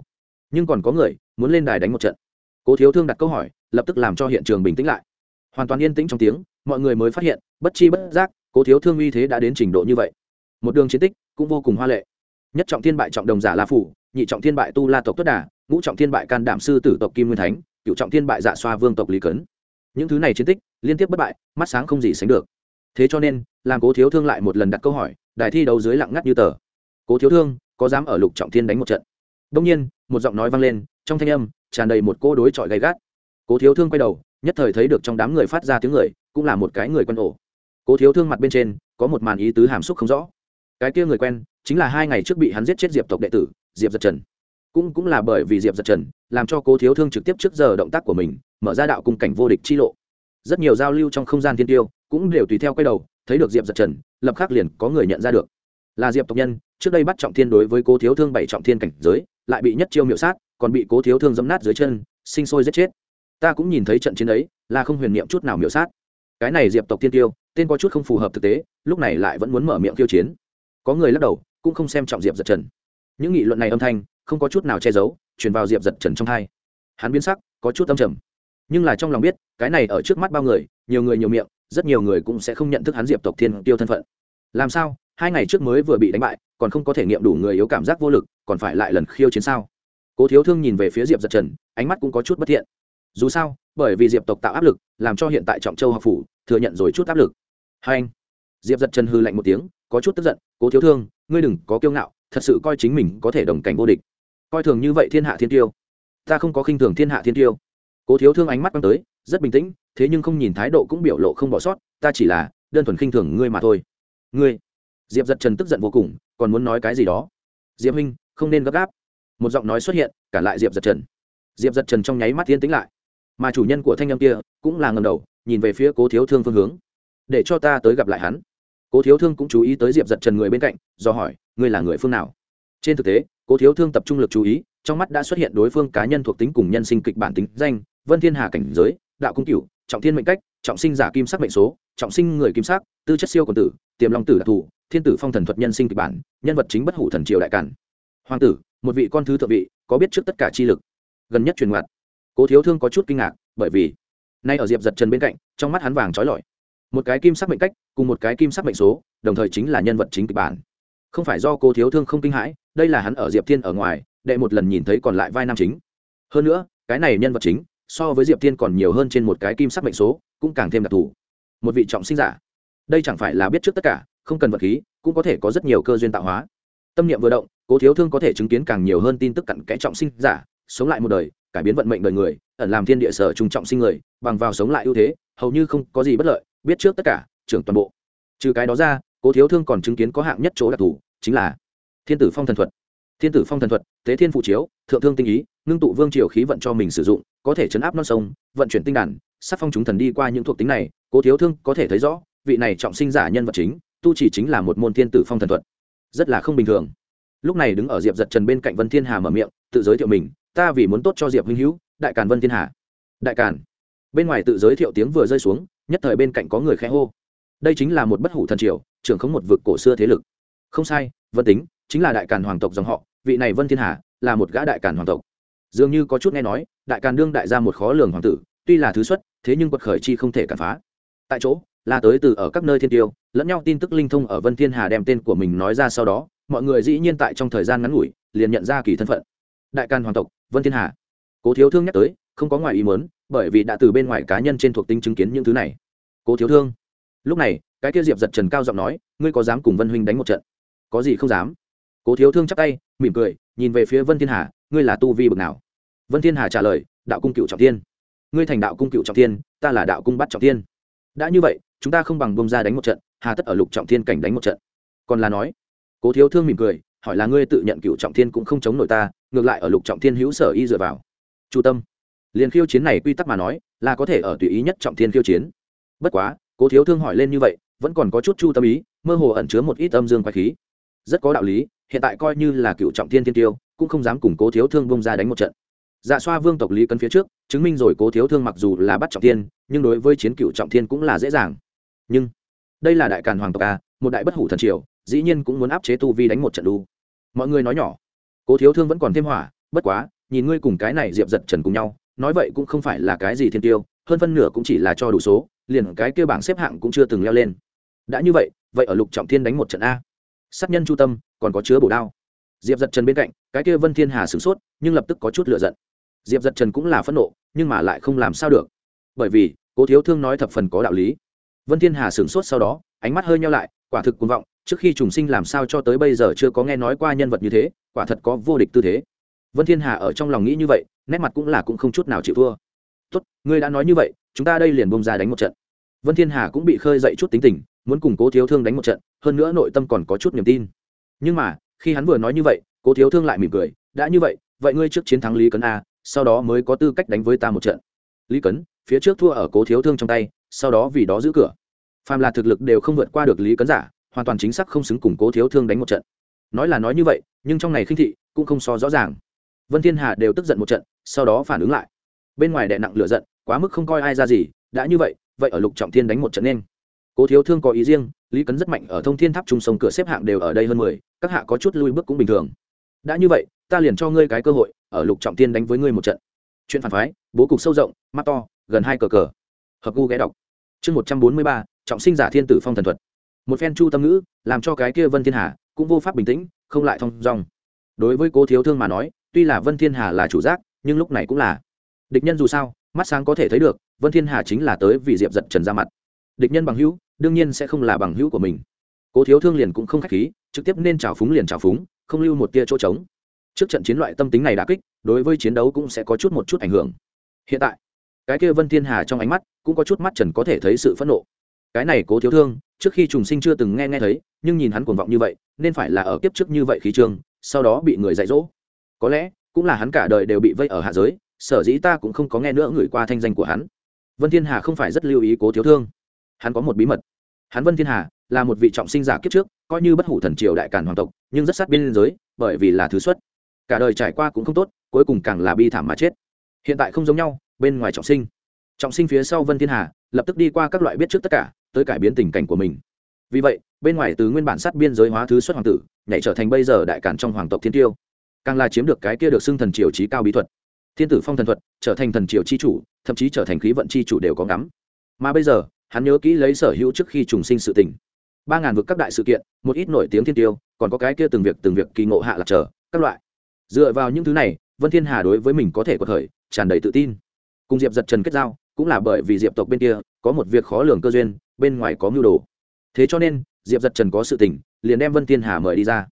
Nhưng còn có người, muốn lên đài đánh một trận. Cố thiếu thương đặt câu hỏi, lập tức làm cho hiện trường bình tĩnh lại hoàn toàn yên tĩnh trong tiếng, mọi người mới phát hiện, bất chi bất giác, cố thiếu thương uy thế đã đến trình độ như vậy. Một đường chiến tích cũng vô cùng hoa lệ. Nhất trọng thiên bại trọng đồng giả la phủ, nhị trọng thiên bại tu la tộc tuất đà, ngũ trọng thiên bại can đảm sư tử tộc kim nguyên thánh, cựu trọng thiên bại dạ xoa vương tộc lý cấn. Những thứ này chiến tích liên tiếp bất bại, mắt sáng không gì sánh được. Thế cho nên, làm cố thiếu thương lại một lần đặt câu hỏi, đài thi đấu dưới lặng ngắt như tờ. Cố thiếu thương, có dám ở lục trọng thiên đánh một trận? Đông nhiên, một giọng nói vang lên, trong thanh âm tràn đầy một cô đối chọi gay gắt. Cố thiếu thương quay đầu nhất thời thấy được trong đám người phát ra tiếng người, cũng là một cái người quân ổ. Cố thiếu thương mặt bên trên, có một màn ý tứ hàm xúc không rõ. Cái kia người quen, chính là hai ngày trước bị hắn giết chết diệp tộc đệ tử, diệp giật trần. Cũng cũng là bởi vì diệp giật trần, làm cho cố thiếu thương trực tiếp trước giờ động tác của mình, mở ra đạo cung cảnh vô địch chi lộ. Rất nhiều giao lưu trong không gian thiên tiêu, cũng đều tùy theo quay đầu, thấy được diệp giật trần, lập khắc liền có người nhận ra được. Là diệp tộc nhân, trước đây bắt trọng thiên đối với cố thiếu thương bảy trọng thiên cảnh giới, lại bị nhất chiêu miệu sát, còn bị cố thiếu thương dẫm nát dưới chân, sinh sôi giết chết ta cũng nhìn thấy trận chiến ấy, là không huyền niệm chút nào miểu sát. Cái này diệp tộc tiên tiêu tên có chút không phù hợp thực tế, lúc này lại vẫn muốn mở miệng tiêu chiến. Có người lắc đầu, cũng không xem trọng diệp giật trần. Những nghị luận này âm thanh, không có chút nào che giấu, truyền vào diệp giật trần trong thai hắn biến sắc, có chút âm trầm. Nhưng là trong lòng biết, cái này ở trước mắt bao người, nhiều người nhiều miệng, rất nhiều người cũng sẽ không nhận thức hắn diệp tộc thiên tiêu thân phận. Làm sao? Hai ngày trước mới vừa bị đánh bại, còn không có thể nghiệm đủ người yếu cảm giác vô lực, còn phải lại lần khiêu chiến sao? Cố thiếu thương nhìn về phía diệp giật trần, ánh mắt cũng có chút bất thiện dù sao, bởi vì diệp tộc tạo áp lực, làm cho hiện tại trọng châu học phủ thừa nhận rồi chút áp lực. Hai anh, diệp giật chân hư lạnh một tiếng, có chút tức giận, cố thiếu thương, ngươi đừng có kiêu ngạo, thật sự coi chính mình có thể đồng cảnh vô địch. Coi thường như vậy thiên hạ thiên tiêu. Ta không có khinh thường thiên hạ thiên tiêu. Cố thiếu thương ánh mắt quăng tới, rất bình tĩnh, thế nhưng không nhìn thái độ cũng biểu lộ không bỏ sót, ta chỉ là đơn thuần khinh thường ngươi mà thôi. Ngươi? Diệp giật trần tức giận vô cùng, còn muốn nói cái gì đó? Diệp huynh, không nên gấp gáp. Một giọng nói xuất hiện, cả lại diệp giật trần diệp giật trần trong nháy mắt thiên tĩnh lại mà chủ nhân của thanh â m kia cũng là ngầm đầu, nhìn về phía cố thiếu thương phương hướng. Để cho ta tới gặp lại hắn. Cố thiếu thương cũng chú ý tới diệp giật trần người bên cạnh, do hỏi, ngươi là người phương nào? Trên thực tế, cố thiếu thương tập trung lực chú ý, trong mắt đã xuất hiện đối phương cá nhân thuộc tính cùng nhân sinh kịch bản tính danh, vân thiên hà cảnh giới, đạo cung cựu trọng thiên mệnh cách, trọng sinh giả kim sắc mệnh số, trọng sinh người kim sắc, tư chất siêu quần tử, tiềm long tử đặc thù, thiên tử phong thần thuật nhân sinh kịch bản, nhân vật chính bất hủ thần triều đại cản hoàng tử, một vị con thứ thượng vị, có biết trước tất cả chi lực, gần nhất truyền ngoặt cố thiếu thương có chút kinh ngạc, bởi vì nay ở diệp giật trần bên cạnh, trong mắt hắn vàng trói lọi. Một cái kim sắc mệnh cách, cùng một cái kim sắc mệnh số, đồng thời chính là nhân vật chính kịch bản. Không phải do cô thiếu thương không kinh hãi, đây là hắn ở diệp thiên ở ngoài, đệ một lần nhìn thấy còn lại vai nam chính. Hơn nữa, cái này nhân vật chính, so với diệp thiên còn nhiều hơn trên một cái kim sắc mệnh số, cũng càng thêm đặc thù. Một vị trọng sinh giả. Đây chẳng phải là biết trước tất cả, không cần vật khí, cũng có thể có rất nhiều cơ duyên tạo hóa. Tâm niệm vừa động, cố thiếu thương có thể chứng kiến càng nhiều hơn tin tức cặn kẽ trọng sinh giả, sống lại một đời cải biến vận mệnh đời người, ẩn làm thiên địa sở trung trọng sinh người, bằng vào sống lại ưu thế, hầu như không có gì bất lợi, biết trước tất cả, trưởng toàn bộ. Trừ cái đó ra, cố thiếu thương còn chứng kiến có hạng nhất chỗ đặc thù, chính là thiên tử phong thần thuật. Thiên tử phong thần thuật tế thiên phụ chiếu, thượng thương tinh ý, ngưng tụ vương triều khí vận cho mình sử dụng, có thể chấn áp non sông, vận chuyển tinh đàn sắc phong chúng thần đi qua những thuộc tính này, cố thiếu thương có thể thấy rõ, vị này trọng sinh giả nhân vật chính, tu chỉ chính là một môn thiên tử phong thần thuật. Rất là không bình thường. Lúc này đứng ở diệp giật trần bên cạnh vân thiên hà mở miệng, tự giới thiệu mình ta vì muốn tốt cho diệp huynh hữu, đại càn vân thiên hà. Đại càn. Bên ngoài tự giới thiệu tiếng vừa rơi xuống, nhất thời bên cạnh có người khẽ hô. Đây chính là một bất hủ thần triều, trưởng không một vực cổ xưa thế lực. Không sai, vân tính, chính là đại càn hoàng tộc dòng họ, vị này vân thiên hà, là một gã đại càn hoàng tộc. Dường như có chút nghe nói, đại càn đương đại ra một khó lường hoàng tử, tuy là thứ xuất, thế nhưng quật khởi chi không thể cản phá. Tại chỗ, là tới từ ở các nơi thiên tiêu, lẫn nhau tin tức linh thông ở vân thiên hà đem tên của mình nói ra sau đó, mọi người dĩ nhiên tại trong thời gian ngắn ngủi, liền nhận ra kỳ thân phận. Đại càn hoàng tộc vân thiên hà. Cố thiếu thương nhắc tới, không có ngoài ý muốn, bởi vì đã từ bên ngoài cá nhân trên thuộc tính chứng kiến những thứ này. Cố thiếu thương, lúc này, cái kia diệp giật trần cao giọng nói, ngươi có dám cùng vân huynh đánh một trận? Có gì không dám? Cố thiếu thương chắp tay, mỉm cười, nhìn về phía vân thiên hà, ngươi là tu vi bực nào? Vân thiên hà trả lời, đạo cung cựu trọng thiên. Ngươi thành đạo cung cựu trọng thiên, ta là đạo cung bắt trọng thiên. Đã như vậy, chúng ta không bằng bông ra đánh một trận, hà tất ở lục trọng thiên cảnh đánh một trận. Còn là nói, cố thiếu thương mỉm cười hỏi là ngươi tự nhận cựu trọng thiên cũng không chống nổi ta, ngược lại ở lục trọng thiên hữu sở y dựa vào. Chu tâm, liền khiêu chiến này quy tắc mà nói, là có thể ở tùy ý nhất trọng thiên khiêu chiến. Bất quá, cố thiếu thương hỏi lên như vậy, vẫn còn có chút chu tâm ý, mơ hồ ẩn chứa một ít âm dương quái khí. Rất có đạo lý, hiện tại coi như là cựu trọng thiên thiên tiêu, cũng không dám cùng cố thiếu thương bông ra đánh một trận. Dạ xoa vương tộc lý cấn phía trước, chứng minh rồi cố thiếu thương mặc dù là bắt trọng thiên, nhưng đối với chiến cựu trọng thiên cũng là dễ dàng. Nhưng, đây là đại càn hoàng tộc a, một đại bất hủ thần triều, dĩ nhiên cũng muốn áp chế tu vi đánh một trận đu mọi người nói nhỏ. Cố thiếu thương vẫn còn thêm hỏa, bất quá, nhìn ngươi cùng cái này diệp giật trần cùng nhau, nói vậy cũng không phải là cái gì thiên tiêu, hơn phân nửa cũng chỉ là cho đủ số, liền cái kêu bảng xếp hạng cũng chưa từng leo lên. Đã như vậy vậy ở lục trọng thiên đánh một trận a. Sát nhân chu tâm, còn có chứa bổ đao. Diệp giật trần bên cạnh, cái kia vân thiên hà sửng sốt, nhưng lập tức có chút lựa giận. Diệp giật trần cũng là phẫn nộ, nhưng mà lại không làm sao được. Bởi vì, cố thiếu thương nói thập phần có đạo lý. Vân thiên hà sửng sốt sau đó, ánh mắt hơi nhau lại, quả thực cuồng vọng trước khi trùng sinh làm sao cho tới bây giờ chưa có nghe nói qua nhân vật như thế, quả thật có vô địch tư thế. Vân thiên hà ở trong lòng nghĩ như vậy, nét mặt cũng là cũng không chút nào chịu thua. Tốt, ngươi đã nói như vậy, chúng ta đây liền bông ra đánh một trận. Vân thiên hà cũng bị khơi dậy chút tính tình, muốn cùng cố thiếu thương đánh một trận, hơn nữa nội tâm còn có chút niềm tin. Nhưng mà, khi hắn vừa nói như vậy, cố thiếu thương lại mỉm cười, đã như vậy vậy ngươi trước chiến thắng lý cấn a, sau đó mới có tư cách đánh với ta một trận. Lý cấn, phía trước thua ở cố thiếu thương trong tay, sau đó vì đó giữ cửa. Phàm là thực lực đều không vượt qua được lý cấn giả hoàn toàn chính xác không xứng cùng cố thiếu thương đánh một trận. Nói là nói như vậy, nhưng trong này khinh thị cũng không so rõ ràng. Vân thiên hà đều tức giận một trận, sau đó phản ứng lại. Bên ngoài đè nặng lửa giận, quá mức không coi ai ra gì, đã như vậy vậy ở lục trọng thiên đánh một trận nên. Cố thiếu thương có ý riêng, lý cấn rất mạnh ở thông thiên tháp trung sông cửa xếp hạng đều ở đây hơn mười, các hạ có chút lui bước cũng bình thường. Đã như vậy, ta liền cho ngươi cái cơ hội, ở lục trọng thiên đánh với ngươi một trận. Chuyện phản phái, bố cục sâu rộng, mắt to, gần hai cờ cờ. Hợp gu ghé đọc. Chương một trăm bốn mươi ba, trọng sinh giả thiên tử phong thần thuật một phen chu tâm ngữ, làm cho cái kia vân thiên hà cũng vô pháp bình tĩnh, không lại thong dong. Đối với cố thiếu thương mà nói, tuy là vân thiên hà là chủ giác, nhưng lúc này cũng là. Địch nhân dù sao, mắt sáng có thể thấy được, vân thiên hà chính là tới vì diệp giật trần ra mặt. Địch nhân bằng hữu, đương nhiên sẽ không là bằng hữu của mình. Cố thiếu thương liền cũng không k h á c h khí, trực tiếp nên trào phúng liền trào phúng, không lưu một tia chỗ trống. Trước trận chiến loại tâm tính này đã kích, đối với chiến đấu cũng sẽ có chút một chút ảnh hưởng. Hiện tại, cái kia vân thiên hà trong ánh mắt cũng có chút mắt trần có thể thấy sự phẫn nộ cái này cố thiếu thương, trước khi trùng sinh chưa từng nghe nghe thấy, nhưng nhìn hắn cuồng vọng như vậy, nên phải là ở kiếp trước như vậy khí trường, sau đó bị người dạy dỗ. Có lẽ, cũng là hắn cả đời đều bị vây ở hạ giới, sở dĩ ta cũng không có nghe nữa người qua thanh danh của hắn. Vân thiên hà không phải rất lưu ý cố thiếu thương. Hắn có một bí mật. Hắn vân thiên hà là một vị trọng sinh giả kiếp trước, coi như bất hủ thần triều đại càn hoàng tộc, nhưng rất sát biên giới, bởi vì là thứ xuất. Cả đời trải qua cũng không tốt, cuối cùng càng là bi thảm mà chết. Hiện tại không giống nhau, bên ngoài trọng sinh. Trọng sinh phía sau vân thiên hà, lập tức đi qua các loại biết trước tất cả tới cải biến tình cảnh của mình. Vì vậy, bên ngoài từ nguyên bản sát biên giới hóa thứ xuất hoàng tử, nhảy trở thành bây giờ đại cản trong hoàng tộc thiên tiêu. Càng là chiếm được cái kia được xưng thần triều trí cao bí thuật. Thiên tử phong thần thuật, trở thành thần triều chi chủ, thậm chí trở thành khí vận chi chủ đều có ngắm. Mà bây giờ, hắn nhớ kỹ lấy sở hữu trước khi trùng sinh sự tình. Ba ngàn vực các đại sự kiện, một ít nổi tiếng thiên tiêu, còn có cái kia từng việc từng việc kỳ ngộ hạ lạc trở, các loại. Dựa vào những thứ này, vân thiên hà đối với mình có thể có thời tràn đầy tự tin. Cùng diệp giật trần kết giao, cũng là bởi vì diệp tộc bên kia, có một việc khó lường cơ duyên bên ngoài có mưu đồ. Thế cho nên, diệp giật trần có sự tình, liền đem vân thiên hà mời đi ra.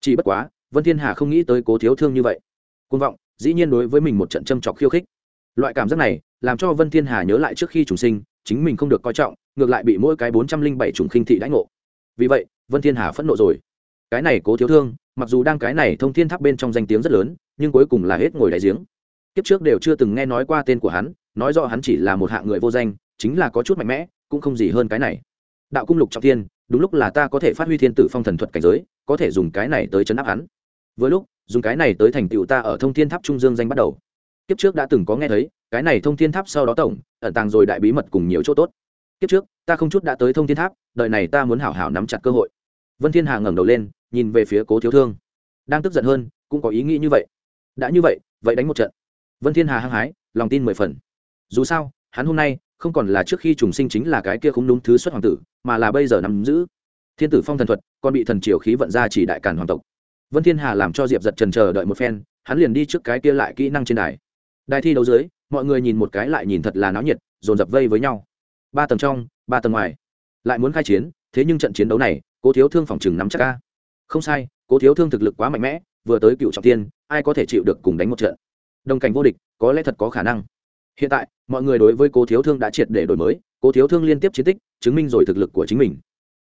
Chỉ bất quá, vân thiên hà không nghĩ tới cố thiếu thương như vậy. Côn vọng, dĩ nhiên đối với mình một trận châm trọc khiêu khích. Loại cảm giác này, làm cho vân thiên hà nhớ lại trước khi trùng sinh, chính mình không được coi trọng, ngược lại bị mỗi cái bốn trăm linh bảy trùng khinh thị đãi ngộ. Vì vậy, vân thiên hà phẫn nộ rồi. Cái này cố thiếu thương, mặc dù đang cái này thông thiên tháp bên trong danh tiếng rất lớn, nhưng cuối cùng là hết ngồi đại giếng. Kiếp trước đều chưa từng nghe nói qua tên của hắn, nói rõ hắn chỉ là một hạng người vô danh, chính là có chút mạnh mẽ cũng không gì hơn cái này. Đạo cung lục trọng thiên, đúng lúc là ta có thể phát huy thiên tử phong thần thuật cảnh giới, có thể dùng cái này tới chấn áp hắn. Với lúc, dùng cái này tới thành tựu ta ở thông thiên tháp trung dương danh bắt đầu. Kiếp trước đã từng có nghe thấy, cái này thông thiên tháp sau đó tổng, ẩn tàng rồi đại bí mật cùng nhiều chỗ tốt. Kiếp trước, ta không chút đã tới thông thiên tháp đợi này ta muốn hảo hảo nắm chặt cơ hội. Vân thiên hà ngẩng đầu lên, nhìn về phía cố thiếu thương. Đang tức giận hơn, cũng có ý nghĩ như vậy. Đã như vậy vậy đánh một trận. Vân thiên hà hăng hái, lòng tin mười phần. Dù sao, hắn hôm nay không còn là trước khi trùng sinh chính là cái kia không đúng thứ xuất hoàng tử, mà là bây giờ nắm giữ. Thiên tử phong thần thuật, còn bị thần triều khí vận ra chỉ đại cản hoàng tộc. Vân thiên hà làm cho diệp giật trần chờ đợi một phen, hắn liền đi trước cái kia lại kỹ năng trên đài. Đài thi đấu dưới, mọi người nhìn một cái lại nhìn thật là náo nhiệt, dồn dập vây với nhau. Ba tầng trong, ba tầng ngoài. Lại muốn khai chiến, thế nhưng trận chiến đấu này, cố thiếu thương phòng chừng nắm chắc ca không sai, cố thiếu thương thực lực quá mạnh mẽ, vừa tới cựu trọng tiên, ai có thể chịu được cùng đánh một trận? Đồng cảnh vô địch, có lẽ thật có khả năng hiện tại, mọi người đối với cố thiếu thương đã triệt để đổi mới, cố thiếu thương liên tiếp chiến tích, chứng minh rồi thực lực của chính mình.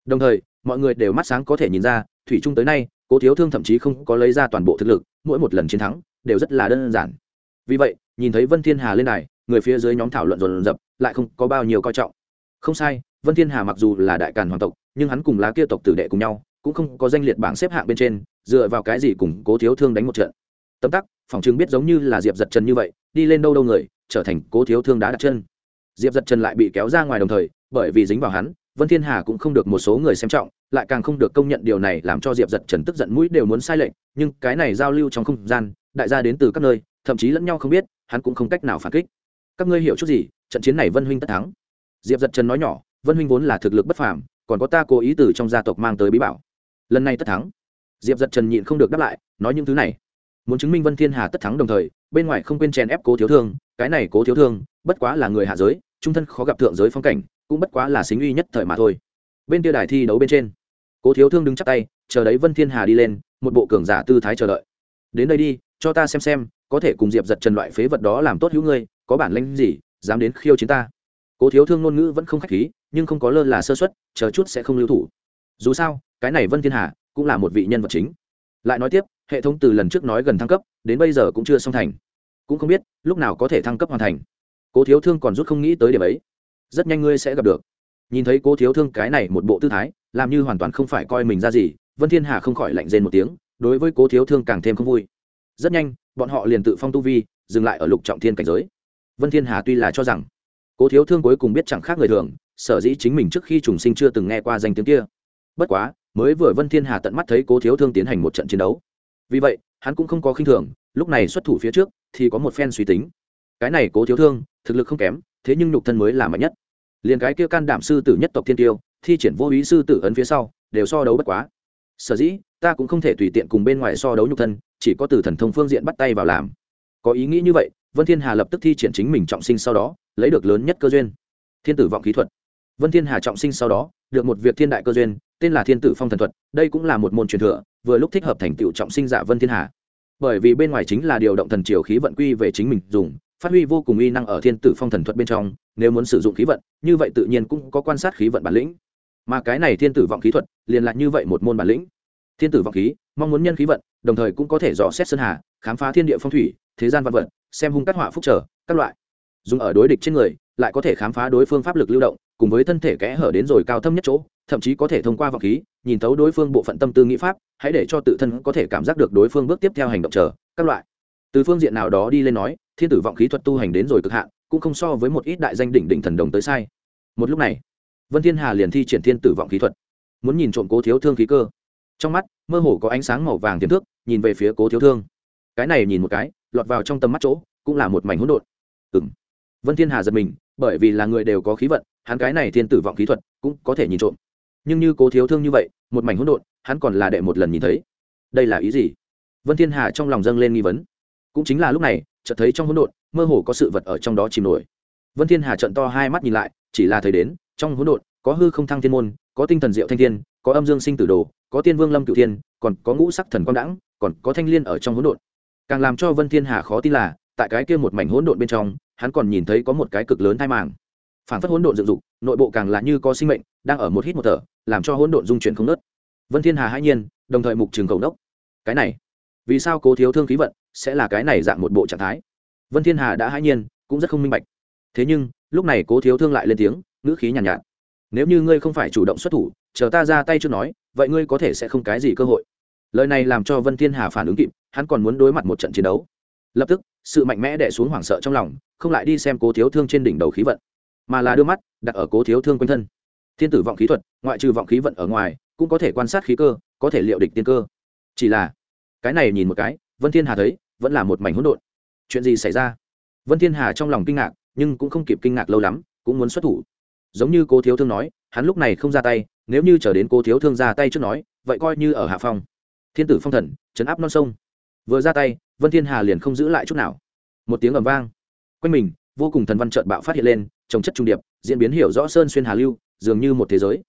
Đồng thời, mọi người đều mắt sáng có thể nhìn ra, thủy chung tới nay, cố thiếu thương thậm chí không có lấy ra toàn bộ thực lực, mỗi một lần chiến thắng, đều rất là đơn giản. Vì vậy, nhìn thấy vân thiên hà lên này người phía dưới nhóm thảo luận dồn dập, lại không có bao nhiêu coi trọng. Không sai, vân thiên hà mặc dù là đại càn hoàng tộc, nhưng hắn cùng lá kia tộc tử đệ cùng nhau, cũng không có danh liệt bảng xếp hạng bên trên, dựa vào cái gì cùng cố thiếu thương đánh một trận. Tấm tắc, phòng chứng biết giống như là diệp giật trần như vậy, đi lên đâu đâu người trở thành cố thiếu thương đá đặt chân. Diệp giật trần lại bị kéo ra ngoài đồng thời, bởi vì dính vào hắn, vân thiên hà cũng không được một số người xem trọng, lại càng không được công nhận điều này làm cho diệp giật trần tức giận mũi đều muốn sai lệch, nhưng cái này giao lưu trong không gian, đại gia đến từ các nơi, thậm chí lẫn nhau không biết, hắn cũng không cách nào phản kích. Các ngươi hiểu chút gì, trận chiến này vân huynh tất thắng. Diệp giật trần nói nhỏ, vân huynh vốn là thực lực bất phàm, còn có ta cố ý từ trong gia tộc mang tới bí bảo. Lần này tất thắng. Diệp giật trần nhịn không được đáp lại, nói những thứ này. Muốn chứng minh vân thiên hà tất thắng đồng thời, bên ngoài không quên chèn ép cố thiếu thương cái này cố thiếu thương, bất quá là người hạ giới, trung thân khó gặp thượng giới phong cảnh, cũng bất quá là xính uy nhất thời mà thôi. Bên kia đài thi đấu bên trên, cố thiếu thương đứng chắc tay, chờ đấy vân thiên hà đi lên, một bộ cường giả tư thái chờ đợi. Đến đây đi, cho ta xem xem, có thể cùng diệp giật trần loại phế vật đó làm tốt hữu ngươi, có bản lĩnh gì, dám đến khiêu chiến ta. Cố thiếu thương ngôn ngữ vẫn không khách khí, nhưng không có lơ là sơ xuất chờ chút sẽ không lưu thủ. Dù sao, cái này vân thiên hà cũng là một vị nhân vật chính. Lại nói tiếp, hệ thống từ lần trước nói gần thăng cấp, đến bây giờ cũng chưa xong thành cũng không biết lúc nào có thể thăng cấp hoàn thành. Cố thiếu thương còn rút không nghĩ tới điểm ấy. Rất nhanh ngươi sẽ gặp được. Nhìn thấy cố thiếu thương cái này một bộ tư thái, làm như hoàn toàn không phải coi mình ra gì, vân thiên hà không khỏi lạnh rên một tiếng, đối với cố thiếu thương càng thêm không vui. Rất nhanh, bọn họ liền tự phong tu vi, dừng lại ở lục trọng thiên cảnh giới. Vân thiên hà tuy là cho rằng cố thiếu thương cuối cùng biết chẳng khác người thường, sở dĩ chính mình trước khi trùng sinh chưa từng nghe qua danh tiếng kia. Bất quá, mới vừa vân thiên hà tận mắt thấy cố thiếu thương tiến hành một trận chiến đấu. Vì vậy hắn cũng không có khinh thường, lúc này xuất thủ phía trước thì có một phen suy tính. Cái này cố thiếu thương, thực lực không kém, thế nhưng nhục thân mới là mạnh nhất. Liền cái kia can đảm sư tử nhất tộc thiên tiêu, thi triển vô ý sư tử ấn phía sau, đều so đấu bất quá. Sở dĩ, ta cũng không thể tùy tiện cùng bên ngoài so đấu nhục thân, chỉ có từ thần thông phương diện bắt tay vào làm. Có ý nghĩ như vậy, vân thiên hà lập tức thi triển chính mình trọng sinh sau đó, lấy được lớn nhất cơ duyên. Thiên tử vọng khí thuật. Vân thiên hà trọng sinh sau đó, được một việc thiên đại cơ duyên, tên là thiên tử phong thần thuật, đây cũng là một môn truyền thừa vừa lúc thích hợp thành tựu trọng sinh giả vân thiên hà. Bởi vì bên ngoài chính là điều động thần triều khí vận quy về chính mình dùng, phát huy vô cùng uy năng ở thiên tử phong thần thuật bên trong, nếu muốn sử dụng khí vận, như vậy tự nhiên cũng có quan sát khí vận bản lĩnh. Mà cái này thiên tử vọng khí thuật, liền lại như vậy một môn bản lĩnh. Thiên tử vọng khí, mong muốn nhân khí vận, đồng thời cũng có thể dò xét sơn hà, khám phá thiên địa phong thủy, thế gian văn vật, xem hung các họa phúc trở, các loại. Dùng ở đối địch trên người, lại có thể khám phá đối phương pháp lực lưu động, cùng với thân thể kẽ hở đến rồi cao thâm nhất chỗ thậm chí có thể thông qua vọng khí, nhìn thấu đối phương bộ phận tâm tư nghĩ pháp, hãy để cho tự thân có thể cảm giác được đối phương bước tiếp theo hành động chờ, các loại. Từ phương diện nào đó đi lên nói, thiên tử vọng khí thuật tu hành đến rồi cực hạn, cũng không so với một ít đại danh đỉnh đỉnh thần đồng tới sai. Một lúc này, vân thiên hà liền thi triển thiên tử vọng khí thuật, muốn nhìn trộm cố thiếu thương khí cơ. Trong mắt, mơ hồ có ánh sáng màu vàng tiềm thước nhìn về phía cố thiếu thương. Cái này nhìn một cái, lọt vào trong tầm mắt chỗ, cũng là một mảnh hỗn độn. Ừng vân thiên hà giật mình, bởi vì là người đều có khí vận, hắn cái này thiên tử vọng khí thuật cũng có thể nhìn trộm nhưng như cố thiếu thương như vậy, một mảnh hỗn độn, hắn còn là đệ một lần nhìn thấy. Đây là ý gì? Vân thiên hà trong lòng dâng lên nghi vấn. Cũng chính là lúc này, chợt thấy trong hỗn độn, mơ hồ có sự vật ở trong đó chìm nổi. Vân thiên hà trận to hai mắt nhìn lại, chỉ là thấy đến, trong hỗn độn, có hư không thăng thiên môn, có tinh thần diệu thanh thiên, có âm dương sinh tử đồ, có tiên vương lâm cửu thiên, còn có ngũ sắc thần quang đãng, còn có thanh liên ở trong hỗn độn. Càng làm cho vân thiên hà khó tin là, tại cái kia một mảnh hỗn độn bên trong, hắn còn nhìn thấy có một cái cực lớn thai màng. Phản phất hỗn độn dựng dục, nội bộ càng là như có sinh mệnh, đang ở một hít một thở làm cho hỗn độn dung chuyển không nớt. Vân thiên hà hãi nhiên đồng thời mục trường cầu đốc cái này vì sao cố thiếu thương khí vận sẽ là cái này dạng một bộ trạng thái? Vân thiên hà đã hãi nhiên cũng rất không minh bạch. Thế nhưng lúc này cố thiếu thương lại lên tiếng ngữ khí nhàn nhạt, nhạt. Nếu như ngươi không phải chủ động xuất thủ chờ ta ra tay trước nói vậy ngươi có thể sẽ không cái gì cơ hội. Lời này làm cho vân thiên hà phản ứng kịp hắn còn muốn đối mặt một trận chiến đấu. Lập tức sự mạnh mẽ đè xuống hoảng sợ trong lòng không lại đi xem cố thiếu thương trên đỉnh đầu khí vận mà là đưa mắt đặt ở cố thiếu thương quanh thân thiên tử vọng khí thuật, ngoại trừ vọng khí vận ở ngoài, cũng có thể quan sát khí cơ, có thể liệu địch tiên cơ. Chỉ là, cái này nhìn một cái, vân thiên hà thấy, vẫn là một mảnh hỗn độn. Chuyện gì xảy ra? Vân thiên hà trong lòng kinh ngạc, nhưng cũng không kịp kinh ngạc lâu lắm, cũng muốn xuất thủ. Giống như cố thiếu thương nói, hắn lúc này không ra tay, nếu như chờ đến cố thiếu thương ra tay trước nói, vậy coi như ở hạ phong. Thiên tử phong thần chấn áp non sông. Vừa ra tay, vân thiên hà liền không giữ lại chút nào. Một tiếng ầm vang. Quanh mình, vô cùng thần văn trợn bạo phát hiện lên, trồng chất trung điệp, diễn biến hiểu rõ sơn xuyên hà lưu dường như một thế giới.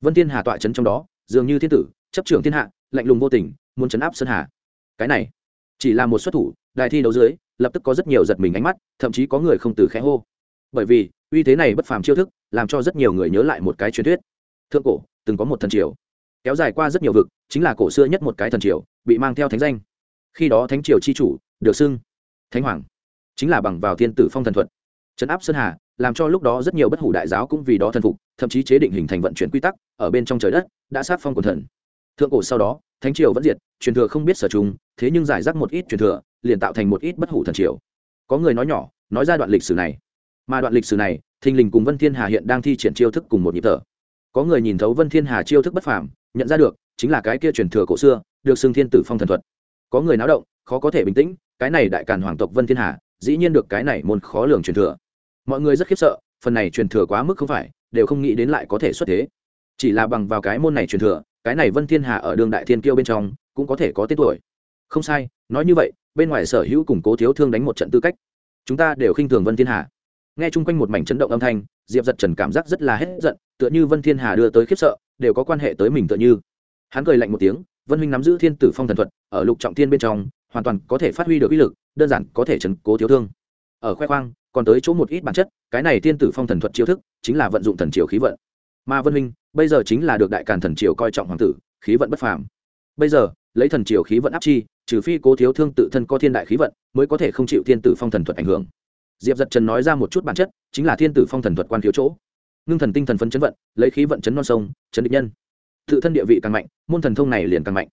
Vân thiên hà tọa chấn trong đó, dường như thiên tử, chấp trưởng thiên hạ, lạnh lùng vô tình, muốn chấn áp sơn hà. Cái này, chỉ là một xuất thủ đại thi đấu dưới, lập tức có rất nhiều giật mình ánh mắt, thậm chí có người không từ khẽ hô. Bởi vì, uy thế này bất phàm chiêu thức, làm cho rất nhiều người nhớ lại một cái truyền thuyết. Thượng cổ, từng có một thần triều. Kéo dài qua rất nhiều vực, chính là cổ xưa nhất một cái thần triều, bị mang theo thánh danh. Khi đó thánh triều chi chủ, được xưng thánh hoàng, chính là bằng vào thiên tử phong thần thuật. Trấn áp sơn hà làm cho lúc đó rất nhiều bất hủ đại giáo cũng vì đó thần phục, thậm chí chế định hình thành vận chuyển quy tắc, ở bên trong trời đất, đã sát phong quần thần. Thượng cổ sau đó, thánh triều vẫn diệt, truyền thừa không biết sở chung, thế nhưng giải rác một ít truyền thừa, liền tạo thành một ít bất hủ thần triều. Có người nói nhỏ, nói ra đoạn lịch sử này. Mà đoạn lịch sử này, thình lình cùng vân thiên hà hiện đang thi triển chiêu thức cùng một nhịp thở. Có người nhìn thấu vân thiên hà chiêu thức bất phàm, nhận ra được, chính là cái kia truyền thừa cổ xưa, được xưng thiên tử phong thần thuật. Có người náo động, khó có thể bình tĩnh, cái này đại càn hoàng tộc vân thiên hà, dĩ nhiên được cái này môn khó lường truyền thừa mọi người rất khiếp sợ, phần này truyền thừa quá mức không phải, đều không nghĩ đến lại có thể xuất thế. Chỉ là bằng vào cái môn này truyền thừa, cái này vân thiên hà ở đường đại thiên kiêu bên trong, cũng có thể có tên tuổi. Không sai, nói như vậy, bên ngoài sở hữu củng cố thiếu thương đánh một trận tư cách. Chúng ta đều khinh thường vân thiên hà. Nghe chung quanh một mảnh chấn động âm thanh, diệp giật trần cảm giác rất là hết giận, tựa như vân thiên hà đưa tới khiếp sợ, đều có quan hệ tới mình tựa như. Hắn cười lạnh một tiếng, vân huynh nắm giữ thiên tử phong thần thuật, ở lục trọng thiên bên trong, hoàn toàn có thể phát huy được uy lực, đơn giản có thể chấn cố thiếu thương. Ở khoe khoang còn tới chỗ một ít bản chất, cái này tiên tử phong thần thuật chiêu thức chính là vận dụng thần triều khí vận. Mà vân huynh, bây giờ chính là được đại càn thần triều coi trọng hoàng tử, khí vận bất phàm. Bây giờ, lấy thần triều khí vận áp chi, trừ phi cố thiếu thương tự thân có thiên đại khí vận, mới có thể không chịu thiên tử phong thần thuật ảnh hưởng. Diệp giật trần nói ra một chút bản chất, chính là thiên tử phong thần thuật quan thiếu chỗ. Ngưng thần tinh thần phấn chấn vận, lấy khí vận chấn non sông, chấn định nhân. Tự thân địa vị càng mạnh, môn thần thông này liền càng mạnh.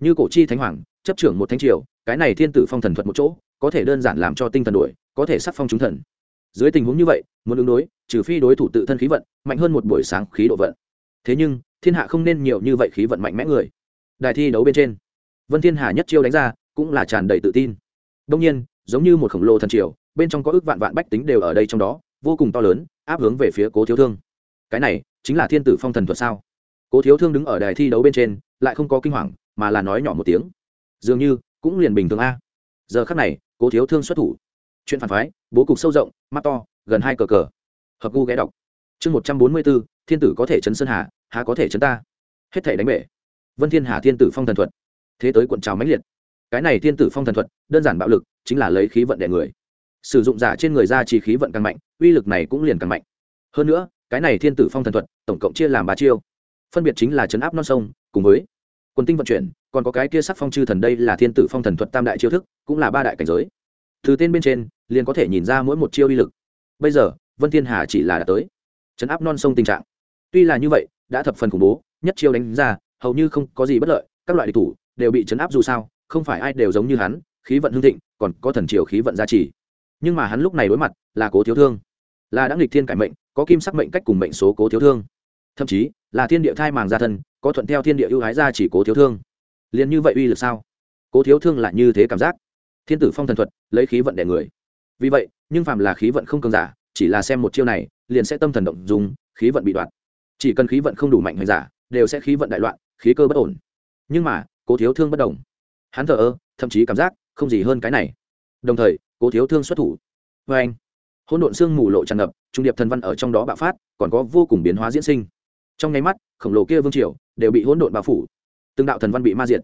Như cổ chi thánh hoàng, chấp trưởng một thánh triều, cái này thiên tử phong thần thuật một chỗ, có thể đơn giản làm cho tinh thần đuổi có thể sắc phong chúng thần. Dưới tình huống như vậy, muốn ứng đối, trừ phi đối thủ tự thân khí vận, mạnh hơn một buổi sáng khí độ vận. Thế nhưng, thiên hạ không nên nhiều như vậy khí vận mạnh mẽ người. Đài thi đấu bên trên, vân thiên hà nhất chiêu đánh ra, cũng là tràn đầy tự tin. Đông nhiên, giống như một khổng lồ thần triều, bên trong có ước vạn vạn bách tính đều ở đây trong đó, vô cùng to lớn, áp hướng về phía cố thiếu thương. Cái này, chính là thiên tử phong thần thuật sao? Cố thiếu thương đứng ở đài thi đấu bên trên, lại không có kinh hoàng, mà là nói nhỏ một tiếng. Dường như, cũng liền bình thường a. Giờ khắc này, cố thiếu thương xuất thủ chuyện phản phái, bố cục sâu rộng, mắt to, gần hai cờ cờ. Hợp gu ghé đọc. Chương một trăm bốn mươi bốn thiên tử có thể chấn sơn hà hà có thể chấn ta? Hết thể đánh bể. Vân thiên hà thiên tử phong thần thuật. Thế tới quận trào mãnh liệt. Cái này thiên tử phong thần thuật, đơn giản bạo lực, chính là lấy khí vận đẻ người. Sử dụng giả trên người ra chỉ khí vận càng mạnh, uy lực này cũng liền càng mạnh. Hơn nữa, cái này thiên tử phong thần thuật, tổng cộng chia làm ba chiêu. Phân biệt chính là chấn áp non sông, cùng với quân tinh vận chuyển, còn có cái kia sắc phong chư thần đây là thiên tử phong thần thuật tam đại chiêu thức, cũng là ba đại cảnh giới từ tên bên trên, liền có thể nhìn ra mỗi một chiêu uy lực. Bây giờ, vân thiên hà chỉ là đã tới. Chấn áp non sông tình trạng. Tuy là như vậy, đã thập phần khủng bố, nhất chiêu đánh ra, hầu như không có gì bất lợi, các loại địch thủ đều bị chấn áp dù sao, không phải ai đều giống như hắn, khí vận hương thịnh, còn có thần triều khí vận gia trì. Nhưng mà hắn lúc này đối mặt là cố thiếu thương, là đã nghịch thiên cải mệnh, có kim sắc mệnh cách cùng mệnh số cố thiếu thương. Thậm chí, là thiên địa thai màng gia thân, có thuận theo thiên địa ưu ái gia chỉ cố thiếu thương. Liền như vậy uy lực sao? Cố thiếu thương là như thế cảm giác thiên tử phong thần thuật, lấy khí vận đẻ người. Vì vậy, nhưng phàm là khí vận không cường giả, chỉ là xem một chiêu này, liền sẽ tâm thần động dùng khí vận bị đoạt chỉ cần khí vận không đủ mạnh hành giả, đều sẽ khí vận đại loạn, khí cơ bất ổn. Nhưng mà, cố thiếu thương bất đồng. Hắn thờ ơ, thậm chí cảm giác không gì hơn cái này. Đồng thời, cố thiếu thương xuất thủ. Vê anh, hỗn độn xương mù lộ tràn ngập, trung điệp thần văn ở trong đó bạo phát, còn có vô cùng biến hóa diễn sinh. Trong nháy mắt, khổng lồ kia vương triều đều bị hỗn độn bao phủ. Từng đạo thần văn bị ma diệt.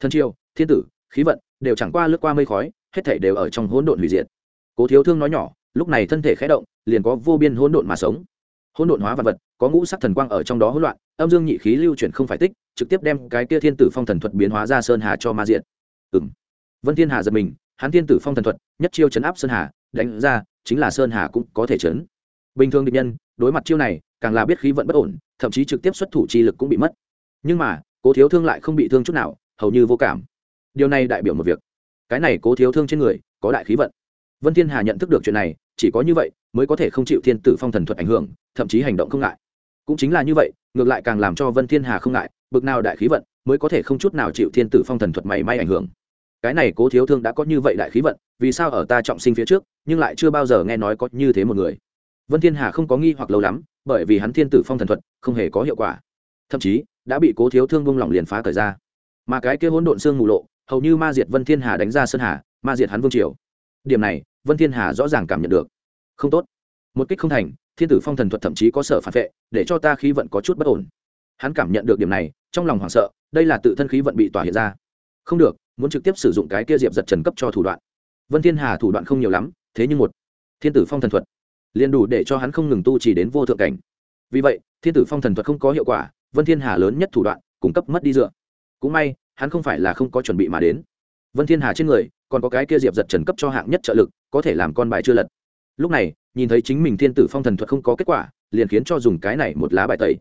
Thần triều, thiên tử, khí vận đều chẳng qua lướt qua mây khói, hết thảy đều ở trong hỗn độn hủy diệt. Cố thiếu thương nói nhỏ, lúc này thân thể khẽ động, liền có vô biên hỗn độn mà sống. Hỗn độn hóa vật vật, có ngũ sắc thần quang ở trong đó hỗn loạn, âm dương nhị khí lưu chuyển không phải tích, trực tiếp đem cái kia thiên tử phong thần thuật biến hóa ra sơn hà cho ma diện ừng vân thiên hà giật mình, hắn thiên tử phong thần thuật, nhất chiêu chấn áp sơn hà, đánh ra, chính là sơn hà cũng có thể chấn. Bình thường địch nhân, đối mặt chiêu này, càng là biết khí vận bất ổn, thậm chí trực tiếp xuất thủ chi lực cũng bị mất. Nhưng mà, cố thiếu thương lại không bị thương chút nào, hầu như vô cảm điều này đại biểu một việc. Cái này cố thiếu thương trên người, có đại khí vận. Vân thiên hà nhận thức được chuyện này, chỉ có như vậy mới có thể không chịu thiên tử phong thần thuật ảnh hưởng, thậm chí hành động không ngại. Cũng chính là như vậy, ngược lại càng làm cho vân thiên hà không ngại, bực nào đại khí vận mới có thể không chút nào chịu thiên tử phong thần thuật mảy may ảnh hưởng. Cái này cố thiếu thương đã có như vậy đại khí vận, vì sao ở ta trọng sinh phía trước, nhưng lại chưa bao giờ nghe nói có như thế một người? Vân thiên hà không có nghi hoặc lâu lắm, bởi vì hắn thiên tử phong thần thuật không hề có hiệu quả. Thậm chí, đã bị cố thiếu thương buông lỏng liền phá cởi ra. Mà cái kia hỗn độn xương mù lộ hầu như ma diệt vân thiên hà đánh ra sơn hà, ma diệt hắn vương triều. Điểm này, vân thiên hà rõ ràng cảm nhận được. Không tốt. Một kích không thành, thiên tử phong thần thuật thậm chí có sở phản vệ, để cho ta khí vận có chút bất ổn. Hắn cảm nhận được điểm này, trong lòng hoảng sợ, đây là tự thân khí vận bị tỏa hiện ra. Không được, muốn trực tiếp sử dụng cái kia diệp giật trần cấp cho thủ đoạn. Vân thiên hà thủ đoạn không nhiều lắm, thế nhưng một thiên tử phong thần thuật, liền đủ để cho hắn không ngừng tu chỉ đến vô thượng cảnh. Vì vậy, thiên tử phong thần thuật không có hiệu quả, vân thiên hà lớn nhất thủ đoạn, cung cấp mất đi dựa. Cũng may hắn không phải là không có chuẩn bị mà đến. Vân thiên hà trên người, còn có cái kia diệp giật trần cấp cho hạng nhất trợ lực, có thể làm con bài chưa lật. Lúc này, nhìn thấy chính mình thiên tử phong thần thuật không có kết quả, liền khiến cho dùng cái này một lá bài tẩy.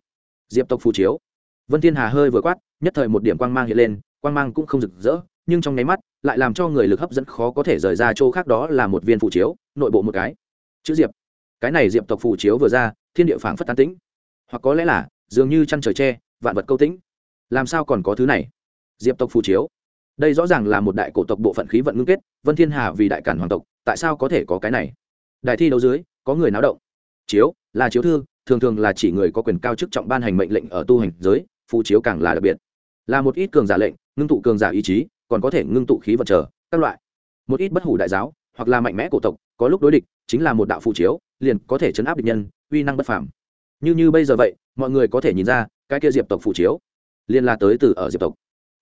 Diệp tộc phù chiếu. Vân thiên hà hơi vừa quát, nhất thời một điểm quang mang hiện lên, quang mang cũng không rực rỡ, nhưng trong nháy mắt, lại làm cho người lực hấp dẫn khó có thể rời ra chỗ khác đó là một viên phù chiếu, nội bộ một cái. Chữ diệp. Cái này diệp tộc phù chiếu vừa ra, thiên địa phảng phất tán tĩnh. Hoặc có lẽ là, dường như chăn trời tre vạn vật câu tĩnh. Làm sao còn có thứ này? Diệp tộc phù chiếu. Đây rõ ràng là một đại cổ tộc bộ phận khí vận ngưng kết, vân thiên hà vì đại cản hoàng tộc, tại sao có thể có cái này? Đại thi đấu dưới, có người náo động. Chiếu, là chiếu thư, thường thường là chỉ người có quyền cao chức trọng ban hành mệnh lệnh ở tu hành giới, phù chiếu càng là đặc biệt. Là một ít cường giả lệnh, ngưng tụ cường giả ý chí, còn có thể ngưng tụ khí vật trở, các loại. Một ít bất hủ đại giáo, hoặc là mạnh mẽ cổ tộc, có lúc đối địch, chính là một đạo phù chiếu, liền có thể chấn áp địch nhân, uy năng bất phàm. Như như bây giờ vậy, mọi người có thể nhìn ra, cái kia diệp tộc phù chiếu, liền là tới từ ở diệp tộc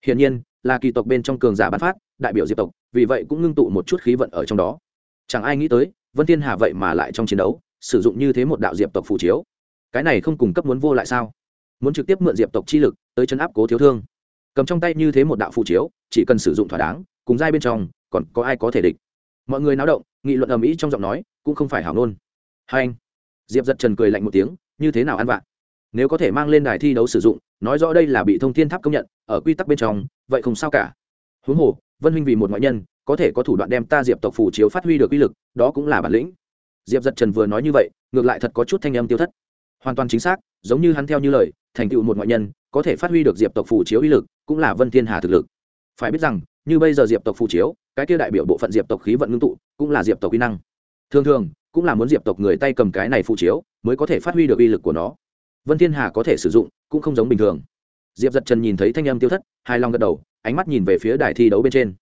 hiển nhiên, là kỳ tộc bên trong cường giả bán phát, đại biểu diệp tộc, vì vậy cũng ngưng tụ một chút khí vận ở trong đó. Chẳng ai nghĩ tới, vân thiên hà vậy mà lại trong chiến đấu, sử dụng như thế một đạo diệp tộc phù chiếu. Cái này không cung cấp muốn vô lại sao? Muốn trực tiếp mượn diệp tộc chi lực tới chấn áp cố thiếu thương. Cầm trong tay như thế một đạo phù chiếu, chỉ cần sử dụng thỏa đáng, cùng giai bên trong, còn có ai có thể địch? Mọi người náo động, nghị luận ầm ĩ trong giọng nói, cũng không phải hảo nôn hai anh, diệp giật trần cười lạnh một tiếng, như thế nào ăn vạ? Nếu có thể mang lên đài thi đấu sử dụng, nói rõ đây là bị thông thiên tháp công nhận, ở quy tắc bên trong, vậy không sao cả. Huống hồ, vân huynh vì một ngoại nhân, có thể có thủ đoạn đem ta diệp tộc phủ chiếu phát huy được uy lực, đó cũng là bản lĩnh. Diệp giật trần vừa nói như vậy, ngược lại thật có chút thanh âm tiêu thất. Hoàn toàn chính xác, giống như hắn theo như lời, thành tựu một ngoại nhân, có thể phát huy được diệp tộc phủ chiếu uy lực, cũng là vân thiên hà thực lực. Phải biết rằng, như bây giờ diệp tộc phủ chiếu, cái kia đại biểu bộ phận diệp tộc khí vận ngưng tụ, cũng là diệp tộc uy năng. Thường thường, cũng là muốn diệp tộc người tay cầm cái này phủ chiếu, mới có thể phát huy được uy lực của nó vân thiên hà có thể sử dụng, cũng không giống bình thường. Diệp giật trần nhìn thấy thanh âm tiêu thất hai lòng gật đầu, ánh mắt nhìn về phía đài thi đấu bên trên.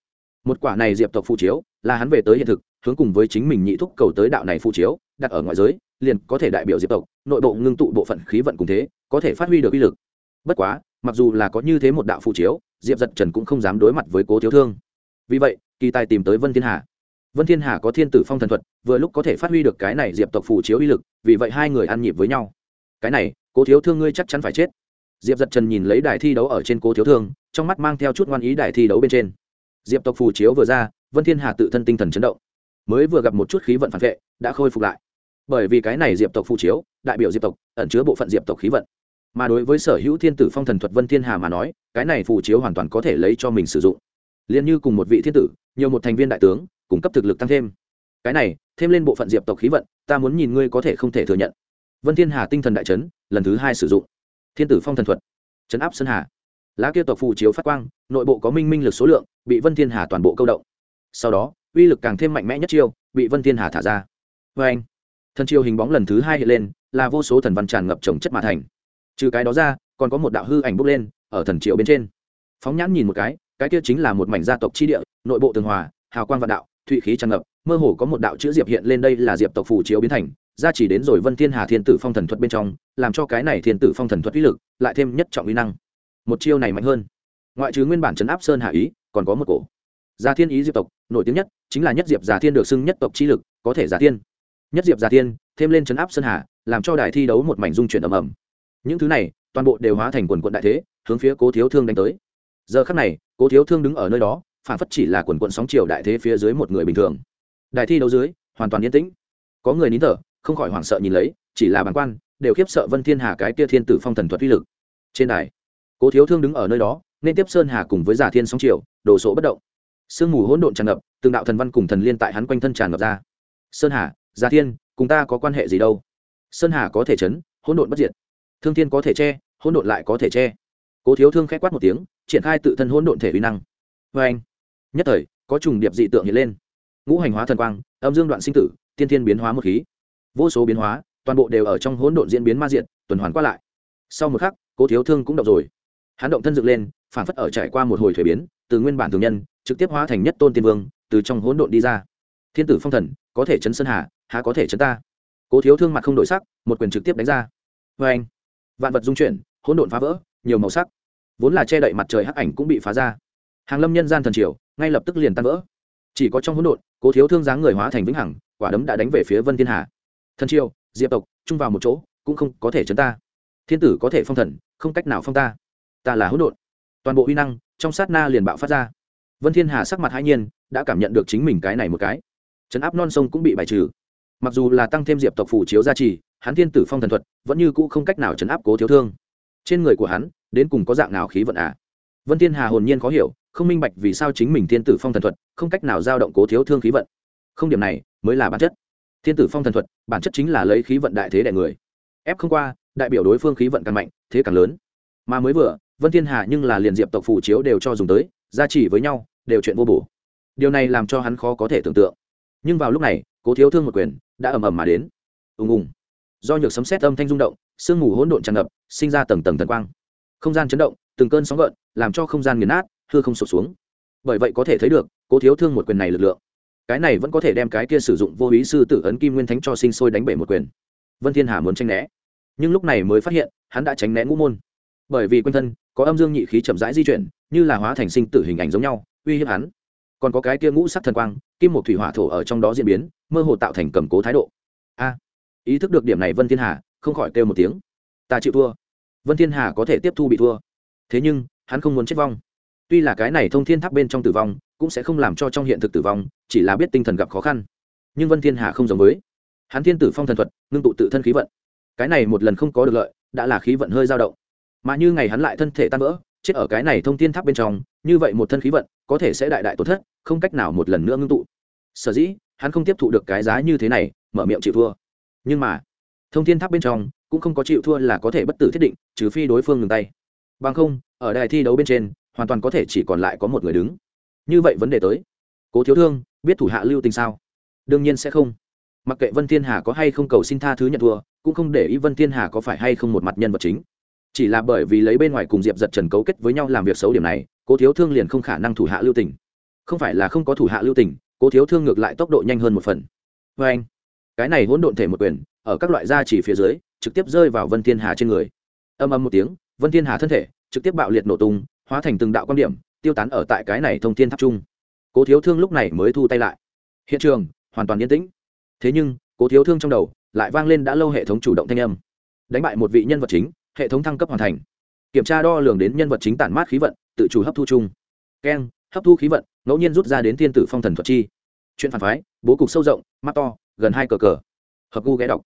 Một quả này diệp tộc phụ chiếu, là hắn về tới hiện thực, hướng cùng với chính mình nhị thúc cầu tới đạo này phụ chiếu, đặt ở ngoại giới, liền có thể đại biểu diệp tộc, nội bộ ngưng tụ bộ phận khí vận cùng thế, có thể phát huy được uy lực. Bất quá, mặc dù là có như thế một đạo phụ chiếu, diệp giật trần cũng không dám đối mặt với cố thiếu thương. Vì vậy, kỳ tài tìm tới vân thiên hà. Vân thiên hà có thiên tử phong thần thuật, vừa lúc có thể phát huy được cái này diệp tộc phụ chiếu uy lực, vì vậy hai người ăn nhịp với nhau. Cái này cố thiếu thương ngươi chắc chắn phải chết. Diệp giật trần nhìn lấy đài thi đấu ở trên cố thiếu thương, trong mắt mang theo chút ngoan ý đài thi đấu bên trên. Diệp tộc phù chiếu vừa ra, vân thiên hà tự thân tinh thần chấn động. Mới vừa gặp một chút khí vận phản vệ, đã khôi phục lại. Bởi vì cái này diệp tộc phù chiếu, đại biểu diệp tộc, ẩn chứa bộ phận diệp tộc khí vận. Mà đối với sở hữu thiên tử phong thần thuật vân thiên hà mà nói, cái này phù chiếu hoàn toàn có thể lấy cho mình sử dụng. Liền như cùng một vị thiên tử, nhiều một thành viên đại tướng, cung cấp thực lực tăng thêm. Cái này, thêm lên bộ phận diệp tộc khí vận, ta muốn nhìn ngươi có thể không thể thừa nhận vân thiên hà tinh thần đại chấn, lần thứ hai sử dụng. Thiên tử phong thần thuật. Chấn áp sơn hà. Lá kia tộc phù chiếu phát quang, nội bộ có minh minh lực số lượng, bị vân thiên hà toàn bộ câu động. Sau đó, uy lực càng thêm mạnh mẽ nhất chiêu, bị vân thiên hà thả ra. Vê anh thần chiêu hình bóng lần thứ hai hiện lên, là vô số thần văn tràn ngập trồng chất mã thành. Trừ cái đó ra, còn có một đạo hư ảnh bốc lên, ở thần triệu bên trên. Phóng nhãn nhìn một cái cái kia chính là một mảnh gia tộc chi địa, nội bộ tường hòa, hào quang vạn đạo, thụy khí tràn ngập, mơ hồ có một đạo chữ diệp hiện lên đây là diệp tộc phù chiếu biến thành ra chỉ đến rồi vân thiên hà thiên tử phong thần thuật bên trong, làm cho cái này thiên tử phong thần thuật uy lực lại thêm nhất trọng uy năng. Một chiêu này mạnh hơn. Ngoại trừ nguyên bản chấn áp sơn hạ ý, còn có một cổ. Gia thiên ý diệp tộc, nổi tiếng nhất chính là nhất diệp giả thiên được xưng nhất tộc chi lực, có thể giả thiên. Nhất diệp giả thiên, thêm lên chấn áp sơn hà, làm cho đài thi đấu một mảnh dung chuyển ầm ầm. Những thứ này, toàn bộ đều hóa thành quần quận đại thế, hướng phía cố thiếu thương đánh tới. Giờ khắc này, cố thiếu thương đứng ở nơi đó, phản phất chỉ là quần quận sóng chiều đại thế phía dưới một người bình thường. Đài thi đấu dưới, hoàn toàn yên tĩnh. Có người nín thở không khỏi hoảng sợ nhìn lấy, chỉ là bản quan, đều khiếp sợ vân thiên hà cái kia thiên tử phong thần thuật uy lực. Trên đài, cố thiếu thương đứng ở nơi đó, nên tiếp sơn hà cùng với giả thiên sóng chiều, đồ sộ bất động. Sương mù hỗn độn tràn ngập, từng đạo thần văn cùng thần liên tại hắn quanh thân tràn ngập ra. Sơn hà, giả thiên, cùng ta có quan hệ gì đâu? Sơn hà có thể chấn, hỗn độn bất diệt. Thương thiên có thể che, hỗn độn lại có thể che. Cố thiếu thương khẽ quát một tiếng, triển khai tự thân hỗn độn thể uy năng. Vê anh nhất thời, có trùng điệp dị tượng hiện lên. Ngũ hành hóa thần quang, âm dương đoạn sinh tử, tiên thiên biến hóa một khí vô số biến hóa, toàn bộ đều ở trong hỗn độn diễn biến ma diện tuần hoàn qua lại. Sau một khắc, cố thiếu thương cũng động rồi. Hắn động thân dựng lên phản phất ở trải qua một hồi thuế biến, từ nguyên bản thường nhân, trực tiếp hóa thành nhất tôn tiên vương, từ trong hỗn độn đi ra. Thiên tử phong thần, có thể chấn sơn hà, há có thể chấn ta? Cố thiếu thương mặt không đổi sắc, một quyền trực tiếp đánh ra. Vê anh, vạn vật dung chuyển, hỗn độn phá vỡ, nhiều màu sắc. Vốn là che đậy mặt trời hắc ảnh cũng bị phá ra. Hàng lâm nhân gian thần triều, ngay lập tức liền tan vỡ. Chỉ có trong hỗn độn, cố thiếu thương dáng người hóa thành vĩnh hằng, quả đấm đã đánh về phía vân thiên hà thần triều, diệp tộc, chung vào một chỗ, cũng không có thể chấn ta. Thiên tử có thể phong thần, không cách nào phong ta. Ta là hỗn độn. Toàn bộ uy năng, trong sát na liền bạo phát ra. Vân thiên hà sắc mặt hãi nhiên, đã cảm nhận được chính mình cái này một cái. Chấn áp non sông cũng bị bài trừ. Mặc dù là tăng thêm diệp tộc phủ chiếu gia trì, hắn thiên tử phong thần thuật vẫn như cũ không cách nào chấn áp cố thiếu thương. Trên người của hắn, đến cùng có dạng nào khí vận à? Vân thiên hà hồn nhiên khó hiểu, không minh bạch vì sao chính mình thiên tử phong thần thuật không cách nào giao động cố thiếu thương khí vận. Không điểm này mới là bản chất thiên tử phong thần thuật, bản chất chính là lấy khí vận đại thế đại người. Ép không qua, đại biểu đối phương khí vận càng mạnh, thế càng lớn. Mà mới vừa, vân thiên hà nhưng là liền diệp tộc phủ chiếu đều cho dùng tới, gia trì với nhau, đều chuyện vô bổ. Điều này làm cho hắn khó có thể tưởng tượng. Nhưng vào lúc này, cố thiếu thương một quyền đã ầm ầm mà đến. Ùng ùng. Do nhược sấm xét âm thanh rung động, sương mù hỗn độn tràn ngập, sinh ra tầng tầng tần quang. Không gian chấn động, từng cơn sóng gợn làm cho không gian nghiền nát, hư không sụp xuống. Bởi vậy có thể thấy được, cố thiếu thương một quyền này lực lượng cái này vẫn có thể đem cái kia sử dụng vô ý sư tử ấn kim nguyên thánh cho sinh sôi đánh bể một quyền. Vân thiên hà muốn tranh né. Nhưng lúc này mới phát hiện, hắn đã tránh né ngũ môn. Bởi vì quanh thân, có âm dương nhị khí chậm rãi di chuyển, như là hóa thành sinh tử hình ảnh giống nhau, uy hiếp hắn. Còn có cái kia ngũ sắc thần quang, kim một thủy hỏa thổ ở trong đó diễn biến, mơ hồ tạo thành cầm cố thái độ. A, ý thức được điểm này vân thiên hà không khỏi kêu một tiếng. Ta chịu thua. Vân thiên hà có thể tiếp thu bị thua. Thế nhưng, hắn không muốn chết vong tuy là cái này thông thiên tháp bên trong tử vong, cũng sẽ không làm cho trong hiện thực tử vong, chỉ là biết tinh thần gặp khó khăn. Nhưng vân thiên hà không giống với. Hắn thiên tử phong thần thuật, ngưng tụ tự thân khí vận. Cái này một lần không có được lợi, đã là khí vận hơi dao động. Mà như ngày hắn lại thân thể tan vỡ, chết ở cái này thông thiên tháp bên trong, như vậy một thân khí vận, có thể sẽ đại đại tổn thất, không cách nào một lần nữa ngưng tụ. Sở dĩ, hắn không tiếp thụ được cái giá như thế này, mở miệng chịu thua. Nhưng mà, thông thiên tháp bên trong, cũng không có chịu thua là có thể bất tử thiết định, trừ phi đối phương ngừng tay. Bằng không, ở đài thi đấu bên trên hoàn toàn có thể chỉ còn lại có một người đứng. Như vậy vấn đề tới. Cố thiếu thương, biết thủ hạ lưu tình sao? Đương nhiên sẽ không. Mặc kệ vân thiên hà có hay không cầu xin tha thứ nhận thua, cũng không để ý vân thiên hà có phải hay không một mặt nhân vật chính. Chỉ là bởi vì lấy bên ngoài cùng diệp giật trần cấu kết với nhau làm việc xấu điểm này, cố thiếu thương liền không khả năng thủ hạ lưu tình. Không phải là không có thủ hạ lưu tình, cố thiếu thương ngược lại tốc độ nhanh hơn một phần. Vê anh, cái này hỗn độn thể một quyền, ở các loại gia chỉ phía dưới, trực tiếp rơi vào vân thiên hà trên người. Âm âm một tiếng, vân thiên hà thân thể trực tiếp bạo liệt nổ tung hóa thành từng đạo quan điểm, tiêu tán ở tại cái này thông thiên tháp trung. Cố thiếu thương lúc này mới thu tay lại. Hiện trường, hoàn toàn yên tĩnh. Thế nhưng, cố thiếu thương trong đầu lại vang lên đã lâu hệ thống chủ động thanh âm. Đánh bại một vị nhân vật chính, hệ thống thăng cấp hoàn thành. Kiểm tra đo lường đến nhân vật chính tản mát khí vận, tự chủ hấp thu chung. Keng, hấp thu khí vận, ngẫu nhiên rút ra đến thiên tử phong thần thuật chi. Chuyện phản phái, bố cục sâu rộng, mắt to, gần hai cờ cờ. Hợp gu ghé đọc.